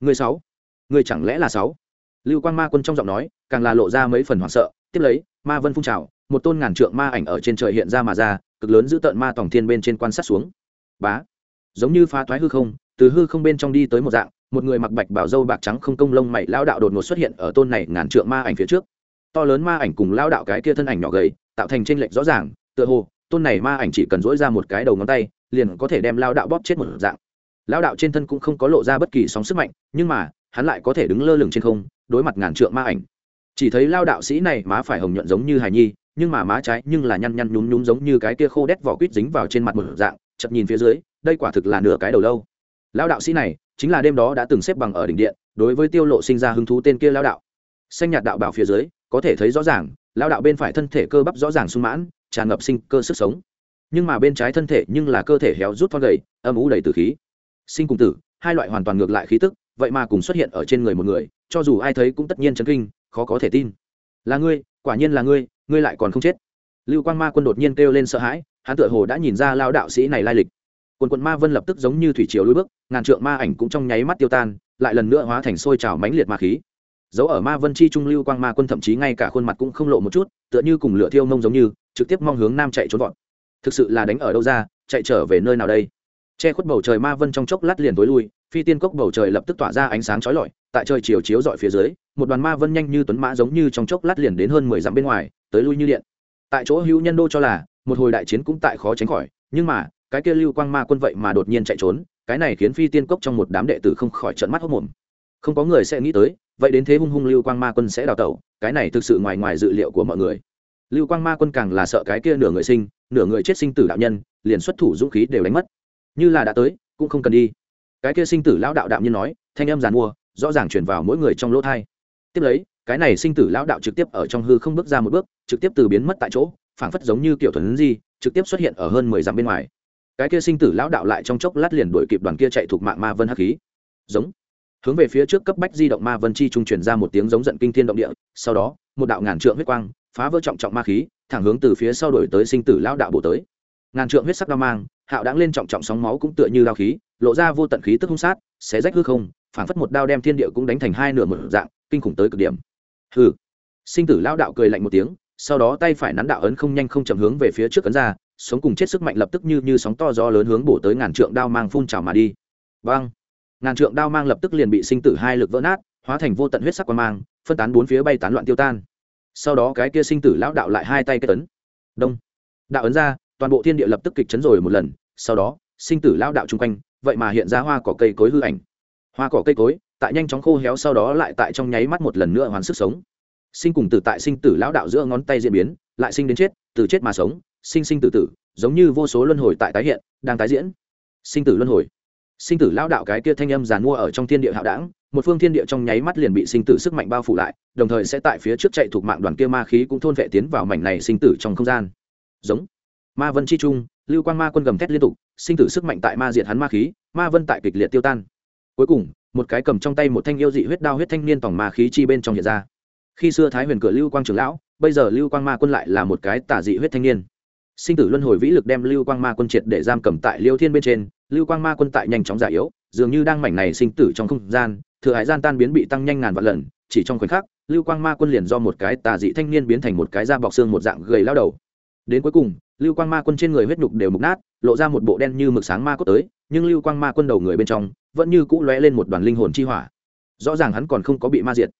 Người sáu, người chẳng lẽ là sáu? Lưu quang ma quân trong giọng nói, càng là lộ ra mấy phần hoảng sợ, tiếp lấy, ma vân phun trào, một tôn ngàn trượng ma ảnh ở trên trời hiện ra mà ra, cực lớn giữ tợn ma tổng thiên bên trên quan sát xuống. Bá, giống như phá thoái hư không, từ hư không bên trong đi tới một dạng một người mặc bạch bảo dâu bạc trắng không công lông mày lao đạo đột ngột xuất hiện ở tôn này ngàn trượng ma ảnh phía trước. To lớn ma ảnh cùng lao đạo cái kia thân ảnh nhỏ gầy, tạo thành tranh lệch rõ ràng, tựa hồ, tôn này ma ảnh chỉ cần dỗi ra một cái đầu ngón tay, liền có thể đem lao đạo bóp chết một dạng. Lao đạo trên thân cũng không có lộ ra bất kỳ sóng sức mạnh, nhưng mà, hắn lại có thể đứng lơ lửng trên không, đối mặt ngàn trượng ma ảnh. Chỉ thấy lao đạo sĩ này má phải hồng nhuận giống như hài nhi, nhưng mà má trái nhưng là nhăn nhăn nhún nhún giống như cái kia khô đét vỏ quýt dính vào trên mặt một dạng, chậm nhìn phía dưới, đây quả thực là nửa cái đầu lâu. Lao đạo sĩ này chính là đêm đó đã từng xếp bằng ở đỉnh điện, đối với tiêu lộ sinh ra hứng thú tên kia lao đạo. Xanh nhạt đạo bảo phía dưới, có thể thấy rõ ràng lao đạo bên phải thân thể cơ bắp rõ ràng sung mãn, tràn ngập sinh cơ sức sống. Nhưng mà bên trái thân thể nhưng là cơ thể héo rút thon gầy, âm ú đầy tử khí. Sinh cùng tử, hai loại hoàn toàn ngược lại khí tức, vậy mà cùng xuất hiện ở trên người một người, cho dù ai thấy cũng tất nhiên chấn kinh, khó có thể tin. Là ngươi, quả nhiên là ngươi ngươi lại còn không chết. Lưu quang ma quân đột nhiên kêu lên sợ hãi, hắn tựa hồ đã nhìn ra lao đạo sĩ này lai lịch quần quận ma vân lập tức giống như thủy triều lối bước, ngàn trượng ma ảnh cũng trong nháy mắt tiêu tan, lại lần nữa hóa thành sôi trào mãnh liệt ma khí. Dấu ở ma vân chi trung lưu quang ma quân thậm chí ngay cả khuôn mặt cũng không lộ một chút, tựa như cùng lửa thiêu mông giống như, trực tiếp mong hướng nam chạy trốn vọt. Thực sự là đánh ở đâu ra, chạy trở về nơi nào đây? Che khuất bầu trời ma vân trong chốc lát liền tối lui, phi tiên cốc bầu trời lập tức tỏa ra ánh sáng chói lọi, tại trời chiều chiếu dọi phía dưới, một đoàn ma vân nhanh như tuấn mã giống như trong chốc lát liền đến hơn mười dặm bên ngoài, tới lui như điện. Tại chỗ hữu nhân đô cho là, một hồi đại chiến cũng tại khó tránh khỏi, nhưng mà cái kia lưu quang ma quân vậy mà đột nhiên chạy trốn, cái này khiến phi tiên cốc trong một đám đệ tử không khỏi trợn mắt hốc mồm không có người sẽ nghĩ tới, vậy đến thế hung hung lưu quang ma quân sẽ đào tẩu, cái này thực sự ngoài ngoài dự liệu của mọi người. Lưu quang ma quân càng là sợ cái kia nửa người sinh, nửa người chết sinh tử đạo nhân, liền xuất thủ dũng khí đều đánh mất. Như là đã tới, cũng không cần đi. Cái kia sinh tử lão đạo đạo nhân nói, thanh âm giàn mua, rõ ràng chuyển vào mỗi người trong lỗ thai. Tiếp lấy, cái này sinh tử lão đạo trực tiếp ở trong hư không bước ra một bước, trực tiếp từ biến mất tại chỗ, phảng phất giống như kiểu thuần di, trực tiếp xuất hiện ở hơn mười dặm bên ngoài cái kia sinh tử lão đạo lại trong chốc lát liền đuổi kịp đoàn kia chạy thuộc mạng ma vân hắc khí. Giống. Hướng về phía trước cấp bách di động ma vân chi trung truyền ra một tiếng giống giận kinh thiên động địa, sau đó, một đạo ngàn trượng huyết quang, phá vỡ trọng trọng ma khí, thẳng hướng từ phía sau đổi tới sinh tử lão đạo bổ tới. Ngàn trượng huyết sắc đao mang, hạo đáng lên trọng trọng sóng máu cũng tựa như đao khí, lộ ra vô tận khí tức hung sát, xé rách hư không, phảng phất một đao đem thiên địa cũng đánh thành hai nửa một dạng, kinh khủng tới cực điểm. Hừ. Sinh tử lão đạo cười lạnh một tiếng, sau đó tay phải nắn đạo ấn không nhanh không chậm hướng về phía trước ấn ra sống cùng chết sức mạnh lập tức như như sóng to gió lớn hướng bổ tới ngàn trượng đao mang phun trào mà đi. Vang ngàn trượng đao mang lập tức liền bị sinh tử hai lực vỡ nát, hóa thành vô tận huyết sắc quan mang, phân tán bốn phía bay tán loạn tiêu tan. Sau đó cái kia sinh tử lão đạo lại hai tay kết ấn. Đông. Đạo ấn ra, toàn bộ thiên địa lập tức kịch chấn rồi một lần, sau đó, sinh tử lão đạo chung quanh, vậy mà hiện ra hoa cỏ cây cối hư ảnh. Hoa cỏ cây cối, tại nhanh chóng khô héo sau đó lại tại trong nháy mắt một lần nữa hoàn sức sống. Sinh cùng tử tại sinh tử lão đạo giữa ngón tay diễn biến, lại sinh đến chết, từ chết mà sống sinh sinh tử tử, giống như vô số luân hồi tại tái hiện, đang tái diễn. Sinh tử luân hồi. Sinh tử lão đạo cái kia thanh âm giàn mua ở trong thiên địa hạo đảng, một phương thiên địa trong nháy mắt liền bị sinh tử sức mạnh bao phủ lại, đồng thời sẽ tại phía trước chạy thuộc mạng đoàn kia ma khí cũng thôn vệ tiến vào mảnh này sinh tử trong không gian. Giống. Ma vân chi trung, lưu quan ma quân gầm thét liên tục, sinh tử sức mạnh tại ma diệt hắn ma khí, ma vân tại kịch liệt tiêu tan. Cuối cùng, một cái cầm trong tay một thanh yêu dị huyết đao huyết thanh niên tổng ma khí chi bên trong hiện ra. Khi xưa thái huyền cửa lưu quang trường lão, bây giờ lưu quang ma quân lại là một cái tả dị huyết thanh niên sinh tử luân hồi vĩ lực đem lưu quang ma quân triệt để giam cầm tại liêu thiên bên trên, lưu quang ma quân tại nhanh chóng già yếu, dường như đang mảnh này sinh tử trong không gian, thừa hải gian tan biến bị tăng nhanh ngàn vạn lần, chỉ trong khoảnh khắc, lưu quang ma quân liền do một cái tà dị thanh niên biến thành một cái da bọc xương một dạng gầy lao đầu. Đến cuối cùng, lưu quang ma quân trên người huyết nhục đều mục nát, lộ ra một bộ đen như mực sáng ma cốt tới, nhưng lưu quang ma quân đầu người bên trong vẫn như cũ lóe lên một đoàn linh hồn chi hỏa. Rõ ràng hắn còn không có bị ma diệt.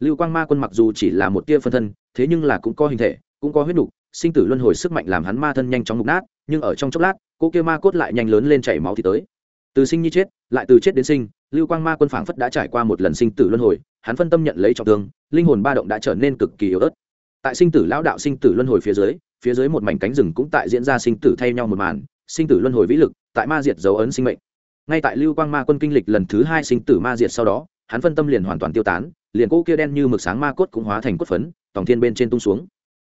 Lưu quang ma quân mặc dù chỉ là một tia phân thân, thế nhưng là cũng có hình thể, cũng có huyết nhục sinh tử luân hồi sức mạnh làm hắn ma thân nhanh chóng mục nát, nhưng ở trong chốc lát, cô kia ma cốt lại nhanh lớn lên chảy máu thì tới. Từ sinh như chết, lại từ chết đến sinh, lưu quang ma quân phảng phất đã trải qua một lần sinh tử luân hồi, hắn phân tâm nhận lấy trọng thương, linh hồn ba động đã trở nên cực kỳ yếu ớt. Tại sinh tử lão đạo sinh tử luân hồi phía dưới phía dưới một mảnh cánh rừng cũng tại diễn ra sinh tử thay nhau một màn, sinh tử luân hồi vĩ lực, tại ma diệt dấu ấn sinh mệnh. Ngay tại lưu quang ma quân kinh lịch lần thứ hai sinh tử ma diệt sau đó, hắn phân tâm liền hoàn toàn tiêu tán, liền cỗ kia đen như mực sáng ma cốt cũng hóa thành cốt phấn tòng thiên bên trên tung xuống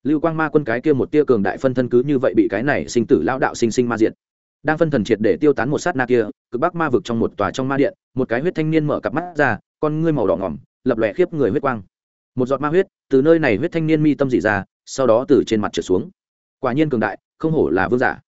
lưu quang ma quân cái kia một tia cường đại phân thân cứ như vậy bị cái này sinh tử lão đạo sinh sinh ma diện đang phân thần triệt để tiêu tán một sát na kia, cực bắc ma vực trong một tòa trong ma điện, một cái huyết thanh niên mở cặp mắt ra, con ngươi màu đỏ ngỏm, lập lòe khiếp người huyết quang. Một giọt ma huyết từ nơi này huyết thanh niên mi tâm dị ra, sau đó từ trên mặt trở xuống. Quả nhiên cường đại, không hổ là vương giả.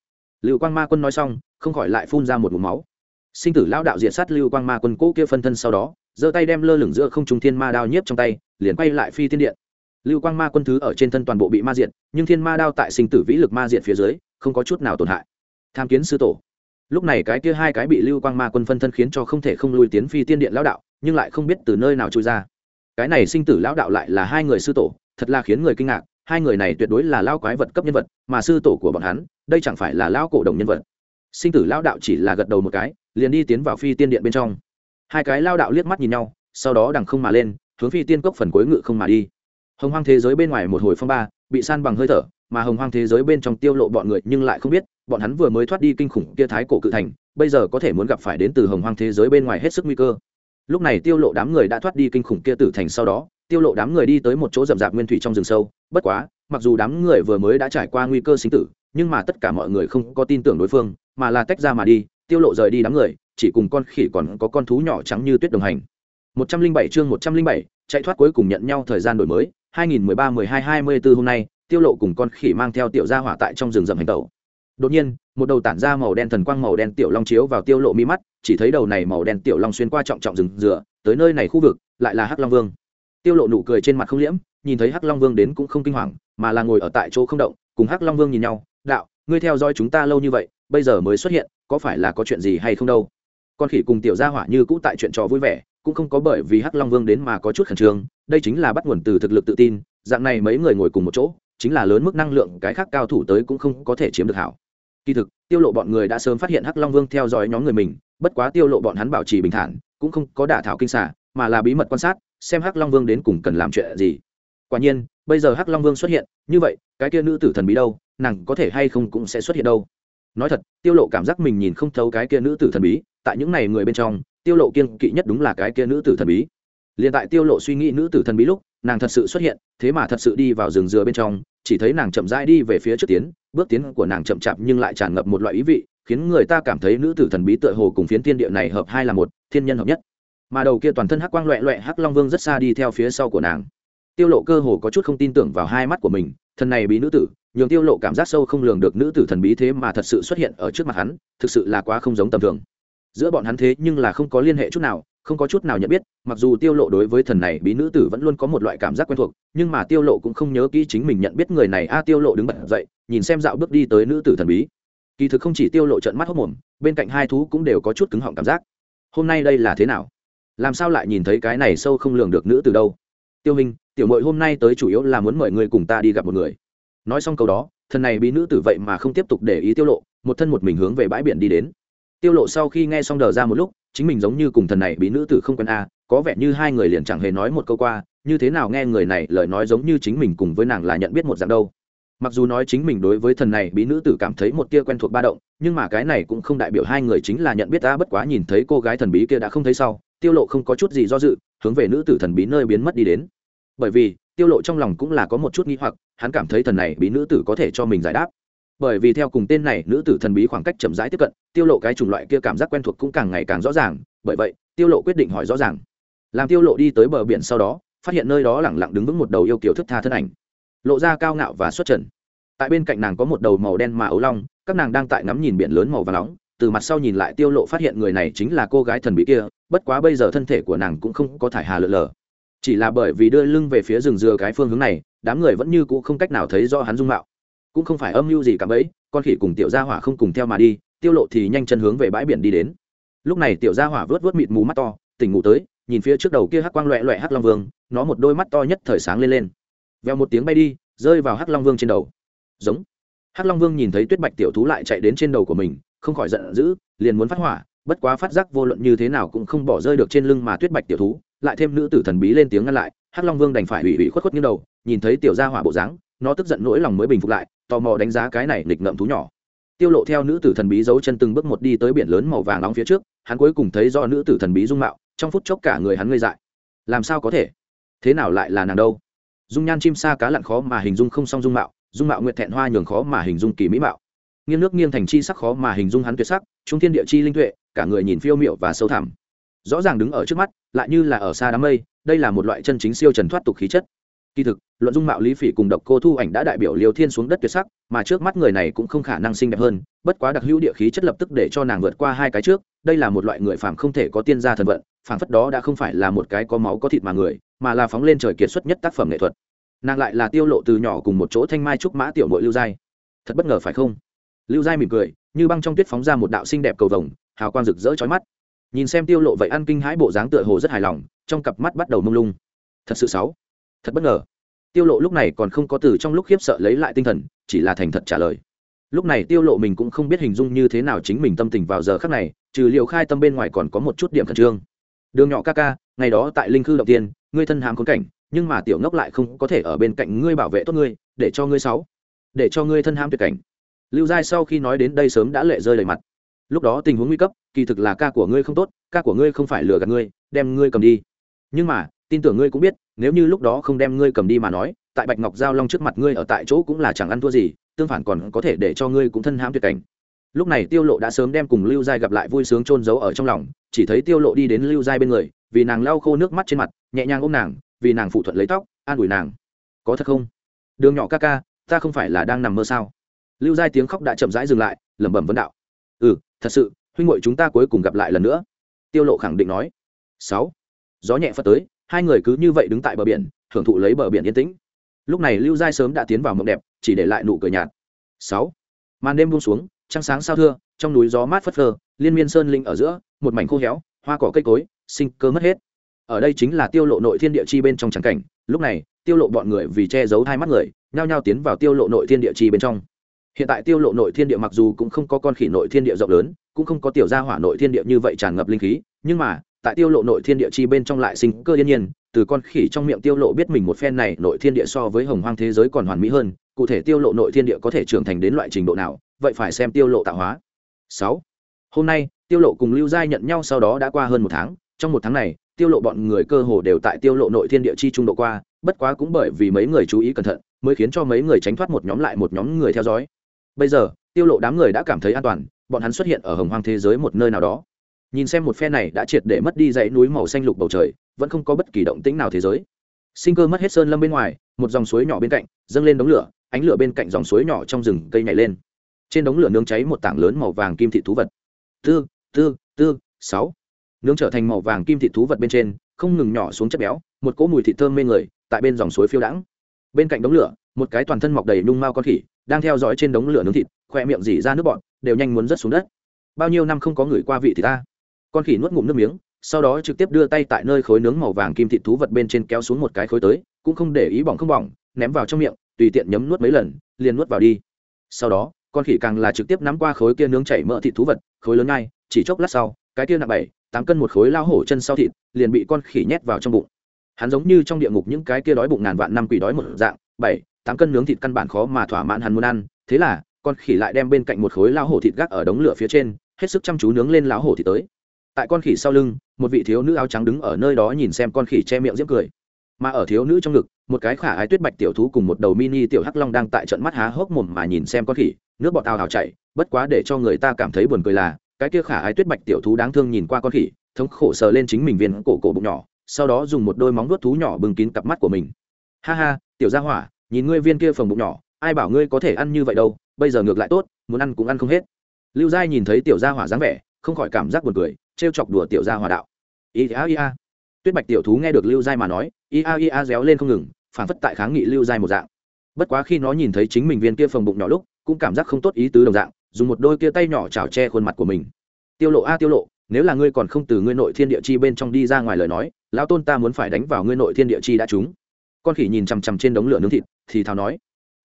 Lưu quang ma quân nói xong, không khỏi lại phun ra một mụm máu. Sinh tử lao đạo diện sát lưu quang ma quân cũ kia phân thân sau đó, giơ tay đem lơ lửng giữa không trung thiên ma đao nhiếp trong tay, liền quay lại phi thiên điện lưu quang ma quân thứ ở trên thân toàn bộ bị ma diện nhưng thiên ma đao tại sinh tử vĩ lực ma diện phía dưới, không có chút nào tổn hại. Tham kiến sư tổ. Lúc này cái kia hai cái bị lưu quang ma quân phân thân khiến cho không thể không lui tiến phi tiên điện lão đạo, nhưng lại không biết từ nơi nào trôi ra. Cái này sinh tử lão đạo lại là hai người sư tổ, thật là khiến người kinh ngạc, hai người này tuyệt đối là lao quái vật cấp nhân vật, mà sư tổ của bọn hắn, đây chẳng phải là lao cổ đồng nhân vật. Sinh tử lao đạo chỉ là gật đầu một cái, liền đi tiến vào phi tiên điện bên trong. Hai cái lao đạo liếc mắt nhìn nhau, sau đó đằng không mà lên, hướng phi tiên cốc phần cuối ngự không mà đi hồng hoang thế giới bên ngoài một hồi phong ba bị san bằng hơi thở mà hồng hoang thế giới bên trong tiêu lộ bọn người nhưng lại không biết bọn hắn vừa mới thoát đi kinh khủng kia thái cổ cự thành bây giờ có thể muốn gặp phải đến từ hồng hoang thế giới bên ngoài hết sức nguy cơ. Lúc này tiêu lộ đám người đã thoát đi kinh khủng kia tử thành sau đó tiêu lộ đám người đi tới một chỗ rậm rạp nguyên thủy trong rừng sâu bất quá mặc dù đám người vừa mới đã trải qua nguy cơ sinh tử nhưng mà tất cả mọi người không có tin tưởng đối phương mà là tách ra mà đi tiêu lộ rời đi đám người chỉ cùng con khỉ còn có con thú nhỏ trắng như tuyết đồng hành. 107 chương 107, chạy thoát cuối cùng nhận nhau thời gian đổi mới. 2013 12 24 hôm nay, tiêu lộ cùng con khỉ mang theo tiểu gia hỏa tại trong rừng rậm hành tẩu. Đột nhiên, một đầu tản ra màu đen thần quang màu đen tiểu long chiếu vào tiêu lộ mi mắt, chỉ thấy đầu này màu đen tiểu long xuyên qua trọng trọng rừng rựa tới nơi này khu vực, lại là hắc long vương. Tiêu lộ nụ cười trên mặt không liễm, nhìn thấy hắc long vương đến cũng không kinh hoàng, mà là ngồi ở tại chỗ không động, cùng hắc long vương nhìn nhau, đạo, ngươi theo dõi chúng ta lâu như vậy, bây giờ mới xuất hiện, có phải là có chuyện gì hay không đâu? Con khỉ cùng tiểu gia hỏa như cũ tại chuyện trò vui vẻ cũng không có bởi vì hắc long vương đến mà có chút khẩn trương, đây chính là bắt nguồn từ thực lực tự tin, dạng này mấy người ngồi cùng một chỗ, chính là lớn mức năng lượng cái khác cao thủ tới cũng không có thể chiếm được hảo. Kỳ thực, tiêu lộ bọn người đã sớm phát hiện hắc long vương theo dõi nhóm người mình, bất quá tiêu lộ bọn hắn bảo trì bình thản, cũng không có đả thảo kinh xả mà là bí mật quan sát, xem hắc long vương đến cùng cần làm chuyện gì. Quả nhiên, bây giờ hắc long vương xuất hiện, như vậy, cái kia nữ tử thần bí đâu, nàng có thể hay không cũng sẽ xuất hiện đâu. Nói thật, tiêu lộ cảm giác mình nhìn không thấu cái kia nữ tử thần bí, tại những này người bên trong tiêu lộ kiên kỵ nhất đúng là cái kia nữ tử thần bí. Liền tại tiêu lộ suy nghĩ nữ tử thần bí lúc, nàng thật sự xuất hiện, thế mà thật sự đi vào rừng dừa bên trong, chỉ thấy nàng chậm rãi đi về phía trước tiến, bước tiến của nàng chậm chạp nhưng lại tràn ngập một loại ý vị, khiến người ta cảm thấy nữ tử thần bí tựa hồ cùng phiến thiên địa này hợp hai là một, thiên nhân hợp nhất. Mà đầu kia toàn thân hắc quang loẹ loẹ hắc long vương rất xa đi theo phía sau của nàng. Tiêu lộ cơ hồ có chút không tin tưởng vào hai mắt của mình thần này bí nữ tử, nhường tiêu lộ cảm giác sâu không lường được nữ tử thần bí thế mà thật sự xuất hiện ở trước mặt hắn, thực sự là quá không giống tầm thường giữa bọn hắn thế nhưng là không có liên hệ chút nào, không có chút nào nhận biết, mặc dù tiêu lộ đối với thần này bí nữ tử vẫn luôn có một loại cảm giác quen thuộc, nhưng mà tiêu lộ cũng không nhớ kỹ chính mình nhận biết người này. A, tiêu lộ đứng bật dậy, nhìn xem dạo bước đi tới nữ tử thần bí. Kỳ thực không chỉ tiêu lộ trợn mắt hốc mồm, bên cạnh hai thú cũng đều có chút cứng họng cảm giác. Hôm nay đây là thế nào? Làm sao lại nhìn thấy cái này sâu không lường được nữ từ đâu? Tiêu hình tiểu mội hôm nay tới chủ yếu là muốn mời người cùng ta đi gặp một người. Nói xong câu đó, thần này bí nữ tử vậy mà không tiếp tục để ý tiêu lộ, một thân một mình hướng về bãi biển đi đến tiêu lộ sau khi nghe xong đờ ra một lúc, chính mình giống như cùng thần này bị nữ tử không quen a có vẻ như hai người liền chẳng hề nói một câu qua, như thế nào nghe người này lời nói giống như chính mình cùng với nàng là nhận biết một dạng đâu. Mặc dù nói chính mình đối với thần này bí nữ tử cảm thấy một tia quen thuộc ba động, nhưng mà cái này cũng không đại biểu hai người chính là nhận biết ta bất quá nhìn thấy cô gái thần bí kia đã không thấy sau, tiêu lộ không có chút gì do dự, hướng về nữ tử thần bí nơi biến mất đi đến. Bởi vì, tiêu lộ trong lòng cũng là có một chút nghi hoặc, hắn cảm thấy thần này bí nữ tử có thể cho mình giải đáp bởi vì theo cùng tên này, nữ tử thần bí khoảng cách chậm rãi tiếp cận, tiêu lộ cái chủng loại kia cảm giác quen thuộc cũng càng ngày càng rõ ràng, bởi vậy, tiêu lộ quyết định hỏi rõ ràng. Làm tiêu lộ đi tới bờ biển sau đó, phát hiện nơi đó lẳng lặng đứng vững một đầu yêu kiều thức tha thân ảnh. Lộ ra cao ngạo và xuất trần. Tại bên cạnh nàng có một đầu màu đen mà ấu long, các nàng đang tại ngắm nhìn biển lớn màu và nóng, từ mặt sau nhìn lại tiêu lộ phát hiện người này chính là cô gái thần bí kia, bất quá bây giờ thân thể của nàng cũng không có thải hà lợ lờ chỉ là bởi vì đưa lưng về phía rừng dừa cái phương hướng này, đám người vẫn như cũ không cách nào thấy rõ hắn dung mạo cũng không phải âm mưu gì cả bấy con khỉ cùng tiểu gia hỏa không cùng theo mà đi, tiêu lộ thì nhanh chân hướng về bãi biển đi đến. Lúc này tiểu gia hỏa vớt vớt mịt mù mắt to, tỉnh ngủ tới, nhìn phía trước đầu kia hắc quang loẹ loẹ hắc long vương, nó một đôi mắt to nhất thời sáng lên lên. Vèo một tiếng bay đi, rơi vào hắc long vương trên đầu. Giống. Hắc long vương nhìn thấy tuyết bạch tiểu thú lại chạy đến trên đầu của mình, không khỏi giận dữ, liền muốn phát hỏa, bất quá phát giác vô luận như thế nào cũng không bỏ rơi được trên lưng mà tuyết bạch tiểu thú, lại thêm nữ tử thần bí lên tiếng ngăn lại, hắc long vương đành phải ủy ủy khuất khuất như đầu, nhìn thấy tiểu gia hỏa bộ dáng nó tức giận nỗi lòng mới bình phục lại, tò mò đánh giá cái này nghịch ngợm thú nhỏ. Tiêu lộ theo nữ tử thần bí giấu chân từng bước một đi tới biển lớn màu vàng nóng phía trước, hắn cuối cùng thấy do nữ tử thần bí dung mạo, trong phút chốc cả người hắn ngây dại. Làm sao có thể? Thế nào lại là nàng đâu? Dung nhan chim sa cá lặn khó mà hình dung không song dung mạo dung mạo nguyệt thẹn hoa nhường khó mà hình dung kỳ mỹ mạo. Nghiêng nước nghiêng thành chi sắc khó mà hình dung hắn tuyệt sắc, trung thiên địa chi linh tuệ, cả người nhìn phiêu miệu và sâu thẳm. Rõ ràng đứng ở trước mắt, lại như là ở xa đám mây, đây là một loại chân chính siêu trần thoát tục khí chất. Kỳ thực luận dung mạo lý phỉ cùng độc cô thu ảnh đã đại biểu liều thiên xuống đất tuyệt sắc, mà trước mắt người này cũng không khả năng xinh đẹp hơn, bất quá đặc hữu địa khí chất lập tức để cho nàng vượt qua hai cái trước, đây là một loại người phàm không thể có tiên gia thần vận phản phất đó đã không phải là một cái có máu có thịt mà người, mà là phóng lên trời kiệt xuất nhất tác phẩm nghệ thuật. Nàng lại là tiêu lộ từ nhỏ cùng một chỗ thanh mai trúc mã tiểu nội lưu giai. Thật bất ngờ phải không? Lưu giai mỉm cười, như băng trong tuyết phóng ra một đạo xinh đẹp cầu vồng, hào quang rực rỡ chói mắt. Nhìn xem tiêu lộ vậy ăn kinh hãi bộ dáng tựa hồ rất hài lòng, trong cặp mắt bắt đầu mông lung. Thật sự xấu thật bất ngờ tiêu lộ lúc này còn không có từ trong lúc khiếp sợ lấy lại tinh thần, chỉ là thành thật trả lời. Lúc này tiêu lộ mình cũng không biết hình dung như thế nào chính mình tâm tình vào giờ khắc này, trừ liệu khai tâm bên ngoài còn có một chút điểm khẩn trương. Đường nhỏ ca ca, ngày đó tại linh khư đầu tiên, ngươi thân hàm khốn cảnh, nhưng mà tiểu ngốc lại không có thể ở bên cạnh ngươi bảo vệ tốt ngươi, để cho ngươi sáu, để cho ngươi thân hàm tuyệt cảnh. Lưu giai sau khi nói đến đây sớm đã lệ rơi đầy mặt. Lúc đó tình huống nguy cấp, kỳ thực là ca của ngươi không tốt, ca của ngươi không phải lừa gạt ngươi, đem ngươi cầm đi. Nhưng mà, tin tưởng ngươi cũng biết nếu như lúc đó không đem ngươi cầm đi mà nói, tại bạch ngọc giao long trước mặt ngươi ở tại chỗ cũng là chẳng ăn thua gì, tương phản còn có thể để cho ngươi cũng thân hãm tuyệt cảnh. Lúc này tiêu lộ đã sớm đem cùng lưu giai gặp lại vui sướng trôn giấu ở trong lòng, chỉ thấy tiêu lộ đi đến lưu giai bên người, vì nàng lau khô nước mắt trên mặt, nhẹ nhàng ôm nàng, vì nàng phụ thuận lấy tóc, an ủi nàng. Có thật không? Đường nhỏ ca ca, ta không phải là đang nằm mơ sao? Lưu giai tiếng khóc đã chậm rãi dừng lại, lẩm bẩm vấn đạo. Ừ thật sự, huynh muội chúng ta cuối cùng gặp lại lần nữa. Tiêu lộ khẳng định nói. Sáu. Gió nhẹ phất tới hai người cứ như vậy đứng tại bờ biển thưởng thụ lấy bờ biển yên tĩnh. Lúc này lưu giai sớm đã tiến vào mộng đẹp, chỉ để lại nụ cười nhạt. Sáu, màn đêm buông xuống, trăng sáng sao thưa, trong núi gió mát phất phơ, liên miên sơn linh ở giữa, một mảnh khô héo, hoa cỏ cây cối, sinh cơ mất hết. Ở đây chính là tiêu lộ nội thiên địa chi bên trong trắng cảnh. Lúc này, tiêu lộ bọn người vì che giấu hai mắt người, nhao nhao tiến vào tiêu lộ nội thiên địa chi bên trong. Hiện tại tiêu lộ nội thiên địa mặc dù cũng không có con khỉ nội thiên địa rộng lớn, cũng không có tiểu gia hỏa nội thiên địa như vậy tràn ngập linh khí, nhưng mà tại tiêu lộ nội thiên địa chi bên trong lại sinh cơ yên nhiên, từ con khỉ trong miệng tiêu lộ biết mình một phen này nội thiên địa so với hồng hoang thế giới còn hoàn mỹ hơn, cụ thể tiêu lộ nội thiên địa có thể trưởng thành đến loại trình độ nào, vậy phải xem tiêu lộ tạo hóa. 6. hôm nay, tiêu lộ cùng lưu giai nhận nhau sau đó đã qua hơn một tháng, trong một tháng này, tiêu lộ bọn người cơ hồ đều tại tiêu lộ nội thiên địa chi trung độ qua, bất quá cũng bởi vì mấy người chú ý cẩn thận, mới khiến cho mấy người tránh thoát một nhóm lại một nhóm người theo dõi. Bây giờ, tiêu lộ đám người đã cảm thấy an toàn, bọn hắn xuất hiện ở hồng hoang thế giới một nơi nào đó nhìn xem một phe này đã triệt để mất đi dãy núi màu xanh lục bầu trời, vẫn không có bất kỳ động tĩnh nào thế giới. Sinh cơ mất hết sơn lâm bên ngoài, một dòng suối nhỏ bên cạnh, dâng lên đống lửa, ánh lửa bên cạnh dòng suối nhỏ trong rừng cây nhảy lên. Trên đống lửa nướng cháy một tảng lớn màu vàng kim thị thú vật. Tư tư tư, sáu. Nướng trở thành màu vàng kim thị thú vật bên trên, không ngừng nhỏ xuống chất béo, một cỗ mùi thịt thơm mê người, tại bên dòng suối phiêu đãng. Bên cạnh đống lửa, một cái toàn thân mọc đầy nung mao con khỉ, đang theo dõi trên đống lửa nướng thịt, khoe miệng dỉ ra nước bọn đều nhanh muốn rớt xuống đất. Bao nhiêu năm không có người qua vị thì ta? Con khỉ nuốt ngụm nước miếng, sau đó trực tiếp đưa tay tại nơi khối nướng màu vàng kim thịt thú vật bên trên kéo xuống một cái khối tới, cũng không để ý bỏng không bỏng, ném vào trong miệng, tùy tiện nhấm nuốt mấy lần, liền nuốt vào đi. Sau đó, con khỉ càng là trực tiếp nắm qua khối kia nướng chảy mỡ thịt thú vật, khối lớn ngay, chỉ chốc lát sau, cái kia nặng bảy, tám cân một khối lao hổ chân sau thịt, liền bị con khỉ nhét vào trong bụng. Hắn giống như trong địa ngục những cái kia đói bụng ngàn vạn năm quỷ đói một dạng, bảy, tám cân nướng thịt căn bản khó mà thỏa mãn hắn muốn ăn, thế là, con khỉ lại đem bên cạnh một khối lao hổ thịt gác ở đống lửa phía trên, hết sức chăm chú nướng lên lão hổ thịt tới tại con khỉ sau lưng, một vị thiếu nữ áo trắng đứng ở nơi đó nhìn xem con khỉ che miệng diễm cười. Mà ở thiếu nữ trong ngực, một cái khả ái tuyết bạch tiểu thú cùng một đầu mini tiểu hắc long đang tại trận mắt há hốc mồm mà nhìn xem con khỉ, nước bọt tào hào chảy, bất quá để cho người ta cảm thấy buồn cười là, cái kia khả ái tuyết bạch tiểu thú đáng thương nhìn qua con khỉ, thống khổ sờ lên chính mình viên cổ cổ bụng nhỏ, sau đó dùng một đôi móng vuốt thú nhỏ bưng kín cặp mắt của mình. Ha ha, tiểu gia hỏa, nhìn ngươi viên kia phần bụng nhỏ, ai bảo ngươi có thể ăn như vậy đâu, bây giờ ngược lại tốt, muốn ăn cũng ăn không hết. Lưu giai nhìn thấy tiểu gia hỏa dáng vẻ, không khỏi cảm giác buồn cười trêu chọc đùa tiểu gia hòa đạo. Ia ia tuyết bạch tiểu thú nghe được lưu giai mà nói ia ia réo lên không ngừng, phản phất tại kháng nghị lưu giai một dạng. Bất quá khi nó nhìn thấy chính mình viên kia phồng bụng nhỏ lúc, cũng cảm giác không tốt ý tứ đồng dạng, dùng một đôi kia tay nhỏ chảo che khuôn mặt của mình. Tiêu lộ, a, tiêu lộ, nếu là ngươi còn không từ ngươi nội thiên địa chi bên trong đi ra ngoài lời nói, lão tôn ta muốn phải đánh vào ngươi nội thiên địa chi đã trúng. Con khỉ nhìn chằm chằm trên đống lửa nướng thịt, thì thào nói,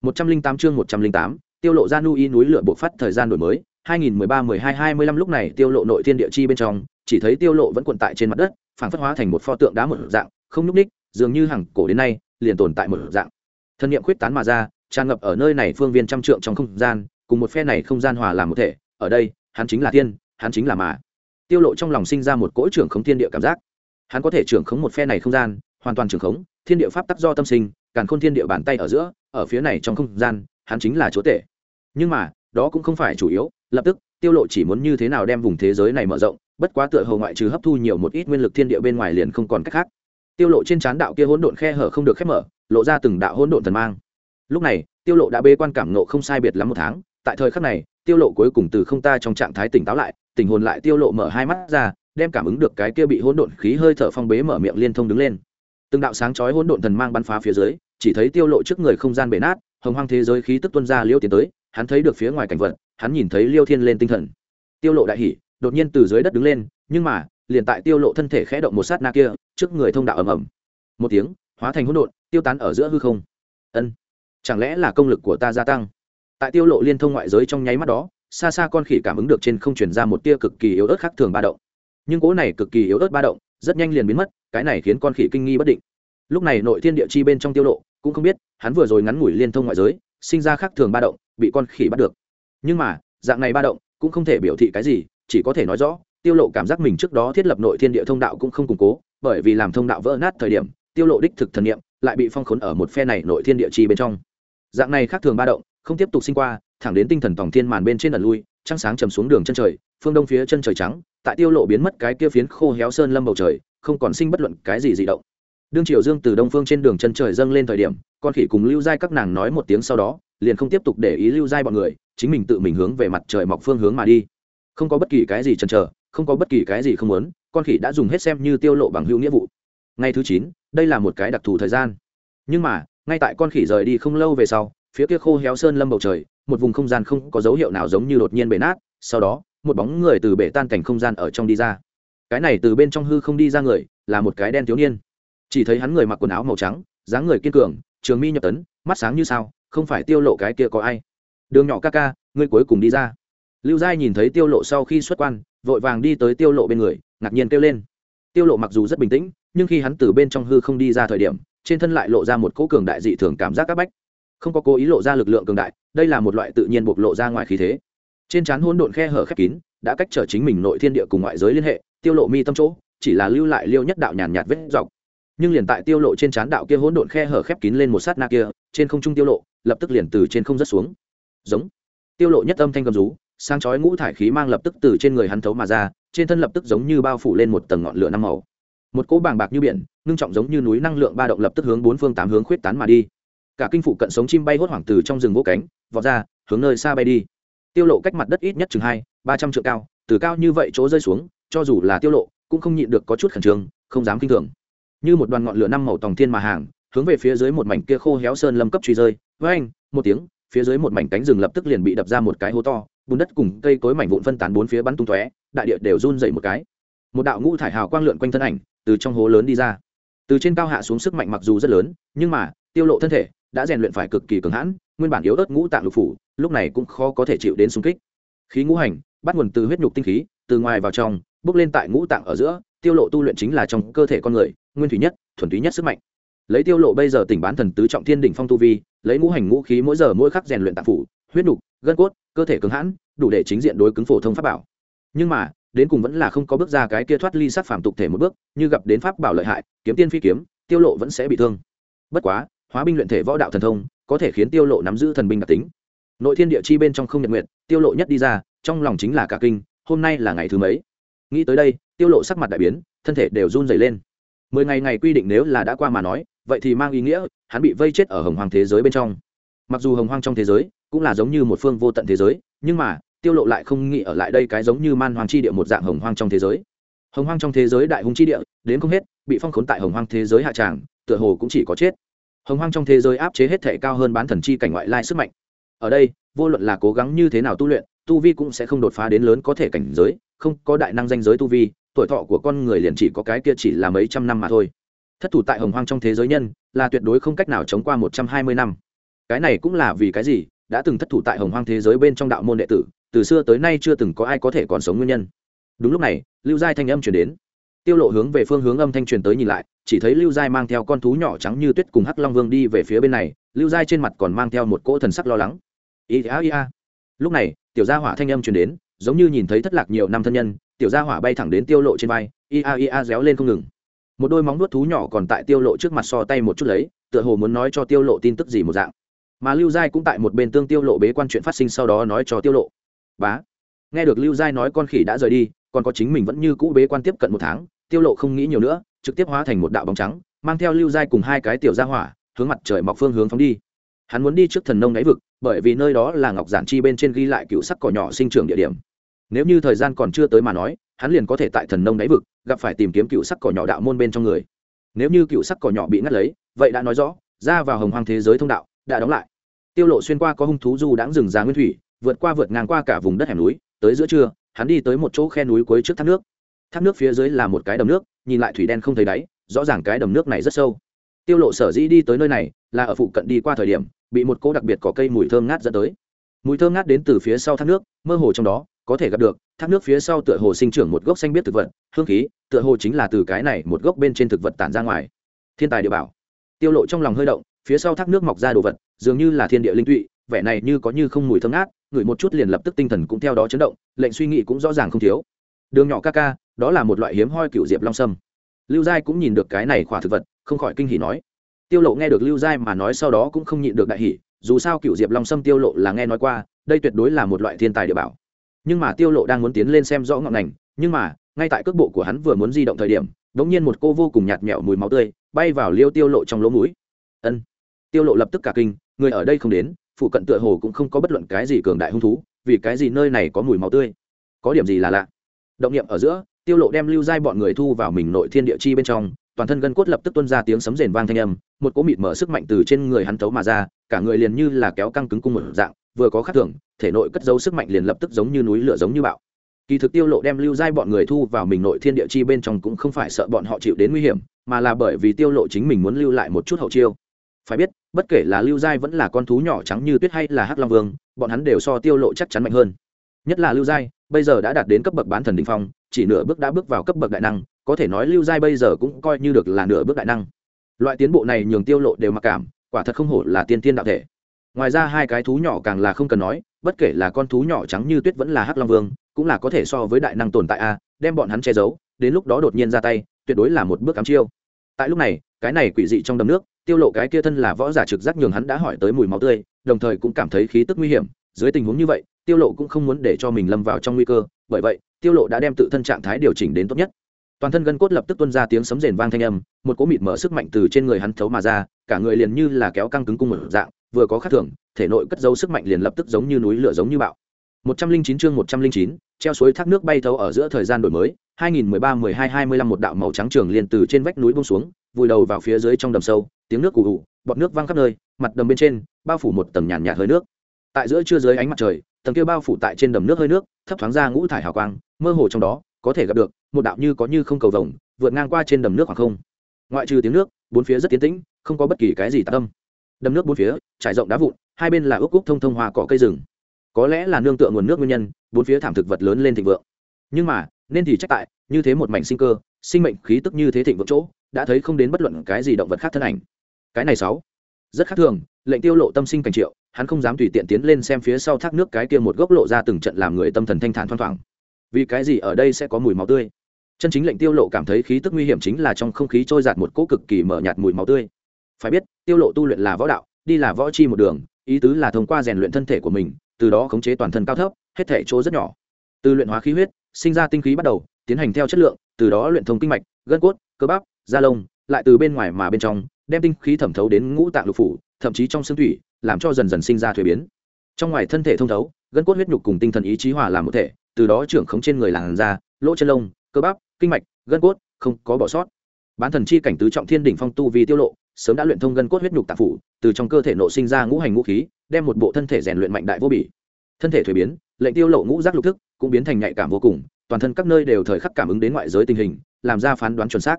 một trăm linh tám chương một trăm linh tám, tiêu lộ ra nu y núi lửa bộ phát thời gian đổi mới 2013-12-25 lúc này tiêu lộ nội thiên địa chi bên trong, chỉ thấy tiêu lộ vẫn cuộn tại trên mặt đất, phảng phất hóa thành một pho tượng đá một dạng, không nhúc ních dường như hàng cổ đến nay, liền tồn tại một dạng. Thân niệm khuyết tán mà ra, tràn ngập ở nơi này phương viên trăm trượng trong không gian, cùng một phe này không gian hòa làm một thể, ở đây, hắn chính là thiên, hắn chính là mà. Tiêu lộ trong lòng sinh ra một cỗ trưởng khống thiên địa cảm giác. Hắn có thể trưởng khống một phe này không gian, hoàn toàn trưởng khống, thiên địa pháp tắc do tâm sinh, càn khôn thiên địa bàn tay ở giữa, ở phía này trong không gian, hắn chính là chúa tể. Nhưng mà, đó cũng không phải chủ yếu lập tức, tiêu lộ chỉ muốn như thế nào đem vùng thế giới này mở rộng, bất quá tựa hồ ngoại trừ hấp thu nhiều một ít nguyên lực thiên địa bên ngoài liền không còn cách khác. Tiêu lộ trên chán đạo kia hỗn độn khe hở không được khép mở, lộ ra từng đạo hỗn độn thần mang. Lúc này, tiêu lộ đã bê quan cảm nộ không sai biệt lắm một tháng, tại thời khắc này, tiêu lộ cuối cùng từ không ta trong trạng thái tỉnh táo lại, tình hồn lại tiêu lộ mở hai mắt ra, đem cảm ứng được cái kia bị hỗn độn khí hơi thở phong bế mở miệng liên thông đứng lên. Từng đạo sáng chói hỗn độn thần mang bắn phá phía dưới, chỉ thấy tiêu lộ trước người không gian bể nát, hồng hoang thế giới khí tức tuôn ra liêu tiến tới, hắn thấy được phía ngoài cảnh vật hắn nhìn thấy liêu thiên lên tinh thần. Tiêu lộ đại hỉ, đột nhiên từ dưới đất đứng lên, nhưng mà, liền tại tiêu lộ thân thể khẽ động một sát na kia, trước người thông đạo ầm ầm. Một tiếng, hóa thành hỗn độn, tiêu tán ở giữa hư không. Ân, chẳng lẽ là công lực của ta gia tăng? Tại tiêu lộ liên thông ngoại giới trong nháy mắt đó, xa xa con khỉ cảm ứng được trên không truyền ra một tia cực kỳ yếu ớt khác thường ba động. Nhưng cỗ này cực kỳ yếu ớt ba động, rất nhanh liền biến mất, cái này khiến con khỉ kinh nghi bất định. Lúc này nội thiên địa chi bên trong tiêu lộ, cũng không biết, hắn vừa rồi ngắn ngủi liên thông ngoại giới, sinh ra khác thường ba động, bị con khỉ bắt được nhưng mà, dạng này ba động, cũng không thể biểu thị cái gì, chỉ có thể nói rõ, tiêu lộ cảm giác mình trước đó thiết lập nội thiên địa thông đạo cũng không củng cố, bởi vì làm thông đạo vỡ nát thời điểm, tiêu lộ đích thực thần niệm lại bị phong khốn ở một phe này nội thiên địa chi bên trong. Dạng này khác thường ba động, không tiếp tục sinh qua, thẳng đến tinh thần tổng thiên màn bên trên ẩn lui, trăng sáng trầm xuống đường chân trời, phương đông phía chân trời trắng, tại tiêu lộ biến mất cái kia phiến khô héo sơn lâm bầu trời, không còn sinh bất luận cái gì dị động. Đương triều dương từ đông phương trên đường chân trời dâng lên thời điểm, con khỉ cùng lưu giai các nàng nói một tiếng sau đó, liền không tiếp tục để ý lưu giai bọn người chính mình tự mình hướng về mặt trời mọc phương hướng mà đi. Không có bất kỳ cái gì chần chờ, không có bất kỳ cái gì không muốn, con khỉ đã dùng hết xem như tiêu lộ bằng hữu nghĩa vụ. Ngày thứ chín, đây là một cái đặc thù thời gian. Nhưng mà, ngay tại con khỉ rời đi không lâu về sau, phía kia khô héo sơn lâm bầu trời, một vùng không gian không có dấu hiệu nào giống như đột nhiên bể nát, sau đó, một bóng người từ bể tan cảnh không gian ở trong đi ra. Cái này từ bên trong hư không đi ra người, là một cái đen thiếu niên. Chỉ thấy hắn người mặc quần áo màu trắng, dáng người kiên cường, trường mi nhập tấn, mắt sáng như sao, không phải tiêu lộ cái kia có ai đường nhỏ ca ca, ngươi cuối cùng đi ra. Lưu giai nhìn thấy tiêu lộ sau khi xuất quan, vội vàng đi tới tiêu lộ bên người, ngạc nhiên kêu lên. Tiêu lộ mặc dù rất bình tĩnh, nhưng khi hắn từ bên trong hư không đi ra thời điểm, trên thân lại lộ ra một cỗ cường đại dị thường cảm giác các bách. Không có cố ý lộ ra lực lượng cường đại, đây là một loại tự nhiên bộc lộ ra ngoài khí thế. Trên trán hỗn độn khe hở khép kín, đã cách trở chính mình nội thiên địa cùng ngoại giới liên hệ, tiêu lộ mi tâm chỗ, chỉ là lưu lại liêu nhất đạo nhàn nhạt vết dọc. Nhưng liền tại tiêu lộ trên trán đạo kia hỗn độn khe hở khép kín lên một sát na kia, trên không trung tiêu lộ lập tức liền từ trên không rất xuống giống. Tiêu lộ nhất âm thanh cầm rú sang chói ngũ thải khí mang lập tức từ trên người hắn thấu mà ra, trên thân lập tức giống như bao phủ lên một tầng ngọn lửa năm màu. Một cỗ bàng bạc như biển, ngưng trọng giống như núi năng lượng ba động lập tức hướng bốn phương tám hướng khuyết tán mà đi. Cả kinh phụ cận sống chim bay hốt hoảng từ trong rừng vỗ cánh, vọt ra, hướng nơi xa bay đi. Tiêu lộ cách mặt đất ít nhất chừng hai, ba trăm trượng cao, từ cao như vậy chỗ rơi xuống, cho dù là tiêu lộ, cũng không nhịn được có chút khẩn trương, không dám kinh thường. Như một đoàn ngọn lửa năm màu tòng thiên mà hàng, hướng về phía dưới một mảnh kia khô héo sơn lâm cấp truy rơi. Với anh một tiếng phía dưới một mảnh cánh rừng lập tức liền bị đập ra một cái hố to, bùn đất cùng cây cối mảnh vụn phân tán bốn phía bắn tung tóe, đại địa đều run dậy một cái. Một đạo ngũ thải hào quang lượn quanh thân ảnh từ trong hố lớn đi ra. Từ trên cao hạ xuống sức mạnh mặc dù rất lớn, nhưng mà, tiêu lộ thân thể đã rèn luyện phải cực kỳ cường hãn, nguyên bản yếu ớt ngũ tạng lục phủ, lúc này cũng khó có thể chịu đến xung kích. Khí ngũ hành, bắt nguồn từ huyết nhục tinh khí, từ ngoài vào trong, bước lên tại ngũ tạng ở giữa, tiêu lộ tu luyện chính là trong cơ thể con người, nguyên thủy nhất, thuần túy nhất sức mạnh lấy tiêu lộ bây giờ tỉnh bán thần tứ trọng thiên đỉnh phong tu vi, lấy ngũ hành ngũ khí mỗi giờ mỗi khắc rèn luyện tạng phủ, huyết nhục gân cốt, cơ thể cứng hãn, đủ để chính diện đối cứng phổ thông pháp bảo. Nhưng mà, đến cùng vẫn là không có bước ra cái kia thoát ly sát phàm tục thể một bước, như gặp đến pháp bảo lợi hại, kiếm tiên phi kiếm, tiêu lộ vẫn sẽ bị thương. Bất quá, hóa binh luyện thể võ đạo thần thông, có thể khiến tiêu lộ nắm giữ thần binh đặc tính. Nội thiên địa chi bên trong không nhật nguyện tiêu lộ nhất đi ra, trong lòng chính là cả kinh, hôm nay là ngày thứ mấy? Nghĩ tới đây, tiêu lộ sắc mặt đại biến, thân thể đều run rẩy lên. Mười ngày ngày quy định nếu là đã qua mà nói vậy thì mang ý nghĩa, hắn bị vây chết ở hồng hoàng thế giới bên trong. Mặc dù hồng hoang trong thế giới cũng là giống như một phương vô tận thế giới, nhưng mà, tiêu lộ lại không nghĩ ở lại đây cái giống như man hoàng chi địa một dạng hồng hoang trong thế giới. Hồng hoang trong thế giới đại hùng chi địa, đến không hết, bị phong khốn tại hồng hoang thế giới hạ tràng, tựa hồ cũng chỉ có chết. Hồng hoang trong thế giới áp chế hết thể cao hơn bán thần chi cảnh ngoại lai sức mạnh. Ở đây, vô luận là cố gắng như thế nào tu luyện, tu vi cũng sẽ không đột phá đến lớn có thể cảnh giới, không có đại năng danh giới tu vi, tuổi thọ của con người liền chỉ có cái kia chỉ là mấy trăm năm mà thôi thất thủ tại hồng hoang trong thế giới nhân, là tuyệt đối không cách nào chống qua một trăm hai mươi năm. Cái này cũng là vì cái gì? Đã từng thất thủ tại hồng hoang thế giới bên trong đạo môn đệ tử, từ xưa tới nay chưa từng có ai có thể còn sống nguyên nhân. Đúng lúc này, lưu giai thanh âm chuyển đến. Tiêu lộ hướng về phương hướng âm thanh truyền tới nhìn lại, chỉ thấy lưu giai mang theo con thú nhỏ trắng như tuyết cùng hắc long vương đi về phía bên này, lưu giai trên mặt còn mang theo một cỗ thần sắc lo lắng. Ý a ý a lúc này, tiểu gia hỏa thanh âm truyền đến, giống như nhìn thấy thất lạc nhiều năm thân nhân, tiểu gia hỏa bay thẳng đến tiêu lộ trên vai ia ia réo lên không ngừng một đôi móng nuốt thú nhỏ còn tại tiêu lộ trước mặt so tay một chút lấy, tựa hồ muốn nói cho tiêu lộ tin tức gì một dạng. Mà lưu giai cũng tại một bên tương tiêu lộ bế quan chuyện phát sinh sau đó nói cho tiêu lộ. Bá. Nghe được lưu giai nói con khỉ đã rời đi, còn có chính mình vẫn như cũ bế quan tiếp cận một tháng, tiêu lộ không nghĩ nhiều nữa, trực tiếp hóa thành một đạo bóng trắng, mang theo lưu giai cùng hai cái tiểu gia hỏa, hướng mặt trời mọc phương hướng phóng đi. Hắn muốn đi trước thần nông đáy vực, bởi vì nơi đó là ngọc giản chi bên trên ghi lại cựu sắc cỏ nhỏ sinh trưởng địa điểm. Nếu như thời gian còn chưa tới mà nói hắn liền có thể tại thần nông đáy vực gặp phải tìm kiếm cựu sắc cỏ nhỏ đạo môn bên trong người. Nếu như cựu sắc cỏ nhỏ bị ngắt lấy, vậy đã nói rõ, ra vào hồng hoang thế giới thông đạo, đã đóng lại. Tiêu lộ xuyên qua có hung thú du đãng rừng già nguyên thủy, vượt qua vượt ngang qua cả vùng đất hẻm núi, tới giữa trưa, hắn đi tới một chỗ khe núi cuối trước thác nước. Thác nước phía dưới là một cái đầm nước, nhìn lại thủy đen không thấy đáy, rõ ràng cái đầm nước này rất sâu. Tiêu lộ sở dĩ đi tới nơi này, là ở phụ cận đi qua thời điểm, bị một cỗ đặc biệt có cây mùi thơm ngát dẫn tới. Mùi thơm ngát đến từ phía sau thác nước, mơ hồ trong đó, có thể gặp được thác nước phía sau tựa hồ sinh trưởng một gốc xanh biết thực vật, hương khí, tựa hồ chính là từ cái này một gốc bên trên thực vật tản ra ngoài. Thiên tài địa bảo. Tiêu lộ trong lòng hơi động, phía sau thác nước mọc ra đồ vật, dường như là thiên địa linh tụy, vẻ này như có như không mùi thơm ngát, ngửi một chút liền lập tức tinh thần cũng theo đó chấn động, lệnh suy nghĩ cũng rõ ràng không thiếu. Đường nhỏ ca ca, đó là một loại hiếm hoi cựu diệp long sâm. Lưu giai cũng nhìn được cái này khỏa thực vật, không khỏi kinh hỉ nói. Tiêu lộ nghe được lưu giai mà nói sau đó cũng không nhịn được đại hỉ, dù sao cựu diệp long sâm tiêu lộ là nghe nói qua, đây tuyệt đối là một loại thiên tài địa bảo nhưng mà tiêu lộ đang muốn tiến lên xem rõ ngọn ngành, nhưng mà, ngay tại cước bộ của hắn vừa muốn di động thời điểm đống nhiên một cô vô cùng nhạt nhẽo mùi máu tươi bay vào liêu tiêu lộ trong lỗ mũi. Ân. Tiêu lộ lập tức cả kinh, người ở đây không đến, phụ cận tựa hồ cũng không có bất luận cái gì cường đại hung thú, vì cái gì nơi này có mùi máu tươi? Có điểm gì là lạ? Động niệm ở giữa, tiêu lộ đem lưu giai bọn người thu vào mình nội thiên địa chi bên trong, toàn thân gân cốt lập tức tuôn ra tiếng sấm rền vang thanh âm, một cỗ mịt mở sức mạnh từ trên người hắn tấu mà ra, cả người liền như là kéo căng cứng cung một dạng vừa có khắc thường thể nội cất giấu sức mạnh liền lập tức giống như núi lửa giống như bạo kỳ thực tiêu lộ đem lưu giai bọn người thu vào mình nội thiên địa chi bên trong cũng không phải sợ bọn họ chịu đến nguy hiểm, mà là bởi vì tiêu lộ chính mình muốn lưu lại một chút hậu chiêu. Phải biết, bất kể là lưu giai vẫn là con thú nhỏ trắng như tuyết hay là hắc long vương, bọn hắn đều so tiêu lộ chắc chắn mạnh hơn. Nhất là lưu giai, bây giờ đã đạt đến cấp bậc bán thần đỉnh phong, chỉ nửa bước đã bước vào cấp bậc đại năng, có thể nói lưu giai bây giờ cũng coi như được là nửa bước đại năng. Loại tiến bộ này nhường tiêu lộ đều mặc cảm, quả thật không hổ là tiên tiên đạo thể ngoài ra hai cái thú nhỏ càng là không cần nói, bất kể là con thú nhỏ trắng như tuyết vẫn là hắc long vương, cũng là có thể so với đại năng tồn tại a, đem bọn hắn che giấu, đến lúc đó đột nhiên ra tay, tuyệt đối là một bước cắm chiêu. Tại lúc này, cái này quỷ dị trong đầm nước, tiêu lộ cái kia thân là võ giả trực giác nhường hắn đã hỏi tới mùi máu tươi, đồng thời cũng cảm thấy khí tức nguy hiểm. Dưới tình huống như vậy, tiêu lộ cũng không muốn để cho mình lâm vào trong nguy cơ, bởi vậy, tiêu lộ đã đem tự thân trạng thái điều chỉnh đến tốt nhất. Toàn thân gân cốt lập tức tuôn ra tiếng sấm rền vang thanh âm, một cỗ mịt mở sức mạnh từ trên người hắn thấu mà ra, cả người liền như là kéo căng cứng cung một dạng vừa có khắc thường thể nội cất dấu sức mạnh liền lập tức giống như núi lửa giống như bạo 109 chương 109, treo suối thác nước bay thấu ở giữa thời gian đổi mới 2013-12-25 một đạo màu trắng trường liền từ trên vách núi buông xuống vùi đầu vào phía dưới trong đầm sâu tiếng nước ù ù bọt nước văng khắp nơi mặt đầm bên trên bao phủ một tầng nhàn nhạt hơi nước. Tại giữa trưa dưới ánh mặt trời tầng kia bao phủ tại trên đầm nước hơi nước thấp thoáng ra ngũ thải hào quang mơ hồ trong đó có thể gặp được một đạo như có như không cầu vồng vượt ngang qua trên đầm nước khoảng không. Ngoại trừ tiếng nước bốn phía rất tiến tĩnh không có bất kỳ cái gì tạ tâm đầm nước bốn phía, trải rộng đá vụn, hai bên là ước cúc thông thông hoa cỏ cây rừng. Có lẽ là nương tựa nguồn nước nguyên nhân, bốn phía thảm thực vật lớn lên thịnh vượng. Nhưng mà, nên thì trách tại, như thế một mảnh sinh cơ, sinh mệnh khí tức như thế thịnh vượng chỗ, đã thấy không đến bất luận cái gì động vật khác thân ảnh. Cái này sáu, rất khác thường, lệnh tiêu lộ tâm sinh cảnh triệu, hắn không dám tùy tiện tiến lên xem phía sau thác nước cái kia một gốc lộ ra từng trận làm người tâm thần thanh thản thoang thoảng. Vì cái gì ở đây sẽ có mùi máu tươi? Chân chính lệnh tiêu lộ cảm thấy khí tức nguy hiểm chính là trong không khí trôi giạt một cỗ cực kỳ mở nhạt mùi máu tươi phải biết, tiêu lộ tu luyện là võ đạo, đi là võ chi một đường, ý tứ là thông qua rèn luyện thân thể của mình, từ đó khống chế toàn thân cao thấp, hết thể chỗ rất nhỏ. Từ luyện hóa khí huyết, sinh ra tinh khí bắt đầu, tiến hành theo chất lượng, từ đó luyện thông kinh mạch, gân cốt, cơ bắp, da lông, lại từ bên ngoài mà bên trong, đem tinh khí thẩm thấu đến ngũ tạng lục phủ, thậm chí trong xương thủy, làm cho dần dần sinh ra thuế biến. Trong ngoài thân thể thông thấu, gân cốt huyết nhục cùng tinh thần ý chí hòa làm một thể, từ đó trưởng khống trên người làn da, lỗ chân lông, cơ bắp, kinh mạch, gân cốt, không có bỏ sót. Bán thần chi cảnh tứ trọng thiên đỉnh phong tu vì tiêu lộ sớm đã luyện thông gân cốt huyết nhục tạng phủ, từ trong cơ thể nộ sinh ra ngũ hành ngũ khí, đem một bộ thân thể rèn luyện mạnh đại vô bỉ. Thân thể thuế biến, lệnh tiêu lộ ngũ giác lục thức, cũng biến thành nhạy cảm vô cùng, toàn thân các nơi đều thời khắc cảm ứng đến ngoại giới tình hình, làm ra phán đoán chuẩn xác.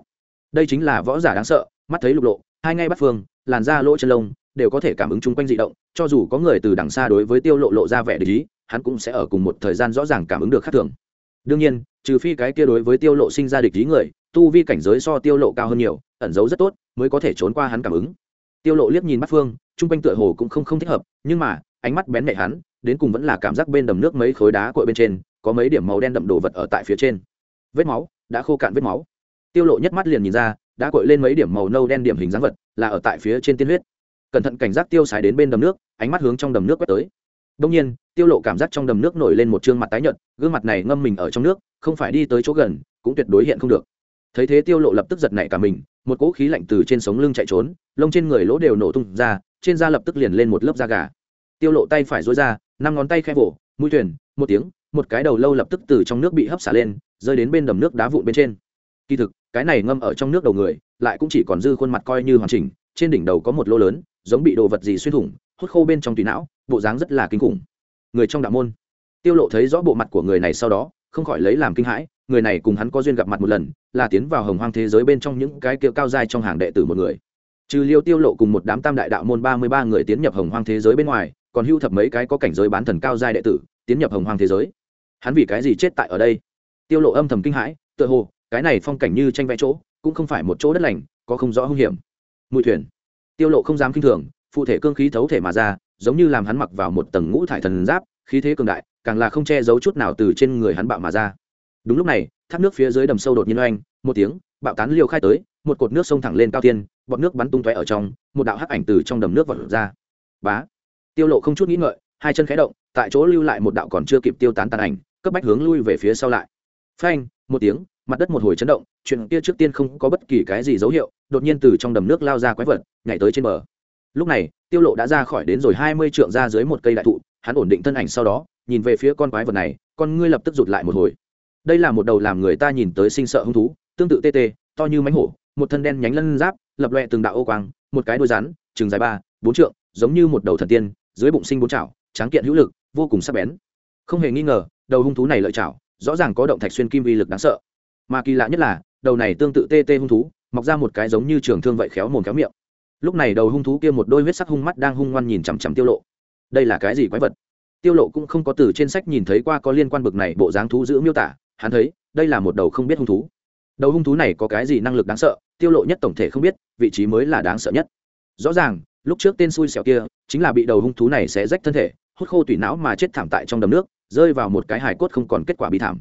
Đây chính là võ giả đáng sợ, mắt thấy lục lộ, hai ngay bắt phương, làn da lỗ chân lông, đều có thể cảm ứng chung quanh dị động, cho dù có người từ đằng xa đối với tiêu lộ lộ ra vẻ để ý, hắn cũng sẽ ở cùng một thời gian rõ ràng cảm ứng được khác thường. Đương nhiên, trừ phi cái kia đối với tiêu lộ sinh ra địch ý người, tu vi cảnh giới so tiêu lộ cao hơn nhiều, ẩn giấu rất tốt mới có thể trốn qua hắn cảm ứng. Tiêu lộ liếc nhìn bắt phương trung quanh tựa hồ cũng không không thích hợp, nhưng mà, ánh mắt bén nhạy hắn, đến cùng vẫn là cảm giác bên đầm nước mấy khối đá cội bên trên, có mấy điểm màu đen đậm đồ vật ở tại phía trên. Vết máu, đã khô cạn vết máu. Tiêu lộ nhất mắt liền nhìn ra, đã cội lên mấy điểm màu nâu đen điểm hình dáng vật, là ở tại phía trên tiên huyết. Cẩn thận cảnh giác tiêu xài đến bên đầm nước, ánh mắt hướng trong đầm nước quét tới. Đông nhiên, tiêu lộ cảm giác trong đầm nước nổi lên một trương mặt tái nhợt, gương mặt này ngâm mình ở trong nước, không phải đi tới chỗ gần, cũng tuyệt đối hiện không được. Thấy thế tiêu lộ lập tức giật nảy cả mình một cỗ khí lạnh từ trên sống lưng chạy trốn, lông trên người lỗ đều nổ tung ra, trên da lập tức liền lên một lớp da gà. Tiêu lộ tay phải dối ra, năm ngón tay khẽ vỗ, mũi thuyền, một tiếng, một cái đầu lâu lập tức từ trong nước bị hấp xả lên, rơi đến bên đầm nước đá vụn bên trên. Kỳ thực, cái này ngâm ở trong nước đầu người, lại cũng chỉ còn dư khuôn mặt coi như hoàn chỉnh, trên đỉnh đầu có một lỗ lớn, giống bị đồ vật gì xuyên thủng, hút khô bên trong tùy não, bộ dáng rất là kinh khủng. Người trong đạo môn. Tiêu lộ thấy rõ bộ mặt của người này sau đó, không khỏi lấy làm kinh hãi người này cùng hắn có duyên gặp mặt một lần, là tiến vào hồng hoang thế giới bên trong những cái kia cao giai trong hàng đệ tử một người. Trừ liêu tiêu lộ cùng một đám tam đại đạo môn ba mươi ba người tiến nhập hồng hoang thế giới bên ngoài, còn hưu thập mấy cái có cảnh giới bán thần cao giai đệ tử, tiến nhập hồng hoang thế giới. Hắn vì cái gì chết tại ở đây? Tiêu lộ âm thầm kinh hãi, tựa hồ, cái này phong cảnh như tranh vẽ chỗ, cũng không phải một chỗ đất lành, có không rõ hung hiểm. Mùi thuyền. Tiêu lộ không dám kinh thường, phụ thể cương khí thấu thể mà ra, giống như làm hắn mặc vào một tầng ngũ thải thần giáp, khí thế cường đại, càng là không che giấu chút nào từ trên người hắn bạo mà ra đúng lúc này, thác nước phía dưới đầm sâu đột nhiên oanh, một tiếng, bạo tán liều khai tới, một cột nước sông thẳng lên cao tiên bọt nước bắn tung tóe ở trong, một đạo hắc ảnh từ trong đầm nước vọt ra. Bá! Tiêu lộ không chút nghĩ ngợi, hai chân khẽ động, tại chỗ lưu lại một đạo còn chưa kịp tiêu tán tàn ảnh, cấp bách hướng lui về phía sau lại. Phanh! Một tiếng, mặt đất một hồi chấn động, chuyện kia trước tiên không có bất kỳ cái gì dấu hiệu, đột nhiên từ trong đầm nước lao ra quái vật, nhảy tới trên bờ. Lúc này, tiêu lộ đã ra khỏi đến rồi hai mươi trượng ra dưới một cây đại thụ, hắn ổn định thân ảnh sau đó, nhìn về phía con quái vật này, con ngươi lập tức rụt lại một hồi đây là một đầu làm người ta nhìn tới sinh sợ hung thú, tương tự tê tê, to như mánh hổ, một thân đen nhánh lân giáp, lập loẹ từng đạo ô quang, một cái đôi rắn, chừng dài ba, bốn trượng, giống như một đầu thần tiên, dưới bụng sinh bốn chảo, tráng kiện hữu lực, vô cùng sắc bén. Không hề nghi ngờ, đầu hung thú này lợi chảo, rõ ràng có động thạch xuyên kim vi lực đáng sợ. Mà kỳ lạ nhất là, đầu này tương tự tê tê hung thú, mọc ra một cái giống như trường thương vậy khéo mồm khéo miệng. Lúc này đầu hung thú kia một đôi huyết sắc hung mắt đang hung ngoan nhìn chằm chằm tiêu lộ. Đây là cái gì quái vật? Tiêu lộ cũng không có từ trên sách nhìn thấy qua có liên quan bực này bộ dáng thú giữ miêu tả hắn thấy, đây là một đầu không biết hung thú. Đầu hung thú này có cái gì năng lực đáng sợ, tiêu lộ nhất tổng thể không biết, vị trí mới là đáng sợ nhất. Rõ ràng, lúc trước tên xui xẻo kia, chính là bị đầu hung thú này sẽ rách thân thể, hút khô tủy não mà chết thảm tại trong đầm nước, rơi vào một cái hài cốt không còn kết quả bị thảm.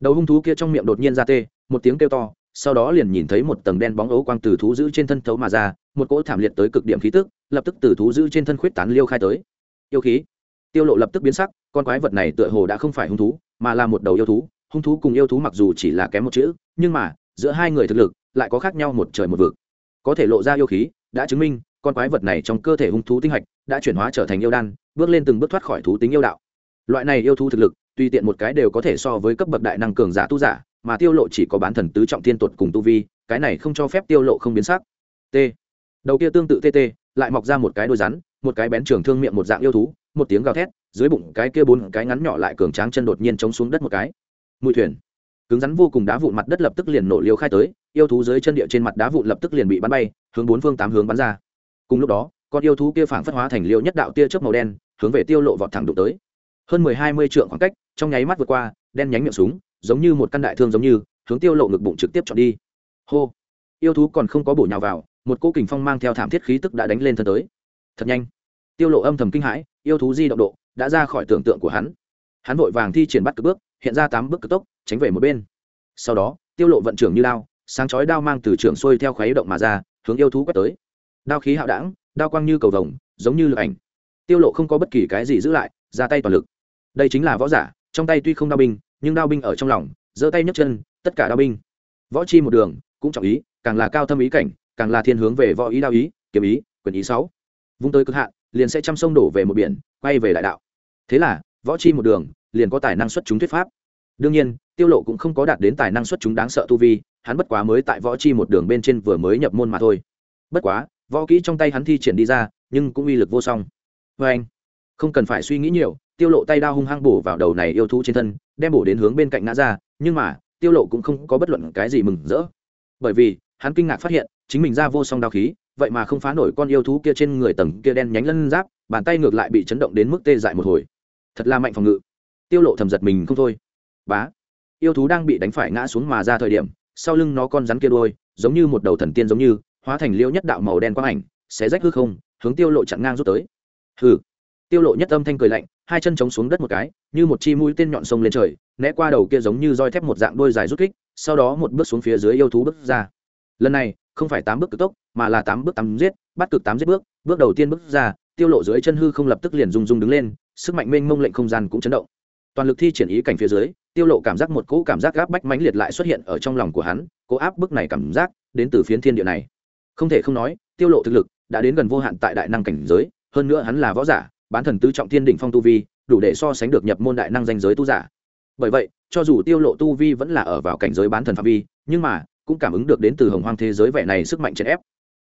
Đầu hung thú kia trong miệng đột nhiên ra tê, một tiếng kêu to, sau đó liền nhìn thấy một tầng đen bóng ấu quang từ thú giữ trên thân thấu mà ra, một cỗ thảm liệt tới cực điểm khí tức, lập tức từ thú giữ trên thân khuyết tán liêu khai tới. Yêu khí. Tiêu lộ lập tức biến sắc, con quái vật này tựa hồ đã không phải hung thú, mà là một đầu yêu thú hung thú cùng yêu thú mặc dù chỉ là kém một chữ, nhưng mà, giữa hai người thực lực lại có khác nhau một trời một vực. Có thể lộ ra yêu khí, đã chứng minh, con quái vật này trong cơ thể hung thú tinh hạch đã chuyển hóa trở thành yêu đan, bước lên từng bước thoát khỏi thú tính yêu đạo. Loại này yêu thú thực lực, tuy tiện một cái đều có thể so với cấp bậc đại năng cường giả tu giả, mà tiêu lộ chỉ có bán thần tứ trọng thiên tuột cùng tu vi, cái này không cho phép tiêu lộ không biến sắc. T. Đầu kia tương tự tt lại mọc ra một cái đôi rắn, một cái bén trường thương miệng một dạng yêu thú, một tiếng gào thét, dưới bụng cái kia bốn cái ngắn nhỏ lại cường tráng chân đột nhiên chống xuống đất một cái mùi thuyền. Cứng rắn vô cùng đá vụn mặt đất lập tức liền nổ liều khai tới, yêu thú dưới chân địa trên mặt đá vụn lập tức liền bị bắn bay, hướng bốn phương tám hướng bắn ra. Cùng lúc đó, con yêu thú kia phảng phất hóa thành liêu nhất đạo tia chớp màu đen, hướng về tiêu lộ vọt thẳng đụng tới. Hơn mười hai mươi trượng khoảng cách, trong nháy mắt vượt qua, đen nhánh miệng súng, giống như một căn đại thương giống như, hướng tiêu lộ ngực bụng trực tiếp chọn đi. Hô! Yêu thú còn không có bổ nhào vào, một cỗ kình phong mang theo thảm thiết khí tức đã đánh lên thân tới. Thật nhanh! Tiêu lộ âm thầm kinh hãi, yêu thú di động độ, đã ra khỏi tưởng tượng của hắn. Hắn vội vàng thi triển bắt cực bước hiện ra tám bước cực tốc, tránh về một bên. Sau đó, tiêu lộ vận trưởng như đao, sáng chói đao mang từ trường xuôi theo khuấy động mà ra, hướng yêu thú quét tới. Đao khí hạo đảng đao quang như cầu vồng, giống như lực ảnh. Tiêu lộ không có bất kỳ cái gì giữ lại, ra tay toàn lực. Đây chính là võ giả, trong tay tuy không đao binh, nhưng đao binh ở trong lòng, giơ tay nhấc chân, tất cả đao binh. Võ chi một đường, cũng trọng ý, càng là cao thâm ý cảnh, càng là thiên hướng về võ ý đao ý, kiếm ý, quyền ý sáu. Vung tới cực hạn, liền sẽ chăm sông đổ về một biển, quay về đại đạo. Thế là, võ chi một đường liền có tài năng xuất chúng thuyết pháp. Đương nhiên, tiêu lộ cũng không có đạt đến tài năng xuất chúng đáng sợ tu vi, hắn bất quá mới tại võ chi một đường bên trên vừa mới nhập môn mà thôi. Bất quá, võ kỹ trong tay hắn thi triển đi ra, nhưng cũng uy lực vô song. Với anh, không cần phải suy nghĩ nhiều, tiêu lộ tay đao hung hăng bổ vào đầu này yêu thú trên thân, đem bổ đến hướng bên cạnh ngã ra, nhưng mà, tiêu lộ cũng không có bất luận cái gì mừng rỡ. Bởi vì, hắn kinh ngạc phát hiện, chính mình ra vô song đao khí, vậy mà không phá nổi con yêu thú kia trên người tầng kia đen nhánh lân giáp, bàn tay ngược lại bị chấn động đến mức tê dại một hồi. Thật là mạnh phòng ngự tiêu lộ thầm giật mình không thôi. Bá, yêu thú đang bị đánh phải ngã xuống mà ra thời điểm, sau lưng nó con rắn kia đuôi, giống như một đầu thần tiên giống như, hóa thành liêu nhất đạo màu đen quang ảnh, xé rách hư không, hướng tiêu lộ chặn ngang rút tới. Hừ. Tiêu lộ nhất âm thanh cười lạnh, hai chân chống xuống đất một cái, như một chi mũi tên nhọn sông lên trời, né qua đầu kia giống như roi thép một dạng đôi dài rút kích, sau đó một bước xuống phía dưới yêu thú bước ra. Lần này, không phải tám bước cực tốc, mà là tám bước tám giết, bắt cực tám giết bước bước đầu tiên bước ra, tiêu lộ dưới chân hư không lập tức liền rung rung đứng lên, sức mạnh mênh mông lệnh không gian cũng chấn động toàn lực thi triển ý cảnh phía dưới, tiêu lộ cảm giác một cỗ cảm giác áp bách mãnh liệt lại xuất hiện ở trong lòng của hắn, cỗ áp bức này cảm giác đến từ phiến thiên địa này. Không thể không nói, tiêu lộ thực lực đã đến gần vô hạn tại đại năng cảnh giới, hơn nữa hắn là võ giả, bán thần tứ trọng thiên đỉnh phong tu vi, đủ để so sánh được nhập môn đại năng danh giới tu giả. Bởi vậy, cho dù tiêu lộ tu vi vẫn là ở vào cảnh giới bán thần phạm vi, nhưng mà cũng cảm ứng được đến từ hồng hoang thế giới vẻ này sức mạnh chèn ép.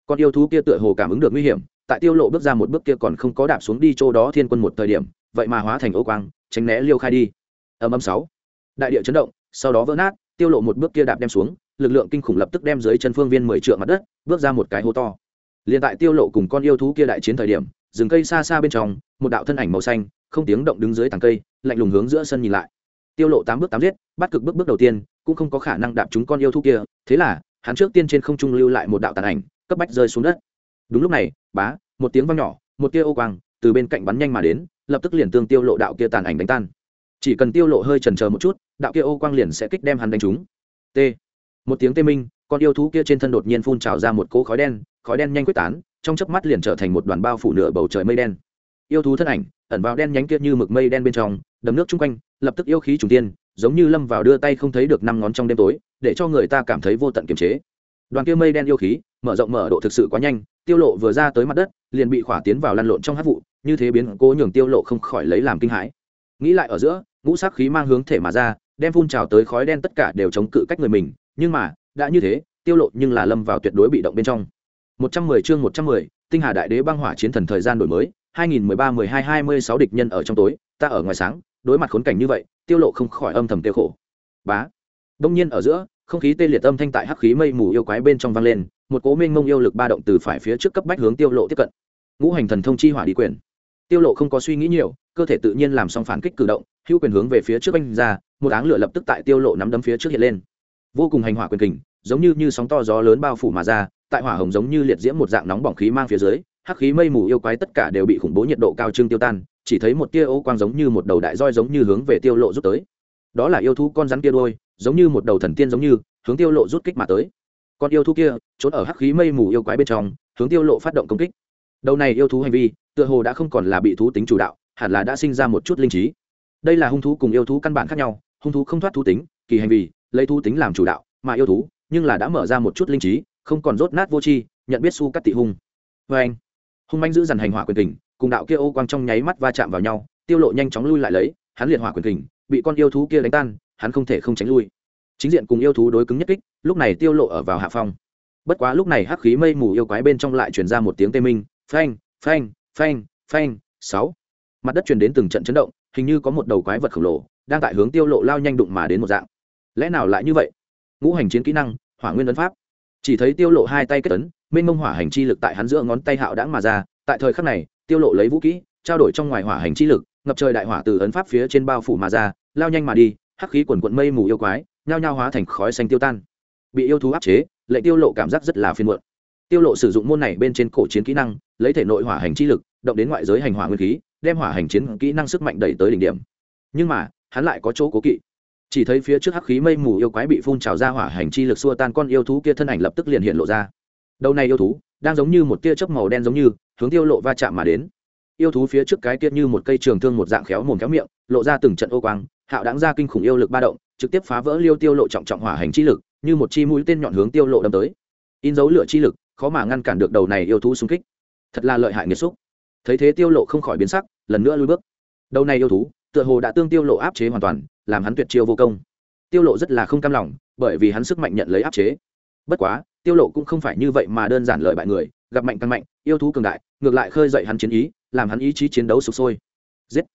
Con yêu thú kia tựa hồ cảm ứng được nguy hiểm, tại tiêu lộ bước ra một bước kia còn không có đạp xuống đi chỗ đó thiên quân một thời điểm, vậy mà hóa thành ô quang tránh né liêu khai đi. Âm âm sáu. Đại địa chấn động, sau đó vỡ nát, tiêu lộ một bước kia đạp đem xuống, lực lượng kinh khủng lập tức đem dưới chân phương viên mười trượng mặt đất, bước ra một cái hố to. Liền tại tiêu lộ cùng con yêu thú kia đại chiến thời điểm, rừng cây xa xa bên trong, một đạo thân ảnh màu xanh, không tiếng động đứng dưới tàng cây, lạnh lùng hướng giữa sân nhìn lại. Tiêu lộ tám bước tám giết, bắt cực bước bước đầu tiên, cũng không có khả năng đạp chúng con yêu thú kia, thế là, hắn trước tiên trên không trung lưu lại một đạo tàn ảnh, cấp bách rơi xuống đất. Đúng lúc này, bá, một tiếng vang nhỏ, một tia ô quang, từ bên cạnh bắn nhanh mà đến lập tức liền tương tiêu lộ đạo kia tàn ảnh đánh tan. Chỉ cần tiêu lộ hơi chần chờ một chút, đạo kia ô quang liền sẽ kích đem hắn đánh trúng. T. Một tiếng tê minh, con yêu thú kia trên thân đột nhiên phun trào ra một cỗ khói đen khói đen nhanh quyết tán, trong chớp mắt liền trở thành một đoàn bao phủ nửa bầu trời mây đen. Yêu thú thân ảnh, ẩn vào đen nhánh kia như mực mây đen bên trong, đầm nước chung quanh, lập tức yêu khí trùng tiên, giống như lâm vào đưa tay không thấy được năm ngón trong đêm tối, để cho người ta cảm thấy vô tận kiềm chế đoàn kia mây đen yêu khí mở rộng mở độ thực sự quá nhanh tiêu lộ vừa ra tới mặt đất liền bị khỏa tiến vào lăn lộn trong hát vụ như thế biến cố nhường tiêu lộ không khỏi lấy làm kinh hãi. Nghĩ lại ở giữa ngũ sắc khí mang hướng thể mà ra đem phun trào tới khói đen tất cả đều chống cự cách người mình nhưng mà đã như thế tiêu lộ nhưng là lâm vào tuyệt đối bị động bên trong. 110 chương 110, tinh hà đại đế băng hỏa chiến thần thời gian đổi mới 2013-12-26 địch nhân ở trong tối ta ở ngoài sáng đối mặt khốn cảnh như vậy tiêu lộ không khỏi âm thầm tiêu khổ. Bá. Đông nhiên ở giữa không khí tê liệt âm thanh tại hắc khí mây mù yêu quái bên trong vang lên, một cố minh mông yêu lực ba động từ phải phía trước cấp bách hướng tiêu lộ tiếp cận. Ngũ hành thần thông chi hỏa đi quyền. Tiêu lộ không có suy nghĩ nhiều, cơ thể tự nhiên làm xong phản kích cử động, hữu quyền hướng về phía trước anh ra, một áng lửa lập tức tại tiêu lộ nắm đấm phía trước hiện lên. Vô cùng hành hỏa quyền kình, giống như như sóng to gió lớn bao phủ mà ra, tại hỏa hồng giống như liệt diễm một dạng nóng bỏng khí mang phía dưới, hắc khí mây mù yêu quái tất cả đều bị khủng bố nhiệt độ cao trưng tiêu tan, chỉ thấy một tia ô quang giống như một đầu đại roi giống như hướng về tiêu lộ rút tới đó là yêu thú con rắn kia đôi giống như một đầu thần tiên giống như, hướng tiêu lộ rút kích mà tới. Con yêu thú kia, trốn ở hắc khí mây mù yêu quái bên trong, hướng tiêu lộ phát động công kích. Đầu này yêu thú hành vi, tựa hồ đã không còn là bị thú tính chủ đạo, hẳn là đã sinh ra một chút linh trí. Đây là hung thú cùng yêu thú căn bản khác nhau, hung thú không thoát thú tính, kỳ hành vi, lấy thú tính làm chủ đạo, mà yêu thú, nhưng là đã mở ra một chút linh trí, không còn rốt nát vô tri, nhận biết su cắt tị hung. Vê anh, hung manh giữ dằn hành hỏa quyền kình, cùng đạo kia ô quang trong nháy mắt va chạm vào nhau, tiêu lộ nhanh chóng lui lại lấy, hắn liệt hỏa quyền kình bị con yêu thú kia đánh tan, hắn không thể không tránh lui. Chính diện cùng yêu thú đối cứng nhất kích, lúc này tiêu lộ ở vào hạ phong. Bất quá lúc này hắc khí mây mù yêu quái bên trong lại truyền ra một tiếng tê minh, phanh phanh phanh phanh, sáu. Mặt đất truyền đến từng trận chấn động, hình như có một đầu quái vật khổng lồ, đang tại hướng tiêu lộ lao nhanh đụng mà đến một dạng. Lẽ nào lại như vậy? Ngũ hành chiến kỹ năng, hỏa nguyên ấn pháp. Chỉ thấy tiêu lộ hai tay kết ấn, mênh mông hỏa hành chi lực tại hắn giữa ngón tay hạo đãng mà ra, tại thời khắc này, tiêu lộ lấy vũ kỹ trao đổi trong ngoài hỏa hành chi lực ngập trời đại hỏa từ ấn pháp phía trên bao phủ mà ra, lao nhanh mà đi, hắc khí quần quận mây mù yêu quái, nhao nhao hóa thành khói xanh tiêu tan. Bị yêu thú áp chế, lệ tiêu lộ cảm giác rất là phiền muộn. Tiêu lộ sử dụng môn này bên trên cổ chiến kỹ năng, lấy thể nội hỏa hành chi lực, động đến ngoại giới hành hỏa nguyên khí, đem hỏa hành chiến kỹ năng sức mạnh đẩy tới đỉnh điểm. Nhưng mà, hắn lại có chỗ cố kỵ. Chỉ thấy phía trước hắc khí mây mù yêu quái bị phun trào ra hỏa hành chi lực xua tan con yêu thú kia thân ảnh lập tức liền hiện lộ ra. Đầu này yêu thú, đang giống như một tia chớp màu đen giống như, hướng tiêu lộ va chạm mà đến yêu thú phía trước cái kia như một cây trường thương một dạng khéo mồm khéo miệng, lộ ra từng trận ô quang, hạo đáng ra kinh khủng yêu lực ba động, trực tiếp phá vỡ liêu tiêu lộ trọng trọng hỏa hành chi lực, như một chi mũi tên nhọn hướng tiêu lộ đâm tới. In dấu lửa chi lực, khó mà ngăn cản được đầu này yêu thú xung kích. Thật là lợi hại nghiệt xúc. Thấy thế tiêu lộ không khỏi biến sắc, lần nữa lùi bước. Đầu này yêu thú, tựa hồ đã tương tiêu lộ áp chế hoàn toàn, làm hắn tuyệt chiêu vô công. Tiêu lộ rất là không cam lòng, bởi vì hắn sức mạnh nhận lấy áp chế. Bất quá, tiêu lộ cũng không phải như vậy mà đơn giản lợi bại người, gặp mạnh càng mạnh yêu thú cường đại, ngược lại khơi dậy hắn chiến ý, làm hắn ý chí chiến đấu sục sôi. Giết!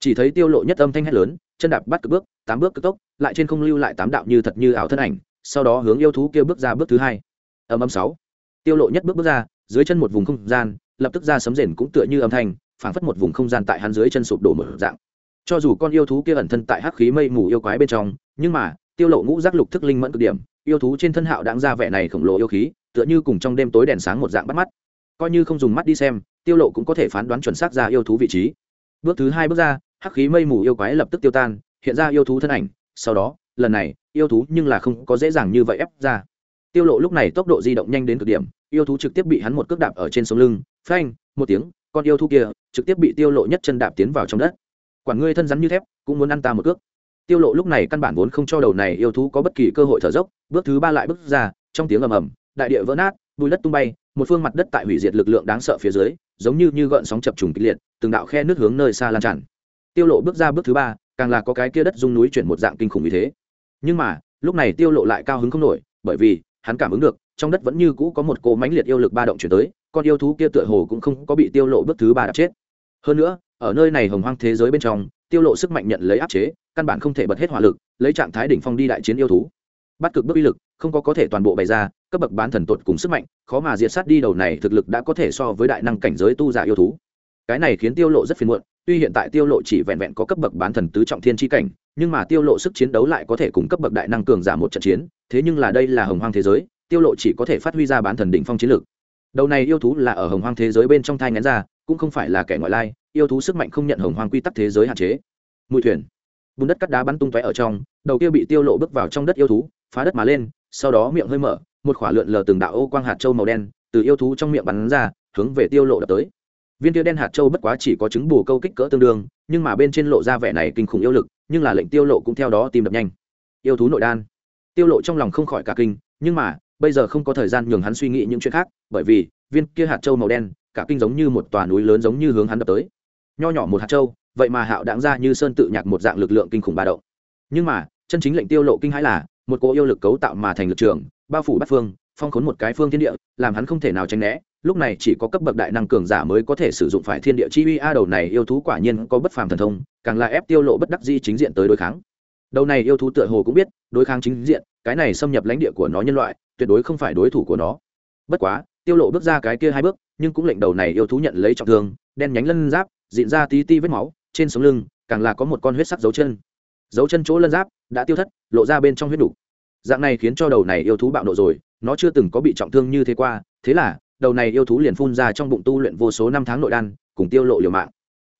Chỉ thấy tiêu lộ nhất âm thanh hét lớn, chân đạp bắt cực bước, tám bước cực tốc, lại trên không lưu lại tám đạo như thật như ảo thân ảnh, sau đó hướng yêu thú kia bước ra bước thứ hai. Âm âm sáu. Tiêu lộ nhất bước bước ra, dưới chân một vùng không gian, lập tức ra sấm rền cũng tựa như âm thanh, phảng phất một vùng không gian tại hắn dưới chân sụp đổ mở dạng. Cho dù con yêu thú kia ẩn thân tại hắc khí mây mù yêu quái bên trong, nhưng mà, tiêu lộ ngũ giác lục thức linh mẫn cực điểm, yêu thú trên thân hạo đáng ra vẻ này khổng lồ yêu khí, tựa như cùng trong đêm tối đèn sáng một dạng bắt mắt coi như không dùng mắt đi xem, tiêu lộ cũng có thể phán đoán chuẩn xác ra yêu thú vị trí. Bước thứ hai bước ra, hắc khí mây mù yêu quái lập tức tiêu tan, hiện ra yêu thú thân ảnh. Sau đó, lần này, yêu thú nhưng là không có dễ dàng như vậy ép ra. Tiêu lộ lúc này tốc độ di động nhanh đến cực điểm, yêu thú trực tiếp bị hắn một cước đạp ở trên sống lưng. Phanh, một tiếng, con yêu thú kia trực tiếp bị tiêu lộ nhất chân đạp tiến vào trong đất. Quản ngươi thân rắn như thép, cũng muốn ăn ta một cước. Tiêu lộ lúc này căn bản vốn không cho đầu này yêu thú có bất kỳ cơ hội thở dốc. Bước thứ ba lại bước ra, trong tiếng ầm ầm, đại địa vỡ nát, bùi đất tung bay một phương mặt đất tại hủy diệt lực lượng đáng sợ phía dưới, giống như như gợn sóng chập trùng kịch liệt, từng đạo khe nước hướng nơi xa lan tràn. Tiêu lộ bước ra bước thứ ba, càng là có cái kia đất rung núi chuyển một dạng kinh khủng như thế. Nhưng mà, lúc này tiêu lộ lại cao hứng không nổi, bởi vì, hắn cảm ứng được, trong đất vẫn như cũ có một cỗ mãnh liệt yêu lực ba động chuyển tới, con yêu thú kia tựa hồ cũng không có bị tiêu lộ bước thứ ba đã chết. Hơn nữa, ở nơi này hồng hoang thế giới bên trong, tiêu lộ sức mạnh nhận lấy áp chế, căn bản không thể bật hết hỏa lực, lấy trạng thái đỉnh phong đi đại chiến yêu thú. Bắt cực bước uy lực không có có thể toàn bộ bày ra, cấp bậc bán thần tột cùng sức mạnh, khó mà diệt sát đi đầu này thực lực đã có thể so với đại năng cảnh giới tu giả yêu thú. Cái này khiến tiêu lộ rất phiền muộn, tuy hiện tại tiêu lộ chỉ vẹn vẹn có cấp bậc bán thần tứ trọng thiên chi cảnh, nhưng mà tiêu lộ sức chiến đấu lại có thể cùng cấp bậc đại năng cường giả một trận chiến, thế nhưng là đây là hồng hoang thế giới, tiêu lộ chỉ có thể phát huy ra bán thần đỉnh phong chiến lực. Đầu này yêu thú là ở hồng hoang thế giới bên trong thai ngén ra, cũng không phải là kẻ ngoại lai, yêu thú sức mạnh không nhận hồng hoang quy tắc thế giới hạn chế. Mũi thuyền. Bùn đất cắt đá bắn tung tóe ở trong, đầu kia bị tiêu lộ bước vào trong đất yêu thú, phá đất mà lên sau đó miệng hơi mở, một khỏa lượn lờ từng đạo ô quang hạt châu màu đen từ yêu thú trong miệng bắn ra, hướng về tiêu lộ đập tới. Viên tiêu đen hạt châu bất quá chỉ có chứng bù câu kích cỡ tương đương, nhưng mà bên trên lộ ra vẻ này kinh khủng yêu lực, nhưng là lệnh tiêu lộ cũng theo đó tìm đập nhanh. Yêu thú nội đan. Tiêu lộ trong lòng không khỏi cả kinh, nhưng mà, bây giờ không có thời gian nhường hắn suy nghĩ những chuyện khác, bởi vì, viên kia hạt châu màu đen, cả kinh giống như một tòa núi lớn giống như hướng hắn đập tới. Nho nhỏ một hạt châu, vậy mà hạo đáng ra như sơn tự nhạc một dạng lực lượng kinh khủng ba động. Nhưng mà, chân chính lệnh tiêu lộ kinh hãi là một cỗ yêu lực cấu tạo mà thành lực trường, bao phủ bát phương, phong khốn một cái phương thiên địa, làm hắn không thể nào tránh né. Lúc này chỉ có cấp bậc đại năng cường giả mới có thể sử dụng phải thiên địa chi uy. A, đầu này yêu thú quả nhiên có bất phàm thần thông, càng là ép tiêu lộ bất đắc di chính diện tới đối kháng. Đầu này yêu thú tựa hồ cũng biết, đối kháng chính diện, cái này xâm nhập lãnh địa của nó nhân loại, tuyệt đối không phải đối thủ của nó. Bất quá, tiêu lộ bước ra cái kia hai bước, nhưng cũng lệnh đầu này yêu thú nhận lấy trọng thương, đen nhánh lân giáp, dịn ra tí ti vết máu, trên sống lưng, càng là có một con huyết sắc dấu chân. Dấu chân chỗ lân giáp đã tiêu thất, lộ ra bên trong huyết đủ dạng này khiến cho đầu này yêu thú bạo nộ rồi nó chưa từng có bị trọng thương như thế qua thế là đầu này yêu thú liền phun ra trong bụng tu luyện vô số năm tháng nội đan cùng tiêu lộ liều mạng.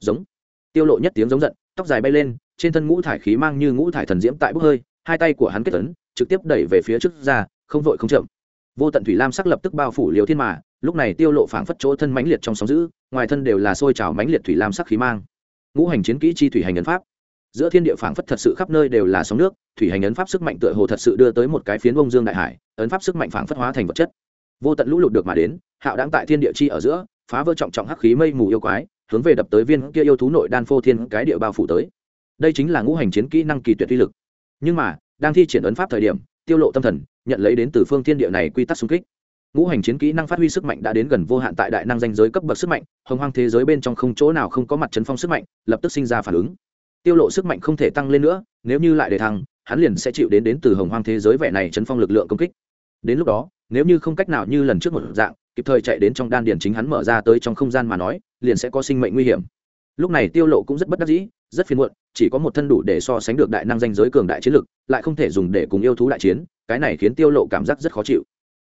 Giống. Tiêu lộ nhất tiếng giống giận tóc dài bay lên trên thân ngũ thải khí mang như ngũ thải thần diễm tại bốc hơi hai tay của hắn kết tấn, trực tiếp đẩy về phía trước ra không vội không chậm. Vô tận thủy lam sắc lập tức bao phủ liều thiên mà lúc này tiêu lộ phảng phất chỗ thân mãnh liệt trong sóng dữ ngoài thân đều là sôi trào mãnh liệt thủy lam sắc khí mang. Ngũ hành chiến kỹ chi thủy hành ấn pháp giữa thiên địa phảng phất thật sự khắp nơi đều là sóng nước, thủy hành ấn pháp sức mạnh tựa hồ thật sự đưa tới một cái phiến bông dương đại hải, ấn pháp sức mạnh phảng phất hóa thành vật chất. Vô tận lũ lụt được mà đến, hạo đáng tại thiên địa chi ở giữa, phá vỡ trọng trọng hắc khí mây mù yêu quái, hướng về đập tới viên kia yêu thú nội đan phô thiên cái địa bao phủ tới. Đây chính là ngũ hành chiến kỹ năng kỳ tuyệt uy lực. Nhưng mà, đang thi triển ấn pháp thời điểm, tiêu lộ tâm thần, nhận lấy đến từ phương thiên địa này quy tắc xung kích. Ngũ hành chiến kỹ năng phát huy sức mạnh đã đến gần vô hạn tại đại năng danh giới cấp bậc sức mạnh, hồng hoang thế giới bên trong không chỗ nào không có mặt chấn phong sức mạnh, lập tức sinh ra phản ứng tiêu lộ sức mạnh không thể tăng lên nữa, nếu như lại để thăng, hắn liền sẽ chịu đến đến từ hồng hoang thế giới vẻ này chấn phong lực lượng công kích. Đến lúc đó, nếu như không cách nào như lần trước một dạng, kịp thời chạy đến trong đan điền chính hắn mở ra tới trong không gian mà nói, liền sẽ có sinh mệnh nguy hiểm. Lúc này tiêu lộ cũng rất bất đắc dĩ, rất phiền muộn, chỉ có một thân đủ để so sánh được đại năng danh giới cường đại chiến lực, lại không thể dùng để cùng yêu thú đại chiến, cái này khiến tiêu lộ cảm giác rất khó chịu.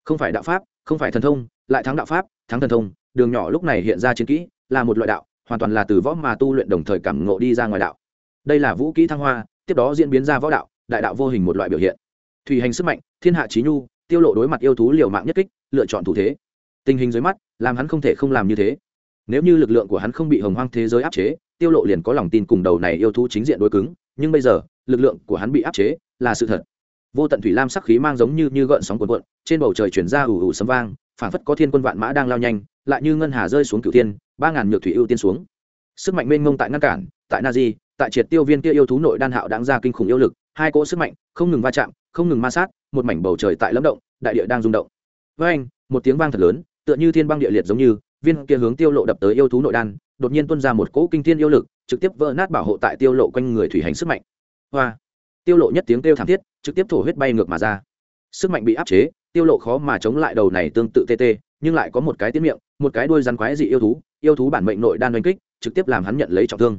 Không phải đạo pháp, không phải thần thông, lại thắng đạo pháp, thắng thần thông, đường nhỏ lúc này hiện ra chiến kỹ, là một loại đạo, hoàn toàn là từ võ mà tu luyện đồng thời cảm ngộ đi ra ngoài đạo đây là vũ kỹ thăng hoa, tiếp đó diễn biến ra võ đạo, đại đạo vô hình một loại biểu hiện. Thủy hành sức mạnh, thiên hạ trí nhu, tiêu lộ đối mặt yêu thú liều mạng nhất kích, lựa chọn thủ thế. Tình hình dưới mắt, làm hắn không thể không làm như thế. Nếu như lực lượng của hắn không bị hồng hoang thế giới áp chế, tiêu lộ liền có lòng tin cùng đầu này yêu thú chính diện đối cứng. Nhưng bây giờ, lực lượng của hắn bị áp chế là sự thật. Vô tận thủy lam sắc khí mang giống như như gợn sóng cuộn cuộn, trên bầu trời chuyển ra ủ ủ sấm vang, phảng phất có thiên quân vạn mã đang lao nhanh, lại như ngân hà rơi xuống cửu thiên, ba ngàn nhược thủy ưu tiên xuống. Sức mạnh mênh mông tại ngăn cản, tại na di tại triệt tiêu viên kia yêu thú nội đan hạo đáng ra kinh khủng yêu lực, hai cỗ sức mạnh, không ngừng va chạm, không ngừng ma sát, một mảnh bầu trời tại lâm động, đại địa đang rung động. Với anh, một tiếng vang thật lớn, tựa như thiên băng địa liệt giống như, viên kia hướng tiêu lộ đập tới yêu thú nội đan, đột nhiên tuôn ra một cỗ kinh thiên yêu lực, trực tiếp vỡ nát bảo hộ tại tiêu lộ quanh người thủy hành sức mạnh. Hoa! Tiêu lộ nhất tiếng kêu thảm thiết, trực tiếp thổ huyết bay ngược mà ra. Sức mạnh bị áp chế, tiêu lộ khó mà chống lại đầu này tương tự tê tê, nhưng lại có một cái tiếng miệng, một cái đuôi rắn quái dị yêu thú yêu thú bản mệnh nội đan đánh kích, trực tiếp làm hắn nhận lấy trọng thương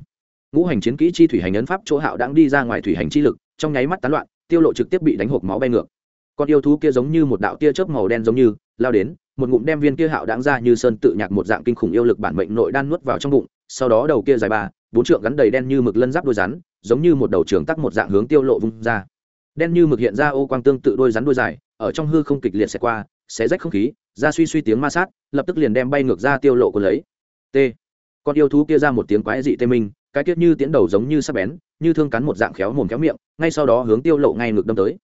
ngũ hành chiến kỹ chi thủy hành ấn pháp chỗ hạo đang đi ra ngoài thủy hành chi lực, trong nháy mắt tán loạn, tiêu lộ trực tiếp bị đánh hộp máu bay ngược. Con yêu thú kia giống như một đạo tia chớp màu đen giống như, lao đến, một ngụm đem viên kia hạo đáng ra như sơn tự nhạc một dạng kinh khủng yêu lực bản mệnh nội đan nuốt vào trong bụng, sau đó đầu kia dài ba, bốn trượng gắn đầy đen như mực lân giáp đôi rắn, giống như một đầu trường tắc một dạng hướng tiêu lộ vung ra. Đen như mực hiện ra ô quang tương tự đôi rắn đôi dài, ở trong hư không kịch liệt xẹt qua, xé rách không khí, ra suy suy tiếng ma sát, lập tức liền đem bay ngược ra tiêu lộ của lấy. T. Con yêu thú kia ra một tiếng quái dị tê minh cái tiết như tiến đầu giống như sắc bén như thương cắn một dạng khéo mồm khéo miệng ngay sau đó hướng tiêu lộ ngay ngược đâm tới.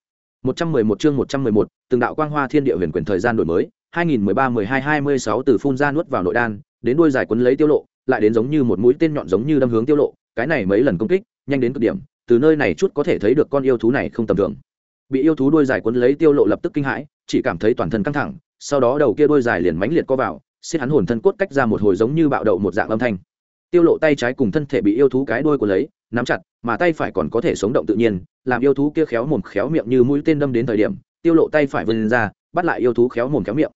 111 chương 111, từng đạo quang hoa thiên địa huyền quyền thời gian đổi mới 2013-12-26 từ phun ra nuốt vào nội đan đến đuôi dài quấn lấy tiêu lộ lại đến giống như một mũi tên nhọn giống như đâm hướng tiêu lộ cái này mấy lần công kích nhanh đến cực điểm từ nơi này chút có thể thấy được con yêu thú này không tầm thường. Bị yêu thú đuôi dài quấn lấy tiêu lộ lập tức kinh hãi chỉ cảm thấy toàn thân căng thẳng sau đó đầu kia đuôi dài liền mãnh liệt co vào xiết hắn hồn thân cốt cách ra một hồi giống như bạo đậu một dạng âm thanh tiêu lộ tay trái cùng thân thể bị yêu thú cái đuôi của lấy, nắm chặt, mà tay phải còn có thể sống động tự nhiên, làm yêu thú kia khéo mồm khéo miệng như mũi tên đâm đến thời điểm, tiêu lộ tay phải vươn ra, bắt lại yêu thú khéo mồm khéo miệng.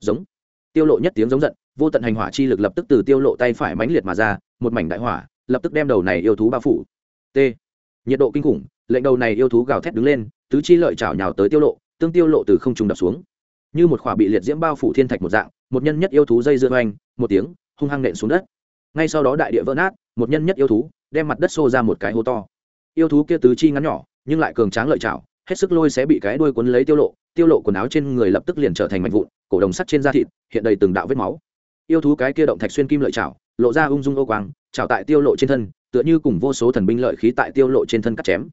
Giống. Tiêu lộ nhất tiếng giống giận, vô tận hành hỏa chi lực lập tức từ tiêu lộ tay phải mãnh liệt mà ra, một mảnh đại hỏa, lập tức đem đầu này yêu thú bao phủ. T. Nhiệt độ kinh khủng, lệnh đầu này yêu thú gào thét đứng lên, tứ chi lợi chảo nhào tới tiêu lộ, tương tiêu lộ từ không trung đập xuống. Như một khỏa bị liệt diễm bao phủ thiên thạch một dạng, một nhân nhất yêu thú dây dưa oanh, một tiếng, hung hăng nện xuống đất ngay sau đó đại địa vỡ nát, một nhân nhất yêu thú đem mặt đất xô ra một cái hố to. Yêu thú kia tứ chi ngắn nhỏ, nhưng lại cường tráng lợi chảo hết sức lôi sẽ bị cái đuôi cuốn lấy tiêu lộ tiêu lộ quần áo trên người lập tức liền trở thành mảnh vụn, cổ đồng sắt trên da thịt, hiện đầy từng đạo vết máu. Yêu thú cái kia động thạch xuyên kim lợi chảo lộ ra ung dung ô quang chảo tại tiêu lộ trên thân, tựa như cùng vô số thần binh lợi khí tại tiêu lộ trên thân cắt chém.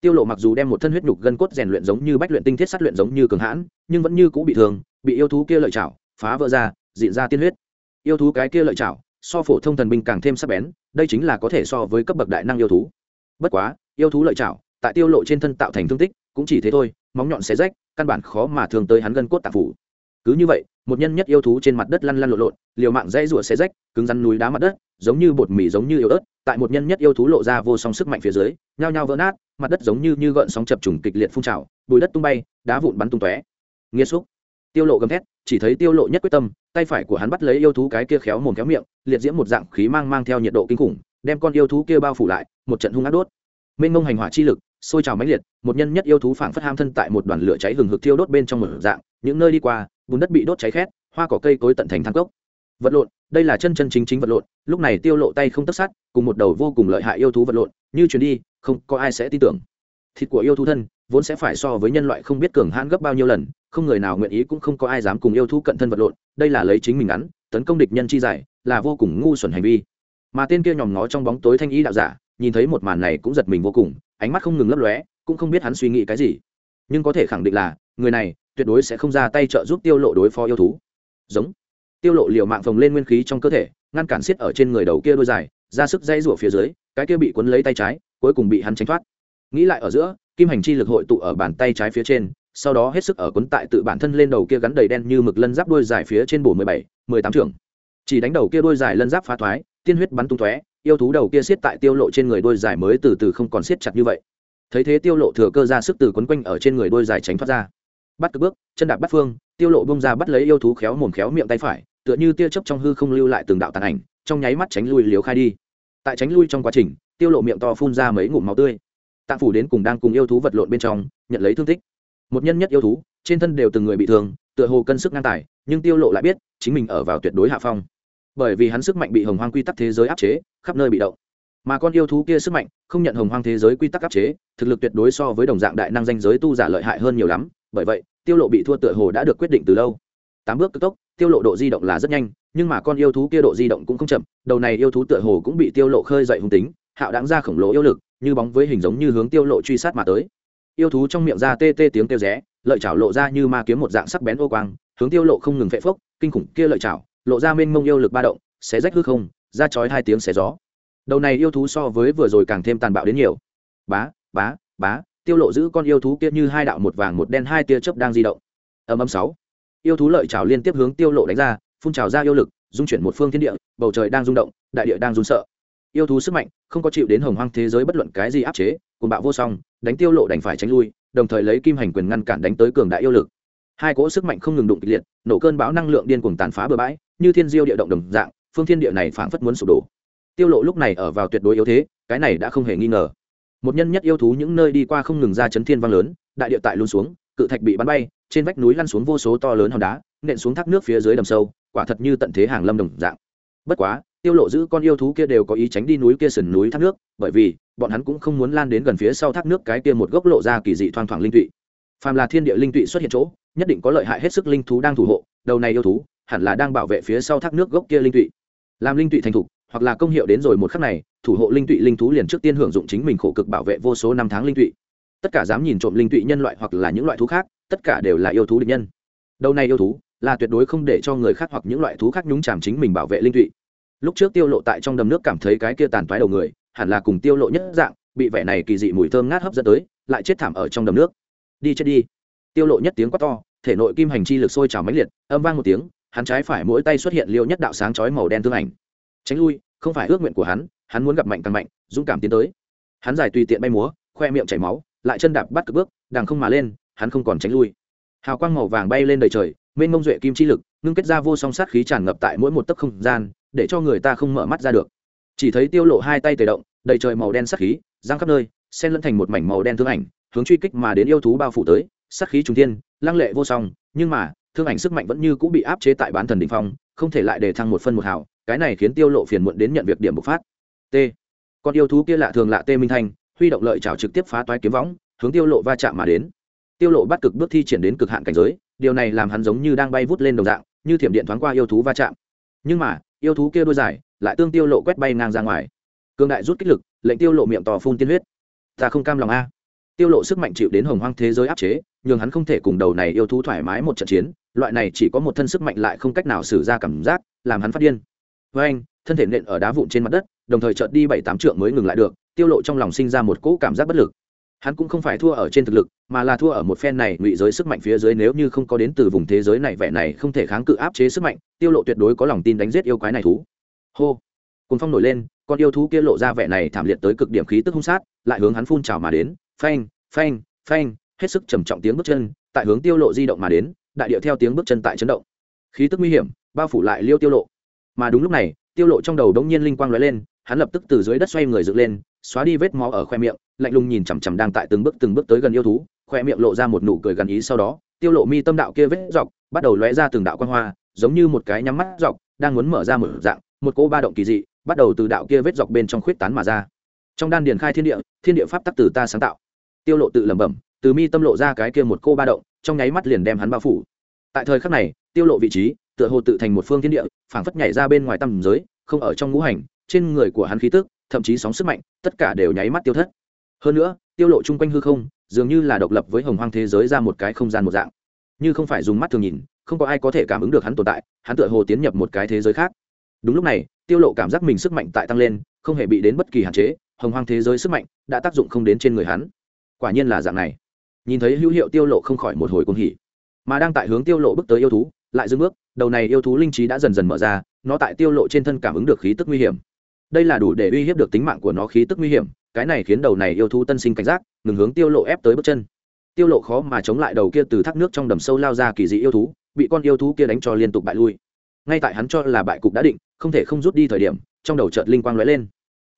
Tiêu lộ mặc dù đem một thân huyết nhục gân cốt rèn luyện giống như bách luyện tinh thiết sát luyện giống như cường hãn, nhưng vẫn như cũ bị thương, bị yêu thú kia lợi chảo phá vỡ ra, diện ra tiên huyết. Yêu thú cái kia lợi chảo so phổ thông thần binh càng thêm sắc bén, đây chính là có thể so với cấp bậc đại năng yêu thú. Bất quá, yêu thú lợi chảo tại tiêu lộ trên thân tạo thành thương tích, cũng chỉ thế thôi, móng nhọn xé rách, căn bản khó mà thường tới hắn gân cốt tạp phủ. Cứ như vậy, một nhân nhất yêu thú trên mặt đất lăn lăn lộn lộn, liều mạng dây rủa xé rách, cứng rắn núi đá mặt đất, giống như bột mì giống như yếu ớt, tại một nhân nhất yêu thú lộ ra vô song sức mạnh phía dưới, nhao nhao vỡ nát, mặt đất giống như như gợn sóng chập trùng kịch liệt phun trào bụi đất tung bay, đá vụn bắn tung tóe. Nghiêm xúc. Tiêu lộ gầm thét chỉ thấy tiêu lộ nhất quyết tâm, tay phải của hắn bắt lấy yêu thú cái kia khéo mồm khéo miệng, liệt diễm một dạng khí mang mang theo nhiệt độ kinh khủng, đem con yêu thú kia bao phủ lại, một trận hung ác đốt. Mênh mông hành hỏa chi lực, sôi trào mãnh liệt, một nhân nhất yêu thú phảng phất ham thân tại một đoàn lửa cháy hừng hực thiêu đốt bên trong một dạng, những nơi đi qua, bùn đất bị đốt cháy khét, hoa cỏ cây cối tận thành thang cốc. Vật lộn, đây là chân chân chính chính vật lộn, lúc này tiêu lộ tay không tất sát, cùng một đầu vô cùng lợi hại yêu thú vật lộn, như chuyến đi, không có ai sẽ tin tưởng. Thịt của yêu thú thân vốn sẽ phải so với nhân loại không biết cường hãn gấp bao nhiêu lần, không người nào nguyện ý cũng không có ai dám cùng yêu thú cận thân vật lộn, đây là lấy chính mình ngắn, tấn công địch nhân chi giải, là vô cùng ngu xuẩn hành vi. Mà tên kia nhòm ngó trong bóng tối thanh ý đạo giả, nhìn thấy một màn này cũng giật mình vô cùng, ánh mắt không ngừng lấp lóe, cũng không biết hắn suy nghĩ cái gì. Nhưng có thể khẳng định là, người này tuyệt đối sẽ không ra tay trợ giúp tiêu lộ đối phó yêu thú. Giống. Tiêu lộ liều mạng phồng lên nguyên khí trong cơ thể, ngăn cản xiết ở trên người đầu kia đôi dài, ra sức dây rủa phía dưới, cái kia bị cuốn lấy tay trái, cuối cùng bị hắn tránh thoát. Nghĩ lại ở giữa kim hành chi lực hội tụ ở bàn tay trái phía trên, sau đó hết sức ở cuốn tại tự bản thân lên đầu kia gắn đầy đen như mực lân giáp đôi dài phía trên bổ mười bảy, mười tám trường chỉ đánh đầu kia đôi dài lân giáp phá thoái, tiên huyết bắn tung tóe, yêu thú đầu kia siết tại tiêu lộ trên người đôi dài mới từ từ không còn siết chặt như vậy. Thấy thế tiêu lộ thừa cơ ra sức từ quấn quanh ở trên người đôi dài tránh thoát ra. Bắt cực bước, chân đạp bắt phương, tiêu lộ bung ra bắt lấy yêu thú khéo mồm khéo miệng tay phải, tựa như tia chớp trong hư không lưu lại từng đạo tàn ảnh, trong nháy mắt tránh lui liếu khai đi. Tại tránh lui trong quá trình, tiêu lộ miệng to phun ra mấy ngụm máu tươi tạng phủ đến cùng đang cùng yêu thú vật lộn bên trong, nhận lấy thương tích. Một nhân nhất yêu thú, trên thân đều từng người bị thương, tựa hồ cân sức ngang tài, nhưng tiêu lộ lại biết, chính mình ở vào tuyệt đối hạ phong. Bởi vì hắn sức mạnh bị hồng hoang quy tắc thế giới áp chế, khắp nơi bị động. Mà con yêu thú kia sức mạnh, không nhận hồng hoang thế giới quy tắc áp chế, thực lực tuyệt đối so với đồng dạng đại năng danh giới tu giả lợi hại hơn nhiều lắm, bởi vậy, tiêu lộ bị thua tựa hồ đã được quyết định từ lâu. Tám bước cực tốc, tiêu lộ độ di động là rất nhanh, nhưng mà con yêu thú kia độ di động cũng không chậm, đầu này yêu thú tựa hồ cũng bị tiêu lộ khơi dậy hung tính hạo đáng ra khổng lồ yêu lực, như bóng với hình giống như hướng tiêu lộ truy sát mà tới. Yêu thú trong miệng ra tê tê tiếng kêu rẽ, lợi chảo lộ ra như ma kiếm một dạng sắc bén ô quang, hướng tiêu lộ không ngừng phệ phốc, kinh khủng kia lợi chảo, lộ ra mênh mông yêu lực ba động, xé rách hư không, ra chói hai tiếng xé gió. Đầu này yêu thú so với vừa rồi càng thêm tàn bạo đến nhiều. Bá bá bá, tiêu lộ giữ con yêu thú kia như hai đạo một vàng một đen hai tia chớp đang di động. Âm âm sáu. Yêu thú lợi chảo liên tiếp hướng tiêu lộ đánh ra, phun trào ra yêu lực, dung chuyển một phương thiên địa, bầu trời đang rung động, đại địa đang run sợ. Yêu thú sức mạnh không có chịu đến hồng hoang thế giới bất luận cái gì áp chế cùng bạo vô song, đánh tiêu lộ đành phải tránh lui, đồng thời lấy kim hành quyền ngăn cản đánh tới cường đại yêu lực. Hai cỗ sức mạnh không ngừng đụng kịch liệt, nổ cơn bão năng lượng điên cuồng tàn phá bờ bãi, như thiên diêu địa động đồng dạng, phương thiên địa này phảng phất muốn sụp đổ. Tiêu lộ lúc này ở vào tuyệt đối yếu thế, cái này đã không hề nghi ngờ. Một nhân nhất yêu thú những nơi đi qua không ngừng ra chấn thiên vang lớn, đại địa tại luôn xuống, cự thạch bị bắn bay, trên vách núi lăn xuống vô số to lớn hòn đá, nện xuống thác nước phía dưới đầm sâu, quả thật như tận thế hàng lâm đồng dạng. Bất quá tiêu lộ giữ con yêu thú kia đều có ý tránh đi núi kia sườn núi thác nước, bởi vì, bọn hắn cũng không muốn lan đến gần phía sau thác nước cái kia một gốc lộ ra kỳ dị thoang thoảng linh tụy. Phàm là thiên địa linh tụy xuất hiện chỗ, nhất định có lợi hại hết sức linh thú đang thủ hộ, đầu này yêu thú, hẳn là đang bảo vệ phía sau thác nước gốc kia linh tụy. Làm linh tụy thành thục, hoặc là công hiệu đến rồi một khắc này, thủ hộ linh tụy linh thú liền trước tiên hưởng dụng chính mình khổ cực bảo vệ vô số năm tháng linh tụy. Tất cả dám nhìn trộm linh tụy nhân loại hoặc là những loại thú khác, tất cả đều là yêu thú địch nhân. Đầu này yêu thú, là tuyệt đối không để cho người khác hoặc những loại thú khác nhúng chàm chính mình bảo vệ linh tụy lúc trước tiêu lộ tại trong đầm nước cảm thấy cái kia tàn toái đầu người, hẳn là cùng tiêu lộ nhất dạng, bị vẻ này kỳ dị mùi thơm ngát hấp dẫn tới, lại chết thảm ở trong đầm nước. Đi chết đi. Tiêu lộ nhất tiếng quát to, thể nội kim hành chi lực sôi trào mãnh liệt, âm vang một tiếng, hắn trái phải mỗi tay xuất hiện liêu nhất đạo sáng chói màu đen tương ảnh. Tránh lui, không phải ước nguyện của hắn hắn muốn gặp mạnh càng mạnh, dũng cảm tiến tới. Hắn giải tùy tiện bay múa, khoe miệng chảy máu, lại chân đạp bắt cực bước, đằng không mà lên, hắn không còn tránh lui. Hào quang màu vàng bay lên đầy trời, mênh mông duệ kim chi lực, ngưng kết ra vô song sát khí tràn ngập tại mỗi một tấc không gian để cho người ta không mở mắt ra được. Chỉ thấy tiêu lộ hai tay tề động, đầy trời màu đen sắc khí giang khắp nơi xen lẫn thành một mảnh màu đen thương ảnh, hướng truy kích mà đến yêu thú bao phủ tới, sắc khí trùng thiên, lăng lệ vô song, nhưng mà, thương ảnh sức mạnh vẫn như cũng bị áp chế tại bán thần đỉnh phong, không thể lại để thăng một phân một hào, cái này khiến tiêu lộ phiền muộn đến nhận việc điểm bộc phát. T. Con yêu thú kia lạ thường lạ tê minh thanh, huy động lợi chảo trực tiếp phá toái kiếm võng, hướng tiêu lộ va chạm mà đến. Tiêu lộ bắt cực bước thi triển đến cực hạn cảnh giới, điều này làm hắn giống như đang bay vút lên đồng dạng, như thiểm điện thoáng qua yêu thú va chạm. Nhưng mà yêu thú kia đôi dài, lại tương tiêu lộ quét bay ngang ra ngoài. Cương đại rút kích lực, lệnh tiêu lộ miệng tò phun tiên huyết. Ta không cam lòng a. Tiêu lộ sức mạnh chịu đến hồng hoang thế giới áp chế nhưng hắn không thể cùng đầu này yêu thú thoải mái một trận chiến. Loại này chỉ có một thân sức mạnh lại không cách nào xử ra cảm giác, làm hắn phát điên. Với anh, thân thể nện ở đá vụn trên mặt đất, đồng thời chợt đi bảy tám trượng mới ngừng lại được. Tiêu lộ trong lòng sinh ra một cỗ cảm giác bất lực hắn cũng không phải thua ở trên thực lực, mà là thua ở một phen này ngụy giới sức mạnh phía dưới nếu như không có đến từ vùng thế giới này, vẻ này không thể kháng cự áp chế sức mạnh, tiêu lộ tuyệt đối có lòng tin đánh giết yêu quái này thú. Hô! Cùng phong nổi lên, con yêu thú kia lộ ra vẻ này thảm liệt tới cực điểm khí tức hung sát, lại hướng hắn phun trào mà đến. Phanh phanh phanh, hết sức trầm trọng tiếng bước chân, tại hướng tiêu lộ di động mà đến, đại điệu theo tiếng bước chân tại chấn động. Khí tức nguy hiểm, bao phủ lại liêu tiêu lộ. Mà đúng lúc này, tiêu lộ trong đầu đống nhiên linh quang lóe lên, hắn lập tức từ dưới đất xoay người dựng lên xóa đi vết máu ở khoe miệng, lạnh lùng nhìn chằm chằm đang tại từng bước từng bước tới gần yêu thú, khoe miệng lộ ra một nụ cười gần ý sau đó, tiêu lộ mi tâm đạo kia vết dọc, bắt đầu lóe ra từng đạo quang hoa, giống như một cái nhắm mắt dọc, đang muốn mở ra một dạng, một cỗ ba động kỳ dị, bắt đầu từ đạo kia vết dọc bên trong khuyết tán mà ra. Trong đan điền khai thiên địa thiên địa pháp tắc từ ta sáng tạo. Tiêu lộ tự lẩm bẩm, từ mi tâm lộ ra cái kia một cô ba động, trong nháy mắt liền đem hắn bao phủ. Tại thời khắc này, tiêu lộ vị trí, tựa hồ tự thành một phương thiên địa, phảng phất nhảy ra bên ngoài tầm giới, không ở trong ngũ hành, trên người của hắn khí tức, thậm chí sóng sức mạnh tất cả đều nháy mắt tiêu thất. Hơn nữa, tiêu lộ chung quanh hư không, dường như là độc lập với hồng hoang thế giới ra một cái không gian một dạng. Như không phải dùng mắt thường nhìn, không có ai có thể cảm ứng được hắn tồn tại, hắn tựa hồ tiến nhập một cái thế giới khác. Đúng lúc này, tiêu lộ cảm giác mình sức mạnh tại tăng lên, không hề bị đến bất kỳ hạn chế, hồng hoang thế giới sức mạnh đã tác dụng không đến trên người hắn. Quả nhiên là dạng này. Nhìn thấy hữu hiệu tiêu lộ không khỏi một hồi cuồng hỉ. Mà đang tại hướng tiêu lộ bước tới yêu thú, lại dừng bước, đầu này yêu thú linh trí đã dần dần mở ra, nó tại tiêu lộ trên thân cảm ứng được khí tức nguy hiểm đây là đủ để uy hiếp được tính mạng của nó khí tức nguy hiểm, cái này khiến đầu này yêu thú tân sinh cảnh giác, ngừng hướng tiêu lộ ép tới bước chân. Tiêu lộ khó mà chống lại đầu kia từ thác nước trong đầm sâu lao ra kỳ dị yêu thú, bị con yêu thú kia đánh cho liên tục bại lui. Ngay tại hắn cho là bại cục đã định, không thể không rút đi thời điểm, trong đầu chợt linh quang lóe lên.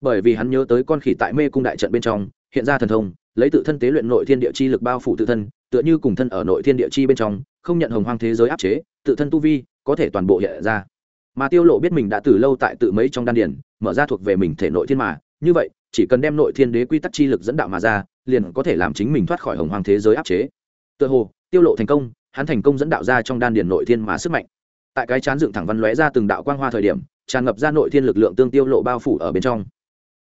Bởi vì hắn nhớ tới con khỉ tại mê cung đại trận bên trong, hiện ra thần thông, lấy tự thân tế luyện nội thiên địa chi lực bao phủ tự thân, tựa như cùng thân ở nội thiên địa chi bên trong, không nhận hồng hoang thế giới áp chế, tự thân tu vi có thể toàn bộ hiện ra. Mà tiêu lộ biết mình đã từ lâu tại tự mấy trong đan điển mở ra thuộc về mình thể nội thiên mà. Như vậy, chỉ cần đem nội thiên đế quy tắc chi lực dẫn đạo mà ra, liền có thể làm chính mình thoát khỏi hồng hoàng thế giới áp chế. Tựa hồ, tiêu lộ thành công, hắn thành công dẫn đạo ra trong đan điền nội thiên mà sức mạnh. Tại cái chán dựng thẳng văn lóe ra từng đạo quang hoa thời điểm, tràn ngập ra nội thiên lực lượng tương tiêu lộ bao phủ ở bên trong.